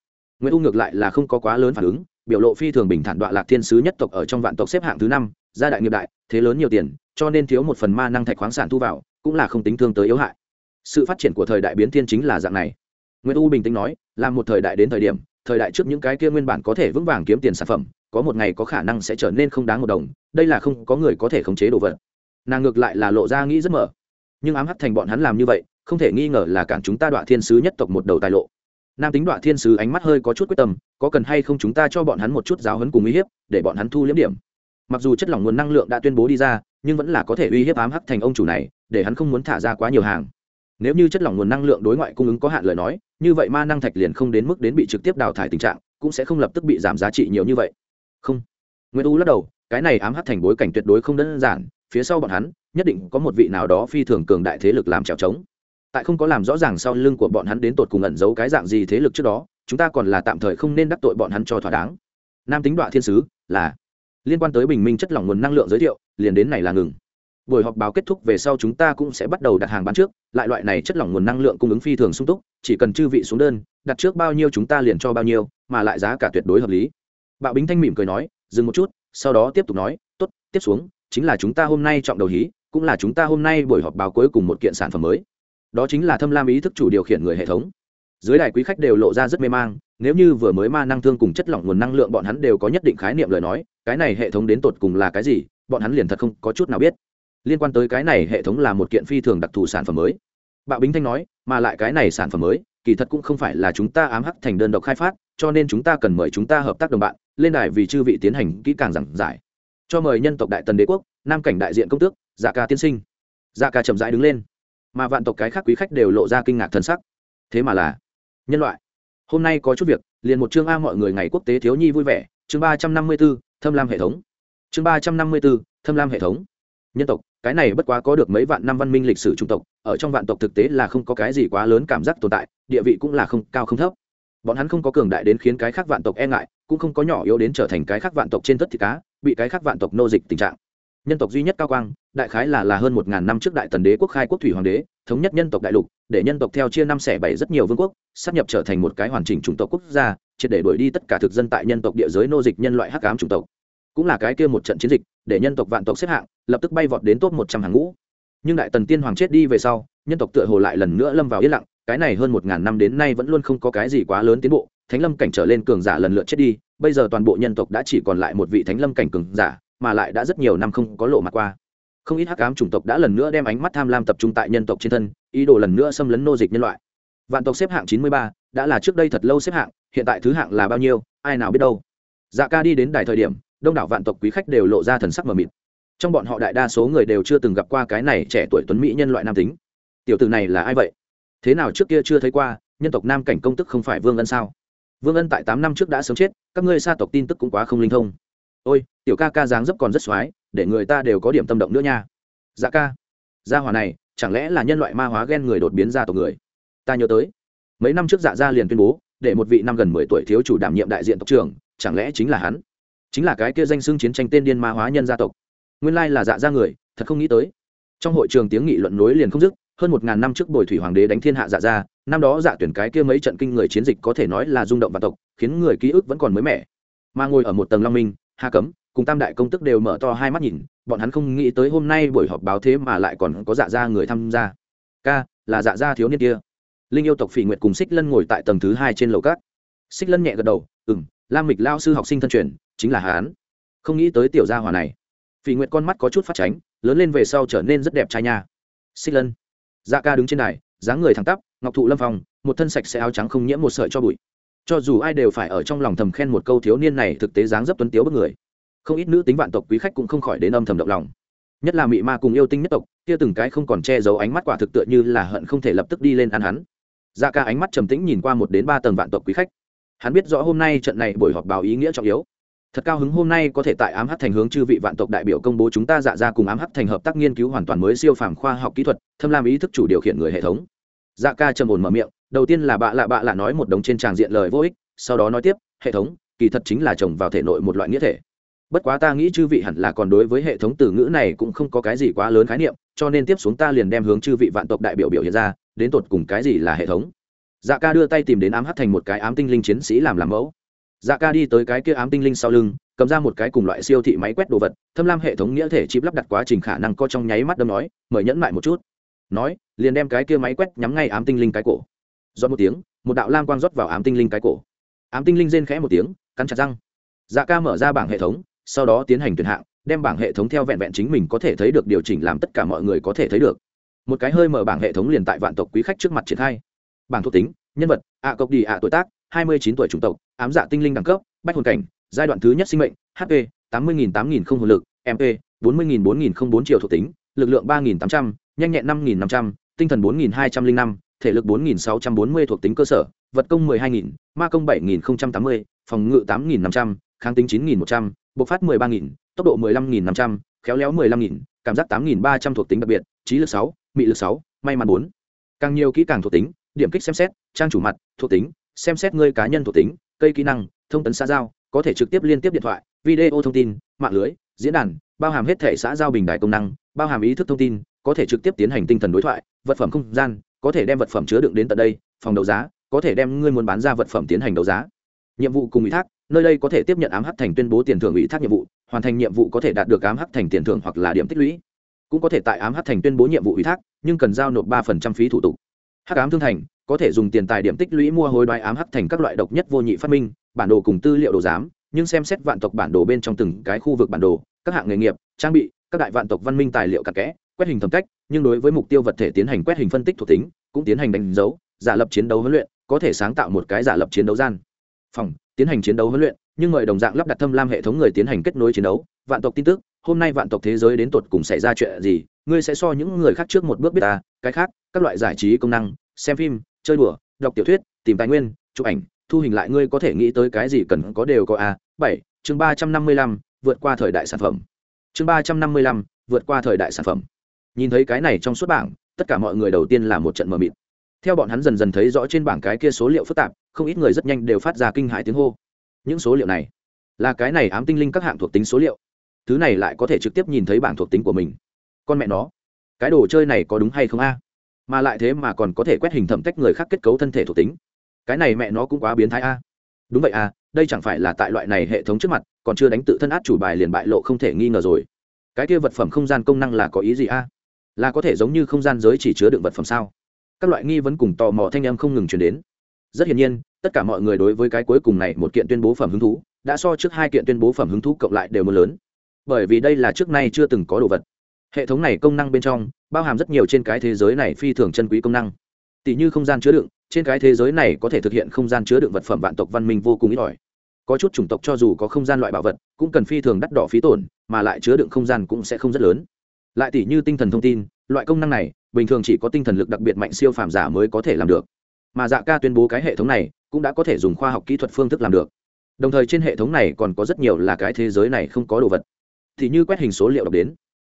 Nguyễn u ngược lại là không có quá lớn phản ứng, biểu lộ phi thường bình thản đoạn lạc thiên sứ nhất tộc ở trong vạn tộc xếp hạng thứ năm, gia đại nghiệp đại, thế lớn nhiều tiền, cho nên thiếu một phần ma năng thạch khoáng sản thu vào, cũng là không tính thương tới yếu hại. Sự phát triển của thời đại biến thiên chính là dạng này. Nguyễn u bình tĩnh nói, là một thời đại đến thời điểm, thời đại trước những cái kia nguyên bản có thể vững vàng kiếm tiền sản phẩm, có một ngày có khả năng sẽ trở nên không đáng một đồng, đây là không có người có thể khống chế đồ vật. Nàng ngược lại là lộ ra nghĩ rất mở. Nhưng ám hắt thành bọn hắn làm như vậy không thể nghi ngờ là cản chúng ta đoạn thiên sứ nhất tộc một đầu tài lộ. Nam tính đoạn thiên sứ ánh mắt hơi có chút quyết tâm, có cần hay không chúng ta cho bọn hắn một chút giáo hấn cùng uy hiếp, để bọn hắn thu liếm điểm. Mặc dù chất lỏng nguồn năng lượng đã tuyên bố đi ra, nhưng vẫn là có thể uy hiếp ám hắc thành ông chủ này, để hắn không muốn thả ra quá nhiều hàng. Nếu như chất lỏng nguồn năng lượng đối ngoại cung ứng có hạn lời nói, như vậy ma năng thạch liền không đến mức đến bị trực tiếp đào thải tình trạng, cũng sẽ không lập tức bị giảm giá trị nhiều như vậy. Không. Nguyễn u lắc đầu, cái này ám hắc thành bối cảnh tuyệt đối không đơn giản, phía sau bọn hắn, nhất định có một vị nào đó phi thường cường đại thế lực làm trèo trống tại không có làm rõ ràng sau lưng của bọn hắn đến tột cùng ẩn giấu cái dạng gì thế lực trước đó, chúng ta còn là tạm thời không nên đắc tội bọn hắn cho thỏa đáng. Nam tính đoạ thiên sứ, là liên quan tới bình minh chất lỏng nguồn năng lượng giới thiệu, liền đến này là ngừng. Buổi họp báo kết thúc về sau chúng ta cũng sẽ bắt đầu đặt hàng bán trước, lại loại này chất lỏng nguồn năng lượng cung ứng phi thường sung túc, chỉ cần chư vị xuống đơn, đặt trước bao nhiêu chúng ta liền cho bao nhiêu, mà lại giá cả tuyệt đối hợp lý. Bạo bính thanh mỉm cười nói, dừng một chút, sau đó tiếp tục nói, tốt, tiếp xuống, chính là chúng ta hôm nay trọng đầu hí, cũng là chúng ta hôm nay buổi họp báo cuối cùng một kiện sản phẩm mới đó chính là thâm lam ý thức chủ điều khiển người hệ thống. Dưới đài quý khách đều lộ ra rất mê mang, nếu như vừa mới ma năng thương cùng chất lỏng nguồn năng lượng bọn hắn đều có nhất định khái niệm lời nói, cái này hệ thống đến tột cùng là cái gì, bọn hắn liền thật không có chút nào biết. Liên quan tới cái này hệ thống là một kiện phi thường đặc thù sản phẩm mới. Bạo bính thanh nói, mà lại cái này sản phẩm mới, kỳ thật cũng không phải là chúng ta ám hắc thành đơn độc khai phát, cho nên chúng ta cần mời chúng ta hợp tác đồng bạn, lên đài vì chư vị tiến hành kỹ càng giảng giải. Cho mời nhân tộc đại tần đế quốc, nam cảnh đại diện công tước dạ ca tiên sinh. Dạ ca chậm rãi đứng lên mà vạn tộc cái khác quý khách đều lộ ra kinh ngạc thân sắc. Thế mà là nhân loại. Hôm nay có chút việc, liền một chương a mọi người ngày quốc tế thiếu nhi vui vẻ, chương ba trăm năm mươi b ố thâm lam hệ thống. Chương ba trăm năm mươi b ố thâm lam hệ thống. Nhân tộc, cái này bất quá có được mấy vạn năm văn minh lịch sử trung tộc, ở trong vạn tộc thực tế là không có cái gì quá lớn cảm giác tồn tại, địa vị cũng là không, cao không thấp. Bọn hắn không có cường đại đến khiến cái khác vạn tộc e ngại, cũng không có nhỏ yếu đến trở thành cái khác vạn tộc trên tất thịt cá, bị cái khác vạn tộc nô dịch tình trạng. Nhân tộc duy nhất cao quang đại khái là là hơn một ngàn năm trước đại tần đế quốc khai quốc thủy hoàng đế, thống nhất nhân tộc đại lục, để nhân tộc theo chia năm xẻ bảy rất nhiều vương quốc sắp nhập trở thành một cái hoàn chỉnh chủng tộc quốc gia, triệt để đuổi đi tất cả thực dân tại nhân tộc địa giới nô dịch nhân loại hắc ám chủng tộc. Cũng là cái kia một trận chiến dịch, để nhân tộc vạn tộc xếp hạng, lập tức bay vọt đến top một trăm hàng ngũ. Nhưng đại tần tiên hoàng chết đi về sau, nhân tộc tựa hồ lại lần nữa lâm vào yên lặng, cái này hơn một ngàn năm đến nay vẫn luôn không có cái gì quá lớn tiến bộ, thánh lâm cảnh trở lên cường giả lần lượt chết đi, bây giờ toàn bộ nhân tộc đã chỉ còn lại một vị thánh lâm cảnh cường giả, mà lại đã rất nhiều năm không có lộ mặt qua không ít hắc ám chủng tộc đã lần nữa đem ánh mắt tham lam tập trung tại nhân tộc trên thân, ý đồ lần nữa xâm lấn nô dịch nhân loại. Vạn tộc xếp hạng chín mươi ba, đã là trước đây thật lâu xếp hạng, hiện tại thứ hạng là bao nhiêu, ai nào biết đâu. Dạ ca đi đến đài thời điểm, đông đảo vạn tộc quý khách đều lộ ra thần sắc mờ mịt. Trong bọn họ đại đa số người đều chưa từng gặp qua cái này trẻ tuổi tuấn mỹ nhân loại nam tính. Tiểu tử này là ai vậy? Thế nào trước kia chưa thấy qua, nhân tộc nam cảnh công tức không phải vương ân sao? Vương ân tại tám năm trước đã sớm chết, các ngươi xa tộc tin tức cũng quá không linh thông ôi, tiểu ca ca dáng dấp còn rất x để người ta đều có điểm tâm động nữa nha. Dạ ca, gia hòa này, chẳng lẽ là nhân loại ma hóa ghen người đột biến ra tộc người? Ta nhớ tới, mấy năm trước dạ gia liền tuyên bố, để một vị năm gần mười tuổi thiếu chủ đảm nhiệm đại diện tộc trưởng, chẳng lẽ chính là hắn? Chính là cái kia danh xưng chiến tranh tên điên ma hóa nhân gia tộc. Nguyên lai là dạ gia người, thật không nghĩ tới. Trong hội trường tiếng nghị luận nối liền không dứt, hơn một ngàn năm trước bồi thủy hoàng đế đánh thiên hạ dạ gia, năm đó dạ tuyển cái kia mấy trận kinh người chiến dịch có thể nói là rung động vạn tộc, khiến người ký ức vẫn còn mới mẻ. Mà ngồi ở một tầng long minh hà cấm, cùng tam đại công tức đều mở to hai mắt nhìn, bọn hắn không nghĩ tới hôm nay buổi họp báo thế mà lại còn có dạ gia người tham gia. Ca, là dạ gia thiếu niên kia. Linh yêu tộc phỉ nguyệt cùng xích lân ngồi tại tầng thứ hai trên lầu cát. Xích lân nhẹ gật đầu ừ m lam mịch lao sư học sinh thân truyền, chính là hán không nghĩ tới tiểu gia hòa này. Phỉ nguyệt con mắt có chút phát tránh, lớn lên về sau trở nên rất đẹp trai nha. Xích lân. Dạ ca đứng trên đài, dáng người thẳng tắp, ngọc thụ lâm phong, một thân sạch sẽ áo trắng không nhiễm một sợi cho bụi cho dù ai đều phải ở trong lòng thầm khen một câu thiếu niên này thực tế dáng dấp tuấn tiếu bất người. Không ít nữ tính vạn tộc quý khách cũng không khỏi đến âm thầm động lòng. Nhất là mị ma cùng yêu tinh nhất tộc, kia từng cái không còn che giấu ánh mắt quả thực tựa như là hận không thể lập tức đi lên ăn hắn. Dạ ca ánh mắt trầm tĩnh nhìn qua một đến ba tầng vạn tộc quý khách. Hắn biết rõ hôm nay trận này buổi họp báo ý nghĩa trọng yếu. Thật cao hứng hôm nay có thể tại ám hắc thành hướng chư vị vạn tộc đại biểu công bố chúng ta dạ ra cùng ám hắc thành hợp tác nghiên cứu hoàn toàn mới siêu phàm khoa học kỹ thuật, thâm lam ý thức chủ điều khiển người hệ thống. Dạ ca trầm ổn mở miệng đầu tiên là bạ lạ bạ lạ nói một đống trên tràng diện lời vô ích, sau đó nói tiếp, hệ thống, kỳ thật chính là trồng vào thể nội một loại nghĩa thể. Bất quá ta nghĩ chư vị hẳn là còn đối với hệ thống từ ngữ này cũng không có cái gì quá lớn khái niệm, cho nên tiếp xuống ta liền đem hướng chư vị vạn tộc đại biểu biểu hiện ra, đến tột cùng cái gì là hệ thống. Dạ ca đưa tay tìm đến ám hắt thành một cái ám tinh linh chiến sĩ làm làm mẫu. Dạ ca đi tới cái kia ám tinh linh sau lưng, cầm ra một cái cùng loại siêu thị máy quét đồ vật, thâm lam hệ thống nghĩa thể chip lắp đặt quá trình khả năng co trong nháy mắt đâm nói, mời nhẫn lại một chút. Nói, liền đem cái kia máy quét nhắm ngay ám tinh linh cái cổ rót một tiếng, một đạo lam quang rót vào ám tinh linh cái cổ. Ám tinh linh rên khẽ một tiếng, cắn chặt răng. Dạ ca mở ra bảng hệ thống, sau đó tiến hành tuyển hạng, đem bảng hệ thống theo vẹn vẹn chính mình có thể thấy được điều chỉnh làm tất cả mọi người có thể thấy được. Một cái hơi mở bảng hệ thống liền tại vạn tộc quý khách trước mặt triển khai. Bảng thuộc tính, nhân vật, ạ cộc đi ạ tuổi tác, hai mươi chín tuổi chủng tộc, ám dạ tinh linh đẳng cấp, bách hồn cảnh, giai đoạn thứ nhất sinh mệnh hp tám mươi tám nghìn không hồn lực mp bốn mươi bốn nghìn không bốn triệu thuộc tính, lực lượng ba nghìn tám trăm n h a n h nhẹn năm nghìn năm trăm, tinh thần bốn nghìn hai trăm linh năm thể lực 4640 thuộc tính cơ sở, vật công 12000, ma công 7080, phòng ngự 8500, kháng tính 9100, bộc phát 13000, tốc độ 15500, khéo léo 15000, cảm giác 8300 thuộc tính đặc biệt, trí lực 6, mị lực 6, may mắn 4. Càng nhiều kỹ càng thuộc tính, điểm kích xem xét, trang chủ mặt, thuộc tính, xem xét ngươi cá nhân thuộc tính, cây kỹ năng, thông tấn xã giao, có thể trực tiếp liên tiếp điện thoại, video thông tin, mạng lưới, diễn đàn, bao hàm hết thể xã giao bình đại công năng, bao hàm ý thức thông tin, có thể trực tiếp tiến hành tinh thần đối thoại, vật phẩm không gian, có thể đem vật phẩm chứa đựng đến tận đây, phòng đấu giá, có thể đem ngươi muốn bán ra vật phẩm tiến hành đấu giá. Nhiệm vụ cùng ủy thác, nơi đây có thể tiếp nhận ám hắc thành tuyên bố tiền thưởng ủy thác nhiệm vụ, hoàn thành nhiệm vụ có thể đạt được ám hắc thành tiền thưởng hoặc là điểm tích lũy. Cũng có thể tại ám hắc thành tuyên bố nhiệm vụ ủy thác, nhưng cần giao nộp ba phần trăm phí thủ tục. Hắc ám thương thành, có thể dùng tiền tài điểm tích lũy mua hối đoái ám hắc thành các loại độc nhất vô nhị phát minh, bản đồ cùng tư liệu đồ giám, nhưng xem xét vạn tộc bản đồ bên trong từng cái khu vực bản đồ, các hạng nghề nghiệp, trang bị, các đại vạn tộc văn minh tài liệu cặn kẽ quét hình thẩm cách, nhưng đối với mục tiêu vật thể tiến hành quét hình phân tích thuộc tính, cũng tiến hành đánh dấu, giả lập chiến đấu huấn luyện, có thể sáng tạo một cái giả lập chiến đấu gian. Phòng, tiến hành chiến đấu huấn luyện, nhưng mời đồng dạng lắp đặt thâm lam hệ thống người tiến hành kết nối chiến đấu. Vạn tộc tin tức, hôm nay vạn tộc thế giới đến tột cùng xảy ra chuyện gì, ngươi sẽ so những người khác trước một bước biết ta, cái khác, các loại giải trí công năng, xem phim, chơi đùa, đọc tiểu thuyết, tìm tài nguyên, chụp ảnh, thu hình lại ngươi có thể nghĩ tới cái gì cần có đều có a. Bảy, chương ba trăm năm mươi lăm, vượt qua thời đại sản phẩm. Chương ba trăm năm mươi lăm, vượt qua thời đại sản phẩm nhìn thấy cái này trong suốt bảng, tất cả mọi người đầu tiên là một trận mờ mịt. Theo bọn hắn dần dần thấy rõ trên bảng cái kia số liệu phức tạp, không ít người rất nhanh đều phát ra kinh hãi tiếng hô. Những số liệu này, là cái này ám tinh linh các hạng thuộc tính số liệu. Thứ này lại có thể trực tiếp nhìn thấy bảng thuộc tính của mình. Con mẹ nó, cái đồ chơi này có đúng hay không a? Mà lại thế mà còn có thể quét hình thẩm tách người khác kết cấu thân thể thuộc tính. Cái này mẹ nó cũng quá biến thái a. Đúng vậy a, đây chẳng phải là tại loại này hệ thống trước mặt, còn chưa đánh tự thân át chủ bài liền bại lộ không thể nghi ngờ rồi. Cái kia vật phẩm không gian công năng là có ý gì a? Là có thể giống như không gian giới chỉ chứa đựng vật phẩm sao? Các loại nghi vấn cùng tò mò thanh em không ngừng chuyển đến. Rất hiển nhiên, tất cả mọi người đối với cái cuối cùng này một kiện tuyên bố phẩm hứng thú, đã so trước hai kiện tuyên bố phẩm hứng thú cộng lại đều mưa lớn. Bởi vì đây là trước nay chưa từng có đồ vật. Hệ thống này công năng bên trong, bao hàm rất nhiều trên cái thế giới này phi thường chân quý công năng. Tỷ như không gian chứa đựng, trên cái thế giới này có thể thực hiện không gian chứa đựng vật phẩm vạn tộc văn minh vô cùng ít ỏi. Có chút chủng tộc cho dù có không gian loại bảo vật, cũng cần phi thường đắt đỏ phí tổn, mà lại chứa đựng không gian cũng sẽ không rất lớn lại tỷ như tinh thần thông tin, loại công năng này, bình thường chỉ có tinh thần lực đặc biệt mạnh siêu phàm giả mới có thể làm được. Mà dạ ca tuyên bố cái hệ thống này cũng đã có thể dùng khoa học kỹ thuật phương thức làm được. Đồng thời trên hệ thống này còn có rất nhiều là cái thế giới này không có đồ vật. Thì như quét hình số liệu đọc đến,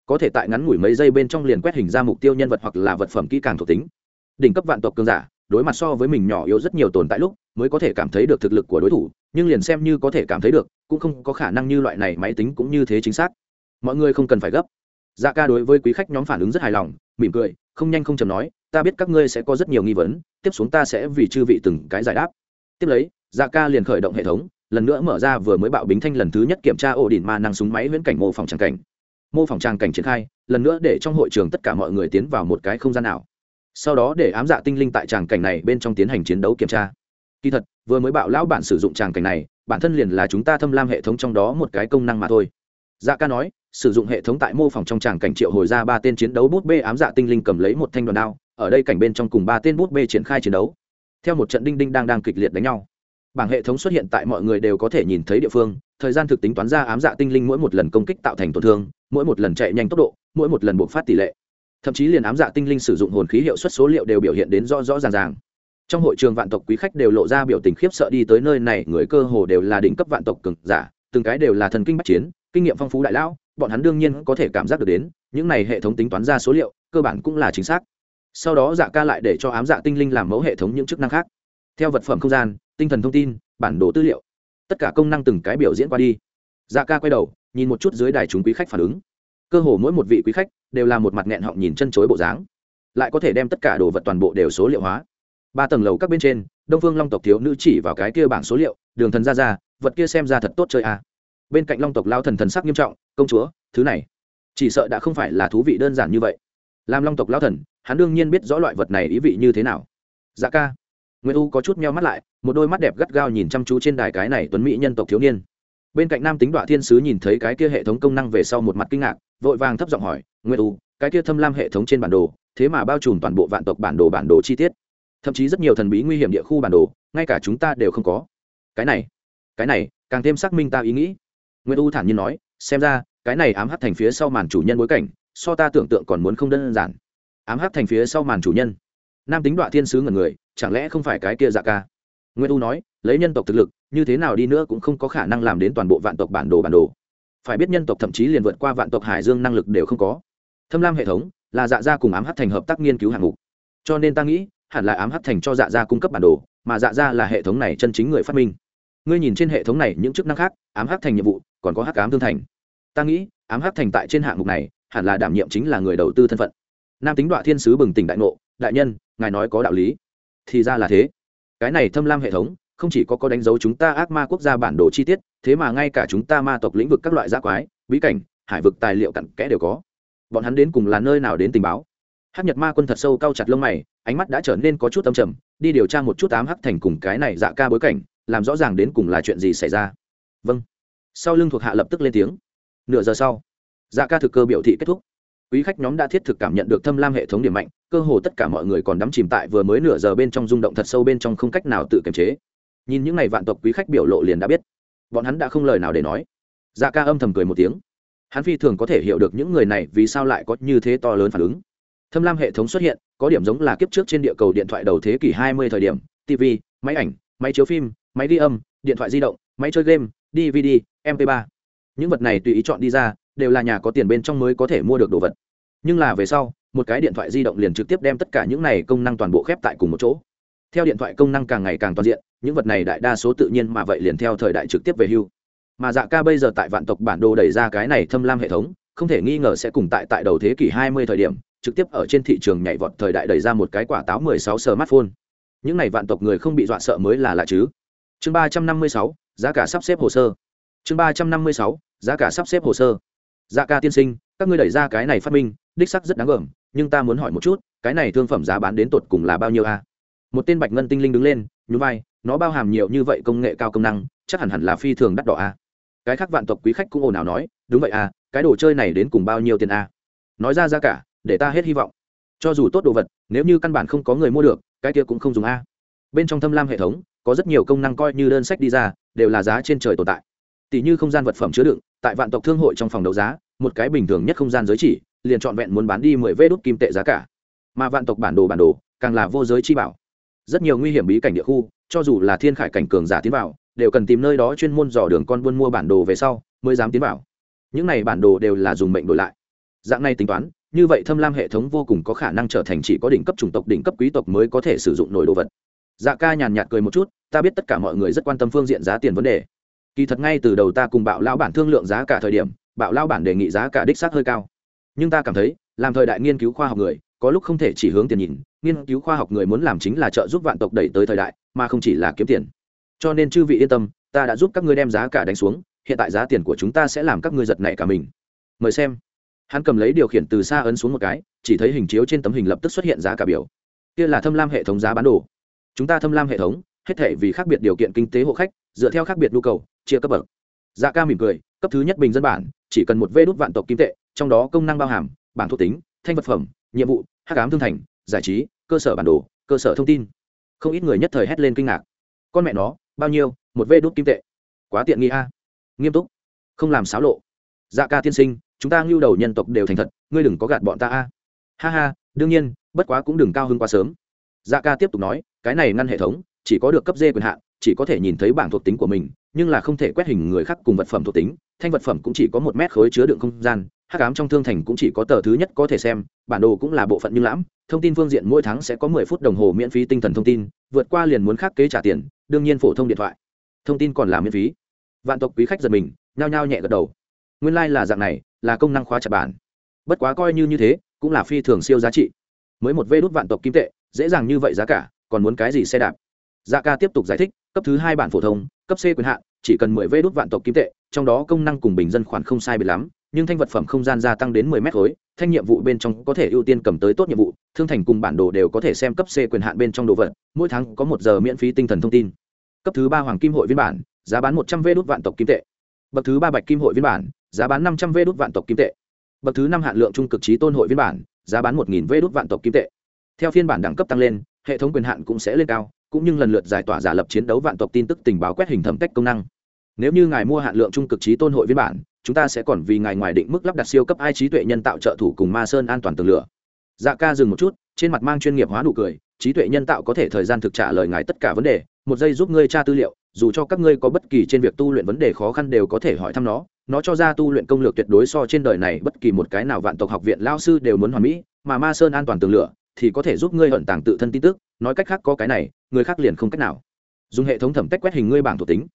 có thể tại ngắn ngủi mấy giây bên trong liền quét hình ra mục tiêu nhân vật hoặc là vật phẩm kỹ càng thuộc tính. Đỉnh cấp vạn tộc cường giả, đối mặt so với mình nhỏ yếu rất nhiều tồn tại lúc, mới có thể cảm thấy được thực lực của đối thủ, nhưng liền xem như có thể cảm thấy được, cũng không có khả năng như loại này máy tính cũng như thế chính xác. Mọi người không cần phải gấp dạ ca đối với quý khách nhóm phản ứng rất hài lòng, mỉm cười, không nhanh không chầm nói, ta biết các ngươi sẽ có rất nhiều nghi vấn, tiếp xuống ta sẽ vì chư vị từng cái giải đáp. Tiếp lấy dạ ca liền khởi động hệ thống, lần nữa mở ra vừa mới bạo bính thanh lần thứ nhất kiểm tra ổ đỉnh ma năng súng máy viễn cảnh mô phòng tràng cảnh. Mô phòng tràng cảnh triển khai, lần nữa để trong hội trường tất cả mọi người tiến vào một cái không gian nào sau đó để ám dạ tinh linh tại tràng cảnh này bên trong tiến hành chiến đấu kiểm tra. Kỳ thật, vừa mới bạo lão bản sử dụng tràng cảnh này, bản thân liền là chúng ta thâm lam hệ thống trong đó một cái công năng mà thôi. Dạ ca nói sử dụng hệ thống tại mô phỏng trong tràng cảnh triệu hồi ra ba tên chiến đấu bút bê ám dạ tinh linh cầm lấy một thanh đoàn đao, ở đây cảnh bên trong cùng ba tên bút bê triển khai chiến đấu. Theo một trận đinh đinh đang đang kịch liệt đánh nhau. Bảng hệ thống xuất hiện tại mọi người đều có thể nhìn thấy địa phương, thời gian thực tính toán ra ám dạ tinh linh mỗi một lần công kích tạo thành tổn thương, mỗi một lần chạy nhanh tốc độ, mỗi một lần buộc phát tỷ lệ. Thậm chí liền ám dạ tinh linh sử dụng hồn khí hiệu suất số liệu đều biểu hiện đến rõ rõ ràng ràng. Trong hội trường vạn tộc quý khách đều lộ ra biểu tình khiếp sợ đi tới nơi này, người cơ hồ đều là đỉnh cấp vạn tộc cường giả, từng cái đều là thần kinh bắc chiến, kinh nghiệm phong phú đại lão bọn hắn đương nhiên có thể cảm giác được đến, những này hệ thống tính toán ra số liệu, cơ bản cũng là chính xác. Sau đó dạ ca lại để cho ám dạ tinh linh làm mẫu hệ thống những chức năng khác. Theo vật phẩm không gian, tinh thần thông tin, bản đồ tư liệu. Tất cả công năng từng cái biểu diễn qua đi. Dạ ca quay đầu, nhìn một chút dưới đài chúng quý khách phản ứng. Cơ hồ mỗi một vị quý khách đều là một mặt nghẹn họng nhìn chân chối bộ dáng. Lại có thể đem tất cả đồ vật toàn bộ đều số liệu hóa. Ba tầng lầu các bên trên, đông phương long tộc thiếu nữ chỉ vào cái kia bảng số liệu, đường thần ra ra, vật kia xem ra thật tốt chơi à. bên cạnh long tộc lao thần thần sắc nghiêm trọng công chúa, thứ này. Chỉ sợ đã không phải là thú vị đơn giản như vậy. Làm long tộc lao thần, hắn đương nhiên biết rõ loại vật này ý vị như thế nào. Dạ ca. Nguyễn u có chút meo mắt lại, một đôi mắt đẹp gắt gao nhìn chăm chú trên đài cái này tuấn mỹ nhân tộc thiếu niên. Bên cạnh nam tính đoạn thiên sứ nhìn thấy cái kia hệ thống công năng về sau một mặt kinh ngạc, vội vàng thấp giọng hỏi nguyễn u, cái kia thâm lam hệ thống trên bản đồ, thế mà bao trùm toàn bộ vạn tộc bản đồ bản đồ chi tiết? Thậm chí rất nhiều thần bí nguy hiểm địa khu bản đồ, ngay cả chúng ta đều không có. Cái này cái này, càng thêm xác minh ta ý nghĩ. Nguyễn u thản nhiên nói xem ra, cái này ám hắt thành phía sau màn chủ nhân bối cảnh, so ta tưởng tượng còn muốn không đơn giản. Ám hắt thành phía sau màn chủ nhân. Nam tính đoạn thiên sứ ngần người, chẳng lẽ không phải cái kia dạ ca? Nguyễn u nói, lấy nhân tộc thực lực, như thế nào đi nữa cũng không có khả năng làm đến toàn bộ vạn tộc bản đồ bản đồ. Phải biết nhân tộc thậm chí liền vượt qua vạn tộc hải dương năng lực đều không có. Thâm lam hệ thống là dạ gia cùng ám hắt thành hợp tác nghiên cứu hạng mục. Cho nên ta nghĩ, hẳn là ám hắt thành cho dạ gia cung cấp bản đồ, mà dạ gia là hệ thống này chân chính người phát minh. Ngươi nhìn trên hệ thống này những chức năng khác, ám hắc thành nhiệm vụ, còn có hắc ám thương thành ta nghĩ, ám hắc thành tại trên hạng mục này, hẳn là đảm nhiệm chính là người đầu tư thân phận. Nam tính đoạ thiên sứ bừng tỉnh đại ngộ, đại nhân, ngài nói có đạo lý. Thì ra là thế. Cái này thâm lam hệ thống, không chỉ có có đánh dấu chúng ta ác ma quốc gia bản đồ chi tiết, thế mà ngay cả chúng ta ma tộc lĩnh vực các loại gia quái, bí cảnh, hải vực tài liệu cặn kẽ đều có. Bọn hắn đến cùng là nơi nào đến tình báo? Hát nhật ma quân thật sâu cau chặt lông mày, ánh mắt đã trở nên có chút âm trầm, đi điều tra một chút ám hắc thành cùng cái này dạ ca bối cảnh, làm rõ ràng đến cùng là chuyện gì xảy ra. Vâng. Sau lưng thuộc hạ lập tức lên tiếng nửa giờ sau dạ ca thực cơ biểu thị kết thúc. Quý khách nhóm đã thiết thực cảm nhận được thâm lam hệ thống điểm mạnh, cơ hồ tất cả mọi người còn đắm chìm tại vừa mới nửa giờ bên trong rung động thật sâu bên trong không cách nào tự kiềm chế. Nhìn những ngày vạn tộc quý khách biểu lộ liền đã biết. Bọn hắn đã không lời nào để nói. Dạ ca âm thầm cười một tiếng. Hắn phi thường có thể hiểu được những người này vì sao lại có như thế to lớn phản ứng. Thâm lam hệ thống xuất hiện, có điểm giống là kiếp trước trên địa cầu điện thoại đầu thế kỷ 20 thời điểm. Tv máy ảnh, máy chiếu phim, máy ghi âm, điện thoại di động, máy chơi game dvd mp 3 những vật này tùy ý chọn đi ra đều là nhà có tiền bên trong mới có thể mua được đồ vật. Nhưng là về sau một cái điện thoại di động liền trực tiếp đem tất cả những này công năng toàn bộ khép tại cùng một chỗ. Theo điện thoại công năng càng ngày càng toàn diện những vật này đại đa số tự nhiên mà vậy liền theo thời đại trực tiếp về hưu. Mà dạ ca bây giờ tại vạn tộc bản đồ đẩy ra cái này thâm lam hệ thống không thể nghi ngờ sẽ cùng tại tại đầu thế kỷ 20 thời điểm trực tiếp ở trên thị trường nhảy vọt thời đại đẩy ra một cái quả táo 16 smartphone. Những này vạn tộc người không bị dọa sợ mới là lạ chứ. Chương 356, giá cả sắp xếp hồ sơ chương 356, giá cả sắp xếp hồ sơ. Giá ca tiên sinh các ngươi đẩy ra cái này phát minh đích sắc rất đáng gờm nhưng ta muốn hỏi một chút cái này thương phẩm giá bán đến tột cùng là bao nhiêu a? Một tên bạch ngân tinh linh đứng lên nhún vai nó bao hàm nhiều như vậy công nghệ cao công năng chắc hẳn hẳn là phi thường đắt đỏ a. Cái khác vạn tộc quý khách cũng ồn ào nói đúng vậy a cái đồ chơi này đến cùng bao nhiêu tiền a? Nói ra giá cả để ta hết hy vọng. Cho dù tốt đồ vật nếu như căn bản không có người mua được cái kia cũng không dùng a. Bên trong thâm lam hệ thống có rất nhiều công năng coi như đơn sách đi ra đều là giá trên trời tồn tại tỷ như không gian vật phẩm chứa đựng, tại vạn tộc thương hội trong phòng đấu giá, một cái bình thường nhất không gian giới chỉ, liền trọn vẹn muốn bán đi mười vê đốt kim tệ giá cả. Mà vạn tộc bản đồ bản đồ, càng là vô giới chi bảo. Rất nhiều nguy hiểm bí cảnh địa khu, cho dù là thiên khải cảnh cường giả tiến vào, đều cần tìm nơi đó chuyên môn dò đường con buôn mua bản đồ về sau, mới dám tiến vào. Những này bản đồ đều là dùng mệnh đổi lại. Dạng này tính toán, như vậy thâm lam hệ thống vô cùng có khả năng trở thành chỉ có đỉnh cấp chủng tộc, đỉnh cấp quý tộc mới có thể sử dụng nổi đồ vật. Dạ ca nhàn nhạt cười một chút, ta biết tất cả mọi người rất quan tâm phương diện giá tiền vấn đề kỳ thật ngay từ đầu ta cùng bạo lão bản thương lượng giá cả thời điểm, bạo lão bản đề nghị giá cả đích xác hơi cao. Nhưng ta cảm thấy, làm thời đại nghiên cứu khoa học người, có lúc không thể chỉ hướng tiền nhìn, nghiên cứu khoa học người muốn làm chính là trợ giúp vạn tộc đẩy tới thời đại, mà không chỉ là kiếm tiền. Cho nên chư vị yên tâm, ta đã giúp các ngươi đem giá cả đánh xuống, hiện tại giá tiền của chúng ta sẽ làm các ngươi giật nảy cả mình. Mời xem. Hắn cầm lấy điều khiển từ xa ấn xuống một cái, chỉ thấy hình chiếu trên tấm hình lập tức xuất hiện giá cả biểu. Kia là thâm lam hệ thống giá bán đồ. Chúng ta thâm lam hệ thống, hết thể vì khác biệt điều kiện kinh tế hộ khách dựa theo khác biệt nhu cầu, chia cấp bậc. Dạ ca mỉm cười, cấp thứ nhất bình dân bản, chỉ cần một vê đốt vạn tộc kim tệ, trong đó công năng bao hàm, bản thuộc tính, thanh vật phẩm, nhiệm vụ, hắc ám thương thành, giải trí, cơ sở bản đồ, cơ sở thông tin. Không ít người nhất thời hét lên kinh ngạc. Con mẹ nó, bao nhiêu, một vê đốt kim tệ. Quá tiện nghi a. Nghiêm túc. Không làm xáo lộ. Dạ ca tiên sinh, chúng ta ngưu đầu nhân tộc đều thành thật, ngươi đừng có gạt bọn ta a. Ha ha, đương nhiên, bất quá cũng đừng cao hơn quá sớm. Dạ ca tiếp tục nói, cái này ngăn hệ thống chỉ có được cấp dê quyền hạn, chỉ có thể nhìn thấy bảng thuộc tính của mình, nhưng là không thể quét hình người khác cùng vật phẩm thuộc tính, thanh vật phẩm cũng chỉ có một mét khối chứa đựng không gian, hắc ám trong thương thành cũng chỉ có tờ thứ nhất có thể xem, bản đồ cũng là bộ phận như lãm, thông tin phương diện mỗi tháng sẽ có mười phút đồng hồ miễn phí tinh thần thông tin, vượt qua liền muốn khắc kế trả tiền, đương nhiên phổ thông điện thoại. Thông tin còn là miễn phí. Vạn tộc quý khách giật mình, nhao nhao nhẹ gật đầu. Nguyên lai、like、là dạng này, là công năng khóa chặt bản. Bất quá coi như như thế, cũng là phi thường siêu giá trị. Mới một vê đốt vạn tộc kim tệ, dễ dàng như vậy giá cả, còn muốn cái gì xe đạp? Dạ ca tiếp tục giải thích, cấp thứ hai bản phổ thông, cấp c quyền hạn, chỉ cần mười vê đốt vạn tộc kim tệ, trong đó công năng cùng bình dân khoản không sai biệt lắm, nhưng thanh vật phẩm không gian gia tăng đến mười mét khối, thanh nhiệm vụ bên trong có thể ưu tiên cầm tới tốt nhiệm vụ, thương thành cùng bản đồ đều có thể xem cấp c quyền hạn bên trong đồ vật, mỗi tháng có một giờ miễn phí tinh thần thông tin. Cấp thứ ba hoàng kim hội viên bản, giá bán 100 vé đút vạn tộc kim tệ. Bậc thứ ba bạch kim hội viên bản, giá bán 500 vé đút vạn tộc kim tệ. Bậc thứ năm hạn lượng trung cực trí tôn hội viên bản, giá bán 1000 vé đút vạn tộc kim tệ. Theo phiên bản đẳng cấp tăng lên, hệ thống quyền hạn cũng sẽ lên cao cũng như lần lượt giải tỏa giả lập chiến đấu vạn tộc tin tức tình báo quét hình thẩm cách công năng. Nếu như ngài mua hạn lượng trung cực trí tôn hội viên bản, chúng ta sẽ còn vì ngài ngoài định mức lắp đặt siêu cấp ai trí tuệ nhân tạo trợ thủ cùng ma sơn an toàn tường lửa. Dạ ca dừng một chút, trên mặt mang chuyên nghiệp hóa nụ cười, trí tuệ nhân tạo có thể thời gian thực trả lời ngài tất cả vấn đề, một giây giúp ngươi tra tư liệu, dù cho các ngươi có bất kỳ trên việc tu luyện vấn đề khó khăn đều có thể hỏi thăm nó nó cho ra tu luyện công lược tuyệt đối so trên đời này bất kỳ một cái nào vạn tộc học viện lao sư đều muốn hoàn mỹ, mà ma sơn an toàn tường lửa thì có thể giúp ngươi ẩn tàng tự thân tin tức, nói cách khác có cái này, người khác liền không cách nào. Dùng hệ thống thẩm tách quét hình ngươi bảng thuộc tính.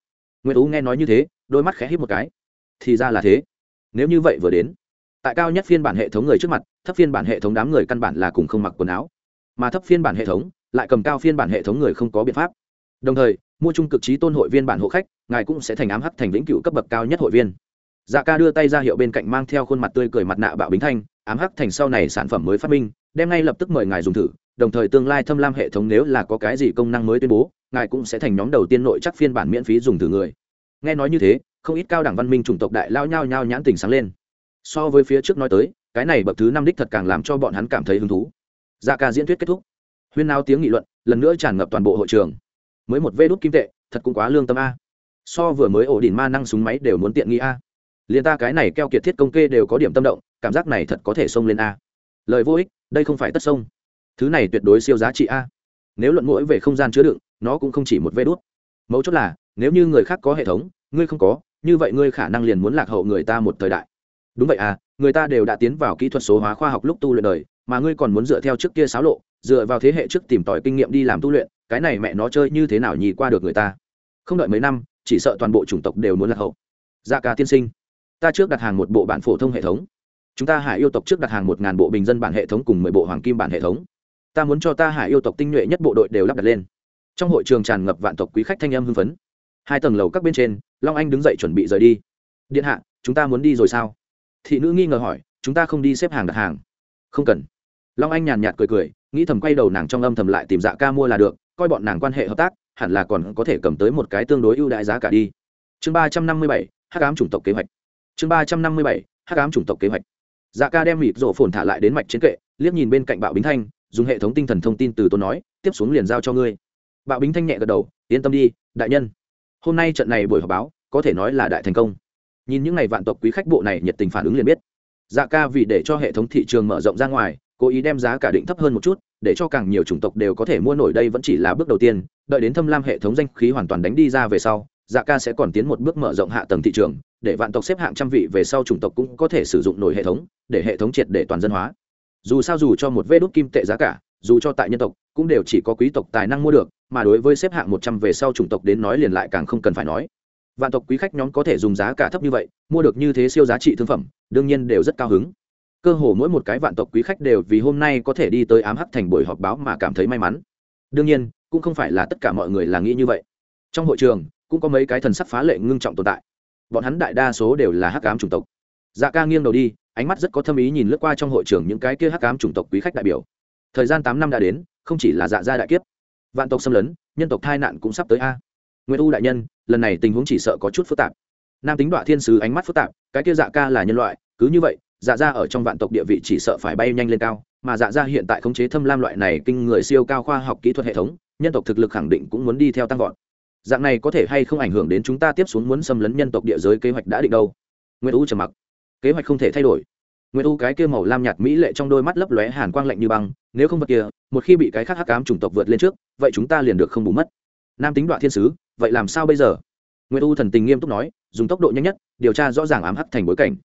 Nguyễn tú nghe nói như thế, đôi mắt khẽ hít một cái. Thì ra là thế. Nếu như vậy vừa đến, tại cao nhất phiên bản hệ thống người trước mặt, thấp phiên bản hệ thống đám người căn bản là cùng không mặc quần áo. Mà thấp phiên bản hệ thống lại cầm cao phiên bản hệ thống người không có biện pháp. Đồng thời, mua chung cực trí tôn hội viên bản hộ khách, ngài cũng sẽ thành ám hắc thành vĩnh cựu cấp bậc cao nhất hội viên. Dạ ca đưa tay ra hiệu bên cạnh mang theo khuôn mặt tươi cười mặt nạ bạo bính thanh ám hắc thành sau này sản phẩm mới phát minh, đem ngay lập tức mời ngài dùng thử, đồng thời tương lai thâm lam hệ thống nếu là có cái gì công năng mới tuyên bố, ngài cũng sẽ thành nhóm đầu tiên nội chắc phiên bản miễn phí dùng thử người. Nghe nói như thế, không ít cao đẳng văn minh chủng tộc đại lao nhao nhao nhãn tình sáng lên. So với phía trước nói tới, cái này bậc thứ năm đích thật càng làm cho bọn hắn cảm thấy hứng thú. Ra ca diễn thuyết kết thúc. Huyên nao tiếng nghị luận, lần nữa tràn ngập toàn bộ hội trường. Mới một vê đốt kim tệ, thật cũng quá lương tâm a. So vừa mới ổ đỉnh ma năng súng máy đều muốn tiện nghi a. Liền ta cái này keo kiệt thiết công kê đều có điểm tâm động cảm giác này thật có thể xông lên a. Lời vô ích, đây không phải tất sông thứ này tuyệt đối siêu giá trị a. Nếu luận mũi về không gian chứa đựng, nó cũng không chỉ một vê đốt mấu chốt là, nếu như người khác có hệ thống, ngươi không có, như vậy ngươi khả năng liền muốn lạc hậu người ta một thời đại. Đúng vậy à người ta đều đã tiến vào kỹ thuật số hóa khoa học lúc tu luyện đời, mà ngươi còn muốn dựa theo trước kia xáo lộ, dựa vào thế hệ trước tìm tòi kinh nghiệm đi làm tu luyện, cái này mẹ nó chơi như thế nào nhì qua được người ta. Không đợi mấy năm, chỉ sợ toàn bộ chủng tộc đều muốn lạc hậu. Gia ca tiên sinh, ta trước đặt hàng một bộ bản phổ thông hệ thống chúng ta hải yêu tộc trước đặt hàng một ngàn bộ bình dân bản hệ thống cùng mười bộ hoàng kim bản hệ thống. Ta muốn cho ta hải yêu tộc tinh nhuệ nhất bộ đội đều lắp đặt lên. Trong hội trường tràn ngập vạn tộc quý khách thanh âm hưng phấn. Hai tầng lầu các bên trên, long anh đứng dậy chuẩn bị rời đi. Điện hạ, chúng ta muốn đi rồi sao? Thị nữ nghi ngờ hỏi, chúng ta không đi xếp hàng đặt hàng. Không cần. Long anh nhàn nhạt cười cười, nghĩ thầm quay đầu nàng trong âm thầm lại tìm dạ ca mua là được, coi bọn nàng quan hệ hợp tác, hẳn là còn có thể cầm tới một cái tương đối ưu đại giá cả đi. Chương ba trăm năm mươi bảy, hắc ám chủng tộc kế hoạch. Chương ba trăm năm mươi bảy, hắc ám chủng tộc kế hoạch dạ ca đem mịt rổ phồn thả lại đến mạch chiến kệ, liếc nhìn bên cạnh bạo bính thanh, dùng hệ thống tinh thần thông tin từ tôi nói, tiếp xuống liền giao cho ngươi. Bạo bính thanh nhẹ gật đầu, yên tâm đi, đại nhân. Hôm nay trận này buổi họp báo, có thể nói là đại thành công. Nhìn những ngày vạn tộc quý khách bộ này nhiệt tình phản ứng liền biết. Dạ ca vì để cho hệ thống thị trường mở rộng ra ngoài, cố ý đem giá cả định thấp hơn một chút, để cho càng nhiều chủng tộc đều có thể mua nổi đây vẫn chỉ là bước đầu tiên, đợi đến thâm lam hệ thống danh khí hoàn toàn đánh đi ra về sau dạ ca sẽ còn tiến một bước mở rộng hạ tầng thị trường, để vạn tộc xếp hạng trăm vị về sau chủng tộc cũng có thể sử dụng nổi hệ thống, để hệ thống triệt để toàn dân hóa. Dù sao dù cho một vê đốt kim tệ giá cả, dù cho tại nhân tộc, cũng đều chỉ có quý tộc tài năng mua được, mà đối với xếp hạng một trăm về sau chủng tộc đến nói liền lại càng không cần phải nói. Vạn tộc quý khách nhóm có thể dùng giá cả thấp như vậy, mua được như thế siêu giá trị thương phẩm, đương nhiên đều rất cao hứng. Cơ hồ mỗi một cái vạn tộc quý khách đều vì hôm nay có thể đi tới ám hắc thành buổi họp báo mà cảm thấy may mắn. Đương nhiên, cũng không phải là tất cả mọi người là nghĩ như vậy. Trong hội trường cũng có mấy cái thần sắc phá lệ ngưng trọng tồn tại. Bọn hắn đại đa số đều là hắc ám chủng tộc. Dạ ca nghiêng đầu đi, ánh mắt rất có thâm ý nhìn lướt qua trong hội trường những cái kia hắc ám chủng tộc quý khách đại biểu. Thời gian tám năm đã đến, không chỉ là dạ gia đại kiếp, vạn tộc xâm lấn, nhân tộc tai nạn cũng sắp tới a. Nguyễn u đại nhân, lần này tình huống chỉ sợ có chút phức tạp. Nam tính đoạn thiên sứ ánh mắt phức tạp, cái kia dạ ca là nhân loại, cứ như vậy dạ gia ở trong vạn tộc địa vị chỉ sợ phải bay nhanh lên cao, mà dạ gia hiện tại khống chế thâm lam loại này kinh người siêu cao khoa học kỹ thuật hệ thống, nhân tộc thực lực khẳng định cũng muốn đi theo tăng vọt dạng này có thể hay không ảnh hưởng đến chúng ta tiếp xuống muốn xâm lấn nhân tộc địa giới kế hoạch đã định đâu? Nguyễn u trầm mặc. Kế hoạch không thể thay đổi. Nguyễn u cái kia màu lam nhạt mỹ lệ trong đôi mắt lấp lóe hàn quang lạnh như băng, nếu không vật kia, một khi bị cái khác hắc cám chủng tộc vượt lên trước, vậy chúng ta liền được không bù mất. Nam tính đoạn thiên sứ, vậy làm sao bây giờ? Nguyễn u thần tình nghiêm túc nói, dùng tốc độ nhanh nhất, điều tra rõ ràng ám hắc thành bối cảnh.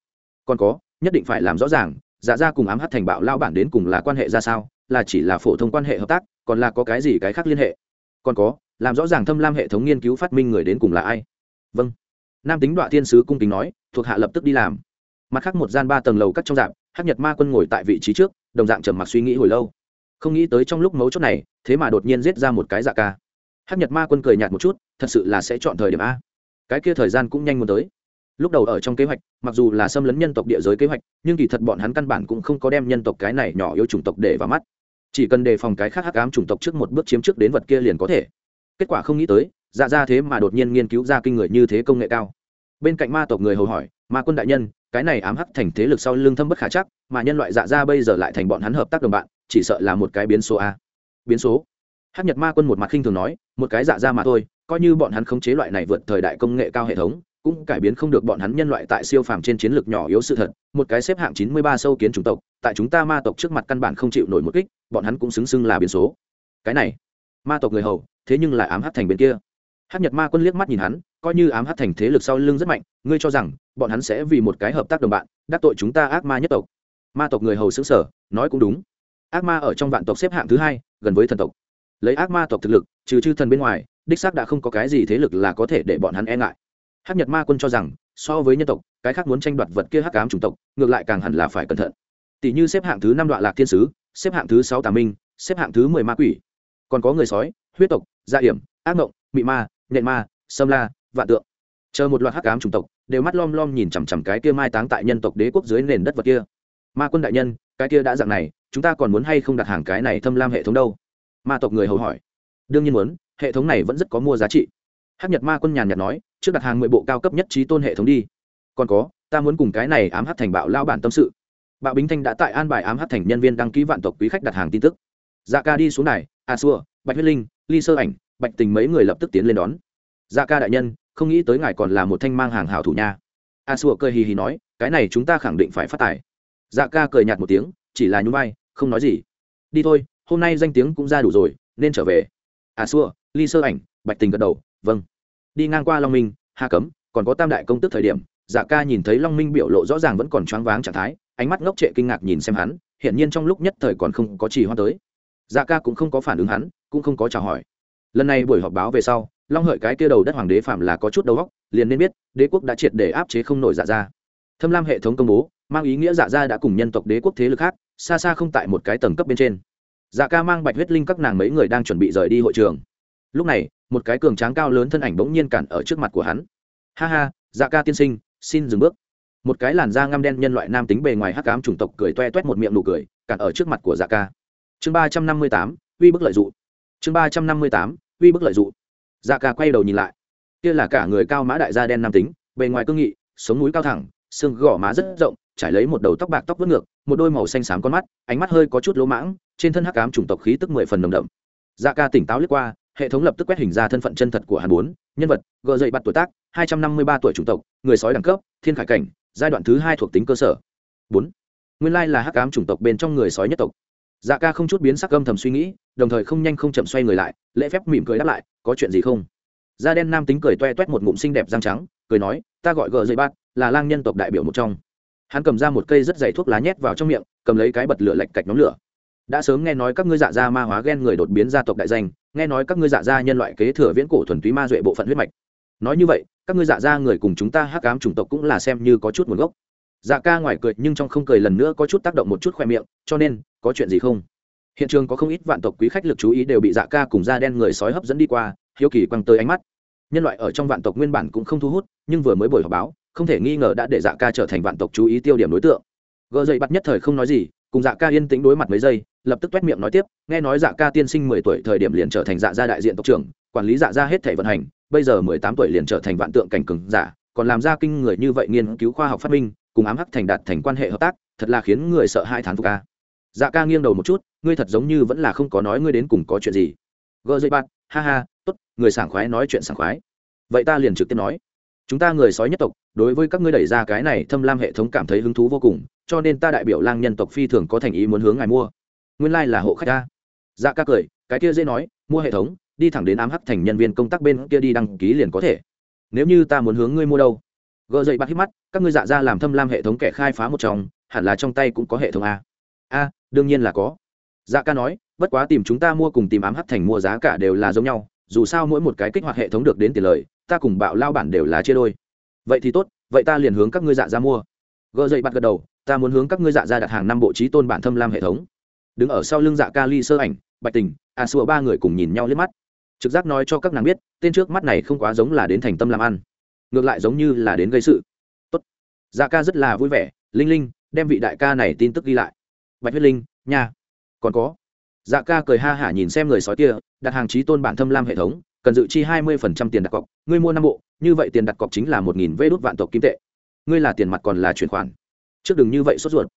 Còn có, nhất định phải làm rõ ràng dạ ra cùng ám hắt thành bạo lao bản đến cùng là quan hệ ra sao, là chỉ là phổ thông quan hệ hợp tác, còn là có cái gì cái khác liên hệ. Còn có làm rõ ràng thâm lam hệ thống nghiên cứu phát minh người đến cùng là ai. Vâng. Nam tính đoạn thiên sứ cung kính nói, thuộc hạ lập tức đi làm. Mặt khác một gian ba tầng lầu cắt trong dạng hắc nhật ma quân ngồi tại vị trí trước, đồng dạng trầm mặc suy nghĩ hồi lâu. Không nghĩ tới trong lúc mấu chốt này, thế mà đột nhiên giết ra một cái dạ ca. Hắc nhật ma quân cười nhạt một chút, thật sự là sẽ chọn thời điểm a. Cái kia thời gian cũng nhanh muốn tới. Lúc đầu ở trong kế hoạch, mặc dù là xâm lấn nhân tộc địa giới kế hoạch, nhưng kỳ thật bọn hắn căn bản cũng không có đem nhân tộc cái này nhỏ yêu chủng tộc để vào mắt. Chỉ cần đề phòng cái khác hắc ám chủng tộc trước một bước chiếm trước đến vật kia liền có thể kết quả không nghĩ tới dạ ra thế mà đột nhiên nghiên cứu ra kinh người như thế công nghệ cao. Bên cạnh ma tộc người hầu hỏi, ma quân đại nhân, cái này ám hắc thành thế lực sau lưng thâm bất khả chắc, mà nhân loại dạ ra bây giờ lại thành bọn hắn hợp tác đồng bạn, chỉ sợ là một cái biến số a. Biến số? Hát nhật ma quân một mặt khinh thường nói, một cái dạ ra mà thôi, coi như bọn hắn khống chế loại này vượt thời đại công nghệ cao hệ thống, cũng cải biến không được bọn hắn nhân loại tại siêu phàm trên chiến lược nhỏ yếu sự thật. Một cái xếp hạng chín mươi ba sâu kiến chủng tộc, tại chúng ta ma tộc trước mặt căn bản không chịu nổi một kích, bọn hắn cũng xứng xưng là biến số. Cái này, ma tộc người hầu thế nhưng lại ám hát thành bên kia. Hát nhật ma quân liếc mắt nhìn hắn, coi như ám hát thành thế lực sau lưng rất mạnh, ngươi cho rằng bọn hắn sẽ vì một cái hợp tác đồng bạn, đắc tội chúng ta ác ma nhất tộc. Ma tộc người hầu xứ sở, nói cũng đúng. Ác ma ở trong vạn tộc xếp hạng thứ hai, gần với thần tộc. Lấy ác ma tộc thực lực, trừ chư thần bên ngoài, đích xác đã không có cái gì thế lực là có thể để bọn hắn e ngại. Hát nhật ma quân cho rằng, so với nhân tộc, cái khác muốn tranh đoạt vật kia hắc ám chủng tộc, ngược lại càng hẳn là phải cẩn thận. Tỷ như xếp hạng thứ năm đoạn lạc thiên sứ, xếp hạng thứ sáu tà minh, xếp hạng thứ mười ma quỷ. Còn có người sói, huyết tộc gia hiểm, ác mộng mị ma, nhện ma, sâm la, vạn tượng. Chờ một loạt hắc ám chủng tộc, đều mắt lom lom nhìn chằm chằm cái kia mai táng tại nhân tộc đế quốc dưới nền đất vật kia. Ma quân đại nhân, cái kia đã dạng này, chúng ta còn muốn hay không đặt hàng cái này thâm lam hệ thống đâu? Ma tộc người hầu hỏi. Đương nhiên muốn, hệ thống này vẫn rất có mua giá trị. Hắc nhật ma quân nhàn nhạt nói, trước đặt hàng mười bộ cao cấp nhất trí tôn hệ thống đi. Còn có, ta muốn cùng cái này ám hát thành bạo lao bản tâm sự. Bạo bính thanh đã tại an bài ám hát thành nhân viên đăng ký vạn tộc quý khách đặt hàng tin tức. Dạ ca đi xuống này a xua, bạch huyết linh ly sơ ảnh, bạch tình mấy người lập tức tiến lên đón. Dạ ca đại nhân, không nghĩ tới ngài còn là một thanh mang hàng hảo thủ nha. A xua cười hì hì nói, cái này chúng ta khẳng định phải phát tài. Dạ ca cười nhạt một tiếng, chỉ là nhún vai, không nói gì. Đi thôi, hôm nay danh tiếng cũng ra đủ rồi, nên trở về. A xua ly sơ ảnh, bạch tình gật đầu vâng. Đi ngang qua long minh, hà cấm, còn có tam đại công tức thời điểm dạ ca nhìn thấy long minh biểu lộ rõ ràng vẫn còn choáng váng trạng thái, ánh mắt ngốc trệ kinh ngạc nhìn xem hắn, hiển nhiên trong lúc nhất thời còn không có trì hoa tới dạ ca cũng không có phản ứng hắn, cũng không có chào hỏi. Lần này buổi họp báo về sau, long hợi cái kia đầu đất hoàng đế phạm là có chút đầu óc, liền nên biết, đế quốc đã triệt để áp chế không nổi dạ ra thâm lam hệ thống công bố, mang ý nghĩa dạ ra đã cùng nhân tộc đế quốc thế lực khác, xa xa không tại một cái tầng cấp bên trên. Dạ ca mang bạch huyết linh các nàng mấy người đang chuẩn bị rời đi hội trường. Lúc này, một cái cường tráng cao lớn thân ảnh bỗng nhiên cản ở trước mặt của hắn. Ha ha dạ ca tiên sinh, xin dừng bước. Một cái làn da ngăm đen nhân loại nam tính bề ngoài hắc ám chủng tộc cười toe toét một miệng nụ cười, cản ở trước mặt của dạ ca chương ba trăm năm mươi tám, uy bức lợi d ụ chương ba trăm năm mươi tám, uy bức lợi d ụ dạ ca quay đầu nhìn lại. Kia là cả người cao mã đại gia đen nam tính, bề ngoài cương nghị, sống núi cao thẳng, xương gò má rất rộng, trải lấy một đầu tóc bạc tóc vớt ngược, một đôi màu xanh xám con mắt, ánh mắt hơi có chút lỗ mãng, trên thân hắc ám chủng tộc khí tức mười phần nồng đậm. Dạ ca tỉnh táo lướt qua, hệ thống lập tức quét hình ra thân phận chân thật của hắn bốn, nhân vật gợ dậy bắt tuổi tác, hai trăm năm mươi ba tuổi chủng tộc, người sói đẳng cấp, thiên khải cảnh, giai đoạn thứ hai thuộc tính cơ sở. Bốn. Nguyên lai là hắc ám chủng tộc bên trong người sói nhất tộc dạ ca không chút biến sắc âm thầm suy nghĩ, đồng thời không nhanh không chậm xoay người lại, lễ phép mỉm cười đáp lại, có chuyện gì không? Da đen nam tính cười toe toét một ngụm xinh đẹp răng trắng, cười nói, ta gọi gờ dây bát là lang nhân tộc đại biểu một trong. Hắn cầm ra một cây rất dày thuốc lá nhét vào trong miệng, cầm lấy cái bật lửa lạch cạch nhóm lửa. Đã sớm nghe nói các ngươi dạ gia ma hóa ghen người đột biến gia tộc đại danh, nghe nói các ngươi dạ gia nhân loại kế thừa viễn cổ thuần túy ma duệ bộ phận huyết mạch. Nói như vậy, các ngươi dạ gia người cùng chúng ta hắc ám chủng tộc cũng là xem như có chút nguồn gốc dạ ca ngoài cười nhưng trong không cười lần nữa có chút tác động một chút khoe miệng, cho nên, có chuyện gì không? Hiện trường có không ít vạn tộc quý khách lực chú ý đều bị dạ ca cùng da đen người sói hấp dẫn đi qua, hiếu kỳ quăng tới ánh mắt. Nhân loại ở trong vạn tộc nguyên bản cũng không thu hút, nhưng vừa mới buổi họp báo, không thể nghi ngờ đã để dạ ca trở thành vạn tộc chú ý tiêu điểm đối tượng. Gợ dậy bắt nhất thời không nói gì, cùng dạ ca yên tĩnh đối mặt mấy giây, lập tức t miệng nói tiếp, nghe nói dạ ca tiên sinh mười tuổi thời điểm liền trở thành dạ gia đại diện tộc trưởng, quản lý dạ gia hết thể vận hành, bây giờ mười tám tuổi liền trở thành vạn tượng cảnh cừng giả, còn làm ra kinh người như vậy nghiên cứu khoa học phát minh cùng ám hắc thành đạt thành quan hệ hợp tác, thật là khiến người sợ hai thán phục ca dạ ca nghiêng đầu một chút, ngươi thật giống như vẫn là không có nói ngươi đến cùng có chuyện gì. Gờ dây bạt ha ha, tốt, người sảng khoái nói chuyện sảng khoái. Vậy ta liền trực tiếp nói. Chúng ta người sói nhất tộc, đối với các ngươi đẩy ra cái này thâm lam hệ thống cảm thấy hứng thú vô cùng, cho nên ta đại biểu lang nhân tộc phi thường có thành ý muốn hướng ngài mua. Nguyên lai、like、là hộ khách ta dạ ca cười, cái kia dễ nói, mua hệ thống, đi thẳng đến ám hắc thành nhân viên công tác bên kia đi đăng ký liền có thể. Nếu như ta muốn hướng ngươi mua đâu? Gợ dậy bắt hít mắt, các ngươi dạ ra làm thâm lam hệ thống kẻ khai phá một trong, hẳn là trong tay cũng có hệ thống a. A, đương nhiên là có. Dạ ca nói, bất quá tìm chúng ta mua cùng tìm ám hắt thành mua giá cả đều là giống nhau, dù sao mỗi một cái kích hoạt hệ thống được đến tiền lời, ta cùng bạo lao bản đều là chia đôi. Vậy thì tốt, vậy ta liền hướng các ngươi dạ ra mua. Gợ dậy bắt gật đầu, ta muốn hướng các ngươi dạ ra đặt hàng năm bộ trí tôn bản thâm lam hệ thống. Đứng ở sau lưng dạ ca ly sơ ảnh, bạch tình, a xua ba người cùng nhìn nhau liếc mắt. Trực giác nói cho các nàng biết, tên trước mắt này không quá giống là đến thành tâm làm ăn ngược lại giống như là đến gây sự. Tốt. Dạ ca rất là vui vẻ, linh linh, đem vị đại ca này tin tức ghi lại. Bạch huyết linh, nha. Còn có. Dạ ca cười ha hả nhìn xem người sói kia, đặt hàng trí tôn bản thâm lam hệ thống, cần dự chi hai mươi tiền đặt cọc. Ngươi mua năm bộ, như vậy tiền đặt cọc chính là một nghìn vê đốt vạn tộc kim tệ. Ngươi là tiền mặt còn là chuyển khoản. Trước đừng như vậy sốt ruột.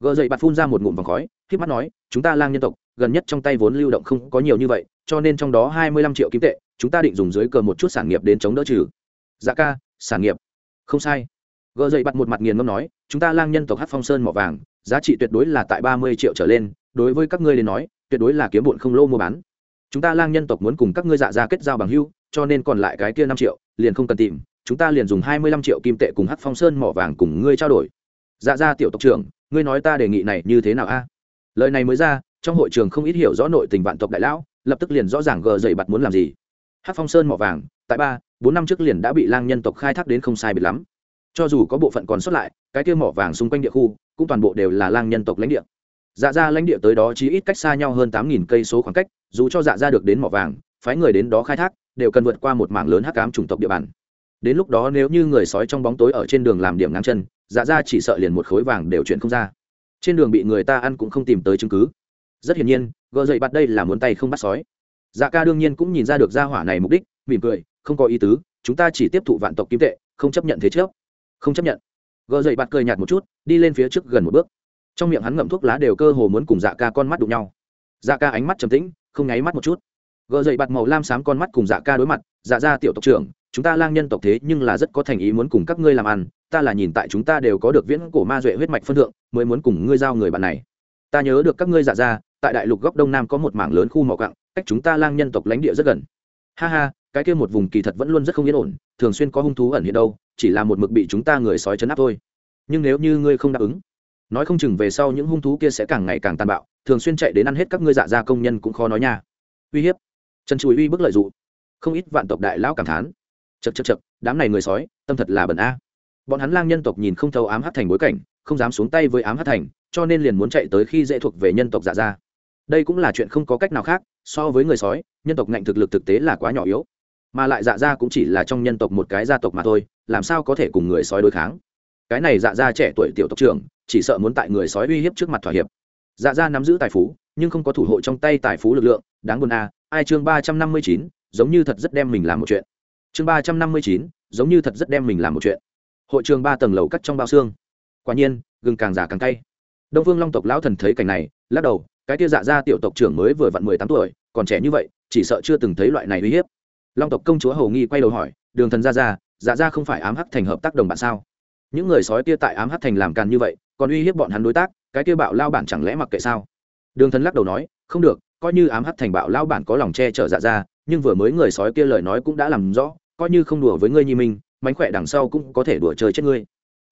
Gợ dậy bạt phun ra một ngụm vòng khói k mắt nói, chúng ta lang nhân tộc, gần nhất trong tay vốn lưu động không có nhiều như vậy, cho nên trong đó hai mươi lăm triệu kim tệ, chúng ta định dùng dưới cờ một chút sản nghiệp đến chống đỡ trừ. Dạ ca sản nghiệp. Không sai. Gờ dậy bặt một mặt nghiền ngâm nói, chúng ta lang nhân tộc hát phong sơn mỏ vàng, giá trị tuyệt đối là tại ba mươi triệu trở lên, đối với các ngươi đến nói, tuyệt đối là kiếm bụn không lô mua bán. Chúng ta lang nhân tộc muốn cùng các ngươi dạ ra kết giao bằng hưu cho nên còn lại cái kia năm triệu, liền không cần tìm, chúng ta liền dùng hai mươi lăm triệu kim tệ cùng hát phong sơn mỏ vàng cùng ngươi trao đổi. Dạ ra tiểu tộc trưởng, ngươi nói ta đề nghị này như thế nào a? Lời này mới ra, trong hội trường không ít hiểu rõ nội tình vạn tộc đại lão, lập tức liền rõ ràng gờ dậy bặt muốn làm gì. Hát phong sơn mỏ vàng, tại ba bốn năm trước liền đã bị lang nhân tộc khai thác đến không sai biệt lắm. Cho dù có bộ phận còn sót lại, cái kia mỏ vàng xung quanh địa khu, cũng toàn bộ đều là lang nhân tộc lãnh địa. Dạ ra lãnh địa tới đó chỉ ít cách xa nhau hơn tám nghìn cây số khoảng cách, dù cho dạ ra được đến mỏ vàng, phái người đến đó khai thác, đều cần vượt qua một mảng lớn hắc cám chủng tộc địa bàn. Đến lúc đó nếu như người sói trong bóng tối ở trên đường làm điểm ngang chân dạ ra chỉ sợ liền một khối vàng đều chuyển không ra. Trên đường bị người ta ăn cũng không tìm tới chứng cứ. Rất hiển nhiên gợ dậy bắt đây là muốn tay không bắt sói. Dạ ca đương nhiên cũng nhìn ra được gia hỏa này mục đích, mỉm cười không có ý tứ, chúng ta chỉ tiếp thụ vạn tộc kim tệ, không chấp nhận thế trước. Không chấp nhận. Gờ dậy bạt cười nhạt một chút, đi lên phía trước gần một bước. Trong miệng hắn ngậm thuốc lá đều cơ hồ muốn cùng dạ ca con mắt đụng nhau. Dạ ca ánh mắt trầm tĩnh, không nháy mắt một chút. Gờ dậy bạt màu lam xám con mắt cùng dạ ca đối mặt dạ ra tiểu tộc trưởng, chúng ta lang nhân tộc thế nhưng là rất có thành ý muốn cùng các ngươi làm ăn, ta là nhìn tại chúng ta đều có được viễn cổ ma duệ huyết mạch phân thượng, mới muốn cùng ngươi giao người bạn này. Ta nhớ được các ngươi dạ ra, tại đại lục góc đông nam có một mảng lớn khu mỏ cặng cách chúng ta lang nhân tộc lãnh địa rất gần. Ha ha cái kia một vùng kỳ thật vẫn luôn rất không yên ổn thường xuyên có hung thú ẩn hiện đâu chỉ là một mực bị chúng ta người sói chấn áp thôi. Nhưng nếu như ngươi không đáp ứng nói không chừng về sau những hung thú kia sẽ càng ngày càng tàn bạo thường xuyên chạy đến ăn hết các ngươi dạ gia công nhân cũng khó nói nha. Uy hiếp. Trần chùi uy bức lợi dụ, không ít vạn tộc đại lão cảm thán. Chật chật chật đám này người sói tâm thật là bẩn a. Bọn hắn lang nhân tộc nhìn không thấu ám hát thành bối cảnh không dám xuống tay với ám hát thành cho nên liền muốn chạy tới khi dễ thuộc về nhân tộc dạ gia. Đây cũng là chuyện không có cách nào khác so với người sói nhân tộc ngạnh thực lực thực tế là quá nhỏ yếu mà lại dạ gia cũng chỉ là trong nhân tộc một cái gia tộc mà thôi, làm sao có thể cùng người sói đối kháng? Cái này dạ gia trẻ tuổi tiểu tộc trưởng, chỉ sợ muốn tại người sói uy hiếp trước mặt thỏa hiệp. Dạ gia nắm giữ tài phú, nhưng không có thủ hộ trong tay tài phú lực lượng, đáng buồn à ai chương ba trăm năm mươi chín, giống như thật rất đem mình làm một chuyện. Chương ba trăm năm mươi chín, giống như thật rất đem mình làm một chuyện. Hội trường ba tầng lầu cắt trong bao xương. Quả nhiên, gừng càng già càng cay. Đông Vương long tộc lão thần thấy cảnh này, lắc đầu, cái tia dạ gia tiểu tộc trưởng mới vừa vặn mười tám tuổi, còn trẻ như vậy, chỉ sợ chưa từng thấy loại này uy hiếp long tộc công chúa hầu nghi quay đầu hỏi, đường thần gia gia dạ gia không phải ám hắc thành hợp tác đồng bạn sao? Những người sói kia tại ám hắc thành làm càn như vậy, còn uy hiếp bọn hắn đối tác, cái kia bạo lao bản chẳng lẽ mặc kệ sao? Đường thần lắc đầu nói, không được, coi như ám hắc thành bạo lao bản có lòng che chở dạ gia, nhưng vừa mới người sói kia lời nói cũng đã làm rõ, coi như không đùa với ngươi nhi minh, mánh khỏe đằng sau cũng có thể đùa chơi chết ngươi.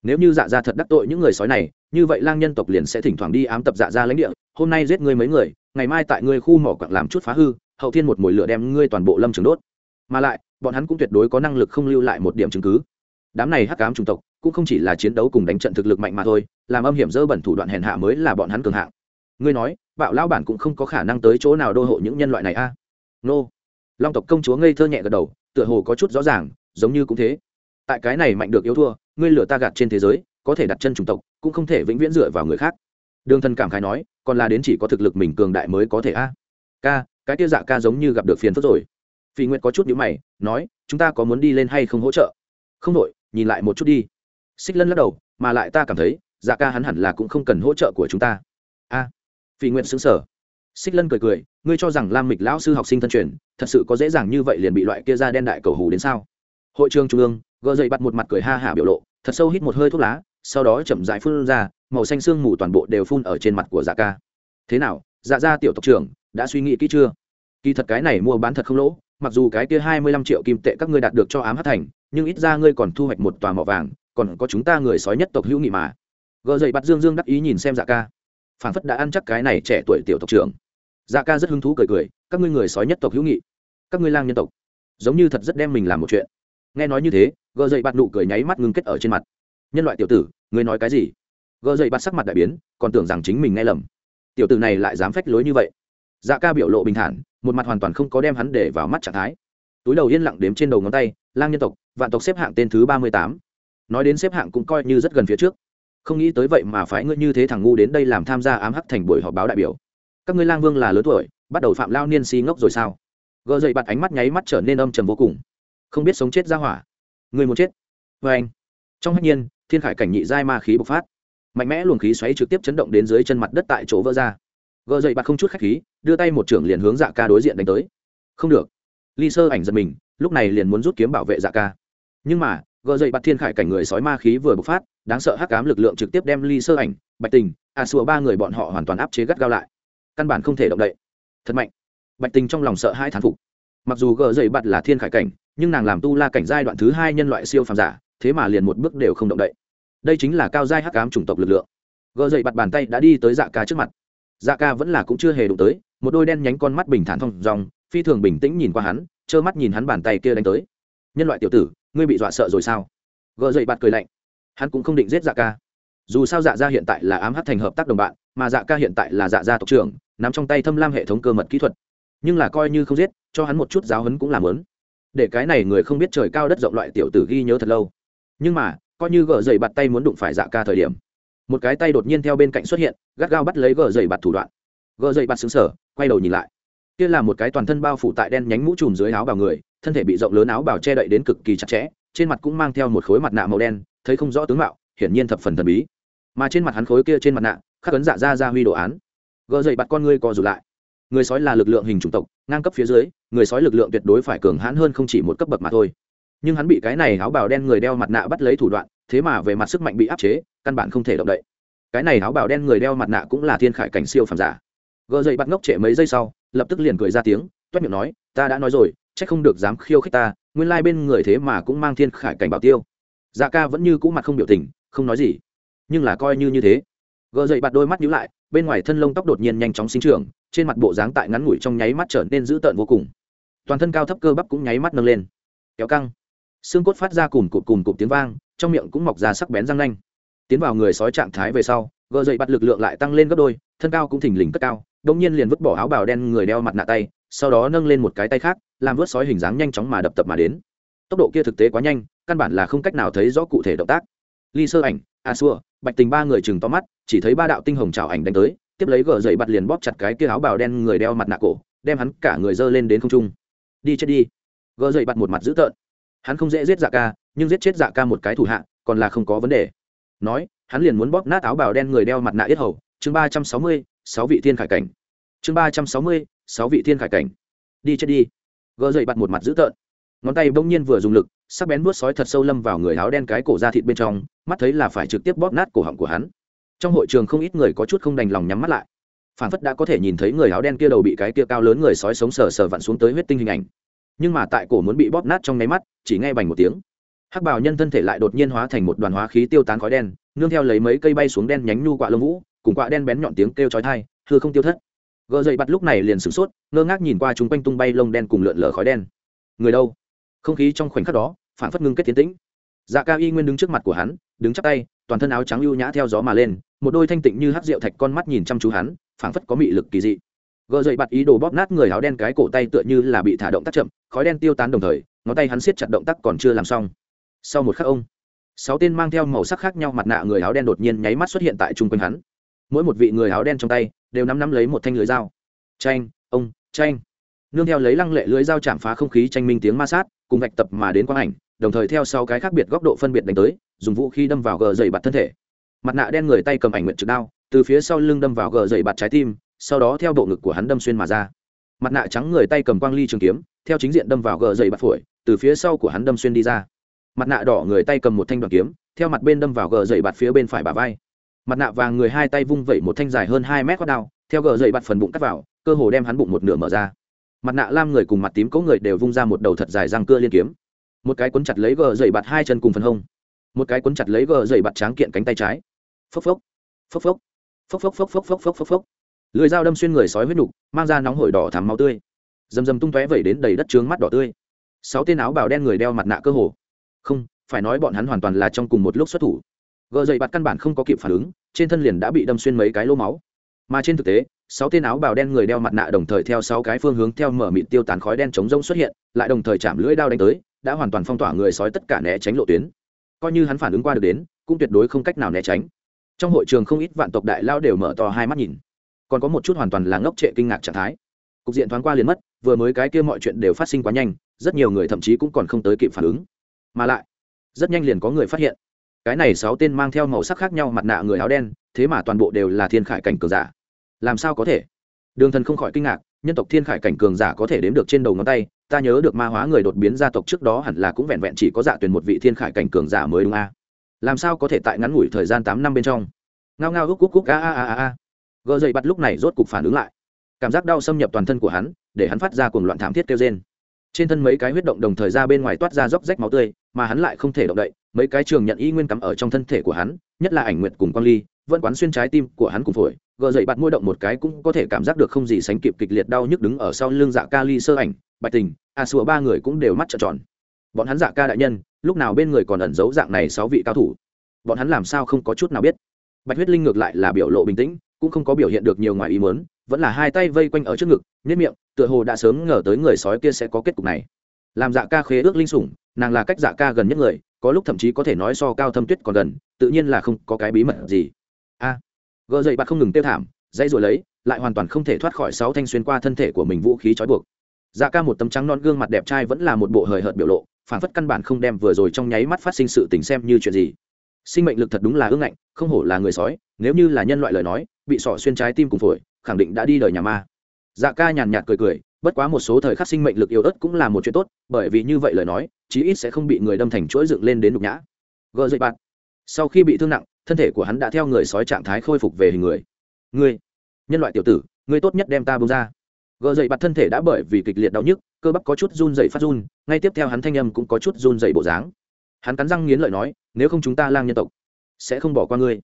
Nếu như dạ gia thật đắc tội những người sói này, như vậy lang nhân tộc liền sẽ thỉnh thoảng đi ám tập dạ gia lãnh địa, hôm nay giết ngươi mấy người, ngày mai tại ngươi khu mỏ quặng làm chút phá hư, hậu thiên một mồi lửa đem ngươi toàn bộ lâm trường đốt mà lại, bọn hắn cũng tuyệt đối có năng lực không lưu lại một điểm chứng cứ. Đám này hắc cám chủng tộc, cũng không chỉ là chiến đấu cùng đánh trận thực lực mạnh mà thôi, làm âm hiểm dơ bẩn thủ đoạn hèn hạ mới là bọn hắn cường hạng. Ngươi nói, bạo lao bản cũng không có khả năng tới chỗ nào đô hộ những nhân loại này a? À? nô. Long tộc công chúa ngây thơ nhẹ gật đầu, tựa hồ có chút rõ ràng, giống như cũng thế. Tại cái này mạnh được yếu thua, ngươi lửa ta gạt trên thế giới, có thể đặt chân chủng tộc, cũng không thể vĩnh viễn dựa vào người khác. Đường thần cảm khái nói, còn là đến chỉ có thực lực mình cường đại mới có thể a. Ca, cái kia dạ ca giống như gặp được phiền phức rồi phi nguyệt có chút nhữ mày nói chúng ta có muốn đi lên hay không hỗ trợ? Không đội nhìn lại một chút đi. Xích lân lắc đầu mà lại ta cảm thấy dạ ca hắn hẳn là cũng không cần hỗ trợ của chúng ta. A. À, phi nguyệt xứng sở xích lân cười cười ngươi cho rằng lam mịch lão sư học sinh thân truyền thật sự có dễ dàng như vậy liền bị loại kia ra đen đại cầu hù đến sao? Hội trường trung ương gợ dậy bắt một mặt cười ha hả biểu lộ thật sâu hít một hơi thuốc lá sau đó chậm dại phun ra màu xanh sương mù toàn bộ đều phun ở trên mặt của dạ ca. Thế nào dạ gia tiểu tộc trưởng đã suy nghĩ kỹ chưa? Kỳ thật cái này mua bán thật không lỗ mặc dù cái kia hai mươi lăm triệu kim tệ các ngươi đạt được cho ám hát thành, nhưng ít ra ngươi còn thu hoạch một tòa mỏ vàng, còn có chúng ta người sói nhất tộc hữu nghị mà. Gơ dậy bắt dương dương đắc ý nhìn xem dạ ca. Phản phất đã ăn chắc cái này trẻ tuổi tiểu tộc trưởng. Dạ ca rất hứng thú cười cười, các ngươi người sói nhất tộc hữu nghị, các ngươi lang nhân tộc. Giống như thật rất đem mình làm một chuyện. Nghe nói như thế Gơ dậy bắt nụ cười nháy mắt ngưng kết ở trên mặt. Nhân loại tiểu tử, ngươi nói cái gì? Gơ dậy bắt sắc mặt đại biến, còn tưởng rằng chính mình nghe lầm. Tiểu tử này lại dám phách lối như vậy. Dạ ca biểu lộ bình thản một mặt hoàn toàn không có đem hắn để vào mắt trạng thái. Túi đầu yên lặng đếm trên đầu ngón tay, lang nhân tộc, vạn tộc xếp hạng tên thứ ba mươi tám. Nói đến xếp hạng cũng coi như rất gần phía trước. Không nghĩ tới vậy mà phái ngươi như thế thằng ngu đến đây làm tham gia ám hắc thành buổi họp báo đại biểu. Các ngươi lang vương là lớn tuổi, bắt đầu phạm lao niên si ngốc rồi sao? Gờ dậy bạt ánh mắt nháy mắt trở nên âm trầm vô cùng. Không biết sống chết ra hỏa. Người muốn chết. Vê anh. Trong hạnh nhiên, thiên khải cảnh nhị giai ma khí bộc phát. Mạnh mẽ luồng khí xoáy trực tiếp chấn động đến dưới chân mặt đất tại chỗ vỡ ra. Gờ dậy bạt không chút khách khí đưa tay một trưởng liền hướng dạ ca đối diện đánh tới. Không được. Ly sơ ảnh giật mình, lúc này liền muốn rút kiếm bảo vệ dạ ca. Nhưng mà, gờ dậy bắt thiên khải cảnh người sói ma khí vừa bộc phát, đáng sợ hắc cám lực lượng trực tiếp đem ly sơ ảnh, bạch tình, a xua ba người bọn họ hoàn toàn áp chế gắt gao lại. Căn bản không thể động đậy. Thật mạnh. Bạch tình trong lòng sợ hai thán phục. Mặc dù gờ dậy bắt là thiên khải cảnh, nhưng nàng làm tu la cảnh giai đoạn thứ hai nhân loại siêu phàm giả, thế mà liền một bước đều không động đậy. Đây chính là cao giai hắc ám chủng tộc lực lượng. Gờ dậy bắt bàn tay đã đi tới dạ ca trước mặt dạ ca vẫn là cũng chưa hề đụng tới, một đôi đen nhánh con mắt bình thản thong dòng phi thường bình tĩnh nhìn qua hắn, trơ mắt nhìn hắn bàn tay kia đánh tới. Nhân loại tiểu tử, ngươi bị dọa sợ rồi sao? Gợ dậy bạt cười lạnh. Hắn cũng không định giết dạ ca. Dù sao dạ gia hiện tại là ám hát thành hợp tác đồng bạn, mà dạ ca hiện tại là dạ gia tộc trưởng nằm trong tay thâm lam hệ thống cơ mật kỹ thuật. Nhưng là coi như không giết, cho hắn một chút giáo hấn cũng làm lớn để cái này người không biết trời cao đất rộng loại tiểu tử ghi nhớ thật lâu. Nhưng mà, coi như gợ dậy bạt tay muốn đụng phải dạ ca thời điểm một cái tay đột nhiên theo bên cạnh xuất hiện, gắt gao bắt lấy gờ dày bạt thủ đoạn. Gờ dày bạt xứng sở quay đầu nhìn lại. Kia là một cái toàn thân bao phủ tại đen nhánh mũ trùm dưới áo bào người, thân thể bị rộng lớn áo bào che đậy đến cực kỳ chặt chẽ, trên mặt cũng mang theo một khối mặt nạ màu đen, thấy không rõ tướng mạo, hiển nhiên thập phần thần bí. Mà trên mặt hắn khối kia trên mặt nạ, khắc ấn dạ ra ra huy đồ án. Gờ dậy bạt con ngươi co rụt lại. Người sói là lực lượng hình chủng tộc, ngang cấp phía dưới, người sói lực lượng tuyệt đối phải cường hãn hơn không chỉ một cấp bậc mà thôi. Nhưng hắn bị cái này áo bào đen người đeo mặt nạ bắt lấy thủ đoạn, thế mà về mặt sức mạnh bị áp chế căn bản không thể động đậy. Cái này áo bào đen người đeo mặt nạ cũng là thiên khải cảnh siêu phàm giả. Gờ dậy bắt ngốc trệ mấy giây sau, lập tức liền cười ra tiếng, toét miệng nói, ta đã nói rồi c h ắ c không được dám khiêu khích ta, nguyên lai、like、bên người thế mà cũng mang thiên khải cảnh bảo tiêu. Dạ ca vẫn như cũ mặt không biểu tình, không nói gì. Nhưng là coi như như thế. Gờ dậy bạt đôi mắt nhíu lại, bên ngoài thân lông tóc đột nhiên nhanh chóng sinh trưởng, trên mặt bộ dáng tại ngắn ngủi trong nháy mắt trở nên dữ tợn vô cùng. Toàn thân cao thấp cơ bắp cũng nháy mắt nâng lên. Kéo căng. Xương cốt phát ra cùm cụt cùm cụt tiếng vang, trong miệng cũng mọc ra sắc bén răng nanh tiến vào người sói trạng thái về sau, gờ dậy bắt lực lượng lại tăng lên gấp đôi, thân cao cũng thình lình cất cao đông nhiên liền vứt bỏ áo bào đen người đeo mặt nạ tay, sau đó nâng lên một cái tay khác, làm vớt sói hình dáng nhanh chóng mà đập tập mà đến. Tốc độ kia thực tế quá nhanh, căn bản là không cách nào thấy rõ cụ thể động tác. Ly sơ ảnh, a xua, bạch tình ba người chừng to mắt, chỉ thấy ba đạo tinh hồng trào ảnh đánh tới, tiếp lấy gờ dậy bắt liền bóp chặt cái kia áo bào đen người đeo mặt nạ cổ, đem hắn cả người dơ lên đến không trung. Đi chết đi. Gờ dậy bắt một mặt dữ tợn. Hắn không dễ giết dạ ca, nhưng giết chết dạ ca một cái thủ hạ, còn là không có vấn đề nói, hắn liền muốn bóp nát áo bào đen người đeo mặt nạ yết hầu. Chương ba trăm sáu mươi, sáu vị thiên khải cảnh. Chương ba trăm sáu mươi, sáu vị thiên khải cảnh. Đi chết đi. Gỡ dậy bặt một mặt dữ tợn. Ngón tay bỗng nhiên vừa dùng lực, sắc bén vuốt sói thật sâu lâm vào người áo đen cái cổ ra thịt bên trong, mắt thấy là phải trực tiếp bóp nát cổ họng của hắn. Trong hội trường không ít người có chút không đành lòng nhắm mắt lại. Phản phất đã có thể nhìn thấy người áo đen kia đầu bị cái kia cao lớn người sói sống sờ sờ vặn xuống tới huyết tinh hình ảnh. Nhưng mà tại cổ muốn bị bóp nát trong nháy mắt, chỉ nghe bành một tiếng hắc bào nhân thân thể lại đột nhiên hóa thành một đoàn hóa khí tiêu tán khói đen, nương theo lấy mấy cây bay xuống đen nhánh nhu quạ lông vũ, cùng quạ đen bén nhọn tiếng kêu chói thai thưa không tiêu thất. Gợ dậy bắt lúc này liền sửng sốt, ngơ ngác nhìn qua chúng quanh tung bay lông đen cùng lượn lờ khói đen. Người đâu? Không khí trong khoảnh khắc đó phản phất ngưng kết tiến tĩnh. Dạ ca y nguyên đứng trước mặt của hắn, đứng chắp tay, toàn thân áo trắng ưu nhã theo gió mà lên, một đôi thanh tịnh như hát rượu thạch con mắt nhìn chăm chú hắn, phảng phất có mị lực kỳ dị. Gợ dậy bặt ý đồ bóp nát người áo đen cái cổ tay tựa như là bị thả động tác chậm, khói đen tiêu tán đồng thời, ngón tay hắn siết chặt động tác còn chưa làm xong sau một khắc ông, sáu tên mang theo màu sắc khác nhau mặt nạ người áo đen đột nhiên nháy mắt xuất hiện tại chung quanh hắn. Mỗi một vị người áo đen trong tay đều nắm nắm lấy một thanh lưới dao. Tranh ông tranh nương theo lấy lăng lệ lưới dao chạm phá không khí tranh minh tiếng ma sát, cùng gạch tập mà đến quang ảnh, đồng thời theo sau cái khác biệt góc độ phân biệt đánh tới, dùng vũ khí đâm vào gờ dày bạt thân thể. Mặt nạ đen người tay cầm ảnh nguyện trực đao, từ phía sau lưng đâm vào gờ dày bạt trái tim, sau đó theo bộ ngực của hắn đâm xuyên mà ra. Mặt nạ trắng người tay cầm quang ly trường kiếm, theo chính diện đâm vào gờ dày bạt phổi, từ phía sau của hắn đâm xuyên đi ra mặt nạ đỏ người tay cầm một thanh đoàn kiếm, theo mặt bên đâm vào gờ dậy bạt phía bên phải bà vai. Mặt nạ vàng người hai tay vung vẩy một thanh dài hơn hai mét quát đao, theo gờ dậy bạt phần bụng cắt vào, cơ hồ đem hắn bụng một nửa mở ra. Mặt nạ lam người cùng mặt tím cỗ người đều vung ra một đầu thật dài răng cưa liên kiếm. Một cái cuốn chặt lấy gờ dậy bạt hai chân cùng phần hông. Một cái cuốn chặt lấy gờ dậy bạt tráng kiện cánh tay trái. Phốc phốc phốc phốc phốc phốc phốc phốc phốc phốc phốc phốc. Lưỡi dao đâm xuyên người sói huyết nục, mang ra nóng hổi đỏ thắm máu tươi. Dầm dầm tung tóe vẩy đến đầy đất trướng mắt đỏ tươi. Sáu tên áo bào đen người đeo mặt nạ cơ hồ không, phải nói bọn hắn hoàn toàn là trong cùng một lúc xuất thủ. Gờ dậy bạt căn bản không có kịp phản ứng, trên thân liền đã bị đâm xuyên mấy cái lô máu. Mà trên thực tế, sáu tên áo bào đen người đeo mặt nạ đồng thời theo sáu cái phương hướng theo mở mịt tiêu tán khói đen chống rông xuất hiện, lại đồng thời chạm lưỡi đao đánh tới, đã hoàn toàn phong tỏa người sói tất cả né tránh lộ tuyến. Coi như hắn phản ứng qua được đến, cũng tuyệt đối không cách nào né tránh. Trong hội trường không ít vạn tộc đại lao đều mở to hai mắt nhìn. Còn có một chút hoàn toàn là ngốc trệ kinh ngạc trạng thái. Cục diện thoáng qua liền mất, vừa mới cái kia mọi chuyện đều phát sinh quá nhanh, rất nhiều người thậm chí cũng còn không tới kịp phản ứng mà lại rất nhanh liền có người phát hiện. Cái này sáu tên mang theo màu sắc khác nhau mặt nạ người áo đen, thế mà toàn bộ đều là thiên khải cảnh cường giả. Làm sao có thể? Đường thần không khỏi kinh ngạc, nhân tộc thiên khải cảnh cường giả có thể đếm được trên đầu ngón tay, ta nhớ được ma hóa người đột biến gia tộc trước đó hẳn là cũng vẹn vẹn chỉ có dạ tuyển một vị thiên khải cảnh cường giả mới đúng a. Làm sao có thể tại ngắn ngủi thời gian tám năm bên trong? Ngao ngao úc úc úc a a a a gờ dậy bắt lúc này rốt cục phản ứng lại. Cảm giác đau xâm nhập toàn thân của hắn, để hắn phát ra cuồng loạn thảm thiết kêu trên trên thân mấy cái huyết động đồng thời ra bên ngoài toát ra róc rách máu tươi mà hắn lại không thể động đậy, mấy cái trường nhận y nguyên cắm ở trong thân thể của hắn, nhất là ảnh nguyệt cùng quang ly, vẫn quán xuyên trái tim của hắn cùng phổi, gờ dậy bạt môi động một cái cũng có thể cảm giác được không gì sánh kịp kịch liệt đau nhức đứng ở sau lưng dạ ca ly sơ ảnh, bạch tình, a à sùa ba người cũng đều mắt trợn tròn. Bọn hắn dạ ca đại nhân, lúc nào bên người còn ẩn giấu dạng này sáu vị cao thủ? Bọn hắn làm sao không có chút nào biết? Bạch huyết linh ngược lại là biểu lộ bình tĩnh, cũng không có biểu hiện được nhiều ngoài ý muốn, vẫn là hai tay vây quanh ở trước ngực nhất miệng, tựa hồ đã sớm ngờ tới người sói kia sẽ có kết cục này. Làm dạ ca khế ước linh sủng nàng là cách dạ ca gần nhất người có lúc thậm chí có thể nói so cao thâm tuyết còn gần tự nhiên là không có cái bí mật gì. A à, gợ dậy bạn không ngừng tiêu thảm dây rồi lấy lại hoàn toàn không thể thoát khỏi sáu thanh xuyên qua thân thể của mình vũ khí trói buộc. Dạ ca một tấm trắng non gương mặt đẹp trai vẫn là một bộ hời hợt biểu lộ phản phất căn bản không đem vừa rồi trong nháy mắt phát sinh sự tình xem như chuyện gì. Sinh mệnh lực thật đúng là ưng ngạnh không hổ là người sói nếu như là nhân loại lời nói bị sỏ xuyên trái tim cùng phổi khẳng định đã đi đời nhà ma. Dạ ca nhàn nhạt cười cười bất quá một số thời khắc sinh mệnh lực yếu ớt cũng là một chuyện tốt, bởi vì như vậy lời nói, chí ít sẽ không bị người đâm thành chuỗi dựng lên đến nhục nhã. Gờ dậy bạn. Sau khi bị thương nặng, thân thể của hắn đã theo người sói trạng thái khôi phục về hình người. Ngươi, nhân loại tiểu tử, ngươi tốt nhất đem ta bông ra. Gờ dậy bạn thân thể đã bởi vì kịch liệt đau nhức, cơ bắp có chút run dậy phát run, ngay tiếp theo hắn thanh âm cũng có chút run dậy bộ dáng. Hắn cắn răng nghiến lợi nói, nếu không chúng ta lang nhân tộc, sẽ không bỏ qua ngươi.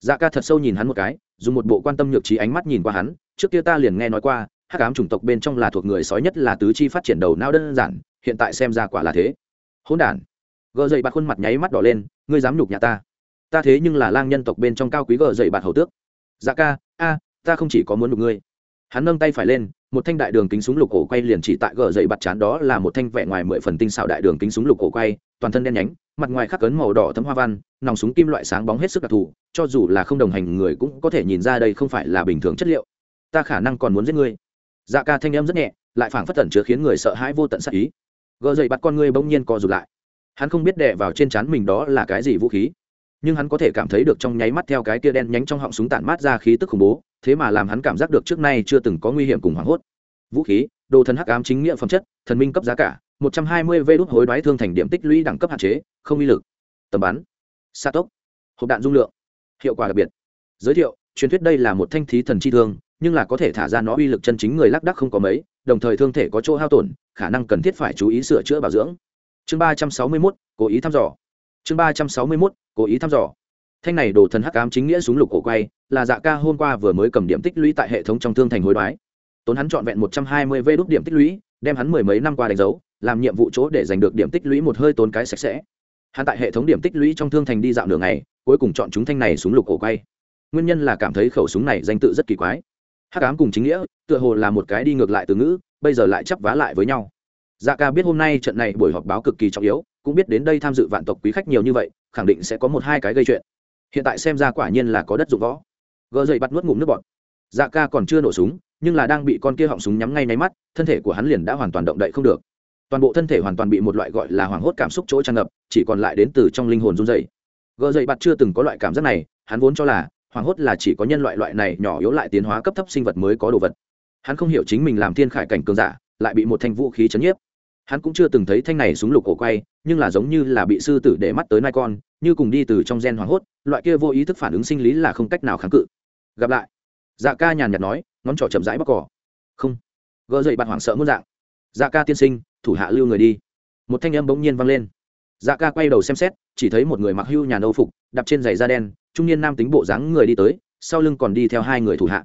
Dạ ca thật sâu nhìn hắn một cái, dùng một bộ quan tâm nhược trí ánh mắt nhìn qua hắn, trước kia ta liền nghe nói qua hắc ám chủng tộc bên trong là thuộc người sói nhất là tứ chi phát triển đầu não đơn giản, hiện tại xem ra quả là thế. Hỗn đản. Gờ dậy bạt khuôn mặt nháy mắt đỏ lên, ngươi dám nhục nhà ta. Ta thế nhưng là lang nhân tộc bên trong cao quý gờ dậy bạt hầu tước. Dạ ca, a, ta không chỉ có muốn đục ngươi. Hắn nâng tay phải lên, một thanh đại đường kính súng lục cổ quay liền chỉ tại gờ dậy bạt chán đó là một thanh vẻ ngoài mười phần tinh xảo đại đường kính súng lục cổ quay, toàn thân đen nhánh, mặt ngoài khắc cấn màu đỏ thấm hoa văn, nòng súng kim loại sáng bóng hết sức đặc thù, cho dù là không đồng hành người cũng có thể nhìn ra đây không phải là bình thường chất liệu. Ta khả năng còn muốn giết ngươi dạ ca thanh em rất nhẹ, lại phảng phất tẩn chứa khiến người sợ hãi vô tận sắc ý. Gờ dậy bắt con ngươi bỗng nhiên co rụt lại. Hắn không biết đè vào trên trán mình đó là cái gì vũ khí, nhưng hắn có thể cảm thấy được trong nháy mắt theo cái kia đen nhánh trong họng súng tản mát ra khí tức khủng bố, thế mà làm hắn cảm giác được trước nay chưa từng có nguy hiểm cùng hoảng hốt. Vũ khí, đồ thần hắc ám chính nghĩa phẩm chất, thần minh cấp giá cả, một trăm hai mươi vê đốt hối đoái thương thành điểm tích lũy đẳng cấp hạn chế, không uy lực. Tầm bắn xa tốc, hộp đạn dung lượng, hiệu quả đặc biệt. Giới thiệu, truyền thuyết đây là một thanh thí thần chi thương nhưng là có thể thả ra nó uy lực chân chính người lác đắc không có mấy, đồng thời thương thể có chỗ hao tổn, khả năng cần thiết phải chú ý sửa chữa bảo dưỡng. Chương ba trăm sáu mươi mốt, cố ý thăm dò. Chương ba trăm sáu mươi mốt, cố ý thăm dò. Thanh này đồ thần hắc ám chính nghĩa súng lục cổ quay, là dạ ca hôm qua vừa mới cầm điểm tích lũy tại hệ thống trong thương thành hối đoái. Tốn hắn trọn vẹn một trăm hai mươi vê đốt điểm tích lũy, đem hắn mười mấy năm qua đánh dấu, làm nhiệm vụ chỗ để giành được điểm tích lũy một hơi tốn cái sạch sẽ. Hắn tại hệ thống điểm tích lũy trong thương thành đi dạo nửa ngày, cuối cùng chọn chúng thanh này súng lục cổ quay. Nguyên nhân là cảm thấy khẩu súng này danh tự rất kỳ quái hắc ám cùng chính nghĩa, tựa hồ là một cái đi ngược lại từ ngữ, bây giờ lại chấp vá lại với nhau. Dạ ca biết hôm nay trận này buổi họp báo cực kỳ trọng yếu, cũng biết đến đây tham dự vạn tộc quý khách nhiều như vậy, khẳng định sẽ có một hai cái gây chuyện. Hiện tại xem ra quả nhiên là có đất dụng võ. Gờ dậy bắt nuốt ngụm nước bọt. Dạ ca còn chưa nổ súng, nhưng là đang bị con kia họng súng nhắm ngay nháy mắt, thân thể của hắn liền đã hoàn toàn động đậy không được. Toàn bộ thân thể hoàn toàn bị một loại gọi là hoảng hốt cảm xúc chỗ tràn ngập, chỉ còn lại đến từ trong linh hồn run dày gờ dậy bắt chưa từng có loại cảm giác này, hắn vốn cho là hoảng hốt là chỉ có nhân loại loại này nhỏ yếu lại tiến hóa cấp thấp sinh vật mới có đồ vật. Hắn không hiểu chính mình làm thiên khải cảnh cường giả, lại bị một thanh vũ khí chấn nhiếp. Hắn cũng chưa từng thấy thanh này súng lục cổ quay, nhưng là giống như là bị sư tử để mắt tới nai con, như cùng đi từ trong gen hoảng hốt, loại kia vô ý thức phản ứng sinh lý là không cách nào kháng cự. Gặp lại. Dạ ca nhàn nhạt nói, ngón trỏ chậm rãi bóc cỏ. Không. Gỡ dậy bạn hoảng sợ muôn dạng. Dạ ca tiên sinh, thủ hạ lưu người đi. Một thanh âm bỗng nhiên vang lên. Dạ ca quay đầu xem xét, chỉ thấy một người mặc hưu nhà nâu phục, đạp trên giày da đen trung niên nam tính bộ dáng người đi tới, sau lưng còn đi theo hai người thủ hạ.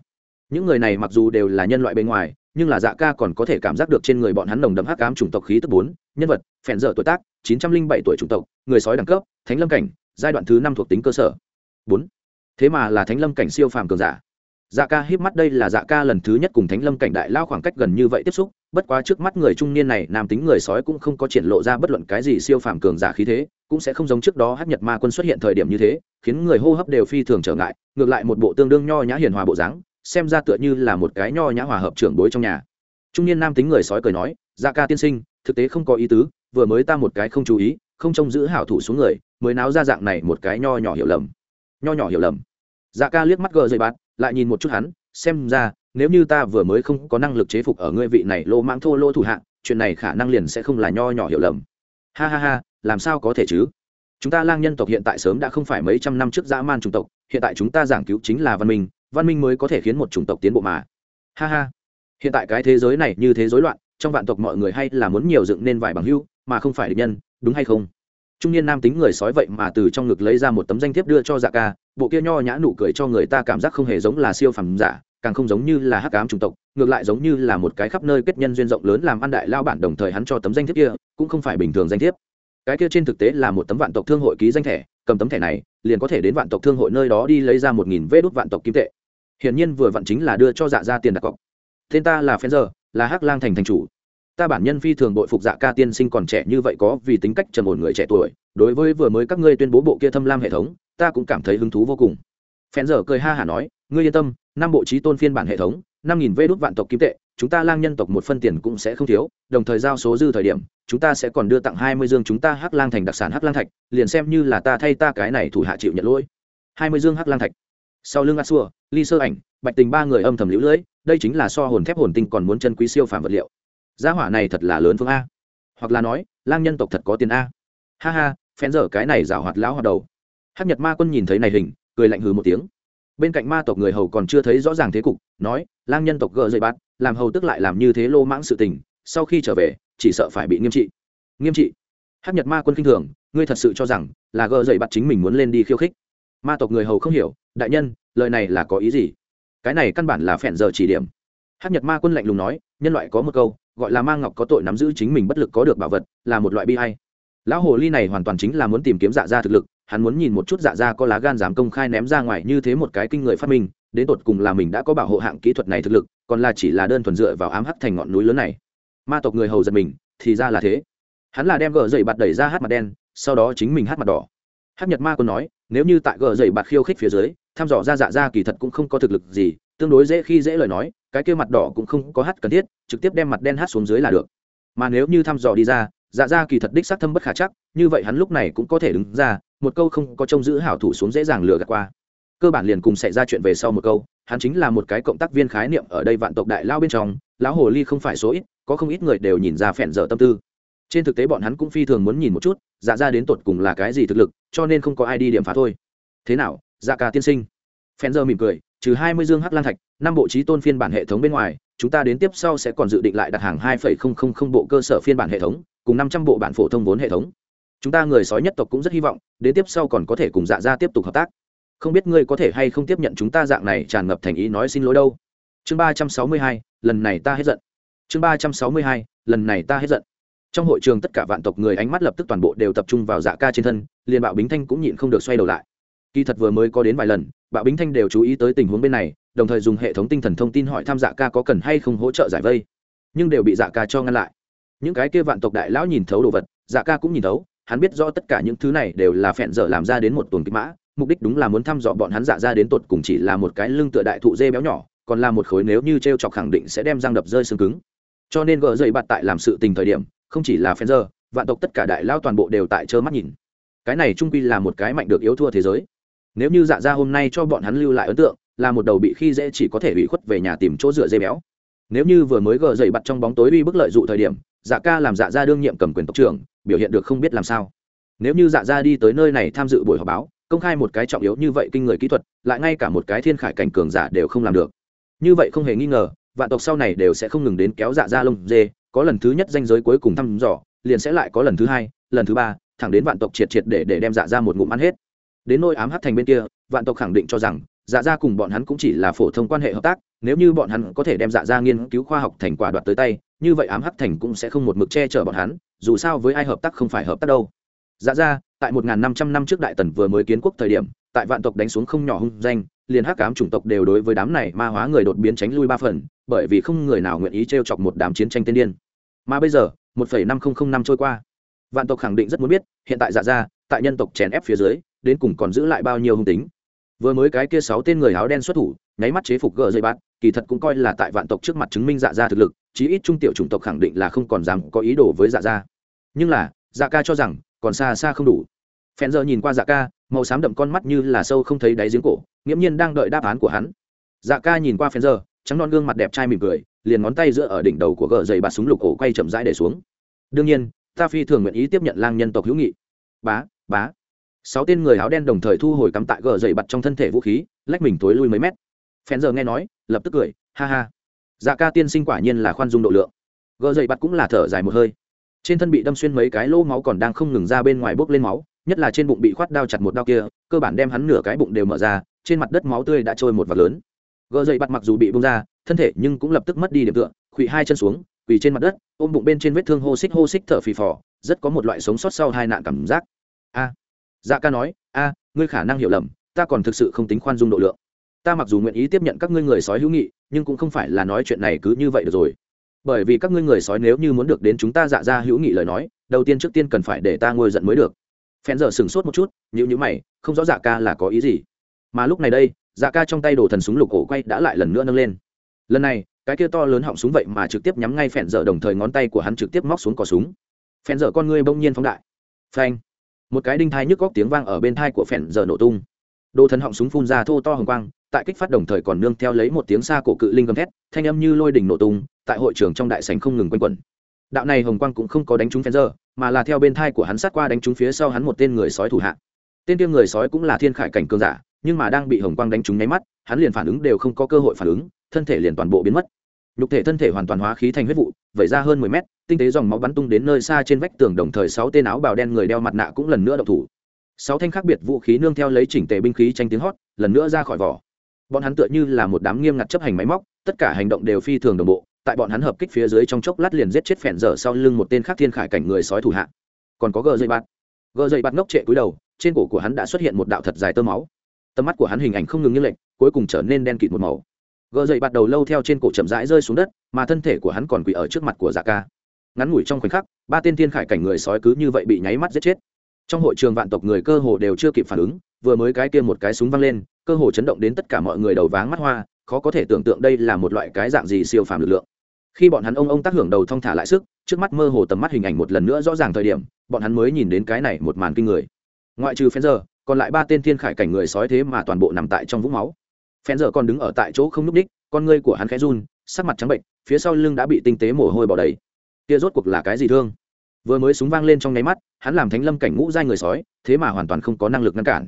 Những người này mặc dù đều là nhân loại bên ngoài, nhưng là dạ ca còn có thể cảm giác được trên người bọn hắn nồng đậm hắc ám chủng tộc khí tức bốn, nhân vật, phèn dở tuổi tác, chín trăm linh bảy tuổi chủng tộc, người sói đẳng cấp, thánh lâm cảnh, giai đoạn thứ năm thuộc tính cơ sở. Bốn. Thế mà là thánh lâm cảnh siêu phàm cường giả dạ ca híp mắt đây là dạ ca lần thứ nhất cùng thánh lâm cảnh đại lao khoảng cách gần như vậy tiếp xúc, bất quá trước mắt người trung niên này, nam tính người sói cũng không có triển lộ ra bất luận cái gì siêu phàm cường giả khí thế, cũng sẽ không giống trước đó hát nhật ma quân xuất hiện thời điểm như thế, khiến người hô hấp đều phi thường trở ngại, ngược lại một bộ tương đương nho nhã hiền hòa bộ dáng, xem ra tựa như là một cái nho nhã hòa hợp trưởng bối trong nhà. Trung niên nam tính người sói cười nói dạ ca tiên sinh, thực tế không có ý tứ, vừa mới ta một cái không chú ý, không trông giữ hảo thủ xuống người, mới náo ra dạng này một cái nho nhỏ hiểu lầm. Nho nhỏ hiểu lầm. Dạ ca liếc mắt gờ dây bát lại nhìn một chút hắn, xem ra, nếu như ta vừa mới không có năng lực chế phục ở ngươi vị này lô mãng thô lô thủ hạ, chuyện này khả năng liền sẽ không là nho nhỏ hiểu lầm. Ha ha ha, làm sao có thể chứ? Chúng ta lang nhân tộc hiện tại sớm đã không phải mấy trăm năm trước dã man chủng tộc, hiện tại chúng ta giảng cứu chính là văn minh văn minh mới có thể khiến một chủng tộc tiến bộ mà. Ha ha. Hiện tại cái thế giới này như thế giới loạn, trong vạn tộc mọi người hay là muốn nhiều dựng nên vài bằng hưu mà không phải địch nhân, đúng hay không? Trung niên nam tính người sói vậy mà từ trong ngực lấy ra một tấm danh thiếp đưa cho dạ ca, bộ kia nho nhã nụ cười cho người ta cảm giác không hề giống là siêu phẩm giả, càng không giống như là hắc ám chủng tộc, ngược lại giống như là một cái khắp nơi kết nhân duyên rộng lớn làm ăn đại lao bản đồng thời hắn cho tấm danh thiếp kia, cũng không phải bình thường danh thiếp. Cái kia trên thực tế là một tấm vạn tộc thương hội ký danh thẻ, cầm tấm thẻ này, liền có thể đến vạn tộc thương hội nơi đó đi lấy ra một nghìn vê đốt vạn tộc kim tệ. Hiển nhiên vừa vặn chính là đưa cho dạ ra tiền đặt cọc. Tên ta là phen giờ là hắc lang thành thành chủ ta bản nhân phi thường bội phục dạ ca tiên sinh còn trẻ như vậy có vì tính cách trầm ổn người trẻ tuổi, đối với vừa mới các ngươi tuyên bố bộ kia thâm lam hệ thống, ta cũng cảm thấy hứng thú vô cùng. Phen giờ cười ha hả nói, ngươi yên tâm, năm bộ trí tôn phiên bản hệ thống, năm nghìn vê đốt vạn tộc kim tệ, chúng ta lang nhân tộc một phân tiền cũng sẽ không thiếu, đồng thời giao số dư thời điểm, chúng ta sẽ còn đưa tặng hai mươi dương chúng ta hắc lang thành đặc sản hắc lang thạch, liền xem như là ta thay ta cái này thủ hạ chịu nhận lỗi. Hai mươi dương hắc lang thạch. Sau lưng a xua ly sơ ảnh, bạch tình ba người âm thầm lũ lưỡi đây chính là so hồn thép hồn tinh còn muốn chân quý siêu phàm vật liệu gia hỏa này thật là lớn phương a. Hoặc là nói, lang nhân tộc thật có tiền a. Ha ha phen dở cái này rào hoạt lão hoạt đầu. Hắc nhật ma quân nhìn thấy này hình, cười lạnh hừ một tiếng. Bên cạnh ma tộc người hầu còn chưa thấy rõ ràng thế cục, nói, lang nhân tộc gỡ dậy bát làm hầu tức lại làm như thế lô mãng sự tình, sau khi trở về, chỉ sợ phải bị nghiêm trị. Nghiêm trị? Hắc nhật ma quân kinh thường, ngươi thật sự cho rằng là gỡ dậy bắt chính mình muốn lên đi khiêu khích. Ma tộc người hầu không hiểu, đại nhân, lời này là có ý gì? Cái này căn bản là phèn giờ chỉ điểm. Hắc nhật ma quân lạnh lùng nói, nhân loại có một câu gọi là ma ngọc có tội nắm giữ chính mình bất lực có được bảo vật, là một loại bi hay lão hồ ly này hoàn toàn chính là muốn tìm kiếm dạ gia thực lực, hắn muốn nhìn một chút dạ gia có lá gan dám công khai ném ra ngoài như thế một cái kinh người phát minh, đến tột cùng là mình đã có bảo hộ hạng kỹ thuật này thực lực, còn là chỉ là đơn thuần dựa vào ám hắt thành ngọn núi lớn này. Ma tộc người hầu giật mình, thì ra là thế. Hắn là đem gờ dậy bạt đẩy ra hát mặt đen, sau đó chính mình hát mặt đỏ. Hát nhật ma còn nói, nếu như tại gờ dậy bạt khiêu khích phía dưới, thăm dò ra dạ ra kỳ thật cũng không có thực lực gì, tương đối dễ khi dễ lời nói cái kia mặt đỏ cũng không có hát cần thiết, trực tiếp đem mặt đen hát xuống dưới là được. Mà nếu như thăm dò đi ra dạ ra kỳ thật đích xác thâm bất khả chắc, như vậy hắn lúc này cũng có thể đứng ra, một câu không có trông giữ hảo thủ xuống dễ dàng lừa gạt qua. Cơ bản liền cùng xảy ra chuyện về sau một câu, hắn chính là một cái cộng tác viên khái niệm ở đây vạn tộc đại lao bên trong, lão hồ ly không phải số ít, có không ít người đều nhìn ra phèn dở tâm tư. Trên thực tế bọn hắn cũng phi thường muốn nhìn một chút dạ ra đến tột cùng là cái gì thực lực, cho nên không có ai đi điểm phá thôi. Thế nào dạ ca tiên sinh? Phèn dơ mỉm cười trừ hai mươi dương hắc lan thạch, năm bộ trí tôn phiên bản hệ thống bên ngoài, chúng ta đến tiếp sau sẽ còn dự định lại đặt hàng hai phẩy không không không bộ cơ sở phiên bản hệ thống, cùng năm trăm bộ bản phổ thông vốn hệ thống. Chúng ta người sói nhất tộc cũng rất hy vọng, đến tiếp sau còn có thể cùng dạ ra tiếp tục hợp tác. Không biết ngươi có thể hay không tiếp nhận chúng ta dạng này tràn ngập thành ý nói xin lỗi đâu. Chương ba trăm sáu mươi hai, lần này ta hết giận. Chương ba trăm sáu mươi hai, lần này ta hết giận. Trong hội trường tất cả vạn tộc người ánh mắt lập tức toàn bộ đều tập trung vào dạ ca trên thân, liền bạo bính thanh cũng nhịn không được xoay đầu lại. Kỳ thật vừa mới có đến vài lần bạo bính thanh đều chú ý tới tình huống bên này, đồng thời dùng hệ thống tinh thần thông tin hỏi tham dạ ca có cần hay không hỗ trợ giải vây. Nhưng đều bị dạ ca cho ngăn lại. Những cái kia vạn tộc đại lão nhìn thấu đồ vật dạ ca cũng nhìn thấu, hắn biết rõ tất cả những thứ này đều là phẹn dở làm ra đến một tuần kích mã, mục đích đúng là muốn thăm dò bọn hắn dạ ra đến tột cùng chỉ là một cái lưng tựa đại thụ dê béo nhỏ, còn là một khối nếu như t r e o chọc khẳng định sẽ đem răng đập rơi xương cứng. Cho nên gỡ dậy bạt tại làm sự tình thời điểm, không chỉ là phen giờ vạn tộc tất cả đại lao toàn bộ đều tại trơ mắt nhìn. Cái này trung quy là một cái mạnh được yếu thua thế giới nếu như dạ ra hôm nay cho bọn hắn lưu lại ấn tượng, là một đầu bị khi dễ chỉ có thể bị khuất về nhà tìm chỗ dựa dây béo. Nếu như vừa mới gờ dậy bặt trong bóng tối uy bức lợi dụ thời điểm dạ ca làm dạ ra đương nhiệm cầm quyền tộc trưởng, biểu hiện được không biết làm sao. Nếu như dạ ra đi tới nơi này tham dự buổi họp báo, công khai một cái trọng yếu như vậy kinh người kỹ thuật, lại ngay cả một cái thiên khải cảnh cường giả đều không làm được. Như vậy không hề nghi ngờ, vạn tộc sau này đều sẽ không ngừng đến kéo dạ ra lông dê, có lần thứ nhất danh giới cuối cùng thăm dò, liền sẽ lại có lần thứ hai, lần thứ ba, thẳng đến vạn tộc triệt triệt để để đem dạ ra một ngụm ăn hết đến nôi ám hát thành bên kia, vạn tộc khẳng định cho rằng dạ ra cùng bọn hắn cũng chỉ là phổ thông quan hệ hợp tác, nếu như bọn hắn có thể đem dạ ra nghiên cứu khoa học thành quả đoạt tới tay, như vậy ám hắc thành cũng sẽ không một mực che chở bọn hắn, dù sao với ai hợp tác không phải hợp tác đâu. Dạ ra tại một năm trăm năm trước đại tần vừa mới kiến quốc thời điểm, tại vạn tộc đánh xuống không nhỏ hung danh, liền hắc ám chủng tộc đều đối với đám này ma hóa người đột biến tránh lui ba phần, bởi vì không người nào nguyện ý t chọc một đám chiến tranh tiên điên. Mà bây giờ, một phẩy năm không năm trôi qua, vạn tộc khẳng định rất muốn biết, hiện tại dạ ra tại nhân tộc chèn ép phía dưới đến cùng còn giữ lại bao nhiêu hung tính. Vừa mới cái kia sáu tên người áo đen xuất thủ, nháy mắt chế phục gờ dây bát kỳ thật cũng coi là tại vạn tộc trước mặt chứng minh dạ gia thực lực, chí ít trung tiểu chủng tộc khẳng định là không còn dám có ý đồ với dạ gia. Nhưng là dạ ca cho rằng, còn xa xa không đủ. Phen giờ nhìn qua dạ ca, màu xám đậm con mắt như là sâu không thấy đáy giếng cổ, nghiễm nhiên đang đợi đáp án của hắn. Dạ ca nhìn qua phen giờ, trắng non gương mặt đẹp trai mỉm cười, liền ngón tay giữa ở đỉnh đầu của gờ dày bạt súng lục cổ quay chậm rãi để xuống. Đương nhiên, ta phi thường nguyện ý tiếp nhận lang nhân tộc hữu nghị. Bá bá sáu tên người áo đen đồng thời thu hồi cắm tại gờ dày bặt trong thân thể vũ khí, lách mình tối lui mấy mét. Phen giờ nghe nói, lập tức cười, ha ha. Dạ ca tiên sinh quả nhiên là khoan dung độ lượng. Gờ dày bặt cũng là thở dài một hơi. Trên thân bị đâm xuyên mấy cái lỗ máu còn đang không ngừng ra bên ngoài bốc lên máu, nhất là trên bụng bị khoát đao chặt một đao kia, cơ bản đem hắn nửa cái bụng đều mở ra, trên mặt đất máu tươi đã trôi một vạt lớn. Gờ dậy bặt mặc dù bị bung ra, thân thể nhưng cũng lập tức mất đi điểm tựa khuỵ hai chân xuống, quỳ trên mặt đất, ôm bụng bên trên vết thương hô xích hô xích thở phì phò, rất có một loại sống sót sau hai nạn cảm giác. A dạ ca nói, a, ngươi khả năng hiểu lầm, ta còn thực sự không tính khoan dung độ lượng. Ta mặc dù nguyện ý tiếp nhận các ngươi người sói hữu nghị, nhưng cũng không phải là nói chuyện này cứ như vậy được rồi. Bởi vì các ngươi người sói nếu như muốn được đến chúng ta dạ ra hữu nghị lời nói, đầu tiên trước tiên cần phải để ta ngồi giận mới được. Phen giờ sửng sốt một chút nhữ nhữ mày, không rõ dạ ca là có ý gì. Mà lúc này đây dạ ca trong tay đồ thần súng lục cổ quay đã lại lần nữa nâng lên. Lần này, cái kia to lớn họng súng vậy mà trực tiếp nhắm ngay phèn dở đồng thời ngón tay của hắn trực tiếp móc xuống cò súng. Phèn dở con ngươi bỗng nhiên phóng đại. Phanh một cái đinh thai nhức góc tiếng vang ở bên thai của phèn dở nổ tung. Đồ thần họng súng phun ra thô to hồng quang, tại kích phát đồng thời còn nương theo lấy một tiếng xa cổ cự linh gầm thét, thanh âm như lôi đỉnh nổ tung, tại hội trường trong đại sảnh không ngừng quanh quẩn. Đạo này hồng quang cũng không có đánh trúng phèn dở mà là theo bên thai của hắn sát qua đánh trúng phía sau hắn một tên người sói thủ hạ. Tên kia người sói cũng là thiên khải cảnh cường giả, nhưng mà đang bị hồng quang đánh trúng nháy mắt, hắn liền phản ứng đều không có cơ hội phản ứng, thân thể liền toàn bộ biến mất nhục thể thân thể hoàn toàn hóa khí thành huyết vụ, vẩy ra hơn mười mét, tinh tế dòng máu bắn tung đến nơi xa trên vách tường đồng thời sáu tên áo bào đen người đeo mặt nạ cũng lần nữa đậu thủ. Sáu thanh khác biệt vũ khí nương theo lấy chỉnh tề binh khí tranh tiếng hót, lần nữa ra khỏi vỏ. Bọn hắn tựa như là một đám nghiêm ngặt chấp hành máy móc, tất cả hành động đều phi thường đồng bộ, tại bọn hắn hợp kích phía dưới trong chốc lát liền giết chết phèn dở sau lưng một tên khác thiên khải cảnh người sói thủ hạ. Còn có gờ dây bạt. Gờ dây bạt ngốc trệ cúi đầu, trên cổ của hắn đã xuất hiện một đạo thật dài tơ máu. Tầm mắt của hắn hình ảnh không ngừng như lệnh cuối cùng trở nên đen kịt một màu gờ dậy bắt đầu lâu theo trên cổ chậm rãi rơi xuống đất, mà thân thể của hắn còn quỳ ở trước mặt của dạ ca. Ngắn ngủi trong khoảnh khắc, ba tên thiên khải cảnh người sói cứ như vậy bị nháy mắt giết chết. Trong hội trường vạn tộc người cơ hồ đều chưa kịp phản ứng, vừa mới cái kia một cái súng văng lên, cơ hồ chấn động đến tất cả mọi người đầu váng mắt hoa, khó có thể tưởng tượng đây là một loại cái dạng gì siêu phàm lực lượng. Khi bọn hắn ông ông tác hưởng đầu thong thả lại sức, trước mắt mơ hồ tầm mắt hình ảnh một lần nữa rõ ràng thời điểm, bọn hắn mới nhìn đến cái này một màn kinh người. Ngoại trừ phen giờ còn lại ba tên thiên khải cảnh người sói thế mà toàn bộ nằm tại trong vũng máu phen giờ còn đứng ở tại chỗ không n ú c ních con ngươi của hắn khẽ run, sắc mặt trắng bệnh, phía sau lưng đã bị tinh tế mồ hôi bỏ đầy. Kia rốt cuộc là cái gì thương? Vừa mới súng vang lên trong nháy mắt, hắn làm thánh lâm cảnh ngũ dai người sói, thế mà hoàn toàn không có năng lực ngăn cản.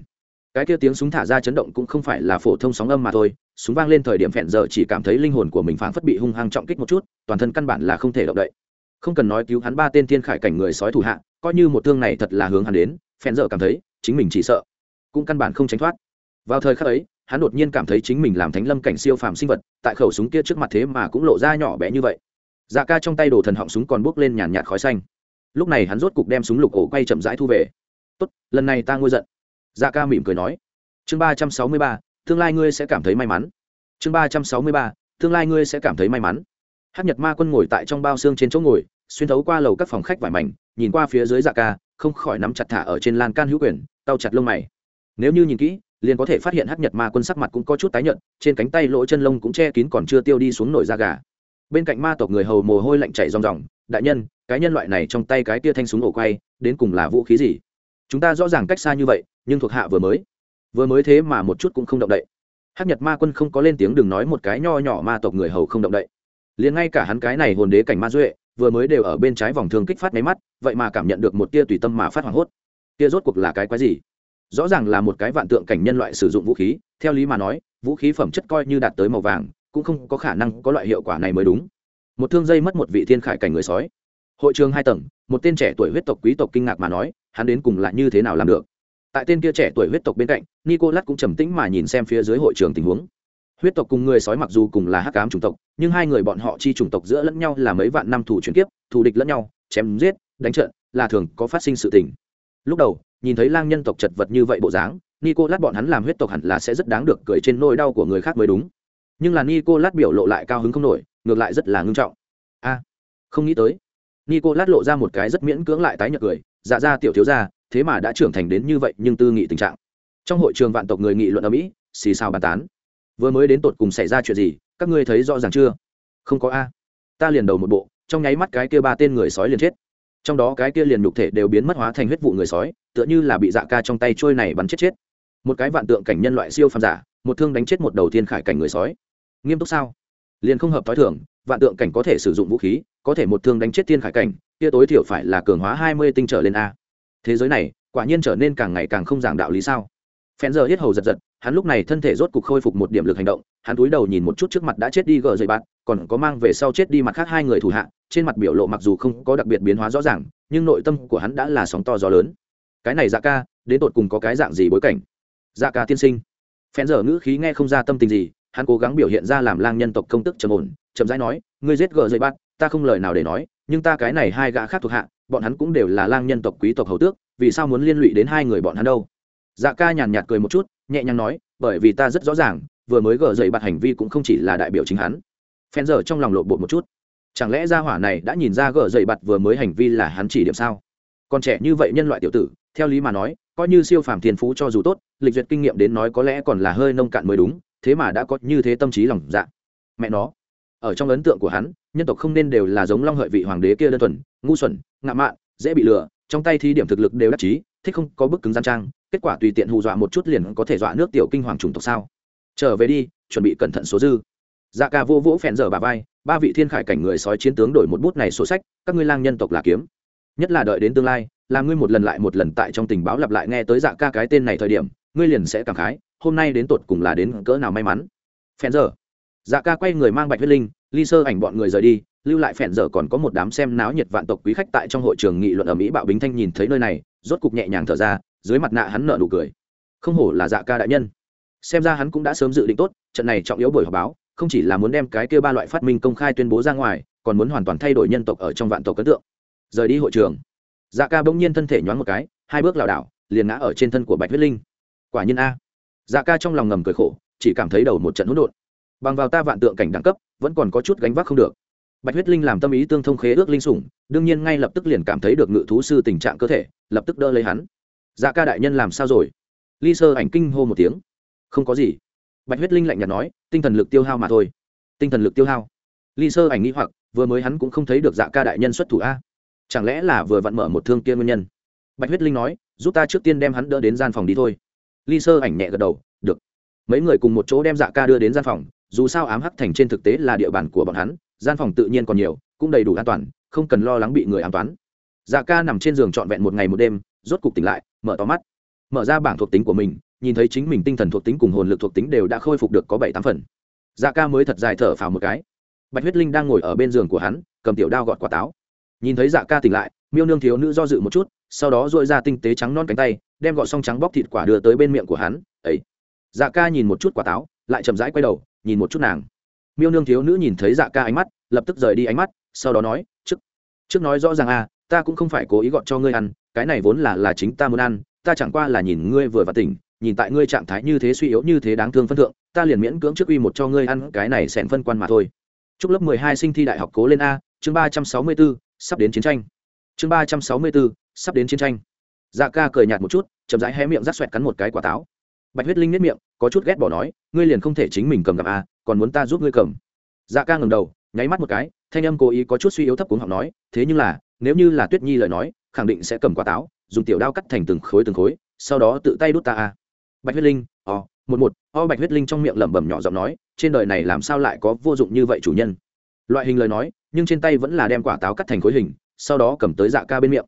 Cái kia tiếng súng thả ra chấn động cũng không phải là phổ thông sóng âm mà thôi, súng vang lên thời điểm phẹn giờ chỉ cảm thấy linh hồn của mình phảng phất bị hung hăng trọng kích một chút, toàn thân căn bản là không thể động đậy. Không cần nói cứu hắn ba tên thiên khải cảnh người sói thủ hạ, coi như một thương này thật là hướng hắn đến phẹn giờ cảm thấy, chính mình chỉ sợ, cũng căn bản không tránh thoát. Vào thời khắc ấy hắn đột nhiên cảm thấy chính mình làm thánh lâm cảnh siêu phàm sinh vật, tại khẩu súng kia trước mặt thế mà cũng lộ ra nhỏ bé như vậy. Dạ ca trong tay đồ thần họng súng còn bốc lên nhàn nhạt khói xanh. Lúc này hắn rốt cục đem súng lục ổ quay chậm rãi thu về. Tốt, lần này ta ngôi giận. Dạ ca mỉm cười nói. Chương ba trăm sáu mươi ba, tương lai ngươi sẽ cảm thấy may mắn. Chương ba trăm sáu mươi ba, tương lai ngươi sẽ cảm thấy may mắn. Hát nhật ma quân ngồi tại trong bao xương trên chỗ ngồi, xuyên thấu qua lầu các phòng khách vải mảnh, nhìn qua phía dưới dạ ca, không khỏi nắm chặt thả ở trên lan can hữu quyền tao chặt lông mày. Nếu như nhìn kỹ liền có thể phát hiện hắc nhật ma quân sắc mặt cũng có chút tái nhợt, trên cánh tay lỗ chân lông cũng che kín còn chưa tiêu đi xuống nổi da gà. Bên cạnh ma tộc người hầu mồ hôi lạnh chảy ròng ròng, đại nhân, cái nhân loại này trong tay cái tia thanh súng ổ quay, đến cùng là vũ khí gì? Chúng ta rõ ràng cách xa như vậy, nhưng thuộc hạ vừa mới vừa mới thế mà một chút cũng không động đậy. Hắc nhật ma quân không có lên tiếng đừng nói một cái nho nhỏ ma tộc người hầu không động đậy. Liền ngay cả hắn cái này hồn đế cảnh ma duệ, vừa mới đều ở bên trái vòng thương kích phát máy mắt, vậy mà cảm nhận được một tia tùy tâm mà phát hoảng hốt. Tia rốt cuộc là cái quái gì? Rõ ràng là một cái vạn tượng cảnh nhân loại sử dụng vũ khí, theo lý mà nói, vũ khí phẩm chất coi như đạt tới màu vàng, cũng không có khả năng có loại hiệu quả này mới đúng. Một thương dây mất một vị thiên khải cảnh người sói. Hội trường hai tầng, một tên trẻ tuổi huyết tộc quý tộc kinh ngạc mà nói, hắn đến cùng là như thế nào làm được? Tại tên kia trẻ tuổi huyết tộc bên cạnh, nicolas cũng trầm tĩnh mà nhìn xem phía dưới hội trường tình huống. Huyết tộc cùng người sói mặc dù cùng là hắc cám chủng tộc, nhưng hai người bọn họ chi chủng tộc giữa lẫn nhau là mấy vạn năm thủ chuyển kiếp, thù địch lẫn nhau, chém giết, đánh trận, là thường có phát sinh sự tình. Lúc đầu nhìn thấy lang nhân tộc chật vật như vậy bộ dáng nico lát bọn hắn làm huyết tộc hẳn là sẽ rất đáng được cười trên nỗi đau của người khác mới đúng. Nhưng là nico lát biểu lộ lại cao hứng không nổi, ngược lại rất là ngưng trọng. A, không nghĩ tới. Nico lát lộ ra một cái rất miễn cưỡng lại tái nhợt cười dạ ra tiểu thiếu ra thế mà đã trưởng thành đến như vậy, nhưng tư nghị tình trạng. Trong hội trường vạn tộc người nghị luận ở mỹ, xì xào bàn tán. Vừa mới đến tột cùng xảy ra chuyện gì, các ngươi thấy rõ ràng chưa? Không có a. Ta liền đầu một bộ, trong nháy mắt cái kia ba tên người sói liền chết trong đó cái kia liền nhục thể đều biến mất hóa thành huyết vụ người sói, tựa như là bị dạ ca trong tay trôi này bắn chết chết. Một cái vạn tượng cảnh nhân loại siêu phàm giả, một thương đánh chết một đầu tiên khải cảnh người sói. Nghiêm túc sao? Liền không hợp t h o i thưởng vạn tượng cảnh có thể sử dụng vũ khí, có thể một thương đánh chết thiên khải cảnh, kia tối thiểu phải là cường hóa hai mươi tinh trở lên a. Thế giới này, quả nhiên trở nên càng ngày càng không giảng đạo lý sao? Phen giờ hết hầu giật giật, hắn lúc này thân thể rốt cục khôi phục một điểm lực hành động, hắn túi đầu nhìn một chút trước mặt đã chết đi gờ dậy bạn còn có mang về sau chết đi mặt khác hai người thủ hạ, trên mặt biểu lộ mặc dù không có đặc biệt biến hóa rõ ràng, nhưng nội tâm của hắn đã là sóng to gió lớn. Cái này dạ ca, đến tột cùng có cái dạng gì bối cảnh? Dạ ca tiên sinh. Phen giờ ngữ khí nghe không ra tâm tình gì, hắn cố gắng biểu hiện ra làm lang nhân tộc công tức trầm ổn, chậm rãi nói, ngươi giết gờ dậy bạn ta không lời nào để nói, nhưng ta cái này hai gã khác thuộc hạ, bọn hắn cũng đều là lang nhân tộc quý tộc hầu tước, vì sao muốn liên lụy đến hai người bọn hắn đâu? Dạ ca nhàn nhạt cười một chút, nhẹ nhàng nói, bởi vì ta rất rõ ràng, vừa mới gờ dậy bạt hành vi cũng không chỉ là đại biểu chính hắn. Phen giờ trong lòng lộ bột một chút. Chẳng lẽ gia hỏa này đã nhìn ra gờ dậy bạt vừa mới hành vi là hắn chỉ điểm sao? Còn trẻ như vậy nhân loại tiểu tử, theo lý mà nói, coi như siêu phàm thiên phú cho dù tốt, lịch duyệt kinh nghiệm đến nói có lẽ còn là hơi nông cạn mới đúng, thế mà đã có như thế tâm trí lòng dạ. Mẹ nó, ở trong ấn tượng của hắn, nhân tộc không nên đều là giống long hợi vị hoàng đế kia đơn thuần, ngu xuẩn ngạ mạn, dễ bị lừa, trong tay thi điểm thực lực đều đắc chí thích không có bức cứng gian trang, kết quả tùy tiện hù dọa một chút liền có thể dọa nước tiểu kinh hoàng chủng tộc sao. Trở về đi, chuẩn bị cẩn thận số dư. Dạ ca vô vỗ phèn dở bà vai, ba vị thiên khải cảnh người sói chiến tướng đổi một bút này sổ sách, các ngươi lang nhân tộc là kiếm. Nhất là đợi đến tương lai, làm ngươi một lần lại một lần tại trong tình báo lặp lại nghe tới dạ ca cái tên này thời điểm, ngươi liền sẽ cảm khái, hôm nay đến tột cùng là đến cỡ nào may mắn. Phèn dở. Dạ ca quay người mang bạch huyết linh, ly sơ ảnh bọn người rời đi, lưu lại phèn dở còn có một đám xem náo nhiệt vạn tộc quý khách tại trong hội trường nghị luận ở mỹ bạo bính thanh nhìn thấy nơi này rốt cục nhẹ nhàng thở ra, dưới mặt nạ hắn nợ nụ cười. Không hổ là dạ ca đại nhân. Xem ra hắn cũng đã sớm dự định tốt, trận này trọng yếu buổi họp báo, không chỉ là muốn đem cái kia ba loại phát minh công khai tuyên bố ra ngoài, còn muốn hoàn toàn thay đổi nhân tộc ở trong vạn tộc ấn tượng. Rời đi hội trường dạ ca bỗng nhiên thân thể nhoáng một cái, hai bước lảo đảo, liền ngã ở trên thân của bạch huyết linh. Quả nhiên a. Dạ ca trong lòng ngầm cười khổ, chỉ cảm thấy đầu một trận hỗn độn. Bằng vào ta vạn tượng cảnh đẳng cấp, vẫn còn có chút gánh vác không được bạch huyết linh làm tâm ý tương thông khế ước linh sủng, đương nhiên ngay lập tức liền cảm thấy được ngự thú sư tình trạng cơ thể, lập tức đỡ lấy hắn. Dạ ca đại nhân làm sao rồi? Ly sơ ảnh kinh hô một tiếng. Không có gì. Bạch huyết linh lạnh nhạt nói, tinh thần lực tiêu hao mà thôi. Tinh thần lực tiêu hao. Ly sơ ảnh nghĩ hoặc, vừa mới hắn cũng không thấy được dạ ca đại nhân xuất thủ a. Chẳng lẽ là vừa vặn mở một thương kia nguyên nhân? Bạch huyết linh nói, giúp ta trước tiên đem hắn đỡ đến gian phòng đi thôi. Ly sơ ảnh nhẹ gật đầu, được. Mấy người cùng một chỗ đem dạ ca đưa đến gian phòng, dù sao ám hắc thành trên thực tế là địa bàn của bọn hắn gian phòng tự nhiên còn nhiều, cũng đầy đủ an toàn, không cần lo lắng bị người an toán. Dạ ca nằm trên giường trọn vẹn một ngày một đêm, rốt cục tỉnh lại, mở to mắt. Mở ra bảng thuộc tính của mình, nhìn thấy chính mình tinh thần thuộc tính cùng hồn lực thuộc tính đều đã khôi phục được có bảy tám phần. Dạ ca mới thật dài thở phào một cái. Bạch huyết linh đang ngồi ở bên giường của hắn, cầm tiểu đao gọt quả táo. Nhìn thấy dạ ca tỉnh lại, miêu nương thiếu nữ do dự một chút, sau đó dội ra tinh tế trắng non cánh tay, đem gọt xong trắng bóc thịt quả đưa tới bên miệng của hắn. Ấy dạ ca nhìn một chút quả táo, lại chậm rãi quay đầu, nhìn một chút nàng miêu nương thiếu nữ nhìn thấy dạ ca ánh mắt lập tức rời đi ánh mắt sau đó nói trước trước nói rõ ràng à ta cũng không phải cố ý gọt cho ngươi ăn cái này vốn là là chính ta muốn ăn ta chẳng qua là nhìn ngươi vừa và tỉnh nhìn tại ngươi trạng thái như thế suy yếu như thế đáng thương phân thượng ta liền miễn cưỡng trước uy một cho ngươi ăn cái này xẻn phân quan mà thôi. Chúc lớp mười hai sinh thi đại học cố lên a chương ba trăm sáu mươi bốn, sắp đến chiến tranh. Chương ba trăm sáu mươi bốn, sắp đến chiến tranh. Dạ ca cười nhạt một chút chậm rãi hé miệng rắc xoẹt cắn một cái quả táo bạch huyết linh nếp miệng, có chút ghét bỏ nói, ngươi liền không thể chính mình cầm gặp à? còn muốn ta giúp ngươi cầm dạ ca ngầm đầu, nháy mắt một cái, thanh âm cố ý có chút suy yếu thấp cuống học nói, thế nhưng là, nếu như là tuyết nhi lời nói, khẳng định sẽ cầm quả táo, dùng tiểu đao cắt thành từng khối từng khối, sau đó tự tay đút ta à? bạch huyết linh, o, một một o bạch huyết linh trong miệng lẩm bẩm nhỏ giọng nói, trên đời này làm sao lại có vô dụng như vậy chủ nhân loại hình lời nói, nhưng trên tay vẫn là đem quả táo cắt thành khối hình, sau đó cầm tới dạ ca bên miệng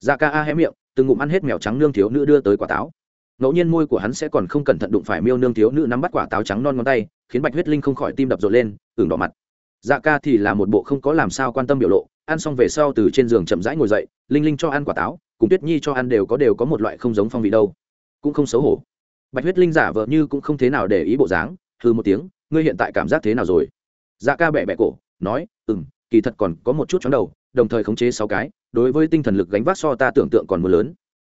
dạ ca a hé miệng, từng ngụm ăn hết mèo trắng nương thiếu nữ đưa tới quả táo ngẫu nhiên môi của hắn sẽ còn không cẩn thận đụng phải miêu nương thiếu nữ nắm bắt quả táo trắng non ngón tay, khiến bạch huyết linh không khỏi tim đập rộn lên, ửng đỏ mặt. Dạ ca thì là một bộ không có làm sao quan tâm biểu lộ, ăn xong về sau từ trên giường chậm rãi ngồi dậy, linh linh cho ăn quả táo, cùng tuyết nhi cho ăn đều có đều có một loại không giống phong vị đâu. Cũng không xấu hổ. Bạch huyết linh giả vợ như cũng không thế nào để ý bộ dáng thư một tiếng, ngươi hiện tại cảm giác thế nào rồi? Dạ ca bẹ bẹ cổ, nói ừ m kỳ thật còn có một chút chóng đầu, đồng thời khống chế sáu cái, đối với tinh thần lực gánh vác so ta tưởng tượng còn mưa lớn.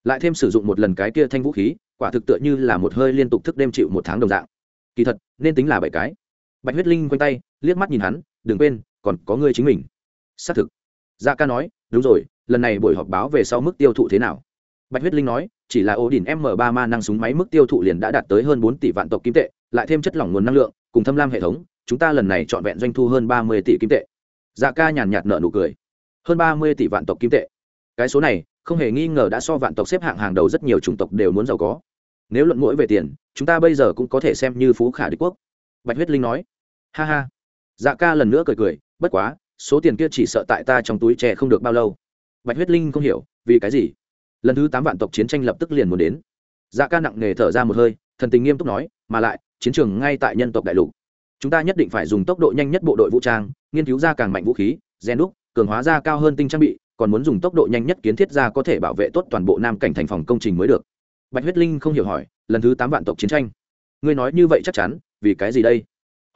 Lại thêm sử dụng một lần cái kia thanh vũ khí quả thực tựa như là một hơi liên tục thức đêm chịu một tháng đồng dạng. Kỳ thật, nên tính là bảy cái. Bạch huyết linh quanh tay, liếc mắt nhìn hắn, đừng quên, còn có ngươi chính mình. Xác thực. Gia ca nói, đúng rồi, lần này buổi họp báo về sau mức tiêu thụ thế nào? Bạch huyết linh nói, chỉ là ổ đỉnh m 3 ma năng súng máy mức tiêu thụ liền đã đạt tới hơn bốn tỷ vạn tộc kim tệ, lại thêm chất lỏng nguồn năng lượng, cùng thâm lam hệ thống, chúng ta lần này trọn vẹn doanh thu hơn ba mươi tỷ kim tệ. Dạ ca nhàn nhạt nợ nụ cười. Hơn ba mươi tỷ vạn tộc kim tệ. Cái số này, không hề nghi ngờ đã so vạn tộc xếp hạng hàng đầu rất nhiều chủng tộc đều muốn giàu có nếu luận mũi về tiền, chúng ta bây giờ cũng có thể xem như phú khả đế quốc. Bạch huyết linh nói. Ha ha. Dạ ca lần nữa cười cười, bất quá, số tiền kia chỉ sợ tại ta trong túi trẻ không được bao lâu. Bạch huyết linh không hiểu, vì cái gì? Lần thứ tám vạn tộc chiến tranh lập tức liền muốn đến. Dạ ca nặng nề thở ra một hơi, thần tình nghiêm túc nói, mà lại, chiến trường ngay tại nhân tộc đại lục. Chúng ta nhất định phải dùng tốc độ nhanh nhất bộ đội vũ trang, nghiên cứu ra càng mạnh vũ khí, gen đúc, cường hóa ra cao hơn tinh trang bị, còn muốn dùng tốc độ nhanh nhất kiến thiết ra có thể bảo vệ tốt toàn bộ nam cảnh thành phòng công trình mới được bạch huyết linh không hiểu hỏi, lần thứ tám vạn tộc chiến tranh. Ngươi nói như vậy chắc chắn, vì cái gì đây?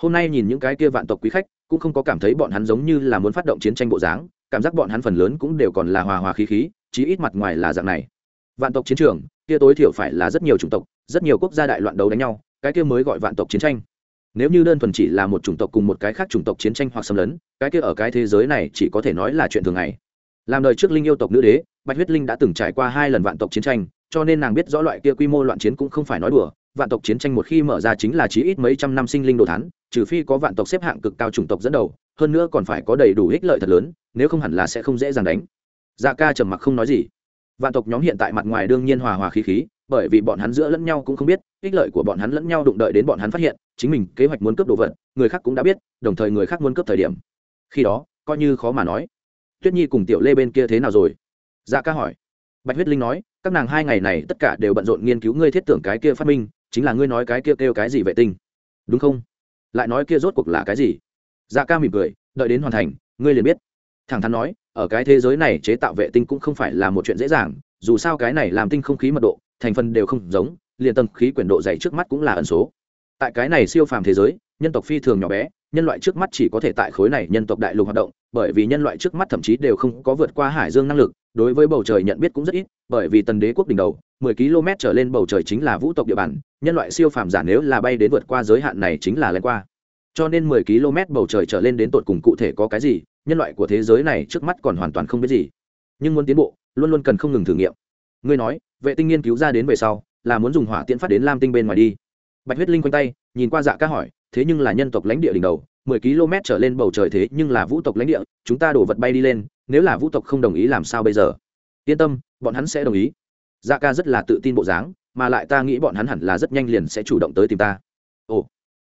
Hôm nay nhìn những cái kia vạn tộc quý khách, cũng không có cảm thấy bọn hắn giống như là muốn phát động chiến tranh bộ dáng, cảm giác bọn hắn phần lớn cũng đều còn là hòa hòa khí khí, chí ít mặt ngoài là dạng này. Vạn tộc chiến trường, kia tối thiểu phải là rất nhiều chủng tộc, rất nhiều quốc gia đại loạn đấu đánh nhau, cái kia mới gọi vạn tộc chiến tranh. Nếu như đơn thuần chỉ là một chủng tộc cùng một cái khác chủng tộc chiến tranh hoặc xâm lấn, cái kia ở cái thế giới này chỉ có thể nói là chuyện thường ngày. Làm đời trước linh yêu tộc nữ đế, bạch huyết linh đã từng trải qua hai lần vạn tộc chiến tranh cho nên nàng biết rõ loại kia quy mô loạn chiến cũng không phải nói đùa, vạn tộc chiến tranh một khi mở ra chính là chí ít mấy trăm năm sinh linh đồ thán, trừ phi có vạn tộc xếp hạng cực cao chủng tộc dẫn đầu, hơn nữa còn phải có đầy đủ ích lợi thật lớn, nếu không hẳn là sẽ không dễ dàng đánh. Dạ ca trầm mặc không nói gì. Vạn tộc nhóm hiện tại mặt ngoài đương nhiên hòa hòa khí khí, bởi vì bọn hắn giữa lẫn nhau cũng không biết, ích lợi của bọn hắn lẫn nhau đụng đợi đến bọn hắn phát hiện, chính mình kế hoạch muốn cướp đồ vật, người khác cũng đã biết, đồng thời người khác muốn cướp thời điểm. Khi đó, coi như khó mà nói. Tuyết nhi cùng tiểu lê bên kia thế nào rồi? Dạ ca hỏi bạch huyết linh nói các nàng hai ngày này tất cả đều bận rộn nghiên cứu ngươi thiết tưởng cái kia phát minh chính là ngươi nói cái kia kêu, cái gì vệ tinh. Đúng không? Lại nói kia rốt cuộc là cái gì? Dạ ca mỉm cười đợi đến hoàn thành ngươi liền biết. Thẳng thắn nói ở cái thế giới này chế tạo vệ tinh cũng không phải là một chuyện dễ dàng dù sao cái này làm tinh không khí mật độ thành phần đều không giống liền tầng khí quyển độ dày trước mắt cũng là ẩn số. Tại cái này siêu phàm thế giới nhân tộc phi thường nhỏ bé nhân loại trước mắt chỉ có thể tại khối này nhân tộc đại lục hoạt động, bởi vì nhân loại trước mắt thậm chí đều không có vượt qua hải dương năng lực, đối với bầu trời nhận biết cũng rất ít, bởi vì tần đế quốc đỉnh đầu 10 km trở lên bầu trời chính là vũ tộc địa bàn, nhân loại siêu phàm giả nếu là bay đến vượt qua giới hạn này chính là lên qua. Cho nên 10 km bầu trời trở lên đến tột cùng cụ thể có cái gì, nhân loại của thế giới này trước mắt còn hoàn toàn không biết gì. Nhưng muốn tiến bộ, luôn luôn cần không ngừng thử nghiệm. Ngươi nói, vệ tinh nghiên cứu ra đến về sau, là muốn dùng hỏa tiễn phát đến lam tinh bên ngoài đi. Bạch huyết linh quanh tay, nhìn qua dạ ca hỏi thế nhưng là nhân tộc lãnh địa đỉnh đầu, mười km trở lên bầu trời thế nhưng là vũ tộc lãnh địa, chúng ta đổ vật bay đi lên, nếu là vũ tộc không đồng ý làm sao bây giờ? Yên tâm, bọn hắn sẽ đồng ý. Dạ ca rất là tự tin bộ dáng, mà lại ta nghĩ bọn hắn hẳn là rất nhanh liền sẽ chủ động tới tìm ta. Ồ,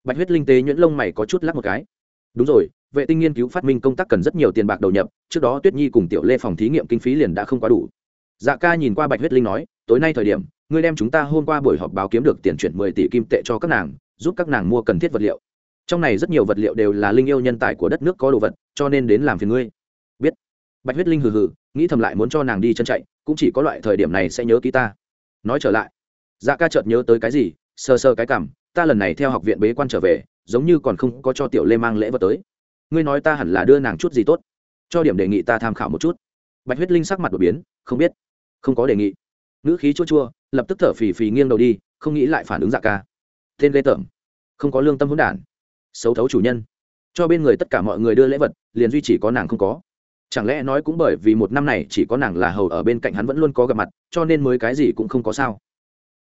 bạch huyết linh tế nhuyễn lông mày có chút lắc một cái. Đúng rồi, vệ tinh nghiên cứu phát minh công tác cần rất nhiều tiền bạc đầu nhập, trước đó tuyết nhi cùng tiểu lê phòng thí nghiệm kinh phí liền đã không quá đủ. Dạ ca nhìn qua bạch huyết linh nói, tối nay thời điểm, ngươi đem chúng ta hôm qua buổi họp báo kiếm được tiền chuyển mười tỷ kim tệ cho các nàng giúp các nàng mua cần thiết vật liệu. Trong này rất nhiều vật liệu đều là linh yêu nhân tài của đất nước có đồ vật, cho nên đến làm phiền ngươi. Biết. Bạch huyết linh hừ hừ, nghĩ thầm lại muốn cho nàng đi chân chạy, cũng chỉ có loại thời điểm này sẽ nhớ ký ta. Nói trở lại. Dạ ca chợt nhớ tới cái gì sơ sơ cái cảm, ta lần này theo học viện bế quan trở về, giống như còn không có cho tiểu lê mang lễ vật tới. Ngươi nói ta hẳn là đưa nàng chút gì tốt, cho điểm đề nghị ta tham khảo một chút. Bạch huyết linh sắc mặt đột biến, không biết. Không có đề nghị. Ngữ khí chua chua, lập tức thở phì phì nghiêng đầu đi, không nghĩ lại phản ứng dạ ca tên lê tởm. Không có lương tâm hỗn đản. Xấu thấu chủ nhân. Cho bên người tất cả mọi người đưa lễ vật, liền duy chỉ có nàng không có. Chẳng lẽ nói cũng bởi vì một năm này chỉ có nàng là hầu ở bên cạnh hắn vẫn luôn có gặp mặt, cho nên mới cái gì cũng không có sao?